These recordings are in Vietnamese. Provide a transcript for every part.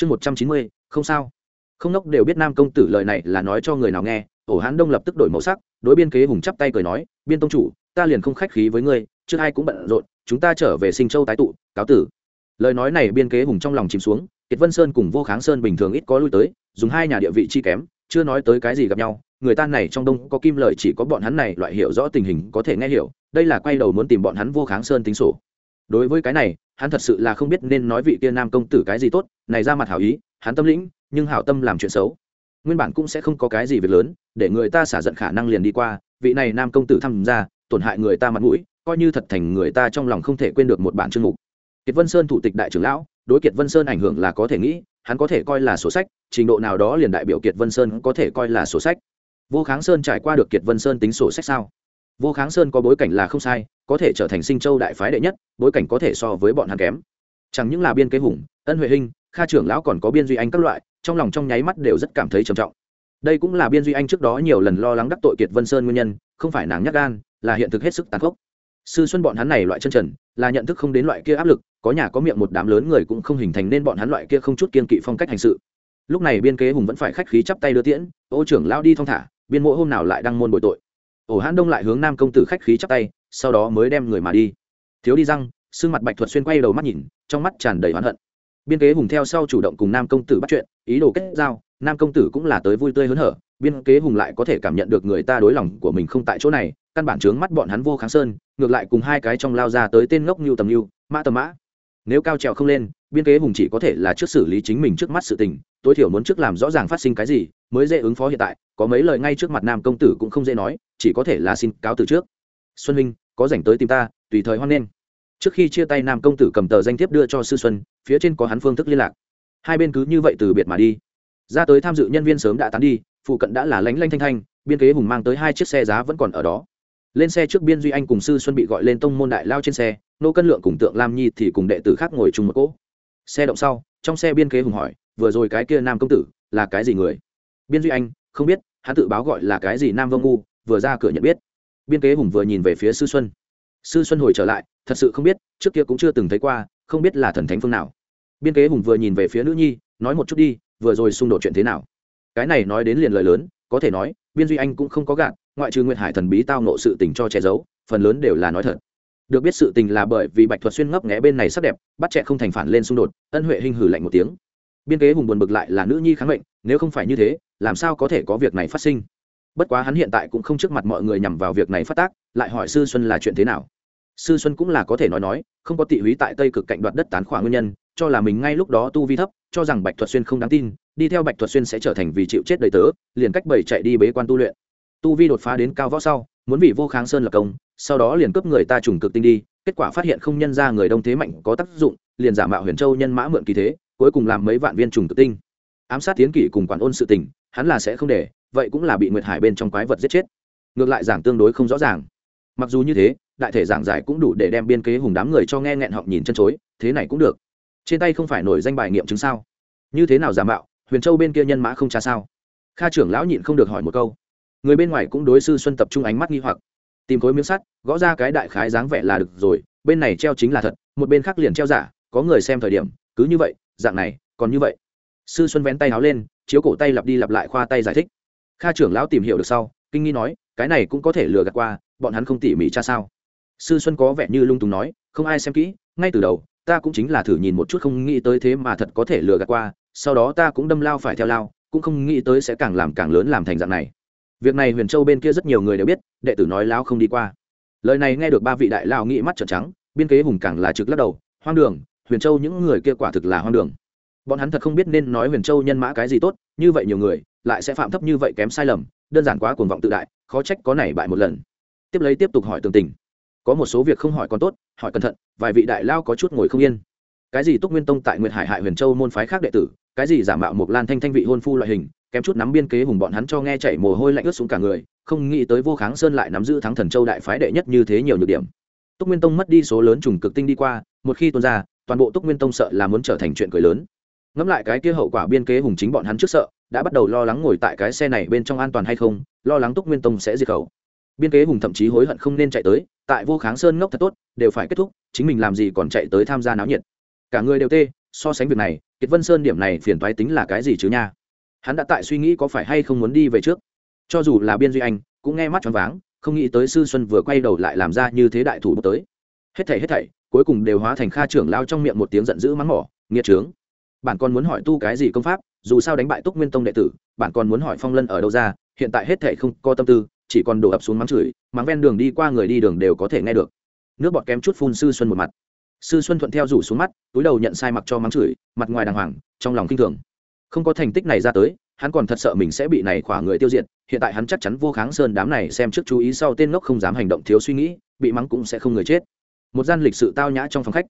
chương một trăm chín mươi, không sao. Không nốc đều biết nam công tử lời này là nói cho người nào nghe, ổ hán đông lập tức đổi màu sắc, đối biên kế hùng chắp tay cười nói, biên tông chủ, ta liền không khách khí với ngươi, trước ai cũng bận rộn, chúng ta trở về sinh châu tái tụ, cáo tử. Lời nói này biên kế hùng trong lòng chìm xuống, kiệt vân sơn cùng vô kháng sơn bình thường ít có lui tới, dùng hai nhà địa vị chi kém, chưa nói tới cái gì gặp nhau, người ta này trong đông có kim lời chỉ có bọn hắn này, loại hiểu rõ tình hình có thể nghe hiểu, đây là quay đầu muốn tìm bọn hắn vô kháng sơn tính sổ. Đối với cái này hắn thật sự là không biết nên nói vị kia nam công tử cái gì tốt, này ra mặt hảo ý, hắn tâm lĩnh, nhưng hảo tâm làm chuyện xấu. Nguyên bản cũng sẽ không có cái gì việc lớn, để người ta xả giận khả năng liền đi qua, vị này nam công tử tham gia, tổn hại người ta mặt mũi, coi như thật thành người ta trong lòng không thể quên được một bản chương mục. Kiệt vân sơn thủ tịch đại trưởng lão, đối kiệt vân sơn ảnh hưởng là có thể nghĩ, hắn có thể coi là sổ sách, trình độ nào đó liền đại biểu kiệt vân sơn có thể coi là sổ sách. Vô kháng sơn trải qua được kiệt vân sơn tính sổ sách sao? Vô kháng sơn có bối cảnh là không sai, có thể trở thành sinh châu đại phái đệ nhất, bối cảnh có thể so với bọn hắn kém. Chẳng những là biên kế hùng, ân huệ hình kha trưởng lão còn có biên duy anh các loại, trong lòng trong nháy mắt đều rất cảm thấy trầm trọng. Đây cũng là biên duy anh trước đó nhiều lần lo lắng đắc tội kiệt vân sơn nguyên nhân, không phải nàng nhắc gan, là hiện thực hết sức tàn khốc. Sư xuân bọn hắn này loại chân trần, là nhận thức không đến loại kia áp lực, có nhà có miệng một đám lớn người cũng không hình thành nên bọn hắn loại kia không chút kiên kỵ phong cách hành sự. Lúc này biên kế hùng vẫn phải khách khí chắp tay đưa tiễn, ô trưởng lao đi thong thả, biên mỗi hôm nào lại đăng môn bồi tội ổ hãn đông lại hướng nam công tử khách khí chắp tay, sau đó mới đem người mà đi. Thiếu đi răng, xương mặt bạch thuật xuyên quay đầu mắt nhìn, trong mắt tràn đầy oán hận. Biên kế hùng theo sau chủ động cùng nam công tử bắt chuyện, ý đồ kết giao, nam công tử cũng là tới vui tươi hớn hở. Biên kế hùng lại có thể cảm nhận được người ta đối lòng của mình không tại chỗ này, căn bản trướng mắt bọn hắn vô kháng sơn, ngược lại cùng hai cái trong lao ra tới tên ngốc như tầm như mã tầm mã. Nếu cao trèo không lên, biên kế hùng chỉ có thể là trước xử lý chính mình trước mắt sự tình, tối thiểu muốn trước làm rõ ràng phát sinh cái gì, mới dễ ứng phó hiện tại, có mấy lời ngay trước mặt nam công tử cũng không dễ nói chỉ có thể là xin cáo từ trước. Xuân minh có dành tới tìm ta, tùy thời hoan nghênh. Trước khi chia tay nam công tử cầm tờ danh thiếp đưa cho sư xuân, phía trên có hắn phương thức liên lạc. Hai bên cứ như vậy từ biệt mà đi. Ra tới tham dự nhân viên sớm đã tán đi, phụ cận đã là lánh lanh thanh thanh, biên kế hùng mang tới hai chiếc xe giá vẫn còn ở đó. Lên xe trước biên duy anh cùng sư xuân bị gọi lên tông môn đại lao trên xe, nô cân lượng cùng tượng lam nhi thì cùng đệ tử khác ngồi chung một cỗ. Xe động sau, trong xe biên kế hùng hỏi, vừa rồi cái kia nam công tử là cái gì người? Biên duy anh, không biết, hắn tự báo gọi là cái gì nam vông ngu vừa ra cửa nhận biết. Biên kế hùng vừa nhìn về phía sư xuân. Sư xuân hồi trở lại, thật sự không biết, trước kia cũng chưa từng thấy qua, không biết là thần thánh phương nào. Biên kế hùng vừa nhìn về phía nữ nhi, nói một chút đi, vừa rồi xung đột chuyện thế nào? Cái này nói đến liền lời lớn, có thể nói, biên duy anh cũng không có gạt, ngoại trừ nguyện hải thần bí tao nộ sự tình cho che giấu, phần lớn đều là nói thật. Được biết sự tình là bởi vì bạch thuật xuyên ngấp nghé bên này sắc đẹp, bắt trẻ không thành phản lên xung đột, ân huệ hình hử lạnh một tiếng. Biên kế hùng buồn bực lại là nữ nhi kháng mệnh, nếu không phải như thế, làm sao có thể có việc này phát sinh? Bất quá hắn hiện tại cũng không trước mặt mọi người nhằm vào việc này phát tác, lại hỏi sư xuân là chuyện thế nào. Sư xuân cũng là có thể nói nói, không có tị húy tại tây cực cạnh đoạt đất tán khỏa nguyên nhân, cho là mình ngay lúc đó tu vi thấp, cho rằng bạch thuật xuyên không đáng tin, đi theo bạch thuật xuyên sẽ trở thành vì chịu chết đầy tớ, liền cách bảy chạy đi bế quan tu luyện. Tu vi đột phá đến cao võ sau, muốn vì vô kháng sơn lập công, sau đó liền cướp người ta trùng cực tinh đi, kết quả phát hiện không nhân ra người đông thế mạnh có tác dụng, liền giả mạo huyền châu nhân mã mượn kỳ thế, cuối cùng làm mấy vạn viên trùng cực tinh. Ám sát tiến kỷ cùng quản ôn sự tình, hắn là sẽ không để vậy cũng là bị nguyệt hải bên trong quái vật giết chết ngược lại giảng tương đối không rõ ràng mặc dù như thế đại thể giảng giải cũng đủ để đem biên kế hùng đám người cho nghe nghẹn họng nhìn chân chối thế này cũng được trên tay không phải nổi danh bài nghiệm chứng sao như thế nào giả mạo huyền châu bên kia nhân mã không cha sao kha trưởng lão nhịn không được hỏi một câu người bên ngoài cũng đối sư xuân tập trung ánh mắt nghi hoặc tìm khối miếng sắt gõ ra cái đại khái dáng vẻ là được rồi bên này treo chính là thật một bên khác liền treo giả có người xem thời điểm cứ như vậy dạng này còn như vậy sư xuân vén tay áo lên chiếu cổ tay lặp đi lặp lại khoa tay giải thích kha trưởng lão tìm hiểu được sau, kinh nghi nói, cái này cũng có thể lừa gạt qua, bọn hắn không tỉ mỉ cha sao? Sư xuân có vẻ như lung tùng nói, không ai xem kỹ, ngay từ đầu, ta cũng chính là thử nhìn một chút không nghĩ tới thế mà thật có thể lừa gạt qua, sau đó ta cũng đâm lao phải theo lao, cũng không nghĩ tới sẽ càng làm càng lớn làm thành dạng này. Việc này huyền châu bên kia rất nhiều người đều biết, đệ tử nói lao không đi qua. Lời này nghe được ba vị đại lao nghĩ mắt trợn trắng, biên kế hùng càng là trực lắc đầu, hoang đường, huyền châu những người kia quả thực là hoang đường. Bọn hắn thật không biết nên nói huyền châu nhân mã cái gì tốt, như vậy nhiều người lại sẽ phạm thấp như vậy kém sai lầm, đơn giản quá cuồng vọng tự đại, khó trách có này bại một lần. Tiếp lấy tiếp tục hỏi tường tình. Có một số việc không hỏi còn tốt, hỏi cẩn thận, vài vị đại lao có chút ngồi không yên. Cái gì túc nguyên tông tại nguyệt hải hại huyền châu môn phái khác đệ tử, cái gì giả mạo một lan thanh thanh vị hôn phu loại hình, kém chút nắm biên kế hùng bọn hắn cho nghe chảy mồ hôi lạnh ướt xuống cả người, không nghĩ tới vô kháng sơn lại nắm giữ thắng thần châu đại phái đệ nhất như thế nhiều nhược điểm. Túc nguyên tông mất đi số lớn trùng cực tinh đi qua, một khi tuôn ra, toàn bộ túc nguyên tông sợ là muốn trở thành chuyện cười lớn. Ngẫm lại cái kia hậu quả biên kế hùng chính bọn hắn trước sợ đã bắt đầu lo lắng ngồi tại cái xe này bên trong an toàn hay không, lo lắng túc nguyên tông sẽ diệt khẩu. Biên kế hùng thậm chí hối hận không nên chạy tới, tại vô kháng sơn ngốc thật tốt, đều phải kết thúc, chính mình làm gì còn chạy tới tham gia náo nhiệt. Cả người đều tê, so sánh việc này, kiệt vân sơn điểm này phiền toái tính là cái gì chứ nha? Hắn đã tại suy nghĩ có phải hay không muốn đi về trước. Cho dù là biên duy anh, cũng nghe mắt choáng váng, không nghĩ tới sư xuân vừa quay đầu lại làm ra như thế đại thủ tới. Hết thảy hết thảy, cuối cùng đều hóa thành kha trưởng lao trong miệng một tiếng giận dữ mắng mỏ, nghiệt trướng bạn còn muốn hỏi tu cái gì công pháp dù sao đánh bại túc nguyên tông đệ tử, bạn còn muốn hỏi phong lân ở đâu ra, hiện tại hết thể không có tâm tư, chỉ còn đổ ập xuống mắng chửi, mắng ven đường đi qua người đi đường đều có thể nghe được. Nước bọt kém chút phun sư xuân một mặt. Sư xuân thuận theo rủ xuống mắt, túi đầu nhận sai mặc cho mắng chửi, mặt ngoài đàng hoàng, trong lòng kinh thường. Không có thành tích này ra tới, hắn còn thật sợ mình sẽ bị này khỏa người tiêu diệt, hiện tại hắn chắc chắn vô kháng sơn đám này xem trước chú ý sau tên ngốc không dám hành động thiếu suy nghĩ, bị mắng cũng sẽ không người chết. Một gian lịch sự tao nhã trong phòng khách.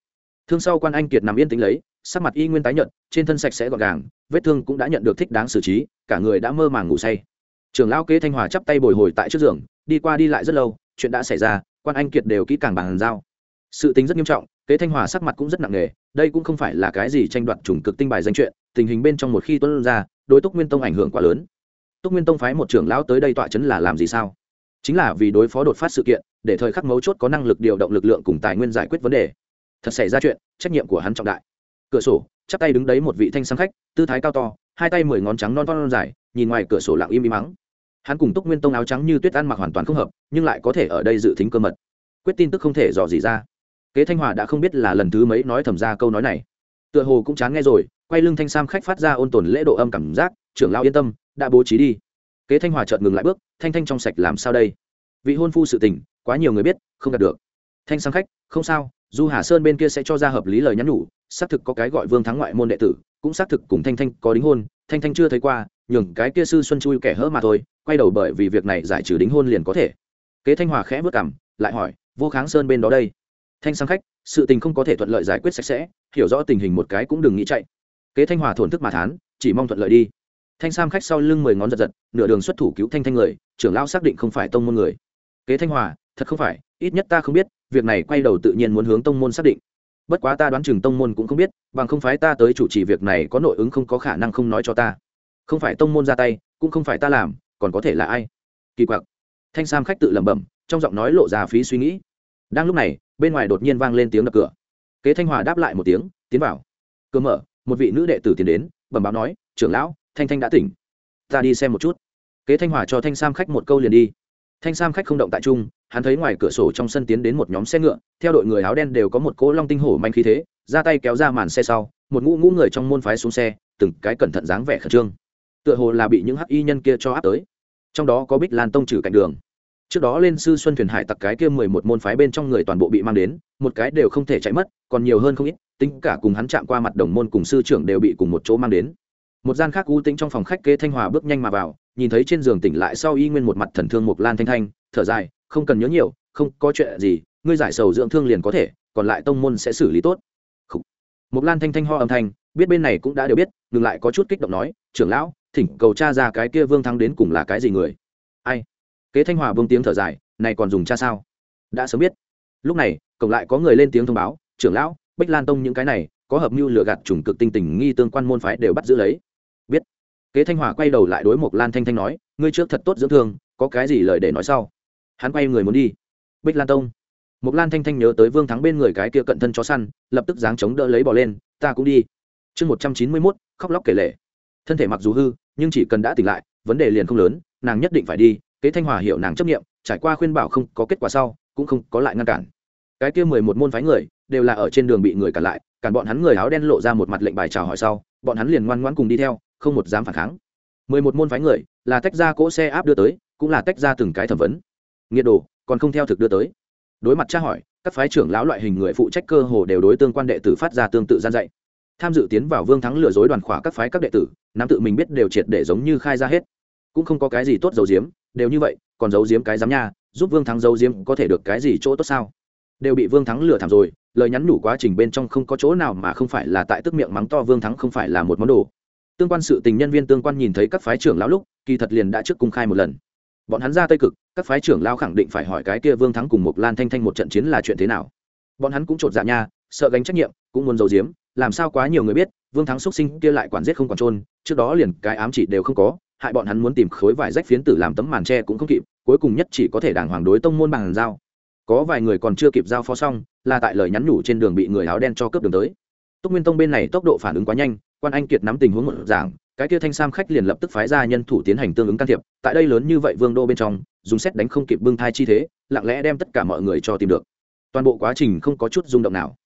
Thương sau quan anh kiệt nằm yên tĩnh lấy sắc mặt y nguyên tái nhợt, trên thân sạch sẽ gọn gàng, vết thương cũng đã nhận được thích đáng xử trí, cả người đã mơ màng ngủ say. Trưởng lão kế thanh hòa chắp tay bồi hồi tại trước giường, đi qua đi lại rất lâu, chuyện đã xảy ra, quan anh kiệt đều kỹ càng bàn giao. Sự tính rất nghiêm trọng, kế thanh hòa sắc mặt cũng rất nặng nề, đây cũng không phải là cái gì tranh đoạt chủng cực tinh bài danh chuyện, tình hình bên trong một khi tuân ra, đối túc nguyên tông ảnh hưởng quá lớn. Túc nguyên tông phái một trưởng lão tới đây tọa chấn là làm gì sao? Chính là vì đối phó đột phát sự kiện, để thời khắc mấu chốt có năng lực điều động lực lượng cùng tài nguyên giải quyết vấn đề. Thật xảy ra chuyện, trách nhiệm của hắn trọng đại cửa sổ, chắp tay đứng đấy một vị thanh sang khách, tư thái cao to, hai tay mười ngón trắng non non dài, nhìn ngoài cửa sổ lặng im im mắng. Hắn cùng túc nguyên tông áo trắng như tuyết ăn mặc hoàn toàn không hợp, nhưng lại có thể ở đây dự tính cơ mật. Quyết tin tức không thể dò gì ra. Kế thanh hòa đã không biết là lần thứ mấy nói thầm ra câu nói này. Tựa hồ cũng chán nghe rồi, quay lưng thanh sam khách phát ra ôn tồn lễ độ âm cảm giác, trưởng lao yên tâm, đã bố trí đi. Kế thanh hòa chợt ngừng lại bước, thanh thanh trong sạch làm sao đây? Vị hôn phu sự tình, quá nhiều người biết, không đạt được. Thanh sang khách, không sao, du hà sơn bên kia sẽ cho ra hợp lý lời nhắn nhủ xác thực có cái gọi vương thắng ngoại môn đệ tử, cũng xác thực cùng thanh thanh có đính hôn, thanh thanh chưa thấy qua, nhường cái kia sư xuân chui kẻ hỡ mà thôi, quay đầu bởi vì việc này giải trừ đính hôn liền có thể. Kế thanh hòa khẽ vất cảm lại hỏi, vô kháng sơn bên đó đây? Thanh sang khách, sự tình không có thể thuận lợi giải quyết sạch sẽ, hiểu rõ tình hình một cái cũng đừng nghĩ chạy. Kế thanh hòa thổn thức mà thán, chỉ mong thuận lợi đi. Thanh sam khách sau lưng mười ngón giật giật, nửa đường xuất thủ cứu thanh thanh người, trưởng lão xác định không phải tông môn người. Kế thanh hòa, thật không phải, ít nhất ta không biết, việc này quay đầu tự nhiên muốn hướng tông môn xác định bất quá ta đoán chừng tông môn cũng không biết, bằng không phải ta tới chủ trì việc này có nội ứng không có khả năng không nói cho ta. Không phải tông môn ra tay, cũng không phải ta làm, còn có thể là ai? Kỳ quặc. Thanh sam khách tự lẩm bẩm, trong giọng nói lộ ra phí suy nghĩ. Đang lúc này, bên ngoài đột nhiên vang lên tiếng đập cửa. Kế thanh hòa đáp lại một tiếng, tiến vào. Cửa mở, một vị nữ đệ tử tiến đến, bẩm báo nói, trưởng lão, thanh thanh đã tỉnh. Ta đi xem một chút. Kế thanh hòa cho thanh sam khách một câu liền đi. Thanh sam khách không động tại trung hắn thấy ngoài cửa sổ trong sân tiến đến một nhóm xe ngựa, theo đội người áo đen đều có một cỗ long tinh hổ manh khí thế, ra tay kéo ra màn xe sau, một ngũ ngũ người trong môn phái xuống xe, từng cái cẩn thận dáng vẻ khẩn trương. Tựa hồ là bị những hắc y nhân kia cho áp tới. Trong đó có bích lan tông trừ cạnh đường. Trước đó lên sư xuân thuyền hải tặc cái kia mười một môn phái bên trong người toàn bộ bị mang đến, một cái đều không thể chạy mất, còn nhiều hơn không ít, tính cả cùng hắn chạm qua mặt đồng môn cùng sư trưởng đều bị cùng một chỗ mang đến. Một gian khác u tính trong phòng khách kế thanh hòa bước nhanh mà vào, nhìn thấy trên giường tỉnh lại sau y nguyên một mặt thần thương mục lan thanh thanh, thở dài không cần nhớ nhiều, không có chuyện gì, ngươi giải sầu dưỡng thương liền có thể, còn lại tông môn sẽ xử lý tốt. Một lan thanh thanh ho âm thanh, biết bên này cũng đã đều biết, ngừng lại có chút kích động nói, trưởng lão, thỉnh cầu cha ra cái kia vương thắng đến cùng là cái gì người? Ai? Kế thanh hòa vương tiếng thở dài, này còn dùng cha sao? Đã sớm biết. Lúc này, cổng lại có người lên tiếng thông báo, trưởng lão bách lan tông những cái này, có hợp mưu lừa gạt trùng cực tinh tình nghi tương quan môn phái đều bắt giữ lấy. Biết. Kế thanh hòa quay đầu lại đối một lan thanh thanh nói, ngươi trước thật tốt dưỡng thương, có cái gì lời để nói sau? Hắn quay người muốn đi. Bích lan tông. Một lan thanh thanh nhớ tới vương thắng bên người cái kia cận thân chó săn, lập tức dáng chống đỡ lấy bỏ lên, ta cũng đi. Chương một trăm chín mươi mốt, khóc lóc kể lệ thân thể mặc dù hư, nhưng chỉ cần đã tỉnh lại, vấn đề liền không lớn, nàng nhất định phải đi, kế thanh hòa hiểu nàng chấp nghiệm trải qua khuyên bảo không có kết quả sau, cũng không có lại ngăn cản. Cái kia mười một môn phái người, đều là ở trên đường bị người cản lại, cản bọn hắn người áo đen lộ ra một mặt lệnh bài chào hỏi sau, bọn hắn liền ngoan ngoãn cùng đi theo, không một dám phản kháng. mười một môn phái người, là tách ra cỗ xe áp đưa tới, cũng là tách ra từng cái thẩm vấn nghiệt đồ, còn không theo thực đưa tới. Đối mặt tra hỏi, các phái trưởng lão loại hình người phụ trách cơ hồ đều đối tương quan đệ tử phát ra tương tự gian dạy. Tham dự tiến vào vương thắng lừa dối đoàn khỏa các phái các đệ tử nắm tự mình biết đều triệt để giống như khai ra hết. Cũng không có cái gì tốt giấu giếm, đều như vậy, còn giấu giếm cái giám nha, giúp vương thắng giấu giếm có thể được cái gì chỗ tốt sao? Đều bị vương thắng lừa thảm rồi, lời nhắn nhủ quá trình bên trong không có chỗ nào mà không phải là tại tức miệng mắng to vương thắng không phải là một món đồ. Tương quan sự tình nhân viên tương quan nhìn thấy các phái trưởng lão lúc, kỳ thật liền đã trước cung khai một lần bọn hắn ra tây cực, các phái trưởng lao khẳng định phải hỏi cái kia vương thắng cùng một lan thanh thanh một trận chiến là chuyện thế nào. Bọn hắn cũng chột dạ nha, sợ gánh trách nhiệm, cũng muốn giấu giếm, làm sao quá nhiều người biết, vương thắng xuất sinh kia lại quản giết không còn trôn trước đó liền cái ám chỉ đều không có, hại bọn hắn muốn tìm khối vải rách phiến tử làm tấm màn tre cũng không kịp, cuối cùng nhất chỉ có thể đàng hoàng đối tông môn bằng giao. Có vài người còn chưa kịp giao phó xong, là tại lời nhắn nhủ trên đường bị người áo đen cho cướp đường tới. Túc nguyên tông bên này tốc độ phản ứng quá nhanh, quan anh kiệt nắm tình huống một giảng cái kia thanh sam khách liền lập tức phái ra nhân thủ tiến hành tương ứng can thiệp, tại đây lớn như vậy vương đô bên trong, dùng xét đánh không kịp bưng thai chi thế, lặng lẽ đem tất cả mọi người cho tìm được. Toàn bộ quá trình không có chút rung động nào.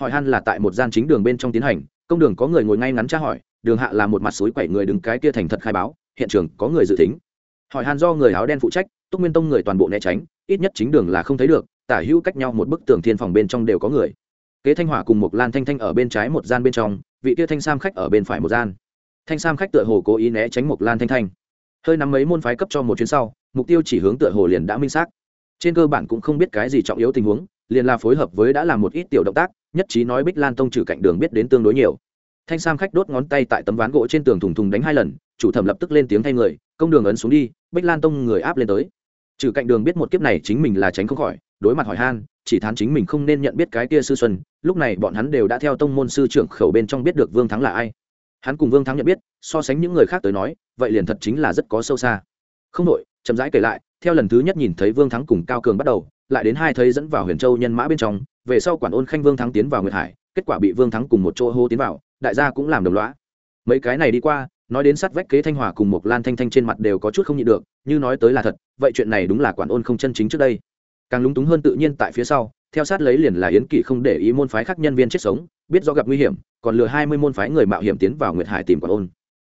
Hỏi han là tại một gian chính đường bên trong tiến hành, công đường có người ngồi ngay ngắn tra hỏi, đường hạ là một mặt suối quẩy người đứng cái kia thành thật khai báo, hiện trường có người dự tính. Hỏi han do người áo đen phụ trách, túc nguyên tông người toàn bộ né tránh, ít nhất chính đường là không thấy được, tả hữu cách nhau một bức tường thiên phòng bên trong đều có người. Kế thanh hỏa cùng một lan thanh thanh ở bên trái một gian bên trong, vị kia thanh sam khách ở bên phải một gian thanh sam khách tựa hồ cố ý né tránh mộc lan thanh thanh. Hơi nắm mấy môn phái cấp cho một chuyến sau, mục tiêu chỉ hướng tựa hồ liền đã minh xác. Trên cơ bản cũng không biết cái gì trọng yếu tình huống, liền là phối hợp với đã làm một ít tiểu động tác, nhất trí nói bích lan tông trừ cạnh đường biết đến tương đối nhiều. Thanh sam khách đốt ngón tay tại tấm ván gỗ trên tường thùng thùng đánh hai lần, chủ thẩm lập tức lên tiếng thay người, công đường ấn xuống đi, bích lan tông người áp lên tới. Trừ cạnh đường biết một kiếp này chính mình là tránh không khỏi, đối mặt hỏi han, chỉ thán chính mình không nên nhận biết cái kia sư xuân, lúc này bọn hắn đều đã theo tông môn sư trưởng khẩu bên trong biết được vương thắng là ai hắn cùng vương thắng nhận biết, so sánh những người khác tới nói, vậy liền thật chính là rất có sâu xa. Không đội chậm rãi kể lại, theo lần thứ nhất nhìn thấy vương thắng cùng cao cường bắt đầu, lại đến hai thấy dẫn vào huyền châu nhân mã bên trong, về sau quản ôn khanh vương thắng tiến vào nguyệt hải, kết quả bị vương thắng cùng một chỗ hô tiến vào, đại gia cũng làm đồng loã mấy cái này đi qua, nói đến sát vách kế thanh hòa cùng một lan thanh thanh trên mặt đều có chút không nhịn được, như nói tới là thật, vậy chuyện này đúng là quản ôn không chân chính trước đây. Càng lúng túng hơn tự nhiên tại phía sau, theo sát lấy liền là yến kỷ không để ý môn phái khác nhân viên chết sống biết do gặp nguy hiểm, còn lừa hai mươi môn phái người mạo hiểm tiến vào nguyệt hải tìm quả ôn.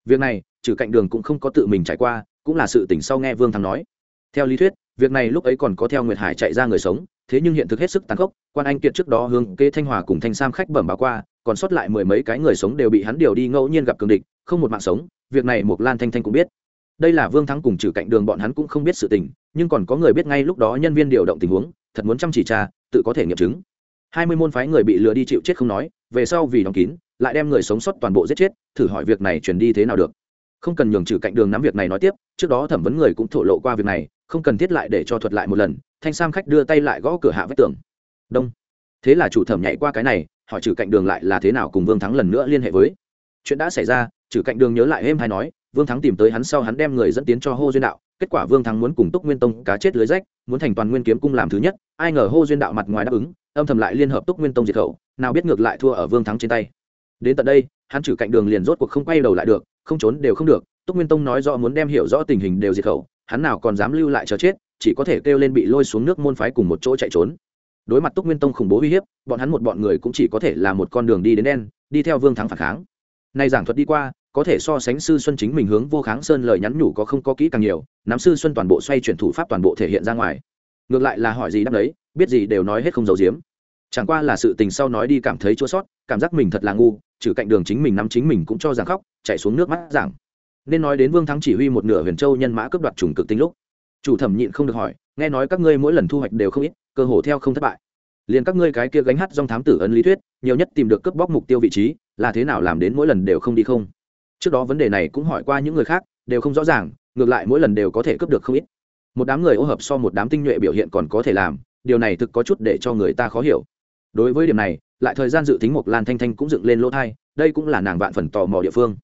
Việc này, trừ cạnh đường cũng không có tự mình trải qua, cũng là sự tỉnh sau nghe vương thắng nói. Theo lý thuyết, việc này lúc ấy còn có theo nguyệt hải chạy ra người sống, thế nhưng hiện thực hết sức tàn khốc, quan anh kiệt trước đó hướng kê thanh hòa cùng thanh sam khách bẩm báo qua, còn sót lại mười mấy cái người sống đều bị hắn điều đi ngẫu nhiên gặp cường địch, không một mạng sống, việc này một lan thanh thanh cũng biết. Đây là vương thắng cùng trừ cạnh đường bọn hắn cũng không biết sự tình, nhưng còn có người biết ngay lúc đó nhân viên điều động tình huống, thật muốn chăm chỉ tra tự có thể nghiệm chứng hai mươi môn phái người bị lừa đi chịu chết không nói, về sau vì đóng kín, lại đem người sống sót toàn bộ giết chết, thử hỏi việc này truyền đi thế nào được. Không cần nhường trừ cạnh đường nắm việc này nói tiếp, trước đó thẩm vấn người cũng thổ lộ qua việc này, không cần thiết lại để cho thuật lại một lần, thanh sam khách đưa tay lại gõ cửa hạ vách tường. Đông. Thế là chủ thẩm nhảy qua cái này, hỏi trừ cạnh đường lại là thế nào cùng vương thắng lần nữa liên hệ với. Chuyện đã xảy ra, trừ cạnh đường nhớ lại êm hay nói, vương thắng tìm tới hắn sau hắn đem người dẫn tiến cho hô duyên đạo kết quả vương thắng muốn cùng túc nguyên tông cá chết lưới rách, muốn thành toàn nguyên kiếm cung làm thứ nhất, ai ngờ hô duyên đạo mặt ngoài đáp ứng, âm thầm lại liên hợp túc nguyên tông diệt khẩu, nào biết ngược lại thua ở vương thắng trên tay. Đến tận đây, hắn trừ cạnh đường liền rốt cuộc không quay đầu lại được, không trốn đều không được, túc nguyên tông nói rõ muốn đem hiểu rõ tình hình đều diệt khẩu, hắn nào còn dám lưu lại chờ chết, chỉ có thể kêu lên bị lôi xuống nước môn phái cùng một chỗ chạy trốn. Đối mặt túc nguyên tông khủng bố uy hiếp, bọn hắn một bọn người cũng chỉ có thể là một con đường đi đến đen, đi theo vương thắng phản kháng. Nay giảng thuật đi qua có thể so sánh sư xuân chính mình hướng vô kháng sơn lời nhắn nhủ có không có kỹ càng nhiều, nắm sư xuân toàn bộ xoay chuyển thủ pháp toàn bộ thể hiện ra ngoài. Ngược lại là hỏi gì đáp đấy, biết gì đều nói hết không giấu giếm. Chẳng qua là sự tình sau nói đi cảm thấy chua sót, cảm giác mình thật là ngu, trừ cạnh đường chính mình nắm chính mình cũng cho rằng khóc, chạy xuống nước mắt giảng. Nên nói đến vương thắng chỉ huy một nửa huyền châu nhân mã cướp đoạt trùng cực tinh lúc. Chủ thẩm nhịn không được hỏi, nghe nói các ngươi mỗi lần thu hoạch đều không ít, cơ hồ theo không thất bại. Liền các ngươi cái kia gánh hát dòng thám tử ấn lý thuyết, nhiều nhất tìm được cướp bóc mục tiêu vị trí, là thế nào làm đến mỗi lần đều không đi không? Trước đó vấn đề này cũng hỏi qua những người khác, đều không rõ ràng, ngược lại mỗi lần đều có thể cướp được không ít. Một đám người ô hợp so một đám tinh nhuệ biểu hiện còn có thể làm, điều này thực có chút để cho người ta khó hiểu. Đối với điểm này, lại thời gian dự tính một lan thanh thanh cũng dựng lên lỗ thai, đây cũng là nàng vạn phần tò mò địa phương.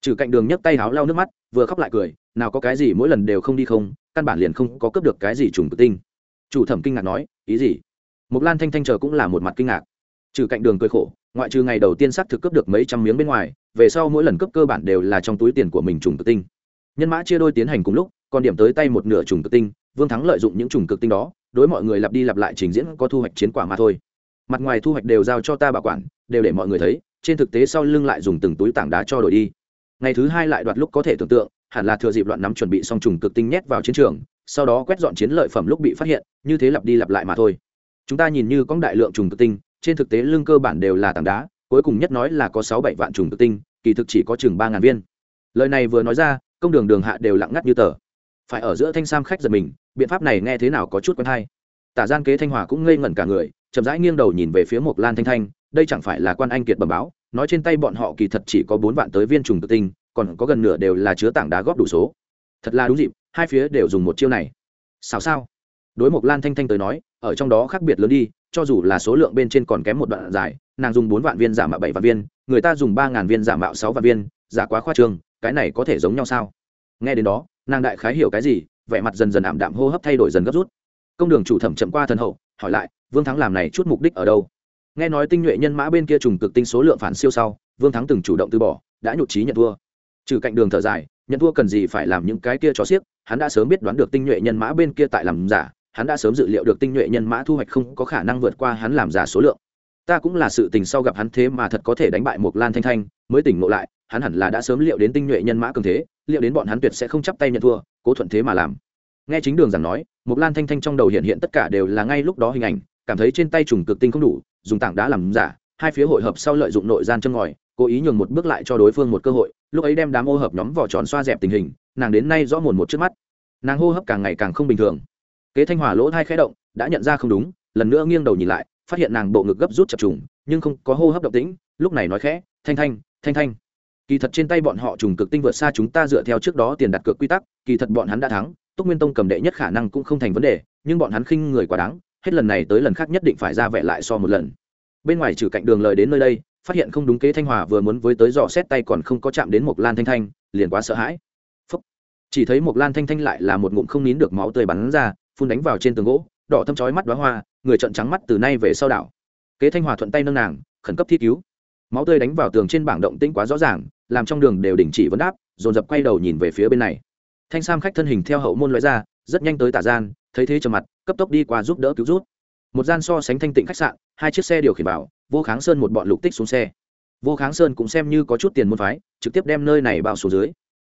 Trừ cạnh đường nhấc tay háo lau nước mắt, vừa khóc lại cười, nào có cái gì mỗi lần đều không đi không, căn bản liền không có cướp được cái gì trùng tự tinh. Chủ thẩm kinh ngạc nói, ý gì? Một lan thanh thanh chờ cũng là một mặt kinh ngạc. Trừ cạnh đường cười khổ ngoại trừ ngày đầu tiên xác thực cướp được mấy trăm miếng bên ngoài, về sau mỗi lần cướp cơ bản đều là trong túi tiền của mình trùng tự tinh. Nhân mã chia đôi tiến hành cùng lúc, còn điểm tới tay một nửa trùng cực tinh, vương thắng lợi dụng những trùng cực tinh đó, đối mọi người lặp đi lặp lại trình diễn có thu hoạch chiến quả mà thôi. Mặt ngoài thu hoạch đều giao cho ta bảo quản, đều để mọi người thấy, trên thực tế sau lưng lại dùng từng túi tảng đá cho đổi đi. Ngày thứ hai lại đoạt lúc có thể tưởng tượng, hẳn là thừa dịp loạn nắm chuẩn bị xong trùng cực tinh nhét vào chiến trường, sau đó quét dọn chiến lợi phẩm lúc bị phát hiện, như thế lặp đi lặp lại mà thôi. Chúng ta nhìn như có đại lượng trùng cực tinh trên thực tế lương cơ bản đều là tảng đá, cuối cùng nhất nói là có sáu bảy vạn trùng tự tinh, kỳ thực chỉ có chừng ba ngàn viên. Lời này vừa nói ra, công đường đường hạ đều lặng ngắt như tờ. Phải ở giữa thanh sam khách giật mình, biện pháp này nghe thế nào có chút quen hay. Tả gian kế thanh hòa cũng ngây ngẩn cả người, chậm rãi nghiêng đầu nhìn về phía một lan thanh thanh, đây chẳng phải là quan anh kiệt bẩm báo, nói trên tay bọn họ kỳ thật chỉ có bốn vạn tới viên trùng tự tinh, còn có gần nửa đều là chứa tảng đá góp đủ số. Thật là đúng dịp, hai phía đều dùng một chiêu này. Sao sao đối một lan thanh thanh tới nói, ở trong đó khác biệt lớn đi cho dù là số lượng bên trên còn kém một đoạn dài, nàng dùng bốn vạn viên giả mạo bảy vạn viên, người ta dùng ba ngàn viên giả mạo sáu vạn viên, giả quá khoa trương, cái này có thể giống nhau sao? Nghe đến đó, nàng đại khái hiểu cái gì, vẻ mặt dần dần ảm đạm hô hấp thay đổi dần gấp rút. Công đường chủ thẩm chậm qua thần hậu, hỏi lại, vương thắng làm này chút mục đích ở đâu? Nghe nói tinh nhuệ nhân mã bên kia trùng cực tinh số lượng phản siêu sau, vương thắng từng chủ động từ bỏ, đã nhụt trí nhận thua. Trừ cạnh đường thở dài, nhận thua cần gì phải làm những cái kia cho xiếc, hắn đã sớm biết đoán được tinh nhuệ nhân mã bên kia tại làm giả hắn đã sớm dự liệu được tinh nhuệ nhân mã thu hoạch không có khả năng vượt qua hắn làm giả số lượng. Ta cũng là sự tình sau gặp hắn thế mà thật có thể đánh bại một lan thanh thanh, mới tỉnh ngộ lại, hắn hẳn là đã sớm liệu đến tinh nhuệ nhân mã cường thế, liệu đến bọn hắn tuyệt sẽ không chấp tay nhận thua, cố thuận thế mà làm. Nghe chính đường giảng nói một lan thanh thanh trong đầu hiện hiện tất cả đều là ngay lúc đó hình ảnh, cảm thấy trên tay trùng cực tinh không đủ, dùng tảng đá làm giả, hai phía hội hợp sau lợi dụng nội gian chân ngòi, cố ý nhường một bước lại cho đối phương một cơ hội, lúc ấy đem đám ô hợp nhóm vỏ tròn xoa dẹp tình hình, nàng đến nay rõ mồn một trước mắt. Nàng hô hấp càng ngày càng không bình thường kế thanh hòa lỗ thai khẽ động, đã nhận ra không đúng, lần nữa nghiêng đầu nhìn lại, phát hiện nàng bộ ngực gấp rút chập trùng, nhưng không có hô hấp động tĩnh, lúc này nói khẽ, thanh thanh thanh thanh. Kỳ thật trên tay bọn họ trùng cực tinh vượt xa chúng ta dựa theo trước đó tiền đặt cược quy tắc, kỳ thật bọn hắn đã thắng, túc nguyên tông cầm đệ nhất khả năng cũng không thành vấn đề, nhưng bọn hắn khinh người quá đáng, hết lần này tới lần khác nhất định phải ra vẻ lại so một lần. Bên ngoài trừ cạnh đường lời đến nơi đây, phát hiện không đúng kế thanh hòa vừa muốn với tới dò xét tay còn không có chạm đến một lan thanh thanh, liền quá sợ hãi. Phúc. chỉ thấy một lan thanh thanh lại là một ngụm không nín được máu tươi bắn ra phun đánh vào trên tường gỗ, đỏ thâm chói mắt đoá hoa, người trận trắng mắt từ nay về sau đảo. Kế thanh hòa thuận tay nâng nàng, khẩn cấp thi cứu. Máu tươi đánh vào tường trên bảng động tĩnh quá rõ ràng, làm trong đường đều đình chỉ vấn đáp, dồn dập quay đầu nhìn về phía bên này. Thanh sam khách thân hình theo hậu môn loại ra, rất nhanh tới tả gian, thấy thế trầm mặt, cấp tốc đi qua giúp đỡ cứu rút. Một gian so sánh thanh tịnh khách sạn, hai chiếc xe điều khiển bảo vô kháng sơn một bọn lục tích xuống xe. Vô kháng sơn cũng xem như có chút tiền môn phái, trực tiếp đem nơi này bao số dưới.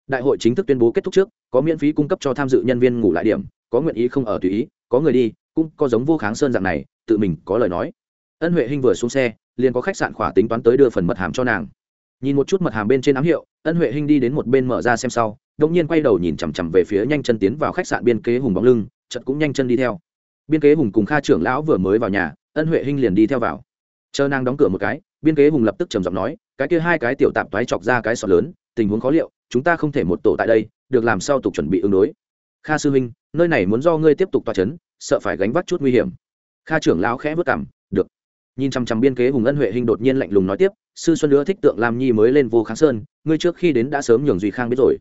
Đại hội chính thức tuyên bố kết thúc trước, có miễn phí cung cấp cho tham dự nhân viên ngủ lại điểm có nguyện ý không ở tùy ý, có người đi, cũng có giống vô kháng sơn dạng này, tự mình có lời nói. Ân huệ hinh vừa xuống xe, liền có khách sạn khỏa tính toán tới đưa phần mật hàm cho nàng. Nhìn một chút mật hàm bên trên ám hiệu, ân huệ hinh đi đến một bên mở ra xem sau đông nhiên quay đầu nhìn chằm chằm về phía nhanh chân tiến vào khách sạn biên kế hùng bóng lưng chật cũng nhanh chân đi theo. Biên kế hùng cùng kha trưởng lão vừa mới vào nhà, ân huệ hinh liền đi theo vào. Chờ nàng đóng cửa một cái, biên kế hùng lập tức trầm giọng nói, cái kia hai cái tiểu tạp toái chọc ra cái sọt lớn, tình huống khó liệu, chúng ta không thể một tổ tại đây, được làm sao tục chuẩn bị ứng đối kha sư huynh, nơi này muốn do ngươi tiếp tục toa c h ấ n sợ phải gánh vác chút nguy hiểm. Kha trưởng lão khẽ vất cảm được. Nhìn chăm chăm biên kế hùng ân huệ hình đột nhiên lạnh lùng nói tiếp, sư xuân nữa thích tượng lam nhi mới lên vô kháng sơn, ngươi trước khi đến đã sớm nhường duy khang biết rồi.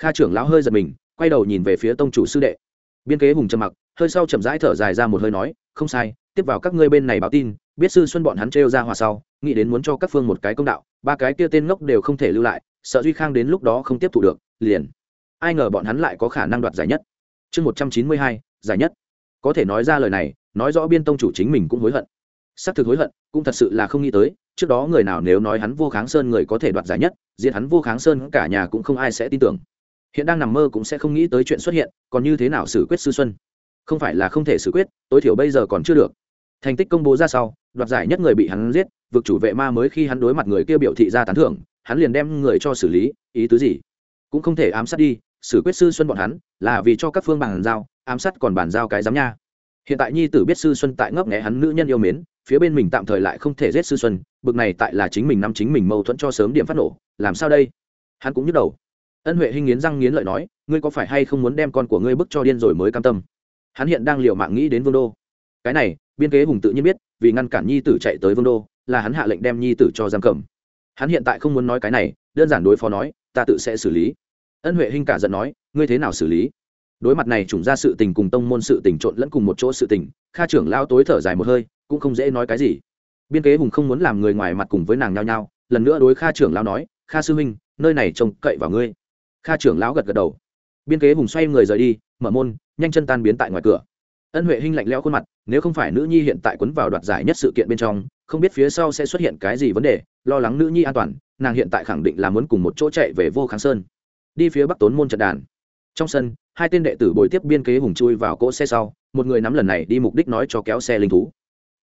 Kha trưởng lão hơi giật mình, quay đầu nhìn về phía tông chủ sư đệ. Biên kế hùng trầm mặc, hơi sau chậm rãi thở dài ra một hơi nói, không sai, tiếp vào các ngươi bên này báo tin, biết sư xuân bọn hắn trêu ra hòa sau, nghĩ đến muốn cho các phương một cái công đạo, ba cái kia tên ngốc đều không thể lưu lại, sợ duy khang đến lúc đó không tiếp thu được, liền ai ngờ bọn hắn lại có khả năng đoạt giải nhất. Chương một trăm chín mươi hai, giải nhất. Có thể nói ra lời này, nói rõ biên tông chủ chính mình cũng hối hận. Xác thực hối hận, cũng thật sự là không nghĩ tới, trước đó người nào nếu nói hắn vô kháng sơn người có thể đoạt giải nhất diện hắn vô kháng sơn cả nhà cũng không ai sẽ tin tưởng. Hiện đang nằm mơ cũng sẽ không nghĩ tới chuyện xuất hiện, còn như thế nào xử quyết sư xuân? Không phải là không thể xử quyết, tối thiểu bây giờ còn chưa được. Thành tích công bố ra sau, đoạt giải nhất người bị hắn giết, vực chủ vệ ma mới khi hắn đối mặt người kia biểu thị ra tán thưởng, hắn liền đem người cho xử lý, ý tứ gì? Cũng không thể ám sát đi xử quyết sư xuân bọn hắn, là vì cho các phương bàn giao, ám sát còn bàn giao cái giám nha. Hiện tại nhi tử biết sư xuân tại ngấp nghẽ hắn nữ nhân yêu mến, phía bên mình tạm thời lại không thể giết sư xuân, bực này tại là chính mình năm chính mình mâu thuẫn cho sớm điểm phát nổ, làm sao đây? Hắn cũng nhức đầu. Ân huệ hinh nghiến răng nghiến lợi nói, ngươi có phải hay không muốn đem con của ngươi bức cho điên rồi mới cam tâm? Hắn hiện đang liều mạng nghĩ đến vương đô. Cái này, biên kế hùng tự nhiên biết, vì ngăn cản nhi tử chạy tới vương đô, là hắn hạ lệnh đem nhi tử cho giam cầm. Hắn hiện tại không muốn nói cái này, đơn giản đối phó nói, ta tự sẽ xử lý ân huệ hinh cả giận nói, ngươi thế nào xử lý? Đối mặt này chủng ra sự tình cùng tông môn sự tình trộn lẫn cùng một chỗ sự tình, kha trưởng lao tối thở dài một hơi, cũng không dễ nói cái gì. Biên kế hùng không muốn làm người ngoài mặt cùng với nàng nhao nhao, lần nữa đối kha trưởng lao nói, kha sư huynh, nơi này trông cậy vào ngươi. Kha trưởng lão gật gật đầu. Biên kế hùng xoay người rời đi, mở môn, nhanh chân tan biến tại ngoài cửa. Ân huệ hinh lạnh lẽo khuôn mặt, nếu không phải nữ nhi hiện tại quấn vào đoạt giải nhất sự kiện bên trong, không biết phía sau sẽ xuất hiện cái gì vấn đề, lo lắng nữ nhi an toàn, nàng hiện tại khẳng định là muốn cùng một chỗ chạy về vô kháng sơn đi phía bắc tốn môn trận đàn. Trong sân, hai tên đệ tử bồi tiếp biên kế hùng chui vào cỗ xe sau, một người nắm lần này đi mục đích nói cho kéo xe linh thú.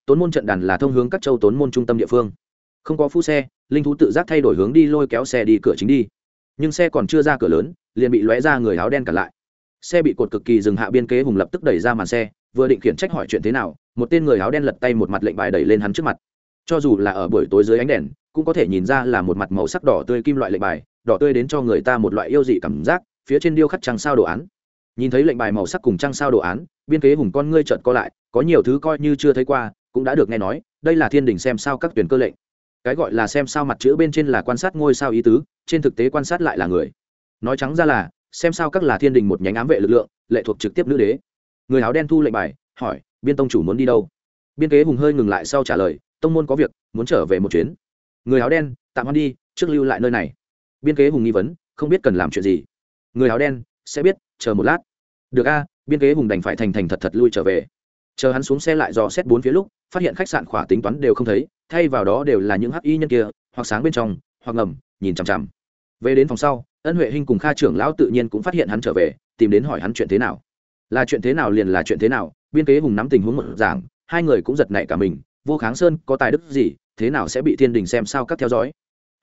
Tốn môn trận đàn là thông hướng các châu tốn môn trung tâm địa phương. Không có phu xe, linh thú tự giác thay đổi hướng đi lôi kéo xe đi cửa chính đi. Nhưng xe còn chưa ra cửa lớn, liền bị lóe ra người áo đen cả lại. Xe bị cột cực kỳ dừng hạ biên kế hùng lập tức đẩy ra màn xe, vừa định khiển trách hỏi chuyện thế nào, một tên người áo đen lật tay một mặt lệnh bài đẩy lên hắn trước mặt. Cho dù là ở buổi tối dưới ánh đèn, cũng có thể nhìn ra là một mặt màu sắc đỏ tươi kim loại lệnh bài đỏ tươi đến cho người ta một loại yêu dị cảm giác, phía trên điêu khắc trăng sao đồ án. Nhìn thấy lệnh bài màu sắc cùng trăng sao đồ án, biên kế hùng con ngươi trợn co lại, có nhiều thứ coi như chưa thấy qua, cũng đã được nghe nói, đây là thiên đình xem sao các tuyển cơ lệnh. Cái gọi là xem sao mặt chữ bên trên là quan sát ngôi sao ý tứ, trên thực tế quan sát lại là người. Nói trắng ra là, xem sao các là thiên đình một nhánh ám vệ lực lượng, lệ thuộc trực tiếp nữ đế. Người áo đen thu lệnh bài, hỏi, biên tông chủ muốn đi đâu? Biên kế hùng hơi ngừng lại sau trả lời, tông môn có việc, muốn trở về một chuyến. Người áo đen, tạm hoan đi, trước lưu lại nơi này biên kế hùng nghi vấn, không biết cần làm chuyện gì. Người áo đen sẽ biết, chờ một lát. Được a, biên kế hùng đành phải thành thành thật thật lui trở về. Chờ hắn xuống xe lại dò xét bốn phía lúc, phát hiện khách sạn khỏa tính toán đều không thấy, thay vào đó đều là những hắc y nhân kia, hoặc sáng bên trong, hoặc ngầm, nhìn chằm chằm. Về đến phòng sau, ân huệ hinh cùng kha trưởng lão tự nhiên cũng phát hiện hắn trở về, tìm đến hỏi hắn chuyện thế nào. Là chuyện thế nào liền là chuyện thế nào, biên kế hùng nắm tình huống một giảng hai người cũng giật nảy cả mình, vô kháng sơn có tài đức gì, thế nào sẽ bị thiên đình xem sao các theo dõi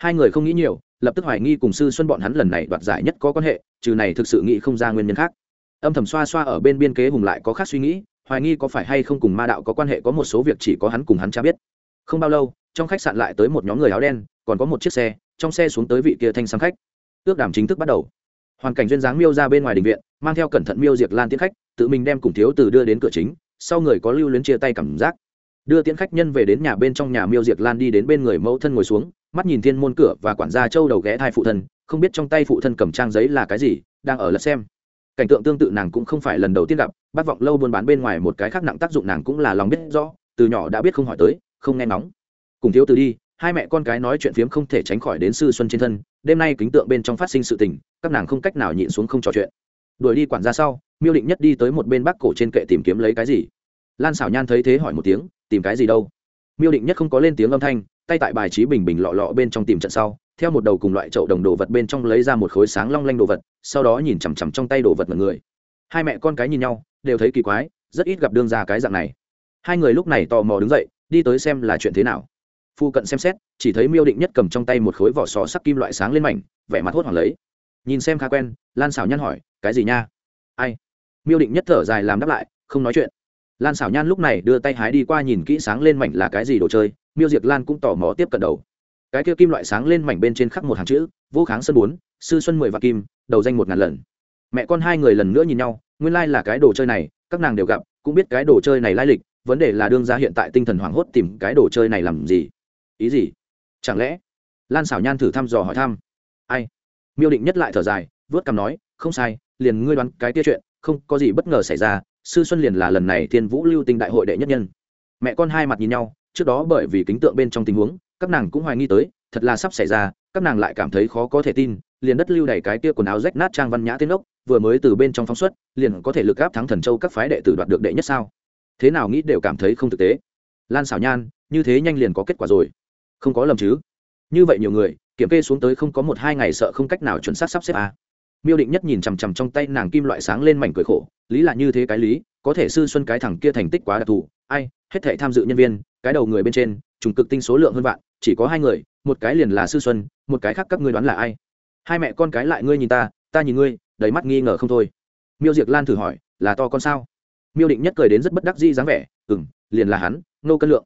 hai người không nghĩ nhiều, lập tức hoài nghi cùng sư xuân bọn hắn lần này đoạt giải nhất có quan hệ, trừ này thực sự nghĩ không ra nguyên nhân khác. Âm thầm xoa xoa ở bên biên kế hùng lại có khác suy nghĩ, hoài nghi có phải hay không cùng ma đạo có quan hệ có một số việc chỉ có hắn cùng hắn cha biết. Không bao lâu, trong khách sạn lại tới một nhóm người áo đen, còn có một chiếc xe, trong xe xuống tới vị kia thanh sang khách. Ước đàm chính thức bắt đầu. Hoàn cảnh duyên dáng miêu ra bên ngoài đình viện, mang theo cẩn thận miêu diệt lan tiến khách, tự mình đem cùng thiếu từ đưa đến cửa chính, sau người có lưu luyến chia tay cảm giác. Đưa tiến khách nhân về đến nhà bên trong nhà miêu diệt lan đi đến bên người mẫu thân ngồi xuống mắt nhìn thiên môn cửa và quản gia châu đầu ghé thai phụ thân, không biết trong tay phụ thân cầm trang giấy là cái gì, đang ở lật xem. Cảnh tượng tương tự nàng cũng không phải lần đầu tiên gặp, bác vọng lâu buôn bán bên ngoài một cái khác nặng tác dụng nàng cũng là lòng biết rõ, từ nhỏ đã biết không hỏi tới, không nghe nóng cùng thiếu từ đi, hai mẹ con cái nói chuyện phiếm không thể tránh khỏi đến sư xuân trên thân, đêm nay kính tượng bên trong phát sinh sự tình, các nàng không cách nào nhịn xuống không trò chuyện. Đuổi đi quản ra sau, miêu định nhất đi tới một bên bác cổ trên kệ tìm kiếm lấy cái gì. Lan xảo nhan thấy thế hỏi một tiếng, tìm cái gì đâu? Miêu định nhất không có lên tiếng âm thanh tay tại bài trí bình bình lọ lọ bên trong tìm trận sau, theo một đầu cùng loại chậu đồng đồ vật bên trong lấy ra một khối sáng long lanh đồ vật, sau đó nhìn chằm chằm trong tay đồ vật mật người. Hai mẹ con cái nhìn nhau, đều thấy kỳ quái, rất ít gặp đương ra cái dạng này. Hai người lúc này tò mò đứng dậy, đi tới xem là chuyện thế nào. Phu cận xem xét, chỉ thấy miêu định nhất cầm trong tay một khối vỏ sò sắc kim loại sáng lên mảnh, vẻ mặt hốt hoảng lấy. Nhìn xem khá quen, lan xảo nhăn hỏi, cái gì nha? Ai? Miêu định nhất thở dài làm đáp lại, không nói chuyện lan xảo nhan lúc này đưa tay hái đi qua nhìn kỹ sáng lên mảnh là cái gì đồ chơi, miêu diệt lan cũng tò mò tiếp cận đầu. Cái kia kim loại sáng lên mảnh bên trên khắc một hàng chữ, vô kháng sân bốn, sư xuân mười vạn kim, đầu danh một ngàn lần. Mẹ con hai người lần nữa nhìn nhau, nguyên lai là cái đồ chơi này, các nàng đều gặp, cũng biết cái đồ chơi này lai lịch, vấn đề là đương ra hiện tại tinh thần hoảng hốt tìm cái đồ chơi này làm gì? Ý gì? Chẳng lẽ? Lan xảo nhan thử thăm dò hỏi thăm. Ai? Miêu định nhất lại thở dài, vớt cằm nói, không sai, liền ngươi đoán cái tia chuyện, không có gì bất ngờ xảy ra sư xuân liền là lần này thiên vũ lưu tinh đại hội đệ nhất nhân. Mẹ con hai mặt nhìn nhau, trước đó bởi vì kính tượng bên trong tình huống, các nàng cũng hoài nghi tới, thật là sắp xảy ra, các nàng lại cảm thấy khó có thể tin, liền đất lưu đầy cái tia quần áo rách nát trang văn nhã tiên ốc, vừa mới từ bên trong phóng xuất, liền có thể lực áp thắng thần châu các phái đệ tử đoạt được đệ nhất sao. Thế nào nghĩ đều cảm thấy không thực tế. Lan xảo nhan, như thế nhanh liền có kết quả rồi. Không có lầm chứ. Như vậy nhiều người, kiểm kê xuống tới không có một hai ngày sợ không cách nào chuẩn xác sắp xếp à miêu định nhất nhìn chằm chằm trong tay nàng kim loại sáng lên mảnh cười khổ, lý là như thế cái lý, có thể sư xuân cái thằng kia thành tích quá đặc thù, ai, hết thể tham dự nhân viên, cái đầu người bên trên, trùng cực tinh số lượng hơn vạn, chỉ có hai người, một cái liền là sư xuân, một cái khác các ngươi đoán là ai? Hai mẹ con cái lại ngươi nhìn ta ta nhìn ngươi, đầy mắt nghi ngờ không thôi. Miêu diệc lan thử hỏi, là to con sao? Miêu định nhất cười đến rất bất đắc dĩ dáng vẻ ừ m liền là hắn, nô cân lượng.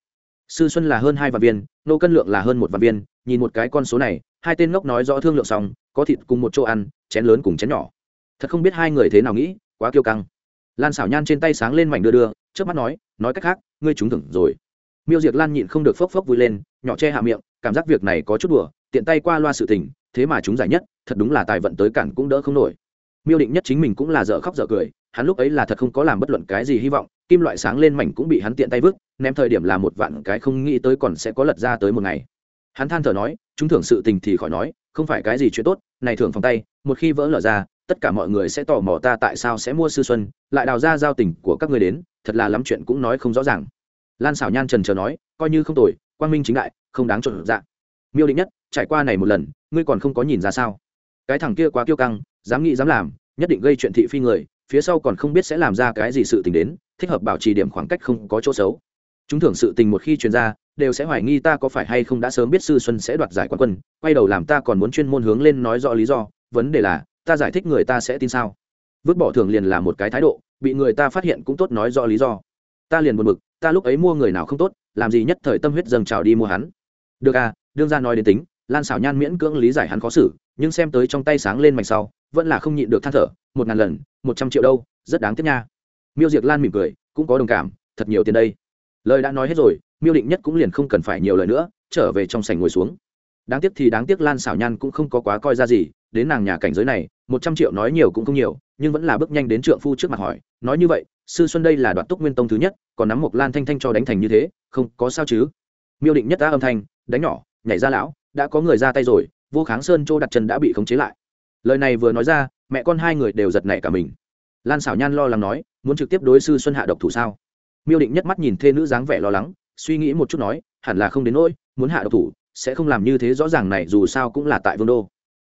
Sư xuân là hơn hai vạn viên, nô cân lượng là hơn một vạn viên, nhìn một cái con số này, hai tên ngốc nói rõ thương lượng xong, có thịt cùng một chỗ ăn chén lớn cùng chén nhỏ. Thật không biết hai người thế nào nghĩ, quá kiêu căng. Lan xảo nhan trên tay sáng lên mảnh đưa đưa trước mắt nói nói cách khác, ngươi trúng thưởng rồi. Miêu diệt lan nhịn không được phốc phốc vui lên, nhỏ che hạ miệng, cảm giác việc này có chút đùa, tiện tay qua loa sự tình, thế mà chúng giải nhất, thật đúng là tài vận tới cản cũng đỡ không nổi. Miêu định nhất chính mình cũng là dở khóc dở cười, hắn lúc ấy là thật không có làm bất luận cái gì hy vọng, kim loại sáng lên mảnh cũng bị hắn tiện tay vứt, ném thời điểm là một vạn cái không nghĩ tới còn sẽ có lật ra tới một ngày. Hắn than thở nói chúng thưởng sự tình thì khỏi nói, không phải cái gì chuyện tốt này thưởng phòng tay, một khi vỡ lở ra, tất cả mọi người sẽ tò mò ta tại sao sẽ mua sư xuân, lại đào ra giao tình của các người đến, thật là lắm chuyện cũng nói không rõ ràng. Lan xảo nhan trần chờ nói, coi như không tồi, quang minh chính đại, không đáng trộn dạng miêu định nhất, trải qua này một lần, ngươi còn không có nhìn ra sao? Cái thằng kia quá kiêu căng, dám nghĩ dám làm, nhất định gây chuyện thị phi người, phía sau còn không biết sẽ làm ra cái gì sự tình đến, thích hợp bảo trì điểm khoảng cách không có chỗ xấu. Chúng thưởng sự tình một khi truyền ra đều sẽ hoài nghi ta có phải hay không đã sớm biết sư xuân sẽ đoạt giải quán quân, quay đầu làm ta còn muốn chuyên môn hướng lên nói rõ lý do, vấn đề là, ta giải thích người ta sẽ tin sao? Vứt bỏ thường liền là một cái thái độ, bị người ta phát hiện cũng tốt nói rõ lý do. Ta liền buồn bực, ta lúc ấy mua người nào không tốt, làm gì nhất thời tâm huyết dâng trào đi mua hắn. Được à đương ra nói đến tính, lan xảo nhan miễn cưỡng lý giải hắn khó xử, nhưng xem tới trong tay sáng lên mạch sau, vẫn là không nhịn được than thở, một ngàn lần, một trăm triệu đâu, rất đáng tiếc nha. Miêu diệc lan mỉm cười, cũng có đồng cảm, thật nhiều tiền đây. Lời đã nói hết rồi miêu định nhất cũng liền không cần phải nhiều lời nữa, trở về trong sảnh ngồi xuống. Đáng tiếc thì đáng tiếc lan xảo nhan cũng không có quá coi ra gì, đến nàng nhà cảnh giới này, một trăm triệu nói nhiều cũng không nhiều, nhưng vẫn là bước nhanh đến trượng phu trước mặt hỏi, nói như vậy, sư xuân đây là đoạn túc nguyên tông thứ nhất, còn nắm một lan thanh thanh cho đánh thành như thế, không có sao chứ? Miêu định nhất đã âm thanh, đánh nhỏ, nhảy ra lão, đã có người ra tay rồi, vô kháng sơn chỗ đặt chân đã bị khống chế lại. Lời này vừa nói ra, mẹ con hai người đều giật nảy cả mình. Lan xảo nhan lo lắng nói, muốn trực tiếp đối sư xuân hạ độc thủ sao? Miêu định nhất mắt nhìn thê nữ dáng vẻ lo lắng suy nghĩ một chút nói, hẳn là không đến nỗi, muốn hạ độc thủ, sẽ không làm như thế rõ ràng này, dù sao cũng là tại vương đô.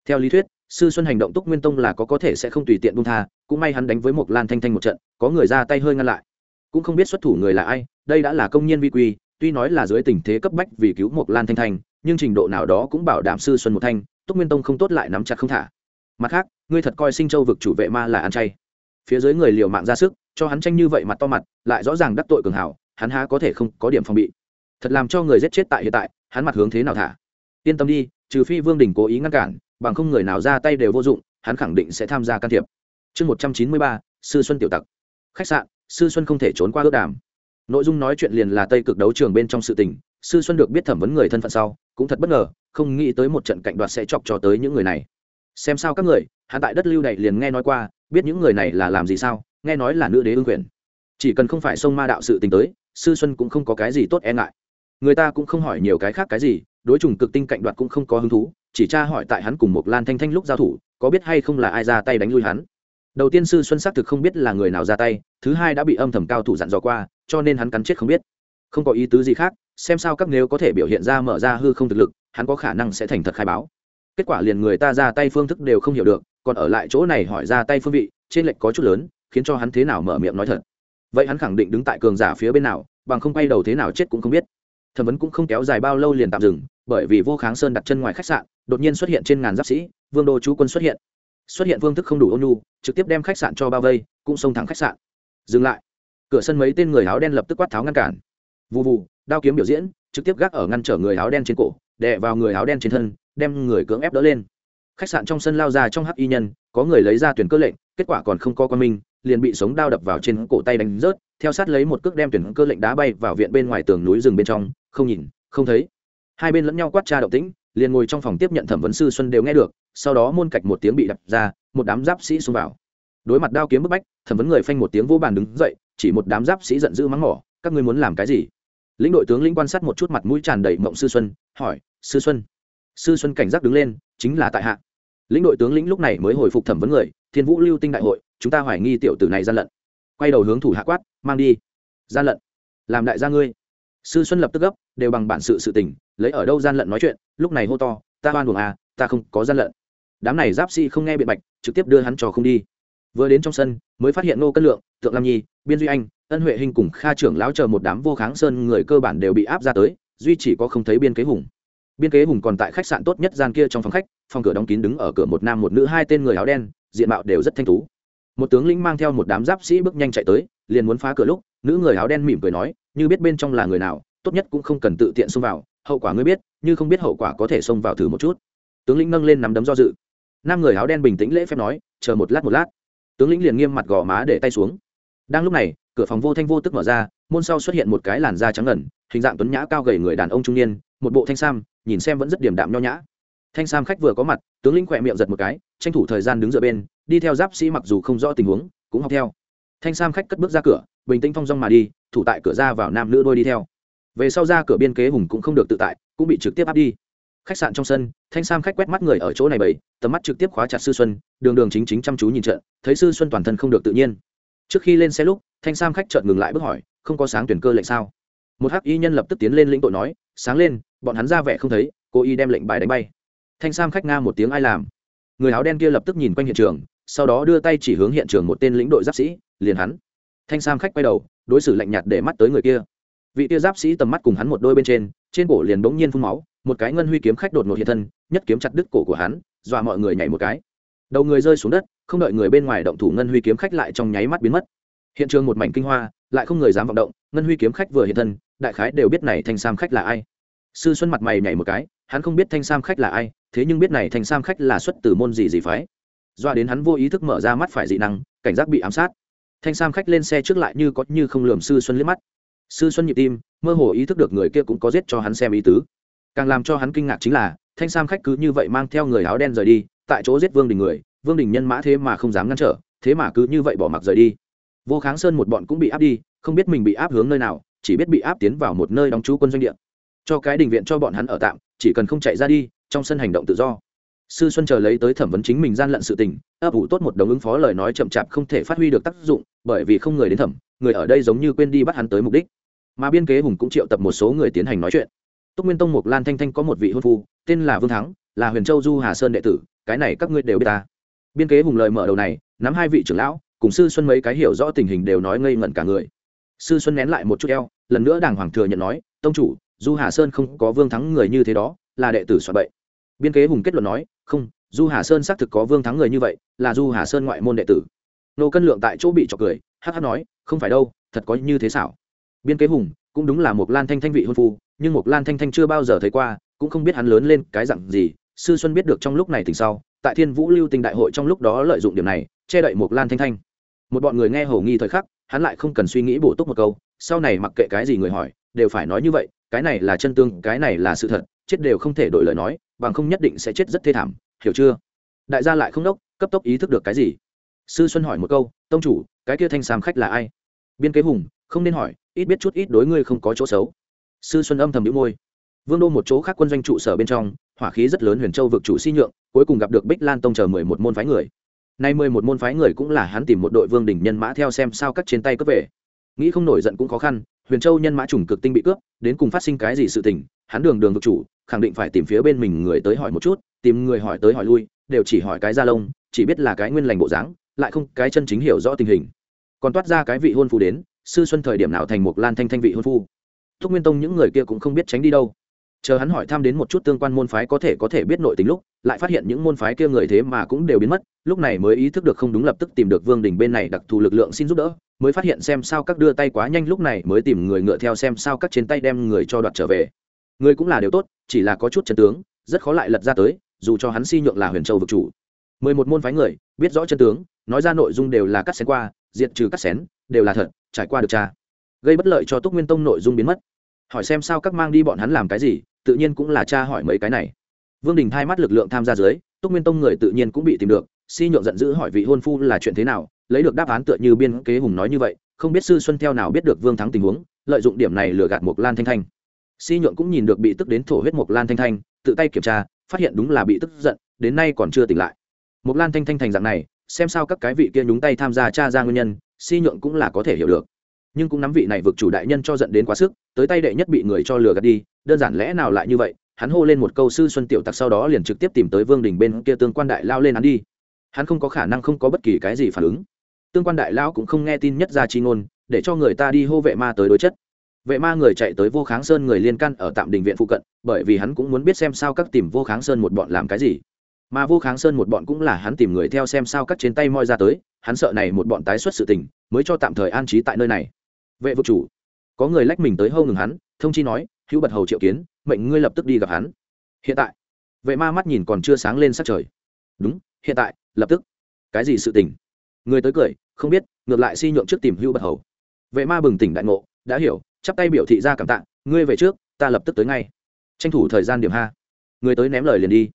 Theo lý thuyết, sư xuân hành động túc nguyên tông là có có thể sẽ không tùy tiện buông tha, cũng may hắn đánh với một lan thanh thanh một trận, có người ra tay hơi ngăn lại. Cũng không biết xuất thủ người là ai, đây đã là công nhân vi quy, tuy nói là dưới tình thế cấp bách vì cứu một lan thanh thanh, nhưng trình độ nào đó cũng bảo đảm sư xuân một thanh, túc nguyên tông không tốt lại nắm chặt không thả. Mặt khác, ngươi thật coi sinh châu vực chủ vệ ma là ăn chay. Phía dưới người liều mạng ra sức, cho hắn tranh như vậy mặt to mặt, lại rõ ràng đắc tội cường hảo hắn há có thể không có điểm phòng bị. Thật làm cho người giết chết tại hiện tại, hắn mặt hướng thế nào thả? Yên tâm đi, trừ phi vương đình cố ý ngăn cản, bằng không người nào ra tay đều vô dụng, hắn khẳng định sẽ tham gia can thiệp. Chương một trăm chín mươi ba, sư xuân tiểu tặc. Khách sạn, sư xuân không thể trốn qua ước đàm. Nội dung nói chuyện liền là tây cực đấu trường bên trong sự tình, sư xuân được biết thẩm vấn người thân phận sau, cũng thật bất ngờ, không nghĩ tới một trận cạnh đoạt sẽ chọc cho tới những người này. Xem sao các người, hắn tại đất lưu này liền nghe nói qua, biết những người này là làm gì sao, nghe nói là nữ đế ương quyền. Chỉ cần không phải sông ma đạo sự tình tới sư xuân cũng không có cái gì tốt e ngại. Người ta cũng không hỏi nhiều cái khác cái gì, đối trùng cực tinh cạnh đoạt cũng không có hứng thú, chỉ tra hỏi tại hắn cùng một lan thanh thanh lúc giao thủ, có biết hay không là ai ra tay đánh lui hắn. Đầu tiên sư xuân xác thực không biết là người nào ra tay, thứ hai đã bị âm thầm cao thủ dặn dò qua, cho nên hắn cắn chết không biết. Không có ý tứ gì khác, xem sao các nếu có thể biểu hiện ra mở ra hư không thực lực, hắn có khả năng sẽ thành thật khai báo. Kết quả liền người ta ra tay phương thức đều không hiểu được, còn ở lại chỗ này hỏi ra tay phương vị, trên lệch có chút lớn, khiến cho hắn thế nào mở miệng nói thật vậy hắn khẳng định đứng tại cường giả phía bên nào, bằng không quay đầu thế nào chết cũng không biết. Thẩm vấn cũng không kéo dài bao lâu liền tạm dừng, bởi vì vô kháng sơn đặt chân ngoài khách sạn, đột nhiên xuất hiện trên ngàn giáp sĩ, vương đô chú quân xuất hiện. Xuất hiện vương thức không đủ ôn nhu, trực tiếp đem khách sạn cho bao vây, cũng xông thẳng khách sạn. Dừng lại. Cửa sân mấy tên người áo đen lập tức quát tháo ngăn cản. Vụ vụ đao kiếm biểu diễn, trực tiếp gác ở ngăn trở người áo đen trên cổ, đè vào người áo đen trên thân, đem người cưỡng ép đỡ lên. Khách sạn trong sân lao ra trong hắc y nhân, có người lấy ra tuyển cơ lệnh, kết quả còn không có quan minh liền bị sống đao đập vào trên cổ tay đánh rớt, theo sát lấy một cước đem tuyển cơ lệnh đá bay vào viện bên ngoài tường núi rừng bên trong, không nhìn, không thấy. Hai bên lẫn nhau quát tra động tĩnh, liền ngồi trong phòng tiếp nhận thẩm vấn sư xuân đều nghe được, sau đó môn cạch một tiếng bị đập ra, một đám giáp sĩ xông vào. Đối mặt đao kiếm bức bách, thẩm vấn người phanh một tiếng vô bàn đứng dậy, chỉ một đám giáp sĩ giận dữ mắng mỏ, các ngươi muốn làm cái gì? Lĩnh đội tướng lĩnh quan sát một chút mặt mũi tràn đầy mộng sư xuân, hỏi, sư xuân sư xuân cảnh giác đứng lên, chính là tại hạ. Lĩnh đội tướng lĩnh lúc này mới hồi phục thẩm vấn người thiên vũ lưu tinh đại hội, chúng ta hoài nghi tiểu tử này gian lận. Quay đầu hướng thủ hạ quát, mang đi. Gian lận? Làm đại gia ngươi. Sư xuân lập tức gấp, đều bằng bản sự sự tình, lấy ở đâu gian lận nói chuyện, lúc này hô to, ta oan buồng à ta không có gian lận. Đám này giáp sĩ không nghe biện bạch, trực tiếp đưa hắn trò không đi. Vừa đến trong sân, mới phát hiện nô cân lượng, tượng lam nhi, biên duy anh, ân huệ hình cùng kha trưởng lão chờ một đám vô kháng sơn người cơ bản đều bị áp ra tới, duy chỉ có không thấy biên kế hùng. Biên kế hùng còn tại khách sạn tốt nhất gian kia trong phòng khách, phòng cửa đóng kín đứng ở cửa một nam một nữ hai tên người áo đen diện mạo đều rất thanh tú một tướng lĩnh mang theo một đám giáp sĩ bước nhanh chạy tới, liền muốn phá cửa lúc, nữ người áo đen mỉm cười nói, như biết bên trong là người nào, tốt nhất cũng không cần tự tiện xông vào, hậu quả ngươi biết, như không biết hậu quả có thể xông vào thử một chút. Tướng lĩnh nâng lên nắm đấm do dự. Nam người áo đen bình tĩnh lễ phép nói, chờ một lát một lát. Tướng lĩnh liền nghiêm mặt gò má để tay xuống. Đang lúc này, cửa phòng vô thanh vô tức mở ra, môn sau xuất hiện một cái làn da trắng ngẩn hình dạng tuấn nhã cao gầy người đàn ông trung niên, một bộ thanh sam, nhìn xem vẫn rất điềm đạm nho nhã thanh sam khách vừa có mặt, tướng lĩnh khỏe miệng giật một cái, tranh thủ thời gian đứng dựa bên, đi theo giáp sĩ mặc dù không rõ tình huống, cũng học theo. Thanh sam khách cất bước ra cửa, bình tĩnh phong dong mà đi, thủ tại cửa ra vào nam nữ đôi đi theo. Về sau ra cửa biên kế hùng cũng không được tự tại, cũng bị trực tiếp áp đi. Khách sạn trong sân, thanh sam khách quét mắt người ở chỗ này bảy, tầm mắt trực tiếp khóa chặt sư xuân, đường đường chính chính chăm chú nhìn trận, thấy sư xuân toàn thân không được tự nhiên. Trước khi lên xe lúc, thanh sam khách chợt ngừng lại bước hỏi, không có sáng tuyển cơ lệnh sao? Một hắc y nhân lập tức tiến lên lĩnh tội nói, sáng lên, bọn hắn ra vẻ không thấy cô y đem lệnh bài đánh bay thanh sam khách nga một tiếng ai làm. Người áo đen kia lập tức nhìn quanh hiện trường, sau đó đưa tay chỉ hướng hiện trường một tên lĩnh đội giáp sĩ, liền hắn. Thanh sam khách quay đầu, đối xử lạnh nhạt để mắt tới người kia. Vị kia giáp sĩ tầm mắt cùng hắn một đôi bên trên trên cổ liền bỗng nhiên phun máu, một cái ngân huy kiếm khách đột ngột hiện thân, nhất kiếm chặt đứt cổ của hắn, dọa mọi người nhảy một cái. Đầu người rơi xuống đất, không đợi người bên ngoài động thủ, ngân huy kiếm khách lại trong nháy mắt biến mất. Hiện trường một mảnh kinh hoa, lại không người dám vọng động, ngân huy kiếm khách vừa hiện thân, đại khái đều biết này thanh sam khách là ai. Sư xuân mặt mày nhảy một cái, hắn không biết thanh sam khách là ai thế nhưng biết này thanh sam khách là xuất từ môn gì gì phái. Doa đến hắn vô ý thức mở ra mắt phải dị năng, cảnh giác bị ám sát. Thanh sam khách lên xe trước lại như có như không lườm sư xuân liếc mắt. Sư xuân nhịp tim, mơ hồ ý thức được người kia cũng có giết cho hắn xem ý tứ. Càng làm cho hắn kinh ngạc chính là, thanh sam khách cứ như vậy mang theo người áo đen rời đi, tại chỗ giết vương đình người, vương đình nhân mã thế mà không dám ngăn trở, thế mà cứ như vậy bỏ mặc rời đi. Vô kháng sơn một bọn cũng bị áp đi, không biết mình bị áp hướng nơi nào, chỉ biết bị áp tiến vào một nơi đóng trú quân doanh địa. Cho cái đình viện cho bọn hắn ở tạm, chỉ cần không chạy ra đi trong sân hành động tự do. Sư xuân chờ lấy tới thẩm vấn chính mình gian lận sự tình, ấp ủ tốt một đống ứng phó lời nói chậm chạp không thể phát huy được tác dụng, bởi vì không người đến thẩm, người ở đây giống như quên đi bắt hắn tới mục đích. Mà biên kế hùng cũng triệu tập một số người tiến hành nói chuyện. Túc nguyên tông mục lan thanh thanh có một vị hôn phu, tên là vương thắng, là huyền châu du hà sơn đệ tử, cái này các ngươi đều biết ta. Biên kế hùng lời mở đầu này, nắm hai vị trưởng lão, cùng sư xuân mấy cái hiểu rõ tình hình đều nói ngây ngẩn cả người. Sư xuân nén lại một chút eo, lần nữa đàng hoàng thừa nhận nói, tông chủ, du hà sơn không có vương thắng người như thế đó là đệ tử soạn bậy. Biên kế hùng kết luận nói, không, du hà sơn xác thực có vương thắng người như vậy, là du hà sơn ngoại môn đệ tử. Nô cân lượng tại chỗ bị trọc cười hh nói, không phải đâu, thật có như thế xảo. Biên kế hùng, cũng đúng là một lan thanh thanh vị hôn phu, nhưng một lan thanh thanh chưa bao giờ thấy qua, cũng không biết hắn lớn lên cái dặn gì, sư xuân biết được trong lúc này tình sau, tại thiên vũ lưu tình đại hội trong lúc đó lợi dụng điểm này, che đậy một lan thanh thanh. Một bọn người nghe hầu nghi thời khắc, hắn lại không cần suy nghĩ bổ túc một câu, sau này mặc kệ cái gì người hỏi, đều phải nói như vậy, cái này là chân tương cái này là sự thật chết đều không thể đổi lời nói, bằng không nhất định sẽ chết rất thê thảm, hiểu chưa? Đại gia lại không đốc, cấp tốc ý thức được cái gì? Sư xuân hỏi một câu, tông chủ, cái kia thanh sam khách là ai? Biên kế hùng, không nên hỏi, ít biết chút ít đối ngươi không có chỗ xấu. Sư xuân âm thầm đĩu môi. Vương đô một chỗ khác quân doanh trụ sở bên trong, hỏa khí rất lớn huyền châu vực chủ si nhượng, cuối cùng gặp được bích lan tông chờ mười một môn phái người. Nay mười một môn phái người cũng là hắn tìm một đội vương đỉnh nhân mã theo xem sao cắt trên tay cướp về. Nghĩ không nổi giận cũng khó khăn, huyền châu nhân mã trùng cực tinh bị cướp, đến cùng phát sinh cái gì sự tình, hắn đường đường vực chủ khẳng định phải tìm phía bên mình người tới hỏi một chút, tìm người hỏi tới hỏi lui, đều chỉ hỏi cái da lông, chỉ biết là cái nguyên lành bộ dáng, lại không cái chân chính hiểu rõ tình hình. Còn toát ra cái vị hôn phu đến, sư xuân thời điểm nào thành một lan thanh thanh vị hôn phu. Thúc nguyên tông những người kia cũng không biết tránh đi đâu. Chờ hắn hỏi thăm đến một chút tương quan môn phái có thể có thể biết nội tình lúc, lại phát hiện những môn phái kia người thế mà cũng đều biến mất, lúc này mới ý thức được không đúng lập tức tìm được vương đình bên này đặc thù lực lượng xin giúp đỡ, mới phát hiện xem sao các đưa tay quá nhanh lúc này mới tìm người ngựa theo xem sao các trên tay đem người cho đoạt trở về người cũng là điều tốt, chỉ là có chút chân tướng, rất khó lại lật ra tới, dù cho hắn si nhượng là huyền châu vực chủ. Mười một môn phái người, biết rõ chân tướng, nói ra nội dung đều là cắt xén qua, diệt trừ cắt xén, đều là thật, trải qua được cha. Gây bất lợi cho túc nguyên tông nội dung biến mất. Hỏi xem sao các mang đi bọn hắn làm cái gì, tự nhiên cũng là cha hỏi mấy cái này. Vương đình thay mắt lực lượng tham gia dưới, túc nguyên tông người tự nhiên cũng bị tìm được, si nhượng giận dữ hỏi vị hôn phu là chuyện thế nào, lấy được đáp án tựa như biên kế hùng nói như vậy, không biết sư xuân theo nào biết được vương thắng tình huống, lợi dụng điểm này lừa gạt Mục lan thanh thanh si nhượng cũng nhìn được bị tức đến thổ huyết mộc lan thanh thanh, tự tay kiểm tra, phát hiện đúng là bị tức giận, đến nay còn chưa tỉnh lại. Mộc lan thanh thanh thành dạng này, xem sao các cái vị kia nhúng tay tham gia tra ra nguyên nhân, si nhượng cũng là có thể hiểu được. Nhưng cũng nắm vị này vực chủ đại nhân cho giận đến quá sức, tới tay đệ nhất bị người cho lừa gạt đi, đơn giản lẽ nào lại như vậy, hắn hô lên một câu sư xuân tiểu tặc sau đó liền trực tiếp tìm tới vương đình bên kia tương quan đại lao lên hắn đi. Hắn không có khả năng không có bất kỳ cái gì phản ứng. Tương quan đại lao cũng không nghe tin nhất ra chi ngôn, để cho người ta đi hô vệ ma tới đối chất vệ ma người chạy tới vô kháng sơn người liên can ở tạm đình viện phụ cận, bởi vì hắn cũng muốn biết xem sao các tìm vô kháng sơn một bọn làm cái gì. Mà vô kháng sơn một bọn cũng là hắn tìm người theo xem sao các trên tay moi ra tới, hắn sợ này một bọn tái xuất sự tình, mới cho tạm thời an trí tại nơi này. Vệ vực chủ, có người lách mình tới hâu ngừng hắn, thông chi nói, hữu bật hầu triệu kiến, mệnh ngươi lập tức đi gặp hắn. Hiện tại, vệ ma mắt nhìn còn chưa sáng lên sát trời. Đúng, hiện tại, lập tức. Cái gì sự tình? Người tới cười, không biết, ngược lại si nhượng trước tìm hữu bật hầu. Vệ ma bừng tỉnh đại ngộ, đã hiểu chắp tay biểu thị ra cảm tạ, ngươi về trước, ta lập tức tới ngay. Tranh thủ thời gian điểm ha. Người tới ném lời liền đi.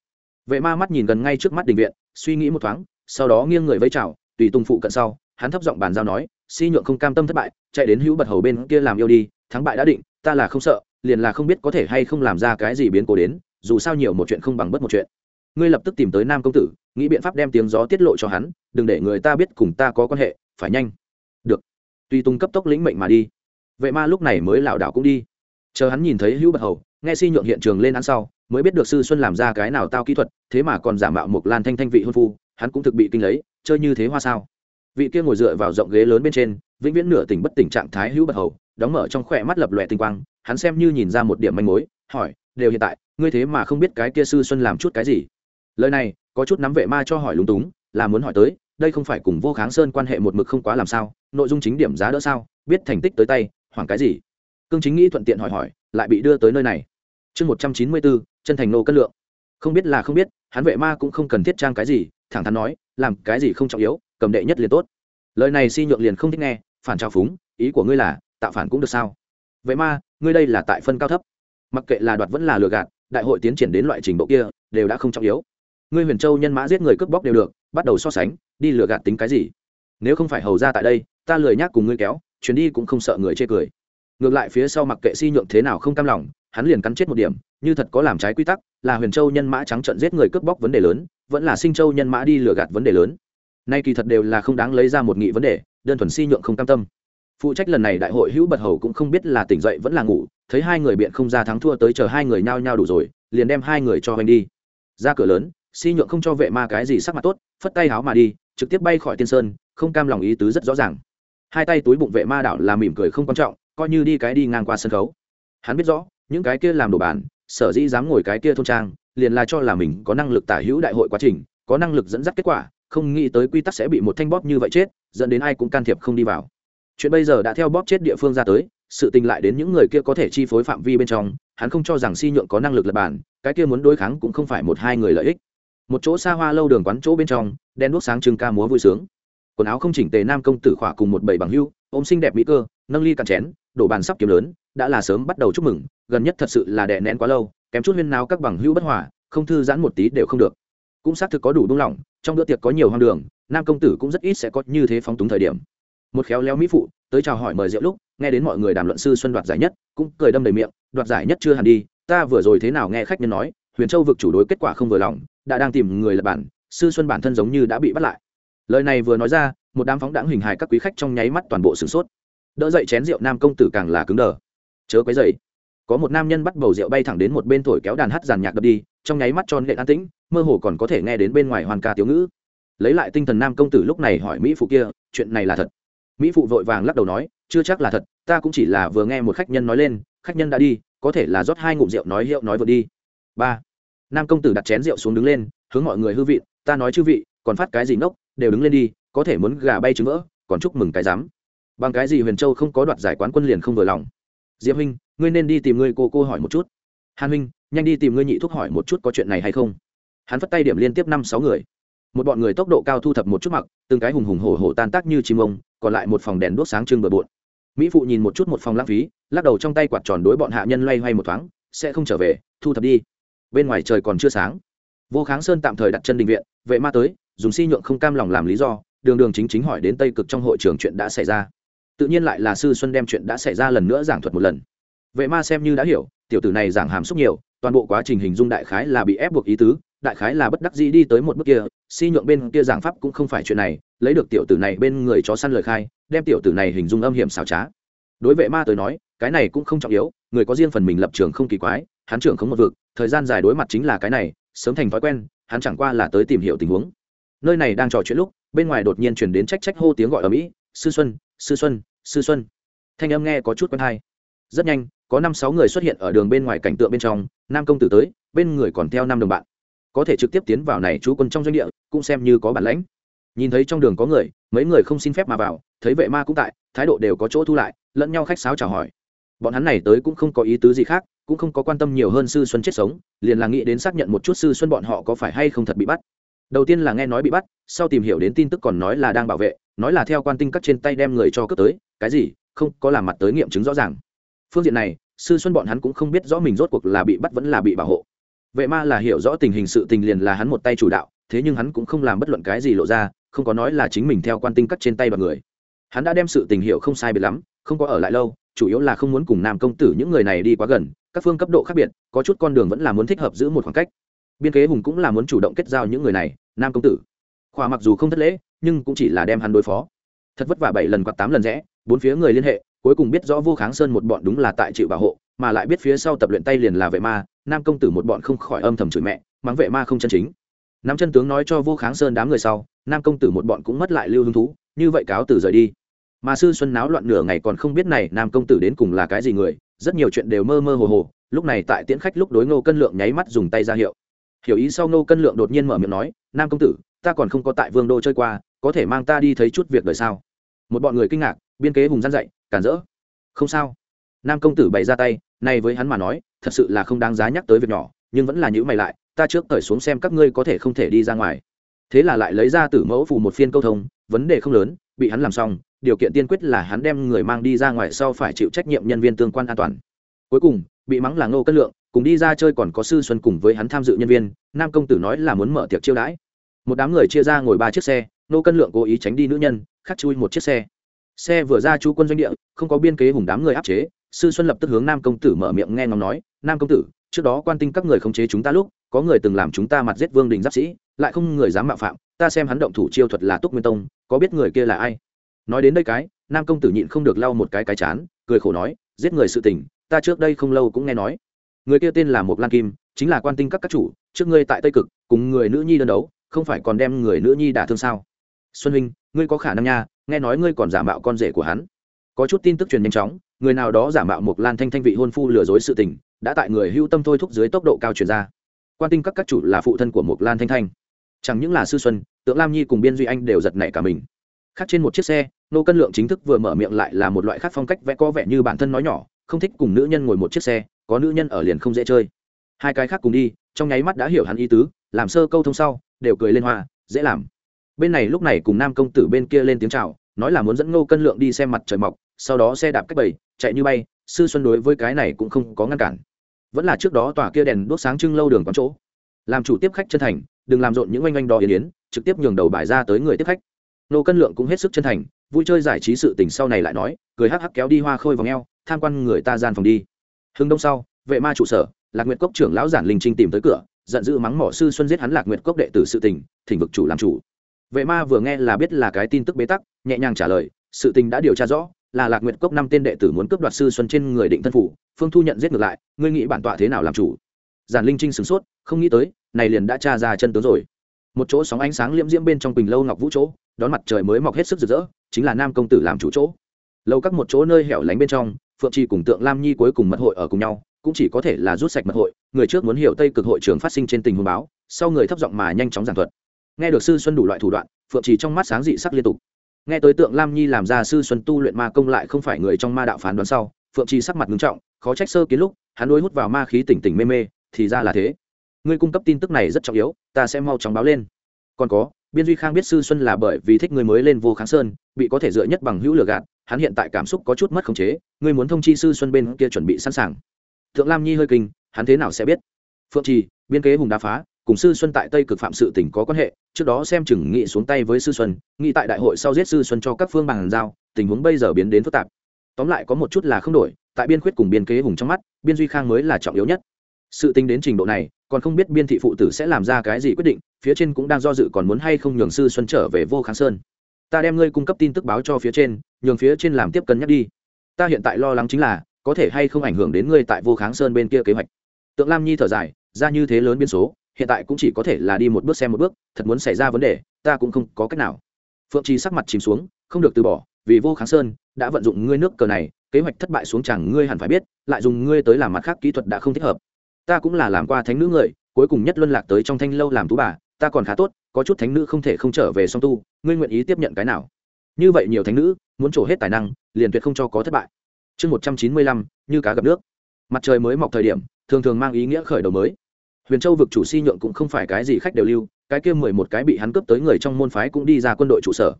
Vệ ma mắt nhìn gần ngay trước mắt đình viện, suy nghĩ một thoáng, sau đó nghiêng người vây chào, tùy tung phụ cận sau, hắn thấp giọng bàn giao nói, si nhượng không cam tâm thất bại, chạy đến hữu bật hầu bên kia làm yêu đi, thắng bại đã định, ta là không sợ, liền là không biết có thể hay không làm ra cái gì biến cố đến, dù sao nhiều một chuyện không bằng bất một chuyện. Ngươi lập tức tìm tới nam công tử, nghĩ biện pháp đem tiếng gió tiết lộ cho hắn, đừng để người ta biết cùng ta có quan hệ, phải nhanh. Được. Tuy tung cấp tốc lĩnh mệnh mà đi vệ ma lúc này mới lảo đảo cũng đi. Chờ hắn nhìn thấy hữu bật hầu, nghe si nhượng hiện trường lên án sau, mới biết được sư xuân làm ra cái nào tao kỹ thuật, thế mà còn giả mạo một lan thanh thanh vị hôn phu, hắn cũng thực bị kinh lấy, chơi như thế hoa sao. Vị kia ngồi dựa vào rộng ghế lớn bên trên, vĩnh viễn nửa tỉnh bất tỉnh trạng thái hữu bật hầu, đóng mở trong khỏe mắt lập lòe tinh quang, hắn xem như nhìn ra một điểm manh mối, hỏi, đều hiện tại, ngươi thế mà không biết cái kia sư xuân làm chút cái gì? Lời này, có chút nắm vệ ma cho hỏi lúng túng, là muốn hỏi tới, đây không phải cùng vô kháng sơn quan hệ một mực không quá làm sao, nội dung chính điểm giá đỡ sao, biết thành tích tới tay hoảng cái gì? Cương chính nghĩ thuận tiện hỏi hỏi, lại bị đưa tới nơi này. Chương một trăm chín mươi bốn, chân thành nô cân lượng. Không biết là không biết, hắn vệ ma cũng không cần thiết trang cái gì, thẳng thắn nói, làm cái gì không trọng yếu, cầm đệ nhất liền tốt. Lời này si nhượng liền không thích nghe, phản trào phúng, ý của ngươi là, tạo phản cũng được sao? Vậy ma, ngươi đây là tại phân cao thấp. Mặc kệ là đoạt vẫn là lừa gạt, đại hội tiến triển đến loại trình độ kia, đều đã không trọng yếu. Ngươi huyền châu nhân mã giết người cướp bóc đều được, bắt đầu so sánh, đi lừa gạt tính cái gì? Nếu không phải hầu ra tại đây, ta lười nhác cùng ngươi kéo chuyến đi cũng không sợ người chê cười. Ngược lại phía sau mặc kệ si nhượng thế nào không cam lòng, hắn liền cắn chết một điểm, như thật có làm trái quy tắc, là huyền châu nhân mã trắng trận giết người cướp bóc vấn đề lớn, vẫn là sinh châu nhân mã đi lừa gạt vấn đề lớn. Nay kỳ thật đều là không đáng lấy ra một nghị vấn đề, đơn thuần si nhượng không cam tâm. Phụ trách lần này đại hội hữu bật hầu cũng không biết là tỉnh dậy vẫn là ngủ, thấy hai người biện không ra thắng thua tới chờ hai người nhao nhao đủ rồi, liền đem hai người cho hoành đi. Ra cửa lớn, si nhượng không cho vệ ma cái gì sắc mặt tốt, phất tay háo mà đi, trực tiếp bay khỏi tiên sơn, không cam lòng ý tứ rất rõ ràng hai tay túi bụng vệ ma đảo là mỉm cười không quan trọng, coi như đi cái đi ngang qua sân khấu. Hắn biết rõ, những cái kia làm đồ bản, sở dĩ dám ngồi cái kia thôn trang, liền là cho là mình có năng lực tả hữu đại hội quá trình, có năng lực dẫn dắt kết quả, không nghĩ tới quy tắc sẽ bị một thanh bóp như vậy chết, dẫn đến ai cũng can thiệp không đi vào. Chuyện bây giờ đã theo bóp chết địa phương ra tới, sự tình lại đến những người kia có thể chi phối phạm vi bên trong, hắn không cho rằng si nhượng có năng lực lập bản, cái kia muốn đối kháng cũng không phải một hai người lợi ích. Một chỗ xa hoa lâu đường quán chỗ bên trong đen đuốc sáng trưng ca múa vui sướng quần áo không chỉnh tề nam công tử khỏa cùng một bảy bằng hưu, ôm xinh đẹp mỹ cơ, nâng ly cạn chén, đổ bàn sắp kiếm lớn, đã là sớm bắt đầu chúc mừng, gần nhất thật sự là đè nén quá lâu, kém chút huyên nào các bằng hưu bất hòa, không thư giãn một tí đều không được. Cũng xác thực có đủ đúng lòng, trong bữa tiệc có nhiều hoang đường, nam công tử cũng rất ít sẽ có như thế phóng túng thời điểm. Một khéo léo mỹ phụ, tới chào hỏi mời rượu lúc, nghe đến mọi người đàm luận sư xuân đoạt giải nhất, cũng cười đâm đầy miệng, đoạt giải nhất chưa hẳn đi, ta vừa rồi thế nào nghe khách nhân nói, huyền châu vực chủ đối kết quả không vừa lòng, đã đang tìm người lập bản, sư xuân bản thân giống như đã bị bắt lại lời này vừa nói ra, một đám phóng đãng hình hài các quý khách trong nháy mắt toàn bộ sửng sốt. Đỡ dậy chén rượu nam công tử càng là cứng đờ. Chớ quấy dậy có một nam nhân bắt bầu rượu bay thẳng đến một bên thổi kéo đàn hát giàn nhạc đập đi, trong nháy mắt tròn nệ an tĩnh, mơ hồ còn có thể nghe đến bên ngoài hoàn ca tiểu ngữ. Lấy lại tinh thần nam công tử lúc này hỏi mỹ phụ kia, chuyện này là thật? Mỹ phụ vội vàng lắc đầu nói, chưa chắc là thật, ta cũng chỉ là vừa nghe một khách nhân nói lên, khách nhân đã đi, có thể là rót hai ngụm rượu nói hiệu nói vừa đi. Ba. Nam công tử đặt chén rượu xuống đứng lên, hướng mọi người hư vị, ta nói chư vị, còn phát cái gì ngốc đều đứng lên đi, có thể muốn gà bay trứng vỡ, còn chúc mừng cái dám bằng cái gì huyền châu không có đoạt giải quán quân liền không vừa lòng? Diệp huynh, ngươi nên đi tìm ngươi cô cô hỏi một chút. Hàn huynh, nhanh đi tìm ngươi nhị thúc hỏi một chút có chuyện này hay không. Hắn phất tay điểm liên tiếp năm sáu người. Một bọn người tốc độ cao thu thập một chút mặc, từng cái hùng hùng hổ hổ tan tác như chim ông, còn lại một phòng đèn đuốc sáng trưng bừa bộn. Mỹ phụ nhìn một chút một phòng lãng phí, lắc đầu trong tay quạt tròn đối bọn hạ nhân loay hoay một thoáng, sẽ không trở về, thu thập đi. Bên ngoài trời còn chưa sáng. Vô kháng sơn tạm thời đặt chân định viện, vệ ma tới dùng si nhượng không cam lòng làm lý do, đường đường chính chính hỏi đến tây cực trong hội trường chuyện đã xảy ra. Tự nhiên lại là sư xuân đem chuyện đã xảy ra lần nữa giảng thuật một lần. Vệ ma xem như đã hiểu, tiểu tử này giảng hàm xúc nhiều, toàn bộ quá trình hình dung đại khái là bị ép buộc ý tứ, đại khái là bất đắc dĩ đi tới một bước kia, si nhượng bên kia giảng pháp cũng không phải chuyện này, lấy được tiểu tử này bên người chó săn lời khai, đem tiểu tử này hình dung âm hiểm xảo trá. Đối vệ ma tới nói, cái này cũng không trọng yếu, người có riêng phần mình lập trường không kỳ quái, hắn trưởng không một vực, thời gian dài đối mặt chính là cái này, sớm thành thói quen, hắn chẳng qua là tới tìm hiểu tình huống nơi này đang trò chuyện lúc, bên ngoài đột nhiên chuyển đến trách trách hô tiếng gọi ở mỹ, sư xuân sư xuân sư xuân. Thanh âm nghe có chút quen hay. Rất nhanh, có năm sáu người xuất hiện ở đường bên ngoài cảnh tượng bên trong, nam công tử tới, bên người còn theo năm đồng bạn. Có thể trực tiếp tiến vào này chú quân trong doanh địa, cũng xem như có bản lãnh. Nhìn thấy trong đường có người, mấy người không xin phép mà vào, thấy vệ ma cũng tại, thái độ đều có chỗ thu lại, lẫn nhau khách sáo chào hỏi. Bọn hắn này tới cũng không có ý tứ gì khác, cũng không có quan tâm nhiều hơn sư xuân chết sống, liền là nghĩ đến xác nhận một chút sư xuân bọn họ có phải hay không thật bị bắt đầu tiên là nghe nói bị bắt, sau tìm hiểu đến tin tức còn nói là đang bảo vệ, nói là theo quan tinh cắt trên tay đem người cho cướp tới, cái gì, không có làm mặt tới nghiệm chứng rõ ràng. Phương diện này, sư xuân bọn hắn cũng không biết rõ mình rốt cuộc là bị bắt vẫn là bị bảo hộ. Vệ ma là hiểu rõ tình hình sự tình liền là hắn một tay chủ đạo, thế nhưng hắn cũng không làm bất luận cái gì lộ ra, không có nói là chính mình theo quan tinh cắt trên tay bằng người. Hắn đã đem sự tình hiểu không sai biệt lắm, không có ở lại lâu, chủ yếu là không muốn cùng nam công tử những người này đi quá gần, các phương cấp độ khác biệt, có chút con đường vẫn là muốn thích hợp giữ một khoảng cách biên kế hùng cũng là muốn chủ động kết giao những người này, nam công tử. Khoa mặc dù không thất lễ, nhưng cũng chỉ là đem hắn đối phó. Thật vất vả bảy lần hoặc tám lần rẽ, bốn phía người liên hệ, cuối cùng biết rõ vô kháng sơn một bọn đúng là tại chịu bảo hộ, mà lại biết phía sau tập luyện tay liền là vệ ma, nam công tử một bọn không khỏi âm thầm chửi mẹ, mắng vệ ma không chân chính. Nắm chân tướng nói cho vô kháng sơn đám người sau, nam công tử một bọn cũng mất lại lưu hứng thú, như vậy cáo từ rời đi. Mà sư xuân náo loạn nửa ngày còn không biết này nam công tử đến cùng là cái gì người, rất nhiều chuyện đều mơ mơ hồ hồ, lúc này tại tiễn khách lúc đối ngô cân lượng nháy mắt dùng tay ra hiệu hiểu ý sau ngô cân lượng đột nhiên mở miệng nói, nam công tử, ta còn không có tại vương đô chơi qua, có thể mang ta đi thấy chút việc đời sao? Một bọn người kinh ngạc, biên kế hùng gian dậy cản rỡ. Không sao. Nam công tử bày ra tay này với hắn mà nói, thật sự là không đáng giá nhắc tới việc nhỏ, nhưng vẫn là những mày lại, ta trước cởi xuống xem các ngươi có thể không thể đi ra ngoài. Thế là lại lấy ra tử mẫu phù một phiên câu thông, vấn đề không lớn, bị hắn làm xong, điều kiện tiên quyết là hắn đem người mang đi ra ngoài sau phải chịu trách nhiệm nhân viên tương quan an toàn. Cuối cùng, bị mắng là ngô cân lượng cùng đi ra chơi còn có sư xuân cùng với hắn tham dự nhân viên, nam công tử nói là muốn mở tiệc chiêu đãi. Một đám người chia ra ngồi ba chiếc xe, nô cân lượng cố ý tránh đi nữ nhân khắc chui một chiếc xe. Xe vừa ra chú quân doanh địa, không có biên kế hùng đám người áp chế, sư xuân lập tức hướng nam công tử mở miệng nghe ngóng nói, nam công tử, trước đó quan tinh các người khống chế chúng ta lúc, có người từng làm chúng ta mặt giết vương đình giáp sĩ, lại không người dám mạo phạm, ta xem hắn động thủ chiêu thuật là túc nguyên tông, có biết người kia là ai? Nói đến đây cái, nam công tử nhịn không được lau một cái cái chán, cười khổ nói, giết người sự tình, ta trước đây không lâu cũng nghe nói người kia tên là một lan kim, chính là quan tinh các các chủ, trước ngươi tại tây cực, cùng người nữ nhi đơn đấu, không phải còn đem người nữ nhi đả thương sao? Xuân huynh, ngươi có khả năng nha, nghe nói ngươi còn giả mạo con rể của hắn. Có chút tin tức truyền nhanh chóng, người nào đó giả mạo một lan thanh thanh vị hôn phu lừa dối sự tình, đã tại người hưu tâm thôi thúc dưới tốc độ cao truyền ra. Quan tinh các các chủ là phụ thân của một lan thanh thanh. Chẳng những là sư xuân, tượng lam nhi cùng biên duy anh đều giật nảy cả mình. Khác trên một chiếc xe, nô cân lượng chính thức vừa mở miệng lại là một loại khác phong cách vẽ có vẻ như bản thân nói nhỏ, không thích cùng nữ nhân ngồi một chiếc xe có nữ nhân ở liền không dễ chơi. Hai cái khác cùng đi, trong nháy mắt đã hiểu hắn ý tứ, làm sơ câu thông sau, đều cười lên hoa, dễ làm. Bên này lúc này cùng nam công tử bên kia lên tiếng chào, nói là muốn dẫn ngô cân lượng đi xem mặt trời mọc, sau đó xe đạp cách bầy, chạy như bay, sư xuân đối với cái này cũng không có ngăn cản. Vẫn là trước đó tòa kia đèn đốt sáng trưng lâu đường quán chỗ. Làm chủ tiếp khách chân thành, đừng làm rộn những oanh oanh đò yến yến, trực tiếp nhường đầu bài ra tới người tiếp khách. Nô cân lượng cũng hết sức chân thành, vui chơi giải trí sự tình sau này lại nói, cười hắc hắc kéo đi hoa khôi vòng eo, tham quan người ta gian phòng đi hưng đông sau, vệ ma trụ sở, lạc nguyệt cốc trưởng lão giản linh trinh tìm tới cửa, giận dữ mắng mỏ sư xuân giết hắn lạc nguyệt cốc đệ tử sự tình, thỉnh vực chủ làm chủ. Vệ ma vừa nghe là biết là cái tin tức bế tắc, nhẹ nhàng trả lời, sự tình đã điều tra rõ, là lạc nguyệt cốc năm tên đệ tử muốn cướp đoạt sư xuân trên người định thân phủ, phương thu nhận giết ngược lại, ngươi nghĩ bản tọa thế nào làm chủ? Giản linh trinh sửng sốt, không nghĩ tới, này liền đã tra ra chân tướng rồi. Một chỗ sóng ánh sáng liễm diễm bên trong quỳnh lâu ngọc vũ chỗ, đón mặt trời mới mọc hết sức rực rỡ, chính là nam công tử làm chủ chỗ. Lâu các một chỗ nơi hẻo lánh bên trong phượng trì cùng tượng lam nhi cuối cùng mật hội ở cùng nhau, cũng chỉ có thể là rút sạch mật hội, người trước muốn hiểu tây cực hội trường phát sinh trên tình huống báo, sau người thấp giọng mà nhanh chóng giảng thuật. Nghe được sư xuân đủ loại thủ đoạn, phượng trì trong mắt sáng dị sắc liên tục. Nghe tới tượng lam nhi làm ra sư xuân tu luyện ma công lại không phải người trong ma đạo phán đoán sau, phượng trì sắc mặt ngưng trọng, khó trách sơ kiến lúc, hắn đôi hút vào ma khí tỉnh tỉnh mê mê, thì ra là thế. Ngươi cung cấp tin tức này rất trọng yếu, ta sẽ mau chóng báo lên. Còn có, biên duy khang biết sư xuân là bởi vì thích người mới lên vô kháng sơn, bị có thể dựa nhất bằng hữu lừa gạt hắn hiện tại cảm xúc có chút mất khống chế, ngươi muốn thông chi sư xuân bên kia chuẩn bị sẵn sàng. Thượng lam nhi hơi kinh, hắn thế nào sẽ biết? Phượng trì, biên kế hùng đá phá, cùng sư xuân tại tây cực phạm sự tỉnh có quan hệ, trước đó xem chừng nghị xuống tay với sư xuân, nghị tại đại hội sau giết sư xuân cho các phương bàn giao, tình huống bây giờ biến đến phức tạp. Tóm lại có một chút là không đổi, tại biên khuyết cùng biên kế hùng trong mắt, biên duy khang mới là trọng yếu nhất. Sự tính đến trình độ này, còn không biết biên thị phụ tử sẽ làm ra cái gì quyết định, phía trên cũng đang do dự còn muốn hay không nhường sư xuân trở về vô kháng sơn ta đem ngươi cung cấp tin tức báo cho phía trên, nhường phía trên làm tiếp cân nhắc đi. Ta hiện tại lo lắng chính là, có thể hay không ảnh hưởng đến ngươi tại vô kháng sơn bên kia kế hoạch. Tượng lam nhi thở dài, ra như thế lớn biên số, hiện tại cũng chỉ có thể là đi một bước xem một bước, thật muốn xảy ra vấn đề, ta cũng không có cách nào. Phượng trì sắc mặt chìm xuống, không được từ bỏ, vì vô kháng sơn đã vận dụng ngươi nước cờ này, kế hoạch thất bại xuống chẳng ngươi hẳn phải biết, lại dùng ngươi tới làm mặt khác kỹ thuật đã không thích hợp. Ta cũng là làm qua thánh nữ người, cuối cùng nhất luân lạc tới trong thanh lâu làm tú bà ta còn khá tốt, có chút thánh nữ không thể không trở về song tu, ngươi nguyện ý tiếp nhận cái nào? Như vậy nhiều thánh nữ, muốn trổ hết tài năng, liền tuyệt không cho có thất bại. Chương một trăm chín mươi lăm, như cá gặp nước. Mặt trời mới mọc thời điểm, thường thường mang ý nghĩa khởi đầu mới. Huyền châu vực chủ si nhượng cũng không phải cái gì khách đều lưu, cái kia mười một cái bị hắn cướp tới người trong môn phái cũng đi ra quân đội trụ sở.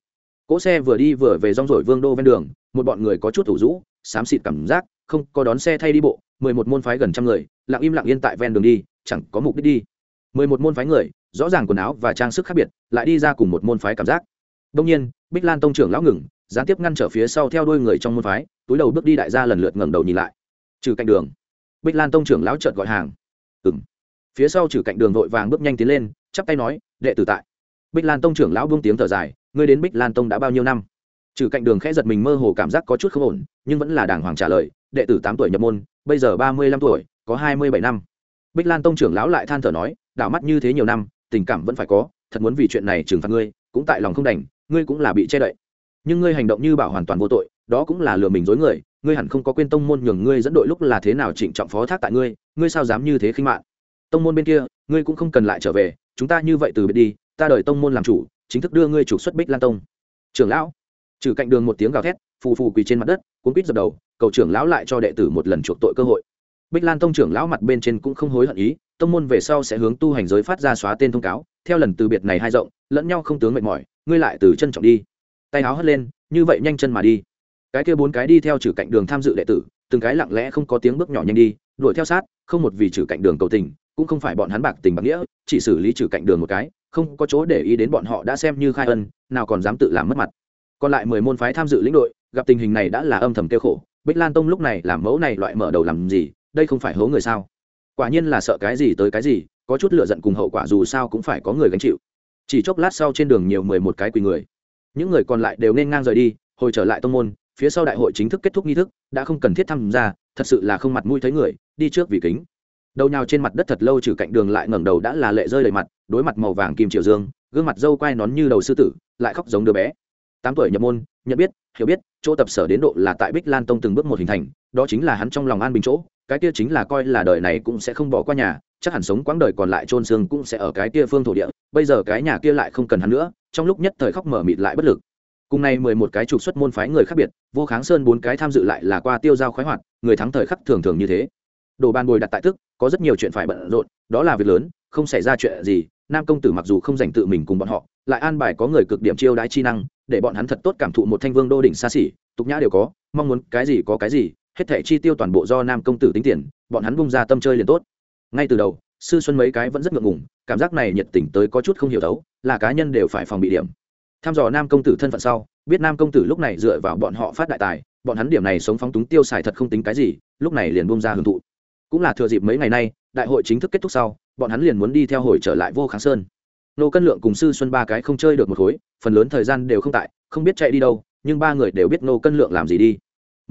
Cỗ xe vừa đi vừa về rong rổi vương đô ven đường, một bọn người có chút thủ rũ, xám xịt cảm giác, không có đón xe thay đi bộ, mười một môn phái gần trăm người, lặng im lặng yên tại ven đường đi, chẳng có mục đích đi. mười một môn phái người rõ ràng quần áo và trang sức khác biệt, lại đi ra cùng một môn phái cảm giác. Đông nhiên, bích lan tông trưởng lão ngừng, gián tiếp ngăn trở phía sau theo đôi người trong môn phái, túi đầu bước đi đại gia lần lượt ngẩng đầu nhìn lại. Trừ cạnh đường, bích lan tông trưởng lão chợt gọi hàng. Ừng phía sau trừ cạnh đường vội vàng bước nhanh tiến lên, chắp tay nói, đệ tử tại. Bích lan tông trưởng lão buông tiếng thở dài, ngươi đến bích lan tông đã bao nhiêu năm? Trừ cạnh đường khẽ giật mình mơ hồ cảm giác có chút không ổn, nhưng vẫn là đàng hoàng trả lời, đệ tử tám tuổi nhập môn, bây giờ ba mươi lăm tuổi, có hai mươi bảy năm. Bích lan tông trưởng lão lại than thở nói, đảo mắt như thế nhiều năm tình cảm vẫn phải có, thật muốn vì chuyện này trừng phạt ngươi, cũng tại lòng không đành, ngươi cũng là bị che đậy. Nhưng ngươi hành động như bảo hoàn toàn vô tội, đó cũng là lừa mình dối người, ngươi hẳn không có quên tông môn nhường ngươi dẫn đội lúc là thế nào trịnh trọng phó thác tại ngươi ngươi sao dám như thế khinh mạng. Tông môn bên kia, ngươi cũng không cần lại trở về, chúng ta như vậy từ biệt đi, ta đợi tông môn làm chủ, chính thức đưa ngươi trục xuất bích lan tông. Trưởng lão, trừ cạnh đường một tiếng gào thét, phù phù quỳ trên mặt đất, cuốn quýt dập đầu, cầu trưởng lão lại cho đệ tử một lần chuộc tội cơ hội. Bích lan tông trưởng lão mặt bên trên cũng không hối hận ý tông môn về sau sẽ hướng tu hành giới phát ra xóa tên thông cáo, theo lần từ biệt này hai rộng, lẫn nhau không tướng mệt mỏi, ngươi lại từ chân trọng đi. Tay áo hất lên, như vậy nhanh chân mà đi. Cái kia bốn cái đi theo trừ cạnh đường tham dự đệ tử, từng cái lặng lẽ không có tiếng bước nhỏ nhanh đi, đuổi theo sát, không một vì trừ cạnh đường cầu tình, cũng không phải bọn hắn bạc tình bạc nghĩa, chỉ xử lý trừ cạnh đường một cái, không có chỗ để ý đến bọn họ đã xem như khai ân, nào còn dám tự làm mất mặt. Còn lại mười môn phái tham dự lĩnh đội, gặp tình hình này đã là âm thầm kêu khổ, bích lan tông lúc này làm mẫu này loại mở đầu làm gì, đây không phải hố người sao? Quả nhiên là sợ cái gì tới cái gì, có chút lựa giận cùng hậu quả dù sao cũng phải có người gánh chịu. Chỉ chốc lát sau trên đường nhiều mười một cái quỳ người. Những người còn lại đều nên ngang rời đi, hồi trở lại tông môn, phía sau đại hội chính thức kết thúc nghi thức, đã không cần thiết tham gia, thật sự là không mặt mũi thấy người, đi trước vì kính. Đầu nhào trên mặt đất thật lâu trừ cạnh đường lại ngẩng đầu đã là lệ rơi đầy mặt, đối mặt màu vàng kim triều dương, gương mặt dâu quai nón như đầu sư tử, lại khóc giống đứa bé. Tám tuổi nhập môn, nhận biết, hiểu biết, chỗ tập sở đến độ là tại bích lan tông từng bước một hình thành, đó chính là hắn trong lòng an bình chỗ cái kia chính là coi là đời này cũng sẽ không bỏ qua nhà, chắc hẳn sống quãng đời còn lại trôn xương cũng sẽ ở cái kia phương thổ địa, bây giờ cái nhà kia lại không cần hắn nữa, trong lúc nhất thời khóc mở mịt lại bất lực. Cùng nay mười một cái trục xuất môn phái người khác biệt, vô kháng sơn bốn cái tham dự lại là qua tiêu giao khoái hoạt, người thắng thời khắc thường thường như thế. Đồ bàn bồi đặt tại tức, có rất nhiều chuyện phải bận rộn, đó là việc lớn, không xảy ra chuyện gì, nam công tử mặc dù không dành tự mình cùng bọn họ, lại an bài có người cực điểm chiêu đãi chi năng, để bọn hắn thật tốt cảm thụ một thanh vương đô đỉnh xa xỉ, tục nhã đều có, mong muốn cái gì có cái gì hết thẻ chi tiêu toàn bộ do nam công tử tính tiền bọn hắn bung ra tâm chơi liền tốt. Ngay từ đầu sư xuân mấy cái vẫn rất ngượng ngùng cảm giác này nhiệt tình tới có chút không hiểu thấu, là cá nhân đều phải phòng bị điểm. Tham dò nam công tử thân phận sau biết nam công tử lúc này dựa vào bọn họ phát đại tài bọn hắn điểm này sống phóng túng tiêu xài thật không tính cái gì lúc này liền bung ra hưởng thụ. Cũng là thừa dịp mấy ngày nay đại hội chính thức kết thúc sau bọn hắn liền muốn đi theo hồi trở lại vô kháng sơn. Nô cân lượng cùng sư xuân ba cái không chơi được một khối phần lớn thời gian đều không tại không biết chạy đi đâu nhưng ba người đều biết nô cân lượng làm gì đi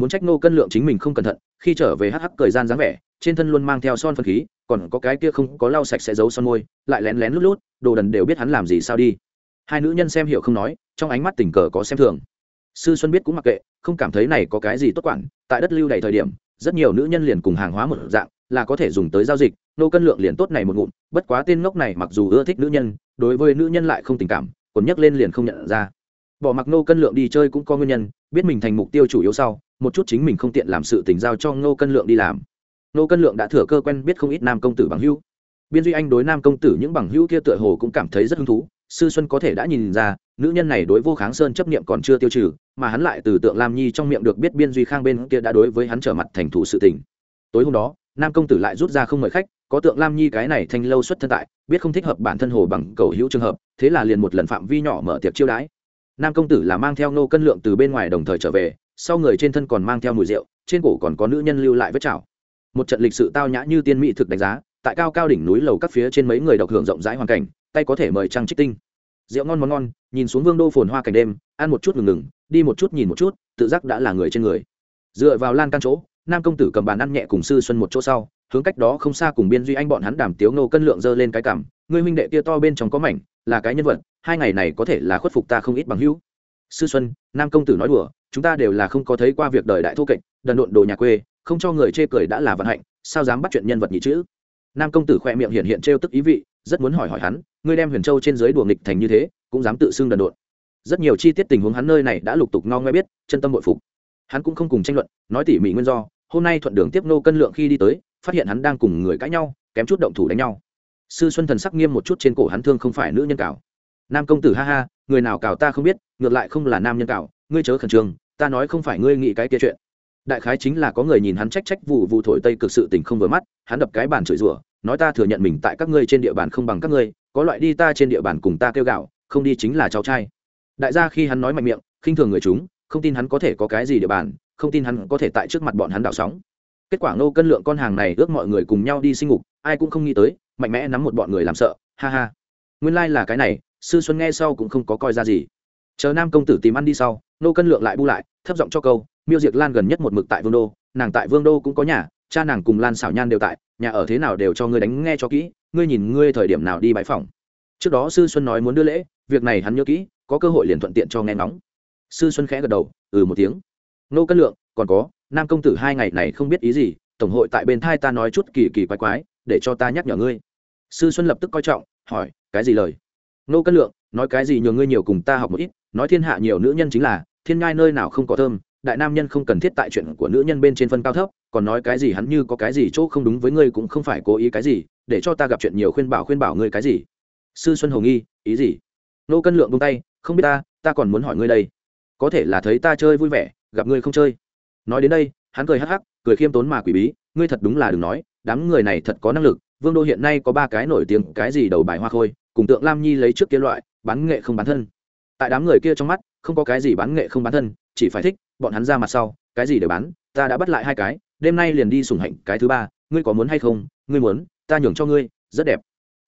muốn trách nô cân lượng chính mình không cẩn thận, khi trở về hắc hắc thời gian dáng vẻ, trên thân luôn mang theo son phân khí, còn có cái kia không có lau sạch sẽ giấu son môi, lại lén lén lút lút, đồ đần đều biết hắn làm gì sao đi. Hai nữ nhân xem hiểu không nói, trong ánh mắt tình cờ có xem thường. Sư xuân biết cũng mặc kệ, không cảm thấy này có cái gì tốt quản, tại đất lưu đầy thời điểm, rất nhiều nữ nhân liền cùng hàng hóa một dạng, là có thể dùng tới giao dịch nô cân lượng liền tốt này một ngụm, bất quá tên ngốc này mặc dù ưa thích nữ nhân, đối với nữ nhân lại không tình cảm, còn nhắc lên liền không nhận ra. Bỏ mặc nô cân lượng đi chơi cũng có nguyên nhân, biết mình thành mục tiêu chủ yếu sau một chút chính mình không tiện làm sự tình giao cho Ngô cân lượng đi làm. Ngô cân lượng đã thừa cơ quen biết không ít nam công tử bằng hữu. Biên duy anh đối nam công tử những bằng hữu kia tựa hồ cũng cảm thấy rất hứng thú, sư xuân có thể đã nhìn ra, nữ nhân này đối vô kháng sơn chấp niệm còn chưa tiêu trừ, mà hắn lại từ tượng lam nhi trong miệng được biết biên duy khang bên kia đã đối với hắn trở mặt thành thủ sự tình. Tối hôm đó, nam công tử lại rút ra không mời khách, có tượng lam nhi cái này thanh lâu xuất thân tại, biết không thích hợp bản thân hồ bằng cầu hữu trường hợp, thế là liền một lần phạm vi nhỏ mở tiệc chiêu đãi. Nam công tử là mang theo nô cân lượng từ bên ngoài đồng thời trở về sau người trên thân còn mang theo mùi rượu, trên cổ còn có nữ nhân lưu lại vết chảo. Một trận lịch sự tao nhã như tiên mỹ thực đánh giá, tại cao cao đỉnh núi lầu các phía trên mấy người độc hưởng rộng rãi hoàn cảnh, tay có thể mời trăng trích tinh. Rượu ngon món ngon, nhìn xuống vương đô phồn hoa cảnh đêm, ăn một chút ngừng ngừng, đi một chút nhìn một chút, tự giác đã là người trên người. Dựa vào lan căn chỗ, nam công tử cầm bàn ăn nhẹ cùng sư xuân một chỗ sau, hướng cách đó không xa cùng biên duy anh bọn hắn đàm tiếu nô cân lượng dơ lên cái cảm, người huynh đệ kia to bên trong có mảnh, là cái nhân vật, hai ngày này có thể là khuất phục ta không ít bằng hữu. Sư xuân, nam công tử nói đùa chúng ta đều là không có thấy qua việc đời đại thô kệch, đần độn đồ nhà quê, không cho người chê cười đã là vận hạnh, sao dám bắt chuyện nhân vật nhị chữ? Nam công tử khoe miệng hiện hiện trêu tức ý vị, rất muốn hỏi hỏi hắn, ngươi đem huyền châu trên dưới đùa nghịch thành như thế, cũng dám tự xưng đần độn. Rất nhiều chi tiết tình huống hắn nơi này đã lục tục no ngoe biết, chân tâm bội phục. Hắn cũng không cùng tranh luận, nói tỉ mỉ nguyên do, hôm nay thuận đường tiếp nô cân lượng khi đi tới, phát hiện hắn đang cùng người cãi nhau, kém chút động thủ đánh nhau. Sư xuân thần sắc nghiêm một chút trên cổ hắn thương không phải nữ nhân cào. Nam công tử ha ha, người nào cào ta không biết, ngược lại không là nam nhân cào ngươi chớ khẩn trương, ta nói không phải ngươi nghĩ cái kia chuyện. Đại khái chính là có người nhìn hắn trách trách vụ vụ thổi tây cực sự tình không vừa mắt, hắn đập cái bàn chửi rủa, nói ta thừa nhận mình tại các ngươi trên địa bàn không bằng các ngươi, có loại đi ta trên địa bàn cùng ta kêu gạo, không đi chính là cháu trai. Đại gia khi hắn nói mạnh miệng, khinh thường người chúng, không tin hắn có thể có cái gì địa bàn, không tin hắn có thể tại trước mặt bọn hắn đảo sóng. Kết quả nô cân lượng con hàng này ước mọi người cùng nhau đi sinh ngục, ai cũng không nghĩ tới, mạnh mẽ nắm một bọn người làm sợ, ha ha. Nguyên lai、like、là cái này, sư xuân nghe sau cũng không có coi ra gì. Chờ nam công tử tìm ăn đi sau nô cân lượng lại bu lại, thấp giọng cho câu, miêu diệt lan gần nhất một mực tại vương đô, nàng tại vương đô cũng có nhà, cha nàng cùng lan xảo nhan đều tại, nhà ở thế nào đều cho ngươi đánh nghe cho kỹ, ngươi nhìn ngươi thời điểm nào đi bãi phòng. Trước đó sư xuân nói muốn đưa lễ, việc này hắn nhớ kỹ, có cơ hội liền thuận tiện cho nghe ngóng. Sư xuân khẽ gật đầu ừ một tiếng. Nô cân lượng, còn có, nam công tử hai ngày này không biết ý gì, tổng hội tại bên thai ta nói chút kỳ kỳ quái quái, để cho ta nhắc nhở ngươi. Sư xuân lập tức coi trọng, hỏi, cái gì lời? Nô cân lượng, nói cái gì nhờ ngươi nhiều cùng ta học một ít, nói thiên hạ nhiều nữ nhân chính là thiên ngai nơi nào không có thơm, đại nam nhân không cần thiết tại chuyện của nữ nhân bên trên phân cao thấp, còn nói cái gì hắn như có cái gì chỗ không đúng với ngươi cũng không phải cố ý cái gì, để cho ta gặp chuyện nhiều khuyên bảo khuyên bảo ngươi cái gì. Sư xuân hồng nghi, ý gì? Nô cân lượng buông tay, không biết ta ta còn muốn hỏi ngươi đây. Có thể là thấy ta chơi vui vẻ, gặp ngươi không chơi. Nói đến đây, hắn cười hắc hắc, cười khiêm tốn mà quỷ bí, ngươi thật đúng là đừng nói, đám người này thật có năng lực, vương đô hiện nay có ba cái nổi tiếng, cái gì đầu bài hoa khôi, cùng tượng lam nhi lấy trước kia loại, bán nghệ không bán thân. Tại đám người kia trong mắt không có cái gì bán nghệ không bán thân, chỉ phải thích, bọn hắn ra mặt sau, cái gì để bán, ta đã bắt lại hai cái, đêm nay liền đi sủng hạnh cái thứ ba, ngươi có muốn hay không, ngươi muốn, ta nhường cho ngươi, rất đẹp.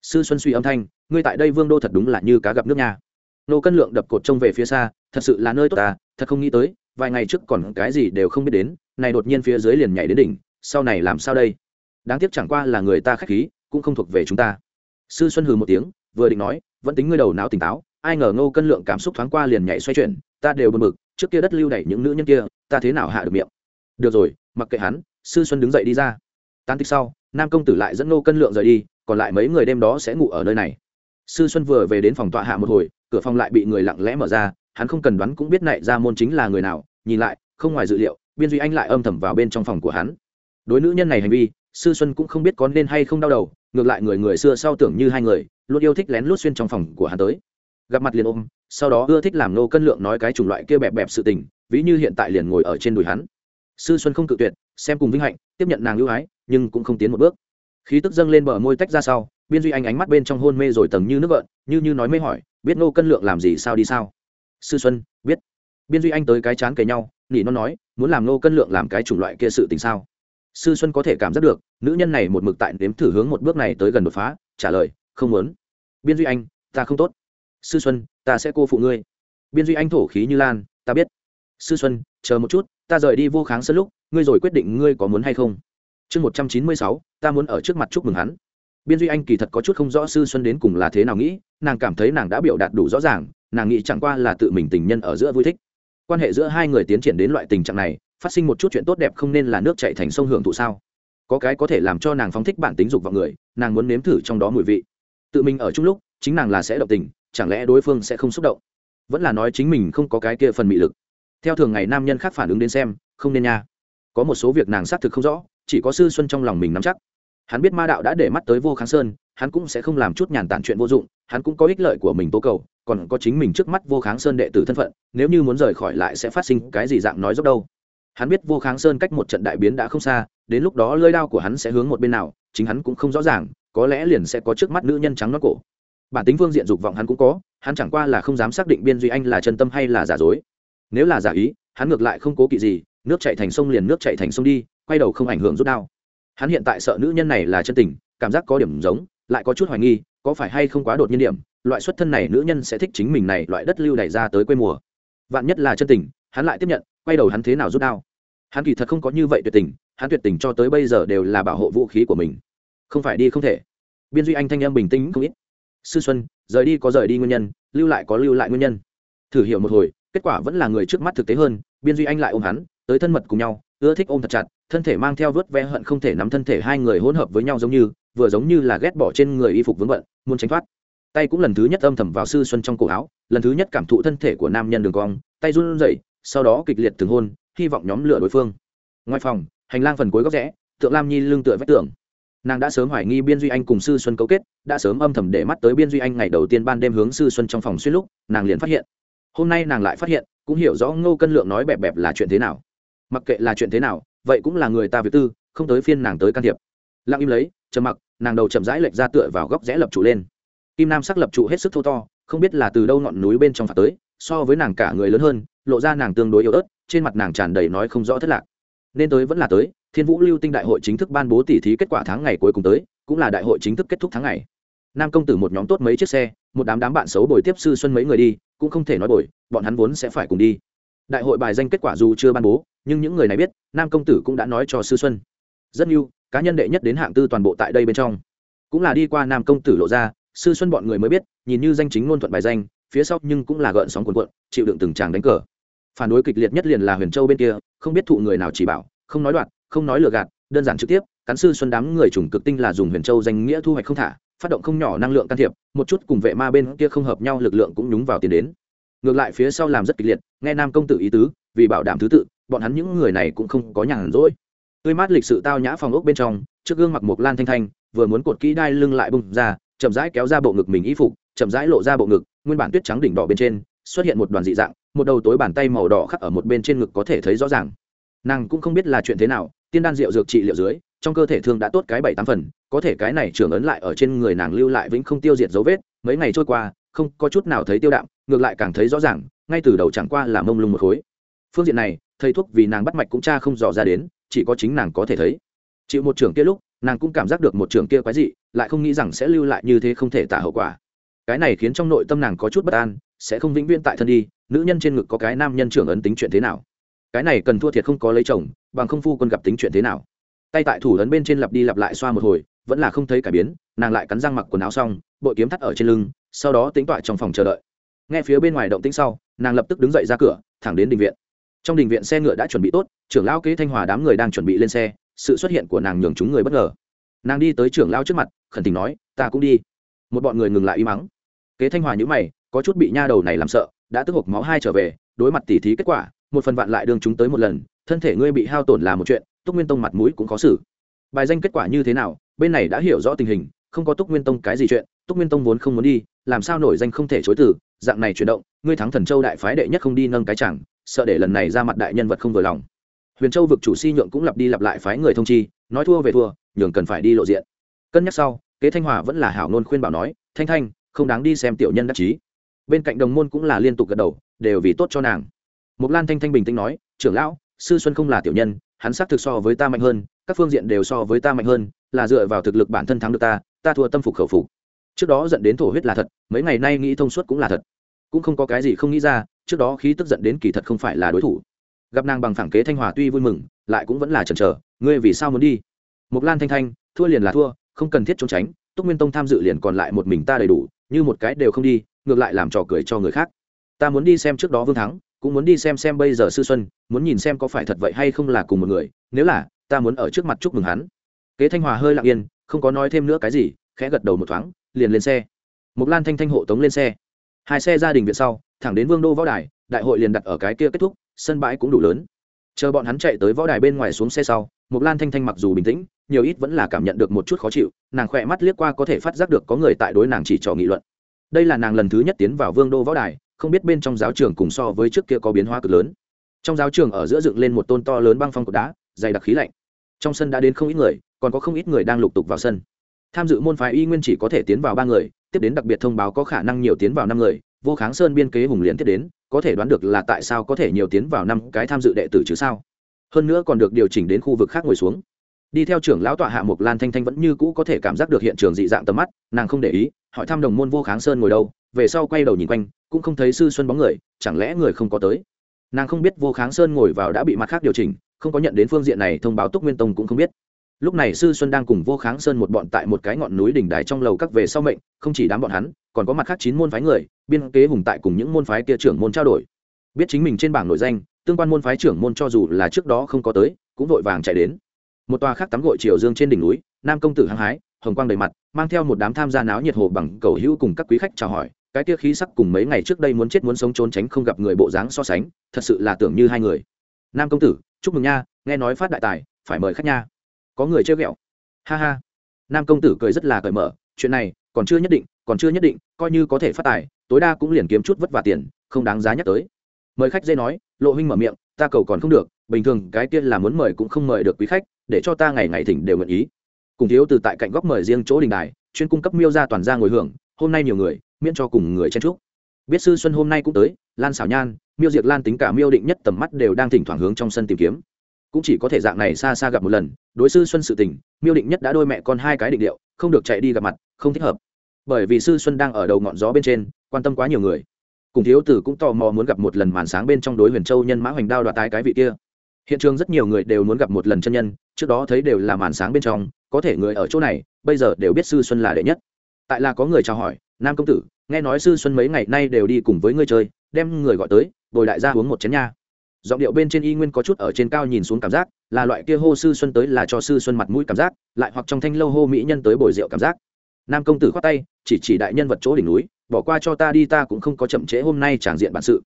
Sư xuân suy âm thanh, ngươi tại đây vương đô thật đúng là như cá gặp nước nhà. nô cân lượng đập cột trông về phía xa, thật sự là nơi tốt ta, thật không nghĩ tới, vài ngày trước còn cái gì đều không biết đến, này đột nhiên phía dưới liền nhảy đến đỉnh, sau này làm sao đây? Đáng tiếc chẳng qua là người ta khách khí, cũng không thuộc về chúng ta. Sư xuân hừ một tiếng, vừa định nói, vẫn tính ngươi đầu não tỉnh táo ai ngờ ngô cân lượng cảm xúc thoáng qua liền nhảy xoay chuyển, ta đều bật mực trước kia đất lưu đẩy những nữ nhân kia, ta thế nào hạ được miệng? Được rồi, mặc kệ hắn, sư xuân đứng dậy đi ra. Tan tích sau, nam công tử lại dẫn ngô cân lượng rời đi, còn lại mấy người đêm đó sẽ ngủ ở nơi này. Sư xuân vừa về đến phòng tọa hạ một hồi, cửa phòng lại bị người lặng lẽ mở ra, hắn không cần đoán cũng biết nại ra môn chính là người nào, nhìn lại, không ngoài dự liệu, biên duy anh lại âm thầm vào bên trong phòng của hắn. Đối nữ nhân này hành vi, sư xuân cũng không biết có nên hay không đau đầu, ngược lại người người xưa sau tưởng như hai người, luôn yêu thích lén lút xuyên trong phòng của hắn tới gặp mặt liền ôm, sau đó ưa thích làm nô cân lượng nói cái chủng loại kia bẹp bẹp sự tình, ví như hiện tại liền ngồi ở trên đùi hắn. Sư xuân không cự tuyệt, xem cùng vinh hạnh, tiếp nhận nàng ưu ái, nhưng cũng không tiến một bước. Khí tức dâng lên bờ môi tách ra sau, biên duy anh ánh mắt bên trong hôn mê rồi tầng như nước vợn như như nói mê hỏi, biết nô cân lượng làm gì sao đi sao? Sư xuân, biết. Biên duy anh tới cái chán kề nhau, nỉ nó nói, muốn làm nô cân lượng làm cái chủng loại kia sự tình sao? Sư xuân có thể cảm giác được, nữ nhân này một mực tại nếm thử hướng một bước này tới gần đột phá, trả lời, không muốn. Biên duy anh, ta không tốt sư xuân, ta sẽ cô phụ ngươi. Biên duy anh thổ khí như lan, ta biết. Sư xuân, chờ một chút, ta rời đi vô kháng sân lúc, ngươi rồi quyết định ngươi có muốn hay không. Chương một trăm chín mươi sáu, ta muốn ở trước mặt chúc mừng hắn. Biên duy anh kỳ thật có chút không rõ sư xuân đến cùng là thế nào nghĩ, nàng cảm thấy nàng đã biểu đạt đủ rõ ràng, nàng nghĩ chẳng qua là tự mình tình nhân ở giữa vui thích. Quan hệ giữa hai người tiến triển đến loại tình trạng này, phát sinh một chút chuyện tốt đẹp không nên là nước chạy thành sông hưởng thụ sao? Có cái có thể làm cho nàng phóng thích bản tính dục vào người, nàng muốn nếm thử trong đó mùi vị. Tự mình ở chung lúc, chính nàng là sẽ động tình chẳng lẽ đối phương sẽ không xúc động? Vẫn là nói chính mình không có cái kia phần mị lực. Theo thường ngày nam nhân khác phản ứng đến xem, không nên nha. Có một số việc nàng xác thực không rõ, chỉ có sư xuân trong lòng mình nắm chắc. Hắn biết ma đạo đã để mắt tới vô kháng sơn, hắn cũng sẽ không làm chút nhàn tản chuyện vô dụng, hắn cũng có ích lợi của mình tố cầu, còn có chính mình trước mắt vô kháng sơn đệ tử thân phận, nếu như muốn rời khỏi lại sẽ phát sinh cái gì dạng nói dốc đâu. Hắn biết vô kháng sơn cách một trận đại biến đã không xa, đến lúc đó lơi đao của hắn sẽ hướng một bên nào, chính hắn cũng không rõ ràng, có lẽ liền sẽ có trước mắt nữ nhân trắng nó cổ bản tính phương diện dục vọng hắn cũng có, hắn chẳng qua là không dám xác định biên duy anh là chân tâm hay là giả dối. Nếu là giả ý, hắn ngược lại không cố kỵ gì, nước chạy thành sông liền nước chạy thành sông đi, quay đầu không ảnh hưởng rút đao. Hắn hiện tại sợ nữ nhân này là chân tình, cảm giác có điểm giống, lại có chút hoài nghi, có phải hay không quá đột nhiên điểm, loại xuất thân này nữ nhân sẽ thích chính mình này loại đất lưu đẩy ra tới quê mùa. Vạn nhất là chân tình, hắn lại tiếp nhận, quay đầu hắn thế nào rút đao. Hắn kỳ thật không có như vậy tuyệt tình, hắn tuyệt tình cho tới bây giờ đều là bảo hộ vũ khí của mình. Không phải đi không thể. Biên duy anh thanh em bình tĩnh không ít sư xuân, rời đi có rời đi nguyên nhân, lưu lại có lưu lại nguyên nhân. Thử hiểu một hồi, kết quả vẫn là người trước mắt thực tế hơn, biên duy anh lại ôm hắn, tới thân mật cùng nhau, ưa thích ôm thật chặt, thân thể mang theo vớt ve hận không thể nắm thân thể hai người hỗn hợp với nhau giống như, vừa giống như là ghét bỏ trên người y phục vướng bận, muốn tránh thoát. Tay cũng lần thứ nhất âm thầm vào sư xuân trong cổ áo, lần thứ nhất cảm thụ thân thể của nam nhân đường cong, tay run rẩy, sau đó kịch liệt từng hôn, hy vọng nhóm lửa đối phương. Ngoài phòng, hành lang phần cuối góc rẽ tượng lam nhi lưng tựa vách tường nàng đã sớm hoài nghi biên duy anh cùng sư xuân cấu kết, đã sớm âm thầm để mắt tới biên duy anh ngày đầu tiên ban đêm hướng sư xuân trong phòng xuyên lúc, nàng liền phát hiện. Hôm nay nàng lại phát hiện, cũng hiểu rõ ngô cân lượng nói bẹp bẹp là chuyện thế nào. Mặc kệ là chuyện thế nào, vậy cũng là người ta việc tư, không tới phiên nàng tới can thiệp. Lặng im lấy, trầm mặc, nàng đầu chậm rãi lệch ra tựa vào góc rẽ lập trụ lên. Kim nam sắc lập trụ hết sức thô to, không biết là từ đâu ngọn núi bên trong phạt tới, so với nàng cả người lớn hơn, lộ ra nàng tương đối yếu ớt, trên mặt nàng tràn đầy nói không rõ thất lạc. Nên tới vẫn là tới thiên vũ lưu tinh đại hội chính thức ban bố tỉ thí kết quả tháng ngày cuối cùng tới, cũng là đại hội chính thức kết thúc tháng ngày. Nam công tử một nhóm tốt mấy chiếc xe, một đám đám bạn xấu bồi tiếp sư xuân mấy người đi, cũng không thể nói bồi, bọn hắn vốn sẽ phải cùng đi. Đại hội bài danh kết quả dù chưa ban bố, nhưng những người này biết, nam công tử cũng đã nói cho sư xuân. Rất nhiều, cá nhân đệ nhất đến hạng tư toàn bộ tại đây bên trong. Cũng là đi qua nam công tử lộ ra, sư xuân bọn người mới biết, nhìn như danh chính ngôn thuận bài danh, phía sau nhưng cũng là gợn sóng cuồn cuộn, chịu đựng từng tràng đánh cờ. Phản đối kịch liệt nhất liền là huyền châu bên kia, không biết thụ người nào chỉ bảo, không nói đoạn không nói lừa gạt, đơn giản trực tiếp, cán sư xuân đám người chủng cực tinh là dùng huyền châu danh nghĩa thu hoạch không thả, phát động không nhỏ năng lượng can thiệp, một chút cùng vệ ma bên kia không hợp nhau lực lượng cũng nhúng vào tiền đến. Ngược lại phía sau làm rất kịch liệt, nghe nam công tử ý tứ, vì bảo đảm thứ tự, bọn hắn những người này cũng không có nhàn rỗi. Tươi mát lịch sự tao nhã phòng ốc bên trong, trước gương mặc một lan thanh thanh, vừa muốn cột kỹ đai lưng lại bung ra, chậm rãi kéo ra bộ ngực mình y phục, chậm rãi lộ ra bộ ngực, nguyên bản tuyết trắng đỉnh đỏ bên trên, xuất hiện một đoàn dị dạng, một đầu tối bàn tay màu đỏ khắc ở một bên trên ngực có thể thấy rõ ràng. Nàng cũng không biết là chuyện thế nào tiên đan rượu dược trị liệu dưới, trong cơ thể thương đã tốt cái bảy tám phần, có thể cái này trưởng ấn lại ở trên người nàng lưu lại vĩnh không tiêu diệt dấu vết, mấy ngày trôi qua, không có chút nào thấy tiêu đạm, ngược lại càng thấy rõ ràng, ngay từ đầu chẳng qua là mông lung một khối. Phương diện này, thầy thuốc vì nàng bắt mạch cũng cha không dò ra đến, chỉ có chính nàng có thể thấy. Chịu một trưởng kia lúc, nàng cũng cảm giác được một trưởng kia quái dị, lại không nghĩ rằng sẽ lưu lại như thế không thể tả hậu quả. Cái này khiến trong nội tâm nàng có chút bất an, sẽ không vĩnh viễn tại thân đi, nữ nhân trên ngực có cái nam nhân trưởng ấn tính chuyện thế nào? Cái này cần thua thiệt không có lấy chồng, bằng không phu quân gặp tính chuyện thế nào. Tay tại thủ ấn bên trên lặp đi lặp lại xoa một hồi, vẫn là không thấy cải biến, nàng lại cắn răng mặc quần áo xong, bội kiếm thắt ở trên lưng, sau đó tính tọa trong phòng chờ đợi. Nghe phía bên ngoài động tĩnh sau, nàng lập tức đứng dậy ra cửa, thẳng đến đình viện. Trong đình viện xe ngựa đã chuẩn bị tốt, trưởng lão kế thanh hòa đám người đang chuẩn bị lên xe, sự xuất hiện của nàng nhường chúng người bất ngờ. Nàng đi tới trưởng lão trước mặt, khẩn tình nói, ta cũng đi. Một bọn người ngừng lại y mắng. Kế thanh hòa nhữ mày, có chút bị nha đầu này làm sợ, đã tức hộp máu hai trở về, đối mặt tỉ thí kết quả một phần vạn lại đường chúng tới một lần, thân thể ngươi bị hao tổn là một chuyện, túc nguyên tông mặt mũi cũng khó xử. Bài danh kết quả như thế nào, bên này đã hiểu rõ tình hình, không có túc nguyên tông cái gì chuyện, túc nguyên tông vốn không muốn đi, làm sao nổi danh không thể chối từ, dạng này chuyển động, ngươi thắng thần châu đại phái đệ nhất không đi nâng cái chẳng, sợ để lần này ra mặt đại nhân vật không vừa lòng. Huyền châu vực chủ si nhượng cũng lặp đi lặp lại phái người thông chi, nói thua về thua, nhường cần phải đi lộ diện. Cân nhắc sau, kế thanh hòa vẫn là hảo nôn khuyên bảo nói, thanh thanh, không đáng đi xem tiểu nhân đắc chí. Bên cạnh đồng môn cũng là liên tục gật đầu, đều vì tốt cho nàng mục lan thanh thanh bình tĩnh nói, trưởng lão, sư xuân không là tiểu nhân, hắn xác thực so với ta mạnh hơn, các phương diện đều so với ta mạnh hơn, là dựa vào thực lực bản thân thắng được ta ta thua tâm phục khẩu phục. Trước đó dẫn đến thổ huyết là thật, mấy ngày nay nghĩ thông suốt cũng là thật. Cũng không có cái gì không nghĩ ra, trước đó khí tức giận đến kỳ thật không phải là đối thủ. Gặp nàng bằng phẳng kế thanh hòa tuy vui mừng, lại cũng vẫn là chần chờ, ngươi vì sao muốn đi? Mục lan thanh thanh, thua liền là thua, không cần thiết trốn tránh, túc nguyên tông tham dự liền còn lại một mình ta đầy đủ, như một cái đều không đi, ngược lại làm trò cười cho người khác. Ta muốn đi xem trước đó vương thắng cũng muốn đi xem xem bây giờ sư xuân, muốn nhìn xem có phải thật vậy hay không là cùng một người, nếu là, ta muốn ở trước mặt chúc mừng hắn. Kế thanh hòa hơi lặng yên, không có nói thêm nữa cái gì, khẽ gật đầu một thoáng, liền lên xe. Mục lan thanh thanh hộ tống lên xe. Hai xe gia đình viện sau, thẳng đến vương đô võ đài, đại hội liền đặt ở cái kia kết thúc, sân bãi cũng đủ lớn. Chờ bọn hắn chạy tới võ đài bên ngoài xuống xe sau mục lan thanh thanh mặc dù bình tĩnh, nhiều ít vẫn là cảm nhận được một chút khó chịu, nàng khỏe mắt liếc qua có thể phát giác được có người tại đối nàng chỉ trò nghị luận. Đây là nàng lần thứ nhất tiến vào vương đô võ đài không biết bên trong giáo trường cùng so với trước kia có biến hóa cực lớn. Trong giáo trường ở giữa dựng lên một tôn to lớn băng phong cột đá, dày đặc khí lạnh. Trong sân đã đến không ít người, còn có không ít người đang lục tục vào sân. Tham dự môn phái y nguyên chỉ có thể tiến vào ba người, tiếp đến đặc biệt thông báo có khả năng nhiều tiến vào năm người, vô kháng sơn biên kế hùng liền tiếp đến, có thể đoán được là tại sao có thể nhiều tiến vào năm cái tham dự đệ tử chứ sao. Hơn nữa còn được điều chỉnh đến khu vực khác ngồi xuống. Đi theo trưởng lão tọa hạ mục lan thanh thanh vẫn như cũ có thể cảm giác được hiện trường dị dạng tầm mắt, nàng không để ý, hỏi thăm đồng môn vô kháng sơn ngồi đâu, về sau quay đầu nhìn quanh cũng không thấy sư xuân bóng người, chẳng lẽ người không có tới? Nàng không biết vô kháng sơn ngồi vào đã bị mặt khác điều chỉnh, không có nhận đến phương diện này thông báo túc nguyên tông cũng không biết. Lúc này sư xuân đang cùng vô kháng sơn một bọn tại một cái ngọn núi đỉnh đài trong lầu các về sau mệnh, không chỉ đám bọn hắn, còn có mặt khác chín môn phái người, biên kế hùng tại cùng những môn phái kia trưởng môn trao đổi. Biết chính mình trên bảng nội danh, tương quan môn phái trưởng môn cho dù là trước đó không có tới, cũng vội vàng chạy đến. Một tòa khác tắm gội triều dương trên đỉnh núi, nam công tử hăng hái, hồng quang đầy mặt mang theo một đám tham gia náo nhiệt hồ bằng cầu hữu cùng các quý khách chào hỏi, cái kia khí sắc cùng mấy ngày trước đây muốn chết muốn sống trốn tránh không gặp người bộ dáng so sánh, thật sự là tưởng như hai người. Nam công tử, chúc mừng nha, nghe nói phát đại tài, phải mời khách nha. Có người chơi ghẹo. Ha ha. Nam công tử cười rất là cởi mở, chuyện này, còn chưa nhất định, còn chưa nhất định, coi như có thể phát tài, tối đa cũng liền kiếm chút vất vả tiền, không đáng giá nhắc tới. Mời khách dây nói, lộ huynh mở miệng, ta cầu còn không được, bình thường cái kia là muốn mời cũng không mời được quý khách, để cho ta ngày ngày thỉnh đều nguyện ý cùng thiếu từ tại cạnh góc mời riêng chỗ đình đài, chuyên cung cấp miêu ra toàn ra ngồi hưởng, hôm nay nhiều người, miễn cho cùng người chen trúc biết sư xuân hôm nay cũng tới, lan xảo nhan, miêu diệt lan tính cả miêu định nhất tầm mắt đều đang thỉnh thoảng hướng trong sân tìm kiếm. Cũng chỉ có thể dạng này xa xa gặp một lần, đối sư xuân sự tình, miêu định nhất đã đôi mẹ con hai cái định điệu, không được chạy đi gặp mặt, không thích hợp. Bởi vì sư xuân đang ở đầu ngọn gió bên trên, quan tâm quá nhiều người. Cùng thiếu tử cũng tò mò muốn gặp một lần màn sáng bên trong đối huyền châu nhân mã hoành đao đoạt tái cái vị kia hiện trường rất nhiều người đều muốn gặp một lần chân nhân, trước đó thấy đều là màn sáng bên trong, có thể người ở chỗ này, bây giờ đều biết sư xuân là đệ nhất. Tại là có người chào hỏi, nam công tử, nghe nói sư xuân mấy ngày nay đều đi cùng với ngươi chơi, đem người gọi tới, bồi đại gia uống một chén nha. Giọng điệu bên trên y nguyên có chút ở trên cao nhìn xuống cảm giác, là loại kia hô sư xuân tới là cho sư xuân mặt mũi cảm giác, lại hoặc trong thanh lâu hô mỹ nhân tới bồi rượu cảm giác. Nam công tử khoát tay, chỉ chỉ đại nhân vật chỗ đỉnh núi, bỏ qua cho ta đi, ta cũng không có chậm trễ hôm nay tràng diện bản sự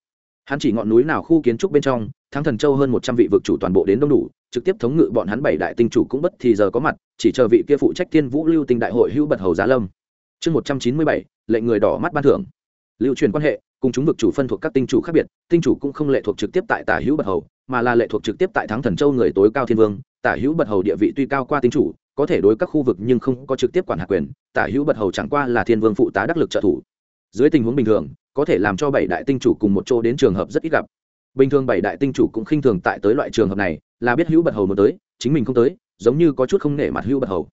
hắn chỉ ngọn núi nào khu kiến trúc bên trong, thắng thần châu hơn một trăm vị vực chủ toàn bộ đến đông đủ, trực tiếp thống ngự bọn hắn bảy đại tinh chủ cũng bất thì giờ có mặt, chỉ chờ vị kia phụ trách thiên vũ lưu tinh đại hội hữu bật hầu giá lâm. Chương một trăm chín mươi bảy, lệnh người đỏ mắt ban thưởng. Lưu truyền quan hệ, cùng chúng vực chủ phân thuộc các tinh chủ khác biệt, tinh chủ cũng không lệ thuộc trực tiếp tại tả hữu bật hầu, mà là lệ thuộc trực tiếp tại thắng thần châu người tối cao thiên vương. Tả hữu bật hầu địa vị tuy cao qua tinh chủ, có thể đối các khu vực nhưng không có trực tiếp quản hạt quyền, tả hữu bật hầu chẳng qua là thiên vương phụ tá đắc lực trợ thủ. Dưới tình huống bình thường có thể làm cho bảy đại tinh chủ cùng một chỗ đến trường hợp rất ít gặp. Bình thường bảy đại tinh chủ cũng khinh thường tại tới loại trường hợp này, là biết hữu bật hầu muốn tới, chính mình không tới, giống như có chút không nể mặt hữu bật hầu.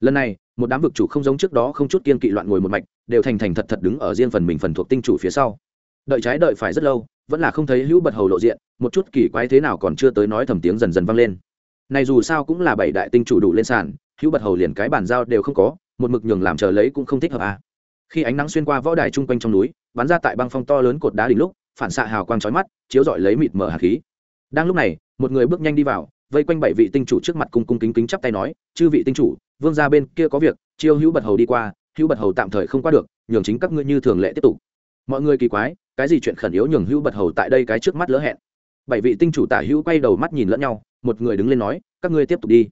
Lần này, một đám vực chủ không giống trước đó không chút kiên kỵ loạn ngồi một mạch, đều thành thành thật thật đứng ở riêng phần mình phần thuộc tinh chủ phía sau. Đợi trái đợi phải rất lâu, vẫn là không thấy hữu bật hầu lộ diện, một chút kỳ quái thế nào còn chưa tới nói thầm tiếng dần dần vang lên. Này dù sao cũng là bảy đại tinh chủ đủ lên sàn, hữu bật hầu liền cái bàn giao đều không có, một mực nhường làm chờ lấy cũng không thích hợp à. khi ánh nắng xuyên qua võ đài chung quanh trong núi bắn ra tại băng phong to lớn cột đá đỉnh lúc, phản xạ hào quang chói mắt, chiếu rọi lấy mịt mở hạt khí. Đang lúc này, một người bước nhanh đi vào, vây quanh bảy vị tinh chủ trước mặt cung cung kính kính chắp tay nói, chư vị tinh chủ, vương gia bên kia có việc, chiêu hữu bật hầu đi qua, hữu bật hầu tạm thời không qua được, nhường chính các ngươi như thường lệ tiếp tục. Mọi người kỳ quái, cái gì chuyện khẩn yếu nhường hữu bật hầu tại đây cái trước mắt lỡ hẹn? Bảy vị tinh chủ tả hữu quay đầu mắt nhìn lẫn nhau, một người đứng lên nói, các ngươi tiếp tục đi.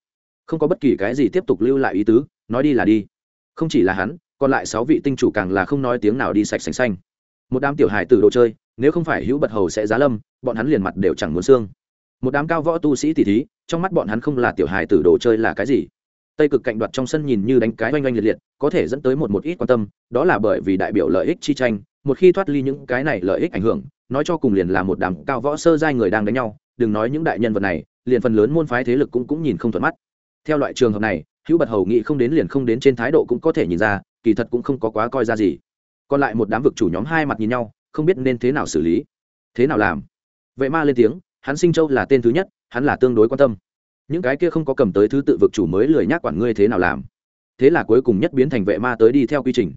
Không có bất kỳ cái gì tiếp tục lưu lại ý tứ, nói đi là đi. Không chỉ là hắn, còn lại sáu vị tinh chủ càng là không nói tiếng nào đi sạch sành xanh một đám tiểu hài từ đồ chơi, nếu không phải hữu bật hầu sẽ giá lâm, bọn hắn liền mặt đều chẳng muốn xương. Một đám cao võ tu sĩ tỷ thí, trong mắt bọn hắn không là tiểu hài tử đồ chơi là cái gì. Tây cực cạnh đoạt trong sân nhìn như đánh cái oanh oanh liệt liệt, có thể dẫn tới một một ít quan tâm, đó là bởi vì đại biểu lợi ích chi tranh, một khi thoát ly những cái này lợi ích ảnh hưởng, nói cho cùng liền là một đám cao võ sơ giai người đang đánh nhau, đừng nói những đại nhân vật này, liền phần lớn môn phái thế lực cũng cũng nhìn không thuận mắt. Theo loại trường hợp này, hữu bật hầu nghĩ không đến liền không đến trên thái độ cũng có thể nhìn ra, kỳ thật cũng không có quá coi ra gì còn lại một đám vực chủ nhóm hai mặt nhìn nhau, không biết nên thế nào xử lý. Thế nào làm? Vệ ma lên tiếng, hắn sinh châu là tên thứ nhất, hắn là tương đối quan tâm. Những cái kia không có cầm tới thứ tự vực chủ mới lười nhác quản ngươi thế nào làm. Thế là cuối cùng nhất biến thành vệ ma tới đi theo quy trình.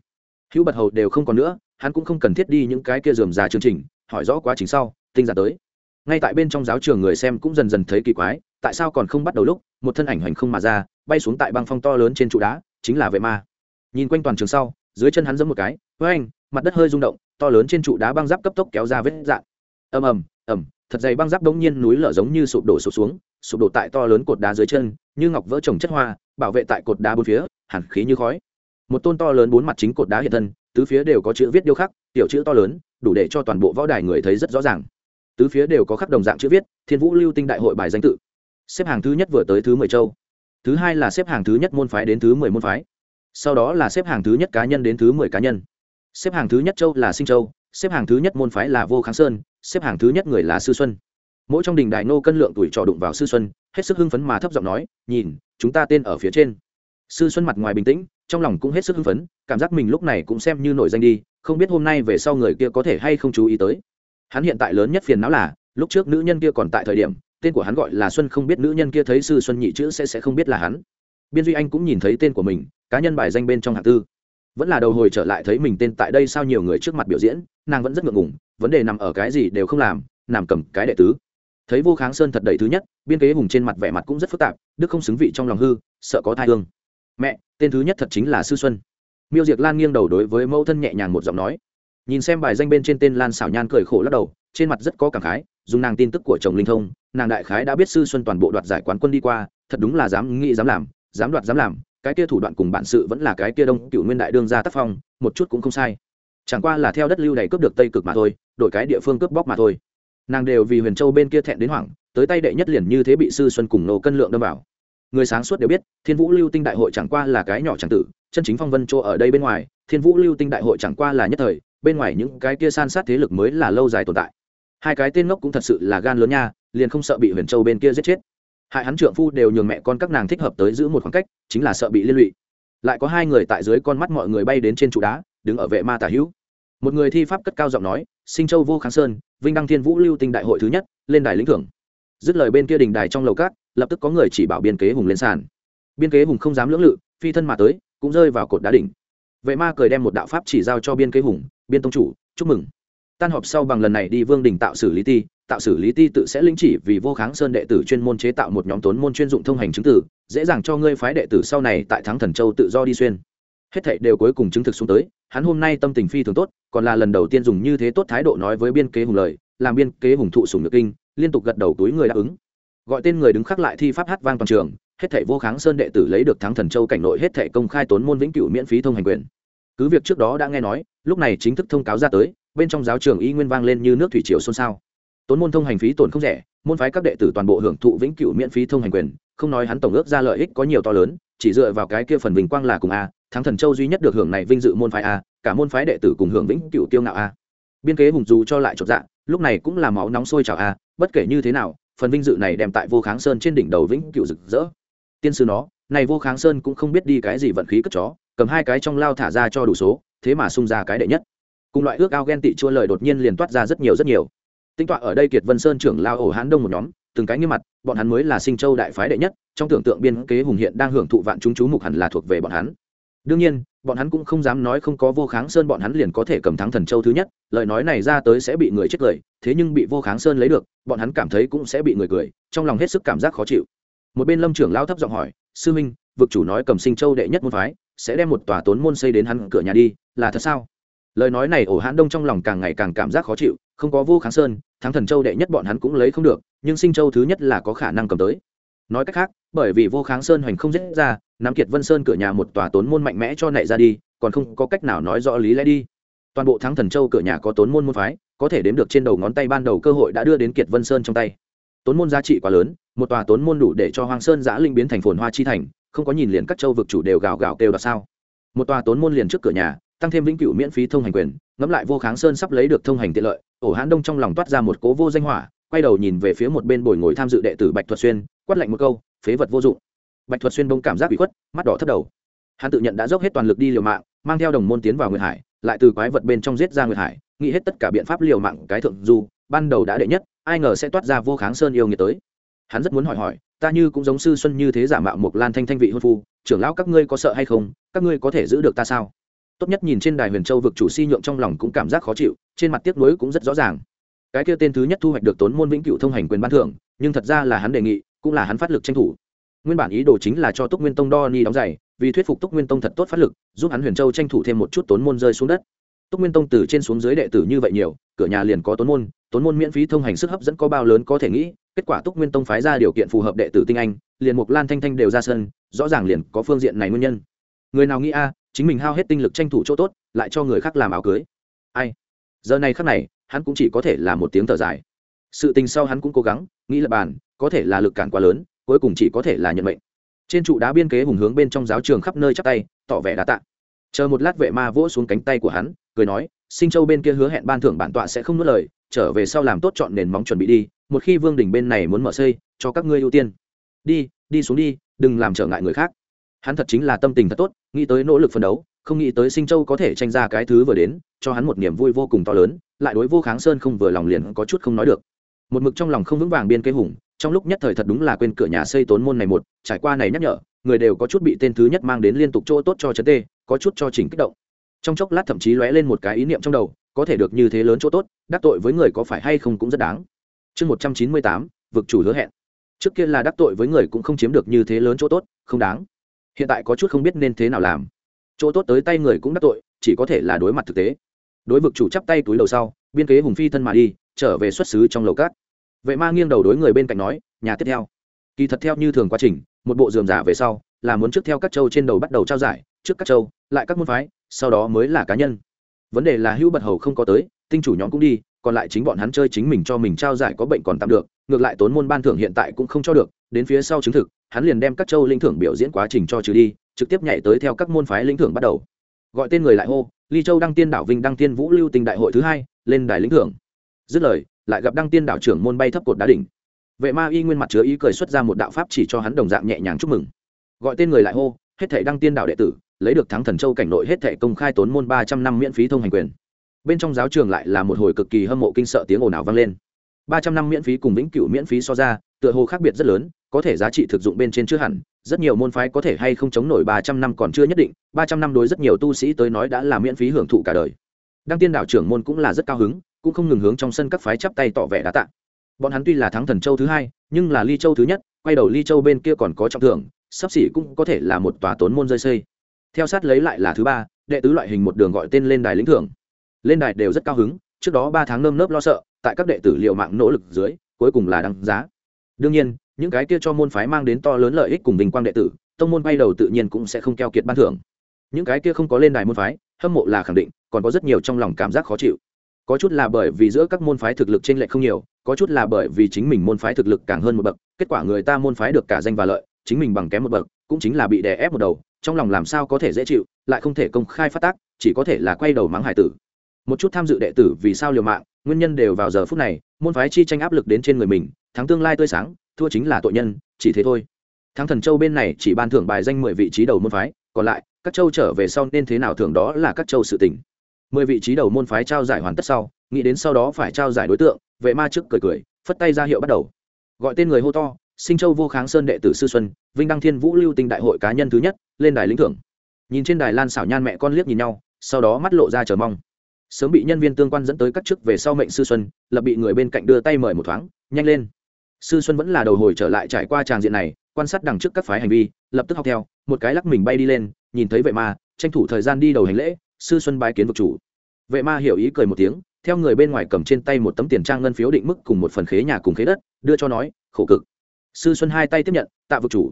Hữu bật hầu đều không còn nữa, hắn cũng không cần thiết đi những cái kia dườm già chương trình, hỏi rõ quá trình sau, tinh giản tới. Ngay tại bên trong giáo trường người xem cũng dần dần thấy kỳ quái, tại sao còn không bắt đầu lúc, một thân ảnh hoành không mà ra, bay xuống tại băng phong to lớn trên trụ đá, chính là vệ ma. Nhìn quanh toàn trường sau, dưới chân hắn giẫm một cái với anh, mặt đất hơi rung động, to lớn trên trụ đá băng giáp cấp tốc kéo ra vết dạn. Ầm ầm ầm, thật dày băng giáp đống nhiên núi lở giống như sụp đổ sụp xuống, sụp đổ tại to lớn cột đá dưới chân, như ngọc vỡ trồng chất hoa, bảo vệ tại cột đá bốn phía hẳn khí như khói. Một tôn to lớn bốn mặt chính cột đá hiện thân, tứ phía đều có chữ viết điêu khắc, tiểu chữ to lớn, đủ để cho toàn bộ võ đài người thấy rất rõ ràng. Tứ phía đều có khắc đồng dạng chữ viết, thiên vũ lưu tinh đại hội bài danh tự. Xếp hàng thứ nhất vừa tới thứ mười châu. Thứ hai là xếp hàng thứ nhất môn phái đến thứ mười môn phái. Sau đó là xếp hàng thứ nhất cá nhân đến thứ mười cá nhân xếp hàng thứ nhất châu là sinh châu, xếp hàng thứ nhất môn phái là vô kháng sơn, xếp hàng thứ nhất người là sư xuân. Mỗi trong đình đại nô cân lượng tuổi trò đụng vào sư xuân, hết sức hưng phấn mà thấp giọng nói, nhìn, chúng ta tên ở phía trên. Sư xuân mặt ngoài bình tĩnh, trong lòng cũng hết sức hưng phấn, cảm giác mình lúc này cũng xem như nổi danh đi, không biết hôm nay về sau người kia có thể hay không chú ý tới. Hắn hiện tại lớn nhất phiền não là, lúc trước nữ nhân kia còn tại thời điểm, tên của hắn gọi là xuân không biết nữ nhân kia thấy sư xuân nhị chữ sẽ sẽ không biết là hắn. Biên duy anh cũng nhìn thấy tên của mình, cá nhân bài danh bên trong hạng tư vẫn là đầu hồi trở lại thấy mình tên tại đây sao nhiều người trước mặt biểu diễn, nàng vẫn rất ngượng ngùng, vấn đề nằm ở cái gì đều không làm, nằm cầm cái đệ tứ. Thấy vô kháng sơn thật đầy thứ nhất, biên kế hùng trên mặt vẻ mặt cũng rất phức tạp, đức không xứng vị trong lòng hư, sợ có thai hương. Mẹ, tên thứ nhất thật chính là sư xuân. Miêu diệc lan nghiêng đầu đối với mẫu thân nhẹ nhàng một giọng nói. Nhìn xem bài danh bên trên tên lan xảo nhan cười khổ lắc đầu, trên mặt rất có cảm khái, dùng nàng tin tức của chồng linh thông, nàng đại khái đã biết sư xuân toàn bộ đoạt giải quán quân đi qua, thật đúng là dám nghĩ dám làm, dám đoạt dám làm cái kia thủ đoạn cùng bản sự vẫn là cái kia đông cựu nguyên đại đương gia tác phong, một chút cũng không sai. Chẳng qua là theo đất lưu này cướp được tây cực mà thôi, đổi cái địa phương cướp bóc mà thôi. Nàng đều vì huyền châu bên kia thẹn đến hoảng, tới tay đệ nhất liền như thế bị sư xuân cùng nổ cân lượng đâm vào. Người sáng suốt đều biết, thiên vũ lưu tinh đại hội chẳng qua là cái nhỏ chẳng tử, chân chính phong vân chỗ ở đây bên ngoài, thiên vũ lưu tinh đại hội chẳng qua là nhất thời, bên ngoài những cái kia san sát thế lực mới là lâu dài tồn tại. Hai cái tên ngốc cũng thật sự là gan lớn nha, liền không sợ bị huyền châu bên kia giết chết hại hắn trượng phu đều nhường mẹ con các nàng thích hợp tới giữ một khoảng cách, chính là sợ bị liên lụy. Lại có hai người tại dưới con mắt mọi người bay đến trên trụ đá, đứng ở vệ ma tả hữu. Một người thi pháp cất cao giọng nói, sinh châu vô kháng sơn, vinh đăng thiên vũ lưu tinh đại hội thứ nhất, lên đài lĩnh thưởng. Dứt lời bên kia đình đài trong lầu cát lập tức có người chỉ bảo biên kế hùng lên sàn. Biên kế hùng không dám lưỡng lự, phi thân mà tới, cũng rơi vào cột đá đỉnh. Vệ ma cười đem một đạo pháp chỉ giao cho biên kế hùng, biên tông chủ, chúc mừng. Tan họp sau bằng lần này đi vương đình tạo xử lý ti tạo xử lý ti tự sẽ lĩnh chỉ vì vô kháng sơn đệ tử chuyên môn chế tạo một nhóm tốn môn chuyên dụng thông hành chứng tử dễ dàng cho ngươi phái đệ tử sau này tại thắng thần châu tự do đi xuyên. Hết thảy đều cuối cùng chứng thực xuống tới, hắn hôm nay tâm tình phi thường tốt, còn là lần đầu tiên dùng như thế tốt thái độ nói với biên kế hùng lời, làm biên kế hùng thụ sùng nước kinh, liên tục gật đầu túi người đáp ứng. Gọi tên người đứng khắc lại thi pháp hát vang toàn trường, hết thảy vô kháng sơn đệ tử lấy được thắng thần châu cảnh nội hết thảy công khai tốn môn vĩnh cửu miễn phí thông hành quyền. Cứ việc trước đó đã nghe nói, lúc này chính thức thông cáo ra tới, bên trong giáo trường y nguyên vang lên như nước thủy triều xôn xao tốn môn thông hành phí tổn không rẻ, môn phái các đệ tử toàn bộ hưởng thụ vĩnh cửu miễn phí thông hành quyền, không nói hắn tổng ước ra lợi ích có nhiều to lớn, chỉ dựa vào cái kia phần vinh quang là cùng a, thắng thần châu duy nhất được hưởng này vinh dự môn phái a, cả môn phái đệ tử cùng hưởng vĩnh cửu tiêu ngạo a. Biên kế hùng dù cho lại chột dạ lúc này cũng là máu nóng sôi trào a, bất kể như thế nào, phần vinh dự này đem tại vô kháng sơn trên đỉnh đầu vĩnh cựu rực rỡ. Tiên sư nó, này vô kháng sơn cũng không biết đi cái gì vận khí cất chó, cầm hai cái trong lao thả ra cho đủ số, thế mà xung ra cái đệ nhất. Cùng loại ước ao ghen tị chua lời đột nhiên liền toát ra rất nhiều rất nhiều tinh tọa ở đây kiệt vân sơn trưởng lao ổ hán đông một nhóm, từng cái nghiêm mặt, bọn hắn mới là sinh châu đại phái đệ nhất, trong tưởng tượng biên kế hùng hiện đang hưởng thụ vạn chúng chú mục hẳn là thuộc về bọn hắn. Đương nhiên, bọn hắn cũng không dám nói không có vô kháng sơn bọn hắn liền có thể cầm thắng thần châu thứ nhất, lời nói này ra tới sẽ bị người chết cười, thế nhưng bị vô kháng sơn lấy được, bọn hắn cảm thấy cũng sẽ bị người cười, trong lòng hết sức cảm giác khó chịu. Một bên lâm trưởng lao thấp giọng hỏi, sư minh, vực chủ nói cầm sinh châu đệ nhất môn phái, sẽ đem một tòa tốn môn xây đến hắn cửa nhà đi, là thật sao? Lời nói này ổ hãn đông trong lòng càng ngày càng cảm giác khó chịu, không có vô kháng sơn, thắng thần châu đệ nhất bọn hắn cũng lấy không được, nhưng sinh châu thứ nhất là có khả năng cầm tới. Nói cách khác, bởi vì vô kháng sơn hoành không dễ ra, nắm kiệt vân sơn cửa nhà một tòa tốn môn mạnh mẽ cho nảy ra đi, còn không có cách nào nói rõ lý lẽ đi. Toàn bộ thắng thần châu cửa nhà có tốn môn môn phái, có thể đếm được trên đầu ngón tay ban đầu cơ hội đã đưa đến kiệt vân sơn trong tay. Tốn môn giá trị quá lớn, một tòa tốn môn đủ để cho hoàng sơn giã linh biến thành phồn hoa chi thành, không có nhìn liền các châu vực chủ đều gào gào kêu đặt sao. Một tòa tốn môn liền trước cửa nhà tăng thêm vĩnh cửu miễn phí thông hành quyền, ngẫm lại vô kháng sơn sắp lấy được thông hành tiện lợi, ổ hãn đông trong lòng toát ra một cố vô danh hỏa, quay đầu nhìn về phía một bên bồi ngồi tham dự đệ tử bạch thuật xuyên, quát lạnh một câu, phế vật vô dụng. Bạch thuật xuyên bông cảm giác bị khuất, mắt đỏ thất đầu. Hắn tự nhận đã dốc hết toàn lực đi liều mạng, mang theo đồng môn tiến vào nguyệt hải, lại từ quái vật bên trong giết ra nguyệt hải, nghĩ hết tất cả biện pháp liều mạng cái thượng du, ban đầu đã đệ nhất, ai ngờ sẽ toát ra vô kháng sơn yêu nghiệt tới. Hắn rất muốn hỏi hỏi, ta như cũng giống sư xuân như thế giả mạo một lan thanh thanh vị hôn phu, trưởng lão các ngươi có sợ hay không? Các ngươi có thể giữ được ta sao? Tốt nhất nhìn trên đài huyền châu vực chủ si nhượng trong lòng cũng cảm giác khó chịu, trên mặt tiếc nuối cũng rất rõ ràng. Cái kia tên thứ nhất thu hoạch được tốn môn vĩnh cửu thông hành quyền ban thưởng, nhưng thật ra là hắn đề nghị, cũng là hắn phát lực tranh thủ. Nguyên bản ý đồ chính là cho túc nguyên tông đo ni đóng giày, vì thuyết phục túc nguyên tông thật tốt phát lực, giúp hắn huyền châu tranh thủ thêm một chút tốn môn rơi xuống đất. Túc nguyên tông từ trên xuống dưới đệ tử như vậy nhiều, cửa nhà liền có tốn môn tốn môn miễn phí thông hành sức hấp dẫn có bao lớn có thể nghĩ, kết quả túc nguyên tông phái ra điều kiện phù hợp đệ tử tinh anh, liền mục lan thanh thanh đều ra sân, rõ ràng liền có phương diện này nguyên nhân. Người nào nghĩ a chính mình hao hết tinh lực tranh thủ chỗ tốt, lại cho người khác làm áo cưới. Ai? Giờ này khắc này, hắn cũng chỉ có thể là một tiếng thở dài. Sự tình sau hắn cũng cố gắng, nghĩ là bàn, có thể là lực cản quá lớn, cuối cùng chỉ có thể là nhận mệnh. Trên trụ đá biên kế hùng hướng bên trong giáo trường khắp nơi chắp tay, tỏ vẻ đá tạ. Chờ một lát vệ ma vỗ xuống cánh tay của hắn, cười nói, sinh châu bên kia hứa hẹn ban thưởng bản tọa sẽ không nuốt lời, trở về sau làm tốt chọn nền móng chuẩn bị đi, một khi vương đình bên này muốn mở xây, cho các ngươi ưu tiên. Đi đi xuống đi, đừng làm trở ngại người khác hắn thật chính là tâm tình thật tốt, nghĩ tới nỗ lực phấn đấu, không nghĩ tới sinh châu có thể tranh ra cái thứ vừa đến, cho hắn một niềm vui vô cùng to lớn, lại đối vô kháng sơn không vừa lòng liền có chút không nói được. Một mực trong lòng không vững vàng biên kế hùng, trong lúc nhất thời thật đúng là quên cửa nhà xây tốn môn này một, trải qua này nhắc nhở, người đều có chút bị tên thứ nhất mang đến liên tục chỗ tốt cho chấn tê, có chút cho chỉnh kích động. Trong chốc lát thậm chí lóe lên một cái ý niệm trong đầu, có thể được như thế lớn chỗ tốt, đắc tội với người có phải hay không cũng rất đáng. Chương một trăm chín mươi tám, vực chủ hứa hẹn. Trước kia là đắc tội với người cũng không chiếm được như thế lớn chỗ tốt, không đáng hiện tại có chút không biết nên thế nào làm. Chỗ tốt tới tay người cũng đắc tội, chỉ có thể là đối mặt thực tế. Đối vực chủ chắp tay túi đầu sau, biên kế hùng phi thân mà đi, trở về xuất xứ trong lầu cát. Vệ ma nghiêng đầu đối người bên cạnh nói, nhà tiếp theo. Kỳ thật theo như thường quá trình, một bộ dườm giả về sau, là muốn trước theo các châu trên đầu bắt đầu trao giải, trước các châu, lại các môn phái, sau đó mới là cá nhân. Vấn đề là hữu bật hầu không có tới, tinh chủ nhóm cũng đi, còn lại chính bọn hắn chơi chính mình cho mình trao giải có bệnh còn tạm được, ngược lại tốn môn ban thưởng hiện tại cũng không cho được đến phía sau chứng thực, hắn liền đem các châu linh thưởng biểu diễn quá trình cho trừ đi, trực tiếp nhảy tới theo các môn phái linh thưởng bắt đầu. Gọi tên người lại hô, ly châu đăng tiên đảo vinh đăng tiên vũ lưu tình đại hội thứ hai, lên đài linh thưởng. Dứt lời, lại gặp đăng tiên đảo trưởng môn bay thấp cột đá đỉnh. Vệ ma y nguyên mặt chứa ý cười xuất ra một đạo pháp chỉ cho hắn đồng dạng nhẹ nhàng chúc mừng. Gọi tên người lại hô, hết thể đăng tiên đảo đệ tử, lấy được thắng thần châu cảnh nội hết thể công khai tốn môn ba trăm năm miễn phí thông hành quyền. Bên trong giáo trường lại là một hồi cực kỳ hâm mộ kinh sợ tiếng ồn ào vang lên. ba trăm năm miễn phí cùng vĩnh cửu miễn phí so ra, tựa hồ khác biệt rất lớn có thể giá trị thực dụng bên trên chưa hẳn, rất nhiều môn phái có thể hay không chống nổi ba trăm năm còn chưa nhất định, ba trăm năm đối rất nhiều tu sĩ tới nói đã là miễn phí hưởng thụ cả đời. Đăng tiên đạo trưởng môn cũng là rất cao hứng, cũng không ngừng hướng trong sân các phái chắp tay tỏ vẻ đá tạ. Bọn hắn tuy là thắng thần châu thứ hai, nhưng là ly châu thứ nhất, quay đầu ly châu bên kia còn có trọng thưởng, sắp xỉ cũng có thể là một tòa tốn môn rơi xây. Theo sát lấy lại là thứ ba, đệ tứ loại hình một đường gọi tên lên đài lĩnh thưởng. Lên đài đều rất cao hứng, trước đó ba tháng nơm nớp lo sợ, tại các đệ tử liệu mạng nỗ lực dưới, cuối cùng là đăng giá. Đương nhiên những cái kia cho môn phái mang đến to lớn lợi ích cùng vinh quang đệ tử, tông môn bay đầu tự nhiên cũng sẽ không keo kiệt ban thưởng. Những cái kia không có lên đài môn phái, hâm mộ là khẳng định, còn có rất nhiều trong lòng cảm giác khó chịu. Có chút là bởi vì giữa các môn phái thực lực t r ê n lệch không nhiều, có chút là bởi vì chính mình môn phái thực lực càng hơn một bậc, kết quả người ta môn phái được cả danh và lợi, chính mình bằng kém một bậc, cũng chính là bị đè ép một đầu, trong lòng làm sao có thể dễ chịu, lại không thể công khai phát tác, chỉ có thể là quay đầu mắng hải tử. Một chút tham dự đệ tử vì sao liều mạng, nguyên nhân đều vào giờ phút này, môn phái chi tranh áp lực đến trên người mình, thắng tương lai tươi sáng thua chính là tội nhân, chỉ thế thôi. Thắng thần châu bên này chỉ ban thưởng bài danh mười vị trí đầu môn phái, còn lại, các châu trở về sau nên thế nào thưởng đó là các châu sự tỉnh mười vị trí đầu môn phái trao giải hoàn tất sau, nghĩ đến sau đó phải trao giải đối tượng, vệ ma trước cười cười, phất tay ra hiệu bắt đầu. Gọi tên người hô to, sinh châu vô kháng sơn đệ tử sư xuân, vinh đăng thiên vũ lưu tinh đại hội cá nhân thứ nhất, lên đài lĩnh thưởng. Nhìn trên đài lan xảo nhan mẹ con liếc nhìn nhau, sau đó mắt lộ ra chờ mong. Sớm bị nhân viên tương quan dẫn tới các chức về sau mệnh sư xuân, lập bị người bên cạnh đưa tay mời một thoáng, nhanh lên sư xuân vẫn là đầu hồi trở lại trải qua tràng diện này, quan sát đằng trước các phái hành vi, lập tức học theo, một cái lắc mình bay đi lên, nhìn thấy vệ ma, tranh thủ thời gian đi đầu hành lễ, sư xuân bái kiến vực chủ. Vệ ma hiểu ý cười một tiếng, theo người bên ngoài cầm trên tay một tấm tiền trang ngân phiếu định mức cùng một phần khế nhà cùng khế đất, đưa cho nói, khổ cực. Sư xuân hai tay tiếp nhận, tạ vực chủ.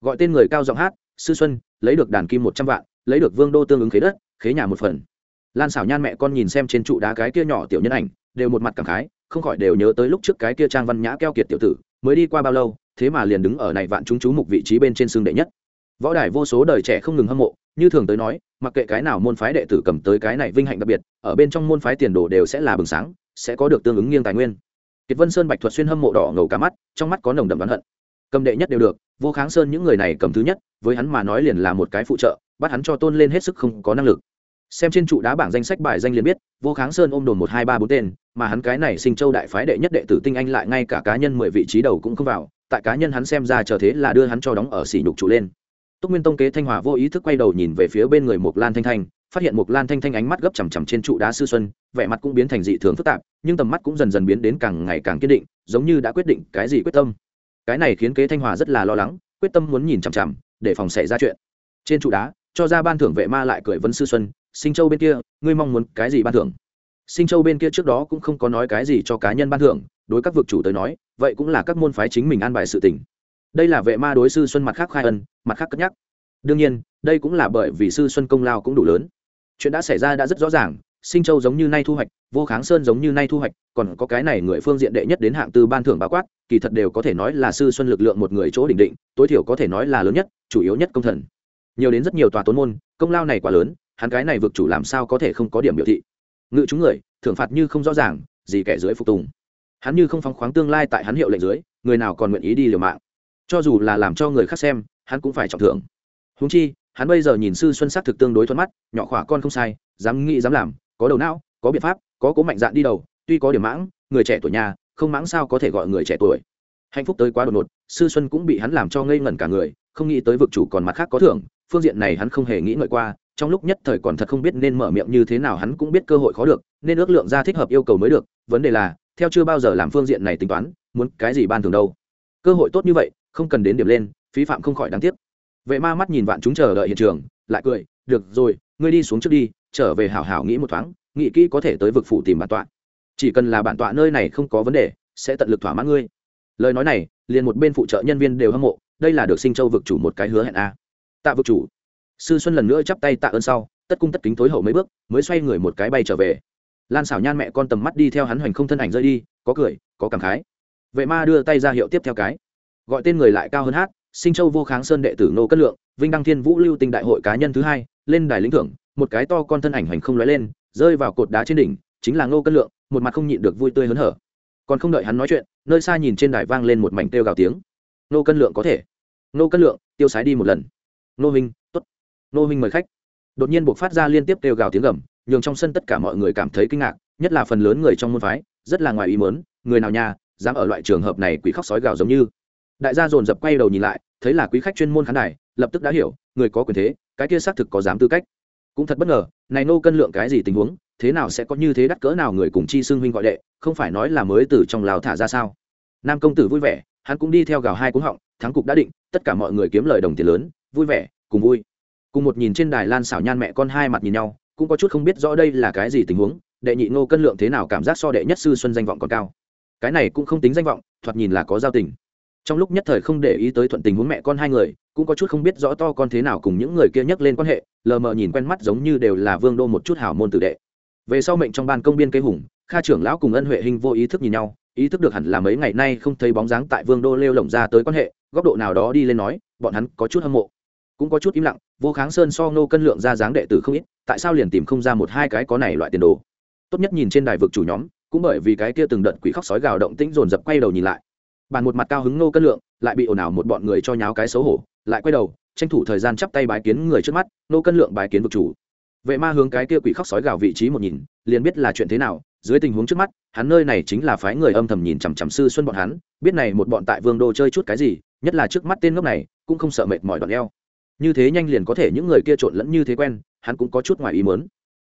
Gọi tên người cao giọng hát, sư xuân, lấy được đàn kim một trăm vạn, lấy được vương đô tương ứng khế đất, khế nhà một phần. Lan xảo nhan mẹ con nhìn xem trên trụ đá cái kia nhỏ tiểu nhân ảnh, đều một mặt cảm khái không khỏi đều nhớ tới lúc trước cái kia trang văn nhã keo kiệt tiểu tử, mới đi qua bao lâu, thế mà liền đứng ở này vạn chúng chú mục vị trí bên trên xương đệ nhất. Võ đài vô số đời trẻ không ngừng hâm mộ, như thường tới nói, mặc kệ cái nào môn phái đệ tử cầm tới cái này vinh hạnh đặc biệt, ở bên trong môn phái tiền đồ đều sẽ là bừng sáng, sẽ có được tương ứng nghiêng tài nguyên. Kiệt vân sơn bạch thuật xuyên hâm mộ đỏ ngầu cả mắt, trong mắt có nồng đậm đoán hận. Cầm đệ nhất đều được, vô kháng sơn những người này cầm thứ nhất, với hắn mà nói liền là một cái phụ trợ, bắt hắn cho tôn lên hết sức không có năng lực xem trên trụ đá bảng danh sách bài danh liền biết, vô kháng sơn ôm đồn một hai ba bốn tên, mà hắn cái này sinh châu đại phái đệ nhất đệ tử tinh anh lại ngay cả cá nhân mười vị trí đầu cũng không vào, tại cá nhân hắn xem ra chờ thế là đưa hắn cho đóng ở xỉ nhục trụ lên. Túc nguyên tông kế thanh hòa vô ý thức quay đầu nhìn về phía bên người mộc lan thanh thanh, phát hiện mộc lan thanh thanh ánh mắt gấp chằm chằm trên trụ đá sư xuân, vẻ mặt cũng biến thành dị thường phức tạp, nhưng tầm mắt cũng dần dần biến đến càng ngày càng kiên định, giống như đã quyết định cái gì quyết tâm. Cái này khiến kế thanh hòa rất là lo lắng, quyết tâm muốn nhìn chằm chằm, để phòng xảy ra chuyện. Trên trụ đá, cho ra ban thưởng vệ ma lại cười vấn sư xuân sinh châu bên kia, ngươi mong muốn cái gì ban thưởng? Sinh châu bên kia trước đó cũng không có nói cái gì cho cá nhân ban thưởng, đối các vực chủ tới nói, vậy cũng là các môn phái chính mình an bài sự tình. Đây là vệ ma đối sư xuân mặt khác khai ân, mặt khác cất nhắc. Đương nhiên, đây cũng là bởi vì sư xuân công lao cũng đủ lớn. Chuyện đã xảy ra đã rất rõ ràng, sinh châu giống như nay thu hoạch, vô kháng sơn giống như nay thu hoạch, còn có cái này người phương diện đệ nhất đến hạng tư ban thưởng bao quát, kỳ thật đều có thể nói là sư xuân lực lượng một người chỗ đỉnh định, tối thiểu có thể nói là lớn nhất, chủ yếu nhất công thần. Nhiều đến rất nhiều tòa tốn môn, công lao này quá lớn hắn cái này vực chủ làm sao có thể không có điểm biểu thị? Ngự chúng người, thưởng phạt như không rõ ràng, gì kẻ dưới phục tùng. Hắn như không phóng khoáng tương lai tại hắn hiệu lệnh dưới, người nào còn nguyện ý đi liều mạng? Cho dù là làm cho người khác xem, hắn cũng phải trọng thưởng. Húng chi, hắn bây giờ nhìn sư xuân sắc thực tương đối thuận mắt, nhỏ khỏa con không sai, dám nghĩ dám làm, có đầu não, có biện pháp, có cố mạnh dạn đi đầu, tuy có điểm mãng, người trẻ tuổi nhà, không mãng sao có thể gọi người trẻ tuổi. Hạnh phúc tới quá đột ngột, sư xuân cũng bị hắn làm cho ngây ngẩn cả người, không nghĩ tới vực chủ còn mặt khác có thưởng, phương diện này hắn không hề nghĩ ngợi qua trong lúc nhất thời còn thật không biết nên mở miệng như thế nào hắn cũng biết cơ hội khó được, nên ước lượng ra thích hợp yêu cầu mới được, vấn đề là, theo chưa bao giờ làm phương diện này tính toán, muốn cái gì ban thường đâu. Cơ hội tốt như vậy, không cần đến điểm lên, phí phạm không khỏi đáng tiếc. Vệ ma mắt nhìn vạn chúng chờ đợi hiện trường, lại cười, được rồi, ngươi đi xuống trước đi, trở về hảo hảo nghĩ một thoáng, nghĩ kỹ có thể tới vực phủ tìm bản tọa. Chỉ cần là bản tọa nơi này không có vấn đề, sẽ tận lực thỏa mãn ngươi. Lời nói này, liền một bên phụ trợ nhân viên đều hâm mộ, đây là được sinh châu vực chủ một cái hứa hẹn a. Tạ vực chủ sư xuân lần nữa chắp tay tạ ơn sau, tất cung tất kính thối hậu mấy bước, mới xoay người một cái bay trở về. Lan xảo nhan mẹ con tầm mắt đi theo hắn hoành không thân ảnh rơi đi, có cười, có cảm khái. Vệ ma đưa tay ra hiệu tiếp theo cái. Gọi tên người lại cao hơn hát, sinh châu vô kháng sơn đệ tử nô cất lượng, vinh đăng thiên vũ lưu tinh đại hội cá nhân thứ hai, lên đài lĩnh thưởng, một cái to con thân ảnh hoành không lóe lên, rơi vào cột đá trên đỉnh, chính là ngô cất lượng, một mặt không nhịn được vui tươi hớn hở. Còn không đợi hắn nói chuyện, nơi xa nhìn trên đài vang lên một mảnh kêu gào tiếng. Nô cân lượng có thể. Nô cân lượng, tiêu sái đi một lần. Nô minh nô minh mời khách. Đột nhiên buộc phát ra liên tiếp kêu gào tiếng gầm, nhường trong sân tất cả mọi người cảm thấy kinh ngạc, nhất là phần lớn người trong môn phái, rất là ngoài ý mớn người nào nhà dám ở loại trường hợp này quỷ khóc sói gào giống như. Đại gia dồn dập quay đầu nhìn lại, thấy là quý khách chuyên môn khán đài, lập tức đã hiểu, người có quyền thế, cái kia xác thực có dám tư cách. Cũng thật bất ngờ, này nô cân lượng cái gì tình huống, thế nào sẽ có như thế đắt cỡ nào người cùng chi xưng huynh gọi đệ, không phải nói là mới từ trong lào thả ra sao? Nam công tử vui vẻ, hắn cũng đi theo gào hai cúng họng, thắng cục đã định, tất cả mọi người kiếm lời đồng tiền lớn, vui vẻ, cùng vui cùng một nhìn trên đài lan xảo nhan mẹ con hai mặt nhìn nhau, cũng có chút không biết rõ đây là cái gì tình huống, đệ nhị ngô cân lượng thế nào cảm giác so đệ nhất sư xuân danh vọng còn cao. Cái này cũng không tính danh vọng, thoạt nhìn là có giao tình. Trong lúc nhất thời không để ý tới thuận tình huống mẹ con hai người, cũng có chút không biết rõ to con thế nào cùng những người kia nhắc lên quan hệ, lờ mờ nhìn quen mắt giống như đều là vương đô một chút hảo môn tử đệ. Về sau mệnh trong ban công biên cây hùng, kha trưởng lão cùng ân huệ hình vô ý thức nhìn nhau, ý thức được hẳn là mấy ngày nay không thấy bóng dáng tại vương đô lêu lồng ra tới quan hệ, góc độ nào đó đi lên nói, bọn hắn có chút hâm mộ. Cũng có chút im lặng vô kháng sơn so nô cân lượng ra dáng đệ tử không ít, tại sao liền tìm không ra một hai cái có này loại tiền đồ? Tốt nhất nhìn trên đài vực chủ nhóm, cũng bởi vì cái kia từng đợt quỷ khóc sói gào động tĩnh dồn dập quay đầu nhìn lại. Bàn một mặt cao hứng nô cân lượng, lại bị ồn ào một bọn người cho nháo cái xấu hổ, lại quay đầu, tranh thủ thời gian chắp tay bái kiến người trước mắt nô cân lượng bái kiến vực chủ. Vệ ma hướng cái kia quỷ khóc sói gào vị trí một nhìn, liền biết là chuyện thế nào, dưới tình huống trước mắt, hắn nơi này chính là phái người âm thầm nhìn chằm chằm sư xuân bọn hắn, biết này một bọn tại vương đô chơi chút cái gì, nhất là trước mắt tên ngốc này, cũng không sợ mệt mỏi đoạn eo như thế nhanh liền có thể những người kia trộn lẫn như thế quen, hắn cũng có chút ngoài ý mớn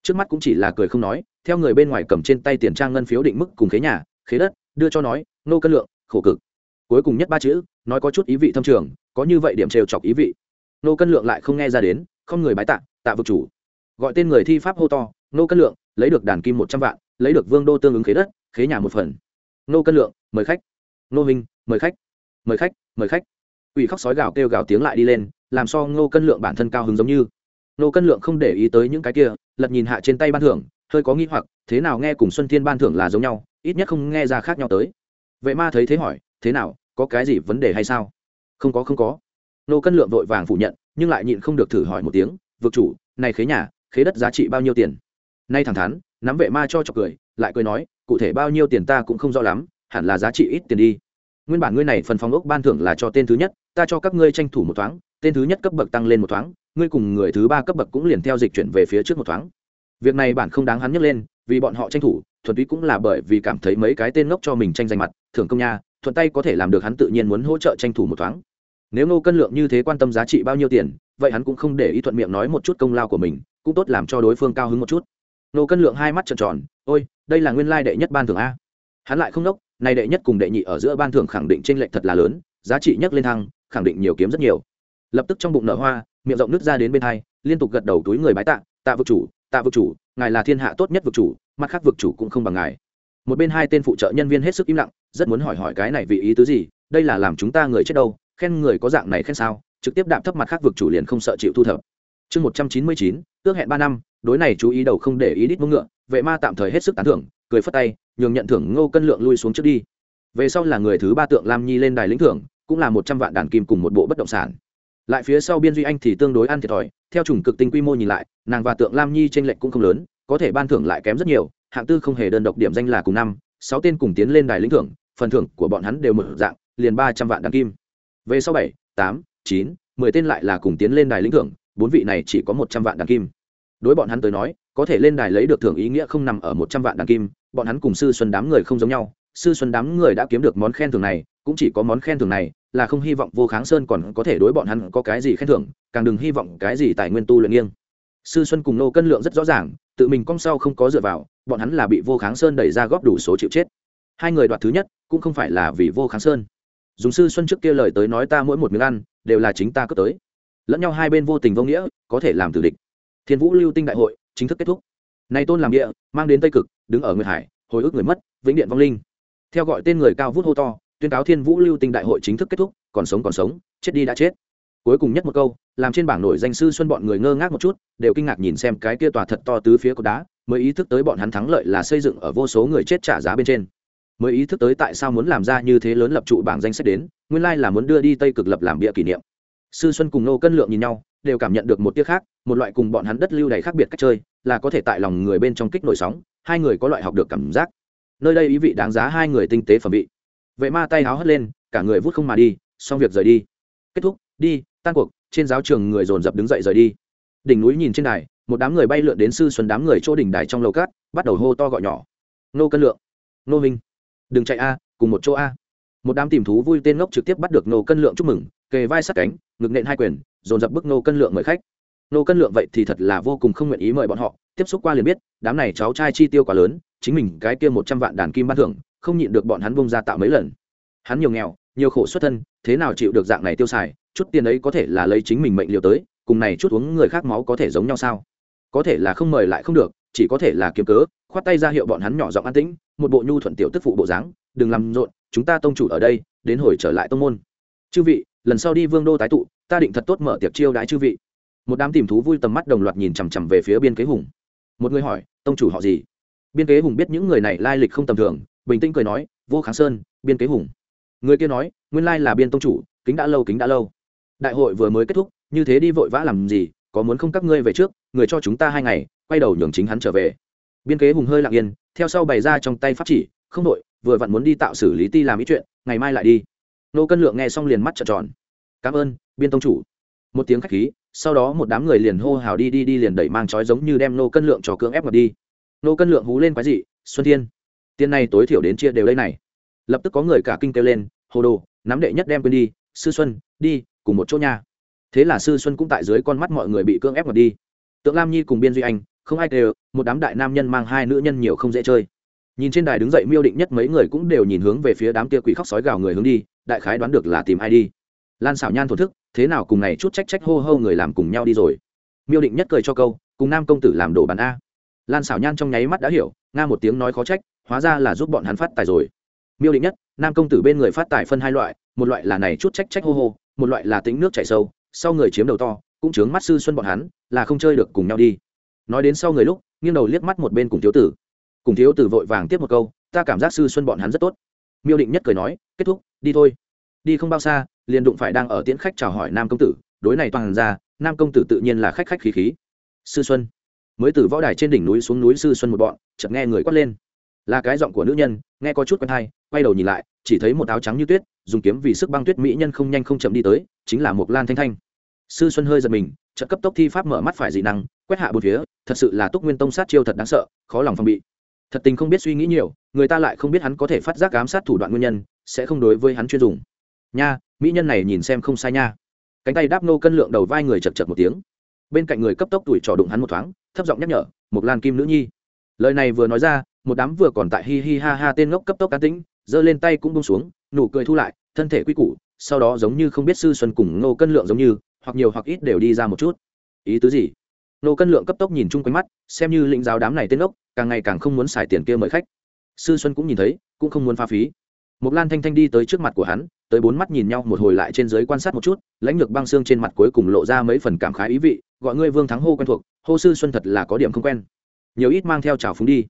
trước mắt cũng chỉ là cười không nói, theo người bên ngoài cầm trên tay tiền trang ngân phiếu định mức cùng khế nhà, khế đất, đưa cho nói, nô cân lượng, khổ cực. Cuối cùng nhất ba chữ, nói có chút ý vị thâm trường, có như vậy điểm trêu chọc ý vị. Nô cân lượng lại không nghe ra đến, không người bái tạ tạ vực chủ. Gọi tên người thi pháp hô to, nô cân lượng, lấy được đàn kim một trăm vạn, lấy được vương đô tương ứng khế đất, khế nhà một phần. Nô cân lượng, mời khách. Nô minh, mời khách. Mời khách mời khách. Ủy khóc sói gào kêu gào tiếng lại đi lên làm so ngô cân lượng bản thân cao hứng giống như. Ngô cân lượng không để ý tới những cái kia, lật nhìn hạ trên tay ban thưởng, hơi có nghi hoặc, thế nào nghe cùng xuân thiên ban thưởng là giống nhau, ít nhất không nghe ra khác nhau tới. Vệ ma thấy thế hỏi, thế nào, có cái gì vấn đề hay sao? Không có không có. Nô cân lượng vội vàng phủ nhận, nhưng lại nhịn không được thử hỏi một tiếng, vực chủ, này khế nhà, khế đất giá trị bao nhiêu tiền? Nay thẳng thắn, nắm vệ ma cho chọc cười, lại cười nói, cụ thể bao nhiêu tiền ta cũng không rõ lắm, hẳn là giá trị ít tiền đi. Nguyên bản ngươi này phần phòng ốc ban thưởng là cho tên thứ nhất, ta cho các ngươi tranh thủ một thoáng tên thứ nhất cấp bậc tăng lên một thoáng, ngươi cùng người thứ ba cấp bậc cũng liền theo dịch chuyển về phía trước một thoáng. Việc này bản không đáng hắn nhắc lên, vì bọn họ tranh thủ, thuần túy cũng là bởi vì cảm thấy mấy cái tên ngốc cho mình tranh giành mặt, thưởng công nha, thuận tay có thể làm được hắn tự nhiên muốn hỗ trợ tranh thủ một thoáng. Nếu ngô cân lượng như thế quan tâm giá trị bao nhiêu tiền, vậy hắn cũng không để ý thuận miệng nói một chút công lao của mình, cũng tốt làm cho đối phương cao hứng một chút. Ngô cân lượng hai mắt trợn tròn, ôi, đây là nguyên lai đệ nhất ban thưởng a. Hắn lại không đốc này đệ nhất cùng đệ nhị ở giữa ban thưởng khẳng định t r ê n lệch thật là lớn, giá trị nhất lên thăng, khẳng định nhiều kiếm rất nhiều lập tức trong bụng nở hoa, miệng rộng nước ra đến bên hai, liên tục gật đầu túi người bái tạ tạ vực chủ, tạ vực chủ, ngài là thiên hạ tốt nhất vực chủ, mặt khác vực chủ cũng không bằng ngài. Một bên hai tên phụ trợ nhân viên hết sức im lặng, rất muốn hỏi hỏi cái này vì ý tứ gì, đây là làm chúng ta người chết đâu, khen người có dạng này khen sao, trực tiếp đạp thấp mặt khác vực chủ liền không sợ chịu thu thập. Chương một trăm chín mươi chín, ước hẹn ba năm, đối này chú ý đầu không để ý đít mông ngựa, vệ ma tạm thời hết sức tán thưởng, cười phất tay, nhường nhận thưởng ngô cân lượng lui xuống trước đi. Về sau là người thứ ba tượng lam nhi lên đài lĩnh thưởng, cũng là một trăm vạn đàn kim cùng một bộ bất động sản lại phía sau biên duy anh thì tương đối ăn thiệt thòi, theo chủng cực tinh quy mô nhìn lại, nàng và tượng lam nhi tranh lệch cũng không lớn, có thể ban thưởng lại kém rất nhiều, hạng tư không hề đơn độc điểm danh là cùng năm, sáu tên cùng tiến lên đài lĩnh thưởng, phần thưởng của bọn hắn đều mở dạng, liền ba trăm vạn đàn kim. Về sau bảy, tám, chín, mười tên lại là cùng tiến lên đài lĩnh thưởng, bốn vị này chỉ có một trăm vạn đàn kim. Đối bọn hắn tới nói, có thể lên đài lấy được thưởng ý nghĩa không nằm ở một trăm vạn đàn kim, bọn hắn cùng sư xuân đám người không giống nhau, sư xuân đám người đã kiếm được món khen thưởng này, cũng chỉ có món khen thưởng này là không hy vọng vô kháng sơn còn có thể đối bọn hắn có cái gì khen thưởng, càng đừng hy vọng cái gì tài nguyên tu luyện nghiêng. Sư xuân cùng nô cân lượng rất rõ ràng, tự mình cong sau không có dựa vào, bọn hắn là bị vô kháng sơn đẩy ra góp đủ số chịu chết. Hai người đoạt thứ nhất, cũng không phải là vì vô kháng sơn. Dùng sư xuân trước kia lời tới nói ta mỗi một miếng ăn, đều là chính ta cướp tới. Lẫn nhau hai bên vô tình vô nghĩa, có thể làm tử địch. Thiên vũ lưu tinh đại hội, chính thức kết thúc. Nay tôn làm địa, mang đến tây cực, đứng ở nguyệt hải, hồi ức người mất, vĩnh điện vong linh. Theo gọi tên người cao vút hô to tuyên cáo thiên vũ lưu tinh đại hội chính thức kết thúc, còn sống còn sống, chết đi đã chết. Cuối cùng nhất một câu, làm trên bảng nổi danh sư xuân bọn người ngơ ngác một chút, đều kinh ngạc nhìn xem cái kia tòa thật to tứ phía cột đá, mới ý thức tới bọn hắn thắng lợi là xây dựng ở vô số người chết trả giá bên trên. Mới ý thức tới tại sao muốn làm ra như thế lớn lập trụ bảng danh sách đến, nguyên lai là muốn đưa đi tây cực lập làm bịa kỷ niệm. Sư xuân cùng nô cân lượng nhìn nhau, đều cảm nhận được một tiếc khác, một loại cùng bọn hắn đất lưu đầy khác biệt cách chơi, là có thể tại lòng người bên trong kích nổi sóng, hai người có loại học được cảm giác. Nơi đây ý vị đáng giá hai người tinh tế phẩm vị vệ ma tay háo hất lên, cả người vút không mà đi, xong việc rời đi. Kết thúc, đi, tan cuộc, trên giáo trường người dồn dập đứng dậy rời đi. Đỉnh núi nhìn trên đài, một đám người bay lượn đến sư xuân đám người chỗ đỉnh đài trong lầu cát, bắt đầu hô to gọi nhỏ. Nô cân lượng, nô minh, đừng chạy a, cùng một chỗ a. Một đám tìm thú vui tên ngốc trực tiếp bắt được nô cân lượng chúc mừng, kề vai sát cánh, ngực nện hai quyền, dồn dập bức nô cân lượng mời khách. Nô cân lượng vậy thì thật là vô cùng không nguyện ý mời bọn họ, tiếp xúc qua liền biết, đám này cháu trai chi tiêu quá lớn, chính mình cái kia một trăm vạn đàn kim ban thưởng không nhịn được bọn hắn bông ra tạo mấy lần. Hắn nhiều nghèo, nhiều khổ xuất thân, thế nào chịu được dạng này tiêu xài, chút tiền ấy có thể là lấy chính mình mệnh liều tới, cùng này chút uống người khác máu có thể giống nhau sao? Có thể là không mời lại không được, chỉ có thể là kiếm cớ, khoát tay ra hiệu bọn hắn nhỏ giọng an tĩnh, một bộ nhu thuận tiểu tức phụ bộ dáng, đừng làm rộn, chúng ta tông chủ ở đây, đến hồi trở lại tông môn. Chư vị, lần sau đi vương đô tái tụ, ta định thật tốt mở tiệc chiêu đãi chư vị. Một đám tìm thú vui tầm mắt đồng loạt nhìn chằm chằm về phía biên kế hùng. Một người hỏi, tông chủ họ gì? Biên kế hùng biết những người này lai lịch không tầm thường bình tĩnh cười nói, vô kháng sơn, biên kế hùng. Người kia nói, nguyên lai là biên tông chủ, kính đã lâu, kính đã lâu. Đại hội vừa mới kết thúc, như thế đi vội vã làm gì, có muốn không các ngươi về trước, người cho chúng ta hai ngày, quay đầu nhường chính hắn trở về. Biên kế hùng hơi lặng yên, theo sau bày ra trong tay pháp chỉ, không đội, vừa vặn muốn đi tạo xử lý ti làm ý chuyện, ngày mai lại đi. Nô cân lượng nghe xong liền mắt trợn tròn. Cảm ơn, biên tông chủ. Một tiếng khách khí, sau đó một đám người liền hô hào đi đi đi liền đẩy mang trói giống như đem nô cân lượng cho cưỡng ép mà đi. Nô cân lượng hú lên quái dị, xuân thiên tiền này tối thiểu đến chia đều đây này. Lập tức có người cả kinh kêu lên, hồ đồ, nắm đệ nhất đem quên đi, sư xuân, đi, cùng một chỗ nha thế là sư xuân cũng tại dưới con mắt mọi người bị cưỡng ép mà đi. Tượng lam nhi cùng biên duy anh, không ai đều, một đám đại nam nhân mang hai nữ nhân nhiều không dễ chơi. Nhìn trên đài đứng dậy miêu định nhất mấy người cũng đều nhìn hướng về phía đám kia quỷ khóc sói gào người hướng đi, đại khái đoán được là tìm ai đi. Lan xảo nhan thổn thức, thế nào cùng này chút trách trách hô hô người làm cùng nhau đi rồi. Miêu định nhất cười cho câu, cùng nam công tử làm đồ bàn a. Lan xảo nhan trong nháy mắt đã hiểu, nga một tiếng nói khó trách hóa ra là giúp bọn hắn phát tài rồi. Miêu định nhất, nam công tử bên người phát tài phân hai loại, một loại là này chút trách trách hô hô, một loại là tính nước chảy sâu, sau người chiếm đầu to, cũng chướng mắt sư xuân bọn hắn, là không chơi được cùng nhau đi. Nói đến sau người lúc, nghiêng đầu liếc mắt một bên cùng thiếu tử. Cùng thiếu tử vội vàng tiếp một câu, ta cảm giác sư xuân bọn hắn rất tốt. Miêu định nhất cười nói, kết thúc, đi thôi. Đi không bao xa, liền đụng phải đang ở tiễn khách chào hỏi nam công tử, đối này toàn ra, nam công tử tự nhiên là khách khách khí khí. Sư xuân. Mới từ võ đài trên đỉnh núi xuống núi sư xuân một bọn, chợt nghe người quát lên là cái giọng của nữ nhân, nghe có chút quen thai quay đầu nhìn lại, chỉ thấy một áo trắng như tuyết, dùng kiếm vì sức băng tuyết mỹ nhân không nhanh không chậm đi tới, chính là một lan thanh thanh. Sư xuân hơi giật mình, chợt cấp tốc thi pháp mở mắt phải dị năng, quét hạ bốn phía, thật sự là túc nguyên tông sát chiêu thật đáng sợ, khó lòng phòng bị. Thật tình không biết suy nghĩ nhiều, người ta lại không biết hắn có thể phát giác ám sát thủ đoạn nguyên nhân, sẽ không đối với hắn chuyên dùng. Nha, mỹ nhân này nhìn xem không sai nha. Cánh tay đáp nô cân lượng đầu vai người chật chật một tiếng. Bên cạnh người cấp tốc tuổi trò đụng hắn một thoáng, thấp giọng nhắc nhở một lan kim nữ nhi. Lời này vừa nói ra một đám vừa còn tại hi hi ha ha tên ngốc cấp tốc cá tính giơ lên tay cũng bông xuống, nụ cười thu lại, thân thể quy củ, sau đó giống như không biết sư xuân cùng nô cân lượng giống như, hoặc nhiều hoặc ít đều đi ra một chút. Ý tứ gì? Nô cân lượng cấp tốc nhìn chung quanh mắt, xem như lĩnh giáo đám này tên ngốc, càng ngày càng không muốn xài tiền kia mời khách. Sư xuân cũng nhìn thấy, cũng không muốn pha phí. Một lan thanh thanh đi tới trước mặt của hắn, tới bốn mắt nhìn nhau một hồi lại trên dưới quan sát một chút, lãnh lược băng xương trên mặt cuối cùng lộ ra mấy phần cảm khái ý vị, gọi ngươi vương thắng hô quen thuộc, hô sư xuân thật là có điểm không quen. Nhiều ít mang theo trào phúng đi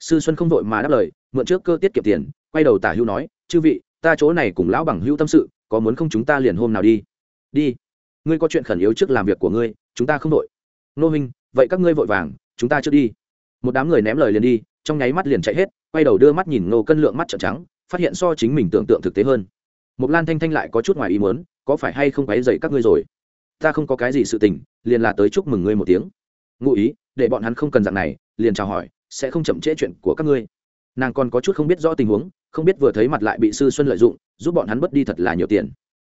sư xuân không vội mà đáp lời, mượn trước cơ tiết kiệm tiền, quay đầu tả hữu nói, chư vị, ta chỗ này cùng lão bằng hữu tâm sự, có muốn không chúng ta liền hôm nào đi? Đi. Ngươi có chuyện khẩn yếu trước làm việc của ngươi, chúng ta không vội. Nô minh, vậy các ngươi vội vàng, chúng ta trước đi. Một đám người ném lời liền đi, trong nháy mắt liền chạy hết, quay đầu đưa mắt nhìn nô cân lượng mắt trợn trắng, phát hiện so chính mình tưởng tượng thực tế hơn. Một lan thanh thanh lại có chút ngoài ý muốn, có phải hay không quấy dậy các ngươi rồi? Ta không có cái gì sự tình, liền là tới chúc mừng ngươi một tiếng. Ngụ ý, để bọn hắn không cần dạng này, liền chào hỏi sẽ không chậm trễ chuyện của các ngươi. Nàng còn có chút không biết rõ tình huống, không biết vừa thấy mặt lại bị sư xuân lợi dụng, giúp bọn hắn mất đi thật là nhiều tiền.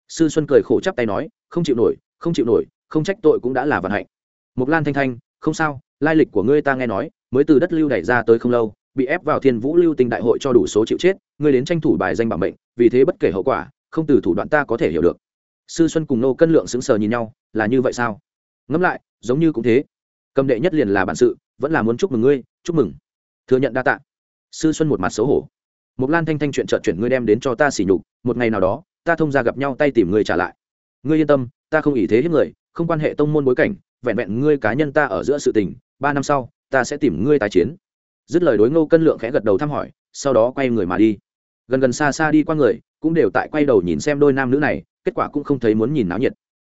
Sư xuân cười khổ chắp tay nói, không chịu nổi, không chịu nổi, không trách tội cũng đã là vận hạnh. Mục lan thanh thanh, không sao, lai lịch của ngươi ta nghe nói, mới từ đất lưu đẩy ra tới không lâu, bị ép vào thiên vũ lưu tinh đại hội cho đủ số chịu chết, ngươi đến tranh thủ bài danh bảo mệnh, vì thế bất kể hậu quả, không từ thủ đoạn ta có thể hiểu được. Sư xuân cùng nô cân lượng sững sờ nhìn nhau, là như vậy sao? Ngẫm lại, giống như cũng thế. Cầm đệ nhất liền là bản sự, vẫn là muốn chúc mừng ngươi chúc mừng. Thừa nhận đa tạ. Sư xuân một mặt xấu hổ. Một lan thanh thanh chuyện trợt chuyển ngươi đem đến cho ta xỉ nhục, một ngày nào đó, ta thông ra gặp nhau tay tìm ngươi trả lại. Ngươi yên tâm, ta không ý thế hiếp người, không quan hệ tông môn bối cảnh, vẹn vẹn ngươi cá nhân ta ở giữa sự tình, ba năm sau, ta sẽ tìm ngươi tái chiến. Dứt lời đối ngô cân lượng khẽ gật đầu thăm hỏi, sau đó quay người mà đi. Gần gần xa xa đi qua người, cũng đều tại quay đầu nhìn xem đôi nam nữ này, kết quả cũng không thấy muốn nhìn náo nhiệt.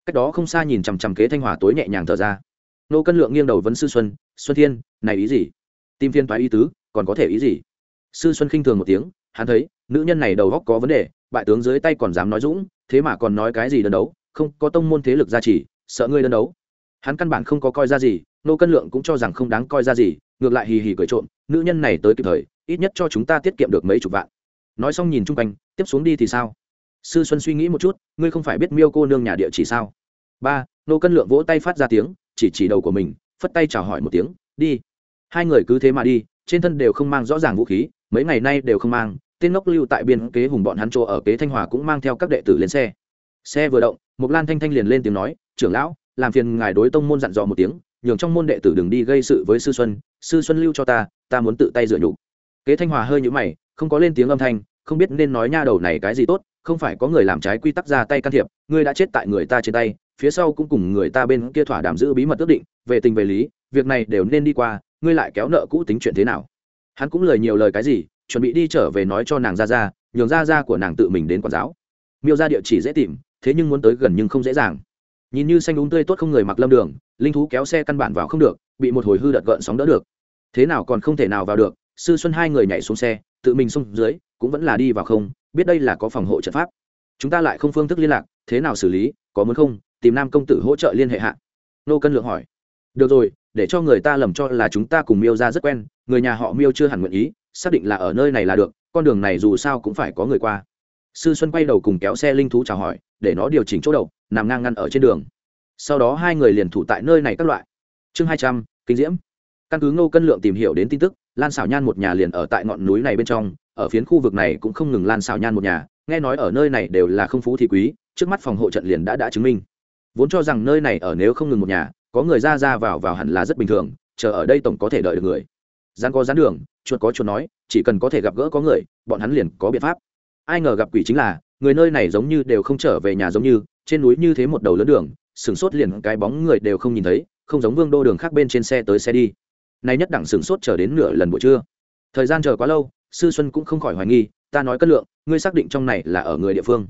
Cách đó không xa nhìn chằm chằm kế thanh hòa tối nhẹ nhàng thở ra. Nô cân lượng nghiêng đầu vấn sư xuân xuân thiên, này ý gì? Tim phiên toái ý tứ, còn có thể ý gì? Sư xuân khinh thường một tiếng, hắn thấy, nữ nhân này đầu góc có vấn đề, bại tướng dưới tay còn dám nói dũng, thế mà còn nói cái gì đơn đấu, không có tông môn thế lực gia trì, sợ ngươi đơn đấu. Hắn căn bản không có coi ra gì, nô cân lượng cũng cho rằng không đáng coi ra gì, ngược lại hì hì cười trộm, nữ nhân này tới kịp thời, ít nhất cho chúng ta tiết kiệm được mấy chục vạn. Nói xong nhìn chung quanh, tiếp xuống đi thì sao? Sư xuân suy nghĩ một chút, ngươi không phải biết miêu cô nương nhà địa chỉ sao? Ba, nô cân lượng vỗ tay phát ra tiếng, chỉ chỉ đầu của mình, phất tay chào hỏi một tiếng, đi hai người cứ thế mà đi, trên thân đều không mang rõ ràng vũ khí, mấy ngày nay đều không mang, tên ngốc lưu tại biên kế hùng bọn hắn chỗ ở kế thanh hòa cũng mang theo các đệ tử lên xe. Xe vừa động mục lan thanh thanh liền lên tiếng nói, trưởng lão, làm phiền ngài đối tông môn dặn dò một tiếng, nhường trong môn đệ tử đừng đi gây sự với sư xuân sư xuân lưu cho ta ta muốn tự tay dựa nhục. Kế thanh hòa hơi nhũ mày, không có lên tiếng âm thanh, không biết nên nói nha đầu này cái gì tốt, không phải có người làm trái quy tắc ra tay can thiệp, ngươi đã chết tại người ta trên tay, phía sau cũng cùng người ta bên kia thỏa đảm giữ bí mật ước định, về tình về lý, việc này đều nên đi qua ngươi lại kéo nợ cũ tính chuyện thế nào? Hắn cũng lời nhiều lời cái gì, chuẩn bị đi trở về nói cho nàng ra ra nhường ra ra của nàng tự mình đến quản giáo. Miêu ra địa chỉ dễ tìm, thế nhưng muốn tới gần nhưng không dễ dàng. Nhìn như xanh đúng tươi tốt không người mặc lâm đường, linh thú kéo xe căn bản vào không được, bị một hồi hư đợt gợn sóng đỡ được. Thế nào còn không thể nào vào được, sư xuân hai người nhảy xuống xe, tự mình xông dưới, cũng vẫn là đi vào không, biết đây là có phòng hộ trận pháp. Chúng ta lại không phương thức liên lạc, thế nào xử lý, có muốn không? Tìm nam công tử hỗ trợ liên hệ hạ. Nô cân lượng hỏi. Được rồi để cho người ta lầm cho là chúng ta cùng miêu ra rất quen, người nhà họ miêu chưa hẳn nguyện ý, xác định là ở nơi này là được, con đường này dù sao cũng phải có người qua. Sư xuân quay đầu cùng kéo xe linh thú chào hỏi, để nó điều chỉnh chỗ đầu nằm ngang ngăn ở trên đường. Sau đó hai người liền thủ tại nơi này các loại. Chương hai trăm, kinh diễm. Căn cứ ngô cân lượng tìm hiểu đến tin tức, lan xảo nhan một nhà liền ở tại ngọn núi này bên trong, ở phiến khu vực này cũng không ngừng lan xảo nhan một nhà, nghe nói ở nơi này đều là không phú thị quý, trước mắt phòng hộ trận liền đã đã chứng minh. Vốn cho rằng nơi này ở nếu không ngừng một nhà có người ra ra vào vào hẳn là rất bình thường, chờ ở đây tổng có thể đợi được người. Gian có dán đường, chuột có chuột nói, chỉ cần có thể gặp gỡ có người, bọn hắn liền có biện pháp. Ai ngờ gặp quỷ chính là, người nơi này giống như đều không trở về nhà giống như, trên núi như thế một đầu lớn đường sửng sốt liền cái bóng người đều không nhìn thấy, không giống vương đô đường khác bên trên xe tới xe đi. Nay nhất đẳng sửng sốt chờ đến nửa lần buổi trưa. Thời gian chờ quá lâu, sư xuân cũng không khỏi hoài nghi, ta nói cân lượng, ngươi xác định trong này là ở người địa phương.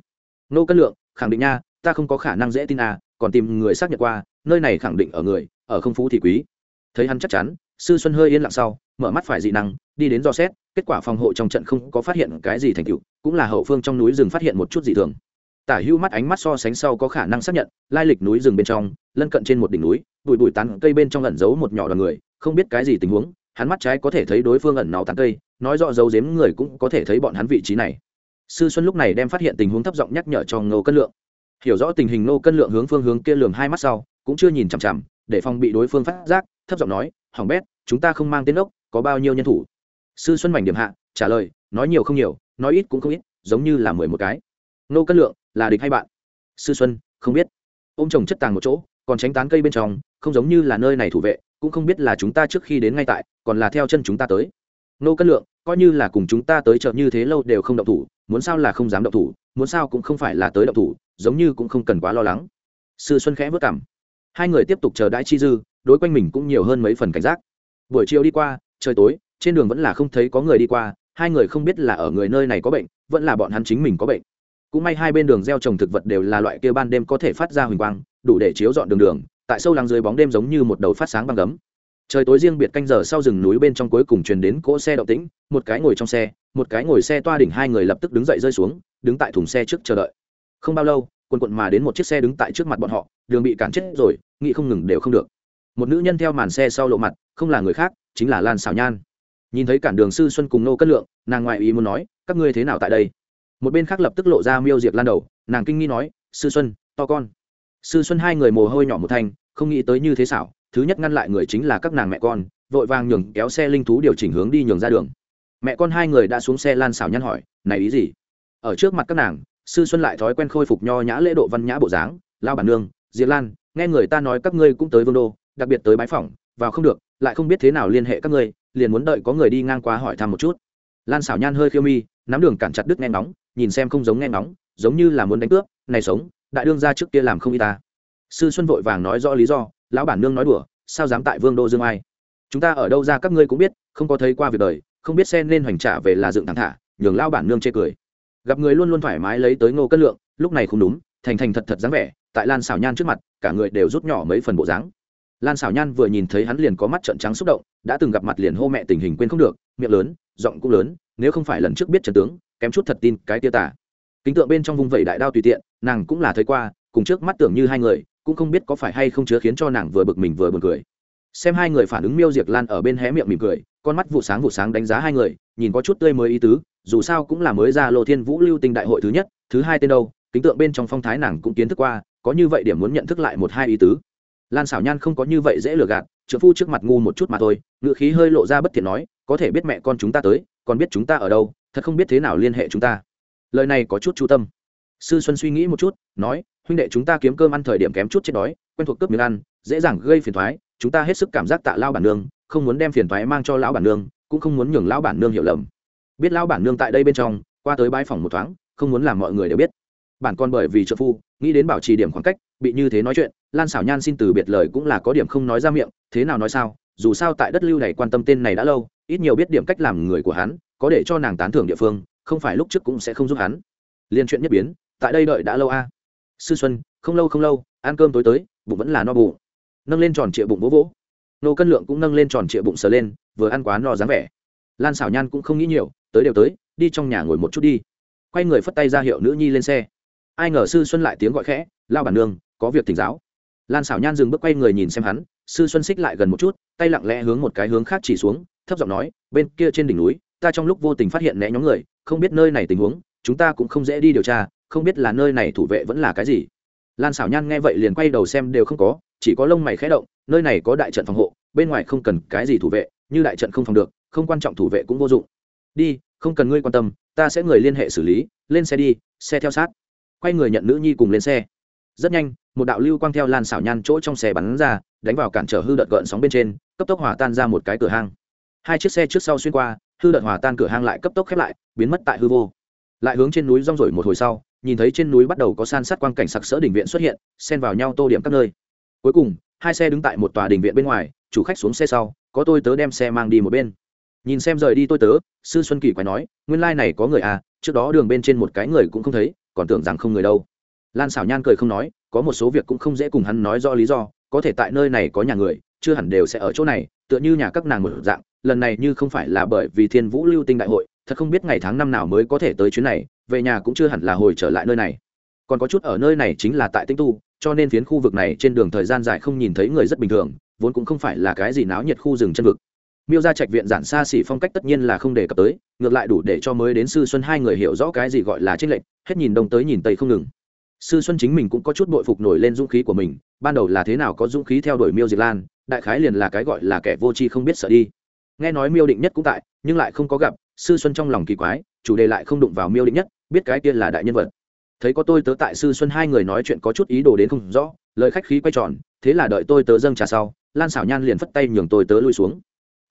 Nô cân lượng, khẳng định nha, ta không có khả năng dễ tin à còn tìm người xác nhận qua nơi này khẳng định ở người, ở không phú thì quý. Thấy hắn chắc chắn, sư xuân hơi yên lặng sau, mở mắt phải dị năng, đi đến do xét, kết quả phòng hộ trong trận không có phát hiện cái gì thành tựu, cũng là hậu phương trong núi rừng phát hiện một chút dị thường. Tả hưu mắt ánh mắt so sánh sau có khả năng xác nhận, lai lịch núi rừng bên trong, lân cận trên một đỉnh núi, bụi bụi tán cây bên trong ẩn giấu một nhỏ đoàn người, không biết cái gì tình huống, hắn mắt trái có thể thấy đối phương ẩn náu tán cây, nói rõ dấu giếm người cũng có thể thấy bọn hắn vị trí này. Sư xuân lúc này đem phát hiện tình huống thấp giọng nhắc nhở cho ngô cân lượng. Hiểu rõ tình hình ngô cân lượng hướng phương hướng kia lường hai mắt sau cũng chưa nhìn chằm chằm, để phòng bị đối phương phát giác, thấp giọng nói hỏng bét, chúng ta không mang tên ốc, có bao nhiêu nhân thủ? Sư xuân mảnh điểm hạ, trả lời, nói nhiều không nhiều, nói ít cũng không ít, giống như là mười một cái. Nô cân lượng, là địch hay bạn? Sư xuân, không biết. Ô m chồng chất tàng một chỗ, còn tránh tán cây bên trong, không giống như là nơi này thủ vệ, cũng không biết là chúng ta trước khi đến ngay tại, còn là theo chân chúng ta tới. Nô cân lượng, coi như là cùng chúng ta tới chợ như thế lâu đều không động thủ, muốn sao là không dám động thủ, muốn sao cũng không phải là tới động thủ, giống như cũng không cần quá lo lắng. Sư xuân khẽ vất cảm hai người tiếp tục chờ đãi chi dư, đối quanh mình cũng nhiều hơn mấy phần cảnh giác. Buổi chiều đi qua, trời tối, trên đường vẫn là không thấy có người đi qua, hai người không biết là ở người nơi này có bệnh, vẫn là bọn hắn chính mình có bệnh. Cũng may hai bên đường gieo trồng thực vật đều là loại kia ban đêm có thể phát ra huỳnh quang, đủ để chiếu dọn đường đường, tại sâu lắng dưới bóng đêm giống như một đầu phát sáng băng gấm. Trời tối riêng biệt canh giờ sau rừng núi bên trong cuối cùng truyền đến cỗ xe động tĩnh, một cái ngồi trong xe, một cái ngồi xe toa đỉnh hai người lập tức đứng dậy rơi xuống, đứng tại thùng xe trước chờ đợi. Không bao lâu quần quận mà đến một chiếc xe đứng tại trước mặt bọn họ, đường bị cản chết rồi, nghĩ không ngừng đều không được. Một nữ nhân theo màn xe sau lộ mặt, không là người khác, chính là lan xảo nhan. Nhìn thấy cản đường sư xuân cùng nô cất lượng, nàng ngoại ý muốn nói, các ngươi thế nào tại đây? Một bên khác lập tức lộ ra miêu diệt lan đầu, nàng kinh nghi nói, sư xuân, to con. Sư xuân hai người mồ hôi nhỏ một thanh không nghĩ tới như thế xảo, thứ nhất ngăn lại người chính là các nàng mẹ con, vội vàng nhường kéo xe linh thú điều chỉnh hướng đi nhường ra đường. Mẹ con hai người đã xuống xe lan xảo nhăn hỏi, này ý gì? Ở trước mặt các nàng sư xuân lại thói quen khôi phục nho nhã lễ độ văn nhã bộ dáng, lao bản nương diệt lan, nghe người ta nói các ngươi cũng tới vương đô, đặc biệt tới bái phỏng, vào không được, lại không biết thế nào liên hệ các ngươi, liền muốn đợi có người đi ngang qua hỏi thăm một chút. Lan xảo nhan hơi khiêu mi, nắm đường cản chặt đứt nghe ngóng, nhìn xem không giống nghe ngóng, giống như là muốn đánh cướp, này sống, đại đương ra trước kia làm không y ta. Sư xuân vội vàng nói rõ lý do, lão bản nương nói đùa, sao dám tại vương đô dương ai? Chúng ta ở đâu ra các ngươi cũng biết, không có thấy qua việc đời, không biết xe nên hoành trả về là dựng thẳng thả, nhường lão bản nương chê cười gặp người luôn luôn thoải mái lấy tới ngô cân lượng, lúc này không đúng, thành thành thật thật dáng vẻ, tại lan xảo nhan trước mặt, cả người đều rút nhỏ mấy phần bộ dáng. Lan xảo nhan vừa nhìn thấy hắn liền có mắt trợn trắng xúc động, đã từng gặp mặt liền hô mẹ tình hình quên không được, miệng lớn, giọng cũng lớn, nếu không phải lần trước biết trần tướng, kém chút thật tin cái tia tả kính tượng bên trong vùng vẩy đại đao tùy tiện, nàng cũng là thấy qua, cùng trước mắt tưởng như hai người, cũng không biết có phải hay không chứa khiến cho nàng vừa bực mình vừa buồn cười. Xem hai người phản ứng miêu diệt lan ở bên hé miệng mỉm cười, con mắt vụ sáng vụ sáng đánh giá hai người, nhìn có chút tươi mới ý tứ dù sao cũng là mới ra lô thiên vũ lưu tinh đại hội thứ nhất, thứ hai tên đâu, kính tượng bên trong phong thái nàng cũng kiến thức qua, có như vậy điểm muốn nhận thức lại một hai ý tứ. Lan xảo nhan không có như vậy dễ lừa gạt trợ phu trước mặt ngu một chút mà thôi ngự khí hơi lộ ra bất thiện nói, có thể biết mẹ con chúng ta tới, còn biết chúng ta ở đâu, thật không biết thế nào liên hệ chúng ta. Lời này có chút chú tâm. Sư xuân suy nghĩ một chút, nói, huynh đệ chúng ta kiếm cơm ăn thời điểm kém chút chết đói, quen thuộc cướp miếng ăn, dễ dàng gây phiền thoái chúng ta hết sức cảm giác tạ lao bản nương, không muốn đem phiền thoái mang cho lão bản nương, cũng không muốn nhường lão bản nương hiểu lầm biết lão bản nương tại đây bên trong, qua tới bãi phòng một thoáng, không muốn làm mọi người đều biết. Bản con bởi vì trợ phu, nghĩ đến bảo trì điểm khoảng cách, bị như thế nói chuyện, lan xảo nhan xin từ biệt lời cũng là có điểm không nói ra miệng, thế nào nói sao, dù sao tại đất lưu này quan tâm tên này đã lâu, ít nhiều biết điểm cách làm người của hắn, có để cho nàng tán thưởng địa phương, không phải lúc trước cũng sẽ không giúp hắn. Liên chuyện nhất biến, tại đây đợi đã lâu a. Sư xuân, không lâu không lâu, ăn cơm tối tới, bụng vẫn là no bụng. Nâng lên tròn trịa bụng vỗ vỗ. Nô cân lượng cũng nâng lên tròn trịa bụng sờ lên, vừa ăn quá no dáng vẻ. Lan xảo nhan cũng không nghĩ nhiều tới đều tới, đi trong nhà ngồi một chút đi. Quay người phất tay ra hiệu nữ nhi lên xe. Ai ngờ sư xuân lại tiếng gọi khẽ, lao bản nương, có việc thỉnh giáo. Lan xảo nhan dừng bước quay người nhìn xem hắn, sư xuân xích lại gần một chút, tay lặng lẽ hướng một cái hướng khác chỉ xuống, thấp giọng nói, bên kia trên đỉnh núi, ta trong lúc vô tình phát hiện né nhóm người, không biết nơi này tình huống, chúng ta cũng không dễ đi điều tra, không biết là nơi này thủ vệ vẫn là cái gì. Lan xảo nhan nghe vậy liền quay đầu xem đều không có, chỉ có lông mày khẽ động, nơi này có đại trận phòng hộ, bên ngoài không cần cái gì thủ vệ, như đại trận không phòng được, không quan trọng thủ vệ cũng vô dụng đi, không cần ngươi quan tâm, ta sẽ người liên hệ xử lý, lên xe đi, xe theo sát. Quay người nhận nữ nhi cùng lên xe. Rất nhanh, một đạo lưu quang theo lan xảo nhan chỗ trong xe bắn ra, đánh vào cản trở hư đợt gợn sóng bên trên, cấp tốc hòa tan ra một cái cửa hang. Hai chiếc xe trước sau xuyên qua, hư đợt hòa tan cửa hang lại cấp tốc khép lại, biến mất tại hư vô. Lại hướng trên núi rong rổi một hồi sau, nhìn thấy trên núi bắt đầu có san sát quang cảnh sặc sỡ đỉnh viện xuất hiện, xen vào nhau tô điểm các nơi. Cuối cùng, hai xe đứng tại một tòa đỉnh viện bên ngoài, chủ khách xuống xe sau, có tôi tớ đem xe mang đi một bên nhìn xem rời đi tôi tớ, sư xuân kỳ quái nói, nguyên lai、like、này có người à trước đó đường bên trên một cái người cũng không thấy, còn tưởng rằng không người đâu. Lan xảo nhan cười không nói, có một số việc cũng không dễ cùng hắn nói do lý do, có thể tại nơi này có nhà người, chưa hẳn đều sẽ ở chỗ này, tựa như nhà các nàng một dạng, lần này như không phải là bởi vì thiên vũ lưu tinh đại hội, thật không biết ngày tháng năm nào mới có thể tới chuyến này, về nhà cũng chưa hẳn là hồi trở lại nơi này. Còn có chút ở nơi này chính là tại tinh tu, cho nên phiến khu vực này trên đường thời gian dài không nhìn thấy người rất bình thường, vốn cũng không phải là cái gì náo nhiệt khu rừng chân vực miêu ra trạch viện giản xa xỉ phong cách tất nhiên là không đề cập tới, ngược lại đủ để cho mới đến sư xuân hai người hiểu rõ cái gì gọi là trích lệnh hết nhìn đông tới nhìn tây không ngừng. Sư xuân chính mình cũng có chút bội phục nổi lên dũng khí của mình, ban đầu là thế nào có dũng khí theo đuổi miêu diệt lan, đại khái liền là cái gọi là kẻ vô tri không biết sợ đi. Nghe nói miêu định nhất cũng tại, nhưng lại không có gặp, sư xuân trong lòng kỳ quái, chủ đề lại không đụng vào miêu định nhất, biết cái kia là đại nhân vật. Thấy có tôi tớ tại sư xuân hai người nói chuyện có chút ý đồ đến không rõ, lời khách khí quay tròn, thế là đợi tôi tớ dâng trà sau, lan xảo nhan liền phất tay nhường tôi tớ lui xuống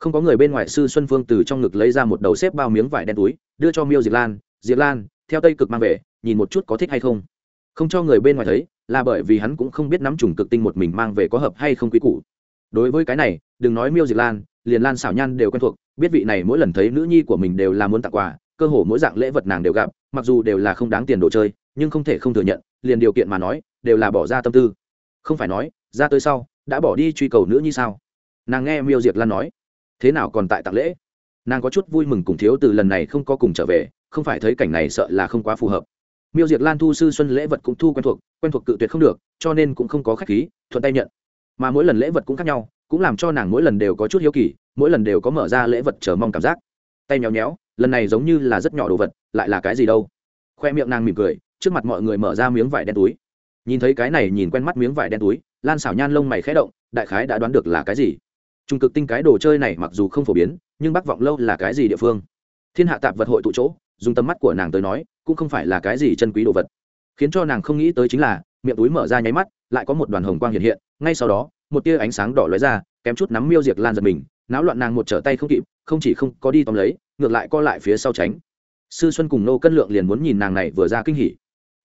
không có người bên ngoài sư xuân phương từ trong ngực lấy ra một đầu xếp bao miếng vải đen túi, đưa cho miêu diệt lan diệt lan, theo tây cực mang về, nhìn một chút có thích hay không? Không cho người bên ngoài thấy, là bởi vì hắn cũng không biết nắm trùng cực tinh một mình mang về có hợp hay không quý củ. Đối với cái này, đừng nói miêu diệt lan, liền lan xảo nhan đều quen thuộc, biết vị này mỗi lần thấy nữ nhi của mình đều là muốn tặng quà, cơ hồ mỗi dạng lễ vật nàng đều gặp, mặc dù đều là không đáng tiền đồ chơi, nhưng không thể không thừa nhận, liền điều kiện mà nói, đều là bỏ ra tâm tư. Không phải nói, ra tới sau, đã bỏ đi truy cầu nữ nhi sao? Nàng nghe miêu diệt lan nói thế nào còn tại tặng lễ? Nàng có chút vui mừng cùng thiếu từ lần này không có cùng trở về, không phải thấy cảnh này sợ là không quá phù hợp. Miêu diệt lan thu sư xuân lễ vật cũng thu quen thuộc quen thuộc cự tuyệt không được, cho nên cũng không có khách khí, thuận tay nhận. Mà mỗi lần lễ vật cũng khác nhau, cũng làm cho nàng mỗi lần đều có chút hiếu kỳ, mỗi lần đều có mở ra lễ vật chờ mong cảm giác. Tay nhéo nhéo, lần này giống như là rất nhỏ đồ vật, lại là cái gì đâu? Khoe miệng nàng mỉm cười, trước mặt mọi người mở ra miếng vải đen túi. Nhìn thấy cái này nhìn quen mắt miếng vải đen túi, lan xảo nhan lông mày khẽ động, đại khái đã đoán được là cái gì trung cực tinh cái đồ chơi này mặc dù không phổ biến, nhưng bắc vọng lâu là cái gì địa phương? Thiên hạ tạp vật hội tụ chỗ, dùng tầm mắt của nàng tới nói, cũng không phải là cái gì chân quý đồ vật. Khiến cho nàng không nghĩ tới chính là, miệng túi mở ra nháy mắt, lại có một đoàn hồng quang hiện hiện, ngay sau đó, một tia ánh sáng đỏ lóe ra, kém chút nắm miêu diệt lan giật mình, náo loạn nàng một trở tay không kịp, không chỉ không có đi tóm lấy, ngược lại co lại phía sau tránh. Sư xuân cùng nô cân lượng liền muốn nhìn nàng này vừa ra kinh hỉ.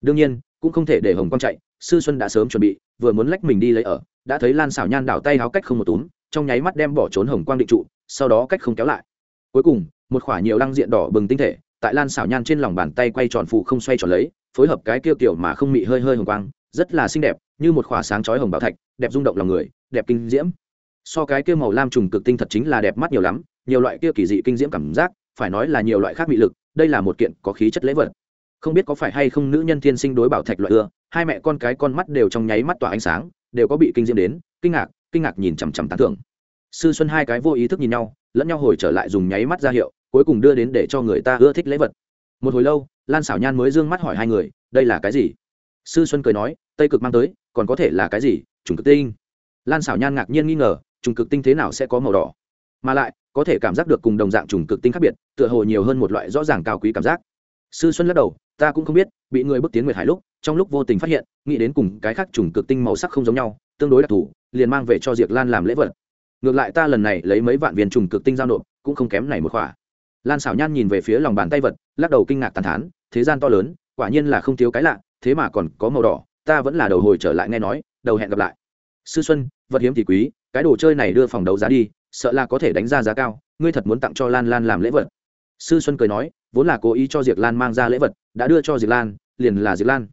Đương nhiên, cũng không thể để hồng quang chạy, sư xuân đã sớm chuẩn bị, vừa muốn lách mình đi lấy ở, đã thấy lan xảo nhan đảo tay háo cách không một túm trong nháy mắt đem bỏ trốn hồng quang định trụ, sau đó cách không kéo lại. Cuối cùng, một khoả nhiều lăng diện đỏ bừng tinh thể, tại lan xảo nhan trên lòng bàn tay quay tròn phụ không xoay tròn lấy, phối hợp cái kia kiểu mà không mị hơi hơi hồng quang, rất là xinh đẹp, như một khoả sáng chói hồng bảo thạch, đẹp rung động lòng người, đẹp kinh diễm. So cái kia màu lam trùng cực tinh thật chính là đẹp mắt nhiều lắm, nhiều loại kia kỳ dị kinh diễm cảm giác, phải nói là nhiều loại khác bị lực, đây là một kiện có khí chất lễ vật. Không biết có phải hay không nữ nhân thiên sinh đối bảo thạch loại ưa, hai mẹ con cái con mắt đều trong nháy mắt tỏa ánh sáng, đều có bị kinh diễm đến, kinh ngạc kinh ngạc nhìn chằm chằm tán thưởng. Sư xuân hai cái vô ý thức nhìn nhau, lẫn nhau hồi trở lại dùng nháy mắt ra hiệu, cuối cùng đưa đến để cho người ta ưa thích lễ vật. Một hồi lâu, lan xảo nhan mới d ư ơ n g mắt hỏi hai người, đây là cái gì? Sư xuân cười nói, tây cực mang tới, còn có thể là cái gì? Trùng cực tinh. Lan xảo nhan ngạc nhiên nghi ngờ, trùng cực tinh thế nào sẽ có màu đỏ? Mà lại, có thể cảm giác được cùng đồng dạng trùng cực tinh khác biệt, tựa hồ nhiều hơn một loại rõ ràng cao quý cảm giác. Sư xuân lắc đầu, ta cũng không biết, bị người bước tiến nguyệt hải lúc, trong lúc vô tình phát hiện, nghĩ đến cùng cái khác trùng cực tinh màu sắc không giống nhau, tương đối đặc thù liền mang về cho diệc lan làm lễ vật. Ngược lại ta lần này lấy mấy vạn viên trùng cực tinh giao nộp, cũng không kém này một khỏa. Lan xảo nhan nhìn về phía lòng bàn tay vật, lắc đầu kinh ngạc tàn thán, thế gian to lớn, quả nhiên là không thiếu cái lạ, thế mà còn có màu đỏ, ta vẫn là đầu hồi trở lại nghe nói, đầu hẹn gặp lại. Sư xuân, vật hiếm thì quý, cái đồ chơi này đưa phòng đấu giá đi, sợ là có thể đánh ra giá cao, ngươi thật muốn tặng cho lan lan làm lễ vật. Sư xuân cười nói, vốn là cố ý cho diệc lan mang ra lễ vật, đã đưa cho diệc lan, liền là diệc lan.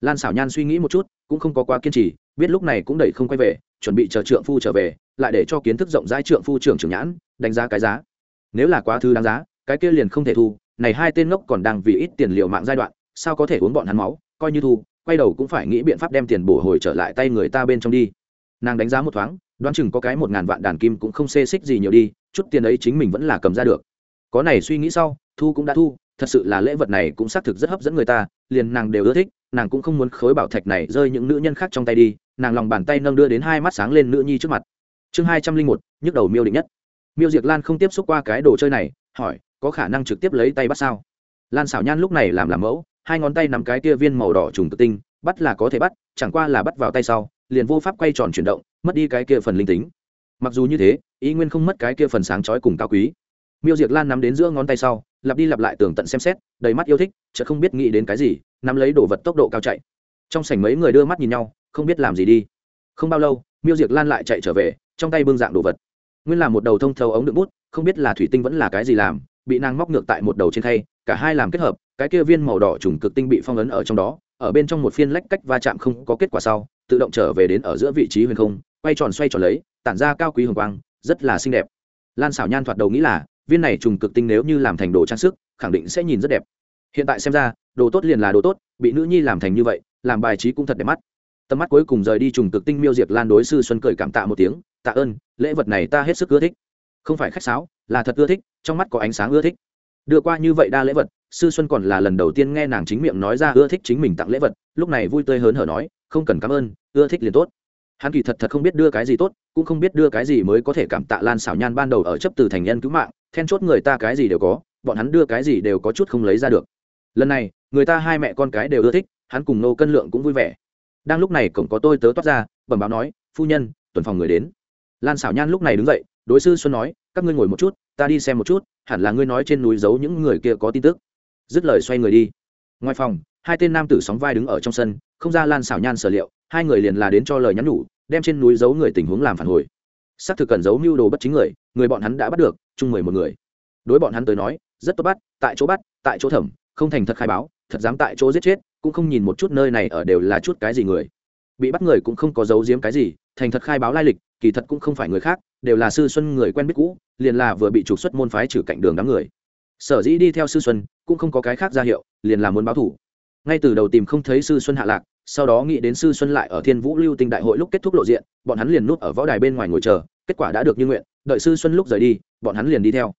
Lan xảo nhan suy nghĩ một chút cũng không có quá kiên trì, biết lúc này cũng đẩy không quay về, chuẩn bị chờ trượng phu trở về, lại để cho kiến thức rộng rãi trượng phu trưởng trưởng nhãn, đánh giá cái giá. Nếu là quá thứ đáng giá, cái kia liền không thể thu, này hai tên ngốc còn đang vì ít tiền liệu mạng giai đoạn, sao có thể uống bọn hắn máu, coi như thu, quay đầu cũng phải nghĩ biện pháp đem tiền bổ hồi trở lại tay người ta bên trong đi. Nàng đánh giá một thoáng, đoán chừng có cái một ngàn vạn đàn kim cũng không xê xích gì nhiều đi, chút tiền ấy chính mình vẫn là cầm ra được. Có này suy nghĩ sau, thu cũng đã thu, thật sự là lễ vật này cũng xác thực rất hấp dẫn người ta, liền nàng đều ưa thích nàng cũng không muốn khối bảo thạch này rơi những nữ nhân khác trong tay đi, nàng lòng bàn tay nâng đưa đến hai mắt sáng lên nữ nhi trước mặt. Chương hai trăm linh một, nhức đầu miêu định nhất. Miêu diệc lan không tiếp xúc qua cái đồ chơi này, hỏi, có khả năng trực tiếp lấy tay bắt sao? Lan xảo nhan lúc này làm làm mẫu, hai ngón tay nắm cái tia viên màu đỏ trùng tự tinh, bắt là có thể bắt, chẳng qua là bắt vào tay sau, liền vô pháp quay tròn chuyển động, mất đi cái kia phần linh tính. Mặc dù như thế, ý nguyên không mất cái kia phần sáng chói cùng cao quý miêu diệc lan nắm đến giữa ngón tay sau, lặp đi lặp lại tường tận xem xét, đầy mắt yêu thích chợ không biết nghĩ đến cái gì, nắm lấy đồ vật tốc độ cao chạy. Trong sảnh mấy người đưa mắt nhìn nhau, không biết làm gì đi. Không bao lâu, miêu diệc lan lại chạy trở về, trong tay bưng dạng đồ vật. Nguyên là một đầu thông thầu ống đựng bút, không biết là thủy tinh vẫn là cái gì làm, bị nàng móc ngược tại một đầu trên khay, cả hai làm kết hợp, cái kia viên màu đỏ trùng cực tinh bị phong ấn ở trong đó, ở bên trong một phiên lách cách va chạm không có kết quả sau, tự động trở về đến ở giữa vị trí huyền không, quay tròn xoay tròn lấy, tản ra cao quý hồng quang, rất là xinh đẹp. Lan xảo nhan thoạt đầu nghĩ là viên này trùng cực tinh nếu như làm thành đồ trang sức, khẳng định sẽ nhìn rất đẹp. Hiện tại xem ra, đồ tốt liền là đồ tốt, bị nữ nhi làm thành như vậy, làm bài trí cũng thật đẹp mắt. Tầm mắt cuối cùng rời đi trùng cực tinh miêu diệt lan đối sư xuân cười cảm tạ một tiếng, tạ ơn, lễ vật này ta hết sức ưa thích. Không phải khách sáo, là thật ưa thích, trong mắt có ánh sáng ưa thích. Đưa qua như vậy đa lễ vật, sư xuân còn là lần đầu tiên nghe nàng chính miệng nói ra ưa thích chính mình tặng lễ vật, lúc này vui tươi hớn hở nói, không cần cảm ơn, ưa thích liền tốt. Hắn kỳ thật thật không biết đưa cái gì tốt, cũng không biết đưa cái gì mới có thể cảm tạ lan xảo nhan ban đầu ở chấp từ thành nhân cứu mạng then chốt người ta cái gì đều có, bọn hắn đưa cái gì đều có chút không lấy ra được. Lần này, người ta hai mẹ con cái đều ưa thích, hắn cùng nô cân lượng cũng vui vẻ. Đang lúc này cổng có tôi tớ toát ra, bẩm báo nói, phu nhân, tuần phòng người đến. Lan xảo nhan lúc này đứng dậy, đối sư xuân nói, các ngươi ngồi một chút, ta đi xem một chút, hẳn là ngươi nói trên núi giấu những người kia có tin tức. Dứt lời xoay người đi. Ngoài phòng, hai tên nam tử sóng vai đứng ở trong sân, không ra lan xảo nhan sở liệu, hai người liền là đến cho lời nhắn nhủ, đem trên núi giấu người tình huống làm phản hồi. Xác thực cần giấu mưu đồ bất chính người người bọn hắn đã bắt được chung mười một người. Đối bọn hắn tới nói, rất tốt bắt, tại chỗ bắt, tại chỗ thẩm, không thành thật khai báo, thật dám tại chỗ giết chết, cũng không nhìn một chút nơi này ở đều là chút cái gì người. Bị bắt người cũng không có giấu giếm cái gì, thành thật khai báo lai lịch, kỳ thật cũng không phải người khác, đều là sư xuân người quen biết cũ, liền là vừa bị trục xuất môn phái trừ cạnh đường đám người. Sở dĩ đi theo sư xuân, cũng không có cái khác ra hiệu, liền là muốn báo thủ. Ngay từ đầu tìm không thấy sư xuân hạ lạc, sau đó nghĩ đến sư xuân lại ở thiên vũ lưu tinh đại hội lúc kết thúc lộ diện, bọn hắn liền núp ở võ đài bên ngoài ngồi chờ kết quả đã được như nguyện, đợi sư xuân lúc rời đi, bọn hắn liền đi theo.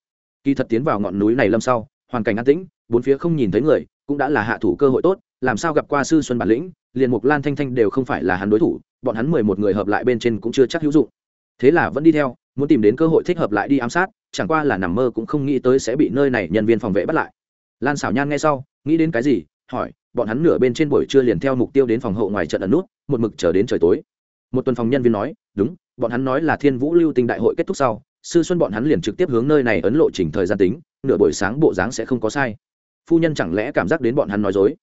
Kỳ thật tiến vào ngọn núi này lâm sau, hoàn cảnh an tĩnh, bốn phía không nhìn thấy người, cũng đã là hạ thủ cơ hội tốt, làm sao gặp qua sư xuân bản lĩnh, liền mục lan thanh thanh đều không phải là hắn đối thủ, bọn hắn mười một người hợp lại bên trên cũng chưa chắc hữu dụng. Thế là vẫn đi theo, muốn tìm đến cơ hội thích hợp lại đi ám sát, chẳng qua là nằm mơ cũng không nghĩ tới sẽ bị nơi này nhân viên phòng vệ bắt lại. Lan xảo nhan nghe sau, nghĩ đến cái gì, hỏi, bọn hắn nửa bên trên buổi trưa liền theo mục tiêu đến phòng hậu ngoài trận ẩn nút, một mực chờ đến trời tối một tuần phòng nhân viên nói, đúng, bọn hắn nói là thiên vũ lưu tinh đại hội kết thúc sau, sư xuân bọn hắn liền trực tiếp hướng nơi này ấn lộ trình thời gian tính, nửa buổi sáng bộ dáng sẽ không có sai. Phu nhân chẳng lẽ cảm giác đến bọn hắn nói dối?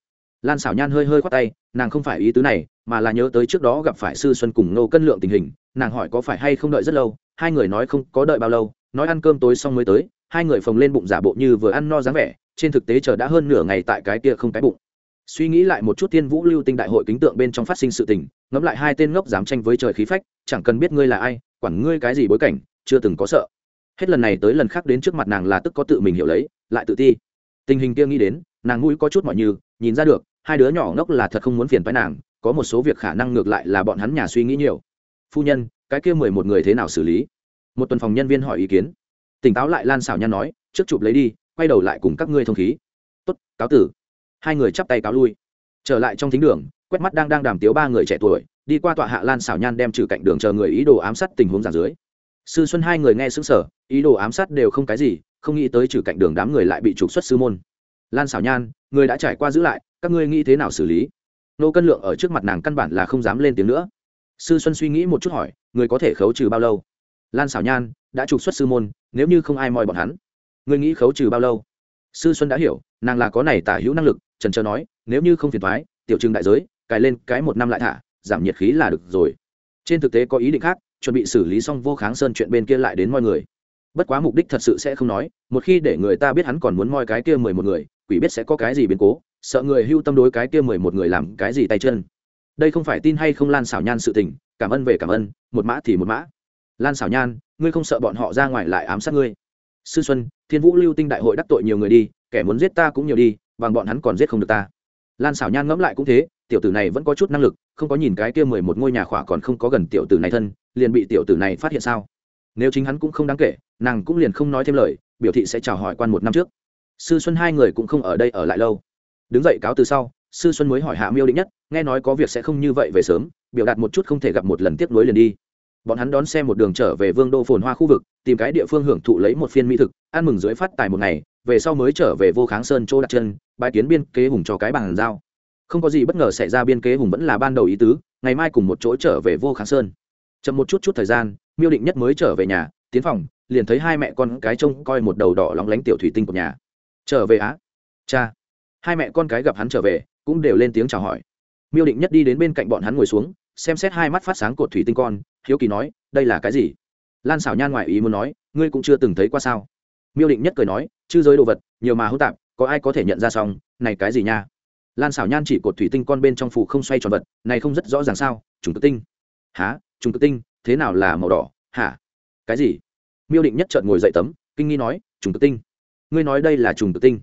Lan xảo nhan hơi hơi khoát tay, nàng không phải ý tứ này, mà là nhớ tới trước đó gặp phải sư xuân cùng nô cân lượng tình hình, nàng hỏi có phải hay không đợi rất lâu, hai người nói không có đợi bao lâu, nói ăn cơm tối xong mới tới, hai người phồng lên bụng giả bộ như vừa ăn no dáng vẻ, trên thực tế chờ đã hơn nửa ngày tại cái kia không cái bụng suy nghĩ lại một chút thiên vũ lưu tinh đại hội kính tượng bên trong phát sinh sự tình, ngẫm lại hai tên ngốc dám tranh với trời khí phách, chẳng cần biết ngươi là ai, quản ngươi cái gì bối cảnh, chưa từng có sợ. Hết lần này tới lần khác đến trước mặt nàng là tức có tự mình hiểu lấy, lại tự ti. Tình hình kia nghĩ đến, nàng mũi có chút mọi như nhìn ra được, hai đứa nhỏ ngốc là thật không muốn phiền phái nàng, có một số việc khả năng ngược lại là bọn hắn nhà suy nghĩ nhiều. Phu nhân, cái kia mười một người thế nào xử lý? Một tuần phòng nhân viên hỏi ý kiến. Tỉnh táo lại lan xảo nhan nói, trước chụp lấy đi, quay đầu lại cùng các ngươi thông khí. Tốt, cáo tử hai người chắp tay cáo lui. Trở lại trong thính đường, quét mắt đang đang đàm tiếu ba người trẻ tuổi, đi qua tọa hạ lan xảo nhan đem trừ cạnh đường chờ người ý đồ ám sát tình huống giả dưới. Sư xuân hai người nghe xứng sở ý đồ ám sát đều không cái gì, không nghĩ tới trừ cạnh đường đám người lại bị trục xuất sư môn. Lan xảo nhan, người đã trải qua giữ lại, các ngươi nghĩ thế nào xử lý? Nô cân lượng ở trước mặt nàng căn bản là không dám lên tiếng nữa. Sư xuân suy nghĩ một chút hỏi, người có thể khấu trừ bao lâu? Lan xảo nhan, đã trục xuất sư môn, nếu như không ai moi bọn hắn, người nghĩ khấu trừ bao lâu? Sư xuân đã hiểu, nàng là có này tả hữu năng lực trần trờ nói, nếu như không phiền thoái tiểu trưng đại giới, cài lên cái một năm lại thả, giảm nhiệt khí là được rồi. Trên thực tế có ý định khác, chuẩn bị xử lý xong vô kháng sơn chuyện bên kia lại đến mọi người. Bất quá mục đích thật sự sẽ không nói, một khi để người ta biết hắn còn muốn moi cái kia mười một người, quỷ biết sẽ có cái gì biến cố, sợ người hưu tâm đối cái kia mười một người làm cái gì tay chân. Đây không phải tin hay không lan xảo nhan sự tình, cảm ơn về cảm ơn, một mã thì một mã. Lan xảo nhan, ngươi không sợ bọn họ ra ngoài lại ám sát ngươi. Sư xuân, thiên vũ lưu tinh đại hội đắc tội nhiều người đi, kẻ muốn giết ta cũng nhiều đi bằng bọn hắn còn giết không được ta. Lan xảo nhan ngẫm lại cũng thế, tiểu tử này vẫn có chút năng lực, không có nhìn cái kia mười một ngôi nhà khỏa còn không có gần tiểu tử này thân, liền bị tiểu tử này phát hiện sao? Nếu chính hắn cũng không đáng kể, nàng cũng liền không nói thêm lời, biểu thị sẽ chào hỏi quan một năm trước. Sư xuân hai người cũng không ở đây ở lại lâu. Đứng dậy cáo từ sau, sư xuân mới hỏi hạ miêu định nhất, nghe nói có việc sẽ không như vậy về sớm, biểu đạt một chút không thể gặp một lần tiếp nối liền đi. Bọn hắn đón xe một đường trở về vương đô phồn hoa khu vực, tìm cái địa phương hưởng thụ lấy một phiên mỹ thực, ăn mừng dưới phát tài một ngày về sau mới trở về vô kháng sơn chỗ đặt chân bãi kiến biên kế hùng cho cái bàn giao. Không có gì bất ngờ xảy ra, biên kế hùng vẫn là ban đầu ý tứ, ngày mai cùng một chỗ trở về vô kháng sơn. Chậm một chút chút thời gian, miêu định nhất mới trở về nhà, tiến phòng, liền thấy hai mẹ con cái trông coi một đầu đỏ lóng lánh tiểu thủy tinh của nhà. Trở về á? Cha. Hai mẹ con cái gặp hắn trở về, cũng đều lên tiếng chào hỏi. Miêu định nhất đi đến bên cạnh bọn hắn ngồi xuống, xem xét hai mắt phát sáng cột thủy tinh con, hiếu kỳ nói, đây là cái gì? Lan xảo nhan ngoại ý muốn nói, ngươi cũng chưa từng thấy qua sao? Miêu định nhất cười nói, chư giới đồ vật, nhiều mà hỗn tạp, có ai có thể nhận ra xong? Này cái gì nha? Lan xảo nhan chỉ cột thủy tinh con bên trong phủ không xoay tròn vật, này không rất rõ ràng sao? Trùng tự tinh. Há trùng tự tinh? Thế nào là màu đỏ? Hả? Cái gì? Miêu định nhất chợt ngồi dậy tấm, kinh nghi nói, trùng tự tinh? Ngươi nói đây là trùng tự tinh?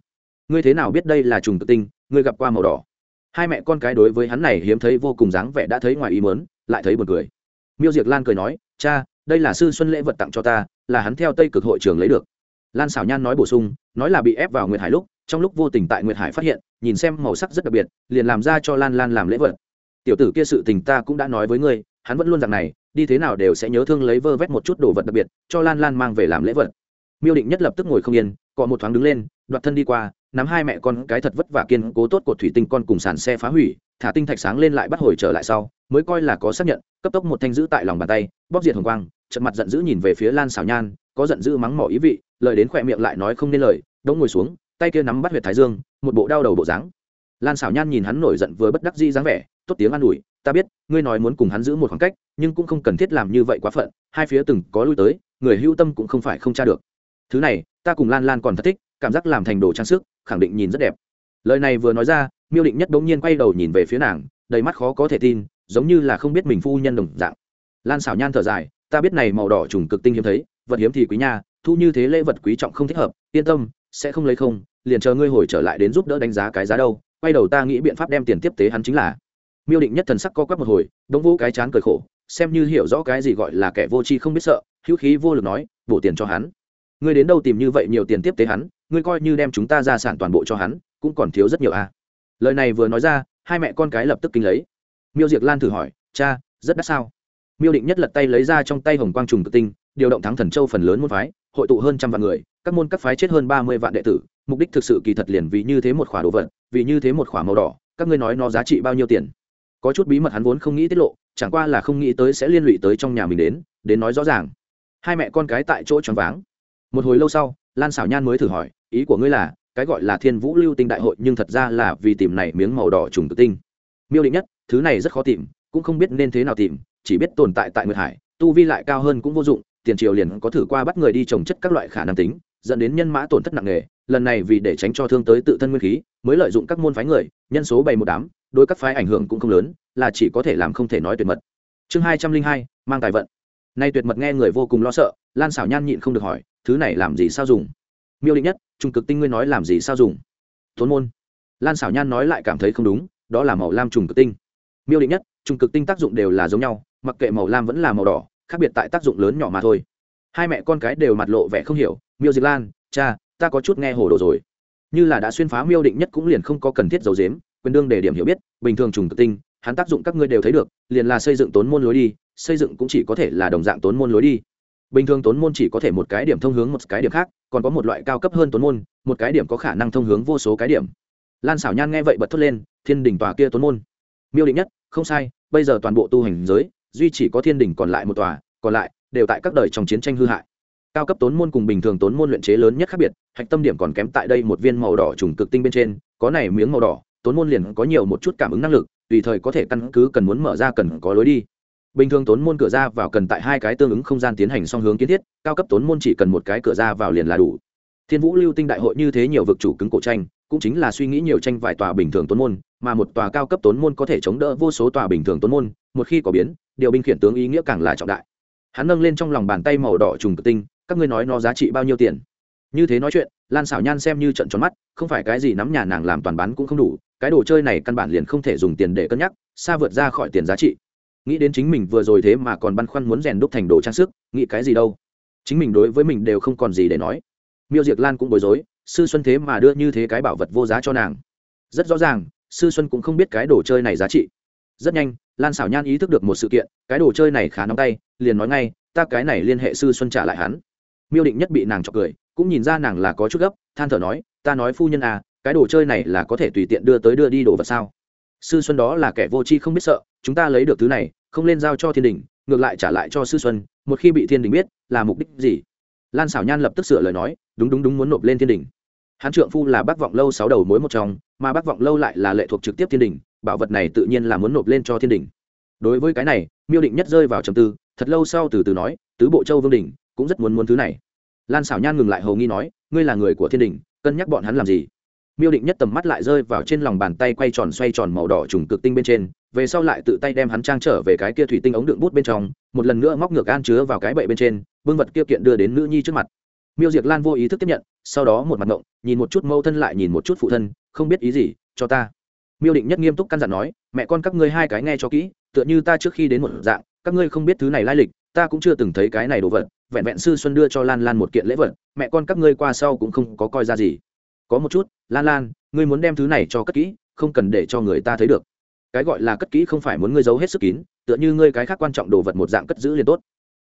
Ngươi thế nào biết đây là trùng tự tinh? Ngươi gặp qua màu đỏ? Hai mẹ con cái đối với hắn này hiếm thấy vô cùng dáng vẻ đã thấy ngoài ý mớn lại thấy buồn cười. Miêu diệc lan cười nói, cha, đây là sư xuân lễ vật tặng cho ta, là hắn theo tây cực hội trường lấy được lan xảo nhan nói bổ sung, nói là bị ép vào nguyệt hải lúc, trong lúc vô tình tại nguyệt hải phát hiện, nhìn xem màu sắc rất đặc biệt, liền làm ra cho lan lan làm lễ vật. Tiểu tử kia sự tình ta cũng đã nói với ngươi, hắn vẫn luôn rằng này, đi thế nào đều sẽ nhớ thương lấy vơ vét một chút đồ vật đặc biệt, cho lan lan mang về làm lễ vật. Miêu định nhất lập tức ngồi không yên, cọ một thoáng đứng lên, đoạt thân đi qua, nắm hai mẹ con cái thật vất vả kiên cố tốt cột thủy tinh con cùng sàn xe phá hủy, thả tinh thạch sáng lên lại bắt hồi trở lại sau, mới coi là có xác nhận, cấp tốc một thanh giữ tại lòng bàn tay, bóp diệt hồng quang trận mặt giận dữ nhìn về phía lan xảo nhan, có giận dữ mắng mỏ ý vị lời đến khỏe miệng lại nói không nên lời, đống ngồi xuống, tay kia nắm bắt huyệt thái dương, một bộ đau đầu bộ dáng. Lan xảo nhan nhìn hắn nổi giận với bất đắc dĩ dáng vẻ, tốt tiếng an ủi, ta biết, ngươi nói muốn cùng hắn giữ một khoảng cách, nhưng cũng không cần thiết làm như vậy quá phận, hai phía từng có lui tới, người hưu tâm cũng không phải không tra được. Thứ này, ta cùng lan lan còn thất thích, cảm giác làm thành đồ trang sức, khẳng định nhìn rất đẹp. Lời này vừa nói ra, miêu định nhất đ ỗ n g nhiên quay đầu nhìn về phía nàng, đầy mắt khó có thể tin, giống như là không biết mình phu nhân đồng dạng. Lan xảo nhan thở dài, ta biết này màu đỏ trùng cực tinh hiếm thấy, vật hiếm thì quý nha thu như thế lễ vật quý trọng không thích hợp, yên tâm, sẽ không lấy không, liền chờ ngươi hồi trở lại đến giúp đỡ đánh giá cái giá đâu, quay đầu ta nghĩ biện pháp đem tiền tiếp tế hắn chính là. Miêu định nhất thần sắc co quắp một hồi, đống ỗ vô cái chán cười khổ, xem như hiểu rõ cái gì gọi là kẻ vô tri không biết sợ, hữu khí vô lực nói, bổ tiền cho hắn. Ngươi đến đâu tìm như vậy nhiều tiền tiếp tế hắn, ngươi coi như đem chúng ta ra sản toàn bộ cho hắn, cũng còn thiếu rất nhiều à. lời này vừa nói ra, hai mẹ con cái lập tức kinh lấy. Miêu diệc lan thử hỏi, cha, rất đắt sao? Miêu định nhất lật tay lấy ra trong tay hồng quang trùng tự tinh, điều động thắng thần châu phần lớn môn phái hội tụ hơn trăm vạn người, các môn các phái chết hơn ba mươi vạn đệ tử, mục đích thực sự kỳ thật liền vì như thế một khỏa đồ vật, vì như thế một khỏa màu đỏ, các ngươi nói nó giá trị bao nhiêu tiền? Có chút bí mật hắn vốn không nghĩ tiết lộ, chẳng qua là không nghĩ tới sẽ liên lụy tới trong nhà mình đến đến nói rõ ràng. Hai mẹ con cái tại chỗ choáng váng. Một hồi lâu sau, lan xảo nhan mới thử hỏi, ý của ngươi là, cái gọi là thiên vũ lưu tinh đại hội nhưng thật ra là vì tìm này miếng màu đỏ trùng tự tinh. Miêu định nhất, thứ này rất khó tìm, cũng không biết nên thế nào tìm, chỉ biết tồn tại tại nguyệt hải, tu vi lại cao hơn cũng vô dụng tiền triều liền có thử qua bắt người đi trồng chất các loại khả năng tính, dẫn đến nhân mã tổn thất nặng nề. Lần này vì để tránh cho thương tới tự thân nguyên khí, mới lợi dụng các môn phái người, nhân số bày một đám, đối các phái ảnh hưởng cũng không lớn, là chỉ có thể làm không thể nói tuyệt mật. Chương hai trăm linh hai, mang tài vận. Nay tuyệt mật nghe người vô cùng lo sợ, lan xảo nhan nhịn không được hỏi, thứ này làm gì sao dùng? Miêu định nhất, trung cực tinh ngươi nói làm gì sao dùng? Thốn môn. Lan xảo nhan nói lại cảm thấy không đúng, đó là màu lam trùng cực tinh. Miêu định nhất trùng cực tinh tác dụng đều là giống nhau, mặc kệ màu lam vẫn là màu đỏ khác biệt tại tác dụng lớn nhỏ mà thôi. Hai mẹ con cái đều mặt lộ vẻ không hiểu, miêu dịch lan, cha, ta có chút nghe hồ đồ rồi. Như là đã xuyên phá miêu định nhất cũng liền không có cần thiết giấu dếm quyền đương để điểm hiểu biết, bình thường trùng tự tinh, hắn tác dụng các ngươi đều thấy được, liền là xây dựng tốn môn lối đi, xây dựng cũng chỉ có thể là đồng dạng tốn môn lối đi. Bình thường tốn môn chỉ có thể một cái điểm thông hướng một cái điểm khác, còn có một loại cao cấp hơn tốn môn, một cái điểm có khả năng thông hướng vô số cái điểm. Lan xảo nhan nghe vậy bật thốt lên, thiên đỉnh tòa kia tốn môn. Miêu định nhất, không sai, bây giờ toàn bộ tu hành giới duy chỉ có thiên đỉnh còn lại một tòa, còn lại đều tại các đời trong chiến tranh hư hại. Cao cấp tốn môn cùng bình thường tốn môn luyện chế lớn nhất khác biệt, hạch tâm điểm còn kém tại đây một viên màu đỏ trùng cực tinh bên trên, có này miếng màu đỏ, tốn môn liền có nhiều một chút cảm ứng năng lực, tùy thời có thể căn cứ cần muốn mở ra cần có lối đi. Bình thường tốn môn cửa ra vào cần tại hai cái tương ứng không gian tiến hành song hướng kiến thiết, cao cấp tốn môn chỉ cần một cái cửa ra vào liền là đủ. Thiên vũ lưu tinh đại hội như thế nhiều vực chủ cứng cổ tranh, cũng chính là suy nghĩ nhiều tranh vài tòa bình thường tốn môn, mà một tòa cao cấp tốn môn có thể chống đỡ vô số tòa bình thường tốn môn một khi có biến, điều binh khiển tướng ý nghĩa càng là trọng đại. Hắn nâng lên trong lòng bàn tay màu đỏ trùng cực tinh, các ngươi nói nó giá trị bao nhiêu tiền? Như thế nói chuyện, lan xảo nhan xem như trận tròn mắt, không phải cái gì nắm nhà nàng làm toàn bán cũng không đủ, cái đồ chơi này căn bản liền không thể dùng tiền để cân nhắc, xa vượt ra khỏi tiền giá trị. Nghĩ đến chính mình vừa rồi thế mà còn băn khoăn muốn rèn đúc thành đồ trang sức, nghĩ cái gì đâu? Chính mình đối với mình đều không còn gì để nói. Miêu diệc lan cũng bối rối, sư xuân thế mà đưa như thế cái bảo vật vô giá cho nàng. Rất rõ ràng, sư xuân cũng không biết cái đồ chơi này giá trị rất nhanh, lan xảo nhan ý thức được một sự kiện, cái đồ chơi này khá nóng tay, liền nói ngay, ta cái này liên hệ sư xuân trả lại hắn. Miêu định nhất bị nàng chọc cười, cũng nhìn ra nàng là có chút gấp, than thở nói, ta nói phu nhân à cái đồ chơi này là có thể tùy tiện đưa tới đưa đi đồ vật sao? Sư xuân đó là kẻ vô tri không biết sợ, chúng ta lấy được thứ này, không lên giao cho thiên đình, ngược lại trả lại cho sư xuân, một khi bị thiên đình biết, là mục đích gì? Lan xảo nhan lập tức sửa lời nói, đúng đúng đúng muốn nộp lên thiên đình. Hán trượng phu là bác vọng lâu sáu đầu mối một trong, mà bác vọng lâu lại là lệ thuộc trực tiếp thiên đình bảo vật này tự nhiên là muốn nộp lên cho thiên đình. Đối với cái này, miêu định nhất rơi vào trầm tư, thật lâu sau từ từ nói, tứ bộ châu vương đình cũng rất muốn muốn thứ này. Lan xảo nhan ngừng lại hầu nghi nói, ngươi là người của thiên đình, cân nhắc bọn hắn làm gì? Miêu định nhất tầm mắt lại rơi vào trên lòng bàn tay quay tròn xoay tròn màu đỏ trùng cực tinh bên trên, về sau lại tự tay đem hắn trang trở về cái kia thủy tinh ống đựng bút bên trong, một lần nữa móc ngược gan chứa vào cái bậy bên trên, vương vật kia kiện đưa đến nữ nhi trước mặt. Miêu diệc lan vô ý thức tiếp nhận, sau đó một mặt ngộng, nhìn một chút mâu thân lại nhìn một chút phụ thân, không biết ý gì, cho ta miêu định nhất nghiêm túc căn dặn nói, mẹ con các ngươi hai cái nghe cho kỹ, tựa như ta trước khi đến một dạng, các ngươi không biết thứ này lai lịch, ta cũng chưa từng thấy cái này đồ vật, vẹn vẹn sư xuân đưa cho lan lan một kiện lễ vật, mẹ con các ngươi qua sau cũng không có coi ra gì. Có một chút, lan lan, ngươi muốn đem thứ này cho cất kỹ, không cần để cho người ta thấy được. Cái gọi là cất kỹ không phải muốn ngươi giấu hết sức kín, tựa như ngươi cái khác quan trọng đồ vật một dạng cất giữ liền tốt.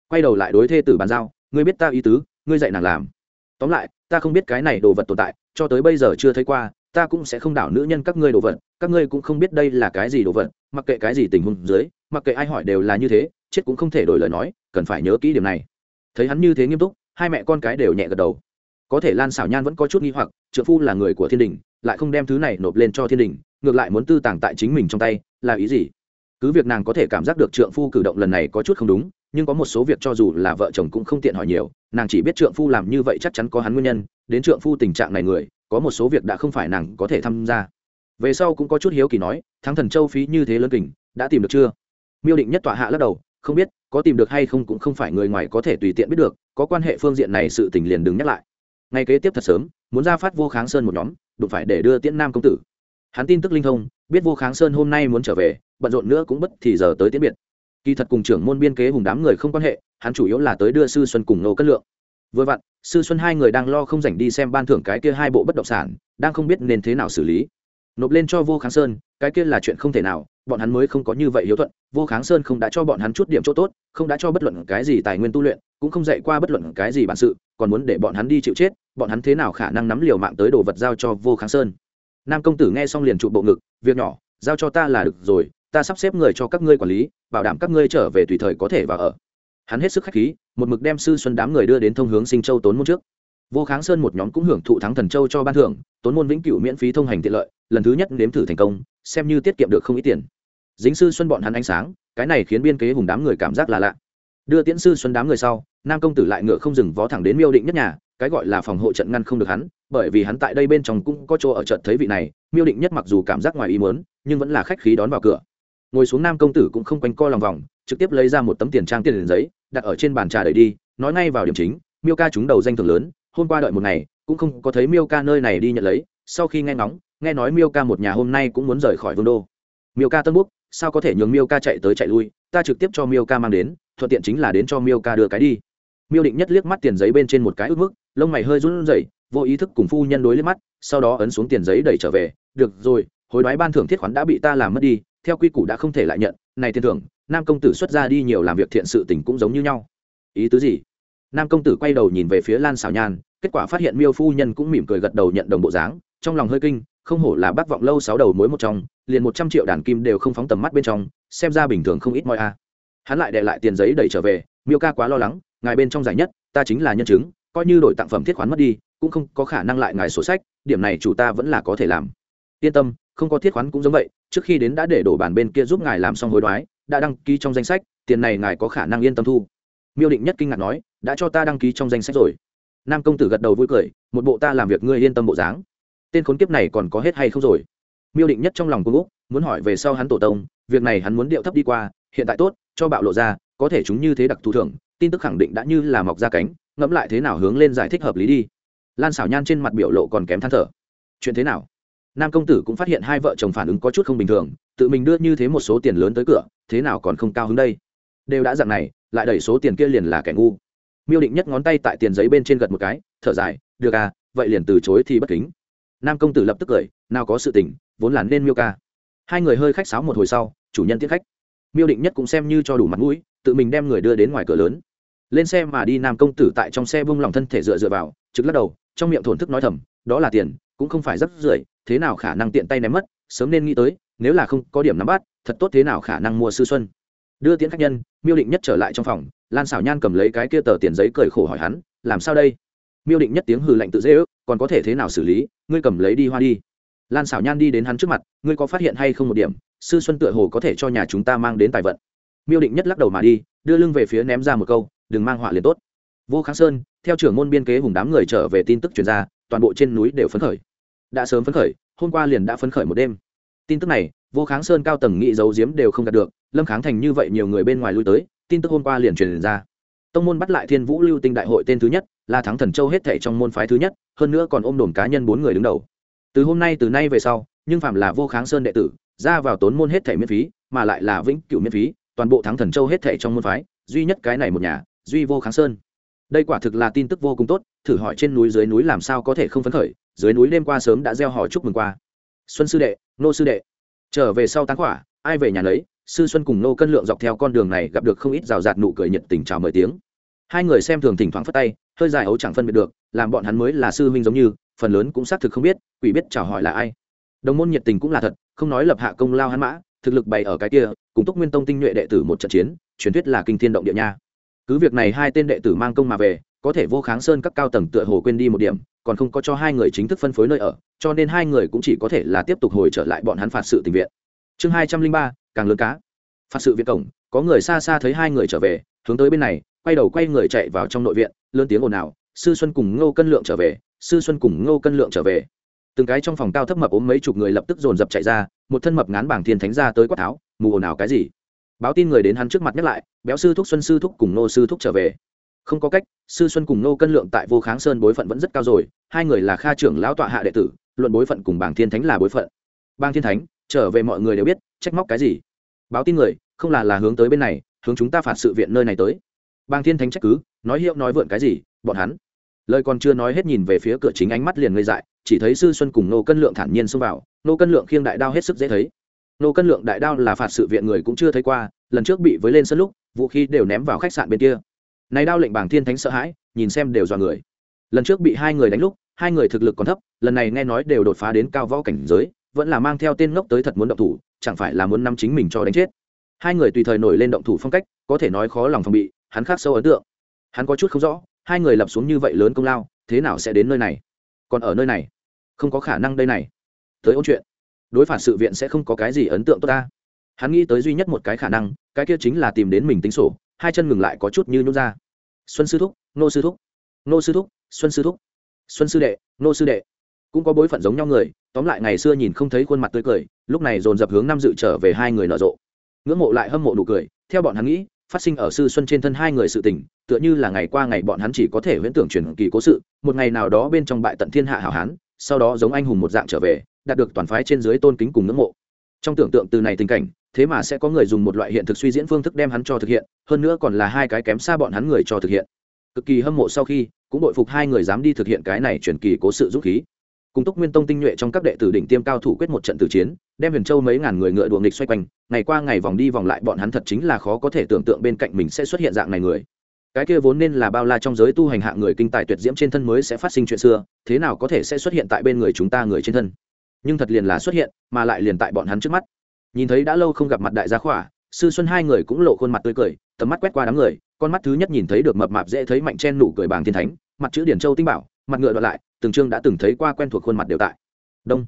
Quay đầu lại đối thê tử bàn giao, ngươi biết ta ý tứ, ngươi dạy nàng làm. Tóm lại, ta không biết cái này đồ vật tồn tại, cho tới bây giờ chưa thấy qua ta cũng sẽ không đảo nữ nhân các ngươi đồ vật, các ngươi cũng không biết đây là cái gì đồ vật, mặc kệ cái gì tình huống dưới, mặc kệ ai hỏi đều là như thế, chết cũng không thể đổi lời nói, cần phải nhớ kỹ điểm này. Thấy hắn như thế nghiêm túc, hai mẹ con cái đều nhẹ gật đầu. Có thể lan xảo nhan vẫn có chút nghi hoặc trợ phu là người của thiên đình, lại không đem thứ này nộp lên cho thiên đình, ngược lại muốn tư tàng tại chính mình trong tay, là ý gì? Cứ việc nàng có thể cảm giác được trượng phu cử động lần này có chút không đúng, nhưng có một số việc cho dù là vợ chồng cũng không tiện hỏi nhiều, nàng chỉ biết trượng phu làm như vậy chắc chắn có hắn nguyên nhân, đến trượng phu tình trạng này người có một số việc đã không phải nàng có thể tham gia. Về sau cũng có chút hiếu kỳ nói, thắng thần châu phí như thế lớn kình, đã tìm được chưa? Miêu định nhất tọa hạ lắc đầu, không biết, có tìm được hay không cũng không phải người ngoài có thể tùy tiện biết được, có quan hệ phương diện này sự tình liền đừng nhắc lại. Ngay kế tiếp thật sớm, muốn ra phát vô kháng sơn một nhóm, đụng phải để đưa tiễn nam công tử. Hắn tin tức linh thông, biết vô kháng sơn hôm nay muốn trở về, bận rộn nữa cũng bất thì giờ tới tiễn biệt. Kỳ thật cùng trưởng môn biên kế hùng đám người không quan hệ, hắn chủ yếu là tới đưa sư xuân cùng nô cất lượng vừa vặn, sư xuân hai người đang lo không dành đi xem ban thưởng cái kia hai bộ bất động sản, đang không biết nên thế nào xử lý. Nộp lên cho vô kháng sơn, cái kia là chuyện không thể nào, bọn hắn mới không có như vậy hiếu thuận, vô kháng sơn không đã cho bọn hắn chút điểm chỗ tốt, không đã cho bất luận cái gì tài nguyên tu luyện, cũng không dạy qua bất luận cái gì bản sự, còn muốn để bọn hắn đi chịu chết, bọn hắn thế nào khả năng nắm liều mạng tới đồ vật giao cho vô kháng sơn? Nam công tử nghe xong liền trụ bộ ngực, việc nhỏ, giao cho ta là được rồi, ta sắp xếp người cho các ngươi quản lý, bảo đảm các ngươi trở về tùy thời có thể vào ở hắn hết sức khách khí, một mực đem sư xuân đám người đưa đến thông hướng sinh châu tốn môn trước. Vô kháng sơn một nhóm cũng hưởng thụ thắng thần châu cho ban thưởng, tốn môn vĩnh cửu miễn phí thông hành tiện lợi, lần thứ nhất nếm thử thành công, xem như tiết kiệm được không ít tiền. Dính sư xuân bọn hắn ánh sáng, cái này khiến biên kế hùng đám người cảm giác là lạ. Đưa tiễn sư xuân đám người sau, nam công tử lại ngựa không dừng vó thẳng đến miêu định nhất nhà, cái gọi là phòng hộ trận ngăn không được hắn, bởi vì hắn tại đây bên trong cũng có chỗ ở trận thấy vị này, miêu định nhất mặc dù cảm giác ngoài ý muốn, nhưng vẫn là khách khí đón vào cửa. Ngồi xuống nam công tử cũng không quanh co lòng vòng trực tiếp lấy ra một tấm tiền trang tiền liền giấy, đặt ở trên bàn trà đẩy đi, nói ngay vào điểm chính, miêu ca trúng đầu danh thưởng lớn, hôm qua đợi một ngày, cũng không có thấy miêu ca nơi này đi nhận lấy, sau khi nghe ngóng, nghe nói miêu ca một nhà hôm nay cũng muốn rời khỏi vương đô. Miêu ca tân búc, sao có thể nhường miêu ca chạy tới chạy lui, ta trực tiếp cho miêu ca mang đến, thuận tiện chính là đến cho miêu ca đưa cái đi. Miêu định nhất liếc mắt tiền giấy bên trên một cái ướt mức, lông mày hơi run rẩy, vô ý thức cùng phu nhân đối liếc mắt, sau đó ấn xuống tiền giấy đẩy trở về, được rồi hồi đoái ban thưởng thiết khoán đã bị ta làm mất đi, theo quy củ đã không thể lại nhận, này tiền thưởng nam công tử xuất ra đi nhiều làm việc thiện sự tình cũng giống như nhau. Ý tứ gì? Nam công tử quay đầu nhìn về phía lan xảo nhan, kết quả phát hiện miêu phu nhân cũng mỉm cười gật đầu nhận đồng bộ dáng, trong lòng hơi kinh, không hổ là bác vọng lâu sáu đầu mối một trong, liền một trăm triệu đàn kim đều không phóng tầm mắt bên trong, xem ra bình thường không ít mọi a. Hắn lại để lại tiền giấy đẩy trở về, miêu ca quá lo lắng, ngài bên trong giải nhất, ta chính là nhân chứng, coi như đổi tặng phẩm thiết khoán mất đi, cũng không có khả năng lại ngài sổ sách, điểm này chủ ta vẫn là có thể làm. Yên tâm, không có thiết khoán cũng giống vậy, trước khi đến đã để đổ bàn bên kia giúp ngài làm xong hối đoái đã đăng ký trong danh sách, tiền này ngài có khả năng yên tâm thu. Miêu định nhất kinh ngạc nói, đã cho ta đăng ký trong danh sách rồi. Nam công tử gật đầu vui cười, một bộ ta làm việc ngươi yên tâm bộ dáng. Tên khốn kiếp này còn có hết hay không rồi? Miêu định nhất trong lòng cung úc, muốn hỏi về sau hắn tổ tông, việc này hắn muốn điệu thấp đi qua, hiện tại tốt, cho bạo lộ ra, có thể chúng như thế đặc thù thưởng, tin tức khẳng định đã như là mọc ra cánh, ngẫm lại thế nào hướng lên giải thích hợp lý đi. Lan xảo nhan trên mặt biểu lộ còn kém than thở. Chuyện thế nào? Nam công tử cũng phát hiện hai vợ chồng phản ứng có chút không bình thường, tự mình đưa như thế một số tiền lớn tới cửa, thế nào còn không cao hứng đây? Đều đã dặn này, lại đẩy số tiền kia liền là kẻ ngu. Miêu định nhất ngón tay tại tiền giấy bên trên gật một cái, thở dài, được à vậy liền từ chối thì bất kính. Nam công tử lập tức cười, nào có sự tình, vốn là nên miêu ca. Hai người hơi khách sáo một hồi sau, chủ nhân tiếp khách. Miêu định nhất cũng xem như cho đủ mặt mũi, tự mình đem người đưa đến ngoài cửa lớn. Lên xe mà đi, nam công tử tại trong xe buông lòng thân thể dựa dựa vào, trực lắc đầu, trong miệng thổn thức nói thầm, đó là tiền, cũng không phải rất rưởi thế nào khả năng tiện tay ném mất, sớm nên nghĩ tới, nếu là không có điểm nắm bắt, thật tốt thế nào khả năng mua sư xuân. Đưa tiễn khách nhân, miêu định nhất trở lại trong phòng, lan xảo nhan cầm lấy cái kia tờ tiền giấy cười khổ hỏi hắn, làm sao đây? Miêu định nhất tiếng hừ lạnh tự dễ ước, còn có thể thế nào xử lý, ngươi cầm lấy đi hoa đi. Lan xảo nhan đi đến hắn trước mặt, ngươi có phát hiện hay không một điểm, sư xuân tựa hồ có thể cho nhà chúng ta mang đến tài vận. Miêu định nhất lắc đầu mà đi, đưa lưng về phía ném ra một câu, đừng mang họa liền tốt. Vô kháng sơn, theo trưởng môn biên kế hùng đám người trở về tin tức truyền ra, toàn bộ trên núi đều phấn khởi đã sớm phấn khởi, hôm qua liền đã phấn khởi một đêm. Tin tức này, vô kháng sơn cao tầng nghị giấu giếm đều không đạt được, lâm kháng thành như vậy nhiều người bên ngoài lui tới, tin tức hôm qua liền truyền ra. Tông môn bắt lại thiên vũ lưu tinh đại hội tên thứ nhất là thắng thần châu hết thệ trong môn phái thứ nhất, hơn nữa còn ôm đồn cá nhân bốn người đứng đầu. Từ hôm nay từ nay về sau, nhưng phạm là vô kháng sơn đệ tử, ra vào tốn môn hết thẻ miễn phí, mà lại là vĩnh cửu miễn phí, toàn bộ thắng thần châu hết thẻ trong môn phái, duy nhất cái này một nhà, duy vô kháng sơn. Đây quả thực là tin tức vô cùng tốt, thử hỏi trên núi dưới núi làm sao có thể không phấn khởi dưới núi đêm qua sớm đã gieo hỏi chúc mừng qua. Xuân sư đệ, nô sư đệ. Trở về sau tán quả ai về nhà lấy sư xuân cùng nô cân lượng dọc theo con đường này gặp được không ít rào rạt nụ cười nhiệt tình chào mời tiếng. Hai người xem thường thỉnh thoảng phất tay, hơi dài ấu chẳng phân biệt được, làm bọn hắn mới là sư huynh giống như, phần lớn cũng xác thực không biết, quỷ biết chào hỏi là ai. Đồng môn nhiệt tình cũng là thật, không nói lập hạ công lao hắn mã, thực lực bày ở cái kia, cùng túc nguyên tông tinh nhuệ đệ tử một trận chiến, truyền thuyết là kinh thiên động địa nha. Cứ việc này hai tên đệ tử mang công mà về, có thể vô kháng sơn các cao tầng tựa hồ quên đi một điểm còn không có cho hai người chính thức phân phối nơi ở, cho nên hai người cũng chỉ có thể là tiếp tục hồi trở lại bọn hắn phạt sự tình viện. Chương hai trăm linh ba, càng lớn cá. Phạt sự viện cổng, có người xa xa thấy hai người trở về, hướng tới bên này, quay đầu quay người chạy vào trong nội viện, lớn tiếng ồn ào, sư xuân cùng ngô cân lượng trở về, sư xuân cùng ngô cân lượng trở về. Từng cái trong phòng cao thấp mập ốm mấy chục người lập tức dồn dập chạy ra, một thân mập ngán bảng thiên thánh ra tới quát tháo, mù ồn ào cái gì? Báo tin người đến hắn trước mặt nhắc lại, béo sư thúc, xuân sư thúc cùng nô sư thúc trở về không có cách, sư xuân cùng nô cân lượng tại vô kháng sơn bối phận vẫn rất cao rồi, hai người là kha trưởng lão tọa hạ đệ tử, luận bối phận cùng bảng thiên thánh là bối phận. Bang thiên thánh, trở về mọi người đều biết, trách móc cái gì? Báo tin người, không là là hướng tới bên này, hướng chúng ta phạt sự viện nơi này tới. Bang thiên thánh trách cứ, nói hiệu nói vượn cái gì, bọn hắn. Lời còn chưa nói hết nhìn về phía cửa chính ánh mắt liền ngây dại, chỉ thấy sư xuân cùng nô cân lượng thản nhiên xông vào nô cân lượng khiêng đại đao hết sức dễ thấy. Nô cân lượng đại đao là phạt sự viện người cũng chưa thấy qua, lần trước bị với lên sân lúc, vũ khí đều ném vào khách sạn bên kia này đao lệnh bảng thiên thánh sợ hãi, nhìn xem đều dọa người. Lần trước bị hai người đánh lúc, hai người thực lực còn thấp, lần này nghe nói đều đột phá đến cao võ cảnh giới, vẫn là mang theo tên ngốc tới thật muốn động thủ, chẳng phải là muốn nắm chính mình cho đánh chết. Hai người tùy thời nổi lên động thủ phong cách, có thể nói khó lòng phòng bị, hắn khác sâu ấn tượng. Hắn có chút không rõ, hai người lập xuống như vậy lớn công lao, thế nào sẽ đến nơi này? Còn ở nơi này, không có khả năng đây này. Tới ôn chuyện, đối phản sự viện sẽ không có cái gì ấn tượng tốt ta. Hắn nghĩ tới duy nhất một cái khả năng, cái kia chính là tìm đến mình tính sổ hai chân ngừng lại có chút như nhún ra. Xuân sư thúc, nô sư thúc. Nô sư thúc, xuân sư thúc. Xuân sư đệ, nô sư đệ. Cũng có bối phận giống nhau người, tóm lại ngày xưa nhìn không thấy khuôn mặt tươi cười, lúc này dồn dập hướng năm dự trở về hai người nở rộ. Ngưỡng mộ lại hâm mộ nụ cười, theo bọn hắn nghĩ, phát sinh ở sư xuân trên thân hai người sự tình, tựa như là ngày qua ngày bọn hắn chỉ có thể huyễn tưởng truyền kỳ cố sự, một ngày nào đó bên trong bại tận thiên hạ hảo hán, sau đó giống anh hùng một dạng trở về, đạt được toàn phái trên dưới tôn kính cùng ngưỡng mộ trong tưởng tượng từ này tình cảnh, thế mà sẽ có người dùng một loại hiện thực suy diễn phương thức đem hắn cho thực hiện, hơn nữa còn là hai cái kém xa bọn hắn người cho thực hiện. Cực kỳ hâm mộ sau khi, cũng đội phục hai người dám đi thực hiện cái này truyền kỳ cố sự dũng khí. Cùng túc nguyên tông tinh nhuệ trong các đệ tử đỉnh tiêm cao thủ quyết một trận tử chiến, đem huyền châu mấy ngàn người ngựa đùa nghịch xoay quanh, ngày qua ngày vòng đi vòng lại bọn hắn thật chính là khó có thể tưởng tượng bên cạnh mình sẽ xuất hiện dạng này người. Cái kia vốn nên là bao la trong giới tu hành hạng người kinh tài tuyệt diễm trên thân mới sẽ phát sinh chuyện xưa, thế nào có thể sẽ xuất hiện tại bên người chúng ta người trên thân? Nhưng thật liền là xuất hiện, mà lại liền tại bọn hắn trước mắt. Nhìn thấy đã lâu không gặp mặt đại gia khỏa, sư xuân hai người cũng lộ khuôn mặt tươi cười, tầm mắt quét qua đám người, con mắt thứ nhất nhìn thấy được mập mạp dễ thấy mạnh chen nụ cười bàng thiên thánh, mặt chữ điển châu tinh bảo, mặt ngựa đoạn lại, từng chương đã từng thấy qua quen thuộc khuôn mặt đều tại. Đông.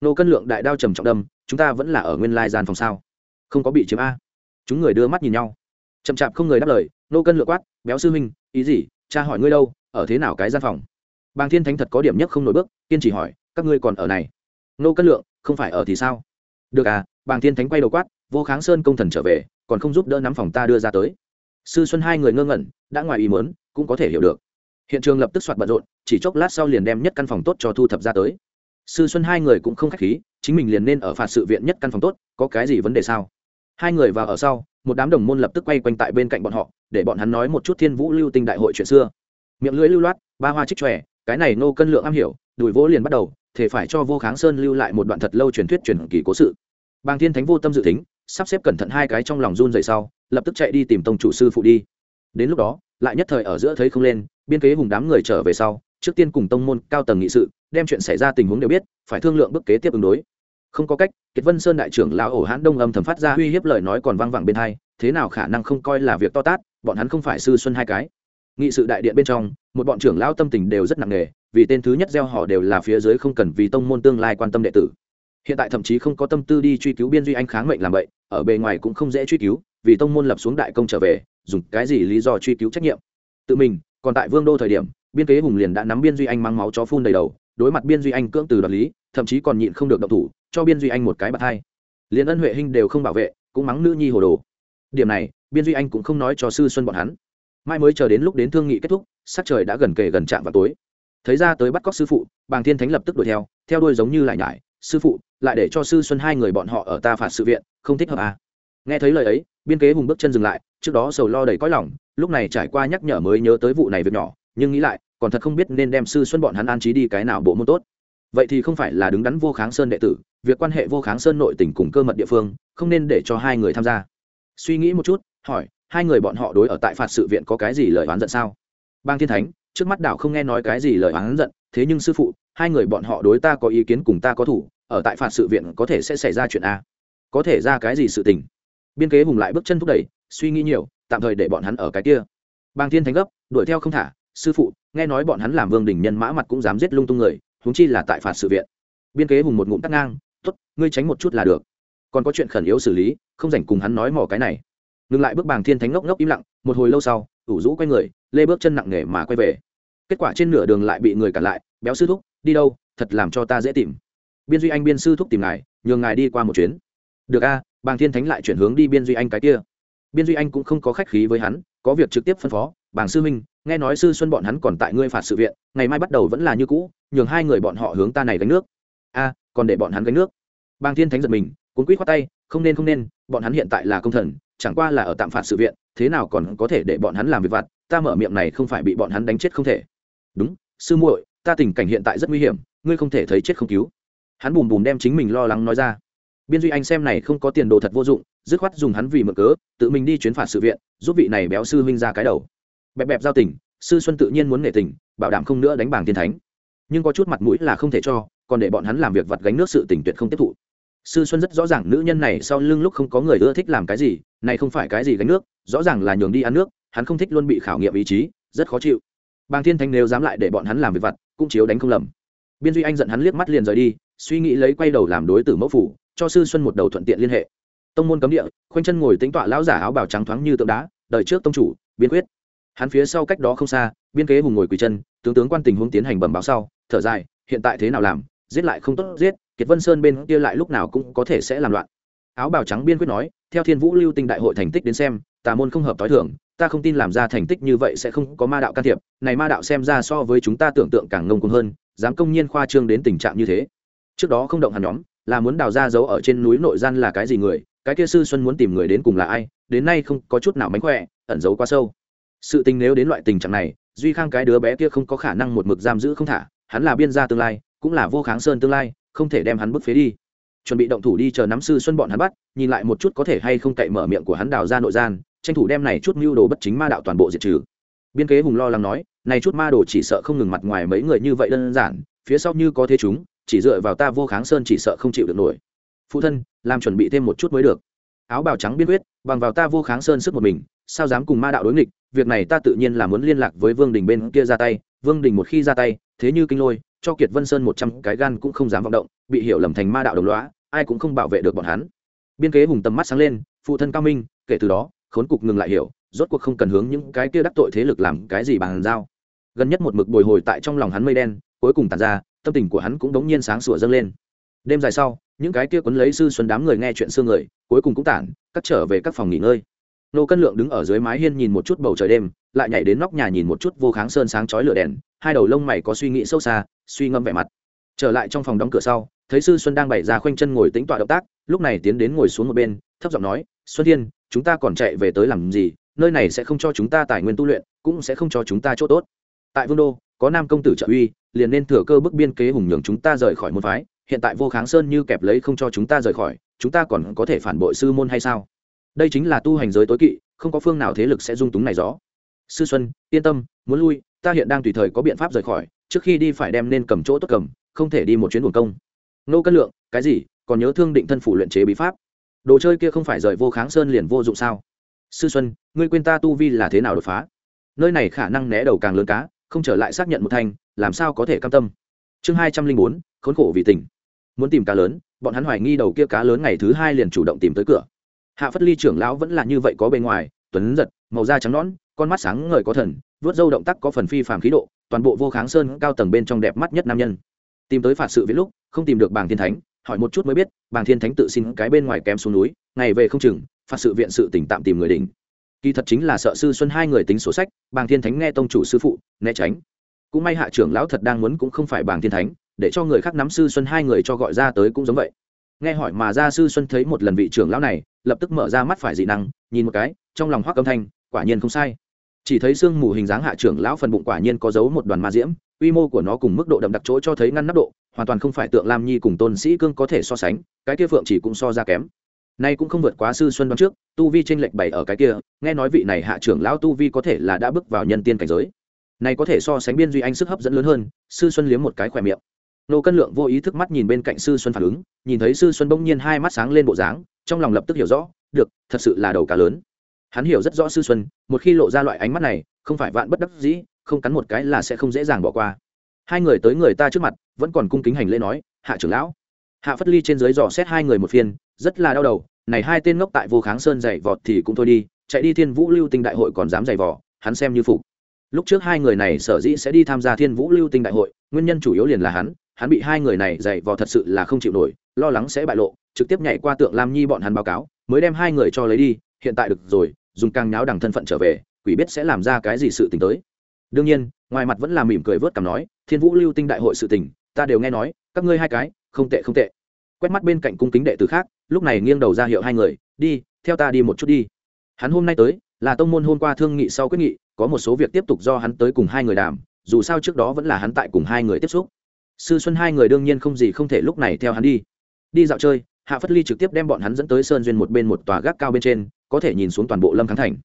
Nô cân lượng đại đao trầm trọng đâm, chúng ta vẫn là ở nguyên lai gian phòng sao? Không có bị chiếm a. Chúng người đưa mắt nhìn nhau. Chậm chạp không người đáp lời, nô cân lượng quát, béo sư huynh, ý gì? Cha hỏi ngươi đâu? Ở thế nào cái gian phòng? Bàng thiên thánh thật có điểm nhất không nổi bước, kiên chỉ hỏi, các ngươi còn ở này? Nô cân lượng, không phải ở thì sao? Được à bàng thiên thánh quay đầu quát, vô kháng sơn công thần trở về, còn không giúp đỡ nắm phòng ta đưa ra tới. Sư xuân hai người ngơ ngẩn, đã ngoài ý mớn cũng có thể hiểu được. Hiện trường lập tức soạt bận rộn, chỉ chốc lát sau liền đem nhất căn phòng tốt cho thu thập ra tới. Sư xuân hai người cũng không k h á c h khí, chính mình liền nên ở phạt sự viện nhất căn phòng tốt, có cái gì vấn đề sao? Hai người vào ở sau, một đám đồng môn lập tức quay quanh tại bên cạnh bọn họ, để bọn hắn nói một chút thiên vũ lưu tinh đại hội chuyện xưa. Miệng lưỡi lưu loát, ba hoa trích tròe cái này nô cân lượng am hiểu, đùi vỗ liền bắt đầu thể phải cho vô kháng sơn lưu lại một đoạn thật lâu truyền thuyết truyền kỳ cố sự. Bàng thiên thánh vô tâm dự tính, sắp xếp cẩn thận hai cái trong lòng run dậy sau, lập tức chạy đi tìm tông chủ sư phụ đi. Đến lúc đó, lại nhất thời ở giữa thấy không lên, biên kế hùng đám người trở về sau, trước tiên cùng tông môn cao tầng nghị sự, đem chuyện xảy ra tình huống đều biết, phải thương lượng bước kế tiếp ứng đối. Không có cách, kiệt vân sơn đại trưởng lão ổ hãn đông âm thầm phát ra uy hiếp lời nói còn văng vẳng bên hai, thế nào khả năng không coi là việc to tát, bọn hắn không phải sư xuân hai cái. Nghị sự đại điện bên trong một bọn trưởng lão tâm tình đều rất nặng nề, vì tên thứ nhất gieo họ đều là phía dưới không cần vì tông môn tương lai quan tâm đệ tử. Hiện tại thậm chí không có tâm tư đi truy cứu biên duy anh kháng mệnh làm vậy, ở bề ngoài cũng không dễ truy cứu, vì tông môn lập xuống đại công trở về, dùng cái gì lý do truy cứu trách nhiệm? Tự mình, còn tại vương đô thời điểm, biên kế hùng liền đã nắm biên duy anh mang máu chó phun đầy đầu, đối mặt biên duy anh cưỡng từ đoạt lý, thậm chí còn nhịn không được động thủ, cho biên duy anh một cái bạt hai. Liền ân huệ hinh đều không bảo vệ, cũng mắng nữ nhi hồ đồ. Điểm này, biên duy anh cũng không nói cho sư xuân bọn hắn mai mới chờ đến lúc đến thương nghị kết thúc, sắc trời đã gần kề gần chạm vào tối. Thấy ra tới bắt cóc sư phụ, bàng thiên thánh lập tức đuổi theo theo đuôi giống như lại nhải, sư phụ, lại để cho sư xuân hai người bọn họ ở ta phạt sự viện, không thích hợp à. nghe thấy lời ấy, biên kế hùng bước chân dừng lại, trước đó sầu lo đầy cõi lòng, lúc này trải qua nhắc nhở mới nhớ tới vụ này việc nhỏ, nhưng nghĩ lại, còn thật không biết nên đem sư xuân bọn hắn an trí đi cái nào bộ môn tốt. Vậy thì không phải là đứng đắn vô kháng sơn đệ tử, việc quan hệ vô kháng sơn nội tỉnh cùng cơ mật địa phương, không nên để cho hai người tham gia. Suy nghĩ một chút, hỏi hai người bọn họ đối ở tại phạt sự viện có cái gì lời oán giận sao? Bang thiên thánh, trước mắt đảo không nghe nói cái gì lời oán giận, thế nhưng sư phụ, hai người bọn họ đối ta có ý kiến cùng ta có thủ, ở tại phạt sự viện có thể sẽ xảy ra chuyện a. Có thể ra cái gì sự tình? Biên kế hùng lại bước chân thúc đẩy, suy nghĩ nhiều, tạm thời để bọn hắn ở cái kia. Bang thiên thánh gấp, đuổi theo không thả, sư phụ, nghe nói bọn hắn làm vương đình nhân mã mặt cũng dám giết lung tung người, huống chi là tại phạt sự viện. Biên kế hùng một ngụm tắt ngang t ố t ngươi tránh một chút là được. Còn có chuyện khẩn yếu xử lý, không dành cùng hắn nói mỏ cái này ngừng lại bước bàng thiên thánh ngốc ngốc im lặng, một hồi lâu sau, ủ rũ quay người, lê bước chân nặng nề mà quay về. Kết quả trên nửa đường lại bị người cản lại, béo sư thúc, đi đâu, thật làm cho ta dễ tìm. Biên duy anh, biên sư thúc tìm ngài, nhường ngài đi qua một chuyến. Được a, bàng thiên thánh lại chuyển hướng đi biên duy anh cái kia. Biên duy anh cũng không có khách khí với hắn, có việc trực tiếp phân phó, bàng sư minh nghe nói sư xuân bọn hắn còn tại ngươi phạt sự viện, ngày mai bắt đầu vẫn là như cũ, nhường hai người bọn họ hướng ta này gánh nước. A, còn để bọn hắn gánh nước. Bàng thiên thánh giật mình, cuốn quýt khoát tay, không nên không nên, bọn hắn hiện tại là công thần chẳng qua là ở tạm phạt sự viện, thế nào còn có thể để bọn hắn làm việc vặt, ta mở miệng này không phải bị bọn hắn đánh chết không thể. Đúng, sư muội, ta tình cảnh hiện tại rất nguy hiểm, ngươi không thể thấy chết không cứu. Hắn bùm bùm đem chính mình lo lắng nói ra. Biên duy anh xem này không có tiền đồ thật vô dụng, dứt khoát dùng hắn vì mượn cớ, tự mình đi chuyến phạt sự viện, giúp vị này béo sư huynh ra cái đầu. Bẹp bẹp giao tình, sư xuân tự nhiên muốn nghệ tình, bảo đảm không nữa đánh bảng thiên thánh. Nhưng có chút mặt mũi là không thể cho, còn để bọn hắn làm việc vặt gánh nước sự tình tuyệt không tiếp thụ sư xuân rất rõ ràng nữ nhân này sau lưng lúc không có người ưa thích làm cái gì, này không phải cái gì gánh nước, rõ ràng là nhường đi ăn nước, hắn không thích luôn bị khảo nghiệm ý chí, rất khó chịu. Bàng thiên Thanh nếu dám lại để bọn hắn làm việc vặt, cũng chiếu đánh không lầm. Biên duy anh giận hắn liếc mắt liền rời đi, suy nghĩ lấy quay đầu làm đối tử mẫu phủ, cho sư xuân một đầu thuận tiện liên hệ. Tông môn cấm địa, khoanh chân ngồi tính tọa lão giả áo bào trắng thoáng như tượng đá đợi trước tông chủ, biên quyết. Hắn phía sau cách đó không xa, biên kế hùng ngồi quỳ chân, tướng tướng quan tình huống tiến hành bẩm báo sau, thở dài, hiện tại thế nào làm, giết lại không tốt giết kiệt vân sơn bên kia lại lúc nào cũng có thể sẽ làm loạn. Áo bào trắng biên quyết nói, theo thiên vũ lưu tinh đại hội thành tích đến xem, tà môn không hợp t h i thưởng, ta không tin làm ra thành tích như vậy sẽ không có ma đạo can thiệp, này ma đạo xem ra so với chúng ta tưởng tượng càng ngông cuồng hơn, dám công nhiên khoa trương đến tình trạng như thế. Trước đó không động hàn nhóm, là muốn đào ra dấu ở trên núi nội gian là cái gì người, cái kia sư xuân muốn tìm người đến cùng là ai, đến nay không có chút nào mánh khỏe, ẩn giấu quá sâu. Sự tình nếu đến loại tình trạng này, duy khang cái đứa bé kia không có khả năng một mực giam giữ không thả, hắn là biên gia tương lai, cũng là vô kháng sơn tương lai không thể đem hắn bức phế đi. Chuẩn bị động thủ đi chờ nắm sư xuân bọn hắn bắt, nhìn lại một chút có thể hay không cậy mở miệng của hắn đào ra nội gian, tranh thủ đem này chút mưu đồ bất chính ma đạo toàn bộ diệt trừ. Biên kế hùng lo lắng nói, này chút ma đồ chỉ sợ không ngừng mặt ngoài mấy người như vậy đơn giản, phía sau như có thế chúng, chỉ dựa vào ta vô kháng sơn chỉ sợ không chịu được nổi. Phụ thân, làm chuẩn bị thêm một chút mới được. Áo bào trắng biên quyết, bằng vào ta vô kháng sơn sức một mình, sao dám cùng ma đạo đối nghịch, việc này ta tự nhiên là muốn liên lạc với vương đình bên kia ra tay, vương đình một khi ra tay, thế như kinh lôi cho kiệt vân sơn một trăm cái gan cũng không dám vọng động bị hiểu lầm thành ma đạo đồng lõa, ai cũng không bảo vệ được bọn hắn. Biên kế hùng tầm mắt sáng lên phụ thân cao minh kể từ đó khốn cục ngừng lại hiểu rốt cuộc không cần hướng những cái kia đắc tội thế lực làm cái gì bằng giao. Gần nhất một mực bồi hồi tại trong lòng hắn mây đen cuối cùng tàn ra tâm tình của hắn cũng đống nhiên sáng sủa dâng lên. Đêm dài sau những cái kia quấn lấy sư xuân đám người nghe chuyện xưa người cuối cùng cũng tản cắt trở về các phòng nghỉ ngơi. Nô cân lượng đứng ở dưới mái hiên nhìn một chút bầu trời đêm lại nhảy đến nóc nhà nhìn một chút vô kháng sơn sáng chói lửa đèn hai đầu lông mày có suy nghĩ sâu xa, suy ngâm vẻ mặt. Trở lại trong phòng đóng cửa sau, thấy sư xuân đang bày ra khoanh chân ngồi tính tọa động tác, lúc này tiến đến ngồi xuống một bên, thấp giọng nói, xuân thiên, chúng ta còn chạy về tới làm gì? Nơi này sẽ không cho chúng ta tài nguyên tu luyện, cũng sẽ không cho chúng ta chỗ tốt. Tại vương đô, có nam công tử trợ uy, liền nên thừa cơ bức biên kế hùng nhường chúng ta rời khỏi môn phái. Hiện tại vô kháng sơn như kẹp lấy không cho chúng ta rời khỏi, chúng ta còn có thể phản bội sư môn hay sao? Đây chính là tu hành giới tối kỵ, không có phương nào thế lực sẽ dung túng này gió sư xuân, yên tâm, muốn lui ta hiện đang tùy thời có biện pháp rời khỏi, trước khi đi phải đem nên cầm chỗ tốt cầm, không thể đi một chuyến buồn công. Nô cân lượng, cái gì? Còn nhớ thương định thân phủ luyện chế bí pháp. Đồ chơi kia không phải rời vô kháng sơn liền vô dụng sao? Sư xuân, ngươi quên ta tu vi là thế nào đột phá? Nơi này khả năng né đầu càng lớn cá, không trở lại xác nhận một thanh làm sao có thể cam tâm? Chương hai trăm linh bốn, khốn khổ vì tình muốn tìm cá lớn, bọn hắn hoài nghi đầu kia cá lớn ngày thứ hai liền chủ động tìm tới cửa. Hạ phất ly trưởng lão vẫn là như vậy có bề ngoài, tuấn giật, màu da trắng nõn, con mắt sáng ngời có thần vớt dâu động tác có phần phi phàm khí độ, toàn bộ vô kháng sơn cao tầng bên trong đẹp mắt nhất nam nhân. Tìm tới phạt sự viết lúc, không tìm được bàng thiên thánh, hỏi một chút mới biết, bàng thiên thánh tự xin cái bên ngoài kém xuống núi, ngày về không chừng, phạt sự viện sự tỉnh tạm tìm người đỉnh. Kỳ thật chính là sợ sư xuân hai người tính sổ sách, bàng thiên thánh nghe tông chủ sư phụ, né tránh. Cũng may hạ trưởng lão thật đang muốn cũng không phải bàng thiên thánh, để cho người khác nắm sư xuân hai người cho gọi ra tới cũng giống vậy. Nghe hỏi mà ra sư xuân thấy một lần vị trưởng lão này, lập tức mở ra mắt phải dị năng, nhìn một cái, trong lòng hoác âm thanh, quả nhiên không sai chỉ thấy sương mù hình dáng hạ trưởng lão phần bụng quả nhiên có dấu một đoàn ma diễm, quy mô của nó cùng mức độ đậm đặc chỗ cho thấy ngăn nắp độ, hoàn toàn không phải tượng lam nhi cùng tôn sĩ cương có thể so sánh, cái kia phượng chỉ cũng so ra kém. Nay cũng không vượt quá sư xuân đoán trước, tu vi tranh lệch bảy ở cái kia, nghe nói vị này hạ trưởng lão tu vi có thể là đã bước vào nhân tiên cảnh giới. Này có thể so sánh biên duy anh sức hấp dẫn lớn hơn, sư xuân liếm một cái khỏe miệng. Nô cân lượng vô ý thức mắt nhìn bên cạnh sư xuân phản ứng, nhìn thấy sư xuân bỗng nhiên hai mắt sáng lên bộ dáng, trong lòng lập tức hiểu rõ, được, thật sự là đầu cá lớn hắn hiểu rất rõ sư xuân một khi lộ ra loại ánh mắt này không phải vạn bất đắc dĩ không cắn một cái là sẽ không dễ dàng bỏ qua. Hai người tới người ta trước mặt vẫn còn cung kính hành lễ nói hạ trưởng lão. Hạ phất ly trên dưới dò xét hai người một phiên rất là đau đầu này hai tên ngốc tại vô kháng sơn dày vọt thì cũng thôi đi chạy đi thiên vũ lưu tinh đại hội còn dám dày vò, hắn xem như phục. Lúc trước hai người này sở dĩ sẽ đi tham gia thiên vũ lưu tinh đại hội nguyên nhân chủ yếu liền là hắn hắn bị hai người này dày vò thật sự là không chịu nổi lo lắng sẽ bại lộ trực tiếp nhảy qua tượng lam nhi bọn hắn báo cáo mới đem hai người cho lấy đi hiện tại được rồi, dùng càng nháo đằng thân phận trở về, quỷ biết sẽ làm ra cái gì sự t ì n h tới. Đương nhiên, ngoài mặt vẫn là mỉm cười vớt cảm nói, thiên vũ lưu tinh đại hội sự tình, ta đều nghe nói, các ngươi hai cái, không tệ không tệ. Quét mắt bên cạnh cung kính đệ tử khác, lúc này nghiêng đầu ra hiệu hai người, đi, theo ta đi một chút đi. Hắn hôm nay tới, là tông môn hôm qua thương nghị sau quyết nghị, có một số việc tiếp tục do hắn tới cùng hai người đàm, dù sao trước đó vẫn là hắn tại cùng hai người tiếp xúc. Sư xuân hai người đương nhiên không gì không thể lúc này theo hắn đi. Đi dạo chơi, hạ phất ly trực tiếp đem bọn hắn dẫn tới sơn duyên một bên một tòa gác cao bên trên có thể nhìn xuống toàn bộ lâm kháng thành.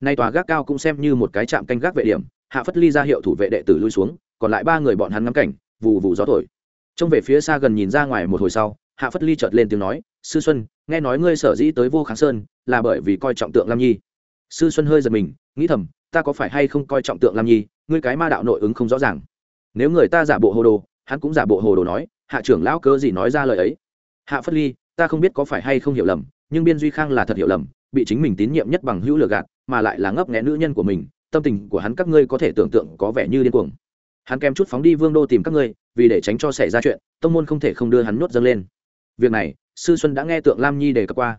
Nay tòa gác cao cũng xem như một cái trạm canh gác vệ điểm, hạ phất ly ra hiệu thủ vệ đệ tử lui xuống, còn lại ba người bọn hắn ngắm cảnh, vù vù gió thổi. Trông về phía xa gần nhìn ra ngoài một hồi sau, hạ phất ly chợt lên tiếng nói, sư xuân, nghe nói ngươi sở dĩ tới vô kháng sơn, là bởi vì coi trọng tượng lam nhi. Sư xuân hơi giật mình, nghĩ thầm, ta có phải hay không coi trọng tượng lam nhi, ngươi cái ma đạo nội ứng không rõ ràng. Nếu người ta giả bộ hồ đồ, hắn cũng giả bộ hồ đồ nói, hạ trưởng lão cơ gì nói ra lời ấy? Hạ phất ly, ta không biết có phải hay không hiểu lầm, nhưng biên duy khang là thật hiểu lầm bị chính mình tín nhiệm nhất bằng hữu lừa gạt, mà lại là ngấp nghẽ nữ nhân của mình, tâm tình của hắn các ngươi có thể tưởng tượng có vẻ như điên cuồng. Hắn kèm chút phóng đi vương đô tìm các ngươi, vì để tránh cho xảy ra chuyện, tông môn không thể không đưa hắn nhốt dâng lên. Việc này, sư xuân đã nghe tượng lam nhi đề cập qua.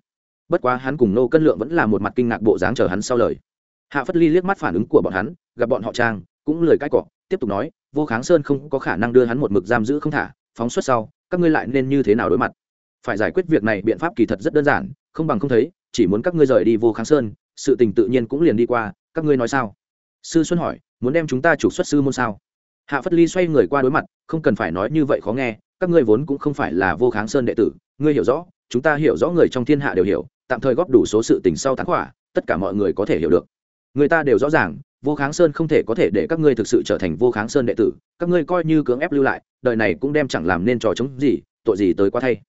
Bất quá hắn cùng nô cân lượng vẫn là một mặt kinh ngạc bộ dáng chờ hắn sau lời. Hạ phất ly liếc mắt phản ứng của bọn hắn, gặp bọn họ trang, cũng lời cãi cọ, tiếp tục nói, vô kháng sơn không có khả năng đưa hắn một mực giam giữ không thả, phóng xuất sau, các ngươi lại nên như thế nào đối mặt? Phải giải quyết việc này biện pháp kỳ thật rất đơn giản, không bằng không thấy chỉ muốn các ngươi rời đi vô kháng sơn, sự tình tự nhiên cũng liền đi qua, các ngươi nói sao? Sư xuân hỏi, muốn đem chúng ta trục xuất sư môn sao? Hạ phất ly xoay người qua đối mặt, không cần phải nói như vậy khó nghe, các ngươi vốn cũng không phải là vô kháng sơn đệ tử, ngươi hiểu rõ, chúng ta hiểu rõ người trong thiên hạ đều hiểu, tạm thời góp đủ số sự tình sau tán khỏa, tất cả mọi người có thể hiểu được. Người ta đều rõ ràng, vô kháng sơn không thể có thể để các ngươi thực sự trở thành vô kháng sơn đệ tử, các ngươi coi như cưỡng ép lưu lại, đời này cũng đem chẳng làm nên trò chống gì, tội gì tới quá thay.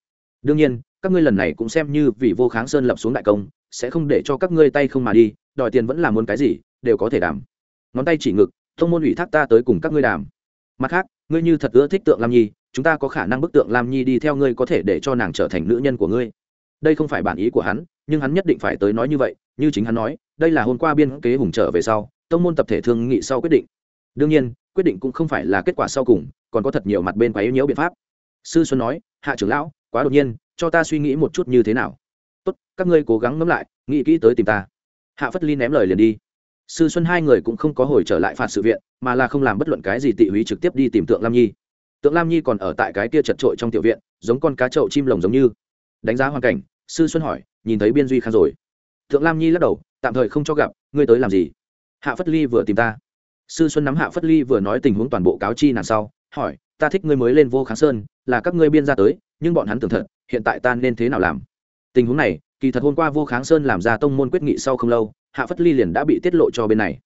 Đương nhiên các ngươi lần này cũng xem như vì vô kháng sơn lập xuống đại công, sẽ không để cho các ngươi tay không mà đi, đòi tiền vẫn là muốn cái gì, đều có thể đảm. Ngón tay chỉ ngực, thông môn ủy thác ta tới cùng các ngươi đàm. Mặt khác, ngươi như thật ưa thích tượng lam nhi, chúng ta có khả năng bức tượng lam nhi đi theo ngươi có thể để cho nàng trở thành nữ nhân của ngươi. Đây không phải bản ý của hắn, nhưng hắn nhất định phải tới nói như vậy, như chính hắn nói, đây là hôm qua biên kế hùng trở về sau, tông môn tập thể thương nghị sau quyết định. Đương nhiên, quyết định cũng không phải là kết quả sau cùng, còn có thật nhiều mặt bên quá yếu nhiễu biện pháp. Sư xuân nói, hạ trưởng lão, quá đột nhiên cho ta suy nghĩ một chút như thế nào. Tốt, các ngươi cố gắng ngẫm lại, nghĩ kỹ tới tìm ta. Hạ phất ly ném lời liền đi. Sư xuân hai người cũng không có hồi trở lại phạt sự viện, mà là không làm bất luận cái gì tị húy trực tiếp đi tìm tượng lam nhi. Tượng lam nhi còn ở tại cái kia chật trội trong tiểu viện, giống con cá trậu chim lồng giống như. Đánh giá hoàn cảnh, sư xuân hỏi, nhìn thấy biên duy khang rồi. Tượng lam nhi lắc đầu, tạm thời không cho gặp, ngươi tới làm gì? Hạ phất ly vừa tìm ta. Sư xuân nắm hạ phất ly vừa nói tình huống toàn bộ cáo chi nàng sau, hỏi, ta thích ngươi mới lên vô kháng sơn, là các ngươi biên ra tới nhưng bọn hắn tưởng thật, hiện tại ta nên thế nào làm? Tình huống này, kỳ thật hôm qua vô kháng sơn làm ra tông môn quyết nghị sau không lâu, hạ phất ly liền đã bị tiết lộ cho bên này.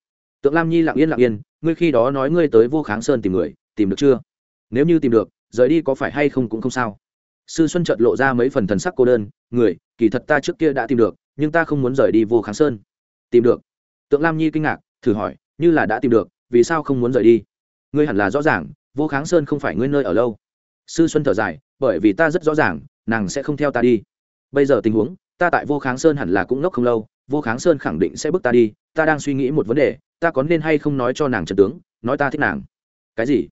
Tượng lam nhi lặng yên lặng yên, ngươi khi đó nói ngươi tới vô kháng sơn tìm người, tìm được chưa? Nếu như tìm được, rời đi có phải hay không cũng không sao. Sư xuân chợt lộ ra mấy phần thần sắc cô đơn, người, kỳ thật ta trước kia đã tìm được, nhưng ta không muốn rời đi vô kháng sơn. Tìm được? Tượng lam nhi kinh ngạc, thử hỏi, như là đã tìm được, vì sao không muốn rời đi? Ngươi hẳn là rõ ràng, vô kháng sơn không phải ngươi nơi ở lâu sư xuân thở dài, bởi vì ta rất rõ ràng, nàng sẽ không theo ta đi. Bây giờ tình huống, ta tại vô kháng sơn hẳn là cũng ngốc không lâu, vô kháng sơn khẳng định sẽ bước ta đi, ta đang suy nghĩ một vấn đề, ta có nên hay không nói cho nàng trần tướng, nói ta thích nàng. Cái gì?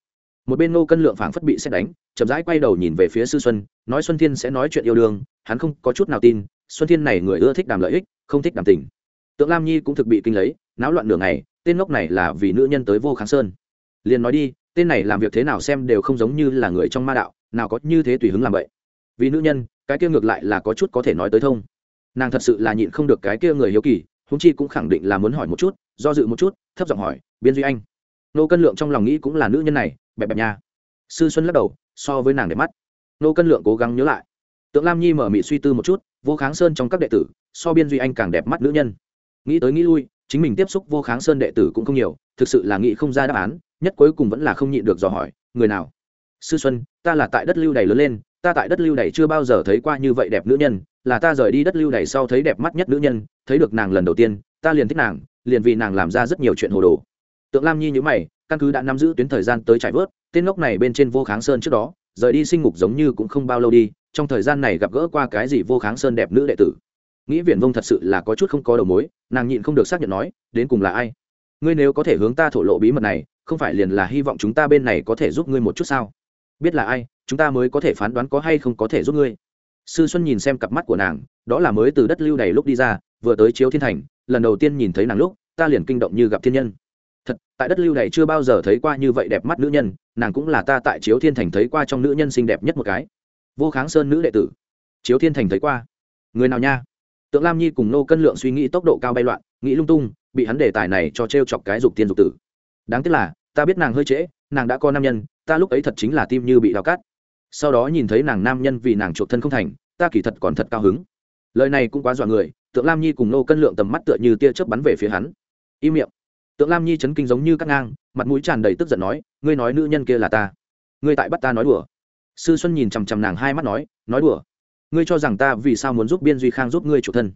Một bên nô cân lượng phảng phất bị xét đánh, chậm rãi quay đầu nhìn về phía sư xuân, nói xuân thiên sẽ nói chuyện yêu đương, hắn không có chút nào tin, xuân thiên này người ưa thích đàm lợi ích, không thích đàm tình. Tượng lam nhi cũng thực bị kinh lấy, náo loạn đường này tên ngốc này là vì nữ nhân tới vô kháng sơn. Liền nói đi tên này làm việc thế nào xem đều không giống như là người trong ma đạo, nào có như thế tùy hứng làm vậy. Vì nữ nhân, cái kia ngược lại là có chút có thể nói tới thông. Nàng thật sự là nhịn không được cái kia người hiếu kỳ húng chi cũng khẳng định là muốn hỏi một chút, do dự một chút, thấp giọng hỏi, biên duy anh, nô cân lượng trong lòng nghĩ cũng là nữ nhân này, bẹp bẹp nha. Sư xuân lắc đầu, so với nàng để mắt. Nô cân lượng cố gắng nhớ lại. Tượng lam nhi mở mị suy tư một chút, vô kháng sơn trong các đệ tử, so biên duy anh càng đẹp mắt nữ nhân. Nghĩ tới nghĩ lui, chính mình tiếp xúc vô kháng sơn đệ tử cũng không nhiều, thực sự là nghĩ không ra đáp án nhất cuối cùng vẫn là không nhịn được dò hỏi, người nào? Sư xuân, ta là tại đất lưu đày lớn lên, ta tại đất lưu đày chưa bao giờ thấy qua như vậy đẹp nữ nhân, là ta rời đi đất lưu đày sau thấy đẹp mắt nhất nữ nhân, thấy được nàng lần đầu tiên, ta liền thích nàng, liền vì nàng làm ra rất nhiều chuyện hồ đồ. Tượng lam nhi nhữ mày, căn cứ đã nắm giữ tuyến thời gian tới trải vớt, tên ngốc này bên trên vô kháng sơn trước đó, rời đi sinh ngục giống như cũng không bao lâu đi, trong thời gian này gặp gỡ qua cái gì vô kháng sơn đẹp nữ đệ tử. Nghĩ viển vông thật sự là có chút không có đầu mối, nàng nhịn không được xác nhận nói, đến cùng là ai? Ngươi nếu có thể hướng ta thổ lộ bí mật này, không phải liền là hy vọng chúng ta bên này có thể giúp ngươi một chút sao? Biết là ai, chúng ta mới có thể phán đoán có hay không có thể giúp ngươi. Sư xuân nhìn xem cặp mắt của nàng, đó là mới từ đất lưu này lúc đi ra, vừa tới chiếu thiên thành, lần đầu tiên nhìn thấy nàng lúc, ta liền kinh động như gặp thiên nhân. Thật, tại đất lưu này chưa bao giờ thấy qua như vậy đẹp mắt nữ nhân, nàng cũng là ta tại chiếu thiên thành thấy qua trong nữ nhân xinh đẹp nhất một cái. Vô kháng sơn nữ đệ tử. Chiếu thiên thành thấy qua. Người nào nha? Tượng lam nhi cùng nô cân lượng suy nghĩ tốc độ cao bay loạn, nghĩ lung tung bị hắn đề tài này cho t r e o chọc cái dục tiên dục tử. Đáng tiếc là, ta biết nàng hơi trễ, nàng đã có nam nhân, ta lúc ấy thật chính là tim như bị đào cát. Sau đó nhìn thấy nàng nam nhân vì nàng chuộc thân không thành, ta kỳ thật còn thật cao hứng. Lời này cũng quá dọa người, tượng lam nhi cùng nô cân lượng tầm mắt tựa như tia chớp bắn về phía hắn. Im miệng. Tượng lam nhi chấn kinh giống như cắt ngang, mặt mũi tràn đầy tức giận nói, ngươi nói nữ nhân kia là ta. Ngươi tại bắt ta nói đùa. Sư xuân nhìn chằm chằm nàng hai mắt nói nói đùa. Ngươi cho rằng ta vì sao muốn giúp biên duy khang giúp ngươi chủ thân?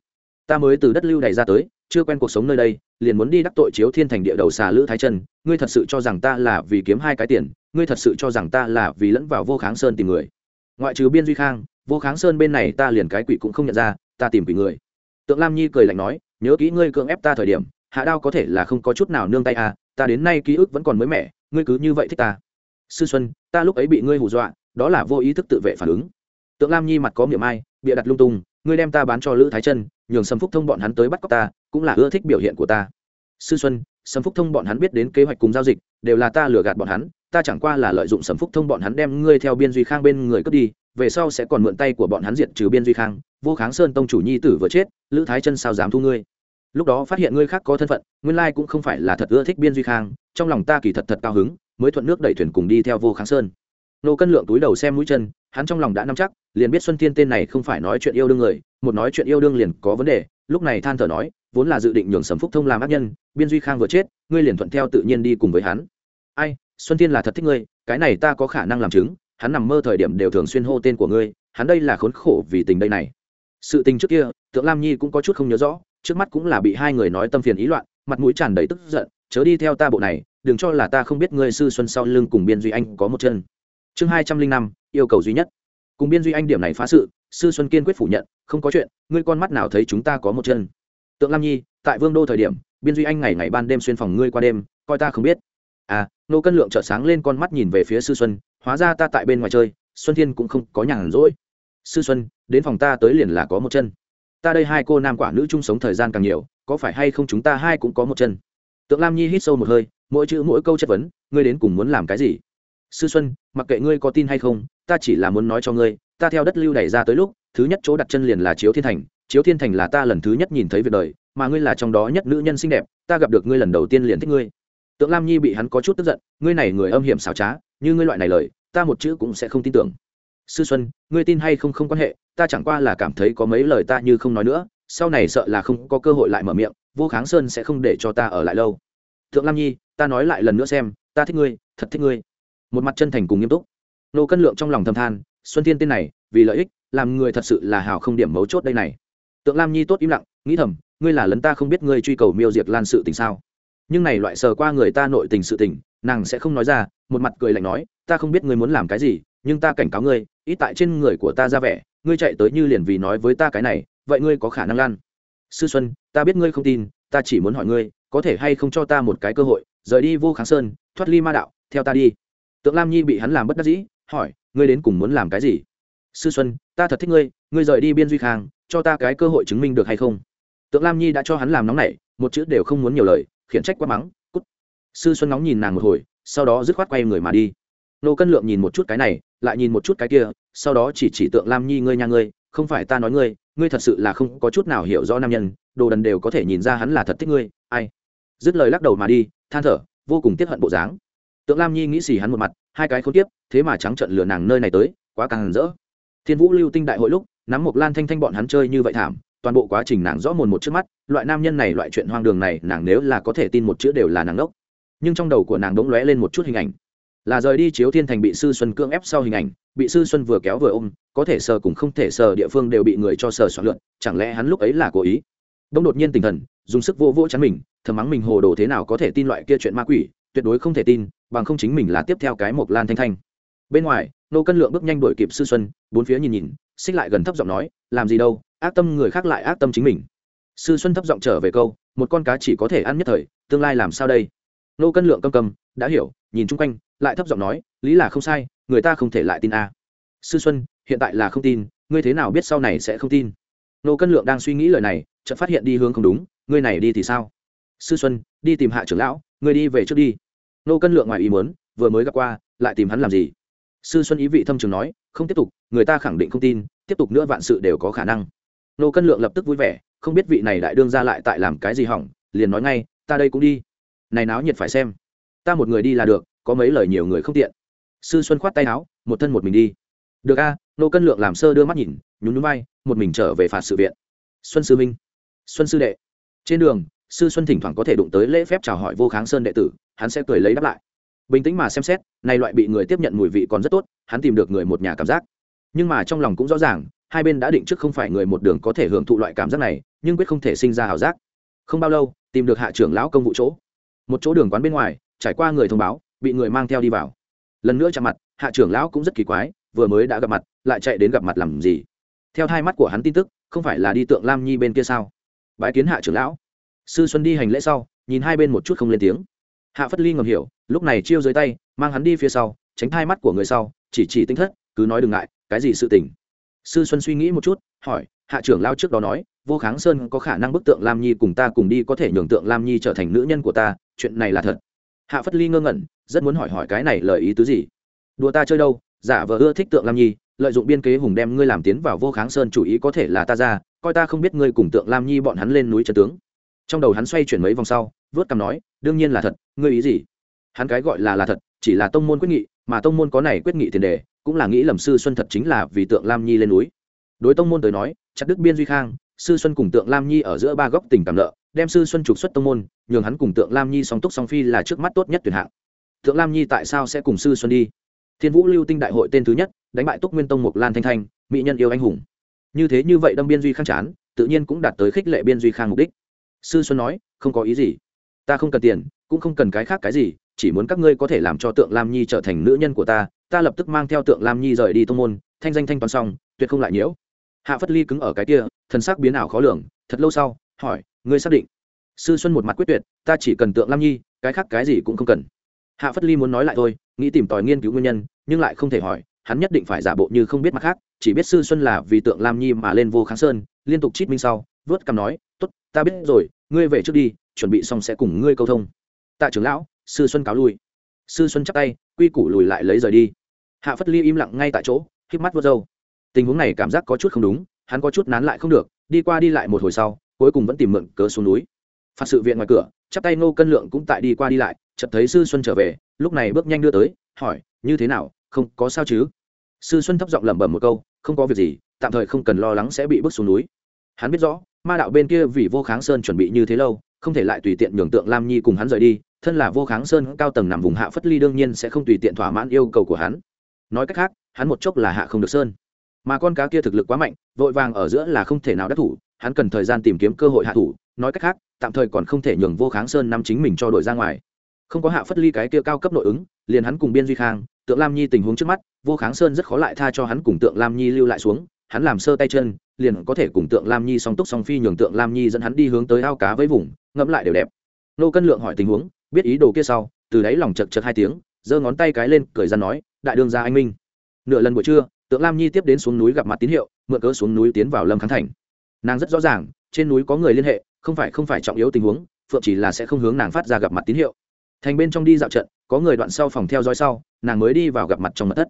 Ta mới từ đất lưu đày ra tới chưa quen cuộc sống nơi đây, liền muốn đi đắc tội chiếu thiên thành địa đầu xà lữ thái chân ngươi thật sự cho rằng ta là vì kiếm hai cái tiền, ngươi thật sự cho rằng ta là vì lẫn vào vô kháng sơn tìm người. Ngoại trừ biên duy khang, vô kháng sơn bên này ta liền cái quỷ cũng không nhận ra, ta tìm quỷ người. Tượng lam nhi cười lạnh nói, nhớ kỹ ngươi cưỡng ép ta thời điểm, hạ đao có thể là không có chút nào nương tay à ta đến nay ký ức vẫn còn mới mẻ, ngươi cứ như vậy thích ta. Sư xuân, ta lúc ấy bị ngươi hù dọa, đó là vô ý thức tự vệ phản ứng. Tượng lam nhi mặt có miệng ai, bịa đặt lung tung, ngươi đem ta bán cho lữ thái chân nhường sầm phúc thông bọn hắn tới bắt cóc ta cũng là ưa thích biểu hiện của ta. Sư xuân, sầm phúc thông bọn hắn biết đến kế hoạch cùng giao dịch, đều là ta lừa gạt bọn hắn, ta chẳng qua là lợi dụng sầm phúc thông bọn hắn đem ngươi theo biên duy khang bên người cướp đi, về sau sẽ còn mượn tay của bọn hắn diệt trừ biên duy khang, vô kháng sơn tông chủ nhi tử vừa chết, lữ thái chân sao dám thu ngươi? Lúc đó phát hiện ngươi khác có thân phận, nguyên lai cũng không phải là thật ưa thích biên duy khang, trong lòng ta kỳ thật thật cao hứng, mới thuận nước đẩy thuyền cùng đi theo vô kháng sơn. Nô cân lượng túi đầu xem mũi chân, hắn trong lòng đã nắm chắc, liền biết xuân thiên tên này không phải nói chuyện yêu đương người, một nói chuyện yêu đương liền có vấn đề lúc này than thở nói, vốn là dự định nhường sầm phúc thông làm ác nhân, biên duy khang vừa chết, ngươi liền thuận theo tự nhiên đi cùng với hắn. Ai, xuân thiên là thật thích ngươi, cái này ta có khả năng làm chứng, hắn nằm mơ thời điểm đều thường xuyên hô tên của ngươi, hắn đây là khốn khổ vì tình đây này. Sự tình trước kia tượng lam nhi cũng có chút không nhớ rõ, trước mắt cũng là bị hai người nói tâm phiền ý loạn, mặt mũi tràn đầy tức giận, chớ đi theo ta bộ này, đừng cho là ta không biết ngươi sư xuân sau lưng cùng biên duy anh có một chân. Chương hai trăm linh năm, yêu cầu duy nhất cùng biên duy anh điểm này phá sự, sư xuân kiên quyết phủ nhận, không có chuyện, ngươi con mắt nào thấy chúng ta có một chân. Tượng lam nhi, tại vương đô thời điểm, biên duy anh ngày ngày ban đêm xuyên phòng ngươi qua đêm, coi ta không biết. À nô cân lượng trợ sáng lên con mắt nhìn về phía sư xuân, hóa ra ta tại bên ngoài chơi, xuân thiên cũng không có nhàn rỗi. Sư xuân, đến phòng ta tới liền là có một chân. Ta đây hai cô nam quả nữ chung sống thời gian càng nhiều, có phải hay không chúng ta hai cũng có một chân? Tượng lam nhi hít sâu một hơi, mỗi chữ mỗi câu chất vấn, ngươi đến cùng muốn làm cái gì? Sư xuân, mặc kệ ngươi có tin hay không ta chỉ là muốn nói cho ngươi, ta theo đất lưu đẩy ra tới lúc, thứ nhất chỗ đặt chân liền là chiếu thiên thành, chiếu thiên thành là ta lần thứ nhất nhìn thấy việc đời, mà ngươi là trong đó nhất nữ nhân xinh đẹp, ta gặp được ngươi lần đầu tiên liền thích ngươi. Tượng lam nhi bị hắn có chút tức giận, ngươi này người âm hiểm xảo trá, như ngươi loại này lời, ta một chữ cũng sẽ không tin tưởng. Sư xuân, ngươi tin hay không không quan hệ, ta chẳng qua là cảm thấy có mấy lời ta như không nói nữa, sau này sợ là không có cơ hội lại mở miệng, vô kháng sơn sẽ không để cho ta ở lại lâu. Thượng lam nhi, ta nói lại lần nữa xem, ta thích ngươi, thật thích ngươi. Một mặt chân thành cùng nghiêm túc nô cân lượng trong lòng thâm than, xuân thiên tên này, vì lợi ích, làm người thật sự là hào không điểm mấu chốt đây này. Tượng lam nhi tốt im lặng, nghĩ thầm, ngươi là lấn ta không biết ngươi truy cầu miêu diệt lan sự tình sao? Nhưng này loại sờ qua người ta nội tình sự tình, nàng sẽ không nói ra. Một mặt cười lạnh nói, ta không biết ngươi muốn làm cái gì, nhưng ta cảnh cáo ngươi, ít tại trên người của ta ra vẻ, ngươi chạy tới như liền vì nói với ta cái này, vậy ngươi có khả năng lan? Sư xuân, ta biết ngươi không tin, ta chỉ muốn hỏi ngươi, có thể hay không cho ta một cái cơ hội, rời đi vô kháng sơn, thoát ly ma đạo, theo ta đi. Tượng lam nhi bị hắn làm bất đắc dĩ hỏi, ngươi đến cùng muốn làm cái gì? Sư xuân, ta thật thích ngươi ngươi rời đi biên duy khang, cho ta cái cơ hội chứng minh được hay không? Tượng lam nhi đã cho hắn làm nóng nảy, một chữ đều không muốn nhiều lời, khiển trách quá mắng, cút. Sư xuân nóng nhìn nàng một hồi, sau đó dứt khoát quay người mà đi. Nô cân lượng nhìn một chút cái này, lại nhìn một chút cái kia, sau đó chỉ chỉ tượng lam nhi, ngươi nha ngươi, không phải ta nói ngươi ngươi thật sự là không có chút nào hiểu rõ nam nhân, đồ đần đều có thể nhìn ra hắn là thật thích ngươi, ai? Dứt lời lắc đầu mà đi, than thở, vô cùng tiếp hận bộ dáng. Tượng lam nhi nghĩ xì hắn một mặt hai cái khốn tiếp thế mà trắng trận lừa nàng nơi này tới, quá càng rỡ. Thiên vũ lưu tinh đại hội lúc, nắm một lan thanh thanh bọn hắn chơi như vậy thảm, toàn bộ quá trình nàng rõ mồn một trước mắt, loại nam nhân này loại chuyện hoang đường này, nàng nếu là có thể tin một chữ đều là nàng ngốc. Nhưng trong đầu của nàng đống lóe lên một chút hình ảnh. Là rời đi chiếu thiên thành bị sư xuân cưỡng ép sau hình ảnh, bị sư xuân vừa kéo vừa ôm, có thể sờ cũng không thể sờ địa phương đều bị người cho sờ soạn lượn, chẳng lẽ hắn lúc ấy là cố ý? Đông đột nhiên tinh thần, dùng sức vô vô chắn mình, thầm mắng mình hồ đồ thế nào có thể tin loại kia chuyện ma quỷ, tuyệt đối không thể tin bằng không chính mình là tiếp theo cái mộc lan thanh thanh. Bên ngoài, nô cân lượng bước nhanh đuổi kịp sư xuân, bốn phía nhìn nhìn, xích lại gần thấp giọng nói, làm gì đâu, ác tâm người khác lại ác tâm chính mình. Sư xuân thấp giọng trở về câu, một con cá chỉ có thể ăn nhất thời, tương lai làm sao đây? Nô cân lượng câm cầm đã hiểu. Nhìn chung quanh, lại thấp giọng nói, lý là không sai, người ta không thể lại tin a. Sư xuân, hiện tại là không tin, ngươi thế nào biết sau này sẽ không tin? Nô cân lượng đang suy nghĩ lời này, chợt phát hiện đi hướng không đúng, ngươi này đi thì sao? Sư xuân, đi tìm hạ trưởng lão, ngươi đi về trước đi nô cân lượng ngoài ý muốn, vừa mới gặp qua, lại tìm hắn làm gì? Sư xuân ý vị thâm trường nói, không tiếp tục, người ta khẳng định không tin, tiếp tục nữa vạn sự đều có khả năng. Nô cân lượng lập tức vui vẻ, không biết vị này đại đương ra lại tại làm cái gì hỏng, liền nói ngay, ta đây cũng đi. Này náo nhiệt phải xem. Ta một người đi là được, có mấy lời nhiều người không tiện. Sư xuân khoát tay áo, một thân một mình đi. Được a. Nô cân lượng làm sơ đưa mắt nhìn, nhún nhún vai, một mình trở về phạt sự viện. Xuân sư minh. Xuân sư đệ. Trên đường sư xuân thỉnh thoảng có thể đụng tới lễ phép chào hỏi vô kháng sơn đệ tử, hắn sẽ cười lấy đáp lại. Bình tĩnh mà xem xét, này loại bị người tiếp nhận mùi vị còn rất tốt, hắn tìm được người một nhà cảm giác. Nhưng mà trong lòng cũng rõ ràng, hai bên đã định trước không phải người một đường có thể hưởng thụ loại cảm giác này, nhưng quyết không thể sinh ra hảo giác. Không bao lâu, tìm được hạ trưởng lão công vụ chỗ. Một chỗ đường quán bên ngoài, trải qua người thông báo, bị người mang theo đi vào. Lần nữa chạm mặt, hạ trưởng lão cũng rất kỳ quái, vừa mới đã gặp mặt, lại chạy đến gặp mặt làm gì? Theo hai mắt của hắn tin tức, không phải là đi tượng lam nhi bên kia sao? Bái kiến hạ trưởng lão sư xuân đi hành lễ sau, nhìn hai bên một chút không lên tiếng. Hạ phất ly ngầm hiểu, lúc này chiêu dưới tay, mang hắn đi phía sau, tránh hai mắt của người sau, chỉ chỉ tinh thất, cứ nói đừng ngại, cái gì sự tình. Sư xuân suy nghĩ một chút, hỏi, hạ trưởng lao trước đó nói, vô kháng sơn có khả năng bức tượng lam nhi cùng ta cùng đi có thể nhường tượng lam nhi trở thành nữ nhân của ta, chuyện này là thật. Hạ phất ly ngơ ngẩn, rất muốn hỏi hỏi cái này lời ý tứ gì. Đùa ta chơi đâu, giả vờ ưa thích tượng lam nhi, lợi dụng biên kế hùng đem ngươi làm tiến vào vô kháng sơn chủ ý có thể là ta ra, coi ta không biết ngươi cùng tượng lam nhi bọn hắn lên núi trần tướng trong đầu hắn xoay chuyển mấy vòng sau, vớt cằm nói, đương nhiên là thật, ngươi ý gì? Hắn cái gọi là là thật, chỉ là tông môn quyết nghị, mà tông môn có này quyết nghị tiền đề, cũng là nghĩ lầm sư xuân thật chính là vì tượng lam nhi lên núi. Đối tông môn tới nói, chặt đức biên duy khang, sư xuân cùng tượng lam nhi ở giữa ba góc tình cảm nợ, đem sư xuân trục xuất tông môn, nhường hắn cùng tượng lam nhi song túc song phi là trước mắt tốt nhất tuyển hạng. Tượng lam nhi tại sao sẽ cùng sư xuân đi? Thiên vũ lưu tinh đại hội tên thứ nhất, đánh bại túc nguyên tông mục lan thanh thanh, mỹ nhân yêu anh hùng. Như thế như vậy đâm biên duy khang chán, tự nhiên cũng đạt tới khích lệ biên duy khang mục đích sư xuân nói, không có ý gì. Ta không cần tiền, cũng không cần cái khác cái gì, chỉ muốn các ngươi có thể làm cho tượng lam nhi trở thành nữ nhân của ta. Ta lập tức mang theo tượng lam nhi rời đi tông môn, thanh danh thanh toàn xong, tuyệt không lại nhiễu. Hạ phất ly cứng ở cái kia, thần sắc biến ảo khó lường, thật lâu sau, hỏi, ngươi xác định? Sư xuân một mặt quyết tuyệt, ta chỉ cần tượng lam nhi, cái khác cái gì cũng không cần. Hạ phất ly muốn nói lại thôi, nghĩ tìm tòi nghiên cứu nguyên nhân, nhưng lại không thể hỏi, hắn nhất định phải giả bộ như không biết mặt khác, chỉ biết sư xuân là vì tượng lam nhi mà lên vô kháng sơn, liên tục chít minh sau, vớt cằm nói, tốt ta biết rồi, ngươi về trước đi, chuẩn bị xong sẽ cùng ngươi câu thông. Tạ trưởng lão, sư xuân cáo lui. Sư xuân chắc tay, quy củ lùi lại lấy rời đi. Hạ phất ly im lặng ngay tại chỗ, híp mắt vớt râu. Tình huống này cảm giác có chút không đúng, hắn có chút nán lại không được, đi qua đi lại một hồi sau, cuối cùng vẫn tìm mượn cớ xuống núi. Phạt sự viện ngoài cửa, chắp tay nô cân lượng cũng tại đi qua đi lại, chợt thấy sư xuân trở về, lúc này bước nhanh đưa tới, hỏi, như thế nào, không có sao chứ? Sư xuân thấp giọng lẩm bẩm một câu, không có việc gì, tạm thời không cần lo lắng sẽ bị bước xuống núi. Hắn biết rõ ma đạo bên kia vì vô kháng sơn chuẩn bị như thế lâu, không thể lại tùy tiện nhường tượng lam nhi cùng hắn rời đi, thân là vô kháng sơn cao tầng nằm vùng hạ phất ly đương nhiên sẽ không tùy tiện thỏa mãn yêu cầu của hắn. Nói cách khác, hắn một chốc là hạ không được sơn. Mà con cá kia thực lực quá mạnh, vội vàng ở giữa là không thể nào đắc thủ, hắn cần thời gian tìm kiếm cơ hội hạ thủ, nói cách khác, tạm thời còn không thể nhường vô kháng sơn nắm chính mình cho đội ra ngoài. Không có hạ phất ly cái kia cao cấp nội ứng, liền hắn cùng biên duy khang, tượng lam nhi tình huống trước mắt, vô kháng sơn rất khó lại tha cho hắn cùng tượng lam nhi lưu lại xuống hắn làm sơ tay chân, liền có thể cùng tượng lam nhi song túc song phi nhường tượng lam nhi dẫn hắn đi hướng tới ao cá với vùng, ngẫm lại đều đẹp. Nô cân lượng hỏi tình huống, biết ý đồ kia sau, từ đáy lòng chật chật hai tiếng, giơ ngón tay cái lên, cười ra nói, đại đương gia anh minh. Nửa lần buổi trưa, tượng lam nhi tiếp đến xuống núi gặp mặt tín hiệu, mượn cớ xuống núi tiến vào lâm khánh thành. Nàng rất rõ ràng, trên núi có người liên hệ, không phải không phải trọng yếu tình huống, phượng chỉ là sẽ không hướng nàng phát ra gặp mặt tín hiệu. Thành bên trong đi dạo trận, có người đoạn sau phòng theo dõi sau, nàng mới đi vào gặp mặt trong mật thất.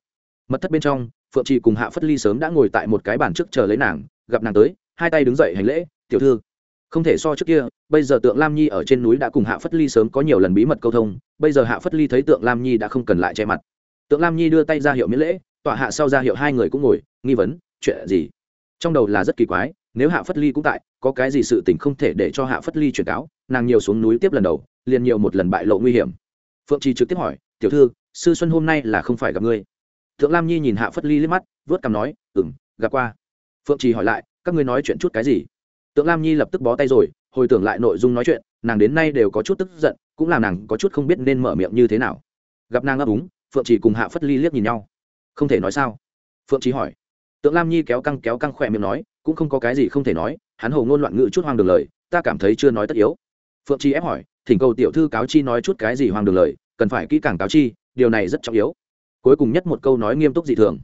Mật thất bên trong phượng trì cùng hạ phất ly sớm đã ngồi tại một cái bàn trước chờ lấy nàng, gặp nàng tới, hai tay đứng dậy hành lễ, tiểu thư. Không thể so trước kia, bây giờ tượng lam nhi ở trên núi đã cùng hạ phất ly sớm có nhiều lần bí mật câu thông, bây giờ hạ phất ly thấy tượng lam nhi đã không cần lại che mặt. Tượng lam nhi đưa tay ra hiệu miễn lễ, tọa hạ sau ra hiệu hai người cũng ngồi, nghi vấn, chuyện gì? Trong đầu là rất kỳ quái, nếu hạ phất ly cũng tại, có cái gì sự tình không thể để cho hạ phất ly truyền cáo, nàng nhiều xuống núi tiếp lần đầu, liền nhiều một lần bại lộ nguy hiểm. Phượng trì trực tiếp hỏi, tiểu thư, sư xuân hôm nay là không phải gặp ngươi? Thượng lam nhi nhìn hạ phất ly liếc mắt, vớt cằm nói ừng gặp qua. Phượng trì hỏi lại, các ngươi nói chuyện chút cái gì? Tượng lam nhi lập tức bó tay rồi, hồi tưởng lại nội dung nói chuyện, nàng đến nay đều có chút tức giận, cũng làm nàng có chút không biết nên mở miệng như thế nào. Gặp nàng ấp úng, phượng trì cùng hạ phất ly liếc nhìn nhau. Không thể nói sao? Phượng trì hỏi. Tượng lam nhi kéo căng kéo căng khỏe miệng nói, cũng không có cái gì không thể nói, hắn hồ ngôn loạn ngữ chút hoang đường lời, ta cảm thấy chưa nói tất yếu. Phượng chi ép hỏi, thỉnh cầu tiểu thư cáo chi nói chút cái gì hoang đường lời, cần phải kỹ càng cáo chi, điều này rất trọng yếu cuối cùng nhất một câu nói nghiêm túc dị thường.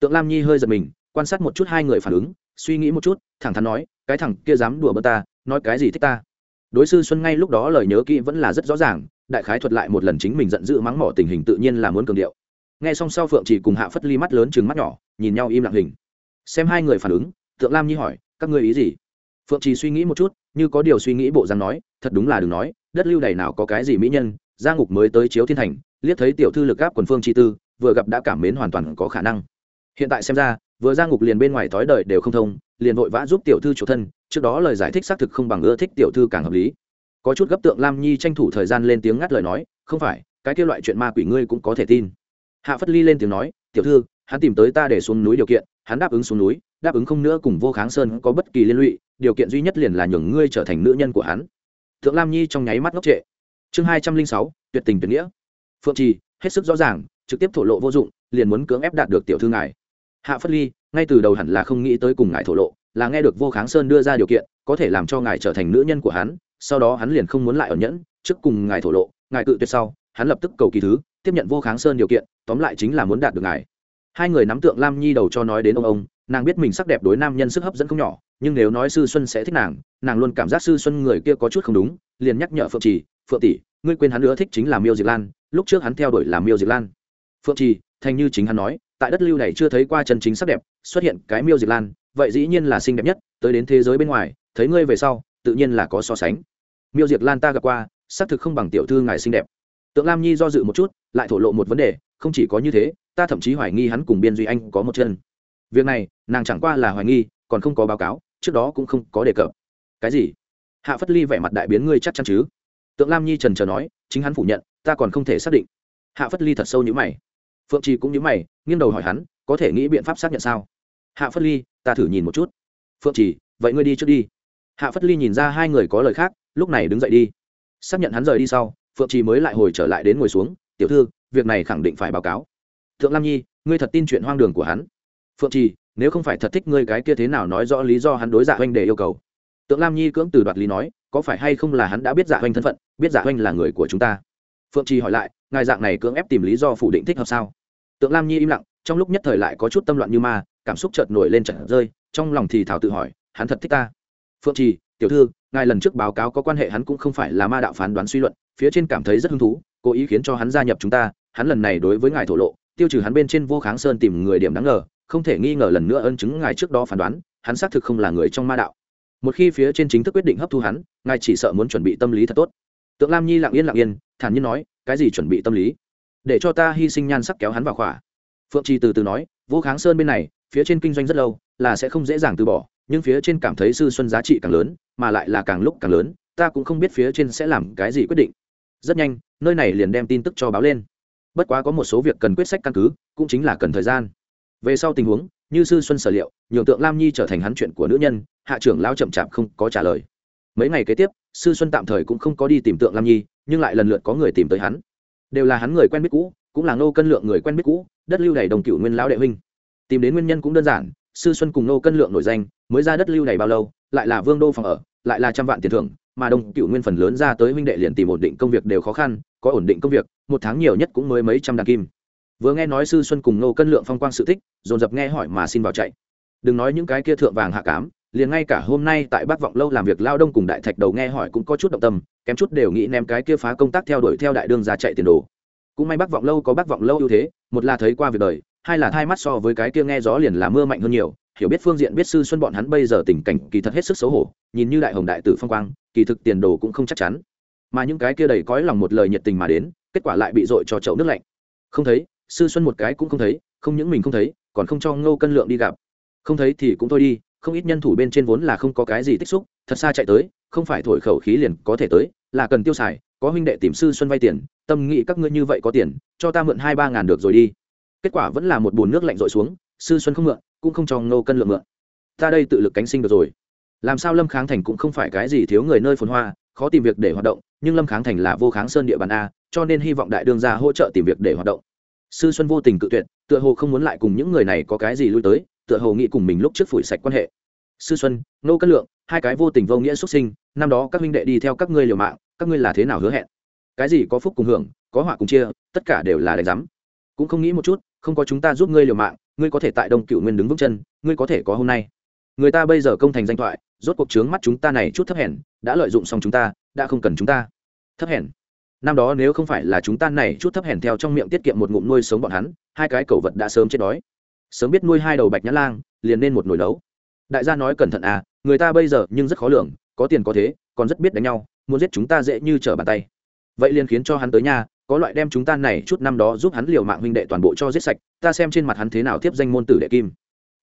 Tượng lam nhi hơi giật mình, quan sát một chút hai người phản ứng, suy nghĩ một chút, thẳng thắn nói, cái thằng kia dám đùa bơ ta, nói cái gì thích ta? Đối sư xuân ngay lúc đó lời nhớ kỹ vẫn là rất rõ ràng, đại khái thuật lại một lần chính mình giận dữ mắng mỏ tình hình tự nhiên là muốn cường điệu. Nghe xong sau phượng chỉ cùng hạ phất ly mắt lớn chừng mắt nhỏ, nhìn nhau im lặng hình. Xem hai người phản ứng, tượng lam nhi hỏi, các ngươi ý gì? Phượng Chỉ suy nghĩ một chút, như có điều suy nghĩ bộ dáng nói, thật đúng là đừng nói, đất lưu đầy nào có cái gì mỹ nhân, gia ngục mới tới chiếu thiên thành, liếc thấy tiểu thư lực gáp quần phương chi tư vừa gặp đã cảm mến hoàn toàn có khả năng. Hiện tại xem ra, vừa ra ngục liền bên ngoài thói đời đều không thông, liền vội vã giúp tiểu thư chủ thân, trước đó lời giải thích xác thực không bằng ưa thích tiểu thư càng hợp lý. Có chút gấp tượng lam nhi tranh thủ thời gian lên tiếng ngắt lời nói, không phải, cái kia loại chuyện ma quỷ ngươi cũng có thể tin. Hạ phất ly lên tiếng nói, tiểu thư, hắn tìm tới ta để xuống núi điều kiện, hắn đáp ứng xuống núi, đáp ứng không nữa cùng vô kháng sơn có bất kỳ liên lụy, điều kiện duy nhất liền là nhường ngươi trở thành nữ nhân của hắn. Thượng lam nhi trong nháy mắt ngốc trệ. Chương hai trăm linh sáu, tuyệt tình tuyệt nghĩa. Phượng trì, hết sức rõ ràng trực tiếp thổ lộ vô dụng, liền muốn cưỡng ép đạt được tiểu thư ngài. Hạ phất ly, ngay từ đầu hẳn là không nghĩ tới cùng ngài thổ lộ, là nghe được vô kháng sơn đưa ra điều kiện, có thể làm cho ngài trở thành nữ nhân của hắn, sau đó hắn liền không muốn lại ở nhẫn trước cùng ngài thổ lộ, ngài cự tuyệt sau, hắn lập tức cầu kỳ thứ, tiếp nhận vô kháng sơn điều kiện, tóm lại chính là muốn đạt được ngài. Hai người nắm tượng lam nhi đầu cho nói đến ông ông, nàng biết mình sắc đẹp đối nam nhân sức hấp dẫn không nhỏ, nhưng nếu nói sư xuân sẽ thích nàng nàng luôn cảm giác sư xuân người kia có chút không đúng, liền nhắc nhở phượng trì, phượng tỷ, ngươi quên hắn nữa thích chính là miêu diệt lan, lúc trước hắn theo đuổi là miêu diệt lan phượng trì, thành như chính hắn nói, tại đất lưu này chưa thấy qua chân chính sắc đẹp, xuất hiện cái miêu diệt lan, vậy dĩ nhiên là xinh đẹp nhất, tới đến thế giới bên ngoài, thấy ngươi về sau, tự nhiên là có so sánh. Miêu diệt lan ta gặp qua, xác thực không bằng tiểu thư ngài xinh đẹp. Tượng lam nhi do dự một chút, lại thổ lộ một vấn đề, không chỉ có như thế, ta thậm chí hoài nghi hắn cùng biên duy anh có một chân. Việc này, nàng chẳng qua là hoài nghi, còn không có báo cáo, trước đó cũng không có đề cập. Cái gì? Hạ phất ly vẻ mặt đại biến ngươi chắc chắn chứ? Tượng lam nhi trần trờ nói, chính hắn phủ nhận, ta còn không thể xác định. Hạ phất ly thật sâu như mày phượng trì cũng như mày, nghiêng đầu hỏi hắn, có thể nghĩ biện pháp xác nhận sao? Hạ phất ly, ta thử nhìn một chút. Phượng trì, vậy ngươi đi trước đi. Hạ phất ly nhìn ra hai người có lời khác, lúc này đứng dậy đi. Xác nhận hắn rời đi sau, phượng trì mới lại hồi trở lại đến ngồi xuống, tiểu thư, việc này khẳng định phải báo cáo. Thượng lam nhi, ngươi thật tin chuyện hoang đường của hắn? Phượng trì, nếu không phải thật thích ngươi cái kia thế nào nói rõ lý do hắn đối dạ oanh để yêu cầu. Tượng lam nhi cưỡng từ đoạt lý nói, có phải hay không là hắn đã biết dạ oanh thân phận, biết dạ oanh là người của chúng ta? Phượng trì hỏi lại ngài dạng này cưỡng ép tìm lý do phủ định thích hợp sao? Tượng lam nhi im lặng, trong lúc nhất thời lại có chút tâm loạn như ma, cảm xúc chợt nổi lên trận rơi, trong lòng thì thảo tự hỏi, hắn thật thích ta. Phượng trì, tiểu thư, ngài lần trước báo cáo có quan hệ hắn cũng không phải là ma đạo phán đoán suy luận, phía trên cảm thấy rất hứng thú, cố ý khiến cho hắn gia nhập chúng ta, hắn lần này đối với ngài thổ lộ, tiêu trừ hắn bên trên vô kháng sơn tìm người điểm đáng ngờ, không thể nghi ngờ lần nữa ân chứng ngài trước đó phán đoán, hắn xác thực không là người trong ma đạo. Một khi phía trên chính thức quyết định hấp thu hắn, ngài chỉ sợ muốn chuẩn bị tâm lý thật tốt. Tượng lam nhi lặng yên lặng yên, thản nhiên nói cái gì chuẩn bị tâm lý? Để cho ta hy sinh nhan sắc kéo hắn vào khỏa. Phượng trì từ từ nói, vô kháng sơn bên này, phía trên kinh doanh rất lâu, là sẽ không dễ dàng từ bỏ, nhưng phía trên cảm thấy sư xuân giá trị càng lớn, mà lại là càng lúc càng lớn, ta cũng không biết phía trên sẽ làm cái gì quyết định. Rất nhanh, nơi này liền đem tin tức cho báo lên. Bất quá có một số việc cần quyết sách căn cứ, cũng chính là cần thời gian. Về sau tình huống, như sư xuân sở liệu, nhường tượng lam nhi trở thành hắn chuyện của nữ nhân, hạ trưởng lao chậm chạp không có trả lời. Mấy ngày kế tiếp, sư xuân tạm thời cũng không có đi tìm tượng lam nhi nhưng lại lần lượt có người tìm tới hắn. Đều là hắn người quen biết cũ, cũng là nô cân lượng người quen biết cũ, đất lưu đầy đồng cựu nguyên lão đệ huynh. Tìm đến nguyên nhân cũng đơn giản, sư xuân cùng nô cân lượng nổi danh, mới ra đất lưu đầy bao lâu, lại là vương đô phòng ở, lại là trăm vạn tiền thưởng, mà đồng cựu nguyên phần lớn ra tới huynh đệ liền tìm ổn định công việc đều khó khăn, có ổn định công việc, một tháng nhiều nhất cũng mới mấy trăm đàn kim. Vừa nghe nói sư xuân cùng nô cân lượng phong quang sự thích dồn dập nghe hỏi mà xin vào chạy. Đừng nói những cái kia thượng vàng hạ cám liền ngay cả hôm nay tại bắc vọng lâu làm việc, lao đông cùng đại thạch đầu nghe hỏi cũng có chút động tâm, kém chút đều nghĩ ném cái kia phá công tác theo đuổi theo đại đương ra chạy tiền đồ. Cũng may bắc vọng lâu có bắc vọng lâu ưu thế, một là thấy qua việc đời, hai là thai mắt so với cái kia nghe gió liền là mưa mạnh hơn nhiều, hiểu biết phương diện biết sư xuân bọn hắn bây giờ tình cảnh kỳ thật hết sức xấu hổ, nhìn như đại hồng đại tử phong quang, kỳ thực tiền đồ cũng không chắc chắn. Mà những cái kia đầy cõi lòng một lời nhiệt tình mà đến, kết quả lại bị dội cho chậu nước lạnh. Không thấy, sư xuân một cái cũng không thấy, không những mình không thấy, còn không cho ngô cân lượng đi gặp. Không thấy thì cũng thôi đi không ít nhân thủ bên trên vốn là không có cái gì tích xúc, thật xa chạy tới, không phải thổi khẩu khí liền có thể tới, là cần tiêu xài, có huynh đệ tìm sư xuân vay tiền, tâm nghĩ các ngươi như vậy có tiền, cho ta mượn hai ba ngàn được rồi đi. Kết quả vẫn là một bồn nước lạnh rội xuống, sư xuân không mượn, cũng không cho ngô cân lượng mượn. Ta đây tự lực cánh sinh được rồi. Làm sao lâm kháng thành cũng không phải cái gì thiếu người nơi phồn hoa, khó tìm việc để hoạt động, nhưng lâm kháng thành là vô kháng sơn địa bàn a, cho nên hy vọng đại đương gia hỗ trợ tìm việc để hoạt động. Sư xuân vô tình cự tuyệt, tựa hồ không muốn lại cùng những người này có cái gì lui tới tựa hồ nghĩ cùng mình lúc trước phủi sạch quan hệ. Sư xuân nô cát lượng, hai cái vô tình vô nghĩa xuất sinh, năm đó các huynh đệ đi theo các ngươi liều mạng, các ngươi là thế nào hứa hẹn? Cái gì có phúc cùng hưởng, có họa cùng chia, tất cả đều là đánh giám cũng không nghĩ một chút, không có chúng ta giúp ngươi liều mạng, ngươi có thể tại đông cựu nguyên đứng vững chân, ngươi có thể có hôm nay. Người ta bây giờ công thành danh thoại, rốt cuộc trướng mắt chúng ta này chút thấp hèn, đã lợi dụng xong chúng ta, đã không cần chúng ta. Thấp hèn. Năm đó nếu không phải là chúng ta này chút thấp hèn theo trong miệng tiết kiệm một ngụm nuôi sống bọn hắn, hai cái cầu vật đã sớm chết đói sớm biết nuôi hai đầu bạch nhã lang, liền nên một nồi nấu. Đại gia nói cẩn thận à người ta bây giờ nhưng rất khó lường, có tiền có thế, còn rất biết đánh nhau, muốn giết chúng ta dễ như trở bàn tay. Vậy liền khiến cho hắn tới nhà, có loại đem chúng ta này chút năm đó giúp hắn liều mạng huynh đệ toàn bộ cho giết sạch, ta xem trên mặt hắn thế nào tiếp danh môn tử đệ kim.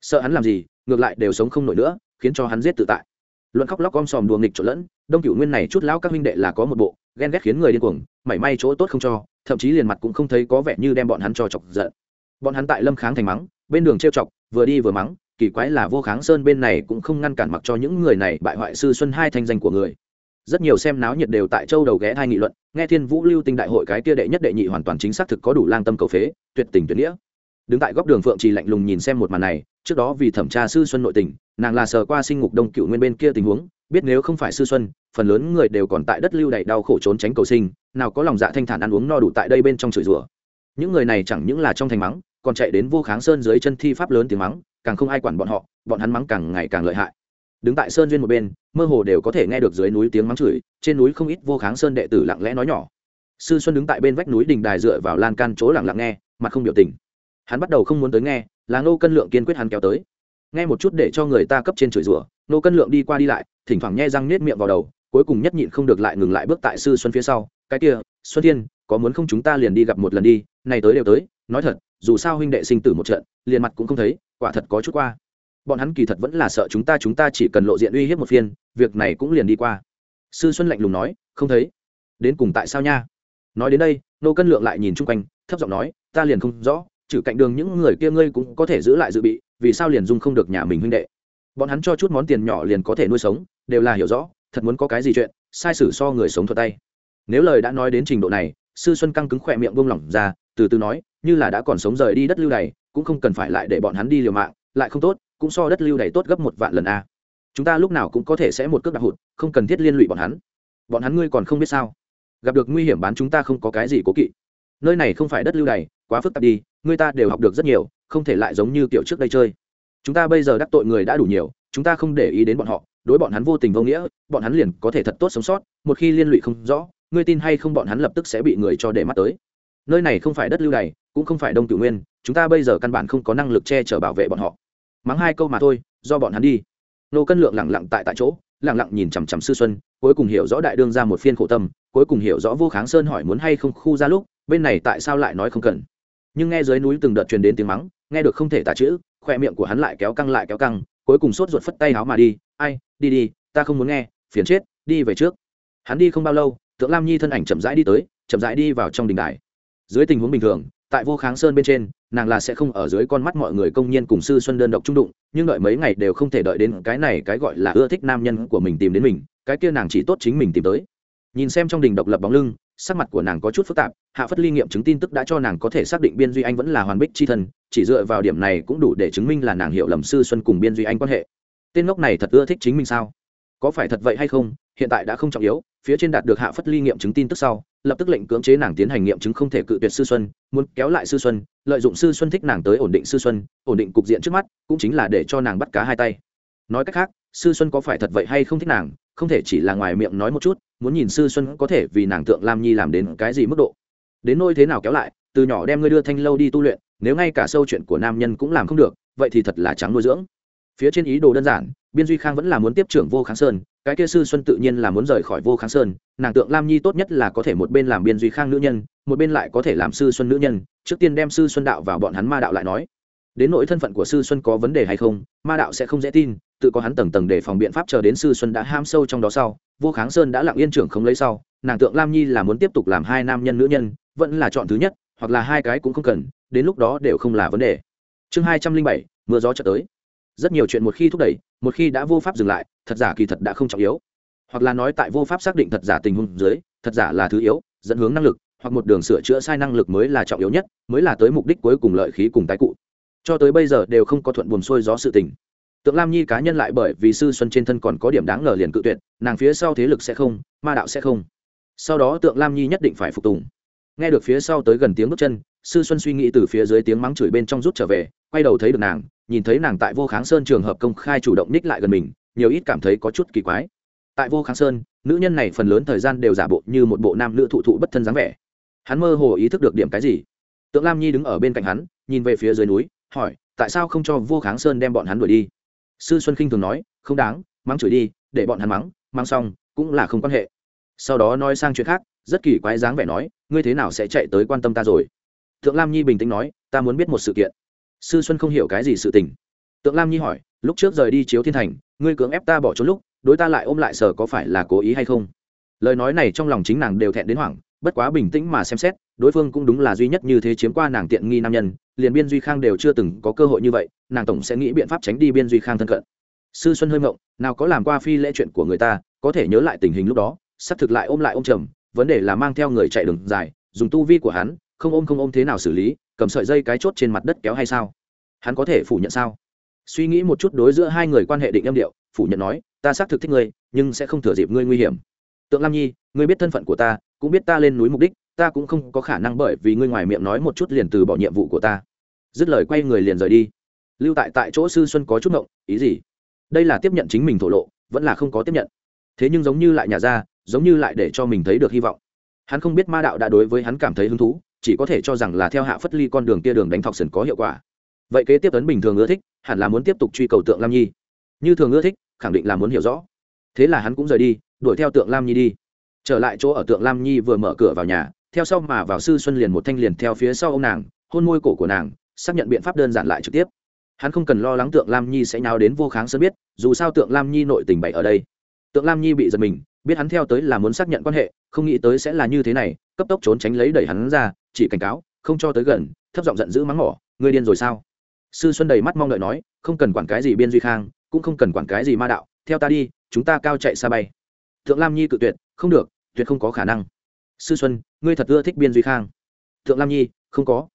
Sợ hắn làm gì, ngược lại đều sống không nổi nữa, khiến cho hắn giết tự tại. Luận khóc lóc om sòm đùa nghịch trộn lẫn, đông cửu nguyên này chút lão các huynh đệ là có một bộ, ghen ghét khiến người điên cuồng, mảy may chỗ tốt không cho, thậm chí liền mặt cũng không thấy có vẻ như đem bọn hắn cho chọc giận. Bọn hắn tại lâm kháng thành mắng bên đường trêu chọc, vừa đi vừa mắng, kỳ quái là vô kháng sơn bên này cũng không ngăn cản mặc cho những người này bại hoại sư xuân hai thanh danh của người. Rất nhiều xem náo nhiệt đều tại châu đầu ghé hai nghị luận, nghe thiên vũ lưu tinh đại hội cái kia đệ nhất đệ nhị hoàn toàn chính xác thực có đủ lang tâm cầu phế, tuyệt tình tuyệt nghĩa. Đứng tại góc đường phượng trì lạnh lùng nhìn xem một màn này, trước đó vì thẩm tra sư xuân nội tình, nàng là sờ qua sinh ngục đông cựu nguyên bên kia tình huống, biết nếu không phải sư xuân, phần lớn người đều còn tại đất lưu đầy đau khổ trốn tránh cầu sinh, nào có lòng dạ thanh thản ăn uống no đủ tại đây bên trong chửi rủa. Những người này chẳng những là trong thành mắng còn chạy đến vô kháng sơn dưới chân thi pháp lớn tiếng mắng, càng không ai quản bọn họ, bọn hắn mắng càng ngày càng lợi hại. Đứng tại sơn duyên một bên, mơ hồ đều có thể nghe được dưới núi tiếng mắng chửi, trên núi không ít vô kháng sơn đệ tử lặng lẽ nói nhỏ. Sư xuân đứng tại bên vách núi đình đài dựa vào lan can chỗ lặng lặng nghe, mặt không biểu tình. Hắn bắt đầu không muốn tới nghe, là ngô cân lượng kiên quyết hắn kéo tới. Nghe một chút để cho người ta cấp trên chửi rủa, ngô cân lượng đi qua đi lại, thỉnh thoảng nhe răng nết miệng vào đầu, cuối cùng nhất nhịn không được lại ngừng lại bước tại sư xuân phía sau. Cái kia, xuân thiên, có muốn không chúng ta liền đi gặp một lần đi, này tới đều tới, nói thật dù sao huynh đệ sinh tử một trận, liền mặt cũng không thấy, quả thật có chút qua. Bọn hắn kỳ thật vẫn là sợ chúng ta chúng ta chỉ cần lộ diện uy hiếp một phiên, việc này cũng liền đi qua. Sư xuân lạnh lùng nói, không thấy. Đến cùng tại sao nha? Nói đến đây, nô cân lượng lại nhìn chung quanh, thấp giọng nói, ta liền không rõ, trừ cạnh đường những người kia ngươi cũng có thể giữ lại dự bị, vì sao liền dung không được nhà mình huynh đệ? Bọn hắn cho chút món tiền nhỏ liền có thể nuôi sống, đều là hiểu rõ, thật muốn có cái gì chuyện, sai sử so người sống thuật tay. Nếu lời đã nói đến trình độ này, sư xuân căng cứng khỏe miệng buông lỏng ra từ từ nói, như là đã còn sống rời đi đất lưu này cũng không cần phải lại để bọn hắn đi liều mạng, lại không tốt, cũng so đất lưu này tốt gấp một vạn lần a. Chúng ta lúc nào cũng có thể sẽ một cước đạp hụt, không cần thiết liên lụy bọn hắn. Bọn hắn ngươi còn không biết sao? Gặp được nguy hiểm bán chúng ta không có cái gì cố kỵ. Nơi này không phải đất lưu này quá phức tạp đi, người ta đều học được rất nhiều, không thể lại giống như kiểu trước đây chơi. Chúng ta bây giờ đắc tội người đã đủ nhiều, chúng ta không để ý đến bọn họ, đối bọn hắn vô tình vô nghĩa, bọn hắn liền có thể thật tốt sống sót, một khi liên lụy không rõ, ngươi tin hay không bọn hắn lập tức sẽ bị người cho để mắt tới nơi này không phải đất lưu này cũng không phải đông cửu nguyên, chúng ta bây giờ căn bản không có năng lực che chở bảo vệ bọn họ. Mắng hai câu mà thôi, do bọn hắn đi. Nô cân lượng lẳng lặng tại tại chỗ lẳng lặng nhìn chằm chằm sư xuân, cuối cùng hiểu rõ đại đương ra một phiên khổ tâm, cuối cùng hiểu rõ vô kháng sơn hỏi muốn hay không khu ra lúc, bên này tại sao lại nói không cần. Nhưng nghe dưới núi từng đợt truyền đến tiếng mắng, nghe được không thể tả chữ, khoe miệng của hắn lại kéo căng lại kéo căng, cuối cùng sốt ruột phất tay áo mà đi, ai, đi đi, ta không muốn nghe, phiền chết, đi về trước. Hắn đi không bao lâu tượng lam nhi thân ảnh chậm rãi đi tới, chậm rãi đi vào trong đình đài dưới tình huống bình thường, tại vô kháng sơn bên trên, nàng là sẽ không ở dưới con mắt mọi người công nhiên cùng sư xuân đơn độc trung đụng, nhưng đợi mấy ngày đều không thể đợi đến cái này cái gọi là ưa thích nam nhân của mình tìm đến mình, cái kia nàng chỉ tốt chính mình tìm tới. Nhìn xem trong đình độc lập bóng lưng, sắc mặt của nàng có chút phức tạp, hạ phất ly nghiệm chứng tin tức đã cho nàng có thể xác định biên duy anh vẫn là hoàn bích c h i thân chỉ dựa vào điểm này cũng đủ để chứng minh là nàng hiểu lầm sư xuân cùng biên duy anh quan hệ. Tên ngốc này thật ưa thích chính mình sao? Có phải thật vậy hay không, hiện tại đã không trọng yếu, phía trên đạt được hạ phất ly nghiệm chứng tin tức sau lập tức lệnh cưỡng chế nàng tiến hành nghiệm chứng không thể cự tuyệt sư xuân, muốn kéo lại sư xuân, lợi dụng sư xuân thích nàng tới ổn định sư xuân, ổn định cục diện trước mắt, cũng chính là để cho nàng bắt cá hai tay. Nói cách khác, sư xuân có phải thật vậy hay không thích nàng, không thể chỉ là ngoài miệng nói một chút, muốn nhìn sư xuân có thể vì nàng tượng lam nhi làm đến cái gì mức độ. Đến nôi thế nào kéo lại, từ nhỏ đem ngươi đưa thanh lâu đi tu luyện, nếu ngay cả sâu chuyện của nam nhân cũng làm không được, vậy thì thật là trắng nuôi dưỡng. Phía trên ý đồ đơn giản biên duy khang vẫn là muốn tiếp trưởng vô kháng sơn, cái kia sư xuân tự nhiên là muốn rời khỏi vô kháng sơn, nàng tượng lam nhi tốt nhất là có thể một bên làm biên duy khang nữ nhân, một bên lại có thể làm sư xuân nữ nhân, trước tiên đem sư xuân đạo vào bọn hắn ma đạo lại nói. Đến nỗi thân phận của sư xuân có vấn đề hay không, ma đạo sẽ không dễ tin, tự có hắn tầng tầng để phòng biện pháp chờ đến sư xuân đã ham sâu trong đó sau, vô kháng sơn đã lặng yên trưởng không lấy sau, nàng tượng lam nhi là muốn tiếp tục làm hai nam nhân nữ nhân, vẫn là chọn thứ nhất, hoặc là hai cái cũng không cần, đến lúc đó đều không là vấn đề. Chương hai trăm linh bảy, mưa gió chợt tới rất nhiều chuyện một khi thúc đẩy, một khi đã vô pháp dừng lại, thật giả kỳ thật đã không trọng yếu. Hoặc là nói tại vô pháp xác định thật giả tình huống dưới, thật giả là thứ yếu, dẫn hướng năng lực, hoặc một đường sửa chữa sai năng lực mới là trọng yếu nhất, mới là tới mục đích cuối cùng lợi khí cùng tái cụ. Cho tới bây giờ đều không có thuận buồn xuôi gió sự tình. Tượng lam nhi cá nhân lại bởi vì sư xuân trên thân còn có điểm đáng ngờ liền cự tuyệt, nàng phía sau thế lực sẽ không, ma đạo sẽ không. Sau đó tượng lam nhi nhất định phải phục tùng. Nghe được phía sau tới gần tiếng bước chân, sư xuân suy nghĩ từ phía dưới tiếng mắng chửi bên trong rút trở về, quay đầu thấy được nàng nhìn thấy nàng tại vô kháng sơn trường hợp công khai chủ động ních lại gần mình, nhiều ít cảm thấy có chút kỳ quái. Tại vô kháng sơn, nữ nhân này phần lớn thời gian đều giả bộ như một bộ nam nữ thụ thụ bất thân dáng vẻ. Hắn mơ hồ ý thức được điểm cái gì? Tượng lam nhi đứng ở bên cạnh hắn, nhìn về phía dưới núi, hỏi, tại sao không cho vô kháng sơn đem bọn hắn đuổi đi? Sư xuân khinh thường nói, không đáng, mắng chửi đi, để bọn hắn mắng mang xong, cũng là không quan hệ. Sau đó nói sang chuyện khác, rất kỳ quái dáng vẻ nói, ngươi thế nào sẽ chạy tới quan tâm ta rồi? Thượng lam nhi bình tĩnh nói, ta muốn biết một sự kiện sư xuân không hiểu cái gì sự tình. Tượng lam nhi hỏi, lúc trước rời đi chiếu thiên thành, ngươi cưỡng ép ta bỏ trốn lúc, đối ta lại ôm lại sở có phải là cố ý hay không? Lời nói này trong lòng chính nàng đều thẹn đến hoảng, bất quá bình tĩnh mà xem xét, đối phương cũng đúng là duy nhất như thế chiếm qua nàng tiện nghi nam nhân, liền biên duy khang đều chưa từng có cơ hội như vậy, nàng tổng sẽ nghĩ biện pháp tránh đi biên duy khang thân cận. Sư xuân hơi mộng nào có làm qua phi lễ chuyện của người ta, có thể nhớ lại tình hình lúc đó, sắp thực lại ôm lại ôm trầm vấn đề là mang theo người chạy đường dài, dùng tu vi của hắn, không ôm không ôm thế nào xử lý cầm sợi dây cái chốt trên mặt đất kéo hay sao? Hắn có thể phủ nhận sao? Suy nghĩ một chút đối giữa hai người quan hệ định âm điệu, phủ nhận nói, ta xác thực thích ngươi, nhưng sẽ không thừa dịp ngươi nguy hiểm. Tượng lam nhi, ngươi biết thân phận của ta, cũng biết ta lên núi mục đích, ta cũng không có khả năng bởi vì ngươi ngoài miệng nói một chút liền từ bỏ nhiệm vụ của ta. Dứt lời quay người liền rời đi. Lưu tại tại chỗ sư xuân có chút ngộng, ý gì? Đây là tiếp nhận chính mình thổ lộ, vẫn là không có tiếp nhận. Thế nhưng giống như lại nhà ra, giống như lại để cho mình thấy được hy vọng. Hắn không biết ma đạo đã đối với hắn cảm thấy hứng thú chỉ có thể cho rằng là theo hạ phất ly con đường kia đường đánh thọc sần có hiệu quả. Vậy kế tiếp ấn bình thường ưa thích, hẳn là muốn tiếp tục truy cầu tượng lam nhi. Như thường ưa thích, khẳng định là muốn hiểu rõ. Thế là hắn cũng rời đi, đuổi theo tượng lam nhi đi. Trở lại chỗ ở tượng lam nhi vừa mở cửa vào nhà, theo sau mà vào sư xuân liền một thanh liền theo phía sau ông nàng, hôn môi cổ của nàng, xác nhận biện pháp đơn giản lại trực tiếp. Hắn không cần lo lắng tượng lam nhi sẽ nhào đến vô kháng sân biết, dù sao tượng lam nhi nội tình bậy ở đây. Tượng lam nhi bị giật mình, biết hắn theo tới là muốn xác nhận quan hệ, không nghĩ tới sẽ là như thế này, cấp tốc trốn tránh lấy đẩy hắn ra chỉ cảnh cáo, không cho tới gần, thấp giọng giận dữ mắng mỏ, ngươi điên rồi sao? Sư xuân đầy mắt mong đợi nói, không cần quản cái gì biên duy khang, cũng không cần quản cái gì ma đạo, theo ta đi, chúng ta cao chạy xa bay. Thượng lam nhi cự tuyệt, không được, tuyệt không có khả năng. Sư xuân, ngươi thật ưa thích biên duy khang? Thượng lam nhi, không có.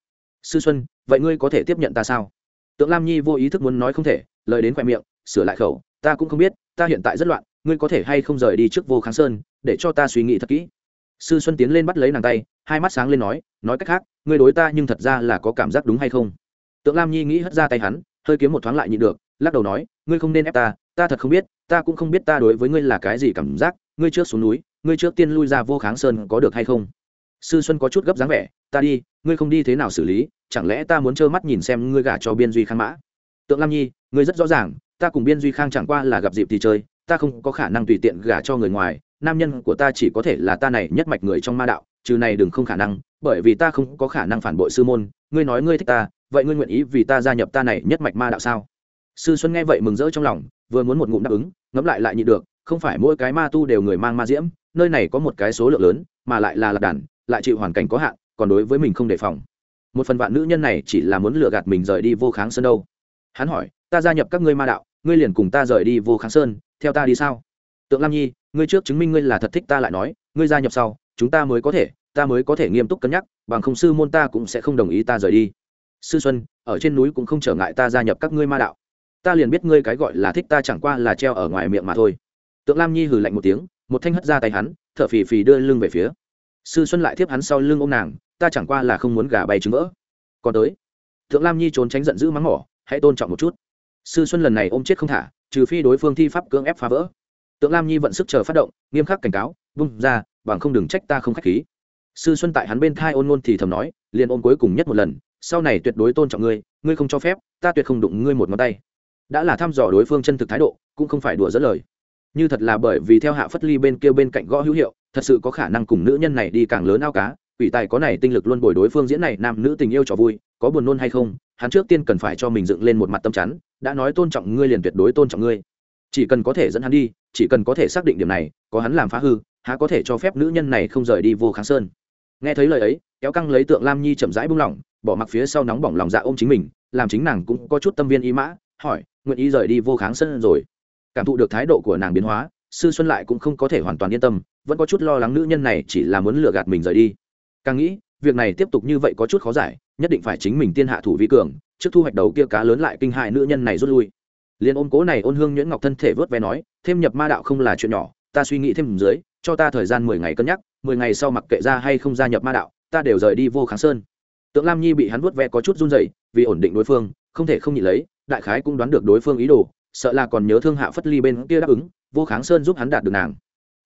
Sư xuân, vậy ngươi có thể tiếp nhận ta sao? Tượng lam nhi vô ý thức muốn nói không thể, lời đến khoe miệng, sửa lại khẩu, ta cũng không biết, ta hiện tại rất loạn, ngươi có thể hay không rời đi trước vô kháng sơn, để cho ta suy nghĩ thật kỹ sư xuân tiến lên bắt lấy nàng tay, hai mắt sáng lên nói nói cách khác, ngươi đối ta nhưng thật ra là có cảm giác đúng hay không? Tượng lam nhi nghĩ hất ra tay hắn, hơi kiếm một thoáng lại nhịn được, lắc đầu nói, ngươi không nên ép ta ta thật không biết, ta cũng không biết ta đối với ngươi là cái gì cảm giác, ngươi trước xuống núi, ngươi trước tiên lui ra vô kháng sơn có được hay không? Sư xuân có chút gấp dáng vẻ, ta đi, ngươi không đi thế nào xử lý, chẳng lẽ ta muốn trơ mắt nhìn xem ngươi gả cho biên duy khang mã? Tượng lam nhi, ngươi rất rõ ràng, ta cùng biên duy khang chẳng qua là gặp dịp thì chơi, ta không có khả năng tùy tiện gả cho người ngoài nam nhân của ta chỉ có thể là ta này nhất mạch người trong ma đạo, trừ này đừng không khả năng, bởi vì ta không có khả năng phản bội sư môn. Ngươi nói ngươi thích ta, vậy ngươi nguyện ý vì ta gia nhập ta này nhất mạch ma đạo sao? Sư xuân nghe vậy mừng rỡ trong lòng, vừa muốn một ngụm đáp ứng, ngẫm lại lại nhị được, không phải mỗi cái ma tu đều người mang ma diễm, nơi này có một cái số lượng lớn, mà lại là lạc đàn, lại chịu hoàn cảnh có hạn, còn đối với mình không đề phòng. Một phần vạn nữ nhân này chỉ là muốn lừa gạt mình rời đi vô kháng sơn đâu. Hắn hỏi, ta gia nhập các ngươi ma đạo, ngươi liền cùng ta rời đi vô kháng sơn, theo ta đi sao? Tượng lam nhi ngươi trước chứng minh ngươi là thật thích ta lại nói, ngươi gia nhập sau, chúng ta mới có thể, ta mới có thể nghiêm túc cân nhắc, bằng không sư môn ta cũng sẽ không đồng ý ta rời đi. Sư xuân, ở trên núi cũng không trở ngại ta gia nhập các ngươi ma đạo. Ta liền biết ngươi cái gọi là thích ta chẳng qua là treo ở ngoài miệng mà thôi. Tượng lam nhi hừ lạnh một tiếng, một thanh hất ra tay hắn t h ở phì phì đưa lưng về phía. Sư xuân lại thiếp hắn sau lưng ô m nàng, ta chẳng qua là không muốn gà bay trứng vỡ. Còn tới, Tượng lam nhi trốn tránh giận dữ mắng mỏ, hãy tôn trọng một chút. Sư xuân lần này ôm chết không thả, trừ phi đối phương thi pháp cưỡng ép phá vỡ tượng lam nhi vận sức chờ phát động, nghiêm khắc cảnh cáo, vung ra, bằng không đừng trách ta không k h á c h khí. Sư xuân tại hắn bên thai ôn ngôn thì thầm nói, liền ôn cuối cùng nhất một lần, sau này tuyệt đối tôn trọng ngươi ngươi không cho phép, ta tuyệt không đụng ngươi một ngón tay. Đã là thăm dò đối phương chân thực thái độ, cũng không phải đùa dẫn lời. Như thật là bởi vì theo hạ phất ly bên kia bên cạnh gõ hữu hiệu, thật sự có khả năng cùng nữ nhân này đi càng lớn ao cá, ủy tài có này tinh lực luôn bồi đối phương diễn này nam nữ tình yêu cho vui, có buồn nôn hay không, hắn trước tiên cần phải cho mình dựng lên một mặt tâm chắn, đã nói tôn trọng ngươi liền tuyệt đối tôn trọng ngươi chỉ cần có thể dẫn hắn đi, chỉ cần có thể xác định điểm này, có hắn làm phá hư, há có thể cho phép nữ nhân này không rời đi vô kháng sơn. Nghe thấy lời ấy, kéo căng lấy tượng lam nhi chậm rãi buông lỏng, bỏ mặc phía sau nóng bỏng lòng dạ ôm chính mình, làm chính nàng cũng có chút tâm viên ý mã, hỏi nguyện ý rời đi vô kháng sơn rồi? Cảm thụ được thái độ của nàng biến hóa, sư xuân lại cũng không có thể hoàn toàn yên tâm, vẫn có chút lo lắng nữ nhân này chỉ là muốn lừa gạt mình rời đi. Càng nghĩ, việc này tiếp tục như vậy có chút khó giải, nhất định phải chính mình tiên hạ thủ vi cường, trước thu hoạch đầu kia cá lớn lại kinh hại nữ nhân này rút lui liền ôm cố này ôn hương nhuyễn ngọc thân thể vớt vé nói, thêm nhập ma đạo không là chuyện nhỏ, ta suy nghĩ thêm dưới, cho ta thời gian mười ngày cân nhắc, mười ngày sau mặc kệ ra hay không gia nhập ma đạo, ta đều rời đi vô kháng sơn. Tượng lam nhi bị hắn vớt vé có chút run dậy vì ổn định đối phương, không thể không nhị lấy, đại khái cũng đoán được đối phương ý đồ, sợ là còn nhớ thương hạ phất ly bên kia đáp ứng, vô kháng sơn giúp hắn đạt được nàng.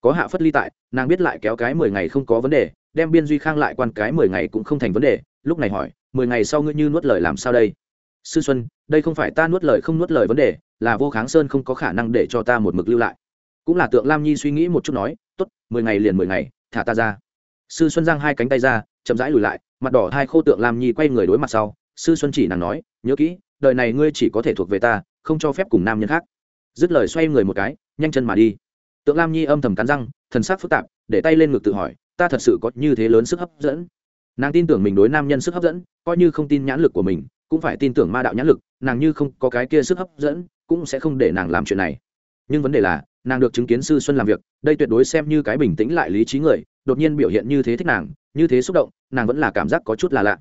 Có hạ phất ly tại, nàng biết lại kéo cái mười ngày không có vấn đề, đem biên duy khang lại quan cái mười ngày cũng không thành vấn đề, lúc này hỏi, mười ngày sau ngươi như nuốt lời làm sao đây? Sư xuân, đây không phải ta nuốt lời không nuốt lời vấn đề, là vô kháng sơn không có khả năng để cho ta một mực lưu lại. Cũng là tượng lam nhi suy nghĩ một chút nói t ố t mười ngày liền mười ngày, thả ta ra. Sư xuân giang hai cánh tay ra, chậm rãi lùi lại, mặt đỏ hai khô tượng lam nhi quay người đối mặt sau, sư xuân chỉ nàng nói, nhớ kỹ, đời này ngươi chỉ có thể thuộc về ta, không cho phép cùng nam nhân khác. Dứt lời xoay người một cái, nhanh chân mà đi. Tượng lam nhi âm thầm cắn răng, thần sắc phức tạp, để tay lên ngực tự hỏi, ta thật sự có như thế lớn sức hấp dẫn? Nàng tin tưởng mình đối nam nhân sức hấp dẫn, coi như không tin nhãn lực của mình cũng phải tin tưởng ma đạo nhãn lực, nàng như không có cái kia sức hấp dẫn, cũng sẽ không để nàng làm chuyện này. Nhưng vấn đề là, nàng được chứng kiến sư xuân làm việc, đây tuyệt đối xem như cái bình tĩnh lại lý trí người, đột nhiên biểu hiện như thế thích nàng, như thế xúc động, nàng vẫn là cảm giác có chút là lạ.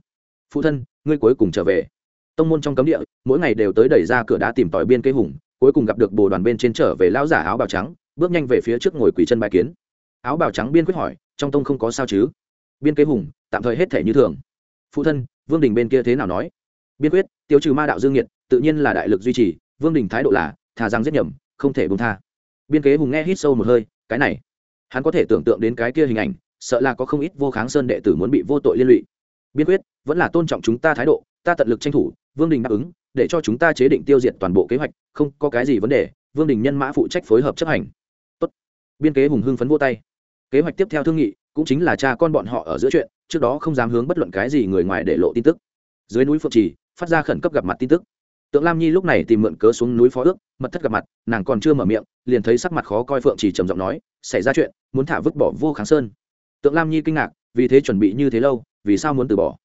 Phụ thân, ngươi cuối cùng trở về. Tông môn trong cấm địa, mỗi ngày đều tới đẩy ra cửa đá tìm tòi biên cây hùng, cuối cùng gặp được bồ đoàn bên trên trở về lão giả áo bào trắng, bước nhanh về phía trước ngồi quỳ chân bài kiến. Áo bào trắng biên quyết hỏi, trong tông không có sao chứ? Biên kế hùng, tạm thời hết thể như thường. Phụ thân, vương đình bên kia thế nào nói? Biên quyết, tiêu trừ ma đạo dương nhiệt tự nhiên là đại lực duy trì, vương đình thái độ là, thà rằng giết nhầm, không thể bông tha. Biên kế hùng nghe hít sâu một hơi, cái này, hắn có thể tưởng tượng đến cái kia hình ảnh, sợ là có không ít vô kháng sơn đệ tử muốn bị vô tội liên lụy. Biên quyết, vẫn là tôn trọng chúng ta thái độ, ta tận lực tranh thủ, vương đình đáp ứng, để cho chúng ta chế định tiêu diệt toàn bộ kế hoạch, không có cái gì vấn đề, vương đình nhân mã phụ trách phối hợp chấp hành. Tốt. biên kế hùng hưng phấn vô tay. Kế hoạch tiếp theo thương nghị, cũng chính là cha con bọn họ ở giữa chuyện, trước đó không dám hướng bất luận cái gì người ngoài để lộ tin tức. Dưới núi phượng trì phát ra khẩn cấp gặp mặt tin tức. Tượng lam nhi lúc này tìm mượn cớ xuống núi phó ước, mật thất gặp mặt, nàng còn chưa mở miệng, liền thấy sắc mặt khó coi phượng trì trầm giọng nói, xảy ra chuyện, muốn thả vứt bỏ vô kháng sơn. Tượng lam nhi kinh ngạc, vì thế chuẩn bị như thế lâu, vì sao muốn từ bỏ?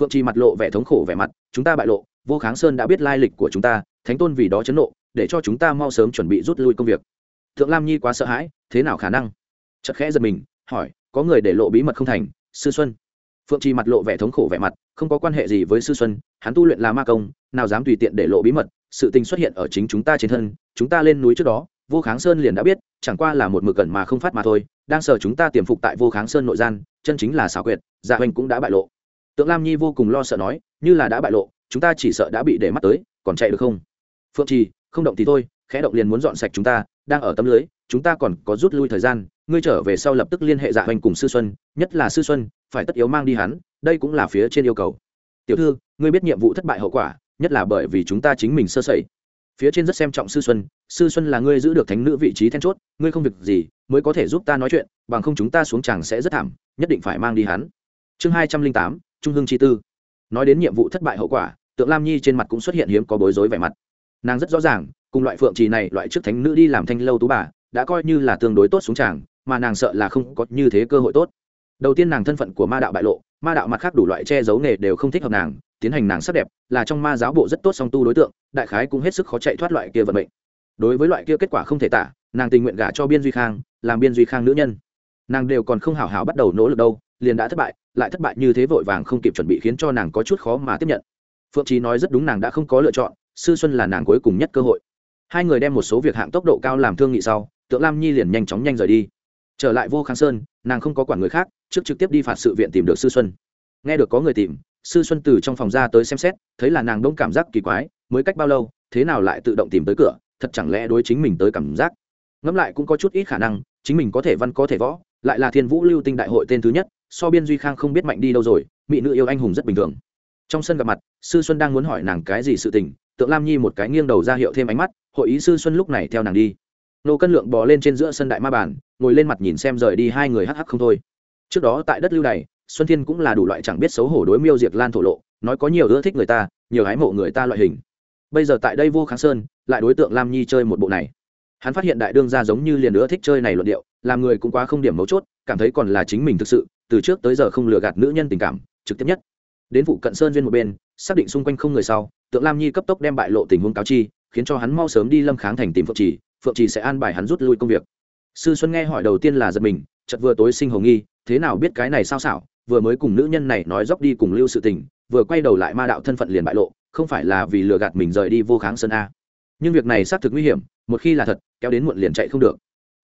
Phượng trì mặt lộ vẻ thống khổ vẻ mặt, chúng ta bại lộ, vô kháng sơn đã biết lai lịch của chúng ta, thánh tôn vì đó chấn nộ, để cho chúng ta mau sớm chuẩn bị rút lui công việc. Thượng lam nhi quá sợ hãi, thế nào khả năng? Chật khẽ giật mình, hỏi, có người để lộ bí mật không thành, sư xuân? Phượng trì mặt lộ vẻ thống khổ vẻ mặt, không có quan hệ gì với sư xuân, hắn tu luyện là ma công, nào dám tùy tiện để lộ bí mật, sự tình xuất hiện ở chính chúng ta trên thân, chúng ta lên núi trước đó, vô kháng sơn liền đã biết, chẳng qua là một mực gần mà không phát mà thôi, đang sợ chúng ta tiềm phục tại vô kháng sơn nội gian, chân chính là xảo quyệt dạ hoành cũng đã bại lộ. Tượng lam nhi vô cùng lo sợ nói, như là đã bại lộ, chúng ta chỉ sợ đã bị để mắt tới, còn chạy được không? Phượng trì, không động thì thôi, khẽ động liền muốn dọn sạch chúng ta, đang ở tấm lưới, chúng ta còn có rút lui thời gian, ngươi trở về sau lập tức liên hệ dạ hoành cùng sư xuân, nhất là sư xuân phải tất yếu mang đi hắn, đây cũng là phía trên yêu cầu. Tiểu thư, ngươi biết nhiệm vụ thất bại hậu quả, nhất là bởi vì chúng ta chính mình sơ sẩy. Phía trên rất xem trọng sư xuân sư xuân là ngươi giữ được thánh nữ vị trí then chốt, ngươi không việc gì mới có thể giúp ta nói chuyện, bằng không chúng ta xuống chàng sẽ rất thảm, nhất định phải mang đi hắn. Chương hai trăm linh tám, trung hưng chi tư. Nói đến nhiệm vụ thất bại hậu quả, tượng lam nhi trên mặt cũng xuất hiện hiếm có bối rối vẻ mặt. Nàng rất rõ ràng, cùng loại phượng trì này, loại trước thánh nữ đi làm thanh lâu tú bà, đã coi như là tương đối tốt xuống chàng mà nàng sợ là không có như thế cơ hội tốt đầu tiên nàng thân phận của ma đạo bại lộ, ma đạo mặt khác đủ loại che giấu nghề đều không thích hợp nàng, tiến hành nàng sắc đẹp, là trong ma giáo bộ rất tốt song tu đối tượng, đại khái cũng hết sức khó chạy thoát loại kia vận mệnh. Đối với loại kia kết quả không thể tả, nàng tình nguyện gả cho biên duy khang, làm biên duy khang nữ nhân. Nàng đều còn không hào hào bắt đầu nỗ lực đâu, liền đã thất bại, lại thất bại như thế vội vàng không kịp chuẩn bị khiến cho nàng có chút khó mà tiếp nhận. Phượng trí nói rất đúng nàng đã không có lựa chọn, sư xuân là nàng cuối cùng nhất cơ hội. Hai người đem một số việc hạng tốc độ cao làm thương nghị sau, tượng lam nhi liền nhanh chóng nhanh rời đi trở lại vô kháng sơn, nàng không có quản người khác, trước trực tiếp đi phạt sự viện tìm được sư xuân. Nghe được có người tìm, sư xuân từ trong phòng ra tới xem xét, thấy là nàng đông cảm giác kỳ quái, mới cách bao lâu, thế nào lại tự động tìm tới cửa, thật chẳng lẽ đối chính mình tới cảm giác? Ngẫm lại cũng có chút ít khả năng, chính mình có thể văn có thể võ, lại là thiên vũ lưu tinh đại hội tên thứ nhất, so biên duy khang không biết mạnh đi đâu rồi, mỹ nữ yêu anh hùng rất bình thường. Trong sân gặp mặt, sư xuân đang muốn hỏi nàng cái gì sự tình, tượng lam nhi một cái nghiêng đầu ra hiệu thêm ánh mắt, hội ý sư xuân lúc này theo nàng đi nô cân lượng bò lên trên giữa sân đại ma bản ngồi lên mặt nhìn xem rời đi hai người hắc hắc không thôi. Trước đó tại đất lưu này xuân thiên cũng là đủ loại chẳng biết xấu hổ đối miêu diệt lan thổ lộ, nói có nhiều ưa thích người ta, nhiều hái mộ người ta loại hình. Bây giờ tại đây vô kháng sơn, lại đối tượng lam nhi chơi một bộ này. Hắn phát hiện đại đương ra giống như liền ưa thích chơi này luận điệu, làm người cũng quá không điểm mấu chốt, cảm thấy còn là chính mình thực sự, từ trước tới giờ không lừa gạt nữ nhân tình cảm, trực tiếp nhất. Đến vụ cận sơn duyên một bên, xác định xung quanh không người sau, tượng lam nhi cấp tốc đem bại lộ tình huống cáo chi, khiến cho hắn mau sớm đi lâm kháng thành tìm phượng trì phượng trì sẽ an bài hắn rút lui công việc. Sư xuân nghe hỏi đầu tiên là giật mình chật vừa tối sinh hồng nghi, thế nào biết cái này sao xảo, vừa mới cùng nữ nhân này nói dốc đi cùng lưu sự tình, vừa quay đầu lại ma đạo thân phận liền bại lộ, không phải là vì lừa gạt mình rời đi vô kháng sơn a. Nhưng việc này xác thực nguy hiểm, một khi là thật, kéo đến muộn liền chạy không được.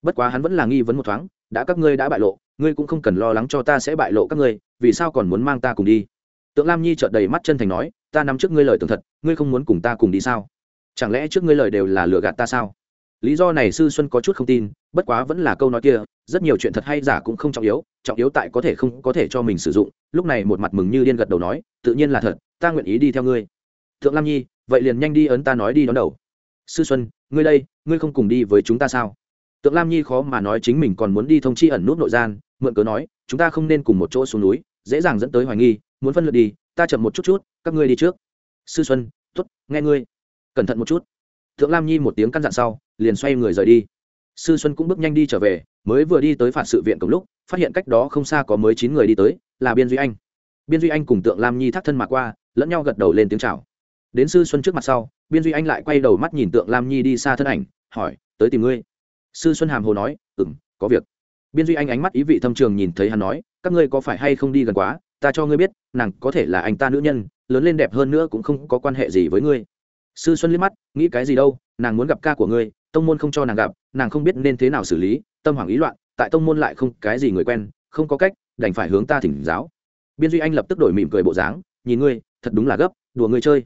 Bất quá hắn vẫn là nghi vấn một thoáng, đã các ngươi đã bại lộ, ngươi cũng không cần lo lắng cho ta sẽ bại lộ các ngươi, vì sao còn muốn mang ta cùng đi? Tượng lam nhi trợt đầy mắt chân thành nói, ta nắm trước ngươi lời tường thật, ngươi không muốn cùng ta cùng đi sao? Chẳng lẽ trước ngươi lời đều là lừa gạt ta sao? Lý do này sư xuân có chút không tin, bất quá vẫn là câu nói kia, rất nhiều chuyện thật hay giả cũng không trọng yếu trọng yếu tại có thể không có thể cho mình sử dụng, lúc này một mặt mừng như điên gật đầu nói, tự nhiên là thật, ta nguyện ý đi theo ngươi. Thượng lam nhi, vậy liền nhanh đi ấn ta nói đi đón đầu. Sư xuân, ngươi đây, ngươi không cùng đi với chúng ta sao? Tượng lam nhi khó mà nói chính mình còn muốn đi thông chi ẩn nút nội gian, mượn cớ nói, chúng ta không nên cùng một chỗ xuống núi, dễ dàng dẫn tới hoài nghi, muốn phân lượt đi, ta chậm một chút chút, các ngươi đi trước. Sư xuân t ố t nghe ngươi, cẩn thận một chút. Thượng lam nhi một tiếng căn dặn sau liền xoay người rời đi. Sư xuân cũng bước nhanh đi trở về, mới vừa đi tới phản sự viện cùng lúc, phát hiện cách đó không xa có mới chín người đi tới, là biên duy anh. Biên duy anh cùng tượng lam nhi thắt thân mà qua, lẫn nhau gật đầu lên tiếng c h à o đến sư xuân trước mặt sau, biên duy anh lại quay đầu mắt nhìn tượng lam nhi đi xa thân ảnh, hỏi, tới tìm ngươi? Sư xuân hàm hồ nói ừ m có việc. Biên duy anh ánh mắt ý vị thâm trường nhìn thấy hắn nói, các ngươi có phải hay không đi gần quá? Ta cho ngươi biết, nàng có thể là anh ta nữ nhân, lớn lên đẹp hơn nữa cũng không có quan hệ gì với ngươi. Sư xuân liếc mắt, nghĩ cái gì đâu, nàng muốn gặp ca của ngươi tông môn không cho nàng gặp, nàng không biết nên thế nào xử lý, tâm hoảng ý loạn, tại tông môn lại không cái gì người quen, không có cách, đành phải hướng ta thỉnh giáo. Biên duy anh lập tức đổi mỉm cười bộ dáng, nhìn ngươi, thật đúng là gấp, đùa ngươi chơi.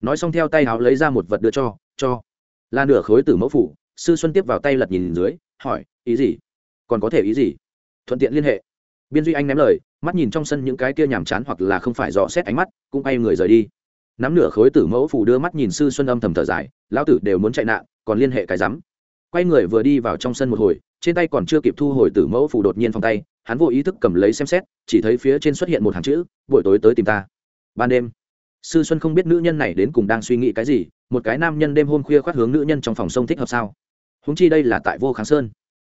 Nói xong theo tay háo lấy ra một vật đưa cho cho. Là nửa khối tử mẫu phủ, sư xuân tiếp vào tay lật nhìn dưới, hỏi, ý gì? Còn có thể ý gì? Thuận tiện liên hệ. Biên duy anh ném lời, mắt nhìn trong sân những cái kia nhàm chán hoặc là không phải dò xét ánh mắt, cũng bay người rời đi nắm nửa khối tử mẫu phủ đưa mắt nhìn sư xuân âm thầm thở dài, lão tử đều muốn chạy nạn, còn liên hệ cái rắm. Quay người vừa đi vào trong sân một hồi, trên tay còn chưa kịp thu hồi tử mẫu phủ đột nhiên phòng tay, hắn vô ý thức cầm lấy xem xét, chỉ thấy phía trên xuất hiện một hàng chữ, buổi tối tới tìm ta. Ban đêm, sư xuân không biết nữ nhân này đến cùng đang suy nghĩ cái gì, một cái nam nhân đêm hôm khuya khoát hướng nữ nhân trong phòng sông thích hợp sao? Húng chi đây là tại vô kháng sơn.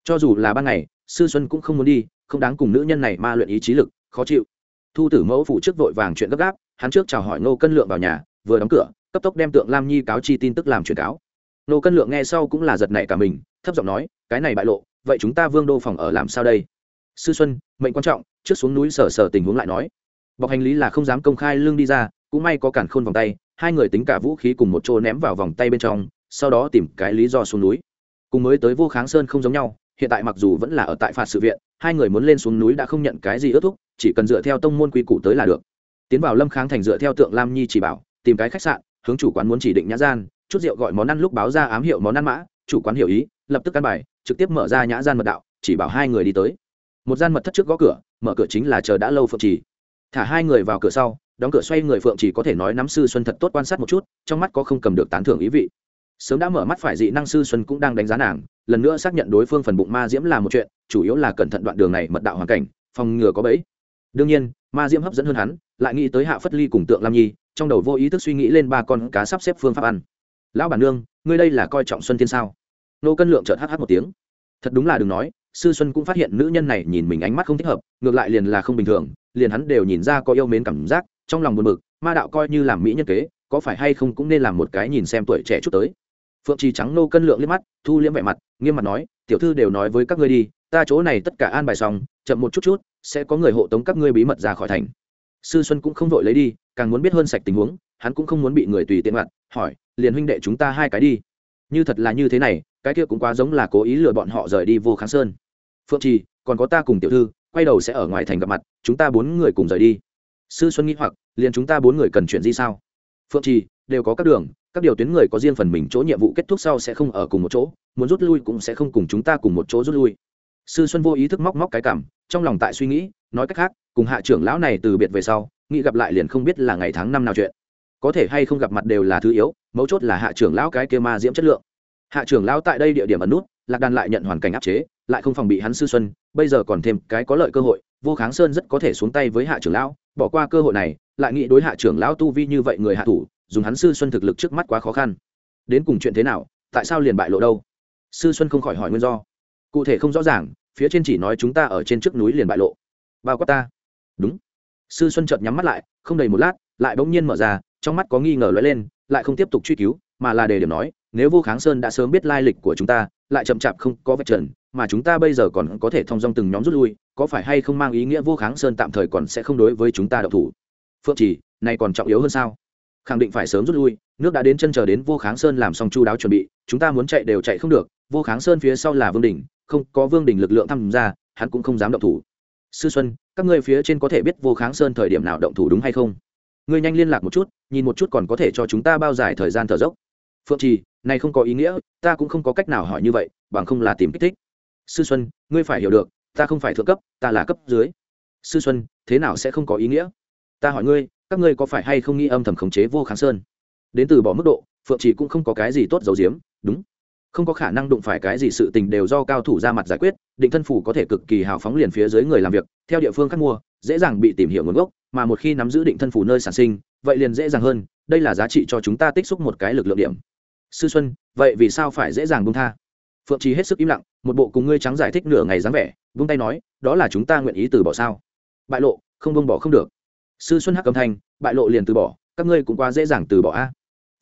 Cho dù là ban ngày, sư xuân cũng không muốn đi, không đáng cùng nữ nhân này ma luyện ý chí lực, khó chịu. Thu tử mẫu phụ trước vội vàng chuyện gấp gáp hắn trước chào hỏi nô cân lượng vào nhà, vừa đóng cửa, cấp tốc đem tượng lam nhi cáo chi tin tức làm truyền cáo. Nô cân lượng nghe sau cũng là giật nảy cả mình, thấp giọng nói, cái này bại lộ, vậy chúng ta vương đô phòng ở làm sao đây? Sư xuân, mệnh quan trọng, trước xuống núi sở sở tình huống lại nói. Bọc hành lý là không dám công khai lương đi ra, cũng may có cản khôn vòng tay, hai người tính cả vũ khí cùng một chỗ ném vào vòng tay bên trong, sau đó tìm cái lý do xuống núi. Cùng mới tới vô kháng sơn không giống nhau, hiện tại mặc dù vẫn là ở tại phạt sự viện, hai người muốn lên xuống núi đã không nhận cái gì ước thúc, chỉ cần dựa theo tông môn quy củ tới là được tiến vào lâm kháng thành dựa theo tượng lam nhi chỉ bảo, tìm cái khách sạn, hướng chủ quán muốn chỉ định nhã gian, chút rượu gọi món ăn lúc báo ra ám hiệu món ăn mã, chủ quán hiểu ý, lập tức căn bài, trực tiếp mở ra nhã gian mật đạo, chỉ bảo hai người đi tới. Một gian mật thất trước gõ cửa, mở cửa chính là chờ đã lâu phượng trì. Thả hai người vào cửa sau, đóng cửa xoay người phượng chỉ có thể nói nắm sư xuân thật tốt quan sát một chút, trong mắt có không cầm được tán thưởng ý vị. Sớm đã mở mắt phải dị năng sư xuân cũng đang đánh giá nàng, lần nữa xác nhận đối phương phần bụng ma diễm là một chuyện, chủ yếu là cẩn thận đoạn đường này mật đạo hoàn cảnh, phòng ngừa có bẫy. Đương nhiên, ma diễm hấp dẫn hơn hắn lại nghĩ tới hạ phất ly cùng tượng lam nhi, trong đầu vô ý thức suy nghĩ lên ba con cá sắp xếp phương pháp ăn. Lão bản nương, ngươi đây là coi trọng xuân thiên sao? Nô cân lượng chợt hh một tiếng. Thật đúng là đừng nói, sư xuân cũng phát hiện nữ nhân này nhìn mình ánh mắt không thích hợp, ngược lại liền là không bình thường, liền hắn đều nhìn ra có yêu mến cảm giác, trong lòng buồn bực, ma đạo coi như làm mỹ nhân kế, có phải hay không cũng nên làm một cái nhìn xem tuổi trẻ chút tới. Phượng trì trắng nô cân lượng liếc mắt, thu liễm vẻ mặt, nghiêm mặt nói, tiểu thư đều nói với các ngươi đi, ta chỗ này tất cả an bài xong, chậm một chút chút, sẽ có người hộ tống các ngươi bí mật ra khỏi thành sư xuân cũng không vội lấy đi, càng muốn biết hơn sạch tình huống, hắn cũng không muốn bị người tùy tiện mặt, hỏi, liền huynh đệ chúng ta hai cái đi. Như thật là như thế này, cái kia cũng quá giống là cố ý lừa bọn họ rời đi vô kháng sơn. Phượng trì, còn có ta cùng tiểu thư, quay đầu sẽ ở ngoài thành gặp mặt, chúng ta bốn người cùng rời đi. Sư xuân nghĩ hoặc, liền chúng ta bốn người cần chuyện gì sao? Phượng trì, đều có các đường, các điều tuyến người có riêng phần mình chỗ nhiệm vụ kết thúc sau sẽ không ở cùng một chỗ, muốn rút lui cũng sẽ không cùng chúng ta cùng một chỗ rút lui. Sư xuân vô ý thức móc móc cái cảm, trong lòng tại suy nghĩ, nói cách khác cùng hạ trưởng lão này từ biệt về sau, nghĩ gặp lại liền không biết là ngày tháng năm nào chuyện. Có thể hay không gặp mặt đều là thứ yếu, mấu chốt là hạ trưởng lão cái kia ma diễm chất lượng. Hạ trưởng lão tại đây địa điểm ẩn nút, lạc đàn lại nhận hoàn cảnh áp chế, lại không phòng bị hắn sư xuân, bây giờ còn thêm cái có lợi cơ hội, vô kháng sơn rất có thể xuống tay với hạ trưởng lão, bỏ qua cơ hội này, lại nghĩ đối hạ trưởng lão tu vi như vậy người hạ thủ, dùng hắn sư xuân thực lực trước mắt quá khó khăn. Đến cùng chuyện thế nào, tại sao liền bại lộ đâu? Sư xuân không khỏi hỏi nguyên do. Cụ thể không rõ ràng, phía trên chỉ nói chúng ta ở trên trước núi liền bại lộ. Bao quát ta đúng. Sư xuân chợt nhắm mắt lại, không đầy một lát, lại bỗng nhiên mở ra, trong mắt có nghi ngờ lóe lên, lại không tiếp tục truy cứu, mà là đề điểm nói, nếu vô kháng sơn đã sớm biết lai lịch của chúng ta, lại chậm chạp không có vạch trần, mà chúng ta bây giờ còn có thể thông dong từng nhóm rút lui, có phải hay không mang ý nghĩa vô kháng sơn tạm thời còn sẽ không đối với chúng ta độc thủ? Phượng chỉ, này còn trọng yếu hơn sao? Khẳng định phải sớm rút lui, nước đã đến chân chờ đến vô kháng sơn làm xong chu đáo chuẩn bị, chúng ta muốn chạy đều chạy không được, vô kháng sơn phía sau là vương đình không có vương đình lực lượng tham gia, hắn cũng không dám động thủ sư xuân, các ngươi phía trên có thể biết vô kháng sơn thời điểm nào động thủ đúng hay không? Ngươi nhanh liên lạc một chút, nhìn một chút còn có thể cho chúng ta bao dài thời gian thở dốc. Phượng trì, này không có ý nghĩa, ta cũng không có cách nào hỏi như vậy, bằng không là tìm kích thích. Sư xuân, ngươi phải hiểu được, ta không phải thượng cấp, ta là cấp dưới. Sư xuân, thế nào sẽ không có ý nghĩa? Ta hỏi ngươi, các ngươi có phải hay không nghi âm thầm khống chế vô kháng sơn? Đến từ bỏ mức độ, phượng trì cũng không có cái gì tốt dầu giếm, đúng không có khả năng đụng phải cái gì sự tình đều do cao thủ ra mặt giải quyết, định thân phủ có thể cực kỳ hào phóng liền phía dưới người làm việc, theo địa phương khác mua, dễ dàng bị tìm hiểu nguồn gốc, mà một khi nắm giữ định thân phủ nơi sản sinh, vậy liền dễ dàng hơn, đây là giá trị cho chúng ta tích xúc một cái lực lượng điểm. Sư xuân, vậy vì sao phải dễ dàng bung tha? Phượng trí hết sức im lặng, một bộ cùng ngươi trắng giải thích nửa ngày dáng vẻ vung tay nói, đó là chúng ta nguyện ý từ bỏ sao? Bại lộ, không bông bỏ không được. Sư xuân hắc âm thanh, bại lộ liền từ bỏ, các ngươi cũng quá dễ dàng từ bỏ a.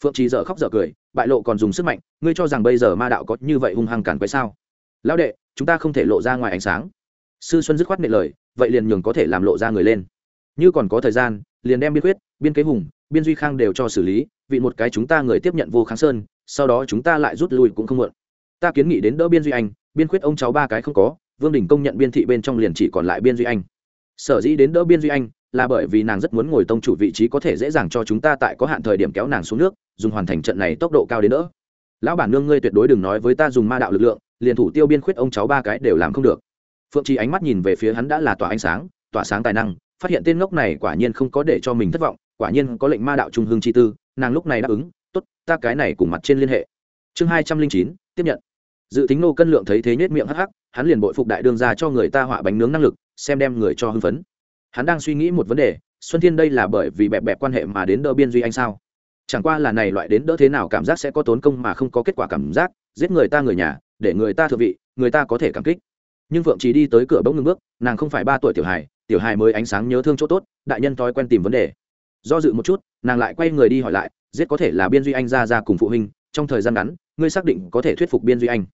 Phượng trí dở khóc dở cười bại lộ còn dùng sức mạnh, ngươi cho rằng bây giờ ma đạo có như vậy hung hăng cản quấy sao? Lão đệ, chúng ta không thể lộ ra ngoài ánh sáng. Sư xuân dứt khoát nệ lời, vậy liền nhường có thể làm lộ ra người lên. Như còn có thời gian, liền đem biên quyết, biên kế hùng, biên duy khang đều cho xử lý vì một cái chúng ta người tiếp nhận vô kháng sơn, sau đó chúng ta lại rút lui cũng không muộn. Ta kiến nghị đến đỡ biên duy anh, biên khuyết ông cháu ba cái không có, vương đình công nhận biên thị bên trong liền chỉ còn lại biên duy anh. Sở dĩ đến đỡ biên duy anh là bởi vì nàng rất muốn ngồi tông chủ vị trí có thể dễ dàng cho chúng ta tại có hạn thời điểm kéo nàng xuống nước, dùng hoàn thành trận này tốc độ cao đến nữa lão bản nương ngươi tuyệt đối đừng nói với ta dùng ma đạo lực lượng, liền thủ tiêu biên khuyết ông cháu ba cái đều làm không được. Phượng trí ánh mắt nhìn về phía hắn đã là tỏa ánh sáng, tỏa sáng tài năng, phát hiện tên ngốc này quả nhiên không có để cho mình thất vọng, quả nhiên có lệnh ma đạo trung hương chi tư, nàng lúc này đáp ứng, tốt, ta cái này cùng mặt trên liên hệ. Chương hai trăm linh chín, tiếp nhận. Dự tính nô cân lượng thấy thế nhếch miệng hắc hắc, hắn liền bội phục đại đương ra cho người ta họa bánh nướng năng lực, xem đem người cho hưng phấn hắn đang suy nghĩ một vấn đề, xuân thiên đây là bởi vì bẹp bẹp quan hệ mà đến đỡ biên duy anh sao? Chẳng qua là này loại đến đỡ thế nào cảm giác sẽ có tốn công mà không có kết quả cảm giác, giết người ta người nhà, để người ta thượng vị, người ta có thể cảm kích. Nhưng phượng trí đi tới cửa bỗng ngưng bước, nàng không phải ba tuổi tiểu hài tiểu hài mới ánh sáng nhớ thương chỗ tốt, đại nhân thói quen tìm vấn đề. Do dự một chút, nàng lại quay người đi hỏi lại, giết có thể là biên duy anh ra ra cùng phụ huynh, trong thời gian ngắn, ngươi xác định có thể thuyết phục biên duy anh.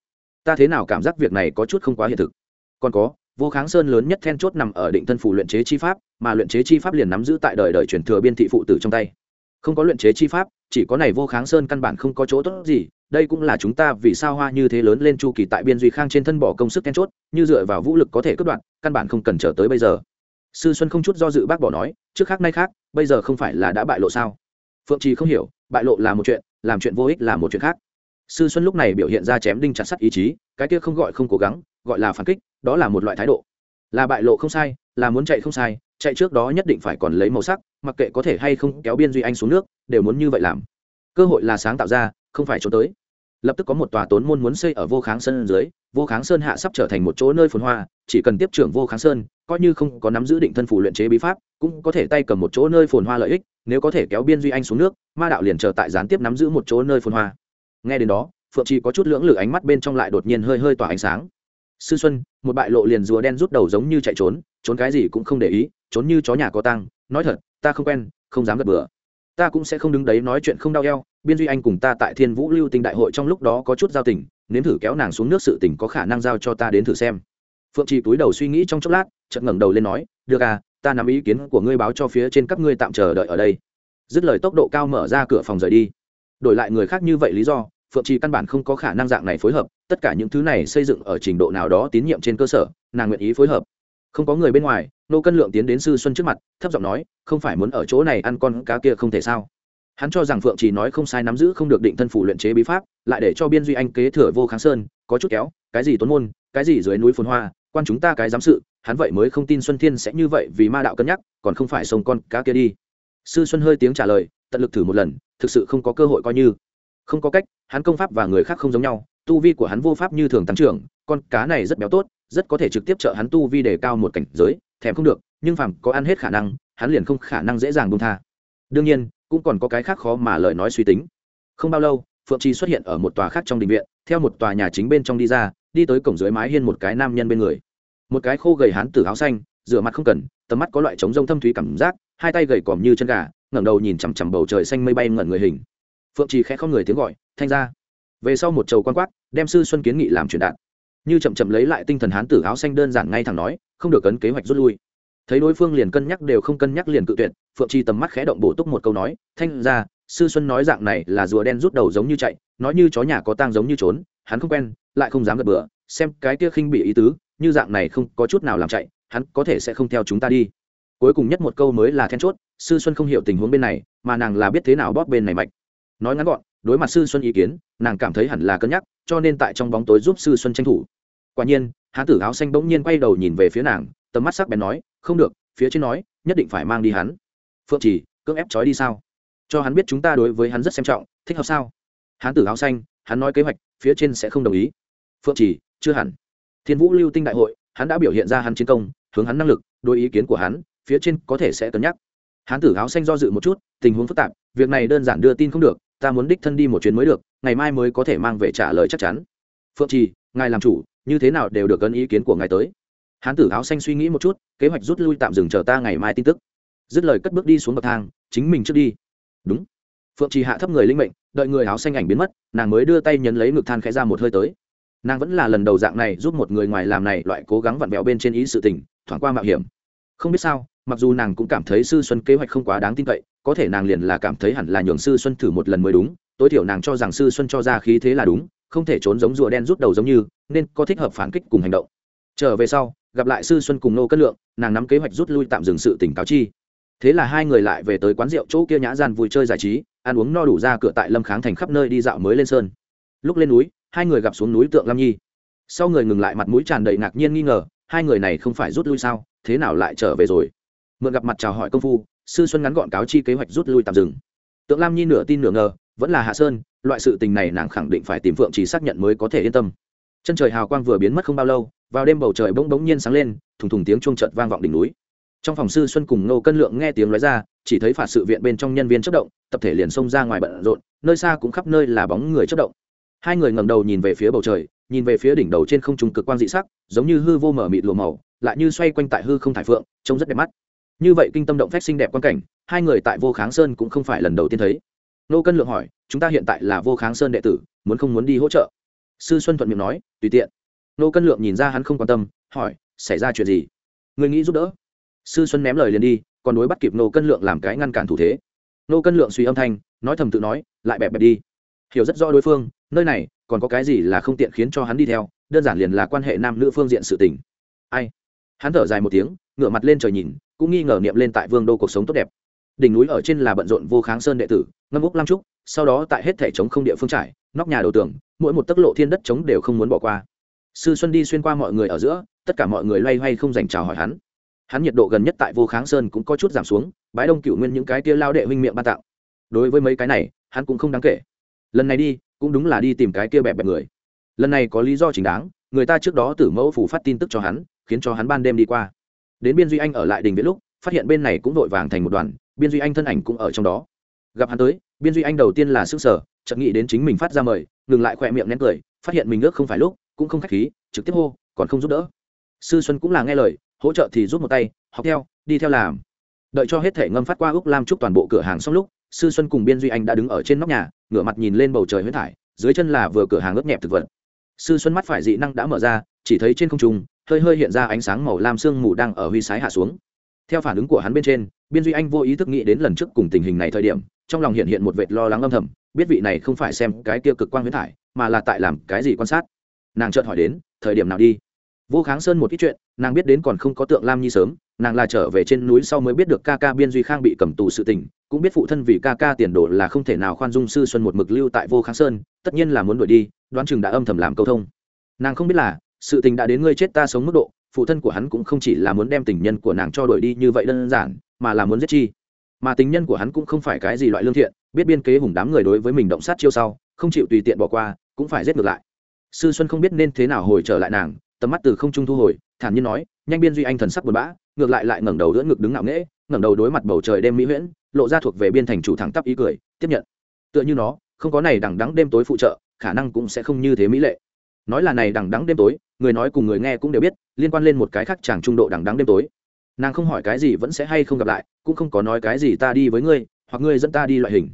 Ta thế nào cảm giác việc này có chút không quá hiện thực. Còn có vô kháng sơn lớn nhất then chốt nằm ở định thân phủ luyện chế chi pháp, mà luyện chế chi pháp liền nắm giữ tại đời đời truyền thừa biên thị phụ tử trong tay. Không có luyện chế chi pháp, chỉ có này vô kháng sơn căn bản không có chỗ tốt gì, đây cũng là chúng ta vì sao hoa như thế lớn lên chu kỳ tại biên duy khang trên thân bỏ công sức then chốt, như dựa vào vũ lực có thể cướp đoạn căn bản không cần trở tới bây giờ. Sư xuân không chút do dự bác bỏ nói, trước khác nay khác, bây giờ không phải là đã bại lộ sao? Phượng trì không hiểu, bại lộ là một chuyện, làm chuyện vô ích là một chuyện khác. Sư xuân lúc này biểu hiện ra chém đinh chặt sắt ý chí, cái kia không gọi không cố gắng gọi là phản kích, đó là một loại thái độ. Là bại lộ không sai, là muốn chạy không sai, chạy trước đó nhất định phải còn lấy màu sắc, mặc kệ có thể hay không kéo biên duy anh xuống nước, đều muốn như vậy làm. Cơ hội là sáng tạo ra, không phải trốn tới. Lập tức có một tòa tốn môn muốn xây ở vô kháng sơn dưới, vô kháng sơn hạ sắp trở thành một chỗ nơi phồn hoa, chỉ cần tiếp trưởng vô kháng sơn, coi như không có nắm giữ định thân phủ luyện chế bí pháp, cũng có thể tay cầm một chỗ nơi phồn hoa lợi ích, nếu có thể kéo biên duy anh xuống nước, ma đạo liền chờ tại gián tiếp nắm giữ một chỗ nơi phồn hoa. Nghe đến đó, phượng trì có chút lưỡng lự ánh mắt bên trong lại đột nhiên hơi hơi tỏa ánh sáng sư xuân, một bại lộ liền rùa đen rút đầu giống như chạy trốn trốn cái gì cũng không để ý, trốn như chó nhà có tăng nói thật, ta không quen, không dám gật bừa. Ta cũng sẽ không đứng đấy nói chuyện không đau eo, biên duy anh cùng ta tại thiên vũ lưu tinh đại hội trong lúc đó có chút giao tình, nếm thử kéo nàng xuống nước sự tình có khả năng giao cho ta đến thử xem. Phượng trì túi đầu suy nghĩ trong chốc lát, chợt ngẩng đầu lên nói, được à ta nắm ý kiến của ngươi báo cho phía trên các ngươi tạm chờ đợi ở đây. Dứt lời tốc độ cao mở ra cửa phòng rời đi. Đổi lại người khác như vậy lý do phượng trì căn bản không có khả năng dạng này phối hợp, tất cả những thứ này xây dựng ở trình độ nào đó tín nhiệm trên cơ sở, nàng nguyện ý phối hợp. Không có người bên ngoài, nô cân lượng tiến đến sư xuân trước mặt, thấp giọng nói, không phải muốn ở chỗ này ăn con cá kia không thể sao? Hắn cho rằng phượng chỉ nói không sai nắm giữ không được định thân phủ luyện chế bí pháp, lại để cho biên duy anh kế thừa vô kháng sơn, có chút kéo, cái gì tốn môn, cái gì dưới núi phồn hoa, quan chúng ta cái giám sự, hắn vậy mới không tin xuân thiên sẽ như vậy vì ma đạo cân nhắc, còn không phải sông con cá kia đi. Sư xuân hơi tiếng trả lời, tận lực thử một lần, thực sự không có cơ hội coi như không có cách, hắn công pháp và người khác không giống nhau, tu vi của hắn vô pháp như thường tăng trưởng, con cá này rất béo tốt, rất có thể trực tiếp trợ hắn tu vi đề cao một cảnh giới, thèm không được, nhưng phàm có ăn hết khả năng, hắn liền không khả năng dễ dàng buông tha. Đương nhiên, cũng còn có cái khác khó mà lời nói suy tính. Không bao lâu, phượng chi xuất hiện ở một tòa khác trong đình viện, theo một tòa nhà chính bên trong đi ra, đi tới cổng dưới mái hiên một cái nam nhân bên người. Một cái khô gầy hán tử áo xanh, rửa mặt không cần, tầm mắt có loại trống rông thâm thúy cảm giác, hai tay gầy còm như chân gà, ngẩng đầu nhìn chằm chằm bầu trời xanh mây bay ngẩn người hình phượng trì khẽ không người tiếng gọi, thanh ra. Về sau một chầu quan quát, đem sư xuân kiến nghị làm truyền đạt. Như chậm chậm lấy lại tinh thần hán tử áo xanh đơn giản ngay thẳng nói, không được cấn kế hoạch rút lui. Thấy đối phương liền cân nhắc đều không cân nhắc liền cự tuyệt, phượng chi tầm mắt khẽ động bổ túc một câu nói, thanh ra, sư xuân nói dạng này là rùa đen rút đầu giống như chạy, nói như chó nhà có tang giống như trốn, hắn không quen, lại không dám gật bừa, xem cái kia khinh bị ý tứ, như dạng này không có chút nào làm chạy, hắn có thể sẽ không theo chúng ta đi. Cuối cùng nhất một câu mới là then chốt, sư xuân không hiểu tình huống bên này, mà nàng là biết thế nào bóp bên này mạnh nói ngắn gọn, đối mặt sư xuân ý kiến, nàng cảm thấy hẳn là cân nhắc, cho nên tại trong bóng tối giúp sư xuân tranh thủ. Quả nhiên hán tử áo xanh bỗng nhiên quay đầu nhìn về phía nàng, tầm mắt sắc bén nói, không được, phía trên nói, nhất định phải mang đi hắn. Phượng chỉ cưỡng ép trói đi sao? Cho hắn biết chúng ta đối với hắn rất xem trọng, thích hợp sao? Hán tử áo xanh, hắn nói kế hoạch, phía trên sẽ không đồng ý. Phượng chỉ chưa hẳn. Thiên vũ lưu tinh đại hội, hắn đã biểu hiện ra hắn chiến công, hướng hắn năng lực đôi ý kiến của hắn, phía trên có thể sẽ cân nhắc. Hán tử áo xanh do dự một chút, tình huống phức tạp, việc này đơn giản đưa tin không được ta muốn đích thân đi một chuyến mới được, ngày mai mới có thể mang về trả lời chắc chắn. Phượng trì, ngài làm chủ, như thế nào đều được cân ý kiến của ngài tới. Hán tử áo xanh suy nghĩ một chút, kế hoạch rút lui tạm dừng chờ ta ngày mai tin tức. Dứt lời cất bước đi xuống bậc thang, chính mình trước đi. Đúng. Phượng trì hạ thấp người linh mệnh, đợi người áo xanh ảnh biến mất, nàng mới đưa tay nhấn lấy ngực than khẽ ra một hơi tới. Nàng vẫn là lần đầu dạng này giúp một người ngoài làm này loại cố gắng vặn vẹo bên trên ý sự tình, thoảng qua mạo hiểm. Không biết sao, mặc dù nàng cũng cảm thấy sư xuân kế hoạch không quá đáng tin cậy có thể nàng liền là cảm thấy hẳn là nhường sư xuân thử một lần mới đúng, tối thiểu nàng cho rằng sư xuân cho ra khí thế là đúng, không thể trốn giống rùa đen rút đầu giống như, nên có thích hợp phản kích cùng hành động. Trở về sau, gặp lại sư xuân cùng nô cất lượng, nàng nắm kế hoạch rút lui tạm dừng sự tỉnh cáo chi. Thế là hai người lại về tới quán rượu chỗ kia nhã gian vui chơi giải trí, ăn uống no đủ ra cửa tại lâm kháng thành khắp nơi đi dạo mới lên sơn. Lúc lên núi, hai người gặp xuống núi tượng lam nhi. Sau người ngừng lại mặt mũi tràn đầy ngạc nhiên nghi ngờ, hai người này không phải rút lui sao, thế nào lại trở về rồi? Mượn gặp mặt chào hỏi công phu sư xuân ngắn gọn cáo chi kế hoạch rút lui tạm dừng. Tượng lam nhi nửa tin nửa ngờ, vẫn là hạ sơn, loại sự tình này nàng khẳng định phải tìm phượng chỉ xác nhận mới có thể yên tâm. Chân trời hào quang vừa biến mất không bao lâu, vào đêm bầu trời bỗng bỗng nhiên sáng lên, thùng thùng tiếng chuông trợt vang vọng đỉnh núi. Trong phòng sư xuân cùng nô cân lượng nghe tiếng nói ra, chỉ thấy phạt sự viện bên trong nhân viên chất động, tập thể liền xông ra ngoài bận rộn, nơi xa cũng khắp nơi là bóng người chất động. Hai người ngẩng đầu nhìn về phía bầu trời, nhìn về phía đỉnh đầu trên không trung cực quang dị sắc, giống như hư vô mở mịt lùa màu, lại như xoay quanh tại hư không thải phượng, trông rất đẹp mắt như vậy kinh tâm động phách xinh đẹp quan cảnh, hai người tại vô kháng sơn cũng không phải lần đầu tiên thấy. Nô cân lượng hỏi, chúng ta hiện tại là vô kháng sơn đệ tử, muốn không muốn đi hỗ trợ? Sư xuân thuận miệng nói, tùy tiện. Nô cân lượng nhìn ra hắn không quan tâm, hỏi, xảy ra chuyện gì? Người nghĩ giúp đỡ? Sư xuân ném lời liền đi, còn đối bắt kịp nô cân lượng làm cái ngăn cản thủ thế. Nô cân lượng suy âm thanh, nói thầm tự nói, lại bẹp bẹp đi. Hiểu rất rõ đối phương, nơi này, còn có cái gì là không tiện khiến cho hắn đi theo, đơn giản liền là quan hệ nam nữ phương diện sự tình. Ai? Hắn thở dài một tiếng, ngửa mặt lên trời nhìn cũng nghi ngờ niệm lên tại vương đô cuộc sống tốt đẹp. Đỉnh núi ở trên là bận rộn vô kháng sơn đệ tử, ngâm úc lam trúc, sau đó tại hết thể chống không địa phương trải, nóc nhà đầu tường, mỗi một tấc lộ thiên đất chống đều không muốn bỏ qua. Sư xuân đi xuyên qua mọi người ở giữa, tất cả mọi người loay hoay không dành chào hỏi hắn. Hắn nhiệt độ gần nhất tại vô kháng sơn cũng có chút giảm xuống bãi đông cựu nguyên những cái kia lao đệ huynh miệng ban tặng. Đối với mấy cái này, hắn cũng không đáng kể. Lần này đi, cũng đúng là đi tìm cái kia bẹp bẹp người. Lần này có lý do chính đáng, người ta trước đó tử mẫu phủ phát tin tức cho hắn, khiến cho hắn ban đêm đi qua đến biên duy anh ở lại đình viễn lúc, phát hiện bên này cũng vội vàng thành một đoàn, biên duy anh thân ảnh cũng ở trong đó. Gặp hắn tới, biên duy anh đầu tiên là sức sở, chợt nghĩ đến chính mình phát ra mời, ngừng lại khỏe miệng nén cười, phát hiện mình ước không phải lúc, cũng không khách khí, trực tiếp hô, còn không giúp đỡ. Sư xuân cũng là nghe lời, hỗ trợ thì rút một tay, học theo, đi theo làm. Đợi cho hết thể ngâm phát qua úc lam trúc toàn bộ cửa hàng xong lúc, sư xuân cùng biên duy anh đã đứng ở trên nóc nhà, ngửa mặt nhìn lên bầu trời huyết thải, dưới chân là vừa cửa hàng ướt nhẹp thực vật. Sư xuân mắt phải dị năng đã mở ra, chỉ thấy trên không trung hơi hơi hiện ra ánh sáng màu lam sương mù đang ở huy sái hạ xuống. Theo phản ứng của hắn bên trên, biên duy anh vô ý thức nghĩ đến lần trước cùng tình hình này thời điểm, trong lòng hiện hiện một vệt lo lắng âm thầm, biết vị này không phải xem cái tiêu cực quang huyết thải, mà là tại làm cái gì quan sát. Nàng chợt hỏi đến, thời điểm nào đi? Vô kháng sơn một ít chuyện, nàng biết đến còn không có tượng lam nhi sớm, nàng là trở về trên núi sau mới biết được ca ca biên duy khang bị cầm tù sự tình, cũng biết phụ thân vì ca ca tiền đồ là không thể nào khoan dung sư xuân một mực lưu tại vô kháng sơn, tất nhiên là muốn đuổi đi, đoán chừng đã âm thầm làm câu thông. Nàng không biết là sự tình đã đến ngươi chết ta sống mức độ, phụ thân của hắn cũng không chỉ là muốn đem tình nhân của nàng cho đổi đi như vậy đơn giản, mà là muốn giết chi. Mà tình nhân của hắn cũng không phải cái gì loại lương thiện, biết biên kế hùng đám người đối với mình động sát chiêu sau, không chịu tùy tiện bỏ qua, cũng phải giết ngược lại. Sư xuân không biết nên thế nào hồi trở lại nàng, tầm mắt từ không trung thu hồi, thản nhiên nói, nhanh biên duy anh thần sắc buồn bã, ngược lại lại ngẩng đầu đỡ ngực đứng ngạo nghễ, ngẩng đầu đối mặt bầu trời đêm mỹ huyễn, lộ ra thuộc về biên thành chủ thẳng tắp ý cười, tiếp nhận. Tựa như nó, không có này đằng đắng đêm tối phụ trợ, khả năng cũng sẽ không như thế mỹ lệ. Nói là này đằng đắng đêm tối người nói cùng người nghe cũng đều biết, liên quan lên một cái khác chàng trung độ đằng đắng đêm tối. Nàng không hỏi cái gì vẫn sẽ hay không gặp lại, cũng không có nói cái gì ta đi với ngươi, hoặc ngươi dẫn ta đi loại hình.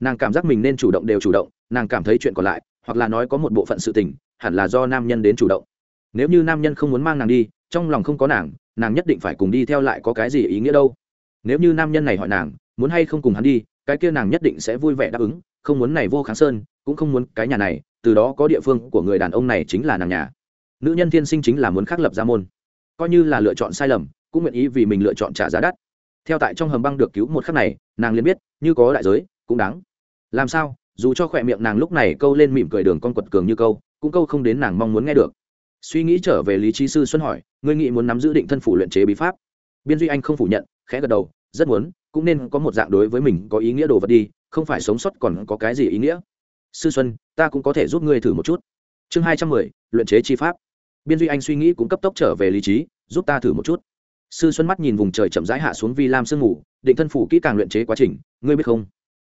Nàng cảm giác mình nên chủ động đều chủ động, nàng cảm thấy chuyện còn lại, hoặc là nói có một bộ phận sự tình, hẳn là do nam nhân đến chủ động. Nếu như nam nhân không muốn mang nàng đi, trong lòng không có nàng nàng nhất định phải cùng đi theo lại có cái gì ý nghĩa đâu. Nếu như nam nhân này hỏi nàng, muốn hay không cùng hắn đi, cái kia nàng nhất định sẽ vui vẻ đáp ứng, không muốn này vô kháng sơn, cũng không muốn cái nhà này, từ đó có địa phương của người đàn ông này chính là nàng nhà nữ nhân thiên sinh chính là muốn khắc lập ra môn. Coi như là lựa chọn sai lầm, cũng nguyện ý vì mình lựa chọn trả giá đắt. Theo tại trong hầm băng được cứu một khắc này, nàng liền biết, như có đại giới, cũng đáng. Làm sao? Dù cho khỏe miệng nàng lúc này câu lên mỉm cười đường con quật cường như câu, cũng câu không đến nàng mong muốn nghe được. Suy nghĩ trở về lý trí sư xuân hỏi, ngươi nghĩ muốn nắm giữ định thân phủ luyện chế bí pháp? Biên duy anh không phủ nhận, khẽ gật đầu, rất muốn, cũng nên có một dạng đối với mình có ý nghĩa đồ vật đi, không phải sống sót còn có cái gì ý nghĩa. Sư xuân, ta cũng có thể giúp ngươi thử một chút. Chương hai trăm mười, luyện chế chi pháp biên duy anh suy nghĩ cũng cấp tốc trở về lý trí, giúp ta thử một chút. Sư xuân mắt nhìn vùng trời chậm rãi hạ xuống vi lam sương ngủ định thân phủ kỹ càng luyện chế quá trình, ngươi biết không?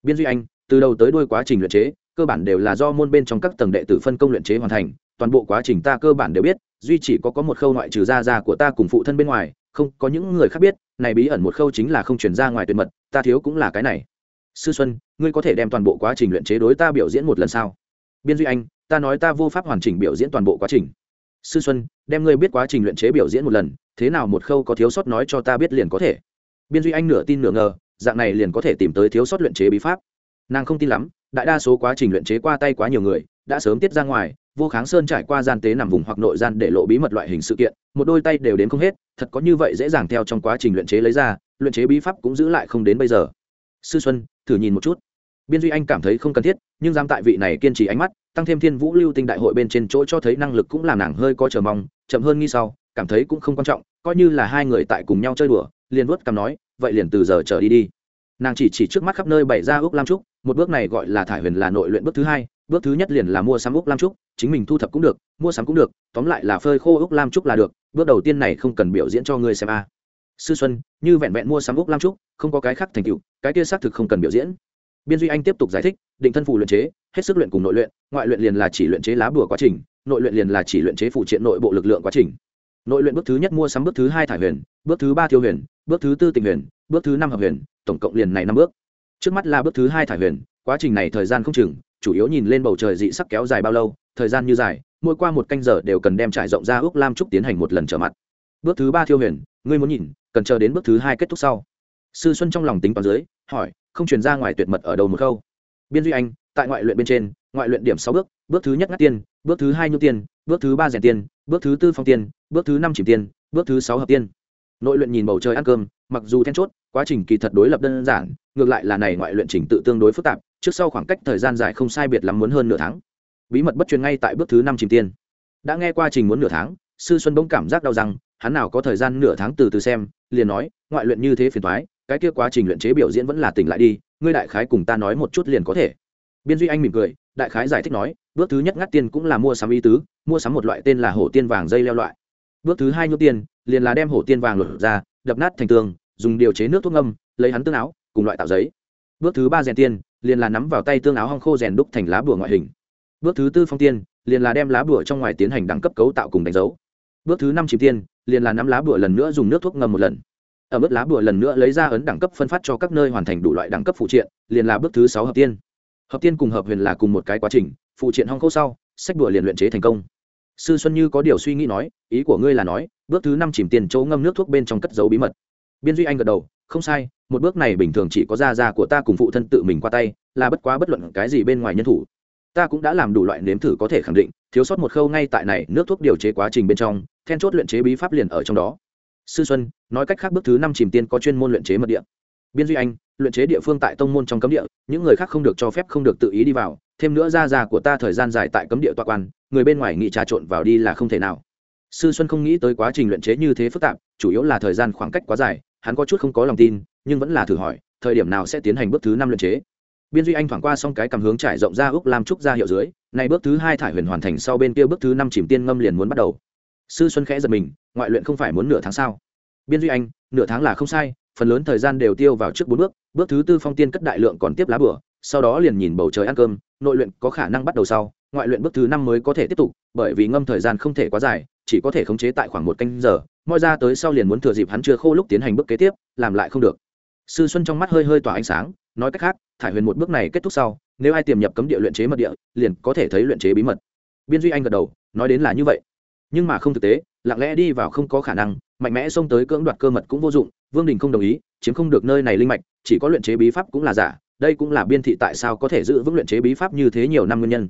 Biên duy anh, từ đầu tới đuôi quá trình luyện chế, cơ bản đều là do môn bên trong các tầng đệ tử phân công luyện chế hoàn thành, toàn bộ quá trình ta cơ bản đều biết, duy chỉ có có một khâu ngoại trừ ra ra của ta cùng phụ thân bên ngoài, không có những người khác biết, này bí ẩn một khâu chính là không chuyển ra ngoài tuyệt mật, ta thiếu cũng là cái này. Sư xuân, ngươi có thể đem toàn bộ quá trình luyện chế đối ta biểu diễn một lần sao? Biên duy anh, ta nói ta vô pháp hoàn chỉnh biểu diễn toàn bộ quá trình sư xuân, đem ngươi biết quá trình luyện chế biểu diễn một lần, thế nào một khâu có thiếu sót nói cho ta biết liền có thể. Biên duy anh nửa tin nửa ngờ, dạng này liền có thể tìm tới thiếu sót luyện chế bí pháp. Nàng không tin lắm, đại đa số quá trình luyện chế qua tay quá nhiều người, đã sớm tiết ra ngoài, vô kháng sơn trải qua gian tế nằm vùng hoặc nội gian để lộ bí mật loại hình sự kiện, một đôi tay đều đến không hết, thật có như vậy dễ dàng theo trong quá trình luyện chế lấy ra, luyện chế bí pháp cũng giữ lại không đến bây giờ. Sư xuân, thử nhìn một chút. Biên duy anh cảm thấy không cần thiết, nhưng giam tại vị này kiên trì ánh mắt tăng thêm thiên vũ lưu tinh đại hội bên trên chỗ cho thấy năng lực cũng làm nàng hơi có chờ mong, chậm hơn nghi sau, cảm thấy cũng không quan trọng, coi như là hai người tại cùng nhau chơi đùa, liền vuốt cằm nói, vậy liền từ giờ trở đi đi. Nàng chỉ chỉ trước mắt khắp nơi bày ra ước lam trúc, một bước này gọi là thải huyền là nội luyện bước thứ hai, bước thứ nhất liền là mua sắm úc lam trúc, chính mình thu thập cũng được, mua sắm cũng được, tóm lại là phơi khô úc lam trúc là được, bước đầu tiên này không cần biểu diễn cho ngươi xem a. Sư xuân, như vẹn vẹn mua sắm úc lam trúc, không có cái khác thành tựu, cái kia xác thực không cần biểu diễn biên duy anh tiếp tục giải thích, định thân phù luyện chế, hết sức luyện cùng nội luyện, ngoại luyện liền là chỉ luyện chế lá bùa quá trình, nội luyện liền là chỉ luyện chế phụ triện nội bộ lực lượng quá trình. Nội luyện bước thứ nhất mua sắm bước thứ hai thải huyền, bước thứ ba thiêu huyền, bước thứ tư tình huyền, bước thứ năm hợp huyền, tổng cộng liền này năm bước. Trước mắt là bước thứ hai thải huyền, quá trình này thời gian không chừng, chủ yếu nhìn lên bầu trời dị sắc kéo dài bao lâu, thời gian như dài, mỗi qua một canh giờ đều cần đem trải rộng ra ước lam trúc tiến hành một lần trở mặt. Bước thứ ba thiêu huyền, ngươi muốn nhìn, cần chờ đến bước thứ hai kết thúc sau. Sư xuân trong lòng tính toán dưới, hỏi không truyền ra ngoài tuyệt mật ở đâu một khâu. Biên duy anh, tại ngoại luyện bên trên, ngoại luyện điểm sáu bước bước thứ nhất ngắt tiên, bước thứ hai nhu tiên, bước thứ ba rèn tiên, bước thứ tư phong tiên, bước thứ năm chỉ tiên, bước thứ sáu hợp tiên. Nội luyện nhìn bầu trời ăn cơm, mặc dù then chốt, quá trình kỳ thật đối lập đơn giản, ngược lại là này ngoại luyện trình tự tương đối phức tạp, trước sau khoảng cách thời gian dài không sai biệt lắm muốn hơn nửa tháng. Bí mật bất truyền ngay tại bước thứ năm chìm tiên. Đã nghe qua trình muốn nửa tháng, sư xuân bỗng cảm giác đau rằng hắn nào có thời gian nửa tháng từ từ xem, liền nói, ngoại luyện như thế phiền thoái cái kia quá trình luyện chế biểu diễn vẫn là tỉnh lại đi, ngươi đại khái cùng ta nói một chút liền có thể. Biên duy anh mỉm cười, đại khái giải thích nói, bước thứ nhất ngắt tiền cũng là mua sắm y tứ, mua sắm một loại tên là hổ tiên vàng dây leo loại. Bước thứ hai nhốt tiền, liền là đem hổ tiên vàng lột ra, đập nát thành tường, dùng điều chế nước thuốc ngâm, lấy hắn tương áo, cùng loại tạo giấy. Bước thứ ba rèn tiên liền là nắm vào tay tương áo hong khô rèn đúc thành lá bùa ngoại hình. Bước thứ tư phong tiên liền là đem lá bùa trong ngoài tiến hành đẳng cấp cấu tạo cùng đánh dấu. Bước thứ năm chìm tiên liền là nắm lá bùa lần nữa dùng nước thuốc ngâm một lần ở bước lá bùa lần nữa lấy ra ấn đẳng cấp phân phát cho các nơi hoàn thành đủ loại đẳng cấp phụ triện, liền là bước thứ sáu hợp tiên. Hợp tiên cùng hợp huyền là cùng một cái quá trình, phụ triện hong khâu sau, sách bùa liền luyện chế thành công. Sư xuân như có điều suy nghĩ nói, ý của ngươi là nói, bước thứ năm chìm tiền chỗ ngâm nước thuốc bên trong cất dấu bí mật. Biên duy anh gật đầu, không sai, một bước này bình thường chỉ có gia gia của ta cùng phụ thân tự mình qua tay, là bất quá bất luận cái gì bên ngoài nhân thủ. Ta cũng đã làm đủ loại nếm thử có thể khẳng định, thiếu sót một khâu ngay tại này, nước thuốc điều chế quá trình bên trong, then chốt luyện chế bí pháp liền ở trong đó sư xuân, nói cách khác bước thứ năm chìm tiên có chuyên môn luyện chế mật địa. Biên duy anh, luyện chế địa phương tại tông môn trong cấm địa, những người khác không được cho phép, không được tự ý đi vào. Thêm nữa ra già của ta thời gian dài tại cấm địa toa quan, người bên ngoài nghị trà trộn vào đi là không thể nào. Sư xuân không nghĩ tới quá trình luyện chế như thế phức tạp, chủ yếu là thời gian khoảng cách quá dài, hắn có chút không có lòng tin, nhưng vẫn là thử hỏi, thời điểm nào sẽ tiến hành bước thứ năm luyện chế. Biên duy anh thoảng qua xong cái cầm hướng trải rộng ra úc lam trúc ra hiệu dưới này bước thứ hai thải huyền hoàn thành sau bên kia bước thứ năm chìm tiên ngâm liền muốn bắt đầu sư xuân khẽ giật mình, ngoại luyện không phải muốn nửa tháng sao? Biên duy anh, nửa tháng là không sai, phần lớn thời gian đều tiêu vào trước bốn bước bước thứ tư phong tiên cất đại lượng còn tiếp lá bửa, sau đó liền nhìn bầu trời ăn cơm, nội luyện có khả năng bắt đầu sau, ngoại luyện bước thứ năm mới có thể tiếp tục, bởi vì ngâm thời gian không thể quá dài, chỉ có thể khống chế tại khoảng một canh giờ moi ra tới sau liền muốn thừa dịp hắn chưa khô lúc tiến hành bước kế tiếp, làm lại không được. Sư xuân trong mắt hơi hơi tỏa ánh sáng, nói cách khác, thải huyền một bước này kết thúc sau, nếu ai tiềm nhập cấm địa luyện chế mật địa, liền có thể thấy luyện chế bí mật. Biên duy anh gật đầu, nói đến là như vậy nhưng mà không thực tế, lặng lẽ đi vào không có khả năng, mạnh mẽ xông tới cưỡng đoạt cơ mật cũng vô dụng, vương đình không đồng ý, chiếm không được nơi này linh mạch, chỉ có luyện chế bí pháp cũng là giả, đây cũng là biên thị tại sao có thể giữ vững luyện chế bí pháp như thế nhiều năm nguyên nhân.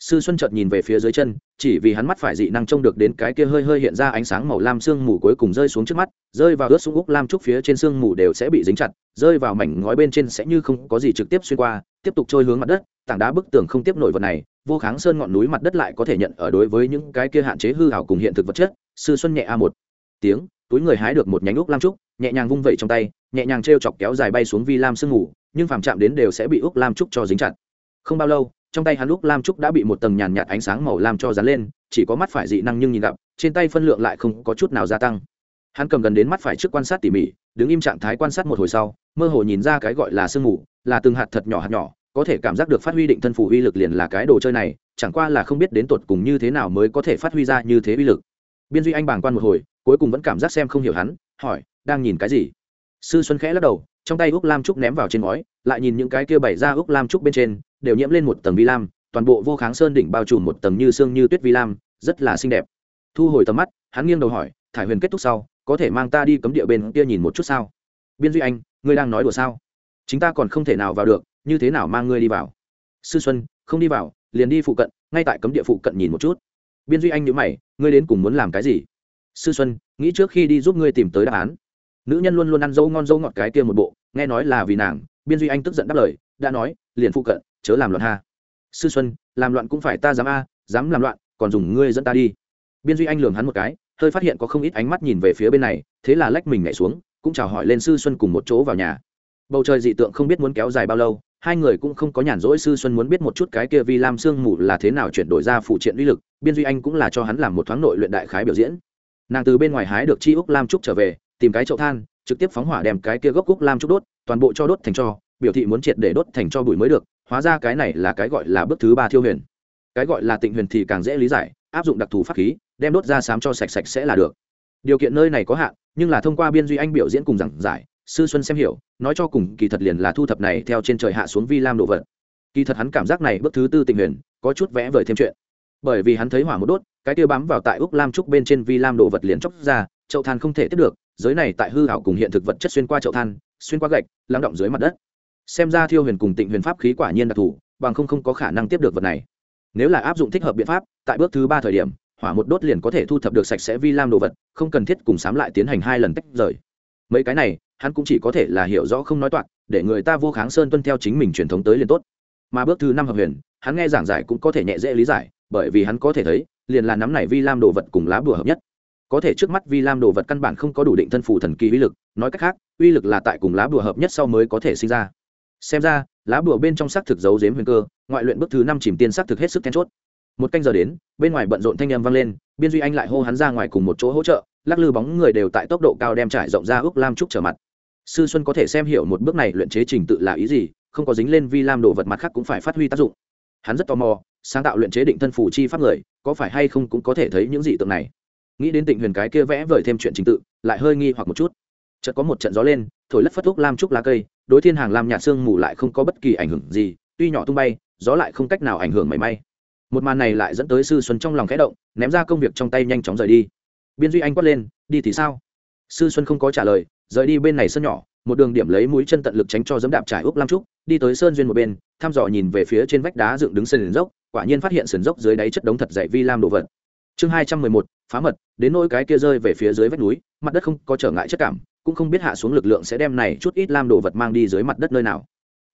Sư xuân chợt nhìn về phía dưới chân, chỉ vì hắn mắt phải dị năng trông được đến cái kia hơi hơi hiện ra ánh sáng màu lam sương mù cuối cùng rơi xuống trước mắt, rơi vào ướt súng úc lam trúc phía trên sương mù đều sẽ bị dính chặt, rơi vào mảnh ngói bên trên sẽ như không có gì trực tiếp xuyên qua, tiếp tục trôi hướng mặt đất tảng đá bức tường không tiếp nổi vật này, vô kháng sơn ngọn núi mặt đất lại có thể nhận ở đối với những cái kia hạn chế hư hảo cùng hiện thực vật chất, sư xuân nhẹ a một. Tiếng, túi người hái được một nhánh úc lam trúc, nhẹ nhàng vung vẩy trong tay, nhẹ nhàng t r e o chọc kéo dài bay xuống vi lam sương ngủ, nhưng phàm chạm đến đều sẽ bị úc lam trúc cho dính chặt. Không bao lâu, trong tay hắn úc lam trúc đã bị một tầng nhàn nhạt ánh sáng màu lam cho dán lên, chỉ có mắt phải dị năng nhưng nhìn gặp, trên tay phân lượng lại không có chút nào gia tăng. Hắn cầm gần đến mắt phải trước quan sát tỉ mỉ, đứng im trạng thái quan sát một hồi sau, mơ hồ nhìn ra cái gọi là sương mù là từng hạt thật nhỏ hạt nhỏ có thể cảm giác được phát huy định thân phủ uy lực liền là cái đồ chơi này, chẳng qua là không biết đến tột cùng như thế nào mới có thể phát huy ra như thế uy lực. Biên duy anh bàng quan một hồi, cuối cùng vẫn cảm giác xem không hiểu hắn, hỏi, đang nhìn cái gì? Sư xuân khẽ lắc đầu, trong tay úc lam trúc ném vào trên ngói, lại nhìn những cái kia bày ra úc lam trúc bên trên, đều nhiễm lên một tầng vi lam, toàn bộ vô kháng sơn đỉnh bao trùm một tầng như xương như tuyết vi lam, rất là xinh đẹp. Thu hồi tầm mắt, hắn nghiêng đầu hỏi, thải huyền kết thúc sau, có thể mang ta đi cấm địa bên kia nhìn một chút sao? Biên duy anh, ngươi đang nói đùa sao? Chúng ta còn không thể nào vào được như thế nào mang ngươi đi vào? Sư xuân, không đi vào, liền đi phụ cận, ngay tại cấm địa phụ cận nhìn một chút. Biên duy anh nhữ mày, ngươi đến cùng muốn làm cái gì? Sư xuân, nghĩ trước khi đi giúp ngươi tìm tới đáp án. Nữ nhân luôn luôn ăn dâu ngon dâu ngọt cái kia một bộ, nghe nói là vì nàng, biên duy anh tức giận đáp lời, đã nói, liền phụ cận, chớ làm loạn ha. Sư xuân, làm loạn cũng phải ta dám a, dám làm loạn, còn dùng ngươi dẫn ta đi. Biên duy anh lường hắn một cái, hơi phát hiện có không ít ánh mắt nhìn về phía bên này, thế là lách mình nhảy xuống, cũng chào hỏi lên sư xuân cùng một chỗ vào nhà. Bầu trời dị tượng không biết muốn kéo dài bao lâu hai người cũng không có nhàn rỗi, sư xuân muốn biết một chút cái kia vi lam sương mù là thế nào chuyển đổi ra phụ triện uy lực, biên duy anh cũng là cho hắn làm một thoáng nội luyện đại khái biểu diễn. Nàng từ bên ngoài hái được chi úc lam trúc trở về, tìm cái chậu than, trực tiếp phóng hỏa đem cái kia gốc úc lam trúc đốt, toàn bộ cho đốt thành cho, biểu thị muốn triệt để đốt thành cho bụi mới được, hóa ra cái này là cái gọi là bước thứ ba thiêu huyền. Cái gọi là tịnh huyền thì càng dễ lý giải, áp dụng đặc thù pháp khí, đem đốt ra sám cho sạch sạch sẽ là được. Điều kiện nơi này có hạn, nhưng là thông qua biên duy anh biểu diễn cùng giảng giải sư xuân xem hiểu, nói cho cùng kỳ thật liền là thu thập này theo trên trời hạ xuống vi lam đồ vật. Kỳ thật hắn cảm giác này bước thứ tư tình huyền, có chút vẽ vời thêm chuyện. Bởi vì hắn thấy hỏa một đốt, cái kia bám vào tại úc lam trúc bên trên vi lam đồ vật liền chóc ra, chậu than không thể tiếp được, giới này tại hư hảo cùng hiện thực vật chất xuyên qua chậu than, xuyên qua gạch, lắng động dưới mặt đất. Xem ra thiêu huyền cùng tịnh huyền pháp khí quả nhiên đặc thù, bằng không không có khả năng tiếp được vật này. Nếu là áp dụng thích hợp biện pháp, tại bước thứ ba thời điểm, hỏa một đốt liền có thể thu thập được sạch sẽ vi lam đồ vật, không cần thiết cùng sám lại tiến hành hai lần tách rời. Mấy cái này hắn cũng chỉ có thể là hiểu rõ không nói toạc, để người ta vô kháng sơn tuân theo chính mình truyền thống tới liền tốt. Mà bước thứ năm hợp huyền, hắn nghe giảng giải cũng có thể nhẹ dễ lý giải, bởi vì hắn có thể thấy, liền là nắm này vi lam đồ vật cùng lá bùa hợp nhất. Có thể trước mắt vi lam đồ vật căn bản không có đủ định thân phủ thần kỳ uy lực, nói cách khác, uy lực là tại cùng lá bùa hợp nhất sau mới có thể sinh ra. Xem ra, lá bùa bên trong xác thực giấu giếm huyền cơ, ngoại luyện bước thứ năm chìm tiên xác thực hết sức then chốt. Một canh giờ đến, bên ngoài bận rộn thanh â m vang lên, biên duy anh lại hô hắn ra ngoài cùng một chỗ hỗ trợ lắc lư bóng người đều tại tốc độ cao đem trải rộng ra ước lam trúc trở mặt. Sư xuân có thể xem hiểu một bước này luyện chế trình tự là ý gì, không có dính lên vi lam đồ vật mặt khác cũng phải phát huy tác dụng. Hắn rất tò mò, sáng tạo luyện chế định thân phủ chi pháp người, có phải hay không cũng có thể thấy những dị tượng này. Nghĩ đến tịnh huyền cái kia vẽ vời thêm chuyện trình tự, lại hơi nghi hoặc một chút. Chợt có một trận gió lên, thổi lất phất thuốc lam trúc lá cây, đối thiên hàng lam nhạt sương mù lại không có bất kỳ ảnh hưởng gì, tuy nhỏ tung bay, gió lại không cách nào ảnh hưởng mảy may. Một màn này lại dẫn tới sư xuân trong lòng khẽ động, ném ra công việc trong tay nhanh chóng rời đi biên duy anh quát lên, đi thì sao? Sư xuân không có trả lời, rời đi bên này sân nhỏ, một đường điểm lấy mũi chân tận lực tránh cho dẫm đạp trải úp lam trúc, đi tới sơn duyên một bên, thăm dò nhìn về phía trên vách đá dựng đứng sườn dốc, quả nhiên phát hiện sườn dốc dưới đáy chất đống thật dày vi lam đồ vật. Chương hai trăm mười một, phá mật, đến nỗi cái kia rơi về phía dưới vách núi, mặt đất không có trở ngại chất cảm, cũng không biết hạ xuống lực lượng sẽ đem này chút ít lam đồ vật mang đi dưới mặt đất nơi nào.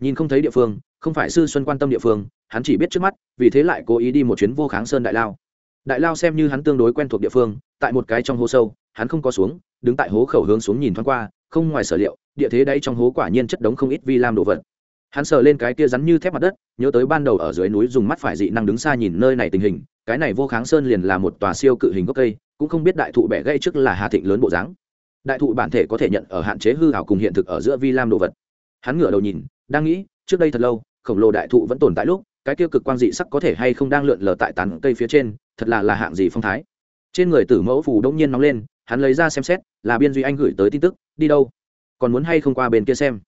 Nhìn không thấy địa phương, không phải sư xuân quan tâm địa phương, hắn chỉ biết trước mắt, vì thế lại cố ý đi một chuyến vô kháng sơn đại lao đại lao xem như hắn tương đối quen thuộc địa phương, tại một cái trong hố sâu, hắn không có xuống, đứng tại hố khẩu hướng xuống nhìn thoáng qua, không ngoài sở liệu, địa thế đấy trong hố quả nhiên chất đống không ít vi lam đồ vật. Hắn sờ lên cái kia rắn như thép mặt đất, nhớ tới ban đầu ở dưới núi dùng mắt phải dị năng đứng xa nhìn nơi này tình hình, cái này vô kháng sơn liền là một tòa siêu cự hình gốc cây, cũng không biết đại thụ bẻ gây trước là hà thịnh lớn bộ dáng. Đại thụ bản thể có thể nhận ở hạn chế hư hảo cùng hiện thực ở giữa vi lam đồ vật. Hắn ngửa đầu nhìn, đang nghĩ, trước đây thật lâu, khổng lồ đại thụ vẫn tồn tại lúc, cái kia cực quang dị sắc có thể hay không đang lượn lờ tại tán cây phía trên thật là là hạng gì phong thái. Trên người tử mẫu phù đông nhiên nóng lên, hắn lấy ra xem xét, là biên duy anh gửi tới tin tức, đi đâu? Còn muốn hay không qua bên kia xem?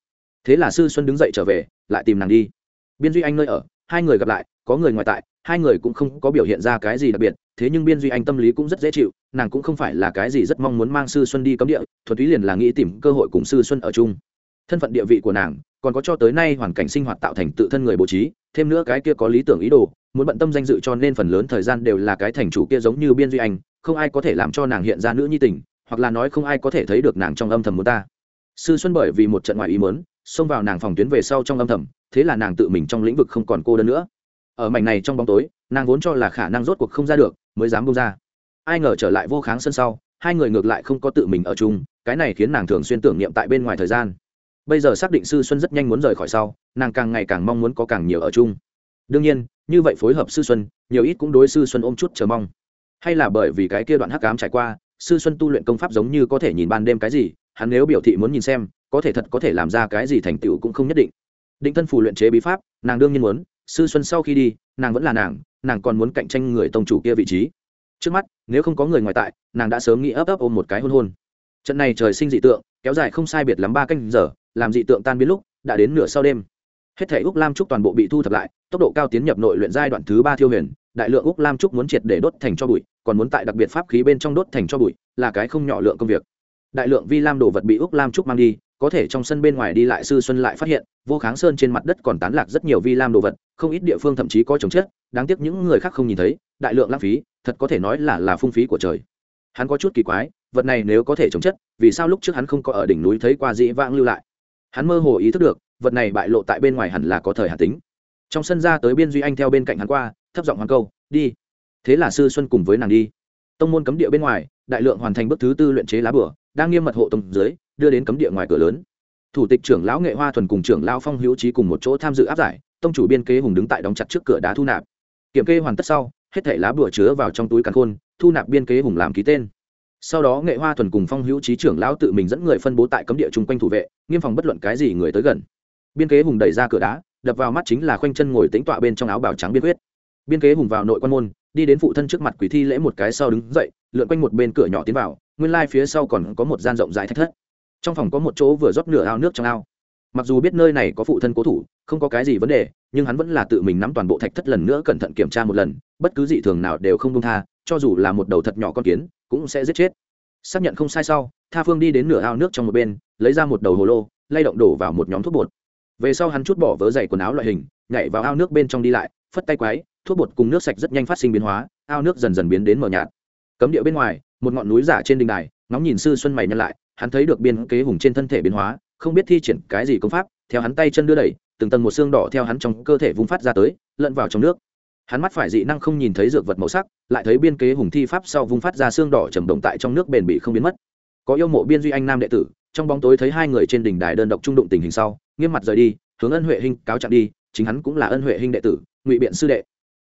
Thế là sư xuân đứng dậy trở về, lại tìm nàng đi. Biên duy anh nơi ở, hai người gặp lại, có người ngoại tại, hai người cũng không có biểu hiện ra cái gì đặc biệt, thế nhưng biên duy anh tâm lý cũng rất dễ chịu, nàng cũng không phải là cái gì rất mong muốn mang sư xuân đi cấm địa thuật túy liền là nghĩ tìm cơ hội cùng sư xuân ở chung thân phận địa vị của nàng, còn có cho tới nay hoàn cảnh sinh hoạt tạo thành tự thân người bố trí, thêm nữa cái kia có lý tưởng ý đồ, muốn bận tâm danh dự cho nên phần lớn thời gian đều là cái thành chủ kia giống như biên duy anh, không ai có thể làm cho nàng hiện ra nữ nhi tình, hoặc là nói không ai có thể thấy được nàng trong âm thầm muốn ta. Sư xuân bởi vì một trận ngoại ý mớn xông vào nàng phòng tuyến về sau trong âm thầm, thế là nàng tự mình trong lĩnh vực không còn cô đơn nữa. Ở mảnh này trong bóng tối, nàng vốn cho là khả năng rốt cuộc không ra được, mới dám bông ra. Ai ngờ trở lại vô kháng sân sau, hai người ngược lại không có tự mình ở chung, cái này khiến nàng thường xuyên tưởng niệm tại bên ngoài thời gian bây giờ xác định sư xuân rất nhanh muốn rời khỏi sau, nàng càng ngày càng mong muốn có càng nhiều ở chung. Đương nhiên, như vậy phối hợp sư xuân, nhiều ít cũng đối sư xuân ôm chút chờ mong. Hay là bởi vì cái kia đoạn hắc ám trải qua, sư xuân tu luyện công pháp giống như có thể nhìn ban đêm cái gì, hắn nếu biểu thị muốn nhìn xem, có thể thật có thể làm ra cái gì thành tựu cũng không nhất định. Định thân phù luyện chế bí pháp, nàng đương nhiên muốn, sư xuân sau khi đi, nàng vẫn là nàng nàng còn muốn cạnh tranh người tông chủ kia vị trí. Trước mắt, nếu không có người ngoài tại, nàng đã sớm nghĩ ấp ấp ôm một cái hôn hôn trận này trời sinh dị tượng, kéo dài không sai biệt lắm ba canh giờ, làm dị tượng tan biến lúc, đã đến nửa sau đêm. Hết thể úc lam trúc toàn bộ bị thu thập lại, tốc độ cao tiến nhập nội luyện giai đoạn thứ ba thiêu huyền, đại lượng úc lam trúc muốn triệt để đốt thành cho bụi, còn muốn tại đặc biệt pháp khí bên trong đốt thành cho bụi, là cái không nhỏ lượng công việc. Đại lượng vi lam đồ vật bị úc lam trúc mang đi, có thể trong sân bên ngoài đi lại sư xuân lại phát hiện, vô kháng sơn trên mặt đất còn tán lạc rất nhiều vi lam đồ vật, không ít địa phương thậm chí có trồng chết đáng tiếc những người khác không nhìn thấy, đại lượng lãng phí, thật có thể nói là là phung phí của trời. Hắn có chút kỳ quái vật này nếu có thể chống chất, vì sao lúc trước hắn không có ở đỉnh núi thấy qua dĩ vãng lưu lại? Hắn mơ hồ ý thức được, vật này bại lộ tại bên ngoài hẳn là có thời hạn tính. Trong sân ra tới biên duy anh theo bên cạnh hắn qua, thấp giọng hoàng câu, đi. Thế là sư xuân cùng với nàng đi. Tông môn cấm địa bên ngoài, đại lượng hoàn thành bước thứ tư luyện chế lá bửa đang nghiêm mật hộ tông dưới, đưa đến cấm địa ngoài cửa lớn. Thủ tịch trưởng lão nghệ hoa thuần cùng trưởng lão phong hữu trí cùng một chỗ tham dự áp giải, tông chủ biên kế hùng đứng tại đóng chặt trước cửa đá thu nạp. Kiểm kê hoàn tất sau, hết thảy lá bửa chứa vào trong túi càn khôn, thu nạp biên kế hùng làm ký tên sau đó nghệ hoa thuần cùng phong hữu trí trưởng lão tự mình dẫn người phân bố tại cấm địa chung quanh thủ vệ, nghiêm phòng bất luận cái gì người tới gần. Biên kế hùng đẩy ra cửa đá, đập vào mắt chính là khoanh chân ngồi tính tọa bên trong áo bào trắng biên quyết. Biên kế hùng vào nội quan môn, đi đến phụ thân trước mặt quỷ thi lễ một cái sau đứng dậy, lượn quanh một bên cửa nhỏ tiến vào, nguyên lai phía sau còn có một gian rộng rãi thách thất. Trong phòng có một chỗ vừa rót nửa ao nước trong ao. Mặc dù biết nơi này có phụ thân cố thủ, không có cái gì vấn đề, nhưng hắn vẫn là tự mình nắm toàn bộ thạch thất lần nữa cẩn thận kiểm tra một lần, bất cứ dị thường nào đều không công tha cho dù là một đầu thật nhỏ con kiến, cũng sẽ giết chết. Xác nhận không sai sau, tha phương đi đến nửa ao nước trong một bên, lấy ra một đầu hồ lô, lay động đổ vào một nhóm thuốc bột. Về sau hắn chút bỏ vớ dày quần áo loại hình, nhảy vào ao nước bên trong đi lại, phất tay quái, thuốc bột cùng nước sạch rất nhanh phát sinh biến hóa, ao nước dần dần biến đến mờ nhạt. Cấm địa bên ngoài, một ngọn núi giả trên đình đài, ngóng nhìn sư xuân mày nhân lại, hắn thấy được biên kế hùng trên thân thể biến hóa, không biết thi triển cái gì công pháp, theo hắn tay chân đưa đẩy, từng tầng một xương đỏ theo hắn trong cơ thể vung phát ra tới, lẫn vào trong nước hắn mắt phải dị năng không nhìn thấy dược vật màu sắc, lại thấy biên kế hùng thi pháp sau vung phát ra xương đỏ trầm động tại trong nước bền bị không biến mất. Có yêu mộ biên duy anh nam đệ tử, trong bóng tối thấy hai người trên đỉnh đài đơn độc trung đụng tình hình sau, nghiêm mặt rời đi, hướng ân huệ hinh cáo trạng đi, chính hắn cũng là ân huệ hinh đệ tử, ngụy biện sư đệ.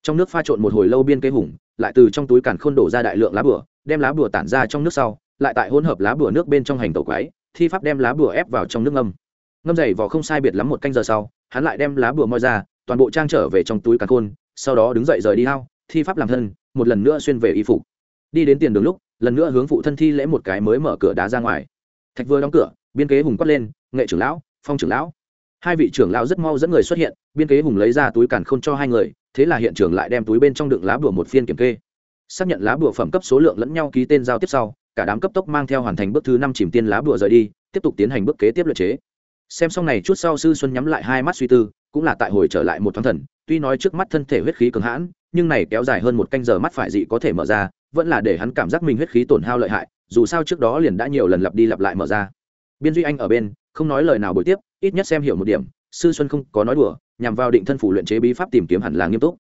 Trong nước pha trộn một hồi lâu biên kế hùng, lại từ trong túi càn khôn đổ ra đại lượng lá bửa đem lá bửa tản ra trong nước sau, lại tại hỗn hợp lá bửa nước bên trong hành tẩu quái, thi pháp đem lá bửa ép vào trong nước ngâm. Ngâm dày vỏ không sai biệt lắm một canh giờ sau, hắn lại đem lá bửa moi ra, toàn bộ trang trở về trong túi càn khôn sau đó đứng dậy rời đi hao thi pháp làm thân, một lần nữa xuyên về y phục. Đi đến tiền đường lúc, lần nữa hướng phụ thân thi lễ một cái mới mở cửa đá ra ngoài. Thạch vừa đóng cửa, biên kế hùng quát lên, nghệ trưởng lão, phong trưởng lão. Hai vị trưởng lão rất mau dẫn người xuất hiện, biên kế hùng lấy ra túi càn khôn cho hai người, thế là hiện trường lại đem túi bên trong đựng lá bùa một phiên kiểm kê. Xác nhận lá bùa phẩm cấp số lượng lẫn nhau ký tên giao tiếp sau, cả đám cấp tốc mang theo hoàn thành bước thứ năm chìm tiên lá bùa rời đi, tiếp tục tiến hành bước kế tiếp luật chế. Xem xong này chút sau sư xuân nhắm lại hai mắt suy tư, cũng là tại hồi trở lại một thoáng thần tuy nói trước mắt thân thể huyết khí cường hãn, nhưng này kéo dài hơn một canh giờ mắt phải dị có thể mở ra, vẫn là để hắn cảm giác mình huyết khí tổn hao lợi hại, dù sao trước đó liền đã nhiều lần lặp đi lặp lại mở ra. Biên duy anh ở bên, không nói lời nào buổi tiếp, ít nhất xem hiểu một điểm, sư xuân không có nói đùa, nhằm vào định thân phủ luyện chế bí pháp tìm kiếm hẳn là nghiêm túc.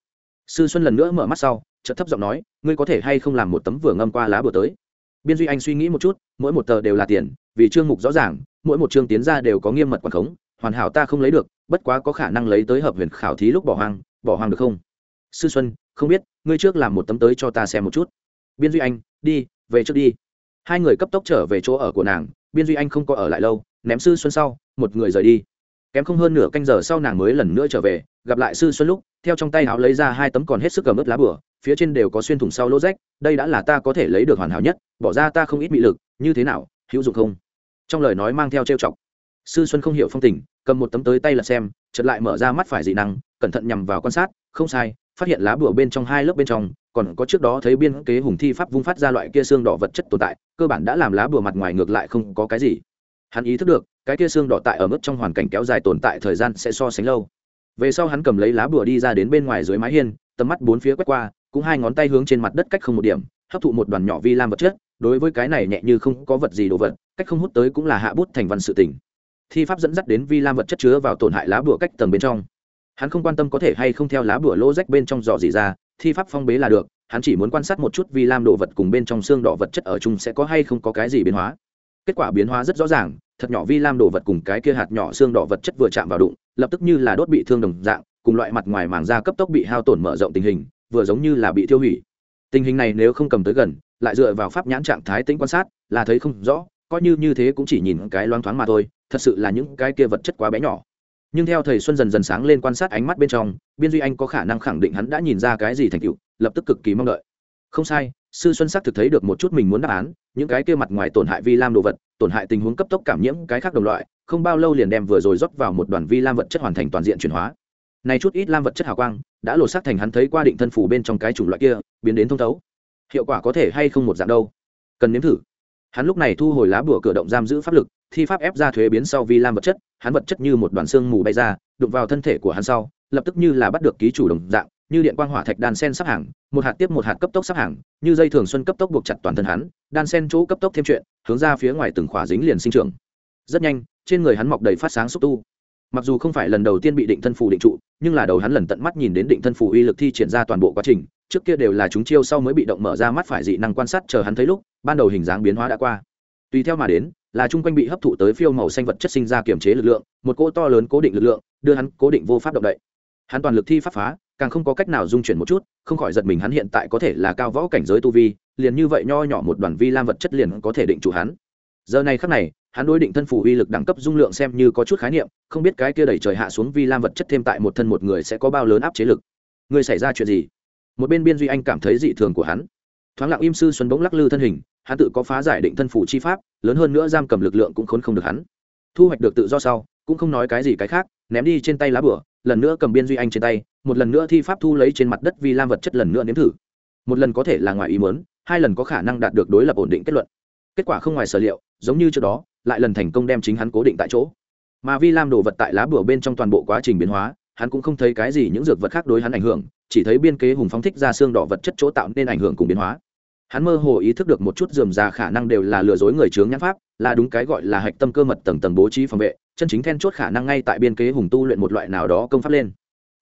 Sư xuân lần nữa mở mắt sau, chợt thấp giọng nói, ngươi có thể hay không làm một tấm vừa ngâm qua lá bừa tới? Biên duy anh suy nghĩ một chút, mỗi một tờ đều là tiền, vì chương mục rõ ràng, mỗi một chương tiến ra đều có nghiêm mật quảng khống hoàn hảo ta không lấy được, bất quá có khả năng lấy tới hợp huyền khảo thí lúc bỏ hoang bỏ hoang được không? Sư xuân, không biết, ngươi trước làm một tấm tới cho ta xem một chút. Biên duy anh, đi, về trước đi. Hai người cấp tốc trở về chỗ ở của nàng, biên duy anh không có ở lại lâu, ném sư xuân sau, một người rời đi. Kém không hơn nửa canh giờ sau nàng mới lần nữa trở về, gặp lại sư xuân lúc, theo trong tay áo lấy ra hai tấm còn hết sức cầm ướt lá bửa phía trên đều có xuyên thủng sau lỗ rách, đây đã là ta có thể lấy được hoàn hảo nhất, bỏ ra ta không ít bị lực, như thế nào, hữu dụng không? Trong lời nói mang theo trêu chọc. Sư xuân không hiểu phong tình cầm một tấm tới tay là xem, chợt lại mở ra mắt phải dị năng, cẩn thận nhằm vào quan sát, không sai, phát hiện lá bùa bên trong hai lớp bên trong, còn có trước đó thấy biên kế hùng thi pháp vung phát ra loại kia xương đỏ vật chất tồn tại, cơ bản đã làm lá bùa mặt ngoài ngược lại không có cái gì. Hắn ý thức được, cái kia xương đỏ tại ở mức trong hoàn cảnh kéo dài tồn tại thời gian sẽ so sánh lâu. Về sau hắn cầm lấy lá bùa đi ra đến bên ngoài dưới mái hiên, tầm mắt bốn phía quét qua, cũng hai ngón tay hướng trên mặt đất cách không một điểm, hấp thụ một đoàn nhỏ vi lam vật chất, đối với cái này nhẹ như không có vật gì đồ vật, cách không hút tới cũng là hạ bút thành văn sự tỉnh thi pháp dẫn dắt đến vi lam vật chất chứa vào tổn hại lá bùa cách tầng bên trong. Hắn không quan tâm có thể hay không theo lá bùa lỗ rách bên trong dò gì ra, thi pháp phong bế là được, hắn chỉ muốn quan sát một chút vi lam đồ vật cùng bên trong xương đỏ vật chất ở chung sẽ có hay không có cái gì biến hóa. Kết quả biến hóa rất rõ ràng, thật nhỏ vi lam đồ vật cùng cái kia hạt nhỏ xương đỏ vật chất vừa chạm vào đụng, lập tức như là đốt bị thương đồng dạng, cùng loại mặt ngoài màng da cấp tốc bị hao tổn mở rộng tình hình, vừa giống như là bị tiêu hủy. Tình hình này nếu không cầm tới gần, lại dựa vào pháp nhãn trạng thái tính quan sát, là thấy không rõ, coi như như thế cũng chỉ nhìn cái loáng thoáng mà thôi thật sự là những cái kia vật chất quá bé nhỏ. Nhưng theo thầy xuân dần dần sáng lên quan sát ánh mắt bên trong, biên duy anh có khả năng khẳng định hắn đã nhìn ra cái gì thành tựu, lập tức cực kỳ mong đợi. Không sai, sư xuân sắc thực thấy được một chút mình muốn đáp án, những cái kia mặt ngoài tổn hại vi lam đồ vật, tổn hại tình huống cấp tốc cảm nhiễm cái khác đồng loại, không bao lâu liền đem vừa rồi rót vào một đoàn vi lam vật chất hoàn thành toàn diện chuyển hóa. Này chút ít lam vật chất hào quang, đã lột xác thành hắn thấy qua định thân phủ bên trong cái chủng loại kia, biến đến thông thấu. Hiệu quả có thể hay không một dạng đâu? Cần nếm thử. Hắn lúc này thu hồi lá bùa cửa động giam giữ pháp lực thi pháp ép ra thuế biến sau vi lam vật chất, hắn vật chất như một đoàn xương mù bay ra, đụng vào thân thể của hắn sau, lập tức như là bắt được ký chủ đồng dạng, như điện quang hỏa thạch đan sen sắp hàng, một hạt tiếp một hạt cấp tốc sắp hàng, như dây thường xuân cấp tốc buộc chặt toàn thân hắn, đan sen chỗ cấp tốc thêm chuyện, hướng ra phía ngoài từng khỏa dính liền sinh trưởng. Rất nhanh, trên người hắn mọc đầy phát sáng xúc tu. Mặc dù không phải lần đầu tiên bị định thân phù định trụ, nhưng là đầu hắn lần tận mắt nhìn đến định thân phù uy lực thi triển ra toàn bộ quá trình, trước kia đều là chúng chiêu sau mới bị động mở ra mắt phải dị năng quan sát chờ hắn thấy lúc, ban đầu hình dáng biến hóa đã qua. Tùy theo mà đến là chung quanh bị hấp thụ tới phiêu màu xanh vật chất sinh ra kiểm chế lực lượng, một cỗ to lớn cố định lực lượng, đưa hắn cố định vô pháp động đậy. Hắn toàn lực thi pháp phá, càng không có cách nào dung chuyển một chút, không khỏi giật mình hắn hiện tại có thể là cao võ cảnh giới tu vi, liền như vậy nho nhỏ một đoàn vi lam vật chất liền có thể định chủ hắn. Giờ này khắc này, hắn đối định thân phủ uy lực đẳng cấp dung lượng xem như có chút khái niệm, không biết cái kia đẩy trời hạ xuống vi lam vật chất thêm tại một thân một người sẽ có bao lớn áp chế lực. Người xảy ra chuyện gì? Một bên biên duy anh cảm thấy dị thường của hắn. Thoáng lặng im sư xuân bỗng lắc lư thân hình hắn tự có phá giải định thân phủ chi pháp, lớn hơn nữa giam cầm lực lượng cũng khốn không được hắn. Thu hoạch được tự do sau, cũng không nói cái gì cái khác, ném đi trên tay lá bửa, lần nữa cầm biên duy anh trên tay, một lần nữa thi pháp thu lấy trên mặt đất vi lam vật chất lần nữa nếm thử. Một lần có thể là ngoài ý mớn hai lần có khả năng đạt được đối lập ổn định kết luận. Kết quả không ngoài sở liệu, giống như trước đó, lại lần thành công đem chính hắn cố định tại chỗ. Mà vi lam đồ vật tại lá bửa bên trong toàn bộ quá trình biến hóa, hắn cũng không thấy cái gì những dược vật khác đối hắn ảnh hưởng, chỉ thấy biên kế hùng phóng thích ra xương đỏ vật chất chỗ tạo nên ảnh hưởng cùng biến hóa hắn mơ hồ ý thức được một chút dườm già khả năng đều là lừa dối người chướng nhãn pháp, là đúng cái gọi là hạch tâm cơ mật tầng tầng bố trí phòng vệ, chân chính then chốt khả năng ngay tại biên kế hùng tu luyện một loại nào đó công pháp lên.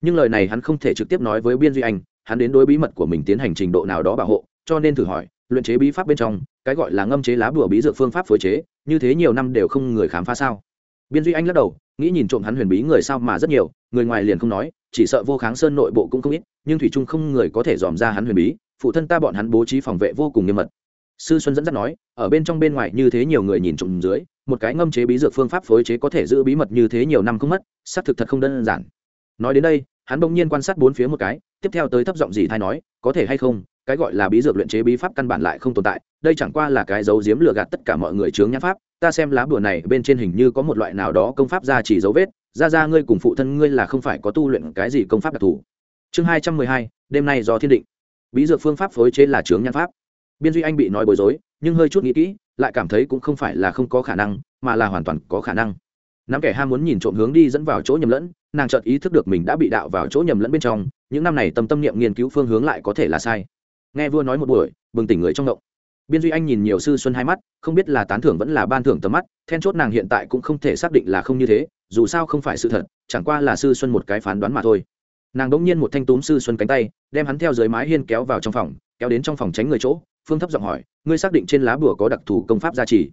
Nhưng lời này hắn không thể trực tiếp nói với biên duy anh, hắn đến đối bí mật của mình tiến hành trình độ nào đó bảo hộ, cho nên thử hỏi, luyện chế bí pháp bên trong, cái gọi là ngâm chế lá bùa bí dược phương pháp phối chế, như thế nhiều năm đều không người khám phá sao? Biên duy anh lắc đầu, nghĩ nhìn trộm hắn huyền bí người sao mà rất nhiều, người ngoài liền không nói, chỉ sợ vô kháng sơn nội bộ cũng không ít, nhưng thủy trung không người có thể dòm ra hắn huyền bí phụ thân ta bọn hắn bố trí phòng vệ vô cùng nghiêm mật. Sư xuân dẫn dắt nói, ở bên trong bên ngoài như thế nhiều người nhìn trộm dưới, một cái ngâm chế bí dược phương pháp phối chế có thể giữ bí mật như thế nhiều năm không mất, xác thực thật không đơn giản. Nói đến đây, hắn bỗng nhiên quan sát bốn phía một cái, tiếp theo tới thấp giọng gì thay nói, có thể hay không, cái gọi là bí dược luyện chế bí pháp căn bản lại không tồn tại, đây chẳng qua là cái dấu diếm lừa gạt tất cả mọi người chướng nhãn pháp, ta xem lá bùa này bên trên hình như có một loại nào đó công pháp ra chỉ dấu vết, ra ra ngươi cùng phụ thân ngươi là không phải có tu luyện cái gì công pháp đặc thù. Chương hai trăm mười hai, đêm nay do thiên định bí dược phương pháp phối chế là chướng nhan pháp. Biên duy anh bị nói bối rối, nhưng hơi chút nghĩ kỹ, lại cảm thấy cũng không phải là không có khả năng, mà là hoàn toàn có khả năng. Nắm kẻ ham muốn nhìn trộm hướng đi dẫn vào chỗ nhầm lẫn, nàng chợt ý thức được mình đã bị đạo vào chỗ nhầm lẫn bên trong, những năm này tâm tâm niệm nghiên cứu phương hướng lại có thể là sai. Nghe vua nói một buổi, bừng tỉnh người trong động biên duy anh nhìn nhiều sư xuân hai mắt, không biết là tán thưởng vẫn là ban thưởng tầm mắt, then chốt nàng hiện tại cũng không thể xác định là không như thế, dù sao không phải sự thật, chẳng qua là sư xuân một cái phán đoán mà thôi. Nàng đ ỗ n g nhiên một thanh túm sư xuân cánh tay đem hắn theo dưới mái hiên kéo vào trong phòng, kéo đến trong phòng tránh người chỗ, phương thấp giọng hỏi, ngươi xác định trên lá bùa có đặc thù công pháp gia trì?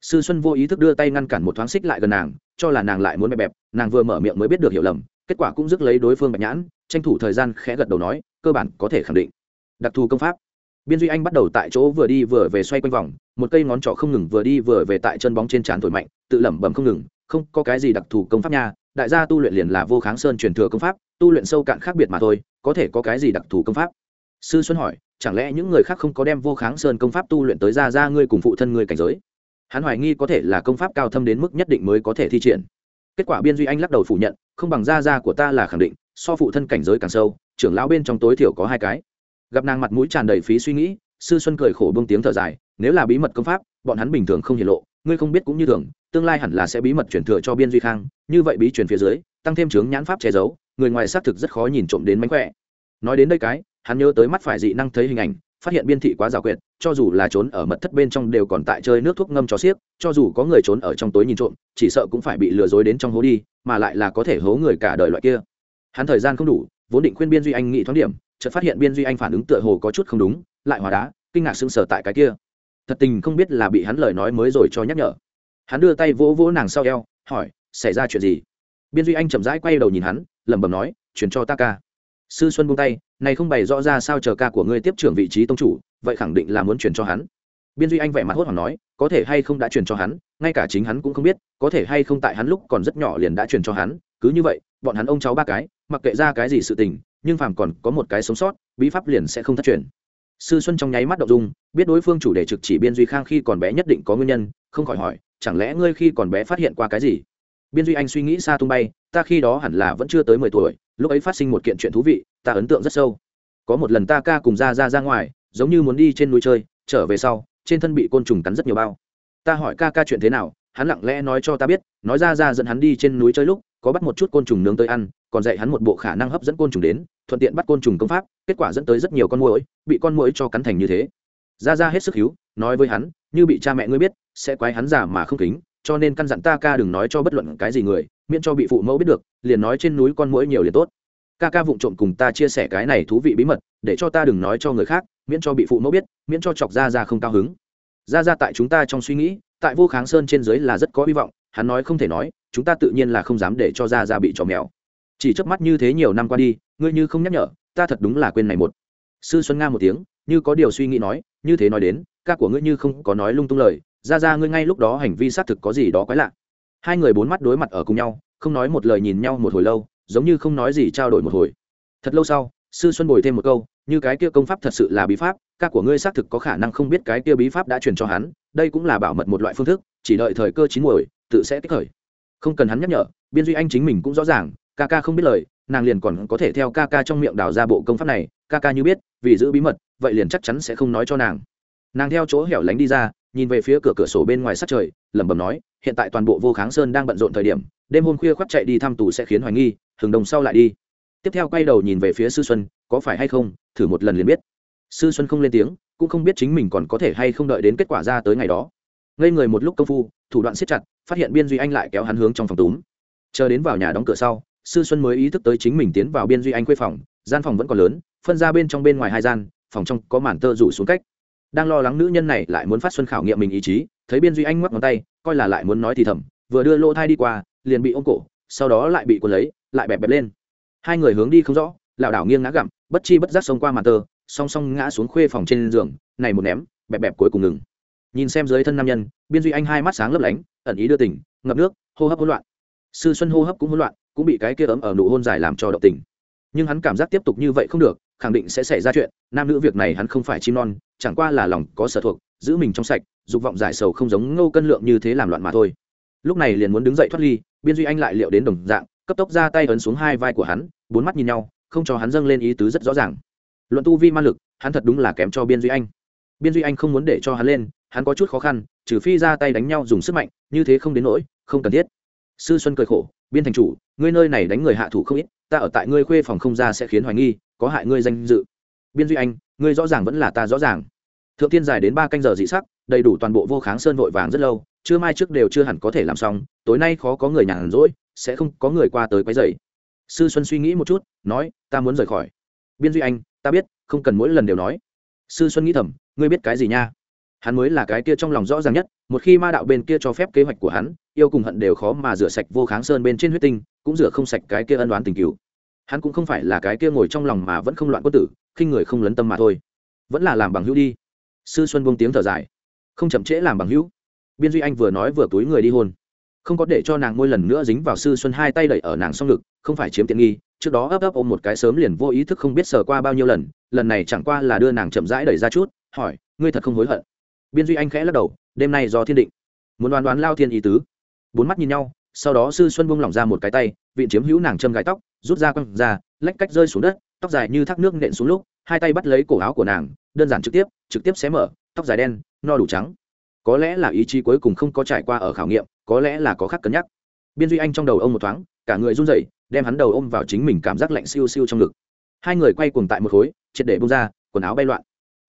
Sư xuân vô ý thức đưa tay ngăn cản một thoáng xích lại gần nàng, cho là nàng lại muốn bẹp bẹp, nàng vừa mở miệng mới biết được hiểu lầm, kết quả cũng dứt lấy đối phương bạch nhãn, tranh thủ thời gian khẽ gật đầu nói, cơ bản có thể khẳng định. Đặc thù công pháp. Biên duy anh bắt đầu tại chỗ vừa đi vừa về xoay quanh vòng, một cây ngón trỏ không ngừng vừa đi vừa về tại chân bóng trên trán thổi mạnh, tự lẩm bẩm không ngừng, không, có cái gì đặc thù công pháp nha đại gia tu luyện liền là vô kháng sơn truyền thừa công pháp, tu luyện sâu cạn khác biệt mà thôi, có thể có cái gì đặc thù công pháp? Sư xuân hỏi, chẳng lẽ những người khác không có đem vô kháng sơn công pháp tu luyện tới ra ra ngươi cùng phụ thân ngươi cảnh giới? Hắn hoài nghi có thể là công pháp cao thâm đến mức nhất định mới có thể thi triển. Kết quả biên duy anh lắc đầu phủ nhận, không bằng gia gia của ta là khẳng định, so phụ thân cảnh giới càng sâu, trưởng lão bên trong tối thiểu có hai cái. Gặp nàng mặt mũi tràn đầy phí suy nghĩ, sư xuân cười khổ bông tiếng thở dài, nếu là bí mật công pháp, bọn hắn bình thường không hiển lộ ngươi không biết cũng như thường, tương lai hẳn là sẽ bí mật chuyển thừa cho biên duy khang, như vậy bí chuyển phía dưới, tăng thêm chướng nhãn pháp che giấu, người ngoài xác thực rất khó nhìn trộm đến mánh khỏe. Nói đến đây cái, hắn nhớ tới mắt phải dị năng thấy hình ảnh, phát hiện biên thị quá rào quyệt, cho dù là trốn ở mật thất bên trong đều còn tại chơi nước thuốc ngâm cho xiếc, cho dù có người trốn ở trong tối nhìn trộm, chỉ sợ cũng phải bị lừa dối đến trong hố đi, mà lại là có thể hố người cả đời loại kia. Hắn thời gian không đủ, vốn định khuyên biên duy anh nghĩ thoáng điểm, chợt phát hiện biên duy anh phản ứng tựa hồ có chút không đúng, lại hòa đá, kinh ngạc sững sờ tại cái kia thật tình không biết là bị hắn lời nói mới rồi cho nhắc nhở. Hắn đưa tay vỗ vỗ nàng sau eo, hỏi, xảy ra chuyện gì? Biên duy anh chậm rãi quay đầu nhìn hắn, lẩm bẩm nói, chuyển cho ta ca. Sư xuân buông tay, này không bày rõ ra sao chờ ca của ngươi tiếp trưởng vị trí tông chủ, vậy khẳng định là muốn chuyển cho hắn. Biên duy anh vẻ mặt hốt hoảng nói, có thể hay không đã chuyển cho hắn, ngay cả chính hắn cũng không biết, có thể hay không tại hắn lúc còn rất nhỏ liền đã chuyển cho hắn, cứ như vậy, bọn hắn ông cháu ba cái, mặc kệ ra cái gì sự tình, nhưng phàm còn có một cái sống sót, bí pháp liền sẽ không thất truyền sư xuân trong nháy mắt đậu dung, biết đối phương chủ đề trực chỉ biên duy khang khi còn bé nhất định có nguyên nhân, không khỏi hỏi, chẳng lẽ ngươi khi còn bé phát hiện qua cái gì? Biên duy anh suy nghĩ xa tung bay, ta khi đó hẳn là vẫn chưa tới mười tuổi, lúc ấy phát sinh một kiện chuyện thú vị, ta ấn tượng rất sâu. Có một lần ta ca cùng ra ra ra ngoài, giống như muốn đi trên núi chơi, trở về sau, trên thân bị côn trùng cắn rất nhiều bao. Ta hỏi ca ca chuyện thế nào, hắn lặng lẽ nói cho ta biết, nói ra ra dẫn hắn đi trên núi chơi lúc, có bắt một chút côn trùng nướng tới ăn, còn dạy hắn một bộ khả năng hấp dẫn côn trùng đến thuận tiện bắt côn trùng công pháp, kết quả dẫn tới rất nhiều con muỗi, bị con muỗi cho cắn thành như thế. Ra ra hết sức hiếu nói với hắn, như bị cha mẹ ngươi biết, sẽ quái hắn già mà không kính, cho nên căn dặn ta ca đừng nói cho bất luận cái gì người, miễn cho bị phụ mẫu biết được, liền nói trên núi con muỗi nhiều liền tốt. Ca ca vụng trộm cùng ta chia sẻ cái này thú vị bí mật, để cho ta đừng nói cho người khác, miễn cho bị phụ mẫu biết, miễn cho chọc ra ra không cao hứng. Ra ra tại chúng ta trong suy nghĩ, tại vô kháng sơn trên dưới là rất có hy vọng, hắn nói không thể nói, chúng ta tự nhiên là không dám để cho ra ra bị trò mèo chỉ chớp mắt như thế nhiều năm qua đi, ngươi như không nhắc nhở, ta thật đúng là quên này một. Sư xuân nga một tiếng, như có điều suy nghĩ nói, như thế nói đến, ca của ngươi như không có nói lung tung lời, ra ra ngươi ngay lúc đó hành vi xác thực có gì đó quái lạ. Hai người bốn mắt đối mặt ở cùng nhau, không nói một lời nhìn nhau một hồi lâu, giống như không nói gì trao đổi một hồi. Thật lâu sau, sư xuân bồi thêm một câu, như cái kia công pháp thật sự là bí pháp, ca của ngươi xác thực có khả năng không biết cái kia bí pháp đã truyền cho hắn, đây cũng là bảo mật một loại phương thức, chỉ đợi thời cơ chín muồi, tự sẽ tích thời không cần hắn nhắc nhở, biên duy anh chính mình cũng rõ ràng ca ca không biết lời, nàng liền còn có thể theo ca ca trong miệng đào ra bộ công pháp này, ca ca như biết, vì giữ bí mật, vậy liền chắc chắn sẽ không nói cho nàng. Nàng theo chỗ hẻo lánh đi ra, nhìn về phía cửa cửa sổ bên ngoài sát trời, lẩm bẩm nói, hiện tại toàn bộ vô kháng sơn đang bận rộn thời điểm, đêm hôm khuya khoác chạy đi thăm tù sẽ khiến hoài nghi, hừng đồng sau lại đi. Tiếp theo quay đầu nhìn về phía sư xuân, có phải hay không, thử một lần liền biết. Sư xuân không lên tiếng, cũng không biết chính mình còn có thể hay không đợi đến kết quả ra tới ngày đó. Ngây người một lúc công phu, thủ đoạn siết chặt, phát hiện biên duy anh lại kéo hắn hướng trong phòng túm. Chờ đến vào nhà đóng cửa sau sư xuân mới ý thức tới chính mình tiến vào biên duy anh khuê phòng, gian phòng vẫn còn lớn, phân ra bên trong bên ngoài hai gian, phòng trong có màn tơ rủ xuống cách. Đang lo lắng nữ nhân này lại muốn phát xuân khảo nghiệm mình ý chí, thấy biên duy anh ngoắc ngón tay, coi là lại muốn nói thì thầm, vừa đưa lỗ thai đi qua, liền bị ôm cổ, sau đó lại bị cuốn lấy, lại bẹp bẹp lên. Hai người hướng đi không rõ, lảo đảo nghiêng ngã gặm, bất chi bất giác xông qua màn tơ, song song ngã xuống khuê phòng trên giường, này một ném, bẹp bẹp cuối cùng ngừng. Nhìn xem dưới thân nam nhân, biên duy anh hai mắt sáng lấp lánh, ẩn ý đưa tỉnh, ngập nước, hô hấp hỗn loạn. Sư xuân hô hấp cũng hỗn loạn cũng bị cái kia ấm ở nụ hôn dài làm cho động tình. Nhưng hắn cảm giác tiếp tục như vậy không được, khẳng định sẽ xảy ra chuyện, nam nữ việc này hắn không phải chim non, chẳng qua là lòng có sở thuộc, giữ mình trong sạch, dục vọng giải sầu không giống ngô cân lượng như thế làm loạn mà thôi. Lúc này liền muốn đứng dậy thoát ly, biên duy anh lại liệu đến đồng dạng, cấp tốc ra tay ấn xuống hai vai của hắn, bốn mắt nhìn nhau, không cho hắn dâng lên ý tứ rất rõ ràng. Luận tu vi ma lực, hắn thật đúng là kém cho biên duy anh. Biên duy anh không muốn để cho hắn lên, hắn có chút khó khăn, trừ phi ra tay đánh nhau dùng sức mạnh, như thế không đến nỗi, không cần thiết. Sư xuân cười khổ biên thành chủ, ngươi nơi này đánh người hạ thủ không ít, ta ở tại ngươi khuê phòng không ra sẽ khiến hoài nghi, có hại ngươi danh dự. Biên duy anh, ngươi rõ ràng vẫn là ta rõ ràng. Thượng tiên dài đến ba canh giờ dị sắc, đầy đủ toàn bộ vô kháng sơn vội vàng rất lâu, trưa mai trước đều chưa hẳn có thể làm xong, tối nay khó có người nhàn rỗi, sẽ không có người qua tới quấy dày sư xuân suy nghĩ một chút, nói, ta muốn rời khỏi. Biên duy anh, ta biết, không cần mỗi lần đều nói. Sư xuân nghĩ thầm, ngươi biết cái gì nha? Hắn mới là cái kia trong lòng rõ ràng nhất, một khi ma đạo bên kia cho phép kế hoạch của hắn, yêu cùng hận đều khó mà rửa sạch vô kháng sơn bên trên huyết tinh, cũng rửa không sạch cái kia ân đoán tình cựu hắn cũng không phải là cái kia ngồi trong lòng mà vẫn không loạn quân tử, khi người không lấn tâm mà thôi. Vẫn là làm bằng hữu đi. Sư xuân buông tiếng thở dài. Không chậm trễ làm bằng hữu. Biên duy anh vừa nói vừa túi người đi hôn. Không có để cho nàng ngôi lần nữa dính vào sư xuân hai tay đẩy ở nàng song ngực, không phải chiếm tiện nghi, trước đó ấp ấp ôm một cái sớm liền vô ý thức không biết sờ qua bao nhiêu lần lần này chẳng qua là đưa nàng chậm rãi đẩy ra chút, hỏi, ngươi thật không hối hận? Biên duy anh khẽ lắc đầu, đêm nay do thiên định. Muốn đoán đoán lao thiên ý tứ. Bốn mắt nhìn nhau, sau đó sư xuân buông lỏng ra một cái tay, vị chiếm hữu nàng châm gái tóc, rút ra quăng ra, lách cách rơi xuống đất, tóc dài như thác nước nện xuống lúc, hai tay bắt lấy cổ áo của nàng, đơn giản trực tiếp trực tiếp xé mở, tóc dài đen, no đủ trắng. Có lẽ là ý chí cuối cùng không có trải qua ở khảo nghiệm, có lẽ là có khác cân nhắc. Biên duy anh trong đầu ông một thoáng, cả người run rẩy, đem hắn đầu ôm vào chính mình cảm giác lạnh siêu siêu trong ngực. Hai người quay cuồng tại một khối, triệt để bung ra, quần áo bay loạn.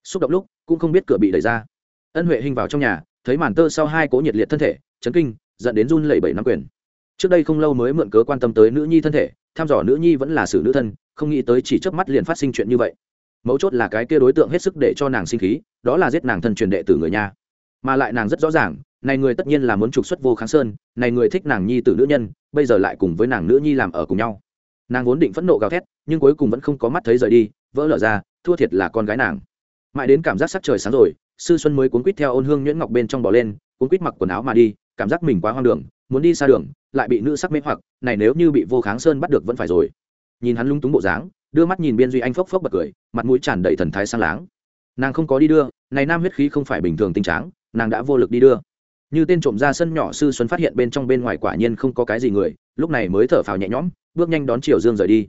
Xúc động lúc, cũng không biết cửa bị đẩy ra ân huệ hình vào trong nhà, thấy màn tơ sau hai cố nhiệt liệt thân thể, chấn kinh dẫn đến run lẩy bẩy nắm quyền. Trước đây không lâu mới mượn cớ quan tâm tới nữ nhi thân thể thăm dò nữ nhi vẫn là xử nữ thân, không nghĩ tới chỉ chớp mắt liền phát sinh chuyện như vậy. Mấu chốt là cái kia đối tượng hết sức để cho nàng sinh khí, đó là giết nàng thân truyền đệ tử người nhà. Mà lại nàng rất rõ ràng, này người tất nhiên là muốn trục xuất vô kháng sơn, này người thích nàng nhi tử nữ nhân, bây giờ lại cùng với nàng nữ nhi làm ở cùng nhau. Nàng vốn định phẫn nộ gào thét, nhưng cuối cùng vẫn không có mắt thấy rời đi, vỡ lở ra, thua thiệt là con gái nàng. Mãi đến cảm giác sắc trời sáng rồi sư xuân mới cuốn quýt theo ôn hương nhuyễn ngọc bên trong bỏ lên, cuốn quýt mặc quần áo mà đi, cảm giác mình quá hoang đường, muốn đi xa đường, lại bị nữ sắc mê hoặc, này nếu như bị vô kháng sơn bắt được vẫn phải rồi. Nhìn hắn lung túng bộ dáng, đưa mắt nhìn biên duy anh phốc phốc bật cười, mặt mũi tràn đầy thần thái sang láng. Nàng không có đi đưa, này nam huyết khí không phải bình thường tinh tráng, nàng đã vô lực đi đưa. Như tên trộm ra sân nhỏ sư xuân phát hiện bên trong bên ngoài quả nhiên không có cái gì người, lúc này mới thở phào nhẹ nhõm, bước nhanh đón triều dương rời đi.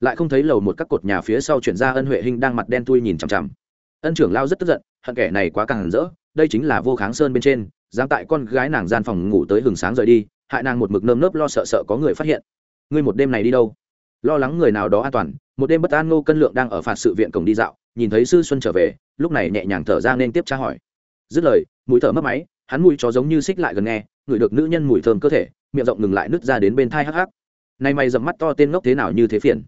Lại không thấy lầu một các cột nhà phía sau chuyển ra ân huệ hình đang mặt đen tui nhìn chằm chằm ân trưởng lao rất tức giận, hận kẻ này quá càng rỡ, đây chính là vô kháng sơn bên trên, dám tại con gái nàng gian phòng ngủ tới hừng sáng rời đi, hại nàng một mực nơm nớp lo sợ sợ có người phát hiện. Ngươi một đêm này đi đâu? Lo lắng người nào đó an toàn, một đêm bất an ngô cân lượng đang ở phạt sự viện cổng đi dạo, nhìn thấy sư xuân trở về, lúc này nhẹ nhàng thở ra nên tiếp tra hỏi. Dứt lời, mũi thở mất máy, hắn mùi chó giống như xích lại gần nghe, ngửi được nữ nhân mùi thơm cơ thể, miệng rộng ngừng lại nứt ra đến bên thai hắc hắc. Nay mày dầm mắt to tên ngốc thế nào như thế phiền?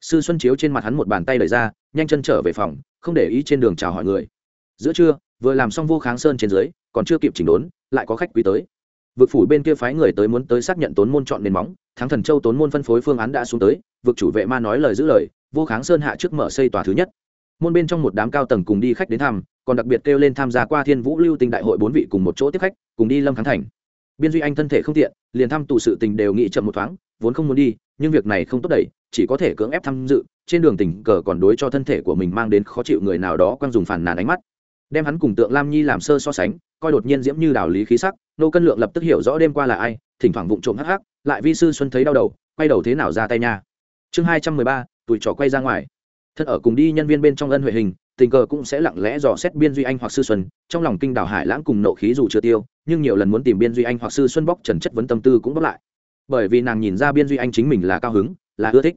Sư xuân chiếu trên mặt hắn một bàn tay lời ra, nhanh chân trở về phòng, không để ý trên đường chào hỏi người. Giữa trưa, vừa làm xong vô kháng sơn trên dưới, còn chưa kịp chỉnh đốn, lại có khách quý tới. Vực phủ bên kia phái người tới muốn tới xác nhận tốn môn chọn nền móng, thắng thần châu tốn môn phân phối phương án đã xuống tới, vực chủ vệ ma nói lời giữ lời, vô kháng sơn hạ trước mở xây tòa thứ nhất. Môn bên trong một đám cao tầng cùng đi khách đến thăm, còn đặc biệt kêu lên tham gia qua thiên vũ lưu tinh đại hội bốn vị cùng một chỗ tiếp khách, cùng đi lâm kháng thành. Biên duy anh thân thể không tiện, liền thăm tù sự tình đều nghị chậm một thoáng, vốn không muốn đi nhưng việc này không tốt đẩy, chỉ có thể cưỡng ép tham dự, trên đường tình cờ còn đối cho thân thể của mình mang đến khó chịu người nào đó quăng dùng phản nàn ánh mắt. Đem hắn cùng tượng lam nhi làm sơ so sánh, coi đột nhiên diễm như đảo lý khí sắc, nô cân lượng lập tức hiểu rõ đêm qua là ai, thỉnh thoảng vụng trộm hắc hắc, lại vi sư xuân thấy đau đầu, quay đầu thế nào ra tay nha. Chương hai trăm mười ba, tuổi trò quay ra ngoài. Thân ở cùng đi nhân viên bên trong ân huệ hình, tình cờ cũng sẽ lặng lẽ dò xét biên duy anh hoặc sư xuân, trong lòng kinh đảo hải lãng cùng nộ khí dù chưa tiêu, nhưng nhiều lần muốn tìm biên duy anh hoặc sư xuân bóc trần chất vấn tâm tư cũng bóc lại bởi vì nàng nhìn ra biên duy anh chính mình là cao hứng, là ưa thích.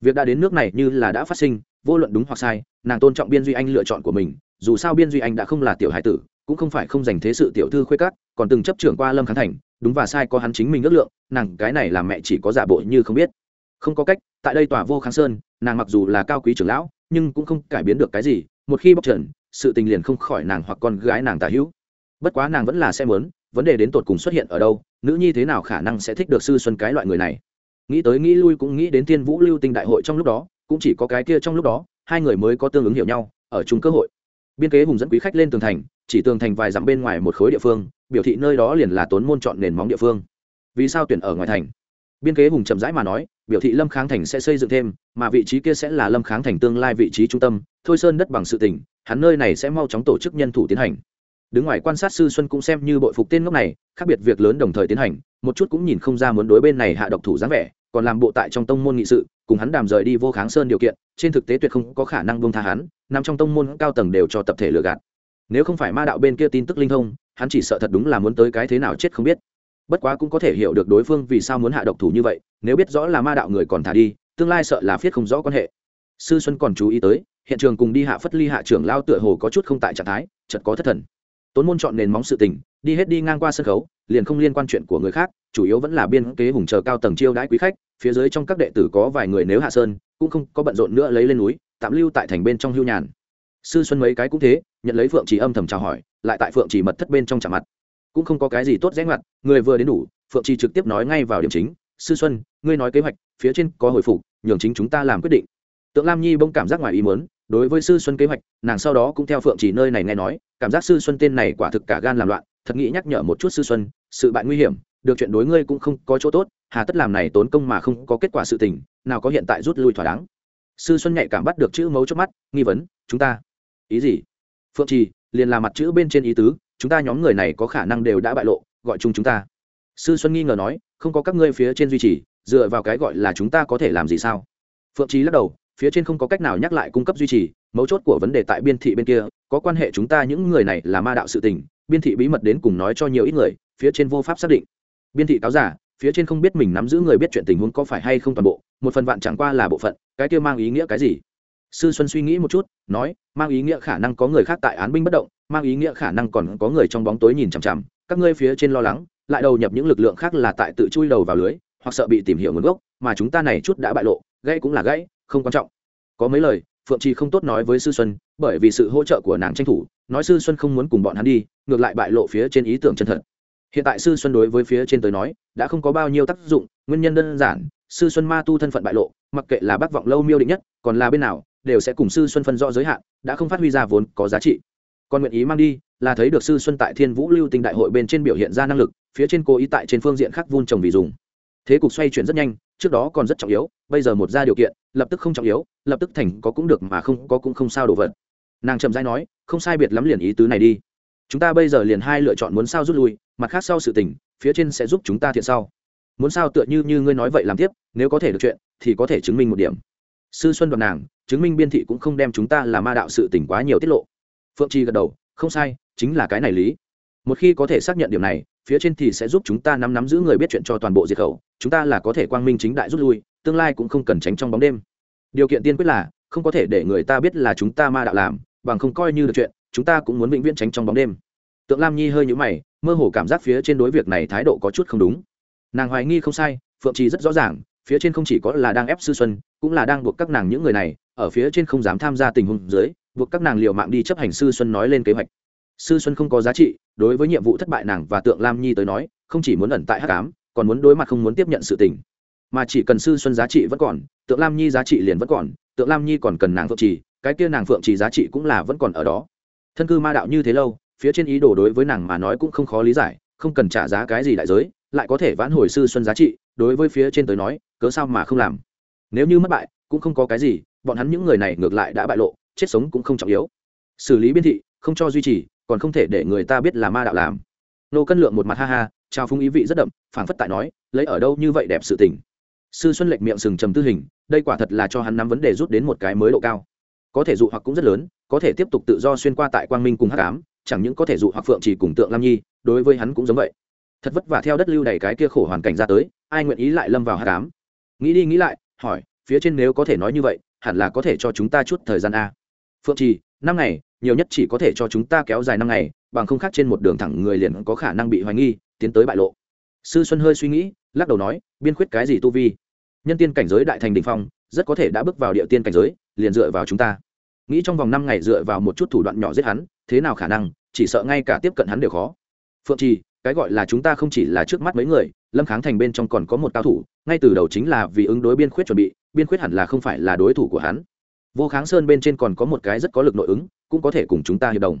Việc đã đến nước này như là đã phát sinh, vô luận đúng hoặc sai, nàng tôn trọng biên duy anh lựa chọn của mình, dù sao biên duy anh đã không là tiểu hải tử, cũng không phải không dành thế sự tiểu thư khuê cát còn từng chấp trưởng qua lâm khánh thành, đúng và sai có hắn chính mình ước lượng, nàng cái này làm mẹ chỉ có giả bộ như không biết. Không có cách, tại đây tòa vô kháng sơn, nàng mặc dù là cao quý trưởng lão, nhưng cũng không cải biến được cái gì, một khi bóc trần, sự tình liền không khỏi nàng hoặc con gái nàng tả hữu. Bất quá nàng vẫn là xem lớn vấn đề đến tột cùng xuất hiện ở đâu, nữ nhi thế nào khả năng sẽ thích được sư xuân cái loại người này? Nghĩ tới nghĩ lui cũng nghĩ đến thiên vũ lưu tinh đại hội trong lúc đó, cũng chỉ có cái kia trong lúc đó, hai người mới có tương ứng hiểu nhau, ở chung cơ hội. Biên kế hùng dẫn quý khách lên tường thành, chỉ tường thành vài dặm bên ngoài một khối địa phương, biểu thị nơi đó liền là tốn môn chọn nền móng địa phương. Vì sao tuyển ở ngoài thành? Biên kế hùng chậm rãi mà nói, biểu thị lâm kháng thành sẽ xây dựng thêm, mà vị trí kia sẽ là lâm kháng thành tương lai vị trí trung tâm, thôi sơn đất bằng sự tỉnh, hắn nơi này sẽ mau chóng tổ chức nhân thủ tiến hành đứng ngoài quan sát sư xuân cũng xem như bội phục tên ngốc này, khác biệt việc lớn đồng thời tiến hành, một chút cũng nhìn không ra muốn đối bên này hạ độc thủ dáng vẻ, còn làm bộ tại trong tông môn nghị sự, cùng hắn đàm rời đi vô kháng sơn điều kiện, trên thực tế tuyệt không có khả năng buông tha hắn, nằm trong tông môn cao tầng đều cho tập thể lừa gạt. Nếu không phải ma đạo bên kia tin tức linh thông, hắn chỉ sợ thật đúng là muốn tới cái thế nào chết không biết. Bất quá cũng có thể hiểu được đối phương vì sao muốn hạ độc thủ như vậy, nếu biết rõ là ma đạo người còn thả đi, tương lai sợ là phiết không rõ quan hệ. Sư xuân còn chú ý tới, hiện trường cùng đi hạ phất ly hạ trưởng lao tựa hồ có chút không tại trạng thái chật có thất thần tốn môn chọn nền móng sự tình, đi hết đi ngang qua sân khấu, liền không liên quan chuyện của người khác, chủ yếu vẫn là biên kế hùng chờ cao tầng chiêu đãi quý khách, phía dưới trong các đệ tử có vài người nếu hạ sơn, cũng không có bận rộn nữa lấy lên núi, tạm lưu tại thành bên trong hưu nhàn. Sư xuân mấy cái cũng thế, nhận lấy phượng chỉ âm thầm chào hỏi, lại tại phượng chỉ mật thất bên trong trả mặt. Cũng không có cái gì tốt rẽ ngoặt, người vừa đến đủ, phượng chỉ trực tiếp nói ngay vào điểm chính, sư xuân, ngươi nói kế hoạch, phía trên có hồi phục, nhường chính chúng ta làm quyết định. Tượng lam nhi bông cảm giác ngoài ý muốn đối với sư xuân kế hoạch, nàng sau đó cũng theo phượng chỉ nơi này nghe nói, cảm giác sư xuân tên này quả thực cả gan làm loạn, thật nghĩ nhắc nhở một chút sư xuân, sự bạn nguy hiểm, được chuyện đối ngươi cũng không có chỗ tốt, hà tất làm này tốn công mà không có kết quả sự tình, nào có hiện tại rút lui thỏa đáng. Sư xuân nhạy cảm bắt được chữ mấu chốt mắt, nghi vấn, chúng ta, ý gì? Phượng trì liền là mặt chữ bên trên ý tứ, chúng ta nhóm người này có khả năng đều đã bại lộ, gọi chung chúng ta. Sư xuân nghi ngờ nói, không có các ngươi phía trên duy trì, dựa vào cái gọi là chúng ta có thể làm gì sao? Phượng trí lắc đầu phía trên không có cách nào nhắc lại cung cấp duy trì, mấu chốt của vấn đề tại biên thị bên kia, có quan hệ chúng ta những người này là ma đạo sự tình, biên thị bí mật đến cùng nói cho nhiều ít người, phía trên vô pháp xác định. Biên thị cáo giả, phía trên không biết mình nắm giữ người biết chuyện tình huống có phải hay không toàn bộ, một phần vạn chẳng qua là bộ phận, cái kia mang ý nghĩa cái gì? Sư xuân suy nghĩ một chút, nói, mang ý nghĩa khả năng có người khác tại án binh bất động, mang ý nghĩa khả năng còn có người trong bóng tối nhìn chằm chằm, các ngươi phía trên lo lắng, lại đầu nhập những lực lượng khác là tại tự chui đầu vào lưới, hoặc sợ bị tìm hiểu nguồn gốc, mà chúng ta này chút đã bại lộ, gãy cũng là gãy không quan trọng. Có mấy lời, phượng trì không tốt nói với sư xuân, bởi vì sự hỗ trợ của nàng tranh thủ, nói sư xuân không muốn cùng bọn hắn đi, ngược lại bại lộ phía trên ý tưởng chân thật. Hiện tại sư xuân đối với phía trên tới nói, đã không có bao nhiêu tác dụng, nguyên nhân đơn giản, sư xuân ma tu thân phận bại lộ, mặc kệ là bác vọng lâu miêu định nhất, còn là bên nào, đều sẽ cùng sư xuân phân rõ giới hạn, đã không phát huy ra vốn có giá trị. Còn nguyện ý mang đi, là thấy được sư xuân tại thiên vũ lưu tinh đại hội bên trên biểu hiện ra năng lực, phía trên cố ý tại trên phương diện khác vun trồng vì dùng thế cục xoay chuyển rất nhanh, trước đó còn rất trọng yếu, bây giờ một ra điều kiện, lập tức không trọng yếu, lập tức thành có cũng được mà không có cũng không sao đổ vật. Nàng chậm rãi nói, không sai biệt lắm liền ý tứ này đi. Chúng ta bây giờ liền hai lựa chọn muốn sao rút lui, mặt khác sau sự tình, phía trên sẽ giúp chúng ta thiện sau. Muốn sao tựa như như ngươi nói vậy làm tiếp, nếu có thể được chuyện, thì có thể chứng minh một điểm. Sư xuân đoạt nàng, chứng minh biên thị cũng không đem chúng ta là ma đạo sự tỉnh quá nhiều tiết lộ. Phượng Chi gật đầu, không sai, chính là cái này lý. Một khi có thể xác nhận điểm này phía trên thì sẽ giúp chúng ta nắm nắm giữ người biết chuyện cho toàn bộ diệt khẩu, chúng ta là có thể quang minh chính đại rút lui, tương lai cũng không cần tránh trong bóng đêm. Điều kiện tiên quyết là, không có thể để người ta biết là chúng ta ma đạo làm, bằng không coi như được chuyện, chúng ta cũng muốn vĩnh viễn tránh trong bóng đêm. Tượng lam nhi hơi nhũ mày, mơ hồ cảm giác phía trên đối việc này thái độ có chút không đúng. Nàng hoài nghi không sai, phượng trì rất rõ ràng, phía trên không chỉ có là đang ép sư xuân, cũng là đang buộc các nàng những người này, ở phía trên không dám tham gia tình huống dưới, buộc các nàng liều mạng đi chấp hành sư xuân nói lên kế hoạch sư xuân không có giá trị, đối với nhiệm vụ thất bại nàng và tượng lam nhi tới nói, không chỉ muốn ẩn tại hắc ám, còn muốn đối mặt không muốn tiếp nhận sự tình. Mà chỉ cần sư xuân giá trị vẫn còn, tượng lam nhi giá trị liền vẫn còn, tượng lam nhi còn cần nàng phượng trì, cái kia nàng phượng trì giá trị cũng là vẫn còn ở đó. Thân cư ma đạo như thế lâu, phía trên ý đồ đối với nàng mà nói cũng không khó lý giải, không cần trả giá cái gì đại giới, lại có thể vãn hồi sư xuân giá trị, đối với phía trên tới nói, cớ sao mà không làm? Nếu như mất bại, cũng không có cái gì, bọn hắn những người này ngược lại đã bại lộ, chết sống cũng không trọng yếu. Xử lý biên thị, không cho duy trì còn không thể để người ta biết là ma đạo làm. Nô cân lượng một mặt ha ha, trao phung ý vị rất đậm, phảng phất tại nói, lấy ở đâu như vậy đẹp sự tình. Sư xuân lệch miệng sừng trầm tư hình, đây quả thật là cho hắn nắm vấn đề rút đến một cái mới độ cao. Có thể dụ hoặc cũng rất lớn, có thể tiếp tục tự do xuyên qua tại quang minh cùng hắc ám, chẳng những có thể dụ hoặc phượng chỉ cùng tượng lam nhi, đối với hắn cũng giống vậy. Thật vất vả theo đất lưu đầy cái kia khổ hoàn cảnh ra tới, ai nguyện ý lại lâm vào hắc cám nghĩ đi nghĩ lại, hỏi, phía trên nếu có thể nói như vậy, hẳn là có thể cho chúng ta chút thời gian a. Phượng trì năm ngày nhiều nhất chỉ có thể cho chúng ta kéo dài năm ngày, bằng không khác trên một đường thẳng người liền có khả năng bị hoài nghi, tiến tới bại lộ. Sư xuân hơi suy nghĩ, lắc đầu nói, biên khuyết cái gì tu vi? Nhân tiên cảnh giới đại thành đình phong, rất có thể đã bước vào địa tiên cảnh giới, liền dựa vào chúng ta. Nghĩ trong vòng năm ngày dựa vào một chút thủ đoạn nhỏ giết hắn, thế nào khả năng, chỉ sợ ngay cả tiếp cận hắn đều khó. Phượng trì, cái gọi là chúng ta không chỉ là trước mắt mấy người, lâm kháng thành bên trong còn có một cao thủ, ngay từ đầu chính là vì ứng đối biên khuyết chuẩn bị, biên khuyết hẳn là không phải là đối thủ của hắn. Vô kháng sơn bên trên còn có một cái rất có lực nội ứng cũng có thể cùng chúng ta hiệp đồng.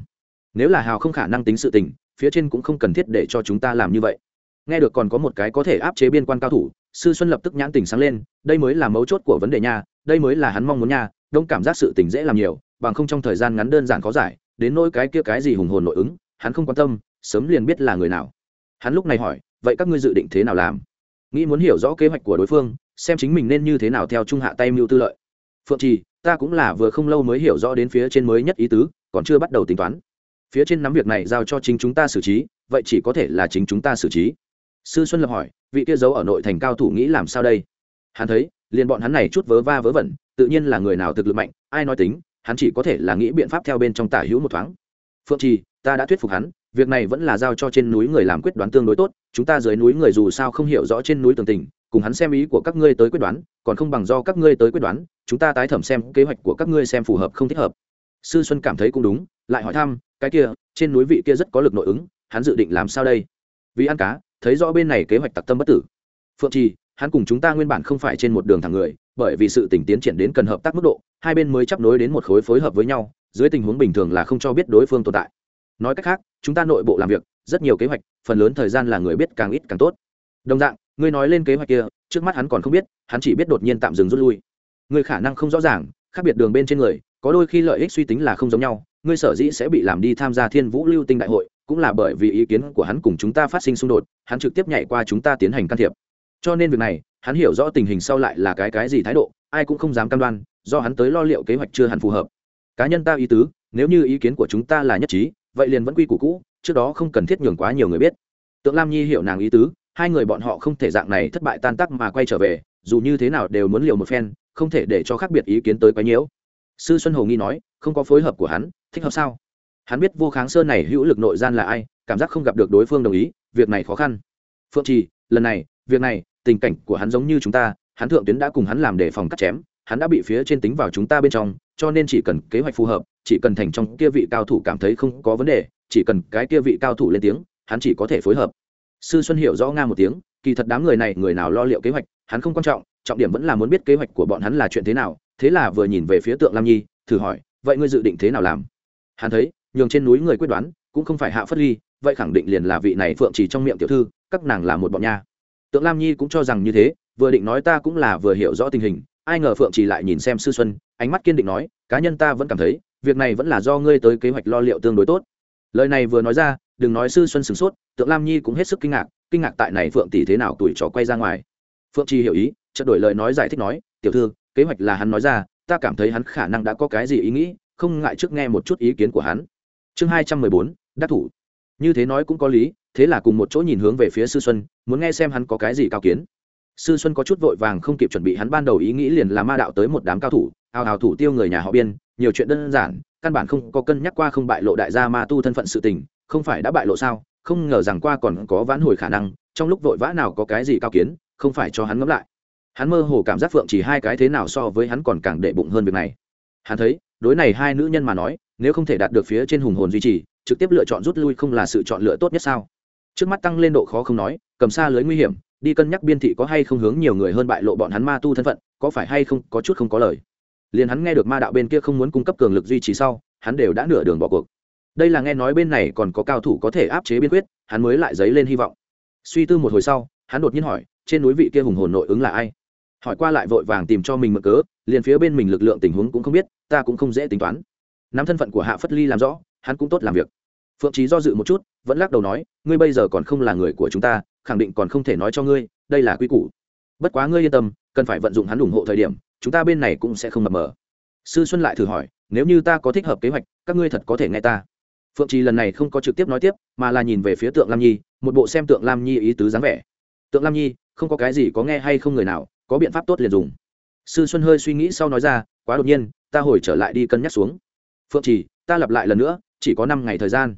Nếu là hào không khả năng tính sự tình, phía trên cũng không cần thiết để cho chúng ta làm như vậy. Nghe được còn có một cái có thể áp chế biên quan cao thủ, sư xuân lập tức nhãn tình sáng lên, đây mới là mấu chốt của vấn đề nha, đây mới là hắn mong muốn nha, đông cảm giác sự tình dễ làm nhiều, bằng không trong thời gian ngắn đơn giản khó giải, đến nỗi cái kia cái gì hùng hồn nội ứng, hắn không quan tâm, sớm liền biết là người nào. Hắn lúc này hỏi, vậy các ngươi dự định thế nào làm? Nghĩ muốn hiểu rõ kế hoạch của đối phương, xem chính mình nên như thế nào theo trung hạ tay mưu tư lợi. Phượng trì ta cũng là vừa không lâu mới hiểu rõ đến phía trên mới nhất ý tứ, còn chưa bắt đầu tính toán. Phía trên nắm việc này giao cho chính chúng ta xử trí, vậy chỉ có thể là chính chúng ta xử trí. Sư xuân lập hỏi, vị kia giấu ở nội thành cao thủ nghĩ làm sao đây? Hắn thấy, liền bọn hắn này chút vớ va vớ vẩn, tự nhiên là người nào thực lực mạnh, ai nói tính, hắn chỉ có thể là nghĩ biện pháp theo bên trong tả hữu một thoáng. Phượng trì, ta đã thuyết phục hắn, việc này vẫn là giao cho trên núi người làm quyết đoán tương đối tốt, chúng ta dưới núi người dù sao không hiểu rõ trên núi tường tình cùng hắn xem ý của các ngươi tới quyết đoán, còn không bằng do các ngươi tới quyết đoán, chúng ta tái thẩm xem kế hoạch của các ngươi xem phù hợp không thích hợp. Sư xuân cảm thấy cũng đúng, lại hỏi thăm, cái kia, trên núi vị kia rất có lực nội ứng, hắn dự định làm sao đây? Vì ăn cá, thấy rõ bên này kế hoạch tặc tâm bất tử. Phượng trì, hắn cùng chúng ta nguyên bản không phải trên một đường thẳng người, bởi vì sự tỉnh tiến triển đến cần hợp tác mức độ, hai bên mới chấp nối đến một khối phối hợp với nhau, dưới tình huống bình thường là không cho biết đối phương tồn tại. Nói cách khác, chúng ta nội bộ làm việc, rất nhiều kế hoạch, phần lớn thời gian là người biết càng ít càng tốt. Đồng dạng ngươi nói lên kế hoạch kia, trước mắt hắn còn không biết, hắn chỉ biết đột nhiên tạm dừng rút lui. Ngươi khả năng không rõ ràng, khác biệt đường bên trên người, có đôi khi lợi ích suy tính là không giống nhau, ngươi sở dĩ sẽ bị làm đi tham gia thiên vũ lưu tinh đại hội, cũng là bởi vì ý kiến của hắn cùng chúng ta phát sinh xung đột, hắn trực tiếp nhảy qua chúng ta tiến hành can thiệp. Cho nên việc này, hắn hiểu rõ tình hình sau lại là cái cái gì thái độ, ai cũng không dám cam đoan, do hắn tới lo liệu kế hoạch chưa hẳn phù hợp. Cá nhân ta ý tứ, nếu như ý kiến của chúng ta là nhất trí, vậy liền vẫn quy củ cũ, trước đó không cần thiết nhường quá nhiều người biết. Tượng lam nhi hiểu nàng ý tứ hai người bọn họ không thể dạng này thất bại tan tác mà quay trở về, dù như thế nào đều muốn liều một phen, không thể để cho khác biệt ý kiến tới quấy nhiễu. Sư xuân hồ nghi nói, không có phối hợp của hắn, thích hợp sao? Hắn biết vô kháng sơn này hữu lực nội gian là ai, cảm giác không gặp được đối phương đồng ý, việc này khó khăn. Phượng trì, lần này, việc này, tình cảnh của hắn giống như chúng ta, hắn thượng tuyến đã cùng hắn làm để phòng cắt chém, hắn đã bị phía trên tính vào chúng ta bên trong, cho nên chỉ cần kế hoạch phù hợp, chỉ cần thành trong kia vị cao thủ cảm thấy không có vấn đề, chỉ cần cái kia vị cao thủ lên tiếng, hắn chỉ có thể phối hợp sư xuân hiểu rõ nga một tiếng, kỳ thật đám người này người nào lo liệu kế hoạch, hắn không quan trọng trọng điểm vẫn là muốn biết kế hoạch của bọn hắn là chuyện thế nào, thế là vừa nhìn về phía tượng lam nhi, thử hỏi, vậy ngươi dự định thế nào làm? Hắn thấy, nhường trên núi người quyết đoán, cũng không phải hạ phất ly, vậy khẳng định liền là vị này phượng chỉ trong miệng tiểu thư, các nàng là một bọn nha. Tượng lam nhi cũng cho rằng như thế, vừa định nói ta cũng là vừa hiểu rõ tình hình, ai ngờ phượng chỉ lại nhìn xem sư xuân, ánh mắt kiên định nói, cá nhân ta vẫn cảm thấy, việc này vẫn là do ngươi tới kế hoạch lo liệu tương đối tốt. Lời này vừa nói ra đừng nói sư xuân sửng sốt, tượng lam nhi cũng hết sức kinh ngạc kinh ngạc tại này phượng tỷ thế nào tuổi trò quay ra ngoài. Phượng chi hiểu ý, chợt đổi lời nói giải thích nói, tiểu thư, kế hoạch là hắn nói ra, ta cảm thấy hắn khả năng đã có cái gì ý nghĩ, không ngại trước nghe một chút ý kiến của hắn. Chương hai trăm mười bốn, đắc thủ. Như thế nói cũng có lý, thế là cùng một chỗ nhìn hướng về phía sư xuân, muốn nghe xem hắn có cái gì cao kiến. Sư xuân có chút vội vàng không kịp chuẩn bị hắn ban đầu ý nghĩ liền là ma đạo tới một đám cao thủ, hào hào thủ tiêu người nhà họ biên, nhiều chuyện đơn giản, căn bản không có cân nhắc qua không bại lộ đại gia ma tu thân phận sự tình không phải đã bại lộ sao? Không ngờ rằng qua còn có vãn hồi khả năng, trong lúc vội vã nào có cái gì cao kiến, không phải cho hắn ngẫm lại. Hắn mơ hồ cảm giác phượng chỉ hai cái thế nào so với hắn còn càng đệ bụng hơn việc này. Hắn thấy, đối này hai nữ nhân mà nói, nếu không thể đạt được phía trên hùng hồn duy trì, trực tiếp lựa chọn rút lui không là sự chọn lựa tốt nhất sao? Trước mắt tăng lên độ khó không nói, cầm xa lưới nguy hiểm, đi cân nhắc biên thị có hay không hướng nhiều người hơn bại lộ bọn hắn ma tu thân phận, có phải hay không, có chút không có lời. Liền hắn nghe được ma đạo bên kia không muốn cung cấp cường lực duy trì sau, hắn đều đã nửa đường bỏ cuộc đây là nghe nói bên này còn có cao thủ có thể áp chế biên quyết, hắn mới lại dấy lên hy vọng. Suy tư một hồi sau, hắn đột nhiên hỏi, trên núi vị kia hùng hồn nội ứng là ai? Hỏi qua lại vội vàng tìm cho mình mực cớ, liền phía bên mình lực lượng tình huống cũng không biết, ta cũng không dễ tính toán. Nắm thân phận của hạ phất ly làm rõ, hắn cũng tốt làm việc. Phượng trí do dự một chút, vẫn lắc đầu nói, ngươi bây giờ còn không là người của chúng ta, khẳng định còn không thể nói cho ngươi, đây là quy củ. Bất quá ngươi yên tâm, cần phải vận dụng hắn ủng hộ thời điểm, chúng ta bên này cũng sẽ không mập mờ. Sư xuân lại thử hỏi, nếu như ta có thích hợp kế hoạch, các ngươi thật có thể nghe ta phượng trì lần này không có trực tiếp nói tiếp, mà là nhìn về phía tượng lam nhi, một bộ xem tượng lam nhi ý tứ dáng vẻ. Tượng lam nhi, không có cái gì có nghe hay không người nào, có biện pháp tốt liền dùng. Sư xuân hơi suy nghĩ sau nói ra, quá đột nhiên, ta hồi trở lại đi cân nhắc xuống. Phượng trì, ta lặp lại lần nữa, chỉ có năm ngày thời gian.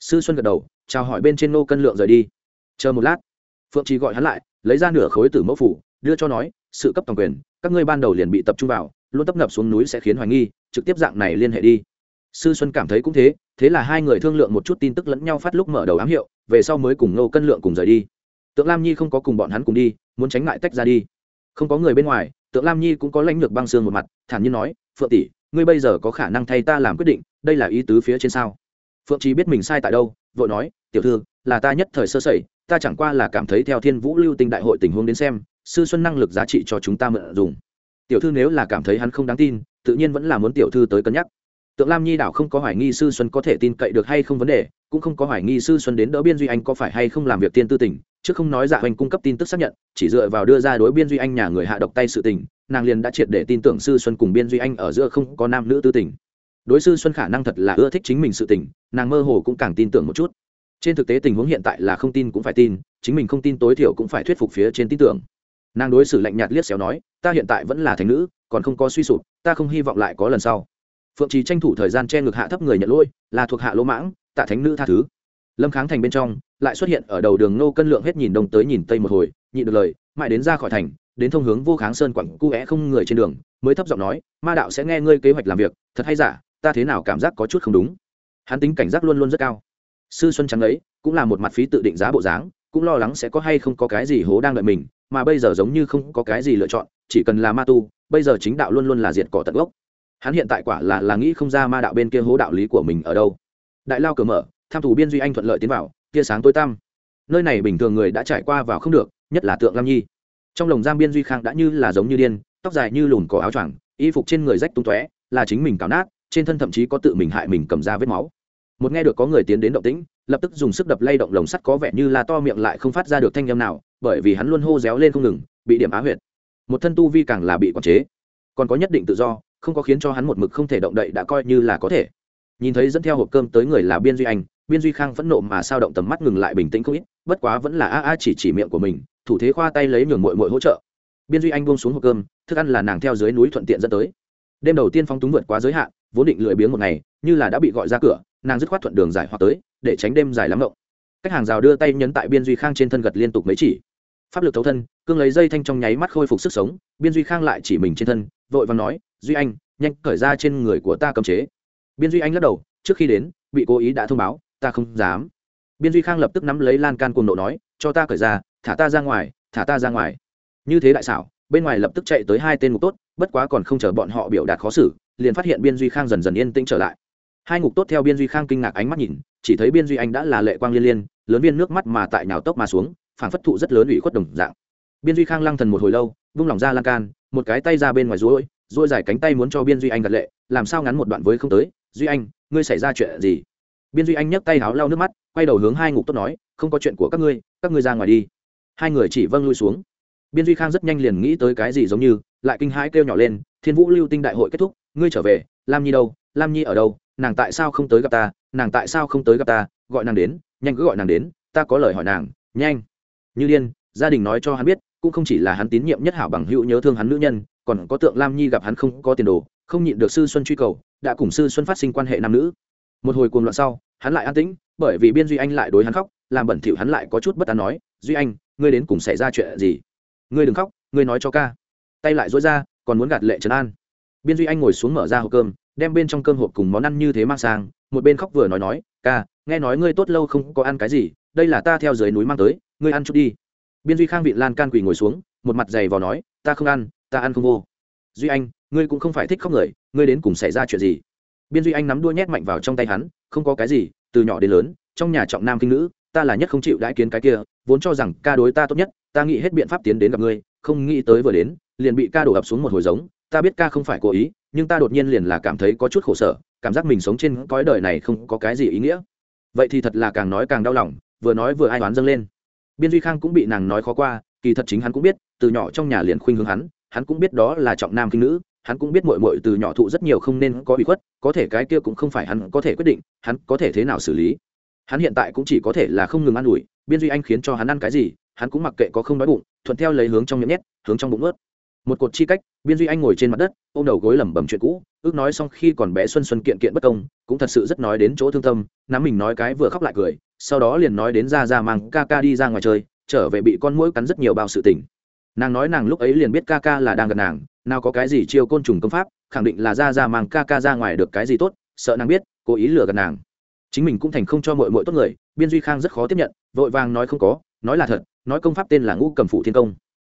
Sư xuân gật đầu, chào hỏi bên trên nô cân lượng rời đi. Chờ một lát. Phượng trì gọi hắn lại, lấy ra nửa khối tử mẫu phủ, đưa cho nói, sự cấp toàn quyền, các ngươi ban đầu liền bị tập trung vào, luôn tấp nập xuống núi sẽ khiến hoài nghi, trực tiếp dạng này liên hệ đi sư xuân cảm thấy cũng thế thế là hai người thương lượng một chút tin tức lẫn nhau phát lúc mở đầu ám hiệu, về sau mới cùng nô cân lượng cùng rời đi. Tượng lam nhi không có cùng bọn hắn cùng đi, muốn tránh ngại tách ra đi. Không có người bên ngoài, tượng lam nhi cũng có lãnh lược băng xương một mặt, thản nhiên nói, phượng tỷ, ngươi bây giờ có khả năng thay ta làm quyết định, đây là ý tứ phía trên sao? Phượng trí biết mình sai tại đâu, vội nói, tiểu thư, là ta nhất thời sơ sẩy, ta chẳng qua là cảm thấy theo thiên vũ lưu tinh đại hội tình huống đến xem, sư xuân năng lực giá trị cho chúng ta mượn dùng. Tiểu thư nếu là cảm thấy hắn không đáng tin, tự nhiên vẫn là muốn tiểu thư tới cân nhắc tượng lam nhi đảo không có hoài nghi sư xuân có thể tin cậy được hay không vấn đề cũng không có hoài nghi sư xuân đến đỡ biên duy anh có phải hay không làm việc tiên tư tỉnh, chứ không nói dạ hoành cung cấp tin tức xác nhận chỉ dựa vào đưa ra đối biên duy anh nhà người hạ độc tay sự tình nàng liền đã triệt để tin tưởng sư xuân cùng biên duy anh ở giữa không có nam nữ tư tình. Đối sư xuân khả năng thật là ưa thích chính mình sự tình nàng mơ hồ cũng càng tin tưởng một chút. Trên thực tế tình huống hiện tại là không tin cũng phải tin chính mình không tin tối thiểu cũng phải thuyết phục phía trên tin tưởng. Nàng đối xử lạnh nhạt liếc xéo nói ta hiện tại vẫn là thành nữ còn không có suy sụp ta không hy vọng lại có lần sau phượng trì tranh thủ thời gian che ngực hạ thấp người nhận lỗi, là thuộc hạ lỗ mãng, tạ thánh nữ tha thứ. Lâm kháng thành bên trong, lại xuất hiện ở đầu đường nô cân lượng hết nhìn đông tới nhìn tây một hồi nhịn được lời, mãi đến ra khỏi thành, đến thông hướng vô kháng sơn quẳng cu é không người trên đường, mới thấp giọng nói, ma đạo sẽ nghe ngươi kế hoạch làm việc, thật hay giả, ta thế nào cảm giác có chút không đúng. Hắn tính cảnh giác luôn luôn rất cao. Sư xuân trắng ấy, cũng là một mặt phí tự định giá bộ dáng, cũng lo lắng sẽ có hay không có cái gì hố đang đợi mình, mà bây giờ giống như không có cái gì lựa chọn, chỉ cần là ma tu, bây giờ chính đạo luôn luôn là diệt cỏ tận gốc hắn hiện tại quả là là nghĩ không ra ma đạo bên kia hố đạo lý của mình ở đâu. Đại lao cửa mở, tham thủ biên duy anh thuận lợi tiến vào, tia sáng tối tăm. Nơi này bình thường người đã trải qua vào không được, nhất là tượng lam nhi. Trong lồng giam biên duy khang đã như là giống như điên, tóc dài như lùn cỏ áo choàng, y phục trên người rách tung tóe, là chính mình cào nát, trên thân thậm chí có tự mình hại mình cầm ra vết máu. Một nghe được có người tiến đến động tĩnh, lập tức dùng sức đập lay động lồng sắt có vẻ như là to miệng lại không phát ra được thanh âm nào, bởi vì hắn luôn hô réo lên không ngừng, bị điểm á huyệt. Một thân tu vi càng là bị quản chế. Còn có nhất định tự do không có khiến cho hắn một mực không thể động đậy đã coi như là có thể. Nhìn thấy dẫn theo hộp cơm tới người là biên duy anh, biên duy khang phẫn nộ mà sao động tầm mắt ngừng lại bình tĩnh không ít, bất quá vẫn là a a chỉ chỉ miệng của mình, thủ thế khoa tay lấy nhường mội mội hỗ trợ. Biên duy anh buông xuống hộp cơm, thức ăn là nàng theo dưới núi thuận tiện dẫn tới. Đêm đầu tiên phong túng vượt quá giới hạn, vốn định lười biếng một ngày, như là đã bị gọi ra cửa, nàng dứt khoát thuận đường giải hoặc tới, để tránh đêm dài lắm động cách hàng rào đưa tay nhấn tại biên duy khang trên thân gật liên tục mấy chỉ. Pháp lực thấu thân, cương lấy dây thanh trong nháy mắt khôi phục sức sống, biên duy khang lại chỉ mình trên thân, vội và nói duy anh, nhanh cởi ra trên người của ta cấm chế. Biên duy anh lắc đầu, trước khi đến, bị cố ý đã thông báo, ta không dám. Biên duy khang lập tức nắm lấy lan can cuồng nộ nói, cho ta cởi ra, thả ta ra ngoài, thả ta ra ngoài. Như thế đại xảo, bên ngoài lập tức chạy tới hai tên ngục tốt, bất quá còn không chờ bọn họ biểu đạt khó xử, liền phát hiện biên duy khang dần dần yên tĩnh trở lại. Hai ngục tốt theo biên duy khang kinh ngạc ánh mắt nhìn, chỉ thấy biên duy anh đã là lệ quang liên liên, lớn viên nước mắt mà tại nhào tốc mà xuống, phảng phất thụ rất lớn ủy khuất đồng dạng. Biên duy khang lăng thần một hồi lâu, vung lòng ra lan can, một cái tay ra bên ngoài rối rồi dài cánh tay muốn cho biên duy anh gật lệ, làm sao ngắn một đoạn với không tới? Duy anh, ngươi xảy ra chuyện gì? Biên duy anh nhấc tay háo lau nước mắt, quay đầu hướng hai ngục tốt nói, không có chuyện của các ngươi các ngươi ra ngoài đi. Hai người chỉ vâng lui xuống. Biên duy khang rất nhanh liền nghĩ tới cái gì giống như, lại kinh hãi kêu nhỏ lên, thiên vũ lưu tinh đại hội kết thúc, ngươi trở về, lam nhi đâu, lam nhi ở đâu, nàng tại sao không tới gặp ta, nàng tại sao không tới gặp ta, gọi nàng đến, nhanh cứ gọi nàng đến, ta có lời hỏi nàng, nhanh. Như điên, gia đình nói cho hắn biết cũng không chỉ là hắn tín nhiệm nhất hảo bằng hữu nhớ thương hắn nữ nhân, còn có tượng lam nhi gặp hắn không có tiền đồ, không nhịn được sư xuân truy cầu, đã cùng sư xuân phát sinh quan hệ nam nữ. Một hồi cuồng loạn sau, hắn lại an tĩnh, bởi vì biên duy anh lại đối hắn khóc, làm bẩn thỉu hắn lại có chút bất an nói, duy anh, ngươi đến cùng xảy ra chuyện gì? Ngươi đừng khóc, ngươi nói cho ca. Tay lại dối ra, còn muốn gạt lệ trấn an. Biên duy anh ngồi xuống mở ra hộp cơm, đem bên trong cơm hộp cùng món ăn như thế mang sang, một bên khóc vừa nói nói, ca, nghe nói ngươi tốt lâu không có ăn cái gì, đây là ta theo dưới núi mang tới, ngươi ăn chút đi biên duy khang vị lan can quỳ ngồi xuống, một mặt dày vào nói, ta không ăn, ta ăn không vô. Duy anh, ngươi cũng không phải thích khóc người, ngươi đến cùng xảy ra chuyện gì? Biên duy anh nắm đua nhét mạnh vào trong tay hắn, không có cái gì, từ nhỏ đến lớn, trong nhà trọng nam kinh nữ, ta là nhất không chịu đãi kiến cái kia, vốn cho rằng ca đối ta tốt nhất, ta nghĩ hết biện pháp tiến đến gặp ngươi, không nghĩ tới vừa đến, liền bị ca đổ ập xuống một hồi giống, ta biết ca không phải cố ý, nhưng ta đột nhiên liền là cảm thấy có chút khổ sở, cảm giác mình sống trên cõi đời này không có cái gì ý nghĩa. Vậy thì thật là càng nói càng đau lòng, vừa nói vừa ai đoán dâng lên biên duy khang cũng bị nàng nói khó qua, kỳ thật chính hắn cũng biết, từ nhỏ trong nhà liền khuynh hướng hắn hắn cũng biết đó là trọng nam khinh nữ, hắn cũng biết mội mội từ nhỏ thụ rất nhiều không nên có bị khuất, có thể cái kia cũng không phải hắn có thể quyết định, hắn có thể thế nào xử lý. Hắn hiện tại cũng chỉ có thể là không ngừng ăn ủi, biên duy anh khiến cho hắn ăn cái gì, hắn cũng mặc kệ có không đói bụng, thuận theo lấy hướng trong miệng nhét, hướng trong bụng ướt một cột chi cách, biên duy anh ngồi trên mặt đất, ôm đầu gối lẩm bẩm chuyện cũ, ước nói xong khi còn bé xuân xuân kiện kiện bất công, cũng thật sự rất nói đến chỗ thương tâm, nắm mình nói cái vừa khóc lại cười sau đó liền nói đến ra ra mang ca ca đi ra ngoài chơi, trở về bị con mũi cắn rất nhiều bao sự tình. Nàng nói nàng lúc ấy liền biết ca ca là đang gần nàng, nào có cái gì chiêu côn trùng công pháp, khẳng định là ra ra mang ca ca ra ngoài được cái gì tốt, sợ nàng biết, cố ý lừa gần nàng. Chính mình cũng thành không cho mọi mọi tốt người, biên duy khang rất khó tiếp nhận, vội vàng nói không có, nói là thật, nói công pháp tên là ngũ cầm phụ thiên công.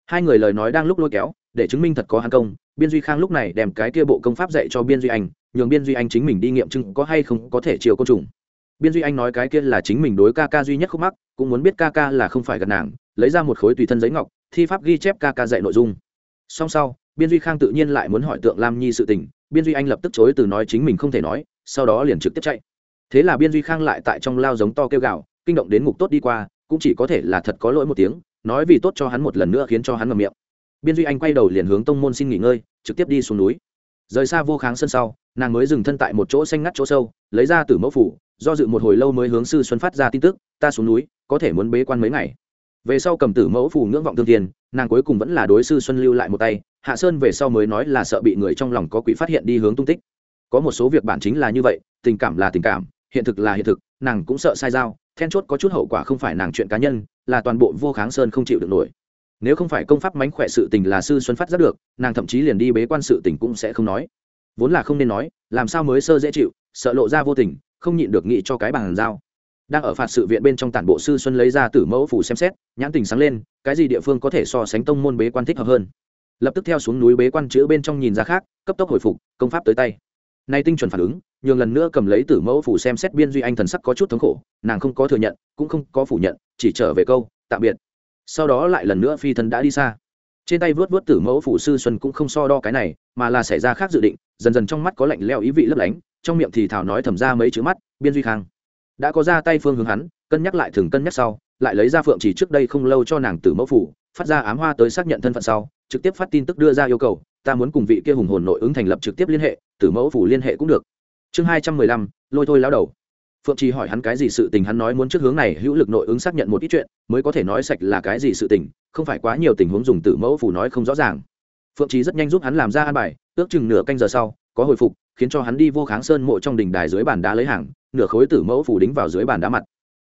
Hai người lời nói đang lúc lôi kéo, để chứng minh thật có hàng công, biên duy khang lúc này đem cái kia bộ công pháp dạy cho biên duy anh, nhường biên duy anh chính mình đi nghiệm chứng có hay không có thể chiều côn trùng biên duy anh nói cái kia là chính mình đối ca ca duy nhất khúc mắc, cũng muốn biết ca ca là không phải gần nàng, lấy ra một khối tùy thân giấy ngọc, thi pháp ghi chép ca ca dạy nội dung. Song sau, biên duy khang tự nhiên lại muốn hỏi tượng lam nhi sự tình, biên duy anh lập tức chối từ nói chính mình không thể nói, sau đó liền trực tiếp chạy. Thế là biên duy khang lại tại trong lao giống to kêu gào, kinh động đến ngục tốt đi qua, cũng chỉ có thể là thật có lỗi một tiếng, nói vì tốt cho hắn một lần nữa khiến cho hắn ngầm miệng. Biên duy anh quay đầu liền hướng tông môn xin nghỉ ngơi, trực tiếp đi xuống núi. Rời xa vô kháng sân sau, nàng mới dừng thân tại một chỗ xanh ngắt chỗ sâu, lấy ra từ mẫu phủ do dự một hồi lâu mới hướng sư xuân phát ra tin tức, ta xuống núi, có thể muốn bế quan mấy ngày. Về sau cầm tử mẫu phù ngưỡng vọng thương tiền, nàng cuối cùng vẫn là đối sư xuân lưu lại một tay, hạ sơn về sau mới nói là sợ bị người trong lòng có quỷ phát hiện đi hướng tung tích. Có một số việc bản chính là như vậy, tình cảm là tình cảm, hiện thực là hiện thực, nàng cũng sợ sai dao then chốt có chút hậu quả không phải nàng chuyện cá nhân, là toàn bộ vô kháng sơn không chịu được nổi. Nếu không phải công pháp mánh khỏe sự tình là sư xuân phát rất được, nàng thậm chí liền đi bế quan sự tình cũng sẽ không nói. Vốn là không nên nói, làm sao mới sơ dễ chịu, sợ lộ ra vô tình không nhịn được nghĩ cho cái bàn giao. Đang ở phạt sự viện bên trong tản bộ sư xuân lấy ra tử mẫu phủ xem xét, nhãn tình sáng lên, cái gì địa phương có thể so sánh tông môn bế quan thích hợp hơn. Lập tức theo xuống núi bế quan chữ bên trong nhìn ra khác, cấp tốc hồi phục, công pháp tới tay. Nay tinh chuẩn phản ứng, nhường lần nữa cầm lấy tử mẫu phủ xem xét biên duy anh thần sắc có chút thống khổ, nàng không có thừa nhận, cũng không có phủ nhận, chỉ trở về câu, tạm biệt. Sau đó lại lần nữa phi thân đã đi xa. Trên tay vớt vớt tử mẫu phủ sư xuân cũng không so đo cái này, mà là xảy ra khác dự định, dần dần trong mắt có lạnh leo ý vị lấp lánh trong miệng thì thảo nói thầm ra mấy chữ mắt, biên duy khang. Đã có ra tay phương hướng hắn, cân nhắc lại thường cân nhắc sau, lại lấy ra phượng chỉ trước đây không lâu cho nàng tử mẫu phủ, phát ra ám hoa tới xác nhận thân phận sau, trực tiếp phát tin tức đưa ra yêu cầu, ta muốn cùng vị kia hùng hồn nội ứng thành lập trực tiếp liên hệ, tử mẫu phủ liên hệ cũng được. Chương hai trăm mười lăm, lôi thôi lao đầu. Phượng trì hỏi hắn cái gì sự tình, hắn nói muốn trước hướng này hữu lực nội ứng xác nhận một ít chuyện, mới có thể nói sạch là cái gì sự tình, không phải quá nhiều tình huống dùng tử mẫu phủ nói không rõ ràng. Phượng trì rất nhanh giúp hắn làm ra an bài, ước chừng nửa canh giờ sau có hồi phục, khiến cho hắn đi vô kháng sơn mộ trong đình đài dưới bàn đá lấy hàng, nửa khối tử mẫu phủ đính vào dưới bàn đá mặt.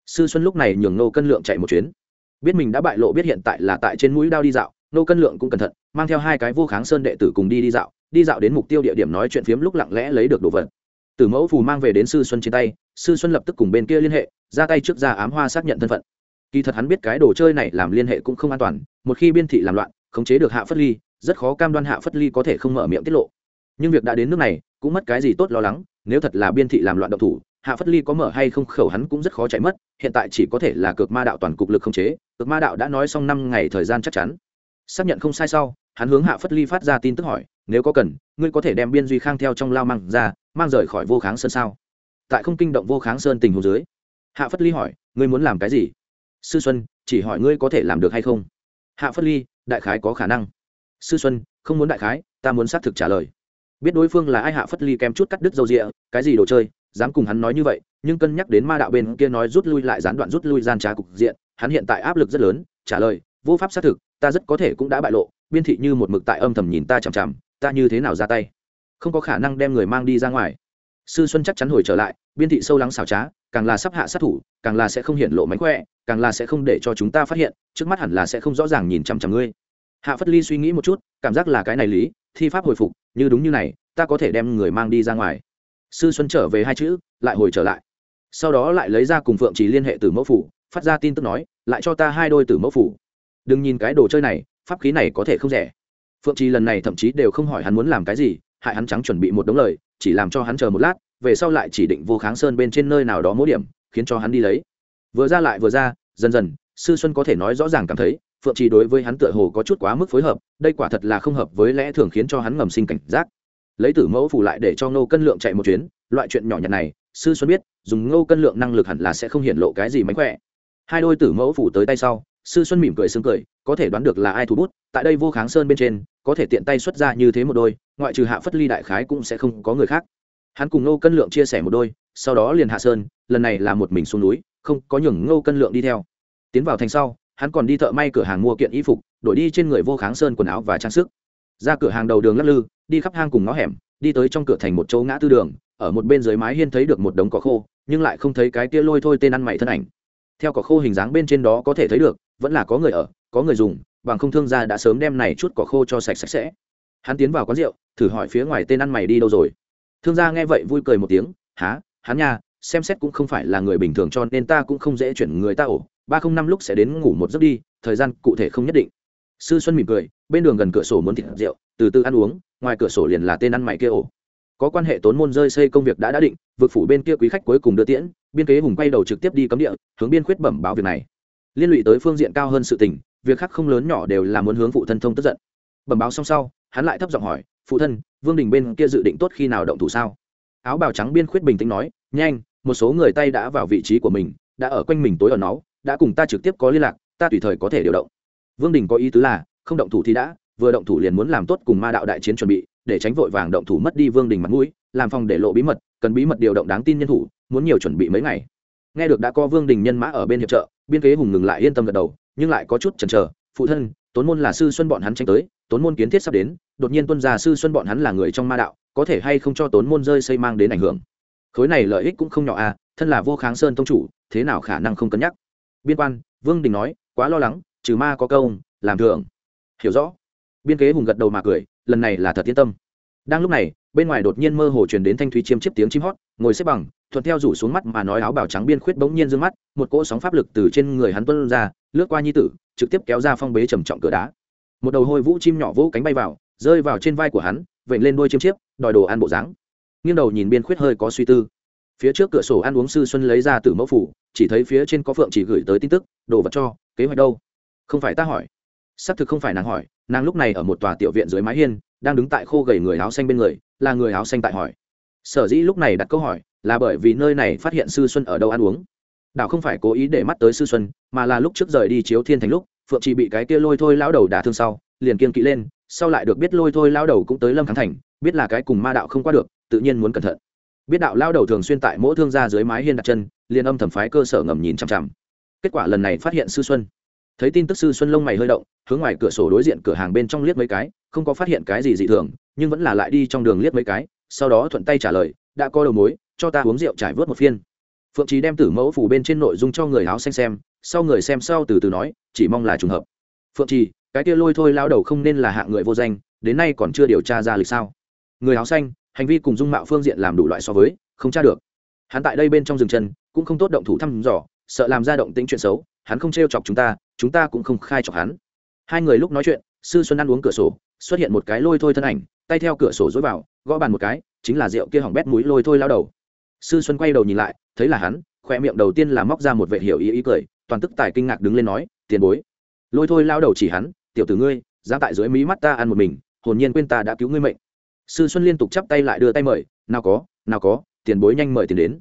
Sư xuân lúc này nhường nô cân lượng chạy một chuyến. Biết mình đã bại lộ biết hiện tại là tại trên mũi đao đi dạo, nô cân lượng cũng cẩn thận, mang theo hai cái vô kháng sơn đệ tử cùng đi đi dạo đi dạo đến mục tiêu địa điểm nói chuyện phiếm lúc lặng lẽ lấy được đồ vật. Tử mẫu phù mang về đến sư xuân trên tay, sư xuân lập tức cùng bên kia liên hệ, ra tay trước ra ám hoa xác nhận thân phận. Kỳ thật hắn biết cái đồ chơi này làm liên hệ cũng không an toàn, một khi biên thị làm loạn, khống chế được hạ phất ly, rất khó cam đoan hạ phất ly có thể không mở miệng tiết lộ nhưng việc đã đến nước này, cũng mất cái gì tốt lo lắng, nếu thật là biên thị làm loạn động thủ, hạ phất ly có mở hay không khẩu hắn cũng rất khó chạy mất, hiện tại chỉ có thể là cược ma đạo toàn cục lực không chế, cược ma đạo đã nói xong năm ngày thời gian chắc chắn. Xác nhận không sai sau, hắn hướng hạ phất ly phát ra tin tức hỏi, nếu có cần, ngươi có thể đem biên duy khang theo trong lao mang ra, mang rời khỏi vô kháng sơn sao? Tại không kinh động vô kháng sơn tình hồ dưới, hạ phất ly hỏi, ngươi muốn làm cái gì? Sư xuân, chỉ hỏi ngươi có thể làm được hay không? Hạ phất ly, đại khái có khả năng. Sư xuân, không muốn đại khái, ta muốn xác thực trả lời biết đối phương là ai hạ phất ly kém chút cắt đứt dầu rịa, cái gì đồ chơi, dám cùng hắn nói như vậy, nhưng cân nhắc đến ma đạo bên kia nói rút lui lại gián đoạn rút lui gian trá cục diện, hắn hiện tại áp lực rất lớn, trả lời, vô pháp xác thực, ta rất có thể cũng đã bại lộ, biên thị như một mực tại âm thầm nhìn ta chằm chằm, ta như thế nào ra tay? Không có khả năng đem người mang đi ra ngoài. Sư xuân chắc chắn hồi trở lại, biên thị sâu lắng xảo trá, càng là sắp hạ sát thủ, càng là sẽ không hiện lộ mánh khỏe, càng là sẽ không để cho chúng ta phát hiện, trước mắt hẳn là sẽ không rõ ràng nhìn chằm chằm ngươi. Hạ phất ly suy nghĩ một chút cảm giác là cái này lý, thi pháp hồi phục, như đúng như này, ta có thể đem người mang đi ra ngoài. Sư xuân trở về hai chữ, lại hồi trở lại. Sau đó lại lấy ra cùng phượng chỉ liên hệ từ mẫu phủ, phát ra tin tức nói, lại cho ta hai đôi từ mẫu phủ. Đừng nhìn cái đồ chơi này, pháp khí này có thể không rẻ. Phượng trì lần này thậm chí đều không hỏi hắn muốn làm cái gì, hại hắn trắng chuẩn bị một đống lời, chỉ làm cho hắn chờ một lát, về sau lại chỉ định vô kháng sơn bên trên nơi nào đó mỗi điểm, khiến cho hắn đi lấy. Vừa ra lại vừa ra, dần dần, sư xuân có thể nói rõ ràng cảm thấy phượng trì đối với hắn tựa hồ có chút quá mức phối hợp, đây quả thật là không hợp với lẽ thường khiến cho hắn ngầm sinh cảnh giác. Lấy tử mẫu phủ lại để cho ngô cân lượng chạy một chuyến, loại chuyện nhỏ nhặt này, sư xuân biết, dùng ngô cân lượng năng lực hẳn là sẽ không hiện lộ cái gì mánh khỏe. Hai đôi tử mẫu phủ tới tay sau, sư xuân mỉm cười sướng cười, có thể đoán được là ai thủ bút, tại đây vô kháng sơn bên trên, có thể tiện tay xuất ra như thế một đôi, ngoại trừ hạ phất ly đại khái cũng sẽ không có người khác. Hắn cùng ngô cân lượng chia sẻ một đôi, sau đó liền hạ sơn, lần này là một mình xuống núi, không có nhường ngô cân lượng đi theo. Tiến vào thành sau hắn còn đi thợ may cửa hàng mua kiện y phục, đổi đi trên người vô kháng sơn quần áo và trang sức. Ra cửa hàng đầu đường lắc lư, đi khắp hang cùng ngõ hẻm, đi tới trong cửa thành một chỗ ngã tư đường, ở một bên dưới mái hiên thấy được một đống cỏ khô, nhưng lại không thấy cái kia lôi thôi tên ăn mày thân ảnh. Theo cỏ khô hình dáng bên trên đó có thể thấy được, vẫn là có người ở, có người dùng, bằng không thương gia đã sớm đem này chút cỏ khô cho sạch sạch sẽ. Hắn tiến vào quán rượu, thử hỏi phía ngoài tên ăn mày đi đâu rồi. Thương gia nghe vậy vui cười một tiếng há hắn nha xem xét cũng không phải là người bình thường cho nên ta cũng không dễ chuyển người ta ổ. Ba không năm lúc sẽ đến ngủ một giấc đi, thời gian cụ thể không nhất định. Sư xuân mỉm cười, bên đường gần cửa sổ muốn thịt rượu, từ từ ăn uống, ngoài cửa sổ liền là tên ăn mày kia ổ. Có quan hệ tốn môn rơi xây công việc đã đã định, vực phủ bên kia quý khách cuối cùng đưa tiễn, biên kế hùng quay đầu trực tiếp đi cấm địa, hướng biên khuyết bẩm báo việc này. Liên lụy tới phương diện cao hơn sự tình, việc khác không lớn nhỏ đều là muốn hướng phụ thân thông tức giận. Bẩm báo xong sau, hắn lại thấp giọng hỏi, phụ thân, vương đình bên kia dự định tốt khi nào động thủ sao? Áo bào trắng biên khuyết bình tĩnh nói, nhanh một số người tay đã vào vị trí của mình, đã ở quanh mình tối ở nó đã cùng ta trực tiếp có liên lạc, ta tùy thời có thể điều động. Vương đình có ý tứ là, không động thủ thì đã, vừa động thủ liền muốn làm tốt cùng ma đạo đại chiến chuẩn bị, để tránh vội vàng động thủ mất đi vương đình mặt mũi, làm phòng để lộ bí mật, cần bí mật điều động đáng tin nhân thủ, muốn nhiều chuẩn bị mấy ngày. Nghe được đã có vương đình nhân mã ở bên hiệp trợ, biên kế hùng ngừng lại yên tâm gật đầu, nhưng lại có chút chần chờ, phụ thân, tốn môn là sư xuân bọn hắn tranh tới, tốn môn kiến thiết sắp đến, đột nhiên tuân gia sư xuân bọn hắn là người trong ma đạo, có thể hay không cho tốn môn rơi xây mang đến ảnh hưởng? Khối này lợi ích cũng không nhỏ à thân là vô kháng sơn tông chủ, thế nào khả năng không cân nhắc? Biên quan, vương đình nói, quá lo lắng, trừ ma có câu, làm thường hiểu rõ. Biên kế hùng gật đầu mà cười, lần này là thật yên tâm. Đang lúc này, bên ngoài đột nhiên mơ hồ truyền đến thanh thúy chiêm chiếp tiếng chim hót, ngồi xếp bằng, thuận theo rủ xuống mắt mà nói áo bào trắng biên khuyết bỗng nhiên d mắt, một cỗ sóng pháp lực từ trên người hắn tuân ra, lướt qua nhi tử, trực tiếp kéo ra phong bế trầm trọng cửa đá. Một đầu hôi vũ chim nhỏ vỗ cánh bay vào, rơi vào trên vai của hắn vệnh lên đuôi chiêm chiếp, đòi đồ ăn bộ dáng nghiêng đầu nhìn biên khuyết hơi có suy tư. Phía trước cửa sổ ăn uống sư xuân lấy ra từ mẫu phủ, chỉ thấy phía trên có phượng chỉ gửi tới tin tức, đồ vật cho, kế hoạch đâu? Không phải ta hỏi. Xác thực không phải nàng hỏi, nàng lúc này ở một tòa tiểu viện dưới mái hiên, đang đứng tại khô gầy người áo xanh bên người, là người áo xanh tại hỏi. Sở dĩ lúc này đặt câu hỏi, là bởi vì nơi này phát hiện sư xuân ở đâu ăn uống. Đảo không phải cố ý để mắt tới sư xuân, mà là lúc trước rời đi chiếu thiên thành lúc, phượng chỉ bị cái kia lôi thôi lão đầu đả thương sau, liền kiên kỵ lên, sau lại được biết lôi thôi lão đầu cũng tới lâm khánh thành, biết là cái cùng ma đạo không qua được tự nhiên muốn cẩn thận. Biết đạo lao đầu thường xuyên tại mỗi thương gia dưới mái hiên đặt chân, liền âm thầm phái cơ sở ngầm nhìn chằm chằm. Kết quả lần này phát hiện sư xuân. Thấy tin tức sư xuân lông mày hơi động, hướng ngoài cửa sổ đối diện cửa hàng bên trong liếc mấy cái, không có phát hiện cái gì dị thường, nhưng vẫn là lại đi trong đường liếc mấy cái, sau đó thuận tay trả lời, đã có đầu mối, cho ta uống rượu trải vớt một phiên. Phượng trí đem tử mẫu phủ bên trên nội dung cho người áo xanh xem, sau người xem sau từ từ nói, chỉ mong là trùng hợp. Phượng trì cái kia lôi thôi lao đầu không nên là hạng người vô danh, đến nay còn chưa điều tra ra lịch sao? Người áo xanh hành vi cùng dung mạo phương diện làm đủ loại so với, không tra được. Hắn tại đây bên trong rừng chân, cũng không tốt động thủ thăm dò, sợ làm ra động tính chuyện xấu, hắn không t chọc chúng ta chúng ta cũng không khai chọc hắn. Hai người lúc nói chuyện, sư xuân ăn uống cửa sổ, xuất hiện một cái lôi thôi thân ảnh, tay theo cửa sổ dối vào, gõ bàn một cái, chính là rượu kia hỏng bét mũi lôi thôi lao đầu. Sư xuân quay đầu nhìn lại, thấy là hắn khoe miệng đầu tiên là móc ra một vệ hiểu ý ý cười, toàn tức tài kinh ngạc đứng lên nói, tiền bối. Lôi thôi lao đầu chỉ hắn, tiểu tử ngươi ra tại dưới mí mắt ta ăn một mình, hồn nhiên quên ta đã cứu ngươi mệnh sư xuân liên tục chắp tay lại đưa tay mời, nào có nào có, tiền bối nhanh mời tiền đến.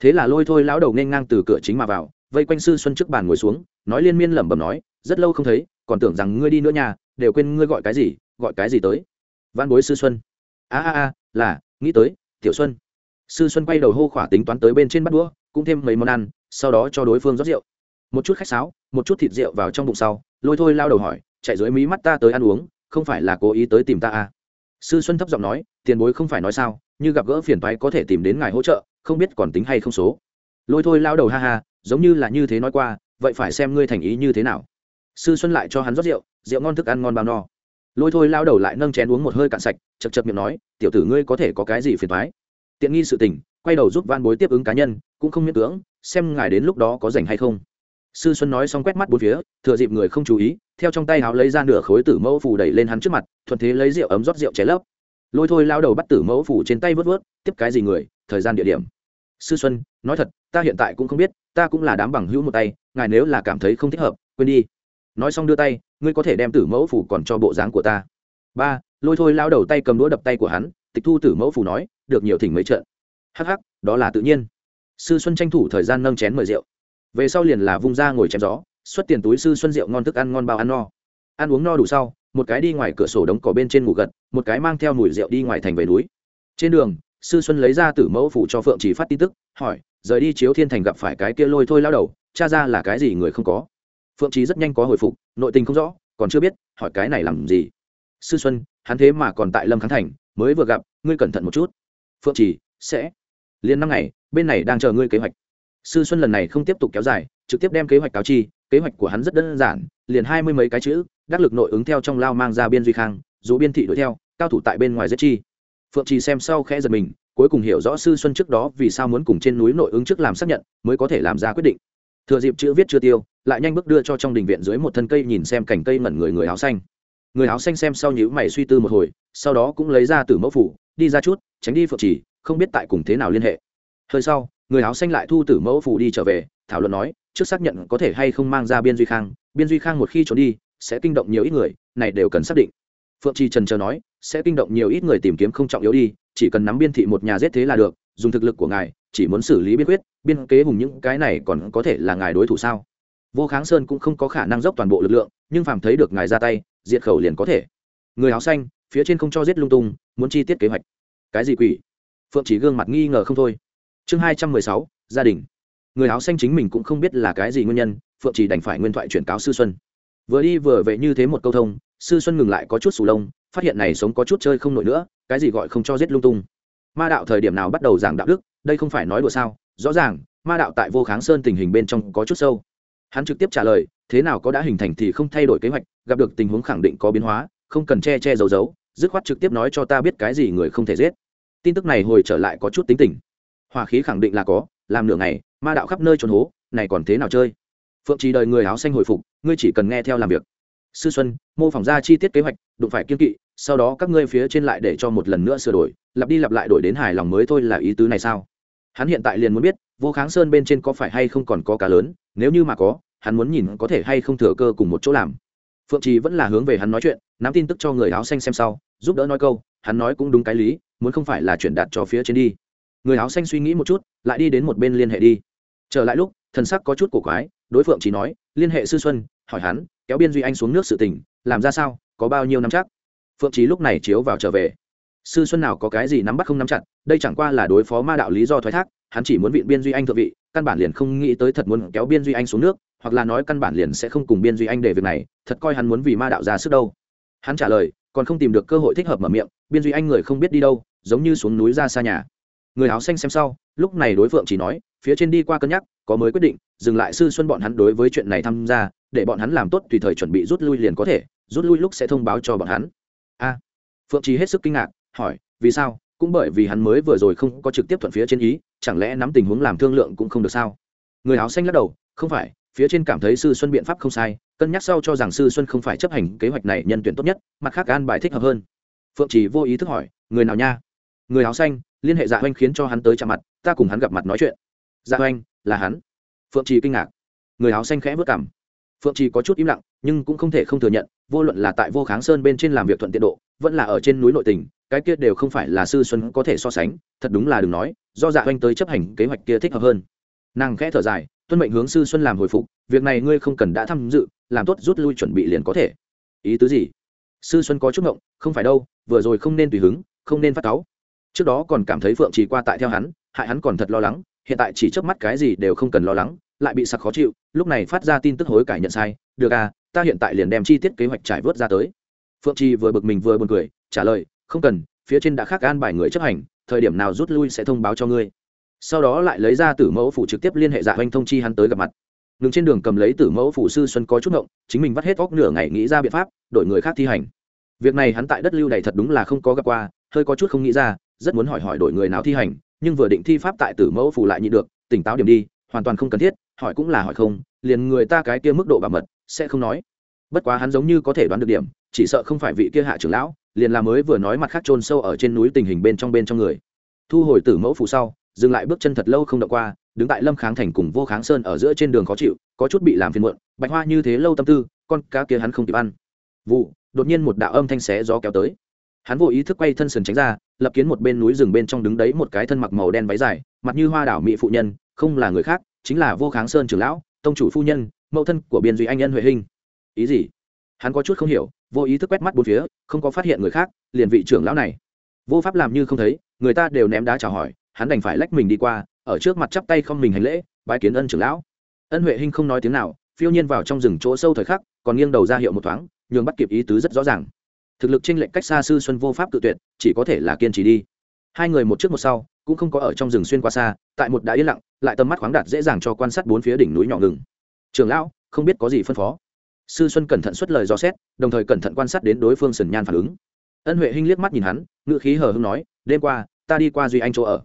Thế là lôi thôi lão đầu nên ngang từ cửa chính mà vào, vây quanh sư xuân trước bàn ngồi xuống, nói liên miên lẩm bẩm nói, rất lâu không thấy, còn tưởng rằng ngươi đi nữa nhà đều quên ngươi gọi cái gì, gọi cái gì tới. Văn bối sư xuân, a a a, là, nghĩ tới, tiểu xuân. Sư xuân quay đầu hô khỏa tính toán tới bên trên bắt đũa, cũng thêm mấy món ăn, sau đó cho đối phương rót rượu. Một chút khách sáo, một chút thịt rượu vào trong bụng sau, lôi thôi lao đầu hỏi, chạy dưới mí mắt ta tới ăn uống, không phải là cố ý tới tìm ta à? Sư xuân thấp giọng nói, tiền bối không phải nói sao, như gặp gỡ phiền toái có thể tìm đến ngài hỗ trợ, không biết còn tính hay không số. Lôi thôi lao đầu ha ha, giống như là như thế nói qua, vậy phải xem ngươi thành ý như thế nào. Sư xuân lại cho hắn rót rượu rượu ngon thức ăn ngon bao no. Lôi thôi lao đầu lại nâng chén uống một hơi cạn sạch chật chật miệng nói, tiểu tử ngươi có thể có cái gì phiền toái? Tiện nghi sự tình, quay đầu giúp van bối tiếp ứng cá nhân, cũng không miễn cưỡng, xem ngài đến lúc đó có rảnh hay không. Sư xuân nói xong quét mắt bốn phía, thừa dịp người không chú ý theo trong tay háo lấy ra nửa khối tử mẫu phủ đẩy lên hắn trước mặt, thuận thế lấy rượu ấm rót rượu cháy lấp. Lôi thôi lao đầu bắt tử mẫu phủ trên tay vớt vớt, tiếp cái gì người, thời gian địa điểm. Sư xuân, nói thật, ta hiện tại cũng không biết, ta cũng là đám bằng hữu một tay, ngài nếu là cảm thấy không thích hợp, quên đi. Nói xong đưa tay, ngươi có thể đem tử mẫu phủ còn cho bộ dáng của ta. Ba, lôi thôi lao đầu tay cầm đũa đập tay của hắn, tịch thu tử mẫu phủ nói, được nhiều thỉnh mấy trận. Hắc hắc, đó là tự nhiên. Sư xuân tranh thủ thời gian nâng chén mời rượu. Về sau liền là vung ra ngồi chém gió xuất tiền túi sư xuân rượu ngon thức ăn ngon bao ăn no. Ăn uống no đủ sau, một cái đi ngoài cửa sổ đống cỏ bên trên ngủ gật, một cái mang theo mùi rượu đi ngoài thành về núi. Trên đường, sư xuân lấy ra tử mẫu phụ cho phượng chỉ phát tin tức, hỏi, rời đi chiếu thiên thành gặp phải cái kia lôi thôi lao đầu, cha ra là cái gì người không có? Phượng trí rất nhanh có hồi phục, nội tình không rõ, còn chưa biết, hỏi, cái này làm gì? Sư xuân, hắn thế mà còn tại lâm khánh thành, mới vừa gặp, ngươi cẩn thận một chút. Phượng trì sẽ. Liền năm ngày, bên này đang chờ ngươi kế hoạch. Sư xuân lần này không tiếp tục kéo dài, trực tiếp đem kế hoạch cáo chi kế hoạch của hắn rất đơn giản, liền hai mươi mấy cái chữ, đắc lực nội ứng theo trong lao mang ra biên duy khang, dù biên thị đuổi theo, cao thủ tại bên ngoài giết chi. Phượng trì xem sau khẽ giật mình, cuối cùng hiểu rõ sư xuân trước đó vì sao muốn cùng trên núi nội ứng trước làm xác nhận, mới có thể làm ra quyết định. Thừa dịp chữ viết chưa tiêu, lại nhanh bước đưa cho trong đình viện dưới một thân cây nhìn xem cảnh cây ngẩn người người áo xanh. Người áo xanh xem sau nhữ mày suy tư một hồi, sau đó cũng lấy ra từ mẫu phủ, đi ra chút, tránh đi phượng trì, không biết tại cùng thế nào liên hệ. Hơi sau, người áo xanh lại thu tử mẫu phủ đi trở về, thảo luận nói trước xác nhận có thể hay không mang ra biên duy khang, biên duy khang một khi trốn đi, sẽ kinh động nhiều ít người, này đều cần xác định. Phượng trì trần chờ nói, sẽ kinh động nhiều ít người tìm kiếm không trọng yếu đi, chỉ cần nắm biên thị một nhà giết thế là được, dùng thực lực của ngài, chỉ muốn xử lý biên quyết, biên kế hùng những cái này còn có thể là ngài đối thủ sao? Vô kháng sơn cũng không có khả năng dốc toàn bộ lực lượng, nhưng phàm thấy được ngài ra tay, diệt khẩu liền có thể. Người áo xanh, phía trên không cho giết lung tung, muốn chi tiết kế hoạch. Cái gì quỷ? Phượng chỉ gương mặt nghi ngờ không thôi. Chương hai trăm mười sáu, gia đình người áo xanh chính mình cũng không biết là cái gì nguyên nhân, phượng chỉ đành phải nguyên thoại chuyển cáo sư xuân. Vừa đi vừa về như thế một câu thông, sư xuân ngừng lại có chút sù lông, phát hiện này sống có chút chơi không nổi nữa, cái gì gọi không cho giết lung tung. Ma đạo thời điểm nào bắt đầu giảng đạo đức, đây không phải nói đùa sao? Rõ ràng, ma đạo tại vô kháng sơn tình hình bên trong có chút sâu. Hắn trực tiếp trả lời, thế nào có đã hình thành thì không thay đổi kế hoạch, gặp được tình huống khẳng định có biến hóa, không cần che che giấu giấu, dứt khoát trực tiếp nói cho ta biết cái gì người không thể giết. Tin tức này hồi trở lại có chút tính tình. Hỏa khí khẳng định là có, làm nửa ngày ma đạo khắp nơi trốn hố, này còn thế nào chơi? Phượng trì đời người áo xanh hồi phục, ngươi chỉ cần nghe theo làm việc. Sư xuân, mô phỏng ra chi tiết kế hoạch, đụng phải kiên kỵ, sau đó các ngươi phía trên lại để cho một lần nữa sửa đổi, lặp đi lặp lại đổi đến hài lòng mới thôi là ý tứ này sao? Hắn hiện tại liền muốn biết, vô kháng sơn bên trên có phải hay không còn có cá lớn, nếu như mà có, hắn muốn nhìn có thể hay không thừa cơ cùng một chỗ làm. Phượng trì vẫn là hướng về hắn nói chuyện, nắm tin tức cho người áo xanh xem sau, giúp đỡ nói câu, hắn nói cũng đúng cái lý, muốn không phải là chuyển đạt cho phía trên đi người áo xanh suy nghĩ một chút, lại đi đến một bên liên hệ đi. Trở lại lúc, thần sắc có chút cổ quái, đối phượng chỉ nói, liên hệ sư xuân, hỏi hắn, kéo biên duy anh xuống nước sự tình, làm ra sao, có bao nhiêu năm chắc? Phượng trí lúc này chiếu vào trở về. Sư xuân nào có cái gì nắm bắt không nắm chặt, đây chẳng qua là đối phó ma đạo lý do thoái thác, hắn chỉ muốn vị biên duy anh thượng vị, căn bản liền không nghĩ tới thật muốn kéo biên duy anh xuống nước, hoặc là nói căn bản liền sẽ không cùng biên duy anh để việc này, thật coi hắn muốn vì ma đạo ra sức đâu. Hắn trả lời, còn không tìm được cơ hội thích hợp mở miệng, biên duy anh người không biết đi đâu, giống như xuống núi ra xa nhà người áo xanh xem sau, lúc này đối phượng chỉ nói, phía trên đi qua cân nhắc, có mới quyết định, dừng lại sư xuân bọn hắn đối với chuyện này tham gia, để bọn hắn làm tốt tùy thời chuẩn bị rút lui liền có thể, rút lui lúc sẽ thông báo cho bọn hắn. A, phượng trí hết sức kinh ngạc, hỏi, vì sao? Cũng bởi vì hắn mới vừa rồi không có trực tiếp thuận phía trên ý, chẳng lẽ nắm tình huống làm thương lượng cũng không được sao? Người áo xanh lắc đầu, không phải, phía trên cảm thấy sư xuân biện pháp không sai, cân nhắc sau cho rằng sư xuân không phải chấp hành kế hoạch này nhân tuyển tốt nhất, mặt khác an bài thích hợp hơn. Phượng chỉ vô ý thức hỏi, người nào nha? Người áo xanh liên hệ dạ oanh khiến cho hắn tới chạm mặt, ta cùng hắn gặp mặt nói chuyện. Dạ oanh là hắn. Phượng trì kinh ngạc. Người áo xanh khẽ vất cảm phượng trì có chút im lặng, nhưng cũng không thể không thừa nhận, vô luận là tại vô kháng sơn bên trên làm việc thuận tiện độ, vẫn là ở trên núi nội tình, cái kia đều không phải là sư xuân có thể so sánh, thật đúng là đừng nói, do dạ oanh tới chấp hành kế hoạch kia thích hợp hơn. Nàng khẽ thở dài, tuân mệnh hướng sư xuân làm hồi phục, việc này ngươi không cần đã tham dự, làm tốt rút lui chuẩn bị liền có thể. Ý tứ gì? Sư xuân có chút ngộng, không phải đâu, vừa rồi không nên tùy hứng, không nên phát cáu trước đó còn cảm thấy phượng trì qua tại theo hắn, hại hắn còn thật lo lắng, hiện tại chỉ trước mắt cái gì đều không cần lo lắng, lại bị sặc khó chịu, lúc này phát ra tin tức hối cải nhận sai, được à ta hiện tại liền đem chi tiết kế hoạch trải vớt ra tới. Phượng trì vừa bực mình vừa buồn cười, trả lời, không cần, phía trên đã khác an bài người chấp hành, thời điểm nào rút lui sẽ thông báo cho ngươi. Sau đó lại lấy ra tử mẫu phủ trực tiếp liên hệ dạ oanh thông chi hắn tới gặp mặt. Ngừng trên đường cầm lấy tử mẫu phủ sư xuân có chút ngộng, chính mình vắt hết óc nửa ngày nghĩ ra biện pháp, đổi người khác thi hành. Việc này hắn tại đất lưu này thật đúng là không có gặp qua, hơi có chút không nghĩ ra rất muốn hỏi hỏi đổi người nào thi hành, nhưng vừa định thi pháp tại tử mẫu phủ lại nhị được, tỉnh táo điểm đi, hoàn toàn không cần thiết, hỏi cũng là hỏi không, liền người ta cái kia mức độ bảo mật, sẽ không nói. Bất quá hắn giống như có thể đoán được điểm, chỉ sợ không phải vị kia hạ trưởng lão, liền là mới vừa nói mặt khác chôn sâu ở trên núi tình hình bên trong bên trong người. Thu hồi tử mẫu phủ sau, dừng lại bước chân thật lâu không động qua, đứng tại lâm kháng thành cùng vô kháng sơn ở giữa trên đường khó chịu, có chút bị làm phiền muộn, bạch hoa như thế lâu tâm tư, con cá kia hắn không kịp ăn. Vụ, đột nhiên một đạo âm thanh xé gió kéo tới hắn vô ý thức quay thân sườn tránh ra, lập kiến một bên núi rừng bên trong đứng đấy một cái thân mặc màu đen váy dài, mặt như hoa đảo mỹ phụ nhân, không là người khác, chính là vô kháng sơn trưởng lão, tông chủ phu nhân, mẫu thân của biên duy anh nhân huệ hình ý gì? Hắn có chút không hiểu, vô ý thức quét mắt bốn phía, không có phát hiện người khác, liền vị trưởng lão này. Vô pháp làm như không thấy, người ta đều ném đá chào hỏi, hắn đành phải lách mình đi qua, ở trước mặt chắp tay không mình hành lễ, bái kiến ân trưởng lão. Ân huệ hình không nói tiếng nào, phiêu nhiên vào trong rừng chỗ sâu thời khắc, còn nghiêng đầu ra hiệu một thoáng, nhường bắt kịp ý tứ rất rõ ràng thực lực tranh lệnh cách xa sư xuân vô pháp tự tuyệt, chỉ có thể là kiên trì đi. Hai người một trước một sau, cũng không có ở trong rừng xuyên qua xa, tại một đã yên lặng, lại tầm mắt khoáng đạt dễ dàng cho quan sát bốn phía đỉnh núi nhỏ ngừng. Trường lão, không biết có gì phân phó. Sư xuân cẩn thận xuất lời dò xét, đồng thời cẩn thận quan sát đến đối phương sần nhan phản ứng. Ân huệ hinh liếc mắt nhìn hắn ngự khí hờ hưng nói, đêm qua, ta đi qua duy anh chỗ ở.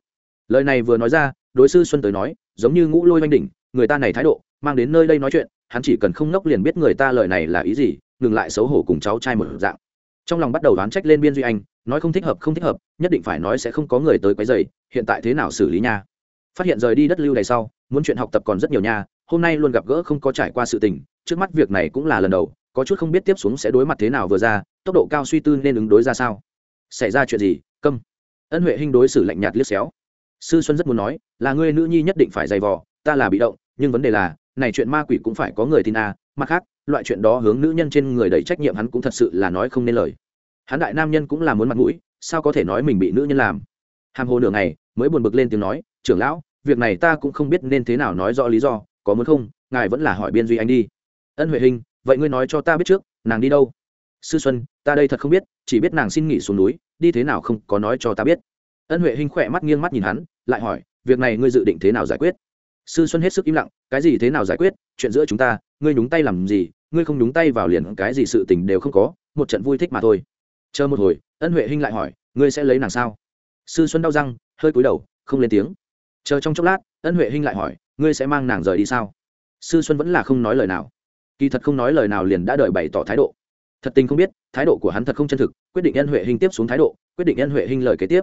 Lời này vừa nói ra, đối sư xuân tới nói, giống như ngũ lôi oanh đỉnh, người ta này thái độ, mang đến nơi đây nói chuyện, hắn chỉ cần không ngốc liền biết người ta lời này là ý gì, ngừng lại xấu hổ cùng cháu trai một dạng trong lòng bắt đầu đoán trách lên biên duy anh, nói không thích hợp, không thích hợp, nhất định phải nói sẽ không có người tới quấy dày hiện tại thế nào xử lý nha? Phát hiện rời đi đất lưu này sau, muốn chuyện học tập còn rất nhiều nha, hôm nay luôn gặp gỡ không có trải qua sự tình, trước mắt việc này cũng là lần đầu, có chút không biết tiếp xuống sẽ đối mặt thế nào vừa ra, tốc độ cao suy tư nên ứng đối ra sao? Xảy ra chuyện gì? Câm. Ân huệ hinh đối xử lạnh nhạt liếc xéo. Sư xuân rất muốn nói, là ngươi nữ nhi nhất định phải dày vò, ta là bị động, nhưng vấn đề là, này chuyện ma quỷ cũng phải có người tin à. mặt khác loại chuyện đó hướng nữ nhân trên người đầy trách nhiệm hắn cũng thật sự là nói không nên lời. Hắn đại nam nhân cũng là muốn mặt mũi, sao có thể nói mình bị nữ nhân làm? Hàm hồ nửa ngày, mới buồn bực lên tiếng nói, trưởng lão, việc này ta cũng không biết nên thế nào nói rõ lý do, có muốn không? Ngài vẫn là hỏi biên duy anh đi. Ân huệ hình, vậy ngươi nói cho ta biết trước, nàng đi đâu? Sư xuân, ta đây thật không biết, chỉ biết nàng xin nghỉ xuống núi, đi thế nào không có nói cho ta biết. Ân huệ hình khỏe mắt nghiêng mắt nhìn hắn, lại hỏi, việc này ngươi dự định thế nào giải quyết? Sư xuân hết sức im lặng, cái gì thế nào giải quyết, chuyện giữa chúng ta, ngươi nhúng tay làm gì, ngươi không nhúng tay vào liền cái gì sự tình đều không có, một trận vui thích mà thôi. Chờ một hồi, ân huệ hinh lại hỏi, ngươi sẽ lấy nàng sao? Sư xuân đau răng, hơi cúi đầu, không lên tiếng. Chờ trong chốc lát, ân huệ hinh lại hỏi, ngươi sẽ mang nàng rời đi sao? Sư xuân vẫn là không nói lời nào. Kỳ thật không nói lời nào liền đã đợi bày tỏ thái độ. Thật tình không biết, thái độ của hắn thật không chân thực, quyết định ân huệ hinh tiếp xuống thái độ, quyết định ân huệ hinh lời kế tiếp.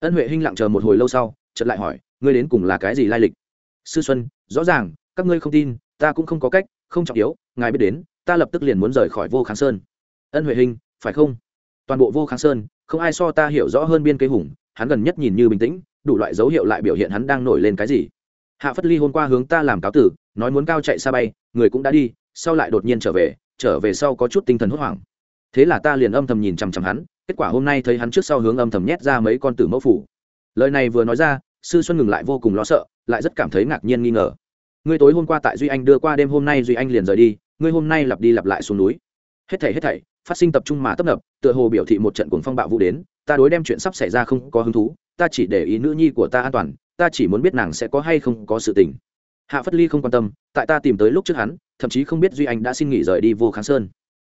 Ân huệ hinh lặng chờ một hồi lâu sau, chợt lại hỏi, ngươi đến cùng là cái gì lai lịch? Sư xuân, rõ ràng, các ngươi không tin, ta cũng không có cách, không trọng yếu, ngài biết đến, ta lập tức liền muốn rời khỏi vô kháng sơn. Ân huệ hình, phải không? Toàn bộ vô kháng sơn, không ai so ta hiểu rõ hơn biên kế hùng, hắn gần nhất nhìn như bình tĩnh, đủ loại dấu hiệu lại biểu hiện hắn đang nổi lên cái gì. Hạ phất ly hôm qua hướng ta làm cáo tử, nói muốn cao chạy xa bay, người cũng đã đi, sau lại đột nhiên trở về trở về sau có chút tinh thần hốt hoảng. Thế là ta liền âm thầm nhìn chằm chằm hắn, kết quả hôm nay thấy hắn trước sau hướng âm thầm nhét ra mấy con tử mẫu phủ. Lời này vừa nói ra sư xuân ngừng lại vô cùng lo sợ, lại rất cảm thấy ngạc nhiên nghi ngờ. Ngươi tối hôm qua tại duy anh đưa qua đêm hôm nay duy anh liền rời đi, ngươi hôm nay lặp đi lặp lại xuống núi. Hết thảy hết thảy, phát sinh tập trung mà tấp nập, tựa hồ biểu thị một trận cuồng phong bạo vũ đến, ta đối đem chuyện sắp xảy ra không có hứng thú, ta chỉ để ý nữ nhi của ta an toàn, ta chỉ muốn biết nàng sẽ có hay không có sự tình. Hạ phất ly không quan tâm, tại ta tìm tới lúc trước hắn, thậm chí không biết duy anh đã xin nghỉ rời đi vô kháng sơn.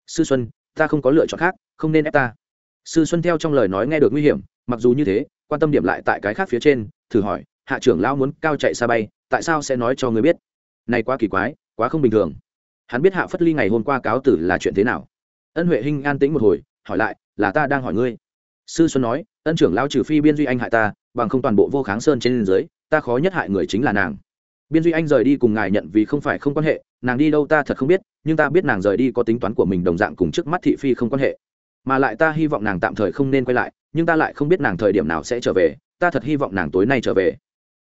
Sư xuân, ta không có lựa chọn khác, không nên ép ta. Sư xuân theo trong lời nói nghe được nguy hiểm, mặc dù như thế quan tâm điểm lại tại cái khác phía trên, thử hỏi, hạ trưởng lão muốn cao chạy xa bay, tại sao sẽ nói cho người biết? Này quá kỳ quái, quá không bình thường. Hắn biết hạ phất ly ngày hôm qua cáo tử là chuyện thế nào. Ân huệ hinh an tĩnh một hồi, hỏi lại, là ta đang hỏi ngươi. Sư xuân nói, ân trưởng lao trừ phi biên duy anh hại ta, bằng không toàn bộ vô kháng sơn trên dưới, ta khó nhất hại người chính là nàng. Biên duy anh rời đi cùng ngài nhận vì không phải không quan hệ, nàng đi đâu ta thật không biết, nhưng ta biết nàng rời đi có tính toán của mình đồng dạng cùng trước mắt thị phi không quan hệ. Mà lại ta hy vọng nàng tạm thời không nên quay lại nhưng ta lại không biết nàng thời điểm nào sẽ trở về, ta thật hy vọng nàng tối nay trở về.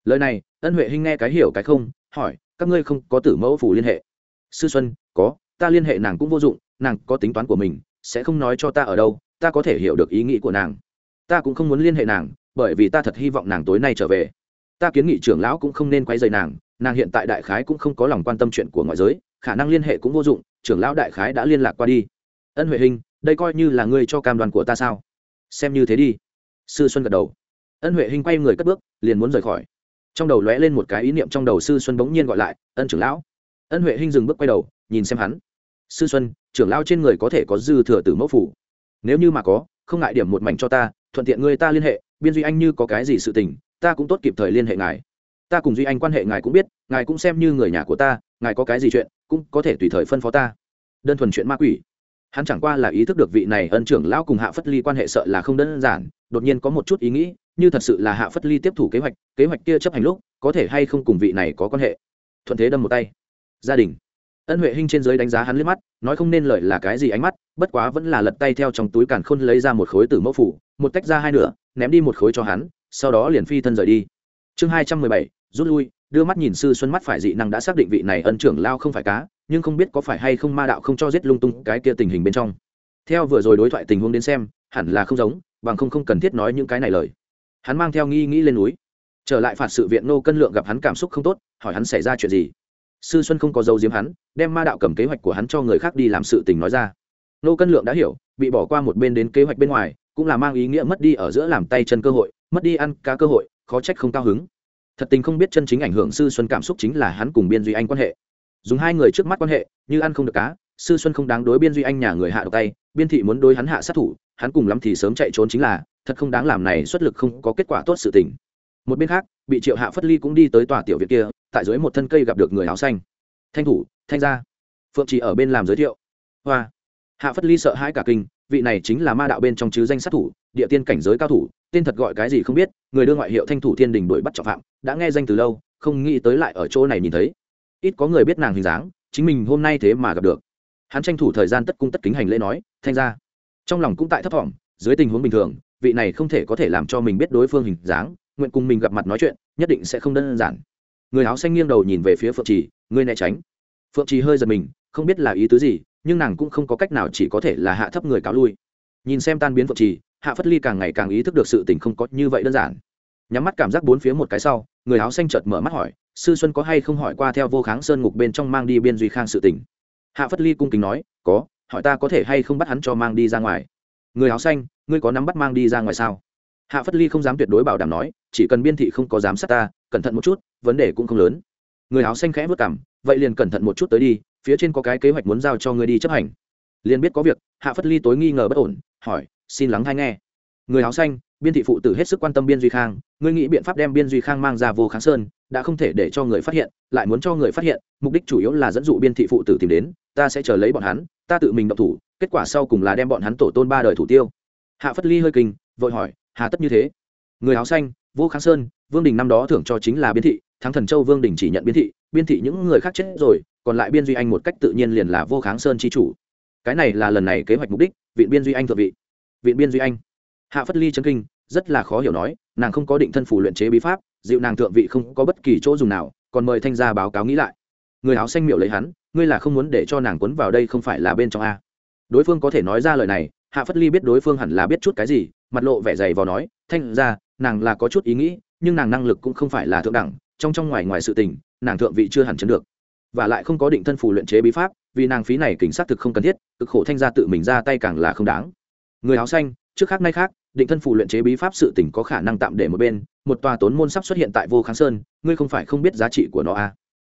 Lời này, ân huệ hinh nghe cái hiểu cái không, hỏi, các ngươi không có tử mẫu phủ liên hệ? Sư xuân, có, ta liên hệ nàng cũng vô dụng, nàng có tính toán của mình, sẽ không nói cho ta ở đâu, ta có thể hiểu được ý nghĩ của nàng. Ta cũng không muốn liên hệ nàng, bởi vì ta thật hy vọng nàng tối nay trở về. Ta kiến nghị trưởng lão cũng không nên quay dày nàng nàng hiện tại đại khái cũng không có lòng quan tâm chuyện của ngoại giới, khả năng liên hệ cũng vô dụng, trưởng lão đại khái đã liên lạc qua đi. Ân huệ hình đây coi như là ngươi cho cam đoàn của ta sao? Xem như thế đi. Sư xuân gật đầu. Ân huệ hình quay người cất bước, liền muốn rời khỏi. Trong đầu lóe lên một cái ý niệm trong đầu sư xuân bỗng nhiên gọi lại, ân trưởng lão. Ân huệ hinh dừng bước quay đầu, nhìn xem hắn. Sư xuân, trưởng lão trên người có thể có dư thừa tử mẫu phủ. Nếu như mà có, không ngại điểm một mảnh cho ta, thuận tiện người ta liên hệ, biên duy anh như có cái gì sự tình, ta cũng tốt kịp thời liên hệ ngài. Ta cùng duy anh quan hệ ngài cũng biết, ngài cũng xem như người nhà của ta, ngài có cái gì chuyện, cũng có thể tùy thời phân phó ta. Đơn thuần chuyện ma quỷ hắn chẳng qua là ý thức được vị này ân trưởng lão cùng hạ phất ly quan hệ sợ là không đơn giản, đột nhiên có một chút ý nghĩ, như thật sự là hạ phất ly tiếp thủ kế hoạch kế hoạch kia chấp hành lúc, có thể hay không cùng vị này có quan hệ. Thuận thế đâm một tay. Gia đình. Ân huệ hinh trên giới đánh giá hắn liếc mắt, nói không nên lời là cái gì ánh mắt, bất quá vẫn là lật tay theo trong túi càn khôn lấy ra một khối tử mẫu phủ, một tách ra hai nửa, ném đi một khối cho hắn, sau đó liền phi thân rời đi. Chương hai trăm mười bảy, rút lui, đưa mắt nhìn sư xuân mắt phải dị năng đã xác định vị này ân trưởng lao không phải cá nhưng không biết có phải hay không ma đạo không cho giết lung tung cái kia tình hình bên trong. Theo vừa rồi đối thoại tình huống đến xem, hẳn là không giống, bằng không không cần thiết nói những cái này lời. Hắn mang theo nghi nghĩ lên núi. Trở lại phạt sự viện nô cân lượng gặp hắn cảm xúc không tốt, hỏi hắn xảy ra chuyện gì. Sư xuân không có dấu diếm hắn, đem ma đạo cầm kế hoạch của hắn cho người khác đi làm sự tình nói ra. Nô cân lượng đã hiểu, bị bỏ qua một bên đến kế hoạch bên ngoài, cũng là mang ý nghĩa mất đi ở giữa làm tay chân cơ hội, mất đi ăn cá cơ hội, khó trách không cao hứng. Thật tình không biết chân chính ảnh hưởng sư xuân cảm xúc chính là hắn cùng biên duy anh quan hệ dùng hai người trước mắt quan hệ, như ăn không được cá, sư xuân không đáng đối biên duy anh nhà người hạ độc tay, biên thị muốn đối hắn hạ sát thủ, hắn cùng lắm thì sớm chạy trốn chính là, thật không đáng làm này xuất lực không có kết quả tốt sự tình. Một bên khác, bị triệu hạ phất ly cũng đi tới tòa tiểu viện kia, tại dưới một thân cây gặp được người áo xanh. Thanh thủ, thanh gia. Phượng chỉ ở bên làm giới thiệu. Hoa. Hạ phất ly sợ hãi cả kinh, vị này chính là ma đạo bên trong chứ danh sát thủ, địa tiên cảnh giới cao thủ, tên thật gọi cái gì không biết, người đưa ngoại hiệu thanh thủ thiên đình đuổi bắt trọng phạm, đã nghe danh từ lâu, không nghĩ tới lại ở chỗ này nhìn thấy ít có người biết nàng hình dáng, chính mình hôm nay thế mà gặp được. Hắn tranh thủ thời gian tất cung tất kính hành lễ nói, thanh ra trong lòng cũng tại thấp thỏm, dưới tình huống bình thường, vị này không thể có thể làm cho mình biết đối phương hình dáng, nguyện cùng mình gặp mặt nói chuyện, nhất định sẽ không đơn giản. Người áo xanh nghiêng đầu nhìn về phía phượng trì, ngươi né tránh. Phượng trì hơi giật mình, không biết là ý tứ gì, nhưng nàng cũng không có cách nào chỉ có thể là hạ thấp người cáo lui. Nhìn xem tan biến phượng trì, hạ phất ly càng ngày càng ý thức được sự tình không có như vậy đơn giản. Nhắm mắt cảm giác bốn phía một cái sau người áo xanh chợt mở mắt hỏi, sư xuân có hay không hỏi qua theo vô kháng sơn ngục bên trong mang đi biên duy khang sự tình? Hạ phất ly cung kính nói, có, hỏi ta có thể hay không bắt hắn cho mang đi ra ngoài? Người áo xanh, ngươi có nắm bắt mang đi ra ngoài sao? Hạ phất ly không dám tuyệt đối bảo đảm nói, chỉ cần biên thị không có dám sát ta, cẩn thận một chút, vấn đề cũng không lớn. Người áo xanh khẽ vất cảm vậy liền cẩn thận một chút tới đi, phía trên có cái kế hoạch muốn giao cho ngươi đi chấp hành. Liền biết có việc, hạ phất ly tối nghi ngờ bất ổn, hỏi, xin lắng hay nghe. Người áo xanh biên thị phụ tử hết sức quan tâm biên duy khang, ngươi nghĩ biện pháp đem biên duy khang mang ra vô kháng sơn, đã không thể để cho người phát hiện, lại muốn cho người phát hiện, mục đích chủ yếu là dẫn dụ biên thị phụ tử tìm đến, ta sẽ chờ lấy bọn hắn, ta tự mình động thủ, kết quả sau cùng là đem bọn hắn tổ tôn ba đời thủ tiêu. Hạ phất ly hơi kinh, vội hỏi, hà tất như thế? Người áo xanh, vô kháng sơn, vương đình năm đó thưởng cho chính là biên thị, thắng thần châu vương đình chỉ nhận biên thị biên thị những người khác chết rồi, còn lại biên duy anh một cách tự nhiên liền là vô kháng sơn chi chủ. Cái này là lần này kế hoạch mục đích viện biên duy anh thượng vị. Viện biên duy anh. Hạ phất ly chân kinh rất là khó hiểu nói, nàng không có định thân phủ luyện chế bí pháp, dịu nàng thượng vị không có bất kỳ chỗ dùng nào, còn mời thanh gia báo cáo nghĩ lại. Người áo xanh miệu lấy hắn, ngươi là không muốn để cho nàng quấn vào đây không phải là bên trong a. Đối phương có thể nói ra lời này, hạ phất ly biết đối phương hẳn là biết chút cái gì, mặt lộ vẻ dày vào nói, thanh ra nàng là có chút ý nghĩ, nhưng nàng năng lực cũng không phải là thượng đẳng, trong trong ngoài ngoài sự tình, nàng thượng vị chưa hẳn chấn được. Và lại không có định thân phủ luyện chế bí pháp, vì nàng phí này kính xác thực không cần thiết, cực khổ thanh gia tự mình ra tay càng là không đáng. Người áo xanh, trước khác nay khác định thân phủ luyện chế bí pháp sự tỉnh có khả năng tạm để một bên, một tòa tốn môn sắp xuất hiện tại vô kháng sơn, ngươi không phải không biết giá trị của nó à.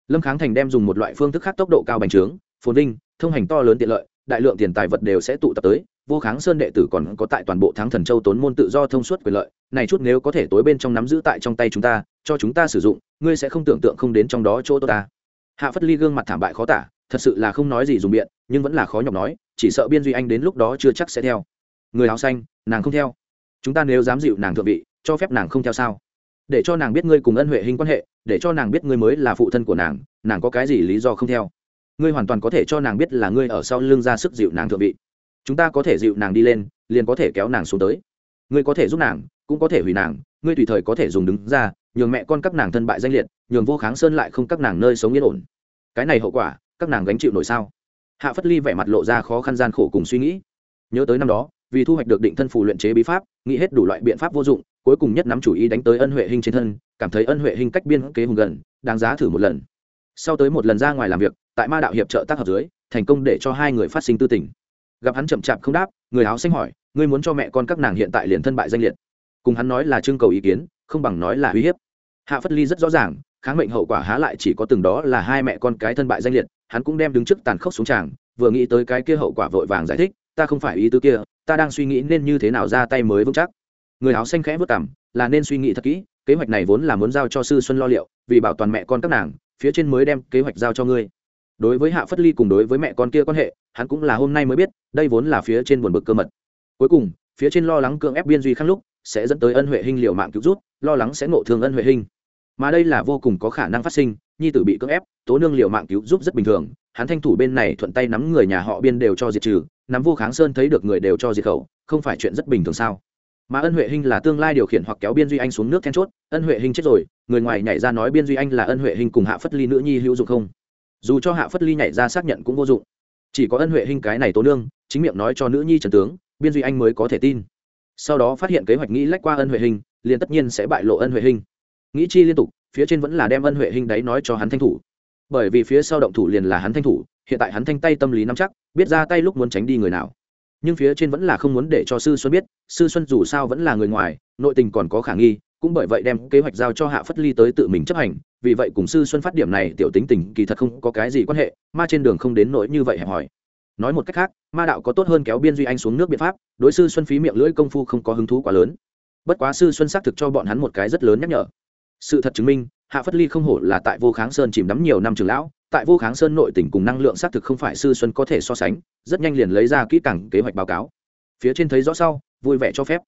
lâm kháng thành đem dùng một loại phương thức khác tốc độ cao bành trướng, phồn vinh, thông hành to lớn tiện lợi, đại lượng tiền tài vật đều sẽ tụ tập tới, vô kháng sơn đệ tử còn có tại toàn bộ thắng thần châu tốn môn tự do thông suốt quyền lợi, này chút nếu có thể tối bên trong nắm giữ tại trong tay chúng ta, cho chúng ta sử dụng, ngươi sẽ không tưởng tượng không đến trong đó chỗ tốt ta. Hạ phất ly gương mặt thảm bại khó tả, thật sự là không nói gì dùng biện nhưng vẫn là khó nhọc nói, chỉ sợ biên duy anh đến lúc đó chưa chắc sẽ theo. Người áo xanh, nàng không theo chúng ta nếu dám dịu nàng thượng vị, cho phép nàng không theo sao? Để cho nàng biết ngươi cùng ân huệ hình quan hệ, để cho nàng biết ngươi mới là phụ thân của nàng nàng có cái gì lý do không theo? Ngươi hoàn toàn có thể cho nàng biết là ngươi ở sau lưng ra sức dịu nàng thượng vị. Chúng ta có thể dịu nàng đi lên, liền có thể kéo nàng xuống tới. Ngươi có thể giúp nàng, cũng có thể hủy nàng, ngươi tùy thời có thể dùng đứng ra, nhường mẹ con các nàng thân bại danh liệt, nhường vô kháng sơn lại không các nàng nơi sống yên ổn. Cái này hậu quả, các nàng gánh chịu nổi sao? Hạ phất ly vẻ mặt lộ ra khó khăn gian khổ cùng suy nghĩ. Nhớ tới năm đó vì thu hoạch được định thân phù luyện chế bí pháp, nghĩ hết đủ loại biện pháp vô dụng, cuối cùng nhất nắm chủ ý đánh tới ân huệ hình trên thân, cảm thấy ân huệ hình cách biên kế hùng gần, đáng giá thử một lần. Sau tới một lần ra ngoài làm việc, tại ma đạo hiệp trợ tác hợp dưới, thành công để cho hai người phát sinh tư tình. Gặp hắn chậm chạp không đáp, người áo xanh hỏi, ngươi muốn cho mẹ con các nàng hiện tại liền thân bại danh liệt? Cùng hắn nói là trưng cầu ý kiến, không bằng nói là uy hiếp. Hạ phất ly rất rõ ràng, kháng mệnh hậu quả há lại chỉ có từng đó là hai mẹ con cái thân bại danh liệt, hắn cũng đem đứng trước tàn khốc xuống tràng, vừa nghĩ tới cái kia hậu quả vội vàng giải thích ta không phải ý tứ kia, ta đang suy nghĩ nên như thế nào ra tay mới vững chắc. Người áo xanh khẽ vất cảm là nên suy nghĩ thật kỹ, kế hoạch này vốn là muốn giao cho sư xuân lo liệu, vì bảo toàn mẹ con các nàng, phía trên mới đem kế hoạch giao cho ngươi. Đối với hạ phất ly cùng đối với mẹ con kia quan hệ, hắn cũng là hôm nay mới biết, đây vốn là phía trên buồn bực cơ mật. Cuối cùng, phía trên lo lắng cưỡng ép biên duy khăn lúc, sẽ dẫn tới ân huệ hình liệu mạng cứu rút, lo lắng sẽ ngộ thương ân huệ hình. Mà đây là vô cùng có khả năng phát sinh, nhi tử bị cưỡng ép, tố nương liệu mạng cứu giúp rất bình thường, hắn thanh thủ bên này thuận tay nắm người nhà họ biên đều cho diệt trừ nắm vô kháng sơn thấy được người đều cho diệt khẩu, không phải chuyện rất bình thường sao? Mà ân huệ hinh là tương lai điều khiển hoặc kéo biên duy anh xuống nước then chốt, ân huệ hinh chết rồi, người ngoài nhảy ra nói biên duy anh là ân huệ hinh cùng hạ phất ly nữ nhi hữu dụng không? Dù cho hạ phất ly nhảy ra xác nhận cũng vô dụng. Chỉ có ân huệ hình cái này tố nương, chính miệng nói cho nữ nhi trần tướng, biên duy anh mới có thể tin. Sau đó phát hiện kế hoạch nghĩ lách qua ân huệ hình liền tất nhiên sẽ bại lộ ân huệ hình nghĩ chi liên tục, phía trên vẫn là đem ân huệ hình đấy nói cho hắn thanh thủ. Bởi vì phía sau động thủ liền là hắn thanh thủ hiện tại hắn thanh tay tâm lý nắm chắc, biết ra tay lúc muốn tránh đi người nào. Nhưng phía trên vẫn là không muốn để cho sư xuân biết, sư xuân dù sao vẫn là người ngoài, nội tình còn có khả nghi, cũng bởi vậy đem kế hoạch giao cho hạ phất ly tới tự mình chấp hành, vì vậy cùng sư xuân phát điểm này tiểu tính tình kỳ thật không có cái gì quan hệ, ma trên đường không đến nỗi như vậy hẹp hỏi. nói một cách khác, ma đạo có tốt hơn kéo biên duy anh xuống nước biện pháp, đối sư xuân phí miệng lưỡi công phu không có hứng thú quá lớn. Bất quá sư xuân xác thực cho bọn hắn một cái rất lớn nhắc nhở. Sự thật chứng minh, hạ phất ly không hổ là tại vô kháng sơn chìm đắm nhiều năm trường lão tại vô kháng sơn nội tỉnh cùng năng lượng xác thực không phải sư xuân có thể so sánh, rất nhanh liền lấy ra kỹ càng kế hoạch báo cáo. Phía trên thấy rõ sau, vui vẻ cho phép.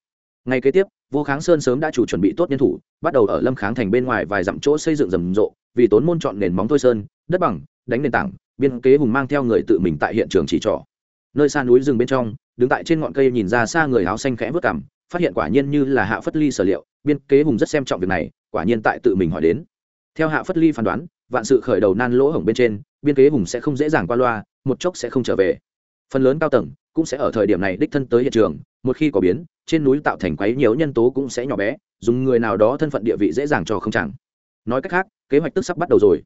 Ngay kế tiếp, vô kháng sơn sớm đã chủ chuẩn bị tốt nhân thủ, bắt đầu ở lâm kháng thành bên ngoài vài dặm chỗ xây dựng rầm rộ, vì tốn môn chọn nền móng thôi sơn, đất bằng, đánh nền tảng, biên kế hùng mang theo người tự mình tại hiện trường chỉ trỏ. Nơi xa núi rừng bên trong, đứng tại trên ngọn cây nhìn ra xa người áo xanh khẽ vớt cảm phát hiện quả nhiên như là hạ phất ly sở liệu, biên kế hùng rất xem trọng việc này, quả nhiên tại tự mình hỏi đến. Theo hạ phất ly phán đoán vạn sự khởi đầu nan lỗ hổng bên trên, biên kế vùng sẽ không dễ dàng qua loa, một chốc sẽ không trở về. Phần lớn cao tầng cũng sẽ ở thời điểm này đích thân tới hiện trường, một khi có biến, trên núi tạo thành quấy nhiều nhân tố cũng sẽ nhỏ bé, dùng người nào đó thân phận địa vị dễ dàng cho không chẳng. Nói cách khác, kế hoạch tức sắp bắt đầu rồi.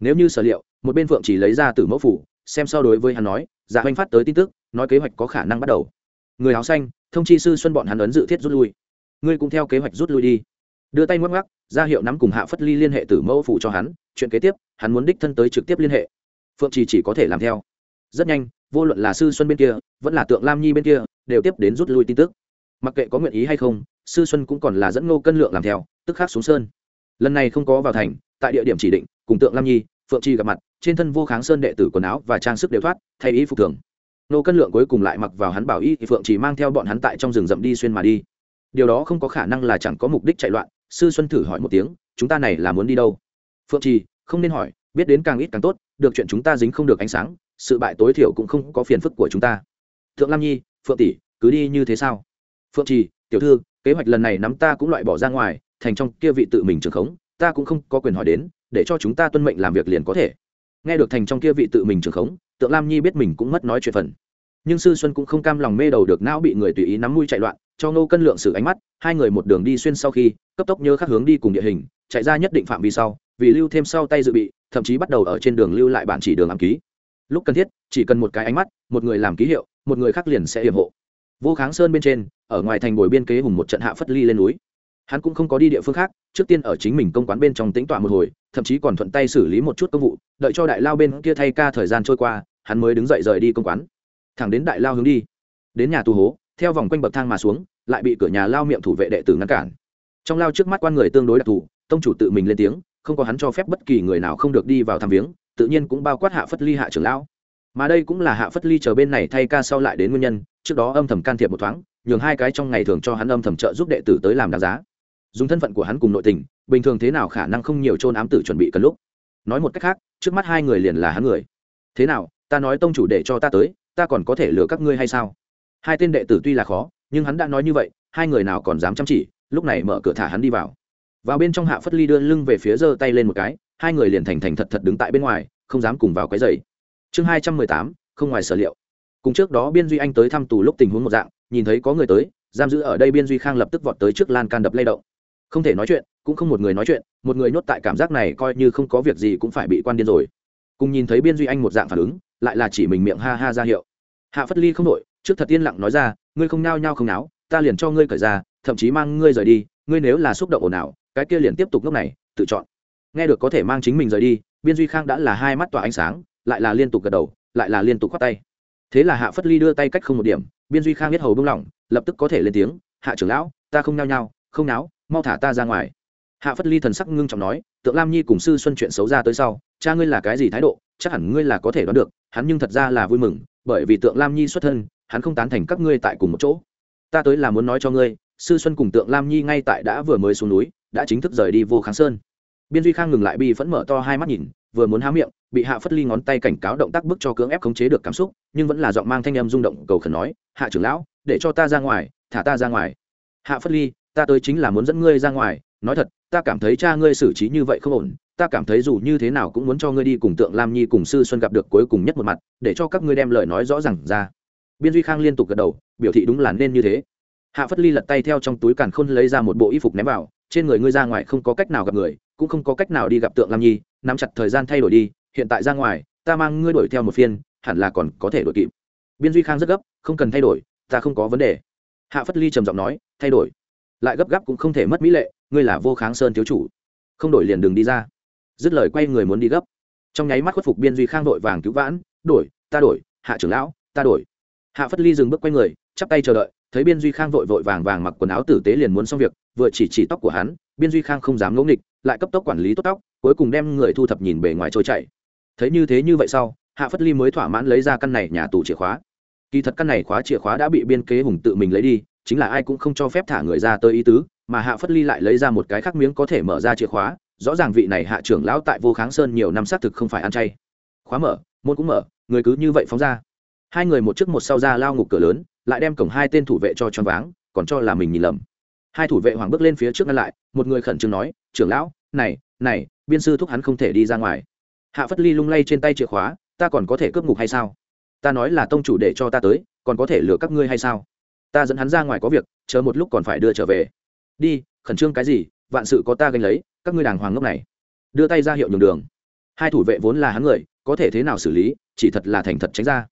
Nếu như sở liệu, một bên phượng chỉ lấy ra từ mẫu phủ, xem so đối với hắn nói giả hoành phát tới tin tức, nói kế hoạch có khả năng bắt đầu. Người áo xanh, thông chi sư xuân bọn hắn ấn dự thiết rút lui. Ngươi cũng theo kế hoạch rút lui đi. Đưa tay ngoắc ngoắc, ra hiệu nắm cùng hạ phất ly liên hệ tử mẫu phụ cho hắn chuyện kế tiếp, hắn muốn đích thân tới trực tiếp liên hệ. Phượng trì chỉ có thể làm theo. Rất nhanh, vô luận là sư xuân bên kia, vẫn là tượng lam nhi bên kia, đều tiếp đến rút lui tin tức. Mặc kệ có nguyện ý hay không, sư xuân cũng còn là dẫn ngô cân lượng làm theo, tức khác xuống sơn. Lần này không có vào thành, tại địa điểm chỉ định, cùng tượng lam nhi, phượng trì gặp mặt, trên thân vô kháng sơn đệ tử quần áo và trang sức đều thoát, thay ý phục thường. Nô cân lượng cuối cùng lại mặc vào hắn bảo y, thì phượng chỉ mang theo bọn hắn tại trong rừng rậm đi xuyên mà đi. Điều đó không có khả năng là chẳng có mục đích chạy loạn, sư xuân thử hỏi một tiếng, chúng ta này là muốn đi đâu? Phượng trì, không nên hỏi, biết đến càng ít càng tốt, được chuyện chúng ta dính không được ánh sáng, sự bại tối thiểu cũng không có phiền phức của chúng ta. Thượng lam nhi, phượng tỷ, cứ đi như thế sao? Phượng trì, tiểu thư, kế hoạch lần này nắm ta cũng loại bỏ ra ngoài, thành trong kia vị tự mình trường khống, ta cũng không có quyền hỏi đến, để cho chúng ta tuân mệnh làm việc liền có thể. Nghe được thành trong kia vị tự mình trường khống tượng lam nhi biết mình cũng mất nói chuyện phần. Nhưng sư xuân cũng không cam lòng mê đầu được não bị người tùy ý nắm mũi chạy loạn, cho ngô cân lượng xử ánh mắt, hai người một đường đi xuyên sau khi, cấp tốc nhớ khắc hướng đi cùng địa hình, chạy ra nhất định phạm vi sau vì lưu thêm sau tay dự bị, thậm chí bắt đầu ở trên đường lưu lại bản chỉ đường ám ký. Lúc cần thiết, chỉ cần một cái ánh mắt, một người làm ký hiệu, một người khác liền sẽ hiểm hộ. Vô kháng sơn bên trên, ở ngoài thành bồi biên kế hùng một trận hạ phất ly lên núi. Hắn cũng không có đi địa phương khác, trước tiên ở chính mình công quán bên trong tính tọa một hồi, thậm chí còn thuận tay xử lý một chút công vụ, đợi cho đại lao bên kia thay ca thời gian trôi qua, hắn mới đứng dậy rời đi công quán. Thẳng đến đại lao hướng đi. Đến nhà tù hố, theo vòng quanh bậc thang mà xuống, lại bị cửa nhà lao miệng thủ vệ đệ tử ngăn cản. Trong lao trước mắt quan người tương đối đặc thù, tông chủ tự mình lên tiếng không có hắn cho phép bất kỳ người nào không được đi vào thăm viếng, tự nhiên cũng bao quát hạ phất ly hạ trưởng lão. Mà đây cũng là hạ phất ly chờ bên này thay ca sau lại đến nguyên nhân, trước đó âm thầm can thiệp một thoáng, nhường hai cái trong ngày thường cho hắn âm thầm trợ giúp đệ tử tới làm đáng giá. Dùng thân phận của hắn cùng nội tình, bình thường thế nào khả năng không nhiều trôn ám tử chuẩn bị cần lúc. Nói một cách khác, trước mắt hai người liền là hắn người. Thế nào, ta nói tông chủ để cho ta tới, ta còn có thể lừa các ngươi hay sao? Hai tên đệ tử tuy là khó, nhưng hắn đã nói như vậy, hai người nào còn dám chăm chỉ, lúc này mở cửa thả hắn đi vào vào bên trong hạ phất ly đưa lưng về phía giơ tay lên một cái, hai người liền thành thành thật thật đứng tại bên ngoài, không dám cùng vào cái giày. Chương hai trăm mười tám, không ngoài sở liệu. Cùng trước đó biên duy anh tới thăm tù lúc tình huống một dạng, nhìn thấy có người tới, giam giữ ở đây biên duy khang lập tức vọt tới trước lan can đập lay động. Không thể nói chuyện, cũng không một người nói chuyện, một người nhốt tại cảm giác này coi như không có việc gì cũng phải bị quan điên rồi. Cùng nhìn thấy biên duy anh một dạng phản ứng, lại là chỉ mình miệng ha ha ra hiệu. Hạ phất ly không đội trước thật yên lặng nói ra, ngươi không nao nhao không náo, ta liền cho ngươi cởi ra, thậm chí mang ngươi rời đi, ngươi nếu là xúc động ồn ào cái kia liền tiếp tục lúc này, tự chọn. Nghe được có thể mang chính mình rời đi, biên duy khang đã là hai mắt tỏa ánh sáng, lại là liên tục gật đầu, lại là liên tục khoát tay. Thế là hạ phất ly đưa tay cách không một điểm, biên duy khang biết hầu bung lỏng, lập tức có thể lên tiếng, hạ trưởng lão, ta không nhao nhao, không náo, mau thả ta ra ngoài. Hạ phất ly thần sắc ngưng trọng nói, tượng lam nhi cùng sư xuân chuyện xấu ra tới sau, cha ngươi là cái gì thái độ, chắc hẳn ngươi là có thể đoán được, hắn nhưng thật ra là vui mừng, bởi vì tượng lam nhi xuất thân, hắn không tán thành các ngươi tại cùng một chỗ. Ta tới là muốn nói cho ngươi, sư xuân cùng tượng lam nhi ngay tại đã vừa mới xuống núi đã chính thức rời đi vô kháng sơn. Biên duy khang ngừng lại bi phẫn mở to hai mắt nhìn, vừa muốn há miệng, bị hạ phất ly ngón tay cảnh cáo động tác bức cho cưỡng ép khống chế được cảm xúc, nhưng vẫn là giọng mang thanh em rung động cầu khẩn nói, hạ trưởng lão, để cho ta ra ngoài, thả ta ra ngoài. Hạ phất ly, ta tới chính là muốn dẫn ngươi ra ngoài, nói thật, ta cảm thấy cha ngươi xử trí như vậy không ổn, ta cảm thấy dù như thế nào cũng muốn cho ngươi đi cùng tượng lam nhi cùng sư xuân gặp được cuối cùng nhất một mặt, để cho các ngươi đem lời nói rõ r à n g ra. Biên duy khang liên tục gật đầu, biểu thị đúng là nên như thế. Hạ phất ly lật tay theo trong túi càn khôn lấy ra một bộ y phục ném vào trên người ngươi ra ngoài không có cách nào gặp người, cũng không có cách nào đi gặp tượng lam nhi, nắm chặt thời gian thay đổi đi, hiện tại ra ngoài, ta mang ngươi đuổi theo một phiên, hẳn là còn có thể đổi kịp. Biên duy khang rất gấp, không cần thay đổi, ta không có vấn đề. Hạ phất ly trầm giọng nói, thay đổi. Lại gấp gáp cũng không thể mất mỹ lệ, ngươi là vô kháng sơn thiếu chủ. Không đổi liền đừng đi ra. Dứt lời quay người muốn đi gấp. Trong nháy mắt khuất phục biên duy khang đội vàng cứu vãn, đổi, ta đổi, hạ trưởng lão, ta đổi. Hạ phất ly dừng bước quay người, chắp tay chờ đợi, thấy biên duy khang vội vội vàng vàng mặc quần áo tử tế liền muốn xong việc vừa chỉ chỉ tóc của hắn, biên duy khang không dám ngẫu nghịch, lại cấp tốc quản lý tốt tóc, cuối cùng đem người thu thập nhìn bề ngoài trôi chảy. Thấy như thế như vậy sau, hạ phất ly mới thỏa mãn lấy ra căn này nhà tù chìa khóa. Kỳ thật căn này khóa chìa khóa đã bị biên kế hùng tự mình lấy đi, chính là ai cũng không cho phép thả người ra tới ý tứ, mà hạ phất ly lại lấy ra một cái khác miếng có thể mở ra chìa khóa, rõ ràng vị này hạ trưởng lão tại vô kháng sơn nhiều năm xác thực không phải ăn chay. Khóa mở, môn cũng mở, người cứ như vậy phóng ra. Hai người một trước một sau ra lao ngục cửa lớn, lại đem cổng hai tên thủ vệ cho choáng váng, còn cho là mình nhìn lầm hai thủ vệ hoàng bước lên phía trước ngăn lại, một người khẩn trương nói, trưởng lão, này này, biên sư thúc hắn không thể đi ra ngoài. Hạ phất ly lung lay trên tay chìa khóa, ta còn có thể cướp ngục hay sao? Ta nói là tông chủ để cho ta tới, còn có thể lừa các ngươi hay sao? Ta dẫn hắn ra ngoài có việc, chờ một lúc còn phải đưa trở về. Đi, khẩn trương cái gì? Vạn sự có ta gánh lấy, các ngươi đàng hoàng ngốc này. Đưa tay ra hiệu nhường đường. Hai thủ vệ vốn là hắn người, có thể thế nào xử lý, chỉ thật là thành thật tránh ra.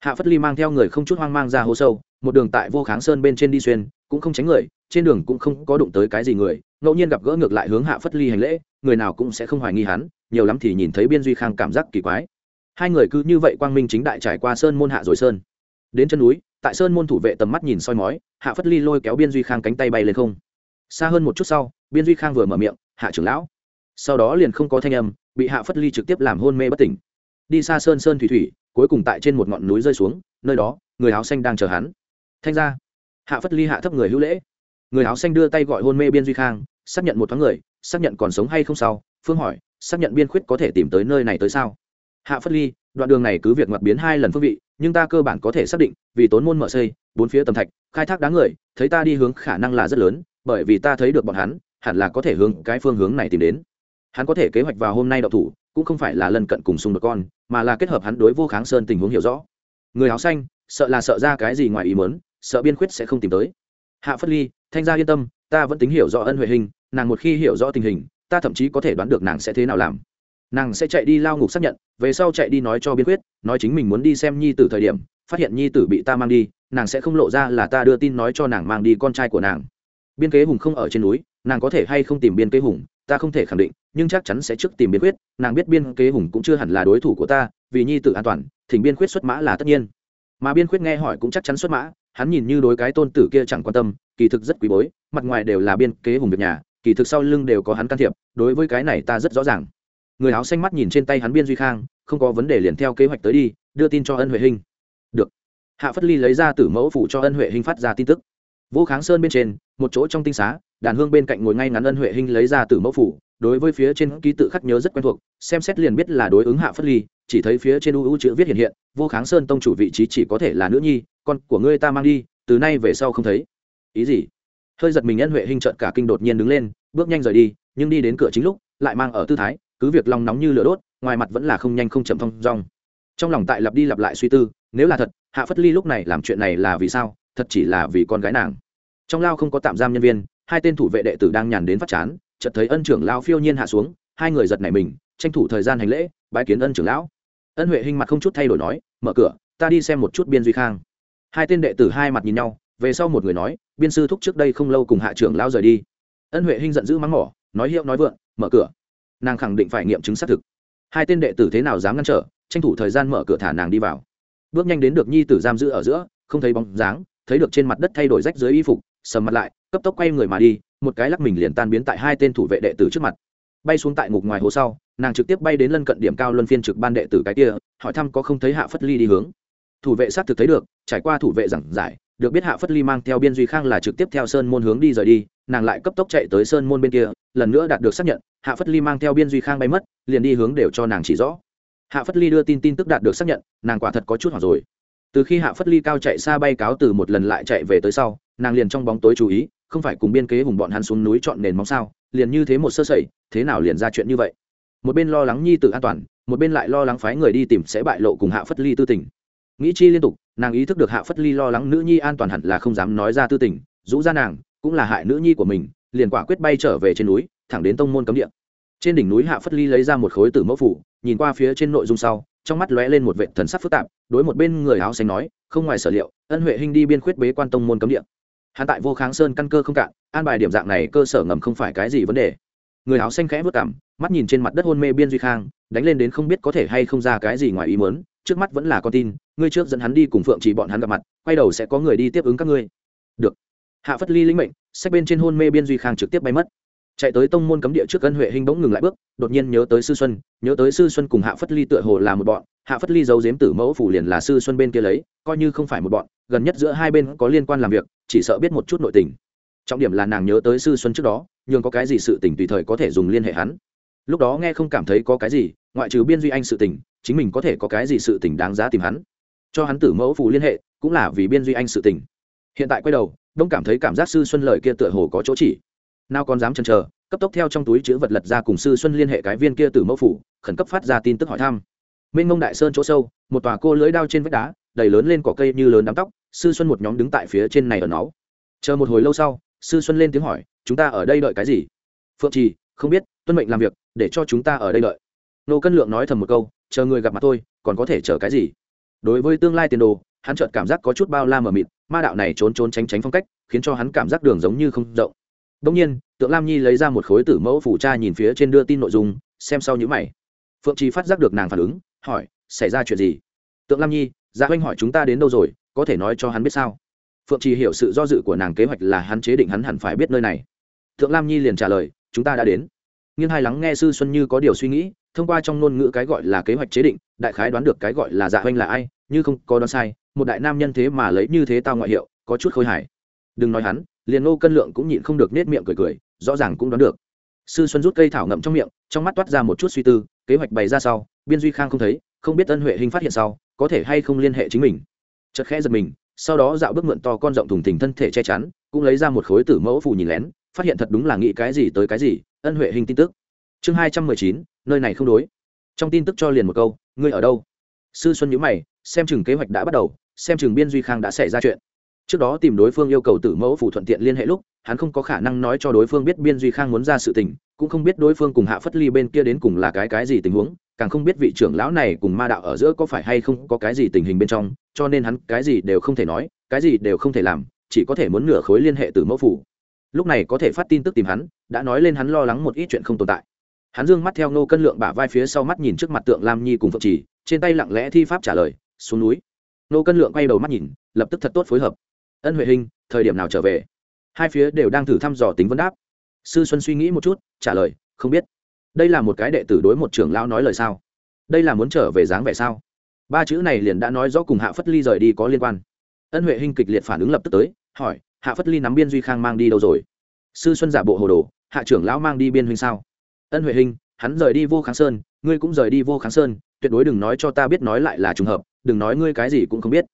Hạ phất ly mang theo người không chút hoang mang ra hố sâu, một đường tại vô kháng sơn bên trên đi xuyên, cũng không tránh người trên đường cũng không có đụng tới cái gì người, ngẫu nhiên gặp gỡ ngược lại hướng hạ phất ly hành lễ, người nào cũng sẽ không hoài nghi hắn, nhiều lắm thì nhìn thấy biên duy khang cảm giác kỳ quái. Hai người cứ như vậy quang minh chính đại trải qua sơn môn hạ rồi sơn. Đến chân núi, tại sơn môn thủ vệ tầm mắt nhìn soi mói, hạ phất ly lôi kéo biên duy khang cánh tay bay lên không. Xa hơn một chút sau, biên duy khang vừa mở miệng, hạ trưởng lão. Sau đó liền không có thanh âm, bị hạ phất ly trực tiếp làm hôn mê bất tỉnh. Đi xa sơn sơn thủy thủy, cuối cùng tại trên một ngọn núi rơi xuống, nơi đó, người áo xanh đang chờ hắn. Thanh ra hạ phất ly hạ thấp người hữu lễ người áo xanh đưa tay gọi hôn mê biên duy khang, xác nhận một thoáng người, xác nhận còn sống hay không sao phương hỏi, xác nhận biên khuyết có thể tìm tới nơi này tới sao? Hạ phất ly, đoạn đường này cứ việc ngoặt biến hai lần phương vị, nhưng ta cơ bản có thể xác định, vì tốn môn mở xây, bốn phía tầm thạch, khai thác đáng người, thấy ta đi hướng khả năng là rất lớn, bởi vì ta thấy được bọn hắn, hẳn là có thể hướng cái phương hướng này tìm đến. Hắn có thể kế hoạch vào hôm nay đậu thủ, cũng không phải là lần cận cùng xung đột con, mà là kết hợp hắn đối vô kháng sơn tình huống hiểu rõ. Người áo xanh, sợ là sợ ra cái gì ngoài ý mớn sợ biên khuyết sẽ không tìm tới. Hạ phất ly thanh gia yên tâm ta vẫn tính hiểu rõ ân huệ hình nàng một khi hiểu rõ tình hình ta thậm chí có thể đoán được nàng sẽ thế nào làm nàng sẽ chạy đi lao ngục xác nhận về sau chạy đi nói cho biên quyết, nói chính mình muốn đi xem nhi tử thời điểm phát hiện nhi tử bị ta mang đi nàng sẽ không lộ ra là ta đưa tin nói cho nàng mang đi con trai của nàng biên kế hùng không ở trên núi nàng có thể hay không tìm biên kế hùng ta không thể khẳng định nhưng chắc chắn sẽ trước tìm biên quyết. nàng biết biên kế hùng cũng chưa hẳn là đối thủ của ta vì nhi tử an toàn thỉnh biên quyết xuất mã là tất nhiên mà biên quyết nghe hỏi cũng chắc chắn xuất mã hắn nhìn như đối cái tôn tử kia chẳng quan tâm kỳ thực rất quý bối, mặt ngoài đều là biên kế hùng việc nhà, kỳ thực sau lưng đều có hắn can thiệp, đối với cái này ta rất rõ ràng. Người áo xanh mắt nhìn trên tay hắn biên duy khang, không có vấn đề liền theo kế hoạch tới đi, đưa tin cho ân huệ hình được. Hạ phất ly lấy ra tử mẫu phủ cho ân huệ hình phát ra tin tức. Vô kháng sơn bên trên, một chỗ trong tinh xá, đàn hương bên cạnh ngồi ngay ngắn ân huệ hình lấy ra tử mẫu phủ, đối với phía trên ký tự khắc nhớ rất quen thuộc, xem xét liền biết là đối ứng hạ phất ly, chỉ thấy phía trên u u chữ viết hiện hiện vô kháng sơn tông chủ vị trí chỉ có thể là nữ nhi, con của ngươi ta mang đi, từ nay về sau không thấy ý gì? Hơi giật mình ân huệ hình trợn cả kinh đột nhiên đứng lên, bước nhanh rời đi, nhưng đi đến cửa chính lúc, lại mang ở tư thái, cứ việc lòng nóng như lửa đốt, ngoài mặt vẫn là không nhanh không chậm thông rong trong lòng tại lặp đi lặp lại suy tư, nếu là thật, hạ phất ly lúc này làm chuyện này là vì sao? Thật chỉ là vì con gái nàng. Trong lao không có tạm giam nhân viên, hai tên thủ vệ đệ tử đang nhàn đến phát chán, chợt thấy ân trưởng lao phiêu nhiên hạ xuống, hai người giật nảy mình, tranh thủ thời gian hành lễ, bái kiến ân trưởng lão. Ân huệ hình mặt không chút thay đổi nói, mở cửa, ta đi xem một chút biên duy khang. Hai tên đệ tử hai mặt nhìn nhau về sau một người nói, biên sư thúc trước đây không lâu cùng hạ trưởng lao rời đi. Ân huệ hinh giận dữ mắng mỏ, nói hiệu nói vượng, mở cửa. Nàng khẳng định phải nghiệm chứng xác thực. Hai tên đệ tử thế nào dám ngăn trở, tranh thủ thời gian mở cửa thả nàng đi vào. Bước nhanh đến được nhi tử giam giữ ở giữa, không thấy bóng dáng, thấy được trên mặt đất thay đổi rách dưới y phục, sầm mặt lại, cấp tốc quay người mà đi, một cái lắc mình liền tan biến tại hai tên thủ vệ đệ tử trước mặt. Bay xuống tại ngục ngoài hồ sau, nàng trực tiếp bay đến lân cận điểm cao luân phiên trực ban đệ tử cái kia, hỏi thăm có không thấy hạ phất ly đi hướng. Thủ vệ xác thực thấy được, trải qua thủ vệ giảng giải được biết hạ phất ly mang theo biên duy khang là trực tiếp theo sơn môn hướng đi rời đi, nàng lại cấp tốc chạy tới sơn môn bên kia, lần nữa đạt được xác nhận, hạ phất ly mang theo biên duy khang bay mất, liền đi hướng đều cho nàng chỉ rõ. Hạ phất ly đưa tin tin tức đạt được xác nhận, nàng quả thật có chút hoặc rồi. Từ khi hạ phất ly cao chạy xa bay cáo từ một lần lại chạy về tới sau, nàng liền trong bóng tối chú ý, không phải cùng biên kế hùng bọn hắn xuống núi chọn nền móng sao, liền như thế một sơ sẩy, thế nào liền ra chuyện như vậy? Một bên lo lắng nhi tự an toàn, một bên lại lo lắng phái người đi tìm sẽ bại lộ cùng hạ phất ly tư tình. Nghĩ chi liên tục nàng ý thức được hạ phất ly lo lắng nữ nhi an toàn hẳn là không dám nói ra tư tình, rũ ra nàng, cũng là hại nữ nhi của mình, liền quả quyết bay trở về trên núi, thẳng đến tông môn cấm địa. Trên đỉnh núi hạ phất ly lấy ra một khối tử mẫu phủ, nhìn qua phía trên nội dung sau, trong mắt lóe lên một vệ thần sắc phức tạp, đối một bên người áo xanh nói, không ngoài sở liệu, ân huệ hình đi biên khuyết bế quan tông môn cấm địa. Hắn tại vô kháng sơn căn cơ không cạn, an bài điểm dạng này cơ sở ngầm không phải cái gì vấn đề. Người áo xanh khẽ vất cảm mắt nhìn trên mặt đất hôn mê biên duy khang, đánh lên đến không biết có thể hay không ra cái gì ngoài ý muốn trước mắt vẫn là con tin, ngươi trước dẫn hắn đi cùng phượng chỉ bọn hắn gặp mặt, quay đầu sẽ có người đi tiếp ứng các ngươi. Được. Hạ phất ly lĩnh mệnh, sách bên trên hôn mê biên duy khang trực tiếp bay mất. Chạy tới tông môn cấm địa trước ân huệ hình bỗng ngừng lại bước, đột nhiên nhớ tới sư xuân, nhớ tới sư xuân cùng hạ phất ly tựa hồ là một bọn, hạ phất ly giấu giếm tử mẫu phủ liền là sư xuân bên kia lấy, coi như không phải một bọn, gần nhất giữa hai bên có liên quan làm việc, chỉ sợ biết một chút nội tình. Trọng điểm là nàng nhớ tới sư xuân trước đó nhưng có cái gì sự tình tùy thời có thể dùng liên hệ hắn. Lúc đó nghe không cảm thấy có cái gì, ngoại trừ biên duy anh sự tình chính mình có thể có cái gì sự tình đáng giá tìm hắn. Cho hắn tử mẫu phù liên hệ, cũng là vì biên duy anh sự tình. Hiện tại quay đầu, đông cảm thấy cảm giác sư xuân lời kia tựa hồ có chỗ chỉ. Nào còn dám chần chờ, cấp tốc theo trong túi chữ vật lật ra cùng sư xuân liên hệ cái viên kia tử mẫu phủ khẩn cấp phát ra tin tức hỏi thăm. Minh mông đại sơn chỗ sâu, một tòa cô lưỡi đao trên vách đá, đầy lớn lên cỏ cây như lớn đám tóc, sư xuân một nhóm đứng tại phía trên này ở nó. Chờ một hồi lâu sau, sư xuân lên tiếng hỏi, chúng ta ở đây đợi cái gì? Phượng trì, không biết, tuân mệnh làm việc, để cho chúng ta ở đây đợi. Nô cân lượng nói thầm một câu chờ người gặp mặt tôi còn có thể chờ cái gì? Đối với tương lai tiền đồ, hắn chợt cảm giác có chút bao la mờ mịt, ma đạo này trốn trốn tránh tránh phong cách, khiến cho hắn cảm giác đường giống như không rộng. Đông nhiên, tượng lam nhi lấy ra một khối tử mẫu phủ cha nhìn phía trên đưa tin nội dung, xem sau nhữ mày. Phượng trì phát giác được nàng phản ứng, hỏi, xảy ra chuyện gì? Tượng lam nhi gia huynh hỏi chúng ta đến đâu rồi, có thể nói cho hắn biết sao? Phượng trì hiểu sự do dự của nàng kế hoạch là hắn chế định hắn hẳn phải biết nơi này. Thượng lam nhi liền trả lời, chúng ta đã đến nghiêng hai lắng nghe sư xuân như có điều suy nghĩ, thông qua trong ngôn ngữ cái gọi là kế hoạch chế định, đại khái đoán được cái gọi là dạ oanh là ai, như không có đoán sai, một đại nam nhân thế mà lấy như thế tao ngoại hiệu, có chút khôi hài. Đừng nói hắn, liền ngô cân lượng cũng nhịn không được nết miệng cười cười, rõ ràng cũng đoán được. Sư xuân rút cây thảo ngậm trong miệng, trong mắt toát ra một chút suy tư, kế hoạch bày ra sau, biên duy khang không thấy, không biết ân huệ hình phát hiện sau, có thể hay không liên hệ chính mình. Chật khẽ giật mình, sau đó dạo bước mượn to con rộng thùng thình thân thể che chắn, cũng lấy ra một khối tử mẫu phù nhìn lén, phát hiện thật đúng là nghĩ cái gì tới cái gì ân huệ hình tin tức. Chương hai trăm mười chín, nơi này không đối. Trong tin tức cho liền một câu, ngươi ở đâu? Sư xuân nhữ mày, xem chừng kế hoạch đã bắt đầu, xem chừng biên duy khang đã xảy ra chuyện. Trước đó tìm đối phương yêu cầu tử mẫu phủ thuận tiện liên hệ lúc, hắn không có khả năng nói cho đối phương biết biên duy khang muốn ra sự tình, cũng không biết đối phương cùng hạ phất ly bên kia đến cùng là cái cái gì tình huống, càng không biết vị trưởng lão này cùng ma đạo ở giữa có phải hay không có cái gì tình hình bên trong, cho nên hắn cái gì đều không thể nói, cái gì đều không thể làm, chỉ có thể muốn nửa khối liên hệ từ mẫu phủ lúc này có thể phát tin tức tìm hắn, đã nói lên hắn lo lắng một ít chuyện không tồn tại. Hắn dương mắt theo nô cân lượng bả vai phía sau mắt nhìn trước mặt tượng lam nhi cùng phượng trì trên tay lặng lẽ thi pháp trả lời, xuống núi. Nô cân lượng quay đầu mắt nhìn, lập tức thật tốt phối hợp. Ân huệ hình, thời điểm nào trở về? Hai phía đều đang thử thăm dò tính vấn đáp. Sư xuân suy nghĩ một chút, trả lời, không biết. Đây là một cái đệ tử đối một trưởng lão nói lời sao? Đây là muốn trở về dáng vẻ sao? Ba chữ này liền đã nói rõ cùng hạ phất ly rời đi có liên quan. Ân huệ hinh kịch liệt phản ứng lập tức tới, hỏi hạ phất ly nắm biên duy khang mang đi đâu rồi? Sư xuân giả bộ hồ đồ, hạ trưởng lão mang đi biên huynh sao? Ân huệ hinh hắn rời đi vô kháng sơn, ngươi cũng rời đi vô kháng sơn, tuyệt đối đừng nói cho ta biết nói lại là trùng hợp, đừng nói ngươi cái gì cũng không biết.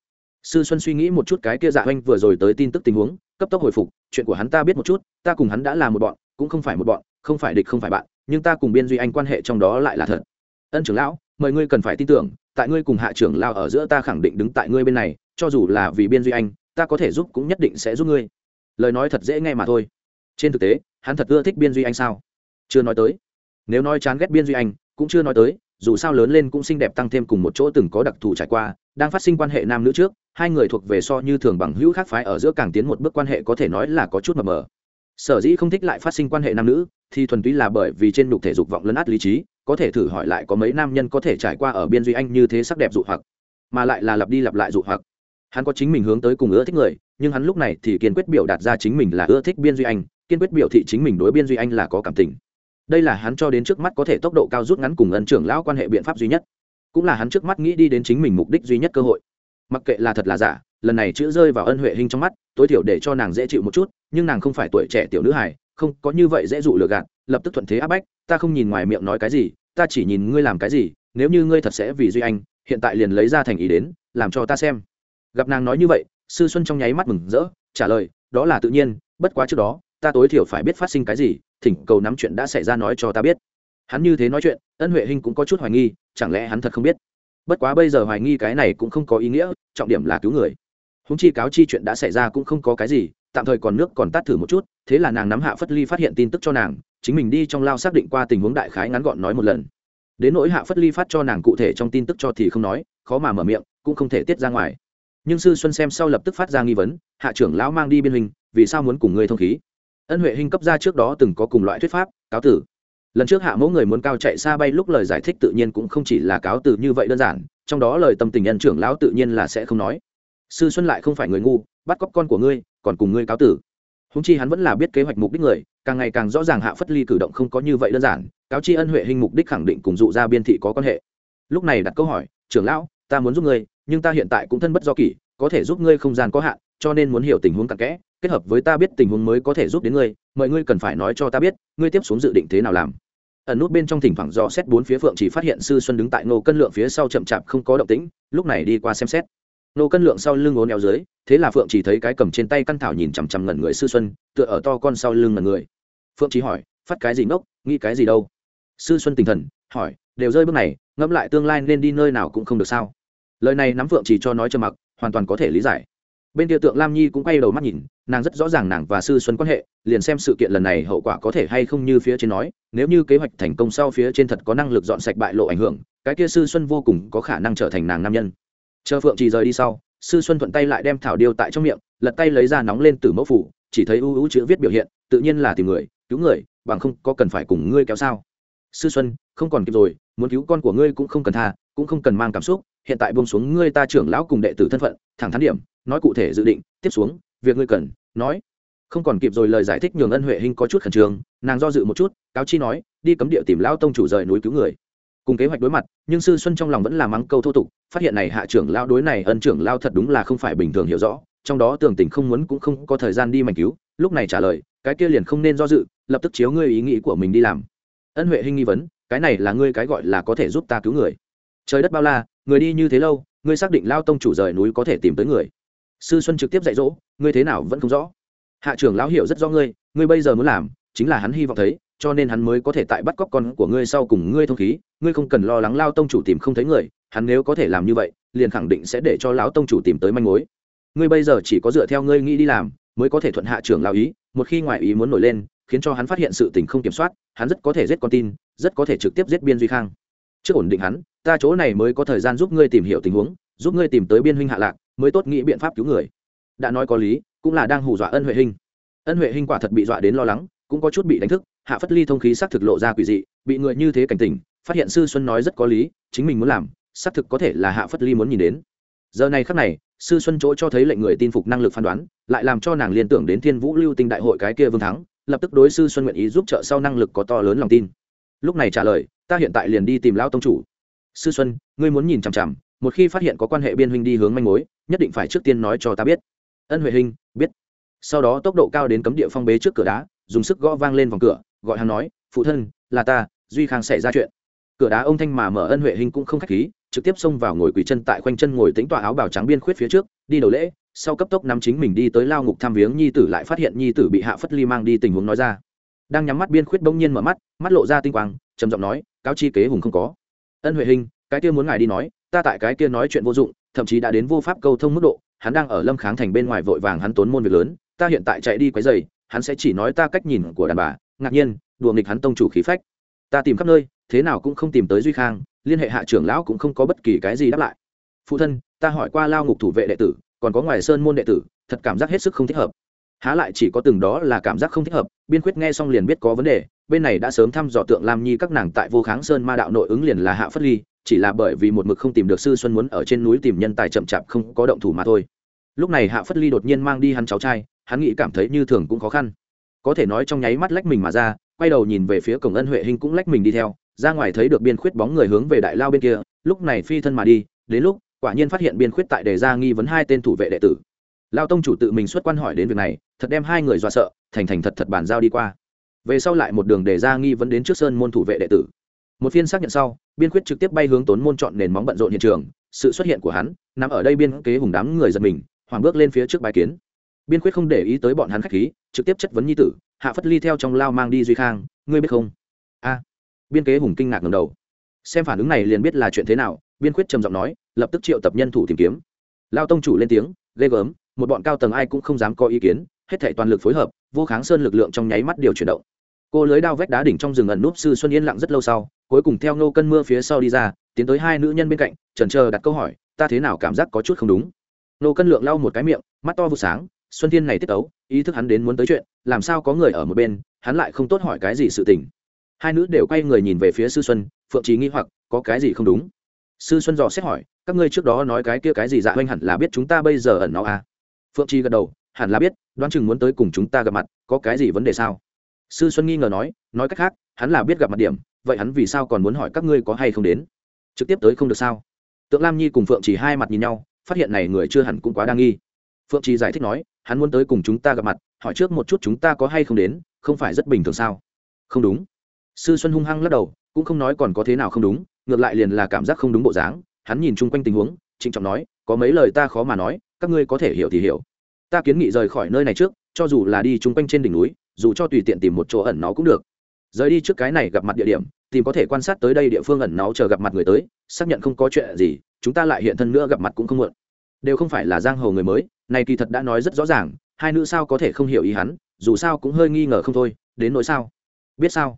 Sư xuân suy nghĩ một chút cái kia dạ oanh vừa rồi tới tin tức tình huống, cấp tốc hồi phục, chuyện của hắn ta biết một chút, ta cùng hắn đã là một bọn, cũng không phải một bọn, không phải địch không phải bạn, nhưng ta cùng biên duy anh quan hệ trong đó lại là thật. Ân trưởng lão, mời ngươi cần phải tin tưởng, tại ngươi cùng hạ trưởng lao ở giữa ta khẳng định đứng tại ngươi bên này, cho dù là vì biên duy anh ta có thể giúp cũng nhất định sẽ giúp ngươi. Lời nói thật dễ nghe mà thôi. Trên thực tế, hắn thật ưa thích biên duy anh sao? Chưa nói tới. Nếu nói chán ghét biên duy anh, cũng chưa nói tới, dù sao lớn lên cũng xinh đẹp tăng thêm cùng một chỗ từng có đặc thù trải qua, đang phát sinh quan hệ nam nữ trước, hai người thuộc về so như thường bằng hữu khác phái ở giữa càng tiến một bước quan hệ có thể nói là có chút mờ mờ. Sở dĩ không thích lại phát sinh quan hệ nam nữ, thì thuần túy là bởi vì trên đục thể dục vọng lấn át lý trí, có thể thử hỏi lại có mấy nam nhân có thể trải qua ở biên duy anh như thế sắc đẹp dụ hoặc, mà lại là lặp đi lặp lại dụ hoặc hắn có chính mình hướng tới cùng ưa thích người, nhưng hắn lúc này thì kiên quyết biểu đạt ra chính mình là ưa thích biên duy anh, kiên quyết biểu thị chính mình đối biên duy anh là có cảm tình. Đây là hắn cho đến trước mắt có thể tốc độ cao rút ngắn cùng ân trưởng lão quan hệ biện pháp duy nhất. Cũng là hắn trước mắt nghĩ đi đến chính mình mục đích duy nhất cơ hội. Mặc kệ là thật là giả, lần này chữ rơi vào ân huệ hình trong mắt, tối thiểu để cho nàng dễ chịu một chút, nhưng nàng không phải tuổi trẻ tiểu nữ hài, không, có như vậy dễ dụ lừa gạt, lập tức thuận thế áp bách, ta không nhìn ngoài miệng nói cái gì, ta chỉ nhìn ngươi làm cái gì, nếu như ngươi thật sẽ vì duy anh, hiện tại liền lấy ra thành ý đến, làm cho ta xem gặp nàng nói như vậy, sư xuân trong nháy mắt mừng rỡ, trả lời, đó là tự nhiên, bất quá trước đó, ta tối thiểu phải biết phát sinh cái gì, thỉnh cầu nắm chuyện đã xảy ra nói cho ta biết. Hắn như thế nói chuyện, ân huệ hinh cũng có chút hoài nghi, chẳng lẽ hắn thật không biết? Bất quá bây giờ hoài nghi cái này cũng không có ý nghĩa, trọng điểm là cứu người. Húng chi cáo chi chuyện đã xảy ra cũng không có cái gì, tạm thời còn nước còn tắt thử một chút, thế là nàng nắm hạ phất ly phát hiện tin tức cho nàng, chính mình đi trong lao xác định qua tình huống đại khái ngắn gọn nói một lần. Đến nỗi hạ phất ly phát cho nàng cụ thể trong tin tức cho thì không nói, khó mà mở miệng, cũng không thể tiết ra ngoài nhưng sư xuân xem sau lập tức phát ra nghi vấn, hạ trưởng lão mang đi biên hình, vì sao muốn cùng ngươi thông khí? Ân huệ hình cấp ra trước đó từng có cùng loại thuyết pháp, cáo tử. Lần trước hạ mẫu người muốn cao chạy xa bay lúc lời giải thích tự nhiên cũng không chỉ là cáo từ như vậy đơn giản, trong đó lời tâm tình nhân trưởng lão tự nhiên là sẽ không nói. Sư xuân lại không phải người ngu, bắt cóc con của ngươi, còn cùng ngươi cáo tử. Húng chi hắn vẫn là biết kế hoạch mục đích người, càng ngày càng rõ ràng hạ phất ly cử động không có như vậy đơn giản, cáo chi ân huệ hình mục đích khẳng định cùng dụ ra biên thị có quan hệ. Lúc này đặt câu hỏi, trưởng lão, ta muốn giúp ngươi nhưng ta hiện tại cũng thân bất do kỷ, có thể giúp ngươi không gian có hạn, cho nên muốn hiểu tình huống cặn kẽ, kết hợp với ta biết tình huống mới có thể giúp đến ngươi mọi ngươi cần phải nói cho ta biết, ngươi tiếp xuống dự định thế nào làm. Ẩn nút bên trong thỉnh thoảng dò xét bốn phía phượng chỉ phát hiện sư xuân đứng tại nô cân lượng phía sau chậm chạp không có động tĩnh, lúc này đi qua xem xét. Nô cân lượng sau lưng ốn éo dưới, thế là phượng chỉ thấy cái cầm trên tay căn thảo nhìn chằm chằm ngẩn người sư xuân, tựa ở to con sau lưng ngẩn người. Phượng chỉ hỏi, phát cái gì ngốc, nghĩ cái gì đâu? Sư xuân tinh thần, hỏi, đều rơi bước này, ngẫm lại tương lai nên đi nơi nào cũng không được sao? Lời này nắm phượng chỉ cho nói cho mặc, hoàn toàn có thể lý giải. Bên kia tượng lam nhi cũng quay đầu mắt nhìn, nàng rất rõ ràng nàng và sư xuân quan hệ, liền xem sự kiện lần này hậu quả có thể hay không như phía trên nói, nếu như kế hoạch thành công sau phía trên thật có năng lực dọn sạch bại lộ ảnh hưởng, cái kia sư xuân vô cùng có khả năng trở thành nàng nam nhân. Chờ phượng chỉ rời đi sau, sư xuân thuận tay lại đem thảo điêu tại trong miệng, lật tay lấy ra nóng lên từ mẫu phủ, chỉ thấy ưu ưu chữ viết biểu hiện, tự nhiên là tìm người, cứu người, bằng không có cần phải cùng ngươi kéo sao sư xuân, không còn kịp rồi, muốn cứu con của ngươi cũng không cần tha, cũng không cần mang cảm xúc, hiện tại buông xuống ngươi ta trưởng lão cùng đệ tử thân phận, thẳng thắn điểm, nói cụ thể dự định, tiếp xuống, việc ngươi cần, nói. Không còn kịp rồi lời giải thích nhường ân huệ hinh có chút khẩn trương, nàng do dự một chút, cáo chi nói, đi cấm địa tìm lão tông chủ rời núi cứu người. Cùng kế hoạch đối mặt, nhưng sư xuân trong lòng vẫn là mắng câu thô tục, phát hiện này hạ trưởng lao đối này ân trưởng lao thật đúng là không phải bình thường hiểu rõ, trong đó tưởng tình không muốn cũng không có thời gian đi mảnh cứu, lúc này trả lời, cái kia liền không nên do dự, lập tức chiếu ngươi ý nghĩ của mình đi làm ân huệ hinh nghi vấn, cái này là ngươi cái gọi là có thể giúp ta cứu người. Trời đất bao la, người đi như thế lâu, ngươi xác định lao tông chủ rời núi có thể tìm tới người. Sư xuân trực tiếp dạy dỗ, ngươi thế nào vẫn không rõ. Hạ trưởng lão hiểu rất rõ ngươi ngươi bây giờ muốn làm, chính là hắn hy vọng thấy, cho nên hắn mới có thể tại bắt cóc con của ngươi sau cùng ngươi thông khí, ngươi không cần lo lắng lao tông chủ tìm không thấy người, hắn nếu có thể làm như vậy, liền khẳng định sẽ để cho lão tông chủ tìm tới manh mối. Ngươi bây giờ chỉ có dựa theo ngươi nghĩ đi làm, mới có thể thuận hạ trưởng Lão ý, một khi ngoại ý muốn nổi lên khiến cho hắn phát hiện sự tình không kiểm soát, hắn rất có thể giết con tin, rất có thể trực tiếp giết biên duy khang. Trước ổn định hắn, ta chỗ này mới có thời gian giúp ngươi tìm hiểu tình huống, giúp ngươi tìm tới biên huynh hạ lạc, mới tốt nghĩ biện pháp cứu người. Đã nói có lý, cũng là đang hù dọa ân huệ hình ân huệ hình quả thật bị dọa đến lo lắng, cũng có chút bị đánh thức, hạ phất ly thông khí xác thực lộ ra quỷ dị, bị người như thế cảnh tỉnh, phát hiện sư xuân nói rất có lý, chính mình muốn làm, xác thực có thể là hạ phất ly muốn nhìn đến. Giờ này khắc này, sư xuân chỗ cho thấy lệnh người tin phục năng lực phán đoán, lại làm cho nàng liên tưởng đến thiên vũ lưu tinh đại hội cái kia vương thắng lập tức đối sư xuân nguyện ý giúp trợ sau năng lực có to lớn lòng tin. Lúc này trả lời, ta hiện tại liền đi tìm lão tông chủ. Sư xuân, ngươi muốn nhìn chằm chằm, một khi phát hiện có quan hệ biên huynh đi hướng manh mối, nhất định phải trước tiên nói cho ta biết. Ân huệ hình, biết. Sau đó tốc độ cao đến cấm địa phong bế trước cửa đá, dùng sức gõ vang lên vòng cửa, gọi hắn nói, phụ thân, là ta, duy khang xảy ra chuyện. Cửa đá ông thanh mà mở, ân huệ hình cũng không khách khí trực tiếp xông vào ngồi quỳ chân tại khoanh chân ngồi tính tọa áo bào trắng biên khuyết phía trước, đi đầu lễ, sau cấp tốc nắm chính mình đi tới lao ngục thăm viếng nhi tử lại phát hiện nhi tử bị hạ phất ly mang đi tình huống nói ra. Đang nhắm mắt biên khuyết bỗng nhiên mở mắt mắt lộ ra tinh quang, trầm giọng nói, cáo chi kế hùng không có. Ân huệ hình, cái kia muốn ngài đi nói, ta tại cái kia nói chuyện vô dụng, thậm chí đã đến vô pháp câu thông mức độ, hắn đang ở lâm kháng thành bên ngoài vội vàng hắn tốn môn việc lớn, ta hiện tại chạy đi quấy giày hắn sẽ chỉ nói ta cách nhìn của đàn bà, ngạc nhiên, đùa nghịch hắn tông chủ khí phách. Ta tìm khắp nơi, thế nào cũng không tìm tới duy khang liên hệ hạ trưởng lão cũng không có bất kỳ cái gì đáp lại. Phụ thân, ta hỏi qua lao ngục thủ vệ đệ tử, còn có ngoài sơn môn đệ tử, thật cảm giác hết sức không thích hợp. Há lại chỉ có từng đó là cảm giác không thích hợp, biên quyết nghe xong liền biết có vấn đề, bên này đã sớm thăm dò tượng lam nhi các nàng tại vô kháng sơn ma đạo nội ứng liền là hạ phất ly, chỉ là bởi vì một mực không tìm được sư xuân muốn ở trên núi tìm nhân tài chậm chạp không có động thủ mà thôi. Lúc này hạ phất ly đột nhiên mang đi hắn cháu trai, hắn nghĩ cảm thấy như thường cũng khó khăn. Có thể nói trong nháy mắt lách mình mà ra, quay đầu nhìn về phía cổng ân huệ hình cũng lách mình đi theo ra ngoài thấy được biên khuyết bóng người hướng về đại lao bên kia, lúc này phi thân mà đi, đến lúc, quả nhiên phát hiện biên khuyết tại đề ra nghi vấn hai tên thủ vệ đệ tử. Lao tông chủ tự mình xuất quan hỏi đến việc này, thật đem hai người dọa sợ, thành thành thật thật bàn giao đi qua. Về sau lại một đường đề ra nghi vấn đến trước sơn môn thủ vệ đệ tử. Một phiên xác nhận sau, biên khuyết trực tiếp bay hướng tốn môn chọn nền móng bận rộn hiện trường. Sự xuất hiện của hắn, nằm ở đây biên kế hùng đám người giật mình hoàng bước lên phía trước bài kiến. Biên khuyết không để ý tới bọn hắn khách khí, trực tiếp chất vấn nhi tử, hạ phất ly theo trong lao mang đi duy khang, ngươi biết không? A biên kế hùng kinh ngạc ngầm đầu. Xem phản ứng này liền biết là chuyện thế nào, biên khuyết trầm giọng nói, lập tức triệu tập nhân thủ tìm kiếm. Lao tông chủ lên tiếng, ghê gớm, một bọn cao tầng ai cũng không dám có ý kiến, hết thể toàn lực phối hợp, vô kháng sơn lực lượng trong nháy mắt điều chuyển động. Cô lưới đao vách đá đỉnh trong rừng ẩn núp sư xuân yên lặng rất lâu sau, cuối cùng theo nô cân mưa phía sau đi ra, tiến tới hai nữ nhân bên cạnh, trần chờ đặt câu hỏi, ta thế nào cảm giác có chút không đúng? Nô cân lượng lau một cái miệng, mắt to vụ sáng, xuân thiên này tiết ấu ý thức hắn đến muốn tới chuyện, làm sao có người ở một bên, hắn lại không tốt hỏi cái gì sự tình hai nữ đều quay người nhìn về phía sư xuân, phượng trí nghi hoặc, có cái gì không đúng? Sư xuân dò xét hỏi, các ngươi trước đó nói cái kia cái gì dạ oanh hẳn là biết chúng ta bây giờ ẩn nó à? Phượng trí gật đầu, hẳn là biết, đoán chừng muốn tới cùng chúng ta gặp mặt, có cái gì vấn đề sao? Sư xuân nghi ngờ nói nói cách khác, hắn là biết gặp mặt điểm, vậy hắn vì sao còn muốn hỏi các ngươi có hay không đến? Trực tiếp tới không được sao? Tượng lam nhi cùng phượng chỉ hai mặt nhìn nhau, phát hiện này người chưa hẳn cũng quá đa nghi. Phượng chỉ giải thích nói, hắn muốn tới cùng chúng ta gặp mặt, hỏi trước một chút chúng ta có hay không đến, không phải rất bình thường sao? Không đúng sư xuân hung hăng lắc đầu, cũng không nói còn có thế nào không đúng, ngược lại liền là cảm giác không đúng bộ dáng, hắn nhìn chung quanh tình huống, trịnh trọng nói, có mấy lời ta khó mà nói, các ngươi có thể hiểu thì hiểu. Ta kiến nghị rời khỏi nơi này trước, cho dù là đi chung quanh trên đỉnh núi, dù cho tùy tiện tìm một chỗ ẩn nó cũng được. Rời đi trước cái này gặp mặt địa điểm, tìm có thể quan sát tới đây địa phương ẩn náu chờ gặp mặt người tới, xác nhận không có chuyện gì, chúng ta lại hiện thân nữa gặp mặt cũng không muộn. Đều không phải là giang hồ người mới, này kỳ thật đã nói rất rõ ràng, hai nữ sao có thể không hiểu ý hắn, dù sao cũng hơi nghi ngờ không thôi, đến nỗi sao? Biết sao?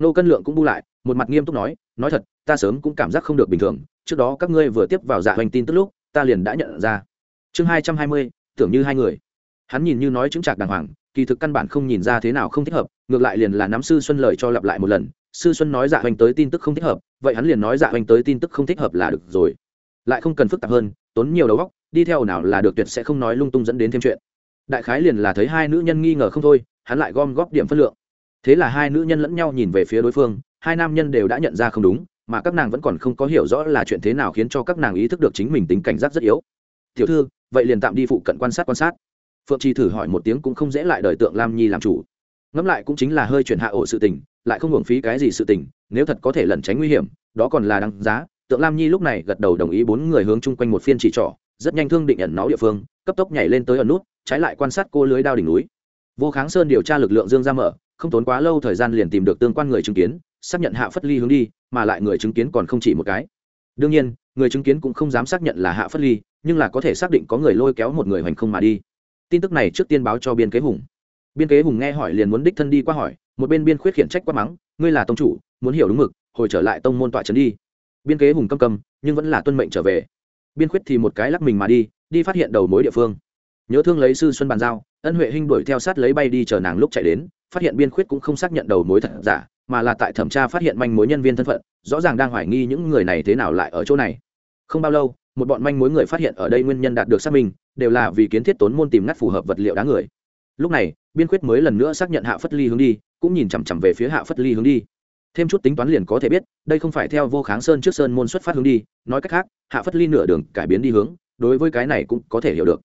Nô cân lượng cũng bu lại, một mặt nghiêm túc nói nói thật, ta sớm cũng cảm giác không được bình thường, trước đó các ngươi vừa tiếp vào dạ hoành tin tức lúc, ta liền đã nhận ra. Chương hai trăm hai mươi, tưởng như hai người. Hắn nhìn như nói chứng trạc đàng hoàng, kỳ thực căn bản không nhìn ra thế nào không thích hợp, ngược lại liền là nắm sư xuân lời cho lặp lại một lần, sư xuân nói dạ hoành tới tin tức không thích hợp, vậy hắn liền nói dạ hoành tới tin tức không thích hợp là được rồi. Lại không cần phức tạp hơn, tốn nhiều đầu óc, đi theo nào là được tuyệt sẽ không nói lung tung dẫn đến thêm chuyện. Đại khái liền là thấy hai nữ nhân nghi ngờ không thôi, hắn lại gom góp điểm phân lượng thế là hai nữ nhân lẫn nhau nhìn về phía đối phương, hai nam nhân đều đã nhận ra không đúng, mà các nàng vẫn còn không có hiểu rõ là chuyện thế nào khiến cho các nàng ý thức được chính mình tính cảnh giác rất yếu. Tiểu thư, vậy liền tạm đi phụ cận quan sát quan sát. Phượng trì thử hỏi một tiếng cũng không dễ lại đời tượng lam nhi làm chủ. Ngẫm lại cũng chính là hơi chuyển hạ ổ sự tình, lại không hưởng phí cái gì sự tình, nếu thật có thể lẩn tránh nguy hiểm, đó còn là đáng giá. Tượng lam nhi lúc này gật đầu đồng ý bốn người hướng chung quanh một phiên chỉ trỏ, rất nhanh thương định ẩn nó địa phương, cấp tốc nhảy lên tới ẩn nút, trái lại quan sát cô lưới đao đỉnh núi. Vô kháng sơn điều tra lực lượng dương ra mở không tốn quá lâu thời gian liền tìm được tương quan người chứng kiến, xác nhận hạ phất ly hướng đi, mà lại người chứng kiến còn không chỉ một cái. Đương nhiên, người chứng kiến cũng không dám xác nhận là hạ phất ly, nhưng là có thể xác định có người lôi kéo một người hoành không mà đi. Tin tức này trước tiên báo cho biên kế hùng. Biên kế hùng nghe hỏi liền muốn đích thân đi qua hỏi, một bên biên khuyết khiển trách quá mắng, ngươi là tông chủ, muốn hiểu đúng mực, hồi trở lại tông môn tọa trấn đi. Biên kế hùng câm câm nhưng vẫn là tuân mệnh trở về. Biên khuyết thì một cái lắc mình mà đi đi phát hiện đầu mối địa phương. Nhớ thương lấy sư xuân bàn giao, ân huệ hinh đuổi theo sát lấy bay đi chờ nàng lúc chạy đến phát hiện biên khuyết cũng không xác nhận đầu mối thật giả, mà là tại thẩm tra phát hiện manh mối nhân viên thân phận, rõ ràng đang hoài nghi những người này thế nào lại ở chỗ này. Không bao lâu, một bọn manh mối người phát hiện ở đây nguyên nhân đạt được xác minh, đều là vì kiến thiết tốn môn tìm ngắt phù hợp vật liệu đá người. Lúc này, biên khuyết mới lần nữa xác nhận hạ phất ly hướng đi, cũng nhìn chằm chằm về phía hạ phất ly hướng đi. Thêm chút tính toán liền có thể biết, đây không phải theo vô kháng sơn trước sơn môn xuất phát hướng đi, nói cách khác, hạ phất ly nửa đường cải biến đi hướng, đối với cái này cũng có thể hiểu được.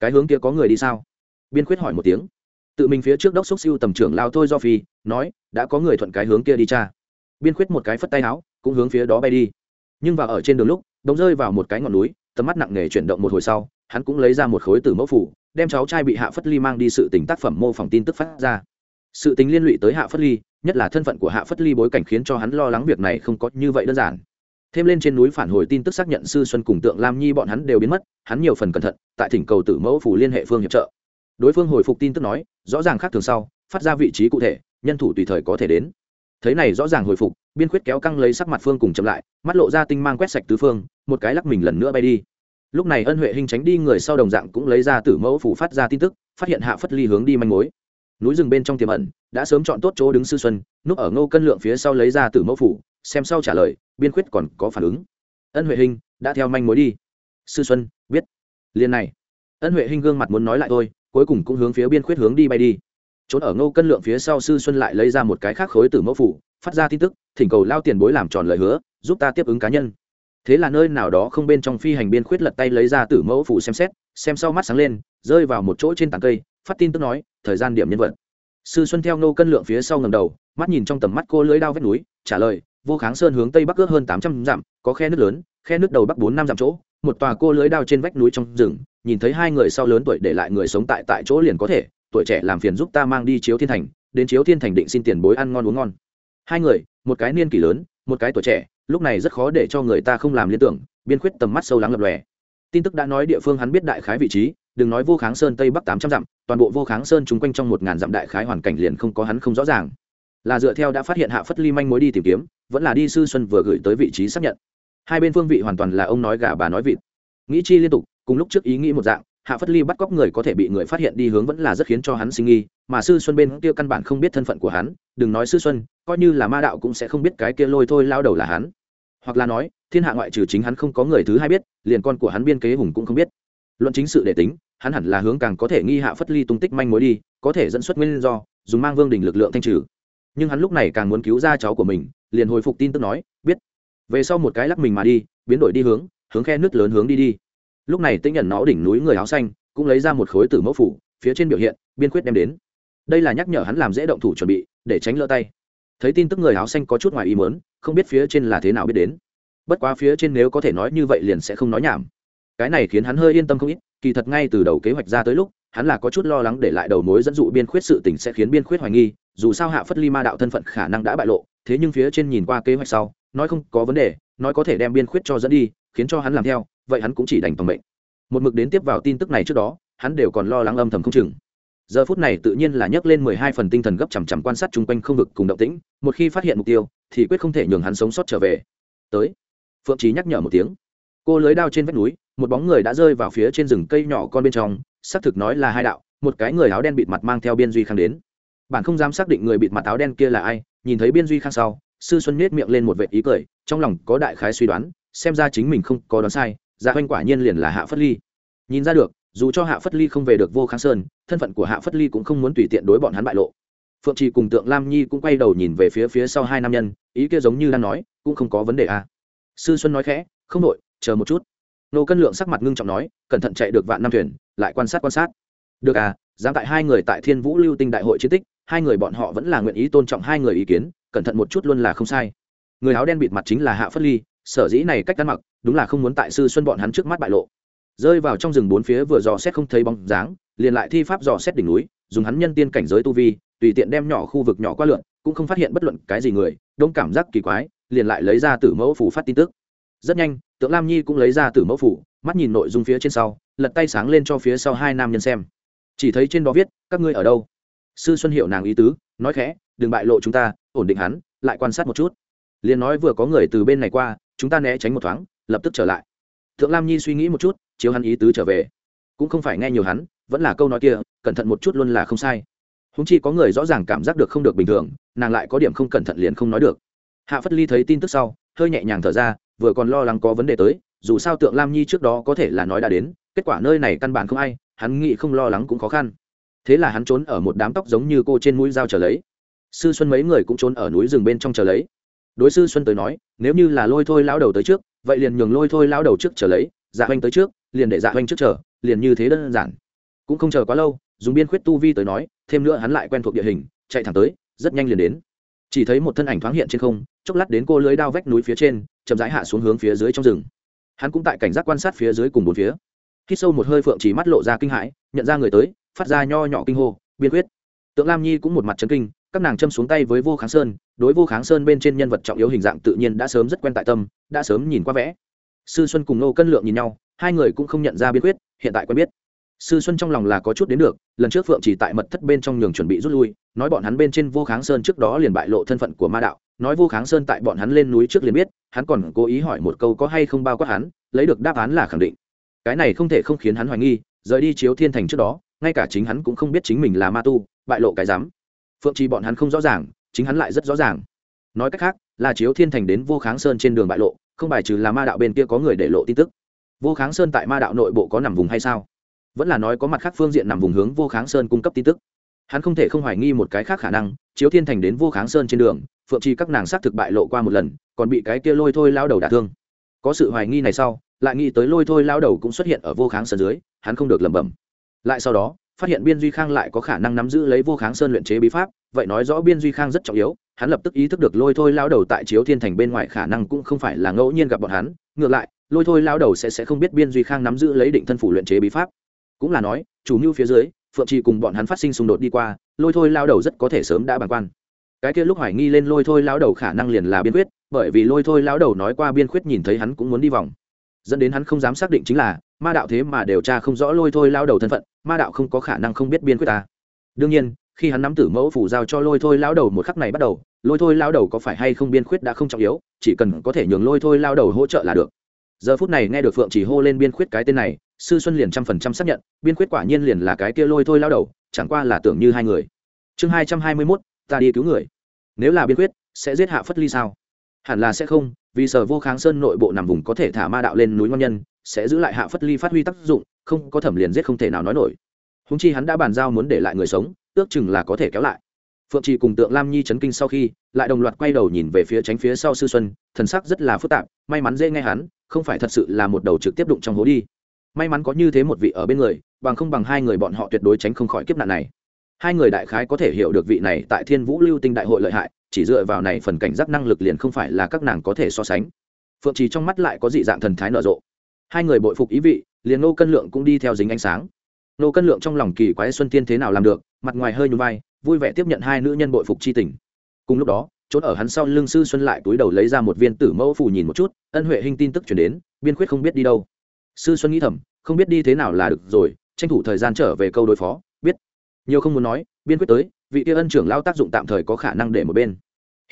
Cái hướng kia có người đi sao? Biên khuyết hỏi một tiếng tự mình phía trước đốc xúc siêu tầm trưởng lao thôi do phi, nói, đã có người thuận cái hướng kia đi cha. Biên khuyết một cái phất tay áo, cũng hướng phía đó bay đi. Nhưng vào ở trên đường lúc, đống rơi vào một cái ngọn núi, tầm mắt nặng nề chuyển động một hồi sau, hắn cũng lấy ra một khối từ mẫu phủ, đem cháu trai bị hạ phất ly mang đi sự tình tác phẩm mô phỏng tin tức phát ra. Sự tính liên lụy tới hạ phất ly, nhất là thân phận của hạ phất ly bối cảnh khiến cho hắn lo lắng việc này không có như vậy đơn giản. Thêm lên trên núi phản hồi tin tức xác nhận sư xuân cùng tượng lam nhi bọn hắn đều biến mất, hắn nhiều phần cẩn thận, tại thỉnh cầu tử mẫu phủ liên hệ phương hiệp trợ đối phương hồi phục tin tức nói, rõ ràng khác thường sau, phát ra vị trí cụ thể, nhân thủ tùy thời có thể đến. Thấy này rõ ràng hồi phục, biên khuyết kéo căng lấy sắc mặt phương cùng chậm lại, mắt lộ ra tinh mang quét sạch tứ phương, một cái lắc mình lần nữa bay đi. Lúc này ân huệ hình tránh đi người sau đồng dạng cũng lấy ra tử mẫu phủ phát ra tin tức, phát hiện hạ phất ly hướng đi manh mối. Núi rừng bên trong tiềm ẩn, đã sớm chọn tốt chỗ đứng sư xuân, núp ở ngô cân lượng phía sau lấy ra tử mẫu phủ, xem sau trả lời, biên khuyết còn có phản ứng. Ân huệ hình, đã theo manh mối đi. Sư xuân, biết. Liền này. Ân huệ hình gương mặt muốn nói lại thôi cuối cùng cũng hướng phía biên khuyết hướng đi bay đi. Trốn ở ngô cân lượng phía sau sư xuân lại lấy ra một cái khác khối tử mẫu phủ, phát ra tin tức, thỉnh cầu lao tiền bối làm tròn lời hứa, giúp ta tiếp ứng cá nhân. Thế là nơi nào đó không bên trong phi hành biên khuyết lật tay lấy ra tử mẫu phủ xem xét, xem sau mắt sáng lên, rơi vào một chỗ trên tảng cây, phát tin tức nói, thời gian điểm nhân vật. Sư xuân theo nô cân lượng phía sau ngầm đầu, mắt nhìn trong tầm mắt cô lưỡi đao vách núi, trả lời, vô kháng sơn hướng tây bắc ước hơn tám trăm dặm, có khe nước lớn, khe nước đầu bắc bốn năm dặm chỗ một tòa cô lưới đao trên vách núi trong rừng, nhìn thấy hai người sau lớn tuổi để lại người sống tại tại chỗ liền có thể, tuổi trẻ làm phiền giúp ta mang đi chiếu thiên thành, đến chiếu thiên thành định xin tiền bối ăn ngon uống ngon. Hai người, một cái niên kỷ lớn, một cái tuổi trẻ, lúc này rất khó để cho người ta không làm liên tưởng, biên khuyết tầm mắt sâu lắng lập lòe. Tin tức đã nói địa phương hắn biết đại khái vị trí, đừng nói vô kháng sơn tây bắc tám trăm dặm, toàn bộ vô kháng sơn chung quanh trong một ngàn dặm đại khái hoàn cảnh liền không có hắn không rõ ràng. Là dựa theo đã phát hiện hạ phất ly manh mối đi tìm kiếm, vẫn là đi sư xuân vừa gửi tới vị trí xác nhận hai bên phương vị hoàn toàn là ông nói gà bà nói vịt. Nghĩ chi liên tục, cùng lúc trước ý nghĩ một dạng, hạ phất ly bắt cóc người có thể bị người phát hiện đi hướng vẫn là rất khiến cho hắn sinh nghi, mà sư xuân bên kia căn bản không biết thân phận của hắn, đừng nói sư xuân, coi như là ma đạo cũng sẽ không biết cái kia lôi thôi lao đầu là hắn. Hoặc là nói, thiên hạ ngoại trừ chính hắn không có người thứ hai biết, liền con của hắn biên kế hùng cũng không biết. Luận chính sự để tính, hắn hẳn là hướng càng có thể nghi hạ phất ly tung tích manh mối đi, có thể dẫn xuất nguyên do, dùng mang vương đình lực lượng thanh trừ. Nhưng hắn lúc này càng muốn cứu ra cháu của mình, liền hồi phục tin tức nói, biết về sau một cái lắc mình mà đi, biến đổi đi hướng hướng khe nước lớn hướng đi đi. Lúc này tĩnh nhận nó đỉnh núi người áo xanh, cũng lấy ra một khối tử mẫu phủ, phía trên biểu hiện, biên quyết đem đến. Đây là nhắc nhở hắn làm dễ động thủ chuẩn bị, để tránh lỡ tay. Thấy tin tức người áo xanh có chút ngoài ý mớn không biết phía trên là thế nào biết đến. Bất quá phía trên nếu có thể nói như vậy liền sẽ không nói nhảm. Cái này khiến hắn hơi yên tâm không ít, kỳ thật ngay từ đầu kế hoạch ra tới lúc, hắn là có chút lo lắng để lại đầu mối dẫn dụ biên khuyết sự tình sẽ khiến biên khuyết hoài nghi, dù sao hạ phất ly ma đạo thân phận khả năng đã bại lộ thế nhưng phía trên nhìn qua kế hoạch sau, nói không có vấn đề, nói có thể đem biên khuyết cho dẫn đi, khiến cho hắn làm theo, vậy hắn cũng chỉ đành tòng mệnh. Một mực đến tiếp vào tin tức này trước đó, hắn đều còn lo lắng âm thầm không chừng. Giờ phút này tự nhiên là nhấc lên mười hai phần tinh thần gấp chằm chằm quan sát chung quanh không vực cùng động tĩnh, một khi phát hiện mục tiêu, thì quyết không thể nhường hắn sống sót trở về. Tới, phượng trí nhắc nhở một tiếng. Cô lưới đao trên vách núi, một bóng người đã rơi vào phía trên rừng cây nhỏ con bên trong, xác thực nói là hai đạo, một cái người áo đen bịt mặt mang theo biên duy khang đến. Bản không dám xác định người bịt mặt áo đen kia là ai nhìn thấy biên duy khang sau, sư xuân nết miệng lên một vệ ý cười, trong lòng có đại khái suy đoán, xem ra chính mình không có đoán sai dạ oanh quả nhiên liền là hạ phất ly. Nhìn ra được, dù cho hạ phất ly không về được vô kháng sơn, thân phận của hạ phất ly cũng không muốn tùy tiện đối bọn hắn bại lộ. Phượng trì cùng tượng lam nhi cũng quay đầu nhìn về phía phía sau hai nam nhân, ý kia giống như đang nói, cũng không có vấn đề à. sư xuân nói khẽ, không đội, chờ một chút. Nô cân lượng sắc mặt ngưng trọng nói, cẩn thận chạy được vạn năm thuyền, lại quan sát quan sát. Được à dám tại hai người tại thiên vũ lưu tinh đại hội chiến tích hai người bọn họ vẫn là nguyện ý tôn trọng hai người ý kiến, cẩn thận một chút luôn là không sai. Người áo đen bịt mặt chính là hạ phất ly, sở dĩ này cách ăn mặc, đúng là không muốn tại sư xuân bọn hắn trước mắt bại lộ. Rơi vào trong rừng bốn phía vừa dò xét không thấy bóng dáng, liền lại thi pháp dò xét đỉnh núi, dùng hắn nhân tiên cảnh giới tu vi, tùy tiện đem nhỏ khu vực nhỏ qua lượn, cũng không phát hiện bất luận cái gì người, đông cảm giác kỳ quái, liền lại lấy ra tử mẫu phủ phát tin tức. Rất nhanh, tượng lam nhi cũng lấy ra tử mẫu phủ mắt nhìn nội dung phía trên sau, lật tay sáng lên cho phía sau hai nam nhân xem. Chỉ thấy trên đó viết, các ngươi ở đâu? Sư xuân hiệu nàng ý tứ, nói khẽ, đừng bại lộ chúng ta, ổn định hắn, lại quan sát một chút. Liền nói vừa có người từ bên này qua, chúng ta né tránh một thoáng, lập tức trở lại. Thượng lam nhi suy nghĩ một chút, chiếu hắn ý tứ trở về. Cũng không phải nghe nhiều hắn, vẫn là câu nói kia, cẩn thận một chút luôn là không sai. Húng chi có người rõ ràng cảm giác được không được bình thường, nàng lại có điểm không cẩn thận liền không nói được. Hạ phất ly thấy tin tức sau, hơi nhẹ nhàng thở ra, vừa còn lo lắng có vấn đề tới, dù sao tượng lam nhi trước đó có thể là nói đã đến, kết quả nơi này căn bản không ai, hắn nghĩ không lo lắng cũng khó khăn thế là hắn trốn ở một đám tóc giống như cô trên mũi dao chờ lấy. Sư xuân mấy người cũng trốn ở núi rừng bên trong chờ lấy. Đối sư xuân tới nói, nếu như là lôi thôi lão đầu tới trước, vậy liền nhường lôi thôi lão đầu trước chờ lấy dạ oanh tới trước, liền để dạ oanh trước chờ, liền như thế đơn giản. Cũng không chờ quá lâu, dùng biên khuyết tu vi tới nói, thêm nữa hắn lại quen thuộc địa hình, chạy thẳng tới, rất nhanh liền đến. Chỉ thấy một thân ảnh thoáng hiện trên không, chốc lát đến cô lưới đao vách núi phía trên, chậm rãi hạ xuống hướng phía dưới trong rừng. Hắn cũng tại cảnh giác quan sát phía dưới cùng bốn phía khi sâu một hơi phượng chỉ mắt lộ ra kinh hãi, nhận ra người tới, phát ra nho nhỏ kinh hô, biên quyết. Tượng lam nhi cũng một mặt chấn kinh, các nàng châm xuống tay với vô kháng sơn, đối vô kháng sơn bên trên nhân vật trọng yếu hình dạng tự nhiên đã sớm rất quen tại tâm, đã sớm nhìn qua vẽ sư xuân cùng nô cân lượng nhìn nhau, hai người cũng không nhận ra biên quyết, hiện tại quen biết. Sư xuân trong lòng là có chút đến được, lần trước phượng chỉ tại mật thất bên trong nhường chuẩn bị rút lui, nói bọn hắn bên trên vô kháng sơn trước đó liền bại lộ thân phận của ma đạo, nói vô kháng sơn tại bọn hắn lên núi trước liền biết, hắn còn cố ý hỏi một câu có hay không bao quát hắn, lấy được đáp án là khẳng định cái này không thể không khiến hắn hoài nghi, rời đi chiếu thiên thành trước đó, ngay cả chính hắn cũng không biết chính mình là ma tu, bại lộ cái dám phượng trì bọn hắn không rõ ràng, chính hắn lại rất rõ ràng. Nói cách khác, là chiếu thiên thành đến vô kháng sơn trên đường bại lộ, không bài trừ là ma đạo bên kia có người để lộ tin tức. Vô kháng sơn tại ma đạo nội bộ có nằm vùng hay sao? Vẫn là nói có mặt khác phương diện nằm vùng hướng vô kháng sơn cung cấp tin tức. Hắn không thể không hoài nghi một cái khác khả năng, chiếu thiên thành đến vô kháng sơn trên đường, phượng trì các nàng xác thực bại lộ qua một lần, còn bị cái kia lôi thôi lao đầu đả thương. Có sự hoài nghi này sau lại nghĩ tới lôi thôi lao đầu cũng xuất hiện ở vô kháng sơn dưới, hắn không được lẩm bẩm. Lại sau đó, phát hiện biên duy khang lại có khả năng nắm giữ lấy vô kháng sơn luyện chế bí pháp, vậy nói rõ biên duy khang rất trọng yếu, hắn lập tức ý thức được lôi thôi lao đầu tại chiếu thiên thành bên ngoài khả năng cũng không phải là ngẫu nhiên gặp bọn hắn, ngược lại, lôi thôi lao đầu sẽ sẽ không biết biên duy khang nắm giữ lấy định thân phủ luyện chế bí pháp. Cũng là nói, chủ mưu phía dưới, phượng trì cùng bọn hắn phát sinh xung đột đi qua, lôi thôi lao đầu rất có thể sớm đã bàng quan. Cái kia lúc hoài nghi lên lôi thôi lao đầu khả năng liền là biên quyết bởi vì lôi thôi lao đầu nói qua biên quyết nhìn thấy hắn cũng muốn đi vòng dẫn đến hắn không dám xác định chính là, ma đạo thế mà điều tra không rõ lôi thôi lao đầu thân phận, ma đạo không có khả năng không biết biên quyết ta. Đương nhiên, khi hắn nắm tử mẫu phủ giao cho lôi thôi lao đầu một khắc này bắt đầu, lôi thôi lao đầu có phải hay không biên khuyết đã không trọng yếu, chỉ cần có thể nhường lôi thôi lao đầu hỗ trợ là được. Giờ phút này nghe được phượng chỉ hô lên biên khuyết cái tên này, sư xuân liền trăm phần trăm xác nhận, biên khuyết quả nhiên liền là cái kia lôi thôi lao đầu, chẳng qua là tưởng như hai người. Chương hai trăm hai mươi mốt, ta đi cứu người. Nếu là biên khuyết sẽ giết hạ phất ly sao? Hẳn là sẽ không vì sở vô kháng sơn nội bộ nằm vùng có thể thả ma đạo lên núi ngon nhân, sẽ giữ lại hạ phất ly phát huy tác dụng, không có thẩm liền giết không thể nào nói nổi. Húng chi hắn đã bàn giao muốn để lại người sống, ước chừng là có thể kéo lại. Phượng trì cùng tượng lam nhi chấn kinh sau khi, lại đồng loạt quay đầu nhìn về phía tránh phía sau sư xuân, thần sắc rất là phức tạp, may mắn dễ nghe hắn, không phải thật sự là một đầu trực tiếp đụng trong hố đi. May mắn có như thế một vị ở bên người, bằng không bằng hai người bọn họ tuyệt đối tránh không khỏi kiếp nạn này. Hai người đại khái có thể hiểu được vị này tại thiên vũ lưu tinh đại hội lợi hại chỉ dựa vào này phần cảnh giác năng lực liền không phải là các nàng có thể so sánh. Phượng trì trong mắt lại có dị dạng thần thái nở rộ. Hai người bội phục ý vị, liền nô cân lượng cũng đi theo dính ánh sáng. Nô cân lượng trong lòng kỳ quái xuân tiên thế nào làm được, mặt ngoài hơi nhún vai, vui vẻ tiếp nhận hai nữ nhân bội phục chi tình. Cùng lúc đó trốn ở hắn sau lưng sư xuân lại túi đầu lấy ra một viên tử mẫu phù nhìn một chút, ân huệ hình tin tức chuyển đến, biên khuyết không biết đi đâu. Sư xuân nghĩ thầm, không biết đi thế nào là được rồi, tranh thủ thời gian trở về câu đối phó, biết. Nhiều không muốn nói, biên quyết tới vị kia ân trưởng lão tác dụng tạm thời có khả năng để một bên.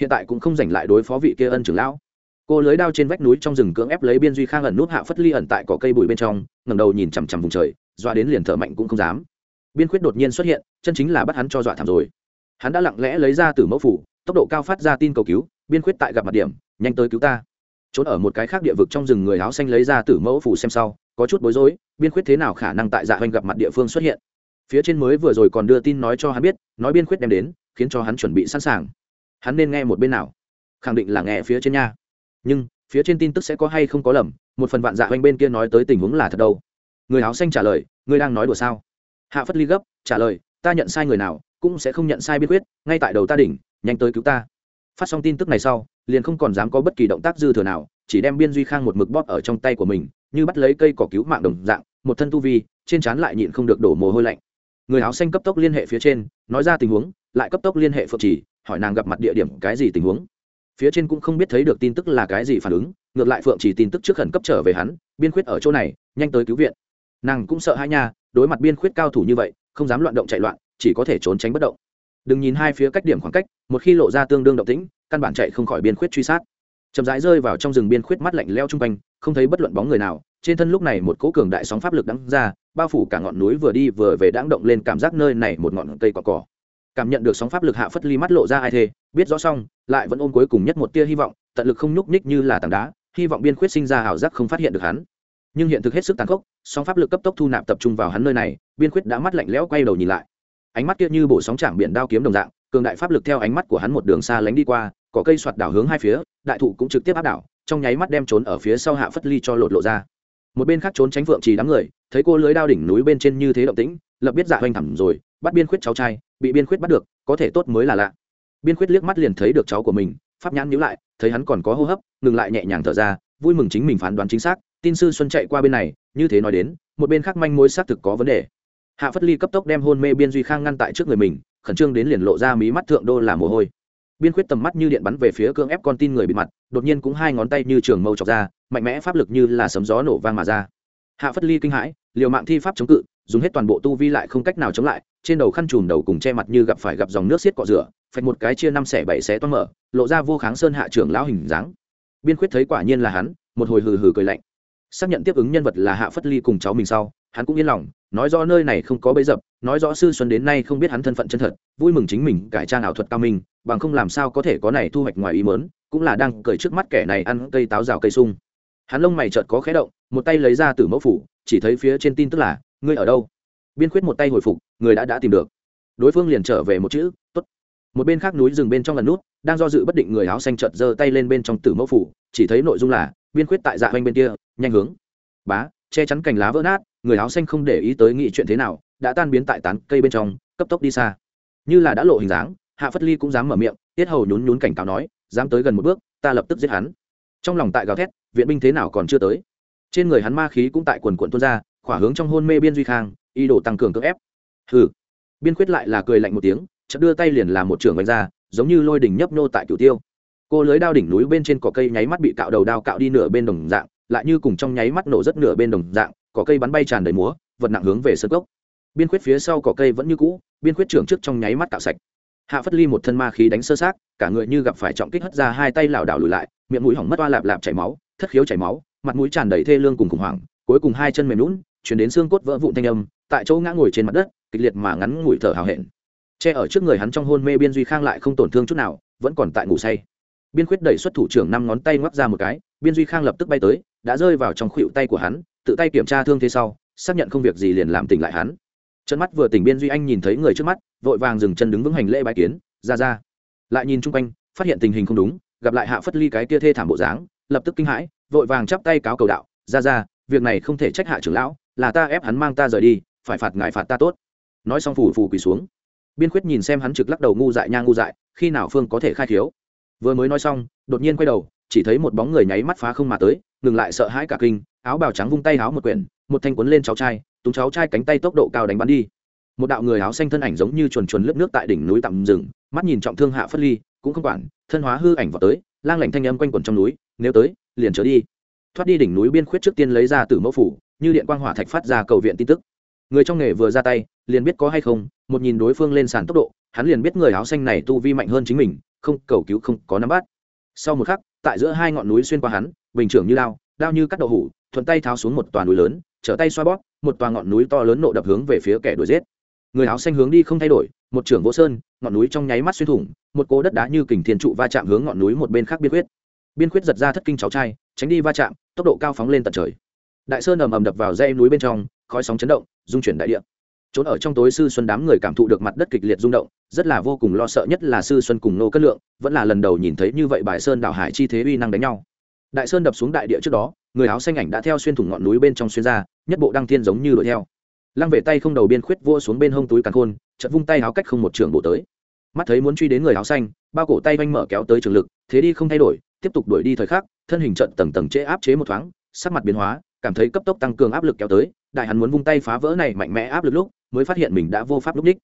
Hiện tại cũng không giành lại đối phó vị kia ân trưởng lão. Cô lưới đao trên vách núi trong rừng cưỡng ép lấy biên duy khang ẩn nút hạ phất ly ẩn tại cỏ cây bụi bên trong, ngẩng đầu nhìn chằm chằm vùng trời doa đến liền thở mạnh cũng không dám. Biên khuyết đột nhiên xuất hiện, chân chính là bắt hắn cho dọa thảm rồi. Hắn đã lặng lẽ lấy ra từ mẫu phủ, tốc độ cao phát ra tin cầu cứu, biên khuyết tại gặp mặt điểm, nhanh tới cứu ta. Trốn ở một cái khác địa vực trong rừng người áo xanh lấy ra từ mẫu phủ xem sau, có chút bối rối, biên khuyết thế nào khả năng tại dạ hoành gặp mặt địa phương xuất hiện phía trên mới vừa rồi còn đưa tin nói cho hắn biết, nói biên khuyết đem đến, khiến cho hắn chuẩn bị sẵn sàng. Hắn nên nghe một bên nào? Khẳng định là nghe phía trên nha. Nhưng, phía trên tin tức sẽ có hay không có lầm, một phần vạn dạ hoành bên kia nói tới tình huống là thật đâu. Người áo xanh trả lời, ngươi đang nói đùa sao? Hạ phất ly gấp, trả lời, ta nhận sai người nào, cũng sẽ không nhận sai biên quyết ngay tại đầu ta đỉnh, nhanh tới cứu ta. Phát xong tin tức này sau, liền không còn dám có bất kỳ động tác dư thừa nào, chỉ đem biên duy khang một mực bóp ở trong tay của mình, như bắt lấy cây cỏ cứu mạng đồng dạng, một thân tu vi, trên trán lại nhịn không được đổ mồ hôi lạnh người áo xanh cấp tốc liên hệ phía trên, nói ra tình huống, lại cấp tốc liên hệ phượng chỉ, hỏi nàng gặp mặt địa điểm cái gì tình huống. Phía trên cũng không biết thấy được tin tức là cái gì phản ứng, ngược lại phượng chỉ tin tức trước khẩn cấp trở về hắn, biên khuyết ở chỗ này, nhanh tới cứu viện. Nàng cũng sợ hai nha, đối mặt biên khuyết cao thủ như vậy, không dám loạn động chạy loạn, chỉ có thể trốn tránh bất động. Đừng nhìn hai phía cách điểm khoảng cách, một khi lộ ra tương đương động tĩnh, căn bản chạy không khỏi biên khuyết truy sát. Chậm rãi rơi vào trong rừng biên khuyết mắt lạnh leo chung quanh, không thấy bất luận bóng người nào, trên thân lúc này một cỗ cường đại sóng pháp lực đắng ra bao phủ cả ngọn núi vừa đi vừa về đãng động lên cảm giác nơi này một ngọn cây cỏ cỏ. Cảm nhận được sóng pháp lực hạ phất ly mắt lộ ra ai thê, biết rõ xong, lại vẫn ôm cuối cùng nhất một tia hy vọng, tận lực không nhúc nhích như là tảng đá, hy vọng biên khuyết sinh ra ảo giác không phát hiện được hắn. Nhưng hiện thực hết sức tàn khốc, sóng pháp lực cấp tốc thu nạp tập trung vào hắn nơi này, biên khuyết đã mắt lạnh lẽo quay đầu nhìn lại. Ánh mắt kia như bộ sóng chạm biển đao kiếm đồng dạng, cường đại pháp lực theo ánh mắt của hắn một đường xa lánh đi qua có cây soạt đảo hướng hai phía, đại thụ cũng trực tiếp áp đảo, trong nháy mắt đem trốn ở phía sau hạ phất ly cho lột lộ ra một bên khác trốn tránh phượng trì đám người, thấy cô lưới đao đỉnh núi bên trên như thế động tĩnh, lập biết dạ hoành thẳm rồi, bắt biên khuyết cháu trai, bị biên khuyết bắt được, có thể tốt mới là lạ. Biên khuyết liếc mắt liền thấy được cháu của mình, pháp nhãn nhíu lại, thấy hắn còn có hô hấp, ngừng lại nhẹ nhàng thở ra, vui mừng chính mình phán đoán chính xác, tin sư xuân chạy qua bên này, như thế nói đến, một bên khác manh mối xác thực có vấn đề. Hạ phất ly cấp tốc đem hôn mê biên duy khang ngăn tại trước người mình, khẩn trương đến liền lộ ra mí mắt thượng đô là mồ hôi biên khuyết tầm mắt như điện bắn về phía cưỡng ép con tin người bị mặt, đột nhiên cũng hai ngón tay như trường mâu chọc ra, mạnh mẽ pháp lực như là sấm gió nổ vang mà ra. Hạ phất ly kinh hãi, liều mạng thi pháp chống cự, dùng hết toàn bộ tu vi lại không cách nào chống lại, trên đầu khăn chùm đầu cùng che mặt như gặp phải gặp dòng nước xiết cọ rửa, phạch một cái chia năm xẻ bảy xé toan mở, lộ ra vô kháng sơn hạ trưởng lão hình dáng. Biên khuyết thấy quả nhiên là hắn, một hồi hừ hừ cười lạnh. Xác nhận tiếp ứng nhân vật là hạ phất ly cùng cháu mình sau hắn cũng yên lòng, nói rõ nơi này không có bấy dập, nói rõ sư xuân đến nay không biết hắn thân phận chân thật, vui mừng chính mình cải trang ảo thuật cao minh, bằng không làm sao có thể có này thu hoạch ngoài ý mớn cũng là đang cởi trước mắt kẻ này ăn cây táo rào cây sung. Hắn lông mày chợt có khé động, một tay lấy ra từ mẫu phủ, chỉ thấy phía trên tin tức là, ngươi ở đâu? Biên khuyết một tay hồi phục, người đã đã tìm được. Đối phương liền trở về một chữ, tốt. Một bên khác núi rừng bên trong lần nút, đang do dự bất định người áo xanh chợt giơ tay lên bên trong tử mẫu phủ, chỉ thấy nội dung là, biên khuyết tại dạ hoanh bên kia, nhanh hướng. Bá, che chắn cành lá vỡ nát người áo xanh không để ý tới nghĩ chuyện thế nào, đã tan biến tại tán cây bên trong, cấp tốc đi xa. Như là đã lộ hình dáng, hạ phất ly cũng dám mở miệng, tiết hầu nhún nhún cảnh cáo nói, dám tới gần một bước, ta lập tức giết hắn. Trong lòng tại gào thét, viện binh thế nào còn chưa tới. Trên người hắn ma khí cũng tại quần quận tuôn ra, khỏa hướng trong hôn mê biên duy khang y đổ tăng cường cưỡng ép. Hừ. Biên khuyết lại là cười lạnh một tiếng, chợt đưa tay liền làm một trường vạch ra, giống như lôi đỉnh nhấp nhô tại cửu tiêu. Cô lưới đao đỉnh núi bên trên cỏ cây nháy mắt bị cạo đầu đao cạo đi nửa bên đồng dạng, lại như cùng trong nháy mắt nổ rất nửa bên đồng dạng cỏ cây bắn bay tràn đầy múa, vật nặng hướng về sơ gốc biên khuyết phía sau cỏ cây vẫn như cũ, biên khuyết trưởng trước trong nháy mắt cạo sạch. Hạ phất ly một thân ma khí đánh sơ sát cả người như gặp phải trọng kích hất ra hai tay lảo đảo lùi lại, miệng mũi hỏng mất oa lạp lạp chảy máu, thất khiếu chảy máu, mặt mũi tràn đầy thê lương cùng khủng hoảng, cuối cùng hai chân mềm lún chuyển đến xương cốt vỡ vụn thanh âm, tại chỗ ngã ngồi trên mặt đất, kịch liệt mà ngắn ngủi thở hào hẹn. Che ở trước người hắn trong hôn mê biên duy khang lại không tổn thương chút nào, vẫn còn tại ngủ say. Biên khuyết đẩy xuất thủ trưởng năm ngón tay ngoắc ra một cái, biên duy khang lập tức bay tới, đã rơi vào trong khuỵu tay của hắn tự tay kiểm tra thương thế sau, xác nhận không việc gì liền làm tỉnh lại hắn. Chân mắt vừa tỉnh biên duy anh nhìn thấy người trước mắt, vội vàng dừng chân đứng vững hành lễ bài kiến, ra ra. Lại nhìn chung quanh, phát hiện tình hình không đúng, gặp lại hạ phất ly cái kia thê thảm bộ dáng, lập tức kinh hãi, vội vàng chắp tay cáo cầu đạo, ra ra, việc này không thể trách hạ trưởng lão, là ta ép hắn mang ta rời đi, phải phạt ngài phạt ta tốt. Nói xong phủ phủ quỳ xuống. Biên khuyết nhìn xem hắn trực lắc đầu ngu dại nha ngu dại, khi nào phương có thể khai thiếu vừa mới nói xong, đột nhiên quay đầu, chỉ thấy một bóng người nháy mắt phá không mà tới, ngừng lại sợ hãi cả kinh áo bào trắng vung tay áo một quyển, một thanh cuốn lên cháu trai, túng cháu trai cánh tay tốc độ cao đánh bắn đi. Một đạo người áo xanh thân ảnh giống như chuồn chuồn lướt nước tại đỉnh núi tạm rừng mắt nhìn trọng thương hạ phất ly, cũng không quản, thân hóa hư ảnh vào tới, lang lảnh thanh âm quanh quẩn trong núi, nếu tới, liền trở đi. Thoát đi đỉnh núi biên khuyết trước tiên lấy ra từ mẫu phủ, như điện quang hỏa thạch phát ra cầu viện tin tức. Người trong nghề vừa ra tay, liền biết có hay không, một nhìn đối phương lên sàn tốc độ, hắn liền biết người áo xanh này tu vi mạnh hơn chính mình, không cầu cứu không có nắm bắt. Sau một khắc, tại giữa hai ngọn núi xuyên qua hắn, bình trưởng như lao đao như cắt đậu hủ, thuận tay tháo xuống một toàn núi lớn, trở tay xoa bóp, một toàn ngọn núi to lớn nộ đập hướng về phía kẻ đuổi giết. Người áo xanh hướng đi không thay đổi, một trưởng vỗ sơn, ngọn núi trong nháy mắt xuyên thủng, một cố đất đá như kình thiên trụ va chạm hướng ngọn núi một bên khác biên quyết biên quyết giật ra thất kinh cháu trai, tránh đi va chạm, tốc độ cao phóng lên tận trời. Đại sơn ầm ầm đập vào dây núi bên trong, khói sóng chấn động dung chuyển đại địa. Trốn ở trong tối sư xuân đám người cảm thụ được mặt đất kịch liệt rung động, rất là vô cùng lo sợ, nhất là sư xuân cùng nô cất lượng, vẫn là lần đầu nhìn thấy như vậy bài sơn đảo hải chi thế uy năng đánh nhau đại sơn đập xuống đại địa trước đó, người áo xanh ảnh đã theo xuyên thủng ngọn núi bên trong xuyên ra, nhất bộ đăng thiên giống như đuổi theo. Lăng về tay không đầu biên khuyết vua xuống bên hông túi càn khôn chật vung tay áo cách không một trường bộ tới. Mắt thấy muốn truy đến người áo xanh, bao cổ tay vanh mở kéo tới trường lực, thế đi không thay đổi, tiếp tục đuổi đi thời khắc, thân hình trận tầng tầng chế áp chế một thoáng, sắc mặt biến hóa, cảm thấy cấp tốc tăng cường áp lực kéo tới, đại hắn muốn vung tay phá vỡ này mạnh mẽ áp lực lúc, mới phát hiện mình đã vô pháp lúc ních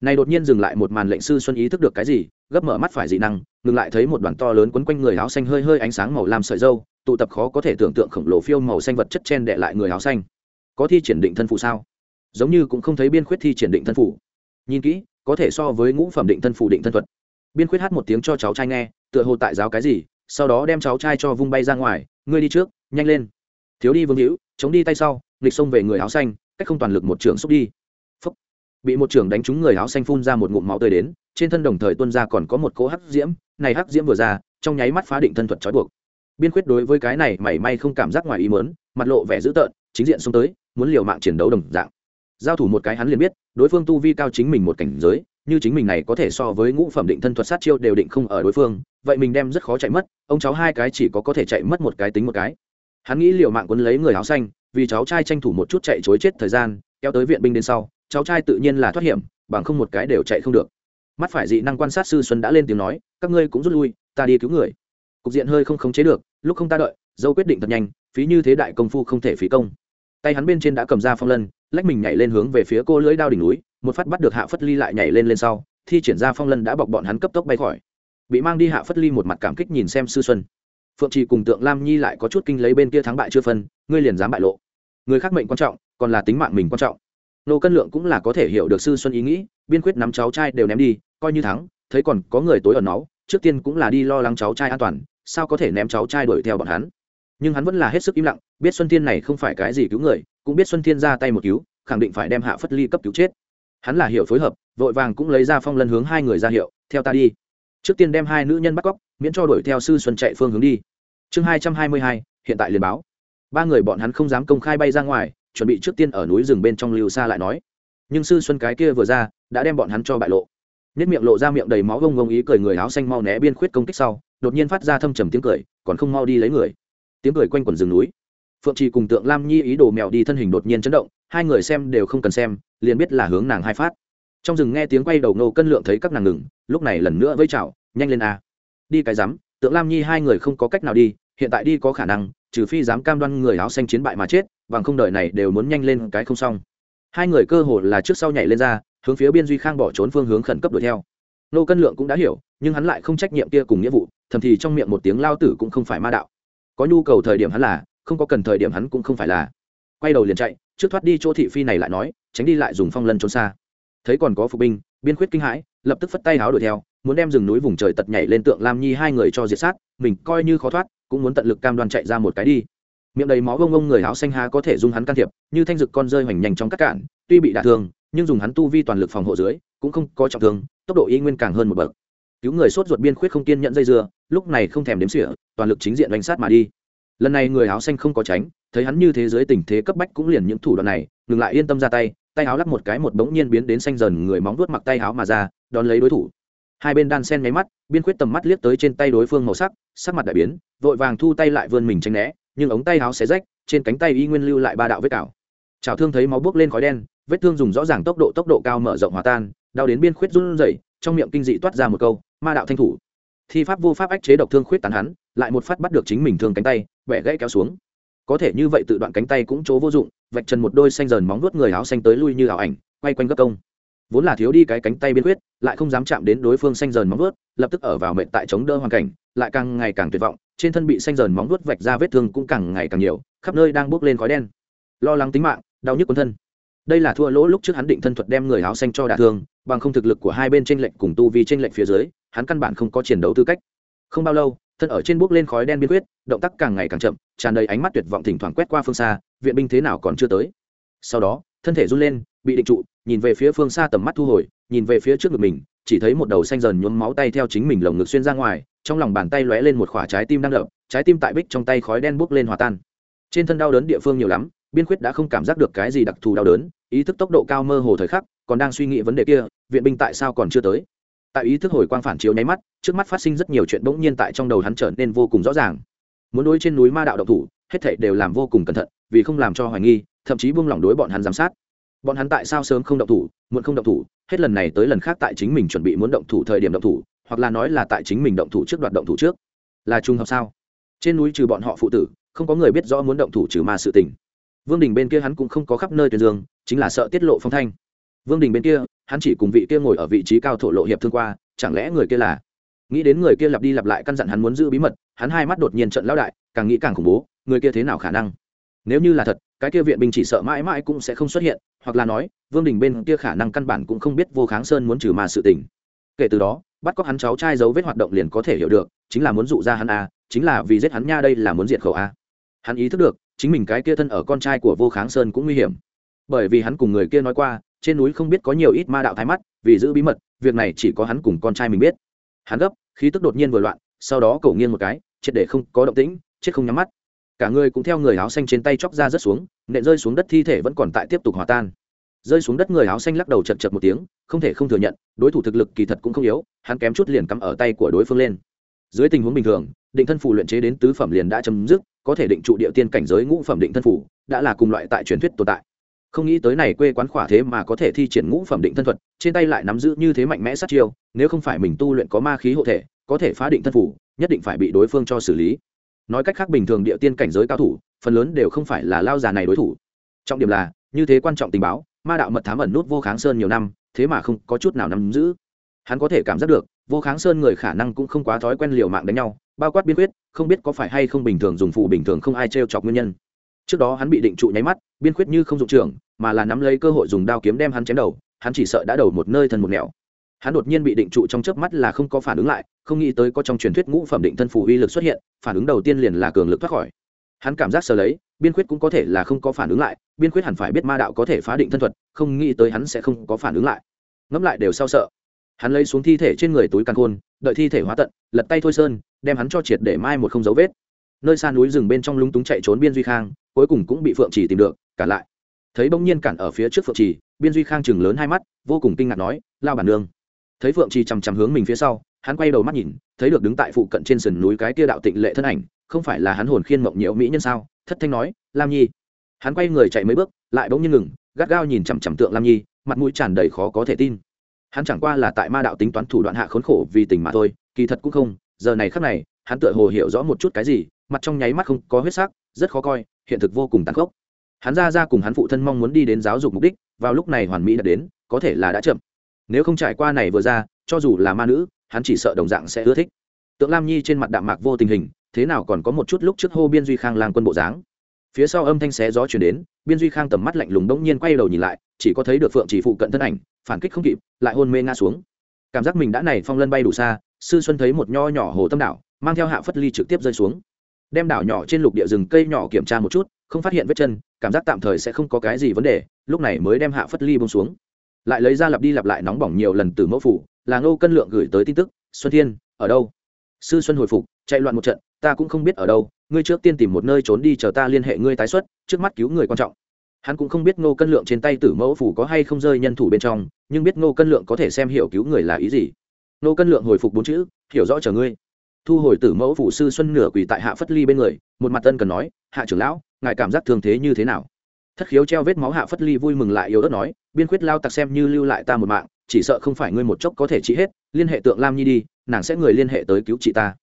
này đột nhiên dừng lại một màn lệnh sư xuân ý thức được cái gì gấp mở mắt phải dị năng, ngừng lại thấy một đoàn to lớn quấn quanh người áo xanh hơi hơi ánh sáng màu lam sợi dâu, tụ tập khó có thể tưởng tượng khổng lồ phiêu màu xanh vật chất chen đệ lại người áo xanh. Có thi triển định thân phụ sao? Giống như cũng không thấy biên khuyết thi triển định thân phụ nhìn kỹ, có thể so với ngũ phẩm định thân phụ định thân thuật. Biên khuyết hát một tiếng cho cháu trai nghe, tựa hồ tại giáo cái gì, sau đó đem cháu trai cho vung bay ra ngoài, ngươi đi trước, nhanh lên. Thiếu đi vương hữu, chống đi tay sau, nghịch xông về người áo xanh, cách không toàn lực một trường xúc đi bị một trưởng đánh trúng người áo xanh phun ra một ngụm máu tươi đến, trên thân đồng thời tuân ra còn có một cỗ hắc diễm, này hắc diễm vừa ra, trong nháy mắt phá định thân thuật trói buộc. Biên khuyết đối với cái này mảy may không cảm giác ngoài ý mớn mặt lộ vẻ dữ tợn, chính diện xông tới, muốn liều mạng chiến đấu đồng dạng. Giao thủ một cái hắn liền biết, đối phương tu vi cao chính mình một cảnh giới, như chính mình này có thể so với ngũ phẩm định thân thuật sát chiêu đều định không ở đối phương, vậy mình đem rất khó chạy mất, ông cháu hai cái chỉ có có thể chạy mất một cái tính một cái. Hắn nghĩ liều mạng quấn lấy người áo xanh, vì cháu trai tranh thủ một chút chạy chối chết thời gian, kéo tới viện binh đến sau cháu trai tự nhiên là thoát hiểm, bằng không một cái đều chạy không được. Mắt phải dị năng quan sát sư xuân đã lên tiếng nói, các ngươi cũng rút lui, ta đi cứu người. Cục diện hơi không khống chế được, lúc không ta đợi, dâu quyết định thật nhanh, phí như thế đại công phu không thể phí công. Tay hắn bên trên đã cầm ra phong lân, lách mình nhảy lên hướng về phía cô lưỡi đao đỉnh núi, một phát bắt được hạ phất ly lại nhảy lên lên sau, thi triển ra phong lân đã bọc bọn hắn cấp tốc bay khỏi. Bị mang đi hạ phất ly một mặt cảm kích nhìn xem sư xuân. Phượng trì cùng tượng lam nhi lại có chút kinh lấy bên kia thắng bại chưa phân, ngươi liền dám bại lộ. Người khác mệnh quan trọng, còn là tính mạng mình quan trọng nô cân lượng cũng là có thể hiểu được sư xuân ý nghĩ, biên quyết nắm cháu trai đều ném đi, coi như thắng, thấy còn có người tối ở nó trước tiên cũng là đi lo lắng cháu trai an toàn, sao có thể ném cháu trai đuổi theo bọn hắn. Nhưng hắn vẫn là hết sức im lặng, biết xuân thiên này không phải cái gì cứu người, cũng biết xuân thiên ra tay một cứu, khẳng định phải đem hạ phất ly cấp cứu chết. Hắn là hiểu phối hợp, vội vàng cũng lấy ra phong lân hướng hai người ra hiệu, theo ta đi. Trước tiên đem hai nữ nhân bắt cóc, miễn cho đuổi theo sư xuân chạy phương hướng đi. Chương hai trăm hai mươi hai, hiện tại liền báo. Ba người bọn hắn không dám công khai bay ra ngoài chuẩn bị trước tiên ở núi rừng bên trong lưu xa lại nói. Nhưng sư xuân cái kia vừa ra, đã đem bọn hắn cho bại lộ. Nhất miệng lộ ra miệng đầy máu gông gông ý cười người áo xanh mau né biên khuyết công kích sau, đột nhiên phát ra thâm trầm tiếng cười, còn không mau đi lấy người. Tiếng cười quanh quẩn rừng núi. Phượng trì cùng tượng lam nhi ý đồ mèo đi thân hình đột nhiên chấn động, hai người xem đều không cần xem, liền biết là hướng nàng hai phát. Trong rừng nghe tiếng quay đầu nô cân lượng thấy các nàng ngừng, lúc này lần nữa với chảo nhanh lên a. Đi cái rắm, tượng lam nhi hai người không có cách nào đi, hiện tại đi có khả năng trừ phi dám cam đoan người áo xanh chiến bại mà chết, bằng không đời này đều muốn nhanh lên cái không xong. Hai người cơ hồ là trước sau nhảy lên ra, hướng phía biên duy khang bỏ trốn phương hướng khẩn cấp đuổi theo. Nô cân lượng cũng đã hiểu, nhưng hắn lại không trách nhiệm kia cùng nghĩa vụ, thầm thì trong miệng một tiếng lao tử cũng không phải ma đạo. Có nhu cầu thời điểm hắn là, không có cần thời điểm hắn cũng không phải là. Quay đầu liền chạy, trước thoát đi chỗ thị phi này lại nói, tránh đi lại dùng phong lân trốn xa. Thấy còn có phục binh, biên khuyết kinh hãi, lập tức phất tay háo đuổi theo, muốn đem rừng núi vùng trời tật nhảy lên tượng lam nhi hai người cho diệt sát, mình coi như khó thoát cũng muốn tận lực cam đoan chạy ra một cái đi. Miệng đầy máu gông gông người áo xanh há có thể dùng hắn can thiệp, như thanh dực con rơi hoành nhanh trong các cạn tuy bị đả thương, nhưng dùng hắn tu vi toàn lực phòng hộ dưới, cũng không có trọng thương, tốc độ y nguyên càng hơn một bậc. Cứu người sốt ruột biên khuyết không kiên nhận dây dưa, lúc này không thèm đếm xỉa, toàn lực chính diện đánh sát mà đi. Lần này người áo xanh không có tránh, thấy hắn như thế giới tình thế cấp bách cũng liền những thủ đoạn này, ngừng lại yên tâm ra tay tay áo lắc một cái một bỗng nhiên biến đến xanh dần, người móng vuốt mặc tay áo mà ra, đón lấy đối thủ hai bên đan sen nháy mắt, biên khuyết tầm mắt liếc tới trên tay đối phương màu sắc sắc mặt đại biến, vội vàng thu tay lại vươn mình tranh né, nhưng ống tay áo xé rách, trên cánh tay y nguyên lưu lại ba đạo vết cào. Trào thương thấy máu bước lên khói đen, vết thương dùng rõ ràng tốc độ tốc độ cao mở rộng hòa tan, đau đến biên khuyết run rẩy, trong miệng kinh dị toát ra một câu, ma đạo thanh thủ. Thi pháp vô pháp ách chế độc thương khuyết tàn hắn, lại một phát bắt được chính mình thương cánh tay, bẻ gãy kéo xuống. Có thể như vậy tự đoạn cánh tay cũng chỗ vô dụng, vạch trần một đôi xanh dần móng vuốt người áo xanh tới lui như ảo ảnh, quay quanh gấp công vốn là thiếu đi cái cánh tay biên huyết, lại không dám chạm đến đối phương xanh dần móng vuốt lập tức ở vào mệnh tại chống đỡ hoàn cảnh lại càng ngày càng tuyệt vọng trên thân bị xanh dần móng vuốt vạch ra vết thương cũng càng ngày càng nhiều khắp nơi đang bốc lên khói đen. Lo lắng tính mạng đau nhức quân thân. Đây là thua lỗ lúc trước hắn định thân thuật đem người áo xanh cho đả thương bằng không thực lực của hai bên tranh lệnh cùng tu vi tranh lệnh phía dưới hắn căn bản không có chiến đấu tư cách. Không bao lâu thân ở trên bước lên khói đen biên quyết động tác càng ngày càng chậm tràn đầy ánh mắt tuyệt vọng thỉnh thoảng quét qua phương xa viện binh thế nào còn chưa tới. Sau đó thân thể run lên bị định trụ nhìn về phía phương xa tầm mắt thu hồi, nhìn về phía trước ngực mình, chỉ thấy một đầu xanh dần nhuốm máu tay theo chính mình lồng ngực xuyên ra ngoài, trong lòng bàn tay lóe lên một khoả trái tim đang đập, trái tim tại bích trong tay khói đen bốc lên hòa tan. Trên thân đau đớn địa phương nhiều lắm, biên khuyết đã không cảm giác được cái gì đặc thù đau đớn, ý thức tốc độ cao mơ hồ thời khắc, còn đang suy nghĩ vấn đề kia, viện binh tại sao còn chưa tới? Tại ý thức hồi quang phản chiếu nháy mắt, trước mắt phát sinh rất nhiều chuyện bỗng nhiên tại trong đầu hắn trở nên vô cùng rõ ràng. Muốn đối trên núi ma đạo độc thủ, hết thảy đều làm vô cùng cẩn thận, vì không làm cho hoài nghi, thậm chí buông lỏng đối bọn hắn giám sát bọn hắn tại sao sớm không động thủ, muộn không động thủ, hết lần này tới lần khác tại chính mình chuẩn bị muốn động thủ thời điểm động thủ, hoặc là nói là tại chính mình động thủ trước đoạt động thủ trước. Là trùng hợp sao? Trên núi trừ bọn họ phụ tử, không có người biết rõ muốn động thủ trừ ma sự tình. Vương đình bên kia hắn cũng không có khắp nơi tuyên dương, chính là sợ tiết lộ phong thanh. Vương đình bên kia, hắn chỉ cùng vị kia ngồi ở vị trí cao thổ lộ hiệp thương qua, chẳng lẽ người kia là? Nghĩ đến người kia lặp đi lặp lại căn dặn hắn muốn giữ bí mật, hắn hai mắt đột nhiên trận lão đại, càng nghĩ càng khủng bố, người kia thế nào khả năng? Nếu như là thật, cái kia viện binh chỉ sợ mãi mãi cũng sẽ không xuất hiện hoặc là nói, vương đình bên kia khả năng căn bản cũng không biết vô kháng sơn muốn trừ mà sự tình. Kể từ đó, bắt cóc hắn cháu trai dấu vết hoạt động liền có thể hiểu được, chính là muốn dụ ra hắn a, chính là vì giết hắn nha đây là muốn diệt khẩu a. Hắn ý thức được, chính mình cái kia thân ở con trai của vô kháng sơn cũng nguy hiểm. Bởi vì hắn cùng người kia nói qua, trên núi không biết có nhiều ít ma đạo thái mắt, vì giữ bí mật, việc này chỉ có hắn cùng con trai mình biết. Hắn gấp, khí tức đột nhiên vừa loạn, sau đó cổ nghiêng một cái, triệt để không có động tĩnh, chết không nhắm mắt. Cả người cũng theo người áo xanh trên tay chóc ra rất xuống nện rơi xuống đất thi thể vẫn còn tại tiếp tục hòa tan. Rơi xuống đất người áo xanh lắc đầu chật chật một tiếng, không thể không thừa nhận, đối thủ thực lực kỳ thật cũng không yếu, hắn kém chút liền cắm ở tay của đối phương lên. Dưới tình huống bình thường, định thân phủ luyện chế đến tứ phẩm liền đã chấm dứt, có thể định trụ địa tiên cảnh giới ngũ phẩm định thân phủ, đã là cùng loại tại truyền thuyết tồn tại. Không nghĩ tới này quê quán khỏa thế mà có thể thi triển ngũ phẩm định thân thuật, trên tay lại nắm giữ như thế mạnh mẽ sát chiêu, nếu không phải mình tu luyện có ma khí hộ thể, có thể phá định thân phủ, nhất định phải bị đối phương cho xử lý. Nói cách khác bình thường địa tiên cảnh giới cao thủ phần lớn đều không phải là lao già này đối thủ. Trọng điểm là, như thế quan trọng tình báo, ma đạo mật thám ẩn nút vô kháng sơn nhiều năm, thế mà không có chút nào nắm giữ. Hắn có thể cảm giác được, vô kháng sơn người khả năng cũng không quá thói quen liều mạng đánh nhau, bao quát biên quyết, không biết có phải hay không bình thường dùng phụ bình thường không ai t r e o chọc nguyên nhân. Trước đó hắn bị định trụ nháy mắt, biên quyết như không dụng trưởng, mà là nắm lấy cơ hội dùng đao kiếm đem hắn chém đầu, hắn chỉ sợ đã đầu một nơi thân một nẻo. Hắn đột nhiên bị định trụ trong chớp mắt là không có phản ứng lại, không nghĩ tới có trong truyền thuyết ngũ phẩm định thân phù uy lực xuất hiện, phản ứng đầu tiên liền là cường lực thoát khỏi hắn cảm giác sờ lấy, biên khuyết cũng có thể là không có phản ứng lại, biên khuyết hẳn phải biết ma đạo có thể phá định thân thuật, không nghĩ tới hắn sẽ không có phản ứng lại. Ngẫm lại đều sao sợ. Hắn lấy xuống thi thể trên người túi căn khôn, đợi thi thể hóa tận, lật tay thôi sơn, đem hắn cho triệt để mai một không dấu vết. Nơi xa núi rừng bên trong lúng túng chạy trốn biên duy khang, cuối cùng cũng bị phượng chỉ tìm được, cả lại. Thấy bỗng nhiên cản ở phía trước phượng trì biên duy khang chừng lớn hai mắt, vô cùng kinh ngạc nói, lao bản nương. Thấy phượng trì chằm chằm hướng mình phía sau, hắn quay đầu mắt nhìn, thấy được đứng tại phụ cận trên sườn núi cái kia đạo tịnh lệ thân ảnh không phải là hắn hồn khiên mộng nhiễu mỹ nhân sao? Thất thanh nói, lam nhi. Hắn quay người chạy mấy bước, lại bỗng nhiên ngừng, gắt gao nhìn chằm chằm tượng lam nhi, mặt mũi tràn đầy khó có thể tin. Hắn chẳng qua là tại ma đạo tính toán thủ đoạn hạ khốn khổ vì tình mà thôi, kỳ thật cũng không, giờ này khắc này, hắn tựa hồ hiểu rõ một chút cái gì, mặt trong nháy mắt không có huyết sắc, rất khó coi, hiện thực vô cùng tàn khốc. Hắn ra ra cùng hắn phụ thân mong muốn đi đến giáo dục mục đích, vào lúc này hoàn mỹ đã đến, có thể là đã chậm. Nếu không trải qua này vừa ra, cho dù là ma nữ, hắn chỉ sợ đồng dạng sẽ ưa thích. Tượng lam nhi trên mặt đạm mạc vô tình hình thế nào còn có một chút lúc trước hô biên duy khang lang quân bộ dáng. Phía sau âm thanh xé gió chuyển đến, biên duy khang tầm mắt lạnh lùng đống nhiên quay đầu nhìn lại, chỉ có thấy được phượng chỉ phụ cận thân ảnh, phản kích không kịp, lại hôn mê ngã xuống. Cảm giác mình đã này phong lân bay đủ xa, sư xuân thấy một nho nhỏ hồ tâm đảo, mang theo hạ phất ly trực tiếp rơi xuống. Đem đảo nhỏ trên lục địa rừng cây nhỏ kiểm tra một chút, không phát hiện vết chân, cảm giác tạm thời sẽ không có cái gì vấn đề, lúc này mới đem hạ phất ly bông xuống. Lại lấy ra lặp đi lặp lại nóng bỏng nhiều lần từ mẫu phủ, là ngô cân lượng gửi tới tin tức, xuân thiên, ở đâu? Sư xuân hồi phục, chạy loạn một trận ta cũng không biết ở đâu, ngươi trước tiên tìm một nơi trốn đi chờ ta liên hệ ngươi tái xuất, trước mắt cứu người quan trọng. Hắn cũng không biết ngô cân lượng trên tay tử mẫu phủ có hay không rơi nhân thủ bên trong, nhưng biết ngô cân lượng có thể xem hiểu cứu người là ý gì. Ngô cân lượng hồi phục bốn chữ, hiểu rõ chờ ngươi. Thu hồi tử mẫu phủ sư xuân nửa quỳ tại hạ phất ly bên người, một mặt tân cần nói, hạ trưởng lão, ngài cảm giác thương thế như thế nào? Thất khiếu treo vết máu hạ phất ly vui mừng lại yếu ớt nói, biên khuyết lao tặc xem như lưu lại ta một mạng, chỉ sợ không phải ngươi một chốc có thể trị hết, liên hệ tượng lam nhi đi, nàng sẽ người liên hệ tới cứu chị ta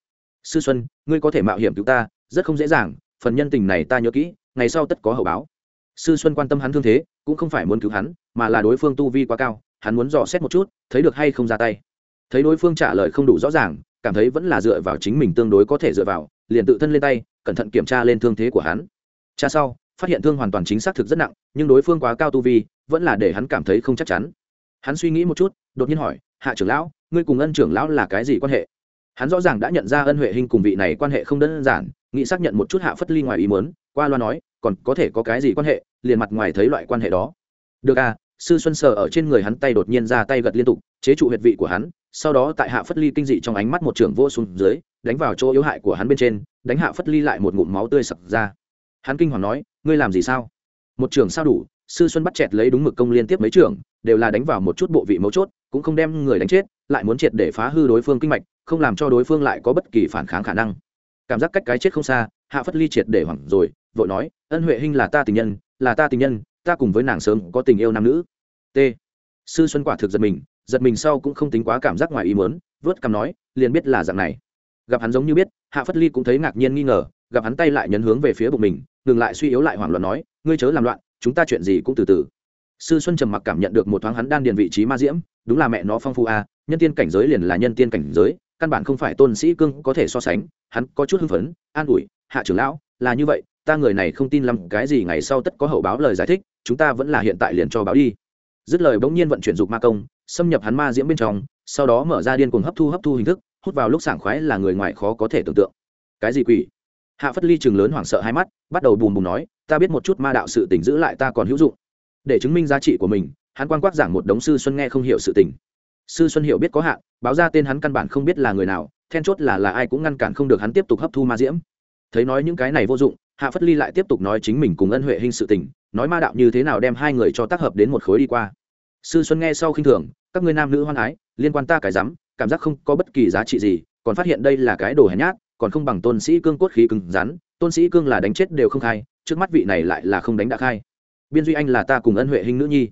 sư xuân, ngươi có thể mạo hiểm cứu ta, rất không dễ dàng, phần nhân tình này ta nhớ kỹ, ngày sau tất có hậu báo. Sư xuân quan tâm hắn thương thế, cũng không phải muốn cứu hắn, mà là đối phương tu vi quá cao, hắn muốn dò xét một chút, thấy được hay không ra tay. Thấy đối phương trả lời không đủ rõ ràng, cảm thấy vẫn là dựa vào chính mình tương đối có thể dựa vào, liền tự thân lên tay, cẩn thận kiểm tra lên thương thế của hắn. Cha sau, phát hiện thương hoàn toàn chính xác thực rất nặng, nhưng đối phương quá cao tu vi, vẫn là để hắn cảm thấy không chắc chắn. Hắn suy nghĩ một chút, đột nhiên hỏi, hạ trưởng lão, ngươi cùng ân trưởng lão là cái gì quan hệ? Hắn rõ ràng đã nhận ra ân huệ hình cùng vị này quan hệ không đơn giản, nghĩ xác nhận một chút hạ phất ly ngoài ý muốn, qua loa nói, còn có thể có cái gì quan hệ, liền mặt ngoài thấy loại quan hệ đó. Được à sư xuân sờ ở trên người hắn tay đột nhiên ra tay gật liên tục, chế trụ huyệt vị của hắn, sau đó tại hạ phất ly kinh dị trong ánh mắt một trưởng vô xuống dưới, đánh vào chỗ yếu hại của hắn bên trên, đánh hạ phất ly lại một ngụm máu tươi sặc ra. Hắn kinh hoàng nói, ngươi làm gì sao? Một trưởng sao đủ, sư xuân bắt chẹt lấy đúng mực công liên tiếp mấy trưởng đều là đánh vào một chút bộ vị mấu chốt, cũng không đem người đánh chết lại muốn triệt để phá hư đối phương kinh mạch, không làm cho đối phương lại có bất kỳ phản kháng khả năng. Cảm giác cách cái chết không xa, hạ phất ly triệt để hoảng rồi, vội nói, ân huệ hinh là ta tình nhân, là ta tình nhân, ta cùng với nàng sớm có tình yêu nam nữ. T. Sư xuân quả thực giật mình giật mình sau cũng không tính quá cảm giác ngoài ý mớn vớt cằm nói, liền biết là dạng này. Gặp hắn giống như biết, hạ phất ly cũng thấy ngạc nhiên nghi ngờ, gặp hắn tay lại nhấn hướng về phía bụng mình, ngừng lại suy yếu lại hoảng loạn nói, ngươi chớ làm loạn, chúng ta chuyện gì cũng từ từ sư xuân trầm mặc cảm nhận được một thoáng hắn đan điền vị trí ma diễm, đúng là mẹ nó phong phu a à, nhân tiên cảnh giới liền là nhân tiên cảnh giới, căn bản không phải tôn sĩ cương có thể so sánh, hắn có chút hưng phấn, an ủi, hạ trưởng lão, là như vậy, ta người này không tin lắm, cái gì ngày sau tất có hậu báo lời giải thích, chúng ta vẫn là hiện tại liền cho báo đi. Dứt lời bỗng nhiên vận chuyển dục ma công, xâm nhập hắn ma diễm bên trong, sau đó mở ra điên cuồng hấp thu hấp thu hình thức, hút vào lúc sảng khoái là người ngoài khó có thể tưởng tượng. Cái gì quỷ? Hạ phất ly chừng lớn hoảng sợ hai mắt, bắt đầu bùm bùm nói, ta biết một chút ma đạo sự tình giữ lại ta còn hữu dụng để chứng minh giá trị của mình, hắn quan quát giảng một đống sư xuân nghe không hiểu sự tình. Sư xuân hiểu biết có hạn, báo ra tên hắn căn bản không biết là người nào, then chốt là là ai cũng ngăn cản không được hắn tiếp tục hấp thu ma diễm. Thấy nói những cái này vô dụng, hạ phất ly lại tiếp tục nói chính mình cùng ân huệ hình sự tình, nói ma đạo như thế nào đem hai người cho tác hợp đến một khối đi qua. Sư xuân nghe sau khinh thường, các ngươi nam nữ hoan ái liên quan ta cái rắm, cảm giác không có bất kỳ giá trị gì, còn phát hiện đây là cái đồ hèn nhát, còn không bằng tôn sĩ cương cốt khí cứng rắn, tôn sĩ cương là đánh chết đều không khai, trước mắt vị này lại là không đánh đã khai biên duy anh là ta cùng ân huệ hình nữ nhi.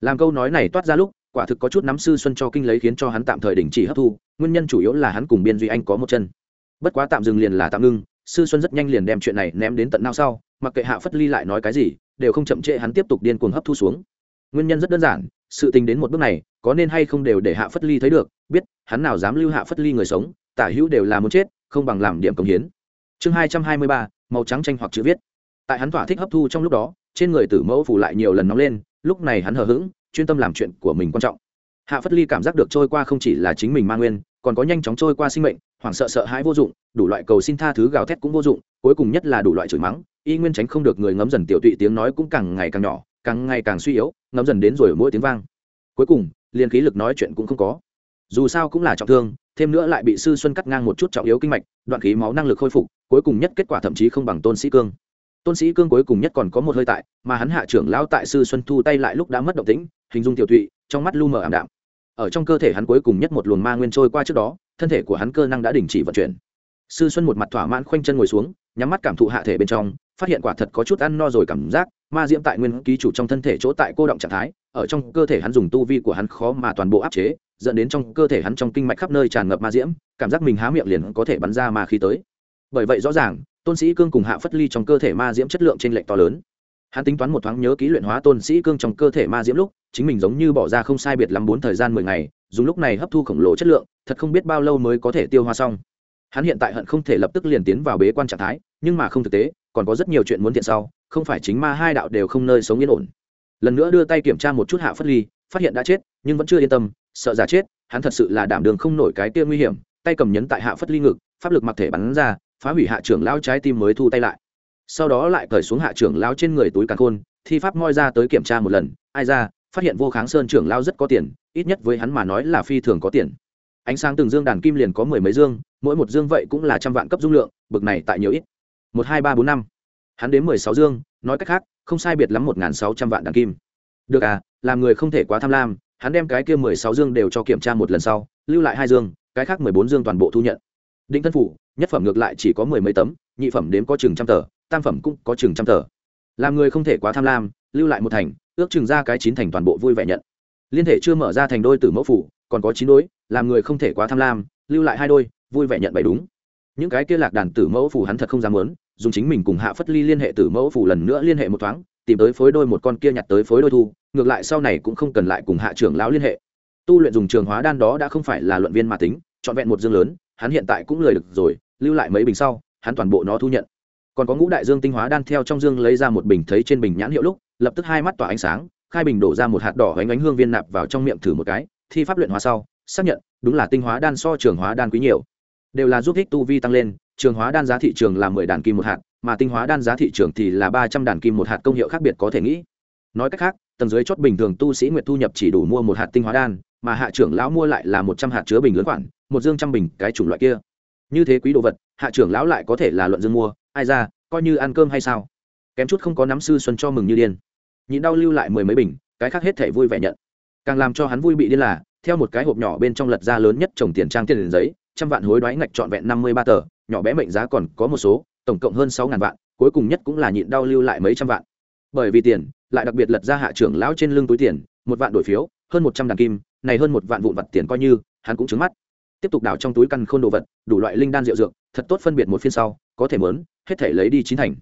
Làm câu nói này toát ra lúc, quả thực có chút nắm sư xuân cho kinh lấy khiến cho hắn tạm thời đình chỉ hấp thu, nguyên nhân chủ yếu là hắn cùng biên duy anh có một chân. Bất quá tạm dừng liền là tạm ngưng, sư xuân rất nhanh liền đem chuyện này ném đến tận nào sau, mặc kệ hạ phất ly lại nói cái gì, đều không chậm trễ hắn tiếp tục điên cuồng hấp thu xuống. Nguyên nhân rất đơn giản, sự tình đến một bước này, có nên hay không đều để hạ phất ly thấy được, biết hắn nào dám lưu hạ phất ly người sống, tả hữu đều là muốn chết, không bằng làm điểm công hiến. Chương hai trăm hai mươi ba, màu trắng tranh hoặc chữ viết. Tại hắn thỏa thích hấp thu trong lúc đó trên người tử mẫu phủ lại nhiều lần nóng lên, lúc này hắn hờ hững, chuyên tâm làm chuyện của mình quan trọng. Hạ phất ly cảm giác được trôi qua không chỉ là chính mình ma nguyên, còn có nhanh chóng trôi qua sinh mệnh, hoảng sợ sợ hãi vô dụng, đủ loại cầu xin tha thứ gào thét cũng vô dụng, cuối cùng nhất là đủ loại chửi mắng, y nguyên tránh không được người ngấm dần tiểu tụy tiếng nói cũng càng ngày càng nhỏ, càng ngày càng suy yếu, ngấm dần đến rồi mỗi tiếng vang. Cuối cùng, liền khí lực nói chuyện cũng không có. Dù sao cũng là trọng thương, thêm nữa lại bị sư xuân cắt ngang một chút trọng yếu kinh mạch, đoạn khí máu năng lực khôi phục, cuối cùng nhất kết quả thậm chí không bằng tôn sĩ cương tôn sĩ cương cuối cùng nhất còn có một hơi tại, mà hắn hạ trưởng lão tại sư xuân thu tay lại lúc đã mất động tĩnh, hình dung tiểu thụy, trong mắt lu mờ ảm đạm. Ở trong cơ thể hắn cuối cùng nhất một luồng ma nguyên trôi qua trước đó, thân thể của hắn cơ năng đã đình chỉ vận chuyển. Sư xuân một mặt thỏa mãn khoanh chân ngồi xuống, nhắm mắt cảm thụ hạ thể bên trong, phát hiện quả thật có chút ăn no rồi cảm giác, ma diễm tại nguyên ký chủ trong thân thể chỗ tại cô động trạng thái, ở trong cơ thể hắn dùng tu vi của hắn khó mà toàn bộ áp chế, dẫn đến trong cơ thể hắn trong kinh mạch khắp nơi tràn ngập ma diễm, cảm giác mình há miệng liền có thể bắn ra ma khí tới. Bởi vậy rõ ràng tôn sĩ cương cùng hạ phất ly trong cơ thể ma diễm chất lượng trên lệch to lớn. Hắn tính toán một thoáng nhớ kỹ luyện hóa tôn sĩ cương trong cơ thể ma diễm lúc, chính mình giống như bỏ ra không sai biệt lắm bốn thời gian mười ngày, dùng lúc này hấp thu khổng lồ chất lượng, thật không biết bao lâu mới có thể tiêu hóa xong. Hắn hiện tại hận không thể lập tức liền tiến vào bế quan trạng thái, nhưng mà không thực tế, còn có rất nhiều chuyện muốn thiện sau, không phải chính ma hai đạo đều không nơi sống yên ổn. Lần nữa đưa tay kiểm tra một chút hạ phất ly, phát hiện đã chết, nhưng vẫn chưa yên tâm, sợ giả chết, hắn thật sự là đảm đường không nổi cái kia nguy hiểm, tay cầm nhấn tại hạ phất ly ngực, pháp lực mặc thể bắn ra phá hủy hạ trưởng lao trái tim mới thu tay lại. Sau đó lại cởi xuống hạ trưởng lao trên người túi càn khôn, thi pháp moi ra tới kiểm tra một lần, ai ra, phát hiện vô kháng sơn trưởng lao rất có tiền, ít nhất với hắn mà nói là phi thường có tiền. Ánh sáng từng dương đàn kim liền có mười mấy dương, mỗi một dương vậy cũng là trăm vạn cấp dung lượng, bực này tại nhiều ít. Một, hai, ba, bốn, năm. Hắn đến mười sáu dương, nói cách khác, không sai biệt lắm một n g h n sáu trăm vạn đàn kim. Được à làm người không thể quá tham lam, hắn đem cái kia mười sáu dương đều cho kiểm tra một lần sau, lưu lại hai dương, cái khác mười bốn dương toàn bộ thu nhận định thân phủ, nhất phẩm ngược lại chỉ có mười mấy tấm, nhị phẩm đếm có chừng trăm tờ, tam phẩm cũng có chừng trăm tờ. Làm người không thể quá tham lam, lưu lại một thành, ước chừng ra cái chín thành toàn bộ vui vẻ nhận. Liên thể chưa mở ra thành đôi từ mẫu phủ, còn có chín đôi, làm người không thể quá tham lam, lưu lại hai đôi, vui vẻ nhận bảy đúng. Những cái kia lạc đàn tử mẫu phủ hắn thật không dám muốn, dùng chính mình cùng hạ phất ly liên hệ tử mẫu phủ lần nữa liên hệ một thoáng, tìm tới phối đôi một con kia nhặt tới phối đôi thu, ngược lại sau này cũng không cần lại cùng hạ trưởng lão liên hệ. Tu luyện dùng trường hóa đan đó đã không phải là luận viên mà tính trọn vẹn một dương lớn, hắn hiện tại cũng lười được rồi, lưu lại mấy bình sau, hắn toàn bộ nó thu nhận. Còn có ngũ đại dương tinh hóa đan theo trong dương lấy ra một bình thấy trên bình nhãn hiệu lúc, lập tức hai mắt tỏa ánh sáng, khai bình đổ ra một hạt đỏ ánh ánh hương viên nạp vào trong miệng thử một cái, thi pháp luyện hóa sau, xác nhận, đúng là tinh hóa đan so trường hóa đan quý nhiều. Đều là giúp thích tu vi tăng lên, trường hóa đan giá thị trường là mười đàn kim một hạt, mà tinh hóa đan giá thị trường thì là ba trăm đàn kim một hạt công hiệu khác biệt có thể nghĩ. Nói cách khác, tầng dưới chót bình thường tu sĩ nguyệt thu nhập chỉ đủ mua một hạt tinh hóa đan, mà hạ trưởng lão mua lại là một trăm hạt chứa bình lớn khoản một dương trăm bình cái chủng loại kia. Như thế quý đồ vật, hạ trưởng lão lại có thể là luận dương mua, ai ra, coi như ăn cơm hay sao? Kém chút không có nắm sư xuân cho mừng như điên. Nhịn đau lưu lại mười mấy bình, cái khác hết thể vui vẻ nhận. Càng làm cho hắn vui bị điên là, theo một cái hộp nhỏ bên trong lật ra lớn nhất trồng tiền trang tiền giấy, trăm vạn hối đoái ngạch trọn vẹn năm mươi ba tờ, nhỏ bé mệnh giá còn có một số, tổng cộng hơn sáu ngàn vạn, cuối cùng nhất cũng là nhịn đau lưu lại mấy trăm vạn. Bởi vì tiền, lại đặc biệt lật ra hạ trưởng lão trên lưng túi tiền, một vạn đổi phiếu, hơn một trăm đàn kim, này hơn một vạn vụn vặt tiền coi như, hắn cũng trứng mắt tiếp tục đảo trong túi căn khôn đồ vật, đủ loại linh đan rượu dược, thật tốt phân biệt một phiên sau, có thể mớn, hết thể lấy đi chín thành.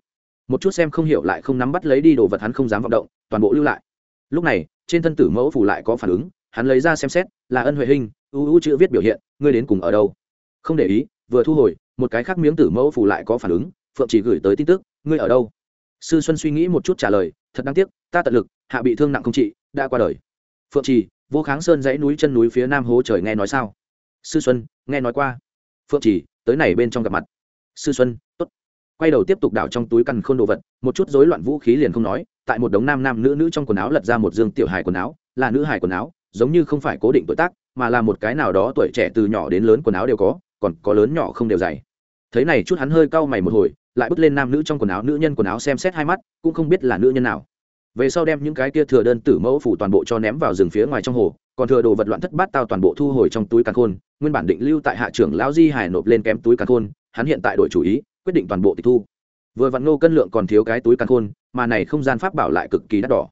Một chút xem không hiểu lại không nắm bắt lấy đi đồ vật hắn không dám vọng động, toàn bộ lưu lại. Lúc này, trên thân tử mẫu phủ lại có phản ứng, hắn lấy ra xem xét, là ân huệ hình, u u chữ viết biểu hiện, ngươi đến cùng ở đâu? Không để ý, vừa thu hồi, một cái khác miếng tử mẫu phủ lại có phản ứng, phượng chỉ gửi tới tin tức, ngươi ở đâu? Sư xuân suy nghĩ một chút trả lời, thật đáng tiếc, ta tận lực, hạ bị thương nặng không trị, đã qua đời. Phượng trì vô kháng sơn dãy núi chân núi phía nam hố trời nghe nói sao? Sư xuân nghe nói qua. Phượng Chỉ, tới này bên trong gặp mặt. Sư xuân t ố t quay đầu tiếp tục đảo trong túi căn khôn đồ vật một chút rối loạn vũ khí liền không nói tại một đống nam nam nữ nữ trong quần áo lật ra một dương tiểu hài quần áo là nữ hài quần áo giống như không phải cố định tuổi tác mà là một cái nào đó tuổi trẻ từ nhỏ đến lớn quần áo đều có còn có lớn nhỏ không đều dày. Thấy này chút hắn hơi cau mày một hồi lại bước lên nam nữ trong quần áo nữ nhân quần áo xem xét hai mắt cũng không biết là nữ nhân nào về sau đem những cái kia thừa đơn tử mẫu phủ toàn bộ cho ném vào rừng phía ngoài trong hồ, còn thừa đồ vật loạn thất bát tao toàn bộ thu hồi trong túi càn khôn, nguyên bản định lưu tại hạ trưởng lão di hải nộp lên kém túi càn khôn, hắn hiện tại đội chủ ý, quyết định toàn bộ tịch thu. Vừa vặn ngô cân lượng còn thiếu cái túi càn khôn, mà này không gian pháp bảo lại cực kỳ đắt đỏ.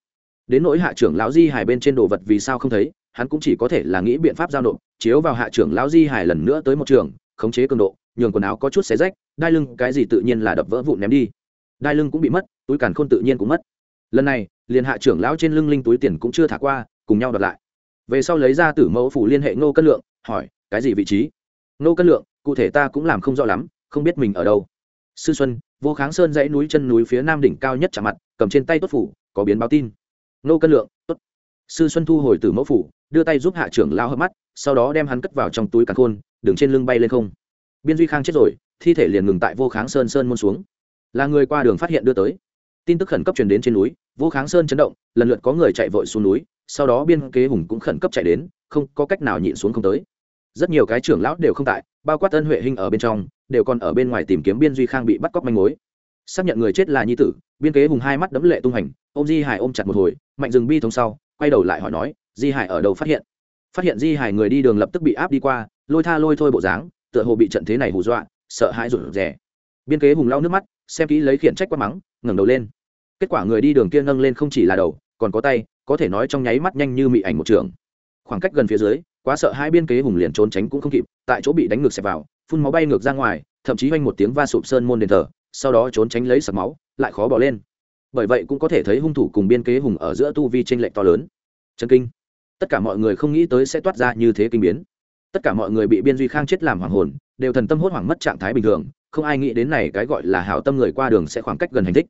Đến nỗi hạ trưởng lão di hải bên trên đồ vật vì sao không thấy, hắn cũng chỉ có thể là nghĩ biện pháp giao nộp, chiếu vào hạ trưởng lão di hải lần nữa tới một trường, khống chế cường độ, nhường quần áo có chút xé rách, đai lưng cái gì tự nhiên là đập vỡ vụn ném đi. Đai lưng cũng bị mất, túi càn khôn tự nhiên cũng mất lần này, liền hạ trưởng lão trên lưng linh túi tiền cũng chưa thả qua, cùng nhau đợt lại. Về sau lấy ra tử mẫu phủ liên hệ ngô cân lượng, hỏi, cái gì vị trí? Ngô cân lượng, cụ thể ta cũng làm không rõ lắm, không biết mình ở đâu. Sư xuân, vô kháng sơn dãy núi chân núi phía nam đỉnh cao nhất chạm mặt, cầm trên tay tốt phủ, có biến báo tin. Ngô cân lượng, tốt. Sư xuân thu hồi tử mẫu phủ, đưa tay giúp hạ trưởng lao hấp mắt, sau đó đem hắn cất vào trong túi càn khôn, đường trên lưng bay lên không. Biên duy khang chết rồi, thi thể liền ngừng tại vô kháng sơn sơn môn xuống. Là người qua đường phát hiện đưa tới tin tức khẩn cấp truyền đến trên núi, vô kháng sơn chấn động, lần lượt có người chạy vội xuống núi, sau đó biên kế hùng cũng khẩn cấp chạy đến, không có cách nào nhịn xuống không tới. Rất nhiều cái trưởng lão đều không tại, bao quát tân huệ hình ở bên trong, đều còn ở bên ngoài tìm kiếm biên duy khang bị bắt cóc manh mối. Xác nhận người chết là nhi tử, biên kế hùng hai mắt đấm lệ tung hành ô m di hải ôm chặt một hồi, mạnh dừng bi thống sau, quay đầu lại hỏi nói, di hải ở đâu phát hiện? Phát hiện di hải người đi đường lập tức bị áp đi qua, lôi tha lôi thôi bộ dáng, tựa hồ bị trận thế này hù dọa, sợ hãi rụt rè. Biên kế hùng lau nước mắt xem kỹ lấy khiển trách quát mắng, ngẩng đầu lên. Kết quả người đi đường kia nâng lên không chỉ là đầu, còn có tay, có thể nói trong nháy mắt nhanh như mị ảnh một trường. Khoảng cách gần phía dưới, quá sợ hai biên kế hùng liền trốn tránh cũng không kịp, tại chỗ bị đánh ngược xẹp vào, phun máu bay ngược ra ngoài, thậm chí oanh một tiếng va sụp sơn môn đền thờ, sau đó trốn tránh lấy sặc máu, lại khó bỏ lên. Bởi vậy cũng có thể thấy hung thủ cùng biên kế hùng ở giữa tu vi tranh lệch to lớn. Chân kinh. Tất cả mọi người không nghĩ tới sẽ toát ra như thế kinh biến. Tất cả mọi người bị biên duy khang chết làm hoàng hồn, đều thần tâm hốt hoảng mất trạng thái bình thường không ai nghĩ đến này cái gọi là hảo tâm người qua đường sẽ khoảng cách gần hành thích.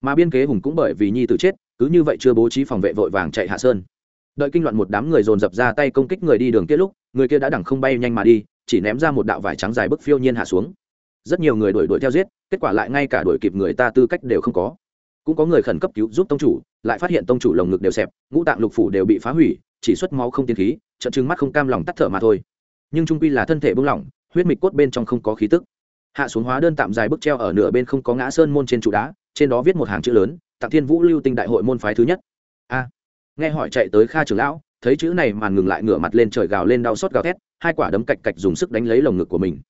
Mà biên kế hùng cũng bởi vì nhi tử chết, cứ như vậy chưa bố trí phòng vệ vội vàng chạy hạ sơn. Đợi kinh loạn một đám người dồn dập ra tay công kích người đi đường kia lúc, người kia đã đẳng không bay nhanh mà đi, chỉ ném ra một đạo vải trắng dài bức phiêu nhiên hạ xuống. Rất nhiều người đuổi đuổi theo giết, kết quả lại ngay cả đuổi kịp người ta tư cách đều không có. Cũng có người khẩn cấp cứu giúp tông chủ, lại phát hiện tông chủ lồng ngực đều xẹp, ngũ tạng lục phủ đều bị phá hủy, chỉ xuất máu không tiến khí trận trừng mắt không cam lòng tắt thở mà thôi. Nhưng trung quy là thân thể bung lỏng, huyết mịch cốt bên trong không có khí tức hạ xuống hóa đơn tạm dài bức treo ở nửa bên không có ngã sơn môn trên trụ đá, trên đó viết một hàng chữ lớn tặng thiên vũ lưu tinh đại hội môn phái thứ nhất. A. Nghe hỏi chạy tới kha trưởng lão, thấy chữ này màn ngừng lại ngửa mặt lên trời gào lên đau xót gào thét, hai quả đấm cạch cạch dùng sức đánh lấy lồng ngực của mình.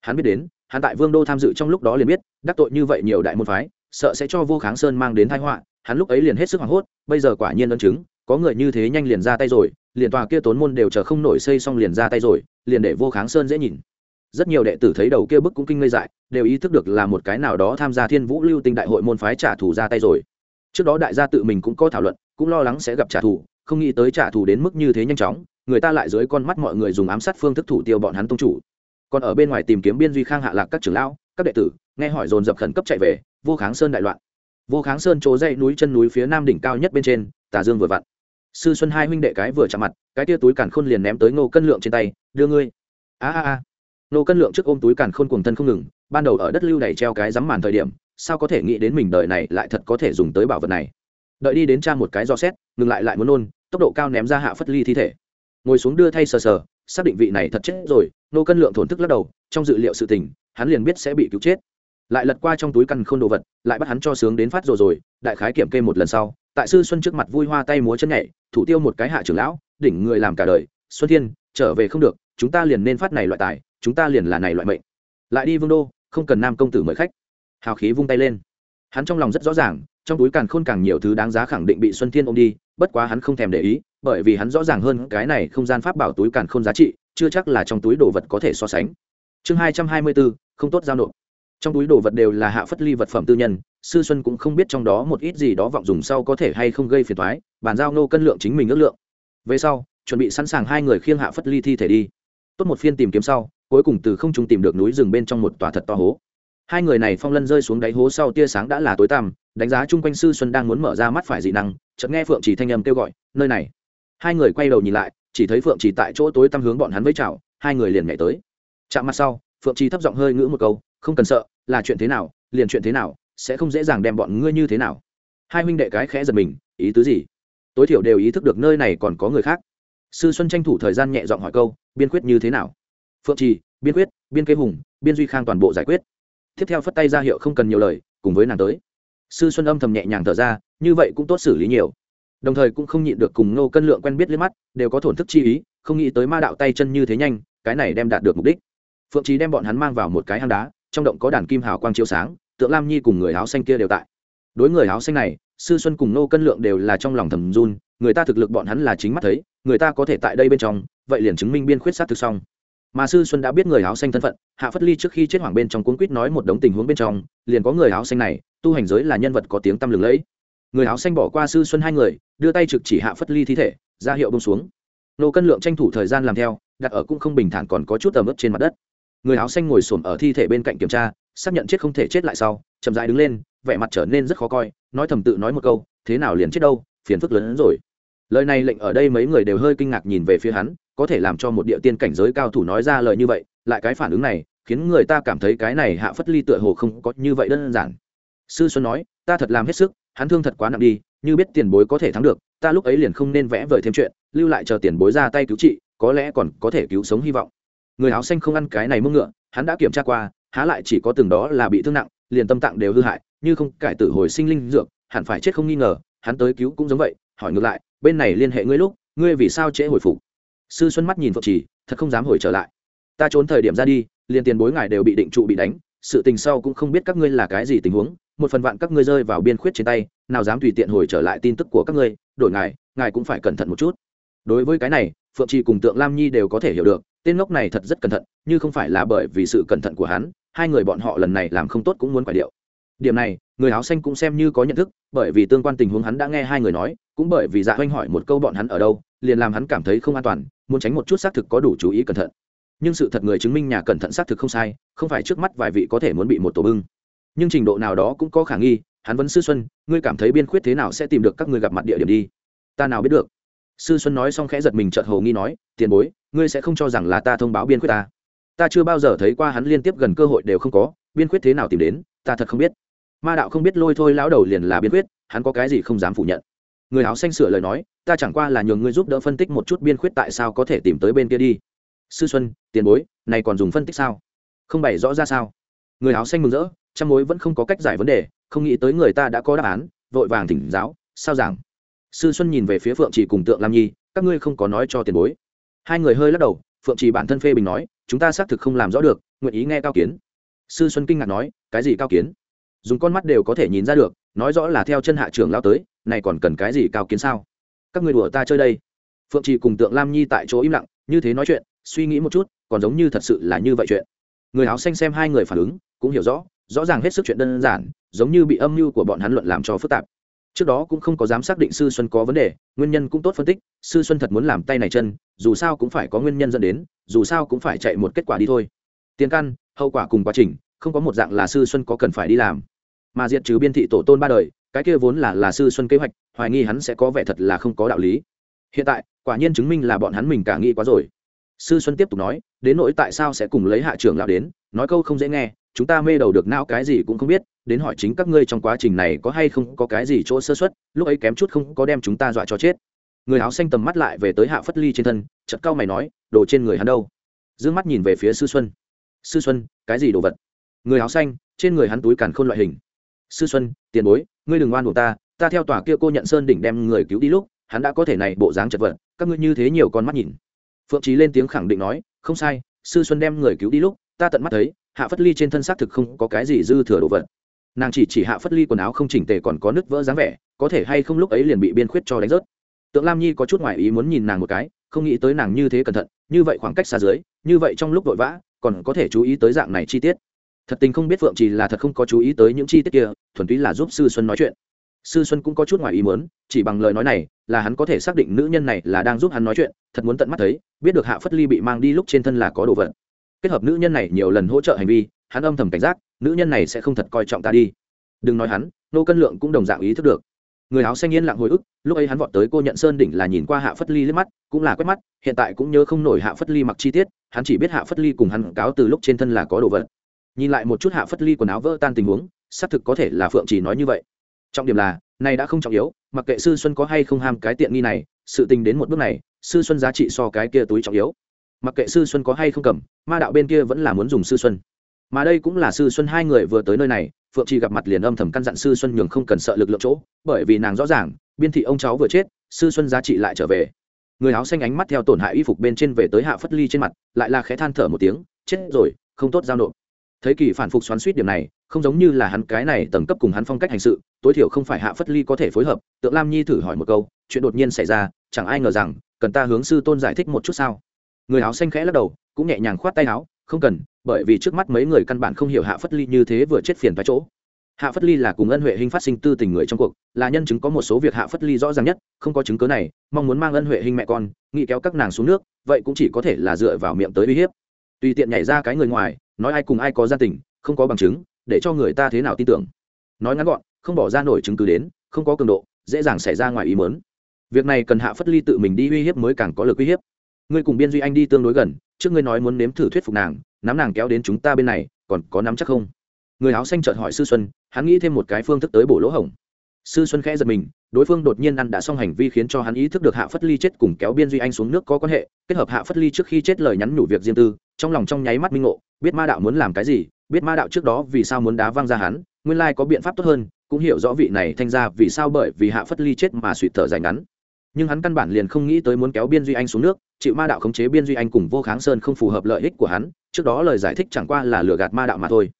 Hắn biết đến, hắn tại vương đô tham dự trong lúc đó liền biết, đắc tội như vậy nhiều đại môn phái, sợ sẽ cho vô kháng sơn mang đến thái họa, hắn lúc ấy liền hết sức hoảng hốt, bây giờ quả nhiên ân chứng, có người như thế nhanh liền ra tay rồi, liền tòa kia tốn môn đều chờ không nổi xây xong liền ra tay rồi, liền để vô kháng sơn dễ nhìn rất nhiều đệ tử thấy đầu kia bức cũng kinh ngây dại, đều ý thức được là một cái nào đó tham gia thiên vũ lưu tinh đại hội môn phái trả thù ra tay rồi. Trước đó đại gia tự mình cũng có thảo luận, cũng lo lắng sẽ gặp trả thù, không nghĩ tới trả thù đến mức như thế nhanh chóng, người ta lại dưới con mắt mọi người dùng ám sát phương thức thủ tiêu bọn hắn tông chủ. Còn ở bên ngoài tìm kiếm biên duy khang hạ lạc các trưởng lão, các đệ tử, nghe hỏi dồn dập khẩn cấp chạy về, vô kháng sơn đại loạn. Vô kháng sơn chỗ dây núi chân núi phía nam đỉnh cao nhất bên trên, tà dương vừa vặn. Sư xuân hai huynh đệ cái vừa chạm mặt, cái tia túi càn khôn liền ném tới ngô cân lượng trên tay, đưa ngươi. A a a. Nô cân lượng trước ôm túi càn khôn cuồng thân không ngừng, ban đầu ở đất lưu đày treo cái rắm màn thời điểm, sao có thể nghĩ đến mình đời này lại thật có thể dùng tới bảo vật này? Đợi đi đến cha một cái do xét, ngừng lại lại muốn nôn, tốc độ cao ném ra hạ phất ly thi thể. Ngồi xuống đưa thay sờ sờ, xác định vị này thật chết rồi, nô cân lượng thổn thức lắc đầu, trong dự liệu sự tình, hắn liền biết sẽ bị cứu chết. Lại lật qua trong túi căn khôn đồ vật, lại bắt hắn cho sướng đến phát rồi rồi, đại khái kiểm kê một lần sau, tại sư xuân trước mặt vui hoa tay múa chân nhảy, thủ tiêu một cái hạ trưởng lão, đỉnh người làm cả đời, xuân thiên trở về không được, chúng ta liền nên phát này loại tài, chúng ta liền là này loại mệnh. Lại đi vương đô, không cần nam công tử mời khách. Hào khí vung tay lên. Hắn trong lòng rất rõ ràng, trong túi càn khôn càng nhiều thứ đáng giá khẳng định bị xuân thiên ôm đi, bất quá hắn không thèm để ý, bởi vì hắn rõ ràng hơn cái này không gian pháp bảo túi càn khôn giá trị, chưa chắc là trong túi đồ vật có thể so sánh. Chương hai trăm hai mươi bốn không tốt giao nộp. Trong túi đồ vật đều là hạ phất ly vật phẩm tư nhân, sư xuân cũng không biết trong đó một ít gì đó vọng dùng sau có thể hay không gây phiền thoái bàn giao nô cân lượng chính mình ước lượng. Về sau chuẩn bị sẵn sàng hai người khiêng hạ phất ly thi thể đi. Tốt một phiên tìm kiếm sau, cuối cùng từ không trung tìm được núi rừng bên trong một tòa thật to hố. Hai người này phong lân rơi xuống đáy hố sau tia sáng đã là tối tăm, đánh giá chung quanh sư xuân đang muốn mở ra mắt phải dị năng, chợt nghe phượng chỉ thanh âm kêu gọi, nơi này. Hai người quay đầu nhìn lại, chỉ thấy phượng chỉ tại chỗ tối tăm hướng bọn hắn với chào, hai người liền nhảy tới. Chạm mặt sau, phượng chỉ thấp giọng hơi ngữ một câu, không cần sợ, là chuyện thế nào, liền chuyện thế nào, sẽ không dễ dàng đem bọn ngươi như thế nào. Hai huynh đệ cái khẽ giật mình, ý tứ gì? Tối thiểu đều ý thức được nơi này còn có người khác sư xuân tranh thủ thời gian nhẹ giọng hỏi câu, biên quyết như thế nào? Phượng trì, biên quyết, biên kế hùng, biên duy khang toàn bộ giải quyết. Tiếp theo phất tay ra hiệu không cần nhiều lời, cùng với nàng tới. Sư xuân âm thầm nhẹ nhàng thở ra, như vậy cũng tốt xử lý nhiều. Đồng thời cũng không nhịn được cùng nô cân lượng quen biết liếc mắt, đều có thổn thức chi ý, không nghĩ tới ma đạo tay chân như thế nhanh, cái này đem đạt được mục đích. Phượng trí đem bọn hắn mang vào một cái hang đá, trong động có đàn kim hào quang chiếu sáng, tượng lam nhi cùng người áo xanh kia đều tại. Đối người áo xanh này sư xuân cùng nô cân lượng đều là trong lòng thầm run, người ta thực lực bọn hắn là chính mắt thấy, người ta có thể tại đây bên trong, vậy liền chứng minh biên khuyết sát thực xong. Mà sư xuân đã biết người áo xanh thân phận, hạ phất ly trước khi chết hoàng bên trong cuốn quýt nói một đống tình huống bên trong, liền có người áo xanh này, tu hành giới là nhân vật có tiếng tăm lừng lẫy. Người áo xanh bỏ qua sư xuân hai người, đưa tay trực chỉ hạ phất ly thi thể, ra hiệu bông xuống. Nô cân lượng tranh thủ thời gian làm theo, đặt ở cũng không bình thản còn có chút tầm ướp trên mặt đất. Người áo xanh ngồi xổm ở thi thể bên cạnh kiểm tra, xác nhận chết không thể chết lại sau, chậm dại đứng lên, vẻ mặt trở nên rất khó coi nói thầm tự nói một câu, thế nào liền chết đâu, phiền phức lớn hơn rồi. Lời này lệnh ở đây mấy người đều hơi kinh ngạc nhìn về phía hắn, có thể làm cho một địa tiên cảnh giới cao thủ nói ra lời như vậy, lại cái phản ứng này, khiến người ta cảm thấy cái này hạ phất ly tựa hồ không có như vậy đơn giản. Sư xuân nói, ta thật làm hết sức, hắn thương thật quá nặng đi, như biết tiền bối có thể thắng được, ta lúc ấy liền không nên vẽ vời thêm chuyện, lưu lại chờ tiền bối ra tay cứu trị, có lẽ còn có thể cứu sống hy vọng. Người áo xanh không ăn cái này mưng ngựa, hắn đã kiểm tra qua, há lại chỉ có từng đó là bị thương nặng, liền tâm tạng đều hư hại như không cải tử hồi sinh linh dược, hẳn phải chết không nghi ngờ, hắn tới cứu cũng giống vậy, hỏi ngược lại, bên này liên hệ ngươi lúc, ngươi vì sao trễ hồi phục? Sư xuân mắt nhìn phượng trì, thật không dám hồi trở lại. Ta trốn thời điểm ra đi, liền tiền bối ngài đều bị định trụ bị đánh, sự tình sau cũng không biết các ngươi là cái gì tình huống, một phần vạn các ngươi rơi vào biên khuyết trên tay, nào dám tùy tiện hồi trở lại tin tức của các ngươi, đổi ngài ngài cũng phải cẩn thận một chút. Đối với cái này, phượng trì cùng tượng lam nhi đều có thể hiểu được, tên ngốc này thật rất cẩn thận, như không phải là bởi vì sự cẩn thận của hắn, hai người bọn họ lần này làm không tốt cũng muốn quả điệu điểm này, người áo xanh cũng xem như có nhận thức, bởi vì tương quan tình huống hắn đã nghe hai người nói, cũng bởi vì dạ oanh hỏi một câu bọn hắn ở đâu, liền làm hắn cảm thấy không an toàn, muốn tránh một chút xác thực có đủ chú ý cẩn thận. Nhưng sự thật người chứng minh nhà cẩn thận xác thực không sai, không phải trước mắt vài vị có thể muốn bị một tổ bưng. Nhưng trình độ nào đó cũng có khả nghi, hắn vẫn sư xuân, ngươi cảm thấy biên khuyết thế nào sẽ tìm được các ngươi gặp mặt địa điểm đi? Ta nào biết được. Sư xuân nói xong khẽ giật mình chợt hồ nghi nói, tiền bối, ngươi sẽ không cho rằng là ta thông báo biên khuyết ta. Ta chưa bao giờ thấy qua hắn liên tiếp gần cơ hội đều không có, biên khuyết thế nào tìm đến, ta thật không biết ma đạo không biết lôi thôi lão đầu liền là biên khuyết, hắn có cái gì không dám phủ nhận. Người áo xanh sửa lời nói, ta chẳng qua là nhường ngươi giúp đỡ phân tích một chút biên khuyết tại sao có thể tìm tới bên kia đi. Sư xuân, tiền bối, này còn dùng phân tích sao? Không bày rõ ra sao? Người áo xanh mừng rỡ, trăm mối vẫn không có cách giải vấn đề, không nghĩ tới người ta đã có đáp án, vội vàng thỉnh giáo, sao giảng? Sư xuân nhìn về phía phượng trì cùng tượng lam nhi, các ngươi không có nói cho tiền bối. Hai người hơi lắc đầu, phượng trì bản thân phê bình nói, chúng ta xác thực không làm rõ được, nguyện ý nghe cao kiến. Sư xuân kinh ngạc nói, cái gì cao kiến? Dùng con mắt đều có thể nhìn ra được, nói rõ là theo chân hạ trưởng lao tới, này còn cần cái gì cao kiến sao? Các người đùa ta chơi đây. Phượng trì cùng tượng lam nhi tại chỗ im lặng, như thế nói chuyện, suy nghĩ một chút, còn giống như thật sự là như vậy chuyện. Người áo xanh xem hai người phản ứng, cũng hiểu rõ rõ ràng hết sức chuyện đơn giản, giống như bị âm mưu của bọn hắn luận làm cho phức tạp. Trước đó cũng không có dám xác định sư xuân có vấn đề, nguyên nhân cũng tốt phân tích, sư xuân thật muốn làm tay này chân, dù sao cũng phải có nguyên nhân dẫn đến, dù sao cũng phải chạy một kết quả đi thôi. Tiền căn, hậu quả cùng quá trình không có một dạng là sư xuân có cần phải đi làm. Mà diệt trừ biên thị tổ tôn ba đời, cái kia vốn là là sư xuân kế hoạch, hoài nghi hắn sẽ có vẻ thật là không có đạo lý. Hiện tại, quả nhiên chứng minh là bọn hắn mình cả nghĩ quá rồi. Sư xuân tiếp tục nói, đến nỗi tại sao sẽ cùng lấy hạ trưởng lão đến, nói câu không dễ nghe, chúng ta mê đầu được não cái gì cũng không biết, đến hỏi chính các ngươi trong quá trình này có hay không có cái gì chỗ sơ xuất lúc ấy kém chút không có đem chúng ta dọa cho chết. Người áo xanh tầm mắt lại về tới hạ phất ly trên thân chật cao mày nói, đồ trên người hắn đâu? D ư ơ n g mắt nhìn về phía sư xuân. Sư xuân, cái gì đồ vật? Người áo xanh, trên người hắn túi càn khôn loại hình. Sư xuân, tiền bối, ngươi đừng oan buộc ta ta theo tòa kia cô nhận sơn đỉnh đem người cứu đi lúc, hắn đã có thể này bộ dáng chật vật, các ngươi như thế nhiều con mắt nhìn. Phượng trí lên tiếng khẳng định nói, không sai, sư xuân đem người cứu đi lúc, ta tận mắt thấy, hạ phất ly trên thân xác thực không có cái gì dư thừa đồ vật. Nàng chỉ chỉ hạ phất ly quần áo không chỉnh tề còn có nứt vỡ dáng vẻ, có thể hay không lúc ấy liền bị biên khuyết cho đánh rớt. Tượng lam nhi có chút ngoại ý muốn nhìn nàng một cái, không nghĩ tới nàng như thế cẩn thận, như vậy khoảng cách xa dưới, như vậy trong lúc vội vã, còn có thể chú ý tới dạng này chi tiết thật tình không biết phượng chỉ là thật không có chú ý tới những chi tiết kia, thuần túy là giúp sư xuân nói chuyện. Sư xuân cũng có chút ngoài ý muốn, chỉ bằng lời nói này là hắn có thể xác định nữ nhân này là đang giúp hắn nói chuyện, thật muốn tận mắt thấy, biết được hạ phất ly bị mang đi lúc trên thân là có đồ vật. Kết hợp nữ nhân này nhiều lần hỗ trợ hành vi, hắn âm thầm cảnh giác, nữ nhân này sẽ không thật coi trọng ta đi. Đừng nói hắn, nô cân lượng cũng đồng dạng ý thức được. Người áo xanh yên lặng hồi ức, lúc ấy hắn vọt tới cô nhận sơn đỉnh là nhìn qua hạ phất ly liếc mắt, cũng là quét mắt, hiện tại cũng nhớ không nổi hạ phất ly mặc chi tiết, hắn chỉ biết hạ phất ly cùng hắn cáo từ lúc trên thân là có đồ vật nhìn lại một chút hạ phất ly quần áo vỡ tan tình huống, xác thực có thể là phượng chỉ nói như vậy. Trọng điểm là, này đã không trọng yếu, mặc kệ sư xuân có hay không ham cái tiện nghi này, sự tình đến một bước này, sư xuân giá trị so cái kia túi trọng yếu. Mặc kệ sư xuân có hay không cầm, ma đạo bên kia vẫn là muốn dùng sư xuân. Mà đây cũng là sư xuân hai người vừa tới nơi này, phượng trì gặp mặt liền âm thầm căn dặn sư xuân nhường không cần sợ lực lượng chỗ, bởi vì nàng rõ ràng, biên thị ông cháu vừa chết, sư xuân giá trị lại trở về. Người áo xanh ánh mắt theo tổn hại y phục bên trên về tới hạ phất ly trên mặt, lại là khẽ than thở một tiếng, chết rồi, không tốt giao nộp thấy kỳ phản phục xoắn suýt điểm này, không giống như là hắn cái này tầng cấp cùng hắn phong cách hành sự, tối thiểu không phải hạ phất ly có thể phối hợp, tượng lam nhi thử hỏi một câu, chuyện đột nhiên xảy ra, chẳng ai ngờ rằng, cần ta hướng sư tôn giải thích một chút sao? Người áo xanh khẽ lắc đầu, cũng nhẹ nhàng khoát tay áo, không cần, bởi vì trước mắt mấy người căn bản không hiểu hạ phất ly như thế vừa chết phiền tại chỗ. Hạ phất ly là cùng ân huệ hình phát sinh tư tình người trong cuộc, là nhân chứng có một số việc hạ phất ly rõ ràng nhất, không có chứng cớ này, mong muốn mang ân huệ hình mẹ con, nghĩ kéo các nàng xuống nước, vậy cũng chỉ có thể là dựa vào miệng tới uy hiếp tùy tiện nhảy ra cái người ngoài, nói ai cùng ai có gia tình, không có bằng chứng, để cho người ta thế nào tin tưởng. Nói ngắn gọn, không bỏ ra nổi chứng cứ đến, không có cường độ, dễ dàng xảy ra ngoài ý mớn việc này cần hạ phất ly tự mình đi uy hiếp mới càng có lực uy hiếp. Ngươi cùng biên duy anh đi tương đối gần, trước ngươi nói muốn nếm thử thuyết phục nàng, nắm nàng kéo đến chúng ta bên này, còn có nắm chắc không? Người áo xanh chợt hỏi sư xuân, hắn nghĩ thêm một cái phương thức tới bổ lỗ hổng. Sư xuân khẽ giật mình, đối phương đột nhiên ăn đã xong hành vi khiến cho hắn ý thức được hạ phất ly chết cùng kéo biên duy anh xuống nước có quan hệ, kết hợp hạ phất ly trước khi chết lời nhắn nhủ việc riêng tư trong lòng trong nháy mắt minh ngộ, biết ma đạo muốn làm cái gì, biết ma đạo trước đó vì sao muốn đá văng ra hắn, nguyên lai có biện pháp tốt hơn, cũng hiểu rõ vị này thanh ra vì sao bởi vì hạ phất ly chết mà suy thở dài ngắn. Nhưng hắn căn bản liền không nghĩ tới muốn kéo biên duy anh xuống nước, chịu ma đạo khống chế biên duy anh cùng vô kháng sơn không phù hợp lợi ích của hắn, trước đó lời giải thích chẳng qua là lừa gạt ma đạo mà thôi.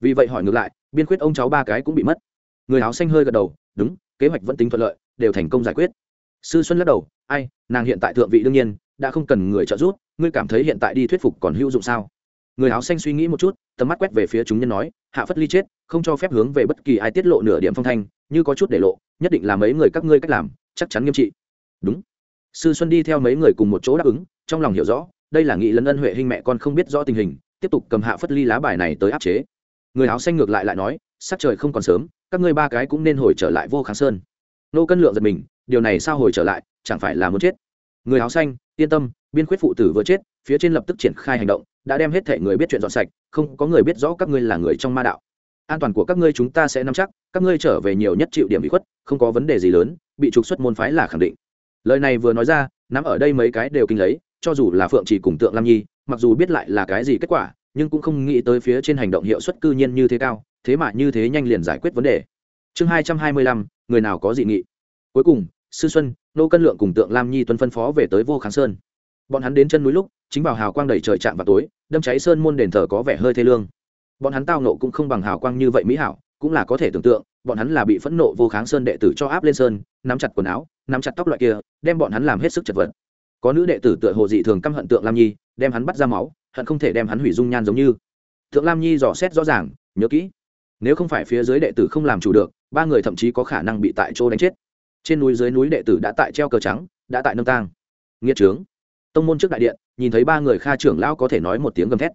Vì vậy hỏi ngược lại, biên khuyết ông cháu ba cái cũng bị mất. Người áo xanh hơi gật đầu, đúng, kế hoạch vẫn tính thuận lợi, đều thành công giải quyết. Sư xuân lắc đầu, ai, nàng hiện tại thượng vị đương nhiên đã không cần người trợ giúp, ngươi cảm thấy hiện tại đi thuyết phục còn hữu dụng sao? Người áo xanh suy nghĩ một chút, tầm mắt quét về phía chúng nhân nói, hạ phất ly chết, không cho phép hướng về bất kỳ ai tiết lộ nửa điểm phong thanh, như có chút để lộ, nhất định là mấy người các ngươi cách làm, chắc chắn nghiêm trị. Đúng. Sư xuân đi theo mấy người cùng một chỗ đáp ứng, trong lòng hiểu rõ, đây là nghị lân ân huệ hình mẹ con không biết rõ tình hình, tiếp tục cầm hạ phất ly lá bài này tới áp chế. Người áo xanh ngược lại lại nói, sắc trời không còn sớm, các ngươi ba cái cũng nên hồi trở lại vô kháng sơn. Nô cân lượng giật mình, điều này sao hồi trở lại, chẳng phải là muốn chết. Người áo xanh yên tâm, biên khuyết phụ tử vừa chết, phía trên lập tức triển khai hành động, đã đem hết thể người biết chuyện dọn sạch, không có người biết rõ các ngươi là người trong ma đạo. An toàn của các ngươi chúng ta sẽ nắm chắc, các ngươi trở về nhiều nhất chịu điểm bị khuất, không có vấn đề gì lớn, bị trục xuất môn phái là khẳng định. Lời này vừa nói ra, nắm ở đây mấy cái đều kinh lấy, cho dù là phượng chỉ cùng tượng lam nhi, mặc dù biết lại là cái gì kết quả, nhưng cũng không nghĩ tới phía trên hành động hiệu suất cư nhiên như thế cao, thế mà như thế nhanh liền giải quyết vấn đề. Chương hai trăm hai mươi lăm, người nào có dị nghị? Cuối cùng sư xuân, nô cân lượng cùng tượng lam nhi tuân phân phó về tới vô kháng sơn. Bọn hắn đến chân núi lúc, chính vào hào quang đầy trời chạm vào tối, đâm cháy sơn môn đền thờ có vẻ hơi thê lương. Bọn hắn tao nộ cũng không bằng hào quang như vậy mỹ hảo, cũng là có thể tưởng tượng, bọn hắn là bị phẫn nộ vô kháng sơn đệ tử cho áp lên sơn, nắm chặt quần áo, nắm chặt tóc loại kia, đem bọn hắn làm hết sức chật vật. Có nữ đệ tử tựa hồ dị thường căm hận tượng lam nhi, đem hắn bắt ra máu, hận không thể đem hắn hủy dung nhan giống như. Tượng lam nhi dò xét rõ ràng, nhớ kỹ. Nếu không phải phía dưới đệ tử không làm chủ được, ba người thậm chí có khả năng bị tại chỗ đánh chết trên núi dưới núi đệ tử đã tại treo cờ trắng, đã tại nâng tang. Nghĩa trướng. Tông môn trước đại điện, nhìn thấy ba người kha trưởng lão có thể nói một tiếng gầm thét.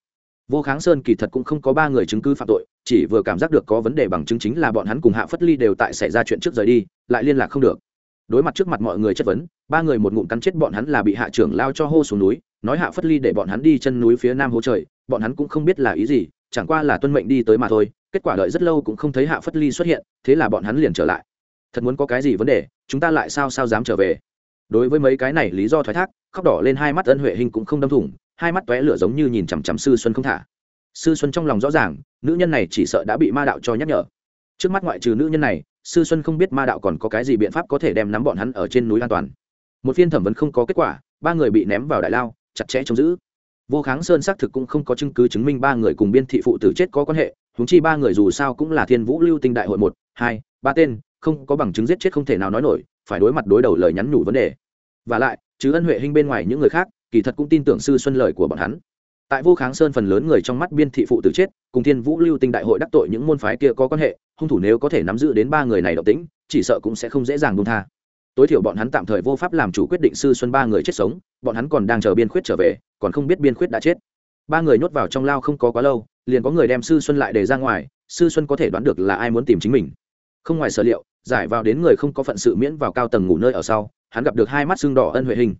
Vô kháng sơn kỳ thật cũng không có ba người chứng cứ phạm tội, chỉ vừa cảm giác được có vấn đề bằng chứng chính là bọn hắn cùng hạ phất ly đều tại xảy ra chuyện trước rời đi, lại liên lạc không được. Đối mặt trước mặt mọi người chất vấn, ba người một ngụm cắn chết bọn hắn là bị hạ trưởng lao cho hô xuống núi, nói hạ phất ly để bọn hắn đi chân núi phía nam hố trời, bọn hắn cũng không biết là ý gì, chẳng qua là tuân mệnh đi tới mà thôi, kết quả đợi rất lâu cũng không thấy hạ phất ly xuất hiện, thế là bọn hắn liền trở lại thật muốn có cái gì vấn đề, chúng ta lại sao sao dám trở về? Đối với mấy cái này lý do thoái thác, khóc đỏ lên hai mắt ân huệ hình cũng không đâm thủng, hai mắt tóe lửa giống như nhìn chằm chằm sư xuân không thả. Sư xuân trong lòng rõ ràng, nữ nhân này chỉ sợ đã bị ma đạo cho nhắc nhở. Trước mắt ngoại trừ nữ nhân này, sư xuân không biết ma đạo còn có cái gì biện pháp có thể đem nắm bọn hắn ở trên núi an toàn. Một phiên thẩm vấn không có kết quả, ba người bị ném vào đại lao, chặt chẽ chống giữ. Vô kháng sơn xác thực cũng không có chứng cứ chứng minh ba người cùng biên thị phụ tử chết có quan hệ húng chi ba người dù sao cũng là thiên vũ lưu tinh đại hội một, hai, ba tên không có bằng chứng giết chết không thể nào nói nổi, phải đối mặt đối đầu lời nhắn nhủ vấn đề. Và lại chứ ân huệ hình bên ngoài những người khác, kỳ thật cũng tin tưởng sư xuân lời của bọn hắn. Tại vô kháng sơn phần lớn người trong mắt biên thị phụ tử chết, cùng thiên vũ lưu tinh đại hội đắc tội những môn phái kia có quan hệ, hung thủ nếu có thể nắm giữ đến ba người này độc tính chỉ sợ cũng sẽ không dễ dàng buông tha. Tối thiểu bọn hắn tạm thời vô pháp làm chủ quyết định sư xuân ba người chết sống, bọn hắn còn đang chờ biên khuyết trở về, còn không biết biên khuyết đã chết. Ba người nhốt vào trong lao không có quá lâu, liền có người đem sư xuân lại để ra ngoài, sư xuân có thể đoán được là ai muốn tìm chính mình. Không ngoài sở liệu giải vào đến người không có phận sự miễn vào cao tầng ngủ nơi ở sau, hắn gặp được hai mắt xương đỏ ân huệ hình.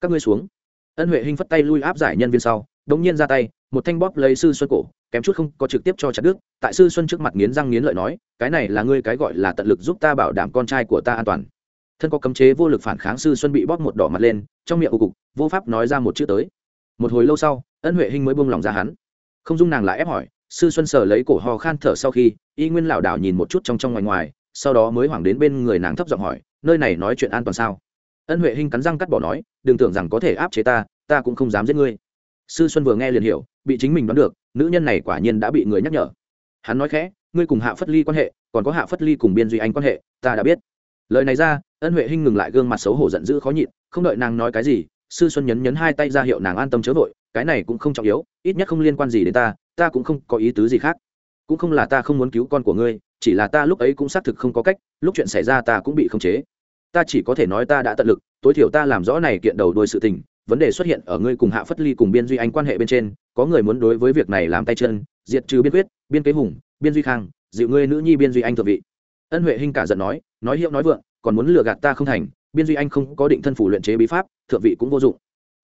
Các ngươi xuống. Ân huệ hình phất tay lui áp giải nhân viên sau, đống nhiên ra tay, một thanh bóp lấy sư xuân cổ, kém chút không có trực tiếp cho chặt đứt. Tại sư xuân trước mặt nghiến răng nghiến lợi nói, cái này là ngươi cái gọi là tận lực giúp ta bảo đảm con trai của ta an toàn. Thân có cấm chế vô lực phản kháng sư xuân bị bóp một đỏ mặt lên, trong miệng của cục, vô pháp nói ra một chữ tới. Một hồi lâu sau, ân huệ hình mới buông lòng ra hắn. Không dung nàng lại ép hỏi, sư xuân sờ lấy cổ ho khan thở sau khi, y nguyên lảo đảo nhìn một chút trong trong ngoài ngoài sau đó mới hoảng đến bên người nàng thấp giọng hỏi, nơi này nói chuyện an toàn sao? Ân huệ hinh cắn răng cắt bỏ nói, đừng tưởng rằng có thể áp chế ta ta cũng không dám giết ngươi. Sư xuân vừa nghe liền hiểu, bị chính mình đoán được, nữ nhân này quả nhiên đã bị người nhắc nhở. Hắn nói khẽ, ngươi cùng hạ phất ly quan hệ, còn có hạ phất ly cùng biên duy anh quan hệ, ta đã biết. Lời này ra, ân huệ hinh ngừng lại gương mặt xấu hổ giận dữ khó nhịn, không đợi nàng nói cái gì, sư xuân nhấn nhấn hai tay ra hiệu nàng an tâm chớ vội, cái này cũng không trọng yếu, ít nhất không liên quan gì đến ta ta cũng không có ý tứ gì khác. Cũng không là ta không muốn cứu con của ngươi chỉ là ta lúc ấy cũng xác thực không có cách, lúc chuyện xảy ra ta cũng bị khống chế. Ta chỉ có thể nói ta đã tận lực, tối thiểu ta làm rõ này kiện đầu đuôi sự tình, vấn đề xuất hiện ở ngươi cùng hạ phất ly cùng biên duy anh quan hệ bên trên, có người muốn đối với việc này làm tay chân, diệt trừ biên quyết, biên kế hùng, biên duy khang, dịu ngươi nữ nhi biên duy anh thượng vị. Ân huệ hinh cả giận nói nói hiệu nói vượng, còn muốn lừa gạt ta không thành, biên duy anh không có định thân phủ luyện chế bí pháp, thượng vị cũng vô dụng.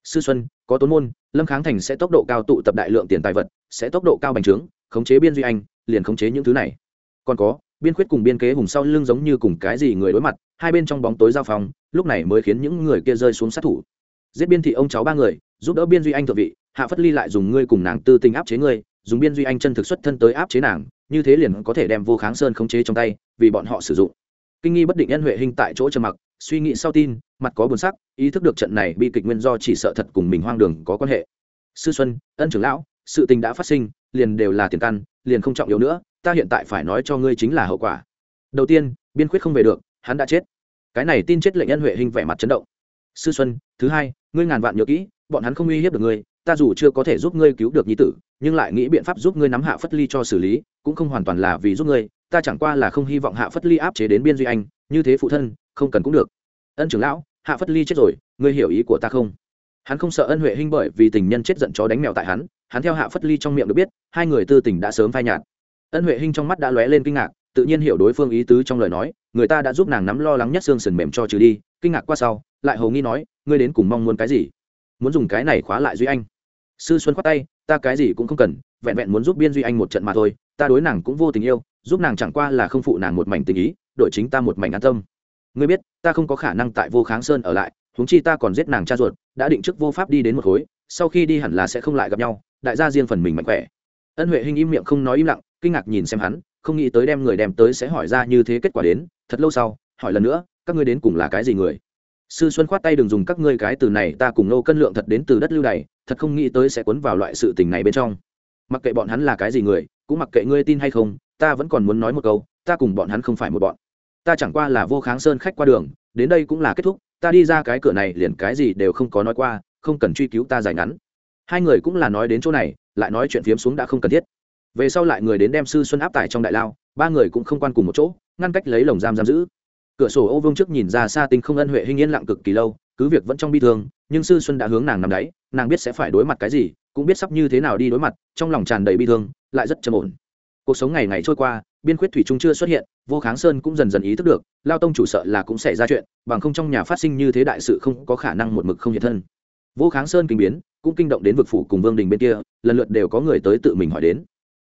Sư xuân, có tốn môn, lâm kháng thành sẽ tốc độ cao tụ tập đại lượng tiền tài vật, sẽ tốc độ cao bành trướng, khống chế biên duy anh, liền khống chế những thứ này còn có, biên khuyết cùng biên kế hùng sau lưng giống như cùng cái gì người đối mặt, hai bên trong bóng tối giao phòng lúc này mới khiến những người kia rơi xuống sát thủ. Giết biên thị ông cháu ba người, giúp đỡ biên duy anh thượng vị, hạ phất ly lại dùng ngươi cùng nàng tư tình áp chế ngươi, dùng biên duy anh chân thực xuất thân tới áp chế nàng, như thế liền có thể đem vô kháng sơn khống chế trong tay, vì bọn họ sử dụng. Kinh nghi bất định nhân huệ hình tại chỗ trầm mặc, suy nghĩ sau tin, mặt có buồn sắc, ý thức được trận này bi kịch nguyên do chỉ sợ thật cùng mình hoang đường có quan hệ. Sư xuân, ân trưởng lão, sự tình đã phát sinh, liền đều là tiền căn, liền không trọng yếu nữa ta hiện tại phải nói cho ngươi chính là hậu quả. Đầu tiên, biên khuyết không về được, hắn đã chết. Cái này tin chết lệnh nhân huệ hình vẻ mặt chấn động. Sư xuân, thứ hai, ngươi ngàn vạn nhớ kỹ, bọn hắn không uy hiếp được ngươi, ta dù chưa có thể giúp ngươi cứu được nhi tử, nhưng lại nghĩ biện pháp giúp ngươi nắm hạ phất ly cho xử lý, cũng không hoàn toàn là vì giúp ngươi, ta chẳng qua là không hy vọng hạ phất ly áp chế đến biên duy anh, như thế phụ thân, không cần cũng được. Ân trưởng lão, hạ phất ly chết rồi, ngươi hiểu ý của ta không? Hắn không sợ ân huệ hinh bởi vì tình nhân chết giận chó đánh mèo tại hắn hắn theo hạ phất ly trong miệng được biết, hai người tư tình đã sớm phai nhạt ân huệ hinh trong mắt đã lóe lên kinh ngạc, tự nhiên hiểu đối phương ý tứ trong lời nói, người ta đã giúp nàng nắm lo lắng nhất xương sườn mềm cho trừ đi, kinh ngạc qua sau, lại hầu nghi nói, ngươi đến cùng mong muốn cái gì? Muốn dùng cái này khóa lại duy anh? Sư xuân khoát tay, ta cái gì cũng không cần, vẹn vẹn muốn giúp biên duy anh một trận mà thôi, ta đối nàng cũng vô tình yêu, giúp nàng chẳng qua là không phụ nàng một mảnh tình ý đội chính ta một mảnh an tâm. Ngươi biết, ta không có khả năng tại vô kháng sơn ở lại, huống chi ta còn giết nàng cha ruột, đã định trước vô pháp đi đến một khối, sau khi đi hẳn là sẽ không lại gặp nhau, đại gia riêng phần mình mạnh khỏe. Ân huệ hình im miệng không nói im lặng kinh ngạc nhìn xem hắn, không nghĩ tới đem người đem tới sẽ hỏi ra như thế kết quả đến, thật lâu sau, hỏi lần nữa, các ngươi đến cùng là cái gì người? Sư xuân khoát tay đừng dùng các ngươi cái từ này, ta cùng nô cân lượng thật đến từ đất lưu này thật không nghĩ tới sẽ cuốn vào loại sự tình này bên trong. Mặc kệ bọn hắn là cái gì người, cũng mặc kệ ngươi tin hay không, ta vẫn còn muốn nói một câu, ta cùng bọn hắn không phải một bọn. Ta chẳng qua là vô kháng sơn khách qua đường, đến đây cũng là kết thúc, ta đi ra cái cửa này liền cái gì đều không có nói qua, không cần truy cứu ta giải ngắn. Hai người cũng là nói đến chỗ này, lại nói chuyện phiếm xuống đã không cần thiết về sau lại người đến đem sư xuân áp tải trong đại lao, ba người cũng không quan cùng một chỗ, ngăn cách lấy lồng giam giam giữ. Cửa sổ ô vương trước nhìn ra xa tinh không ân huệ hình yên lặng cực kỳ lâu, cứ việc vẫn trong bi thương, nhưng sư xuân đã hướng nàng nằm đáy, nàng biết sẽ phải đối mặt cái gì, cũng biết sắp như thế nào đi đối mặt, trong lòng tràn đầy bi thương, lại rất trầm ổn. Cuộc sống ngày ngày trôi qua, biên khuyết thủy trung chưa xuất hiện, vô kháng sơn cũng dần dần ý thức được, lao tông chủ sợ là cũng sẽ ra chuyện, bằng không trong nhà phát sinh như thế đại sự không có khả năng một mực không hiện thân. Vô kháng sơn kinh biến, cũng kinh động đến vực phủ cùng vương đình bên kia, lần lượt đều có người tới tự mình hỏi đến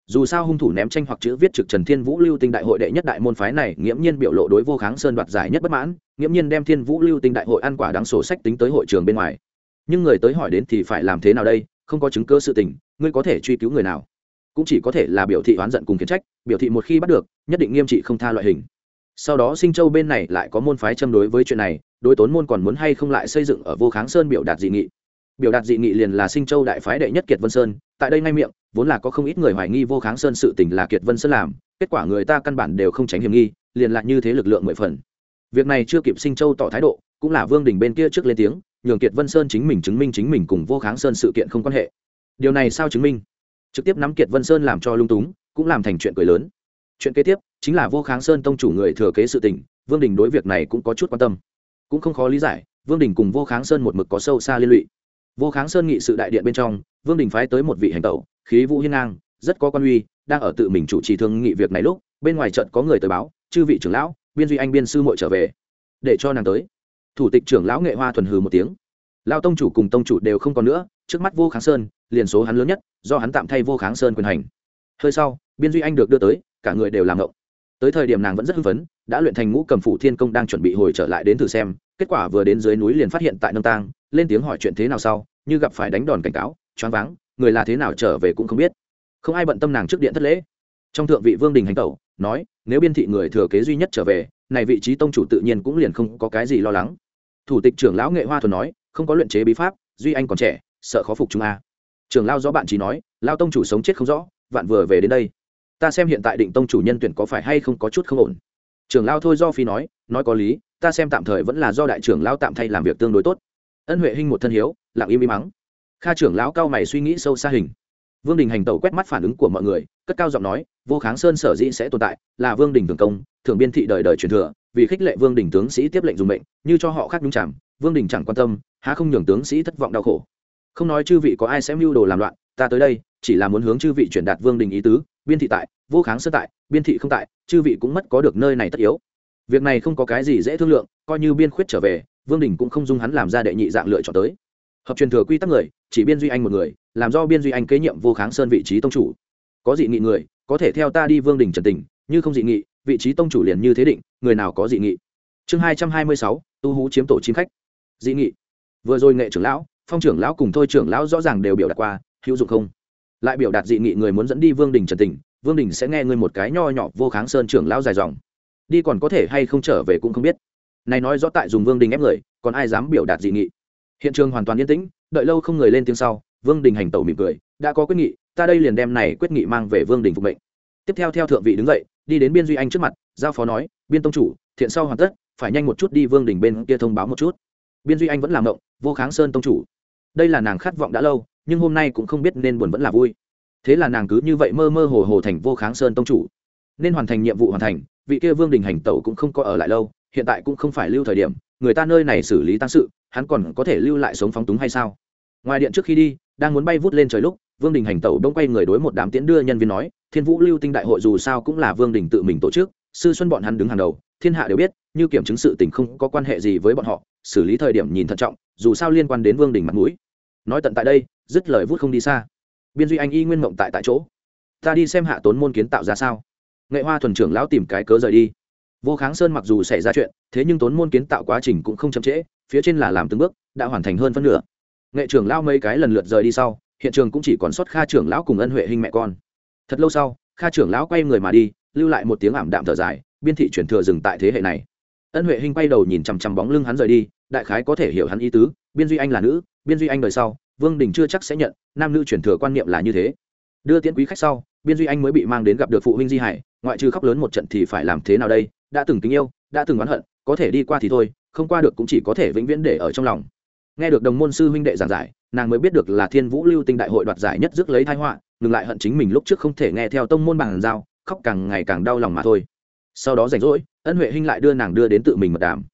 dù sao hung thủ ném tranh hoặc chữ viết trực trần thiên vũ lưu tinh đại hội đệ nhất đại môn phái này, nghiễm nhiên biểu lộ đối vô kháng sơn đoạt giải nhất bất mãn, nghiễm nhiên đem thiên vũ lưu tinh đại hội ăn quả đáng sổ sách tính tới hội trường bên ngoài. Nhưng người tới hỏi đến thì phải làm thế nào đây, không có chứng cơ sự tình, ngươi có thể truy cứu người nào? Cũng chỉ có thể là biểu thị oán giận cùng kiến trách, biểu thị một khi bắt được, nhất định nghiêm trị không tha loại hình. Sau đó sinh châu bên này lại có môn phái châm đối với chuyện này, đối tốn môn còn muốn hay không lại xây dựng ở vô kháng sơn biểu đạt dị nghị biểu đạt dị nghị liền là sinh châu đại phái đệ nhất kiệt vân sơn, tại đây ngay miệng, vốn là có không ít người hoài nghi vô kháng sơn sự tình là kiệt vân sơn làm, kết quả người ta căn bản đều không tránh hiểm nghi, liền là như thế lực lượng mười phần. Việc này chưa kịp sinh châu tỏ thái độ, cũng là vương đình bên kia trước lên tiếng, nhường kiệt vân sơn chính mình chứng minh chính mình cùng vô kháng sơn sự kiện không quan hệ. Điều này sao chứng minh? Trực tiếp nắm kiệt vân sơn làm cho lung túng, cũng làm thành chuyện cười lớn. Chuyện kế tiếp, chính là vô kháng sơn tông chủ người thừa kế sự tình, vương đình đối việc này cũng có chút quan tâm. Cũng không khó lý giải, vương đình cùng vô kháng sơn một mực có sâu xa liên lụy vô kháng sơn nghị sự đại điện bên trong, vương đình phái tới một vị hành tẩu, khí vũ hiên ngang, rất có quan uy, đang ở tự mình chủ trì thương nghị việc này lúc, bên ngoài trận có người tới báo, chư vị trưởng lão, biên duy anh biên sư muội trở về, để cho nàng tới. Thủ tịch trưởng lão nghệ hoa thuần hừ một tiếng. Lao tông chủ cùng tông chủ đều không còn nữa, trước mắt vô kháng sơn, liền số hắn lớn nhất, do hắn tạm thay vô kháng sơn quyền hành. Hơi sau, biên duy anh được đưa tới, cả người đều làm ngộng. Tới thời điểm nàng vẫn rất hưng phấn, đã luyện thành ngũ cầm phủ thiên công đang chuẩn bị hồi trở lại đến thử xem kết quả vừa đến dưới núi liền phát hiện tại nâng tang, lên tiếng hỏi chuyện thế nào sau, như gặp phải đánh đòn cảnh cáo, choáng váng, người là thế nào trở về cũng không biết. Không ai bận tâm nàng trước điện thất lễ. Trong thượng vị vương đình hành tẩu, nói, nếu biên thị người thừa kế duy nhất trở về, này vị trí tông chủ tự nhiên cũng liền không có cái gì lo lắng. Thủ tịch trưởng lão nghệ hoa thuần nói, không có luyện chế bí pháp, duy anh còn trẻ, sợ khó phục chúng a. Trưởng lao do bạn chỉ nói lao tông chủ sống chết không rõ, vạn vừa về đến đây. Ta xem hiện tại định tông chủ nhân tuyển có phải hay không có chút không ổn trưởng lao thôi do phi nói nói có lý, ta xem tạm thời vẫn là do đại trưởng lao tạm thay làm việc tương đối tốt. Ân huệ hinh một thân hiếu, lặng im im mắng. Kha trưởng lão cao mày suy nghĩ sâu xa hình. Vương đình hành tẩu quét mắt phản ứng của mọi người, cất cao giọng nói, vô kháng sơn sở dĩ sẽ tồn tại, là vương đình thường công, thường biên thị đời đời truyền thừa, vì khích lệ vương đình tướng sĩ tiếp lệnh dùng mệnh, như cho họ khác nhung chạm vương đình chẳng quan tâm, há không nhường tướng sĩ thất vọng đau khổ. Không nói chư vị có ai sẽ mưu đồ làm loạn, ta tới đây, chỉ là muốn hướng chư vị truyền đạt vương đình ý tứ biên thị tại, vô kháng sơ tại, biên thị không tại, chư vị cũng mất có được nơi này tất yếu. Việc này không có cái gì dễ thương lượng, coi như biên khuyết trở về, vương đình cũng không dung hắn làm ra đệ nhị dạng lựa chọn tới. Hợp truyền thừa quy tắc người, chỉ biên duy anh một người, làm do biên duy anh kế nhiệm vô kháng sơn vị trí tông chủ. Có dị nghị người, có thể theo ta đi vương đình trần tình, như không dị nghị, vị trí tông chủ liền như thế định, người nào có dị nghị? Chương hai trăm hai mươi sáu, tu hú chiếm tổ chim khách. Dị nghị. Vừa rồi nghệ trưởng lão, phong trưởng lão cùng thôi trưởng lão rõ ràng đều biểu đạt qua, hữu dụng không? Lại biểu đạt dị nghị người muốn dẫn đi vương đình trần tình, vương đình sẽ nghe ngươi một cái nho nhỏ vô kháng sơn trưởng lão dài dòng. Đi còn có thể hay không trở về cũng không biết. Này nói rõ tại dùng vương đình ép người, còn ai dám biểu đạt dị nghị? Hiện trường hoàn toàn yên tĩnh, đợi lâu không người lên tiếng sau, vương đình hành tẩu mỉm cười, đã có quyết nghị, ta đây liền đem này quyết nghị mang về vương đình phục mệnh. Tiếp theo theo thượng vị đứng dậy, đi đến biên duy anh trước mặt, giao phó nói, biên tông chủ, thiện sau hoàn tất, phải nhanh một chút đi vương đình bên kia thông báo một chút. Biên duy anh vẫn làm động vô kháng sơn tông chủ. Đây là nàng khát vọng đã lâu nhưng hôm nay cũng không biết nên buồn vẫn là vui. Thế là nàng cứ như vậy mơ mơ hồ hồ thành vô kháng sơn tông chủ. Nên hoàn thành nhiệm vụ hoàn thành, vị kia vương đình hành tẩu cũng không có ở lại lâu, hiện tại cũng không phải lưu thời điểm, người ta nơi này xử lý tăng sự, hắn còn có thể lưu lại sống phóng túng hay sao? Ngoài điện trước khi đi, đang muốn bay vút lên trời lúc, vương đình hành tẩu đông quay người đối một đám tiễn đưa nhân viên nói, thiên vũ lưu tinh đại hội dù sao cũng là vương đình tự mình tổ chức, sư xuân bọn hắn đứng hàng đầu, thiên hạ đều biết, như kiểm chứng sự tình không có quan hệ gì với bọn họ, xử lý thời điểm nhìn thận trọng, dù sao liên quan đến vương đình mặt mũi nói tận tại đây, dứt lời vút không đi xa. Biên duy anh y nguyên mộng tại tại chỗ. Ta đi xem hạ tốn môn kiến tạo ra sao. Nghệ hoa thuần trưởng lão tìm cái cớ rời đi. Vô kháng sơn mặc dù xảy ra chuyện, thế nhưng tốn môn kiến tạo quá trình cũng không chậm trễ, phía trên là làm từng bước, đã hoàn thành hơn phân nửa. Nghệ trưởng lão mấy cái lần lượt rời đi sau, hiện trường cũng chỉ còn sót kha trưởng lão cùng ân huệ hình mẹ con. Thật lâu sau, kha trưởng lão quay người mà đi, lưu lại một tiếng ảm đạm thở dài, biên thị chuyển thừa dừng tại thế hệ này. Ân huệ hình quay đầu nhìn chằm chằm bóng lưng hắn rời đi, đại khái có thể hiểu hắn ý tứ, biên duy anh là nữ biên duy anh đời sau, vương đình chưa chắc sẽ nhận, nam nữ chuyển thừa quan niệm là như thế. Đưa tiễn quý khách sau, biên duy anh mới bị mang đến gặp được phụ huynh di hải, ngoại trừ khóc lớn một trận thì phải làm thế nào đây? Đã từng tình yêu, đã từng oán hận, có thể đi qua thì thôi, không qua được cũng chỉ có thể vĩnh viễn để ở trong lòng. Nghe được đồng môn sư huynh đệ giảng giải, nàng mới biết được là thiên vũ lưu tinh đại hội đoạt giải nhất rước lấy thái họa, ngừng lại hận chính mình lúc trước không thể nghe theo tông môn bằng giao, khóc càng ngày càng đau lòng mà thôi. Sau đó rảnh rỗi, ân huệ hinh lại đưa nàng đưa đến tự mình mật đàm.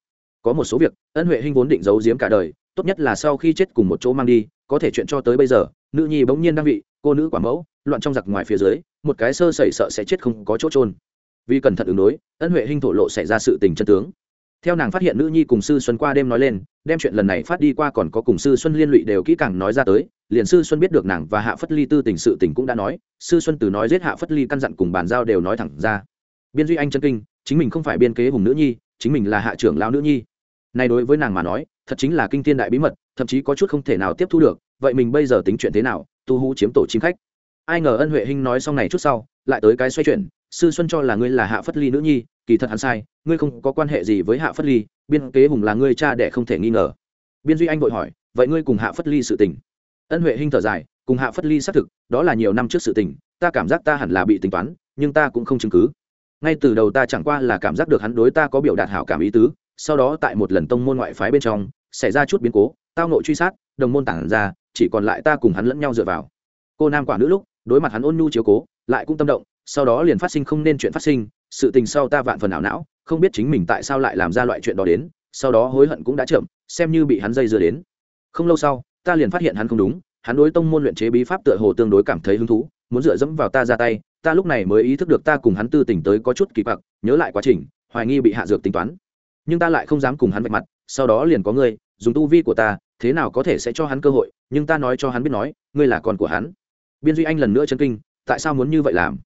Có một số việc, ân huệ hinh vốn định giấu giếm cả đời tốt nhất là sau khi chết cùng một chỗ mang đi, có thể chuyện cho tới bây giờ, nữ nhi bỗng nhiên đang vị, cô nữ quả mẫu, loạn trong giặc ngoài phía dưới, một cái sơ sẩy sợ sẽ chết không có chỗ trôn vì cẩn thận ứng đối, ân huệ hinh thổ lộ xảy ra sự tình chân tướng. Theo nàng phát hiện nữ nhi cùng sư xuân qua đêm nói lên, đem chuyện lần này phát đi qua còn có cùng sư xuân liên lụy đều kỹ càng nói ra tới, liền sư xuân biết được nàng và hạ phất ly tư tình sự tình cũng đã nói, sư xuân từ nói giết hạ phất ly căn dặn cùng bàn giao đều nói thẳng ra. Biên duy anh chân kinh, chính mình không phải biên kế hùng nữ nhi, chính mình là hạ trưởng lao nữ nhi. Này đối với nàng mà nói thật chính là kinh thiên đại bí mật, thậm chí có chút không thể nào tiếp thu được, vậy mình bây giờ tính chuyện thế nào? Tu hú chiếm tổ chim khách. Ai ngờ ân huệ hinh nói xong này chút sau, lại tới cái xoay chuyển, sư xuân cho là ngươi là hạ phất ly nữ nhi, kỳ thật hắn sai, ngươi không có quan hệ gì với hạ phất ly, biên kế hùng là ngươi cha đẻ không thể nghi ngờ. Biên duy anh vội hỏi, vậy ngươi cùng hạ phất ly sự tình? Ân huệ hinh thở dài, cùng hạ phất ly xác thực, đó là nhiều năm trước sự tình, ta cảm giác ta hẳn là bị tính toán, nhưng ta cũng không chứng cứ. Ngay từ đầu ta chẳng qua là cảm giác được hắn đối ta có biểu đạt hảo cảm ý tứ, sau đó tại một lần tông môn ngoại phái bên trong xảy ra chút biến cố, tao nội truy sát, đồng môn tản ra, chỉ còn lại ta cùng hắn lẫn nhau dựa vào. Cô nam quả nữ lúc, đối mặt hắn ôn nhu chiếu cố, lại cũng tâm động, sau đó liền phát sinh không nên chuyện phát sinh, sự tình sau ta vạn phần ảo não, không biết chính mình tại sao lại làm ra loại chuyện đó đến, sau đó hối hận cũng đã chậm, xem như bị hắn dây dưa đến. Không lâu sau, ta liền phát hiện hắn không đúng, hắn đối tông môn luyện chế bí pháp tựa hồ tương đối cảm thấy hứng thú, muốn dựa dẫm vào ta ra tay, ta lúc này mới ý thức được ta cùng hắn tư tỉnh tới có chút kỳ quặc, nhớ lại quá trình, hoài nghi bị hạ dược tính toán. Nhưng ta lại không dám cùng hắn vạch mặt sau đó liền có ngươi, dùng tu vi của ta, thế nào có thể sẽ cho hắn cơ hội, nhưng ta nói cho hắn biết nói, ngươi là con của hắn. Biên duy anh lần nữa chân kinh, tại sao muốn như vậy làm?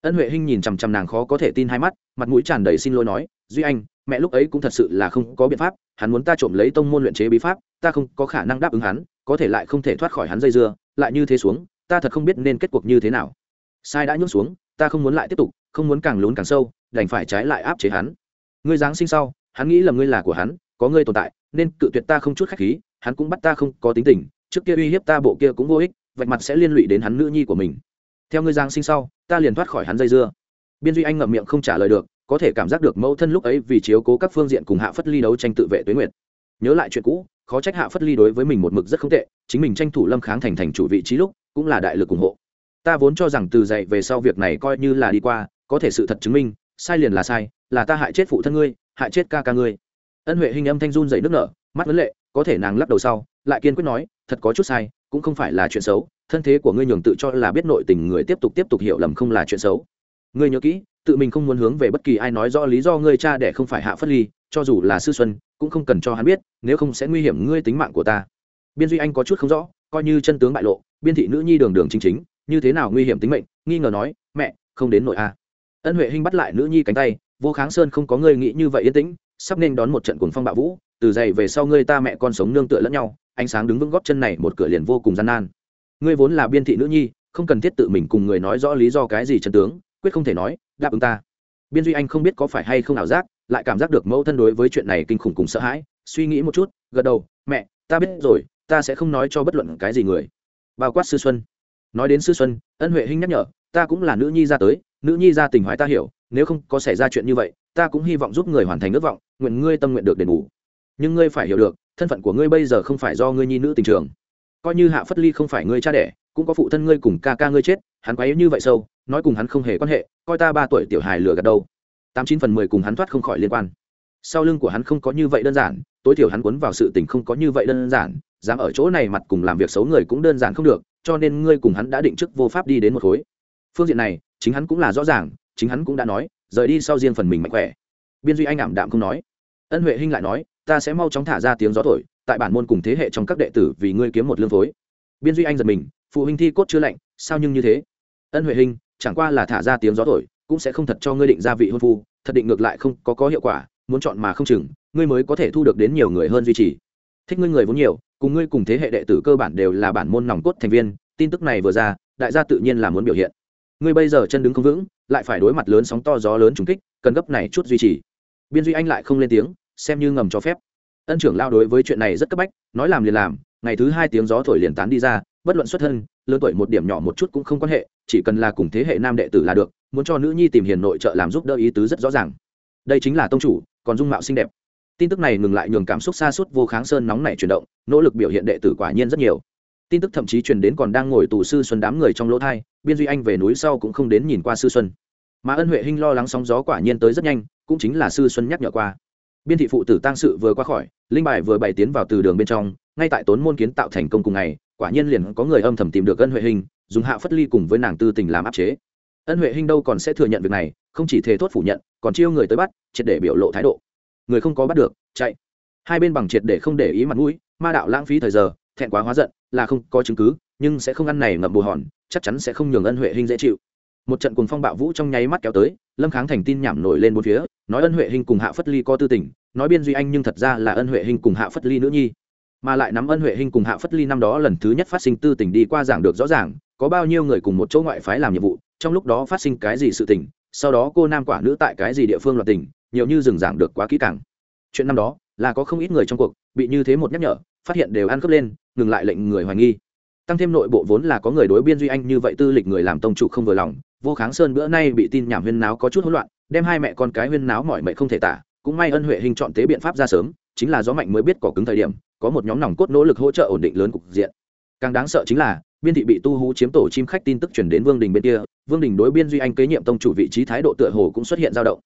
Ân huệ hinh nhìn chằm chằm nàng khó có thể tin hai mắt, mặt mũi tràn đầy xin lỗi nói, duy anh, mẹ lúc ấy cũng thật sự là không có biện pháp, hắn muốn ta trộm lấy tông môn luyện chế bí pháp, ta không có khả năng đáp ứng hắn, có thể lại không thể thoát khỏi hắn dây dưa, lại như thế xuống, ta thật không biết nên kết cuộc như thế nào. Sai đã nhốt xuống, ta không muốn lại tiếp tục, không muốn càng lún càng sâu, đành phải trái lại áp chế hắn. Ngươi giáng sinh sau, hắn nghĩ là ngươi là của hắn có ngươi tồn tại, nên cự tuyệt ta không chút khách khí, hắn cũng bắt ta không có tính tình, trước kia uy hiếp ta bộ kia cũng vô ích, vạch mặt sẽ liên lụy đến hắn nữ nhi của mình. Theo ngươi giang sinh sau, ta liền thoát khỏi hắn dây dưa. Biên duy anh ngậm miệng không trả lời được, có thể cảm giác được mẫu thân lúc ấy vì chiếu cố các phương diện cùng hạ phất ly đấu tranh tự vệ tuế nguyệt. Nhớ lại chuyện cũ, khó trách hạ phất ly đối với mình một mực rất không tệ, chính mình tranh thủ lâm kháng thành thành chủ vị trí lúc, cũng là đại lực ủng hộ. Ta vốn cho rằng từ dậy về sau việc này coi như là đi qua, có thể sự thật chứng minh, sai liền là sai, là ta hại chết phụ thân ngươi, hại chết ca ca ngươi ân huệ hình âm thanh run dậy nước nở, mắt vấn lệ, có thể nàng lắc đầu sau, lại kiên quyết nói, thật có chút sai, cũng không phải là chuyện xấu, thân thế của ngươi nhường tự cho là biết nội tình người tiếp tục tiếp tục hiểu lầm không là chuyện xấu. Ngươi nhớ kỹ, tự mình không muốn hướng về bất kỳ ai nói rõ lý do ngươi cha để không phải hạ phất ly, cho dù là sư xuân, cũng không cần cho hắn biết, nếu không sẽ nguy hiểm ngươi tính mạng của ta. Biên duy anh có chút không rõ, coi như chân tướng bại lộ, biên thị nữ nhi đường đường chính chính, như thế nào nguy hiểm tính mệnh, nghi ngờ nói, mẹ, không đến nội a. Ân huệ hinh bắt lại nữ nhi cánh tay, vô kháng sơn không có ngươi nghĩ như vậy yên tĩnh sắp nên đón một trận cuồng phong bạo vũ, từ dày về sau ngươi ta mẹ con sống nương tựa lẫn nhau, ánh sáng đứng vững góp chân này một cửa liền vô cùng gian nan. Ngươi vốn là biên thị nữ nhi, không cần thiết tự mình cùng người nói rõ lý do cái gì chân tướng, quyết không thể nói, đáp ứng ta. Biên duy anh không biết có phải hay không ảo giác, lại cảm giác được mẫu thân đối với chuyện này kinh khủng cùng sợ hãi, suy nghĩ một chút, gật đầu, mẹ, ta biết rồi, ta sẽ không nói cho bất luận cái gì người. Bao quát sư xuân. Nói đến sư xuân, ân huệ hinh nhắc nhở, ta cũng là nữ nhi ra tới, nữ nhi ra tình hoài ta hiểu, nếu không có xảy ra chuyện như vậy, ta cũng hy vọng giúp người hoàn thành ước vọng nguyện ngươi tâm nguyện được đền bù. Nhưng ngươi phải hiểu được, thân phận của ngươi bây giờ không phải do ngươi nhi nữ tình trường. Coi như hạ phất ly không phải ngươi cha đẻ, cũng có phụ thân ngươi cùng ca ca ngươi chết, hắn quấy như vậy sâu, nói cùng hắn không hề quan hệ, coi ta ba tuổi tiểu hài lừa gạt đâu. Tám chín phần mười cùng hắn thoát không khỏi liên quan. Sau lưng của hắn không có như vậy đơn giản, tối thiểu hắn cuốn vào sự tình không có như vậy đơn giản, dám ở chỗ này mặt cùng làm việc xấu người cũng đơn giản không được, cho nên ngươi cùng hắn đã định trước vô pháp đi đến một khối. Phương diện này, chính hắn cũng là rõ ràng, chính hắn cũng đã nói, rời đi sau riêng phần mình mạnh khỏe. Biên duy anh ảm đạm không nói ân huệ hinh lại nói, ta sẽ mau chóng thả ra tiếng gió thổi, tại bản môn cùng thế hệ trong các đệ tử vì ngươi kiếm một lương phối biên duy anh giật mình, phụ huynh thi cốt chưa lạnh, sao nhưng như thế? Ân huệ hinh, chẳng qua là thả ra tiếng gió thổi, cũng sẽ không thật cho ngươi định gia vị hôn phu, thật định ngược lại không có có hiệu quả, muốn chọn mà không chừng, ngươi mới có thể thu được đến nhiều người hơn duy trì. Thích ngươi người vốn nhiều, cùng ngươi cùng thế hệ đệ tử cơ bản đều là bản môn nòng cốt thành viên, tin tức này vừa ra, đại gia tự nhiên là muốn biểu hiện. Ngươi bây giờ chân đứng không vững, lại phải đối mặt lớn sóng to gió lớn trùng kích, cần gấp này chút duy trì. Biên duy anh lại không lên tiếng xem như ngầm cho phép. Ân trưởng lao đối với chuyện này rất cấp bách, nói làm liền làm, ngày thứ hai tiếng gió thổi liền tán đi ra, bất luận xuất thân, lớn tuổi một điểm nhỏ một chút cũng không quan hệ, chỉ cần là cùng thế hệ nam đệ tử là được, muốn cho nữ nhi tìm hiền nội trợ làm giúp đỡ ý tứ rất rõ ràng. Đây chính là tông chủ, còn dung mạo xinh đẹp. Tin tức này ngừng lại nhường cảm xúc xa suốt vô kháng sơn nóng này chuyển động, nỗ lực biểu hiện đệ tử quả nhiên rất nhiều. Tin tức thậm chí truyền đến còn đang ngồi tù sư xuân đám người trong lỗ thai, biên duy anh về núi sau cũng không đến nhìn qua sư xuân. Mà ân huệ hinh lo lắng sóng gió quả nhiên tới rất nhanh, cũng chính là sư xuân nhắc nhở qua biên thị phụ tử tăng sự vừa qua khỏi, linh bài vừa bày tiến vào từ đường bên trong, ngay tại tốn môn kiến tạo thành công cùng ngày, quả nhiên liền có người âm thầm tìm được ân huệ hình, dùng hạ phất ly cùng với nàng tư tình làm áp chế. Ân huệ hình đâu còn sẽ thừa nhận việc này, không chỉ thề thốt phủ nhận, còn chiêu người tới bắt, triệt để biểu lộ thái độ. Người không có bắt được, chạy. Hai bên bằng triệt để không để ý mặt mũi, ma đạo lãng phí thời giờ, thẹn quá hóa giận, là không có chứng cứ, nhưng sẽ không ăn này ngậm bù hòn, chắc chắn sẽ không nhường ân huệ hình dễ chịu một trận cùng phong bạo vũ trong nháy mắt kéo tới, lâm kháng thành tin nhảm nổi lên bốn phía, nói ân huệ hình cùng hạ phất ly có tư tình, nói biên duy anh nhưng thật ra là ân huệ hình cùng hạ phất ly nữ nhi. Mà lại nắm ân huệ hình cùng hạ phất ly năm đó lần thứ nhất phát sinh tư tình đi qua giảng được rõ ràng, có bao nhiêu người cùng một chỗ ngoại phái làm nhiệm vụ, trong lúc đó phát sinh cái gì sự tình, sau đó cô nam quả nữ tại cái gì địa phương loạt tình, nhiều như dừng giảng được quá kỹ càng. Chuyện năm đó, là có không ít người trong cuộc, bị như thế một nhắc nhở, phát hiện đều ăn cướp lên, ngừng lại lệnh người hoài nghi tăng thêm nội bộ vốn là có người đối biên duy anh như vậy tư lịch người làm tông chủ không vừa lòng, vô kháng sơn bữa nay bị tin nhảm huyên náo có chút hỗn loạn, đem hai mẹ con cái huyên náo mọi mệnh không thể tả, cũng may ân huệ hình chọn tế biện pháp ra sớm, chính là gió mạnh mới biết cỏ cứng thời điểm, có một nhóm nòng cốt nỗ lực hỗ trợ ổn định lớn cục diện. Càng đáng sợ chính là, biên thị bị tu hú chiếm tổ chim khách tin tức chuyển đến vương đình bên kia, vương đình đối biên duy anh kế nhiệm tông chủ vị trí thái độ tựa hồ cũng xuất hiện dao động.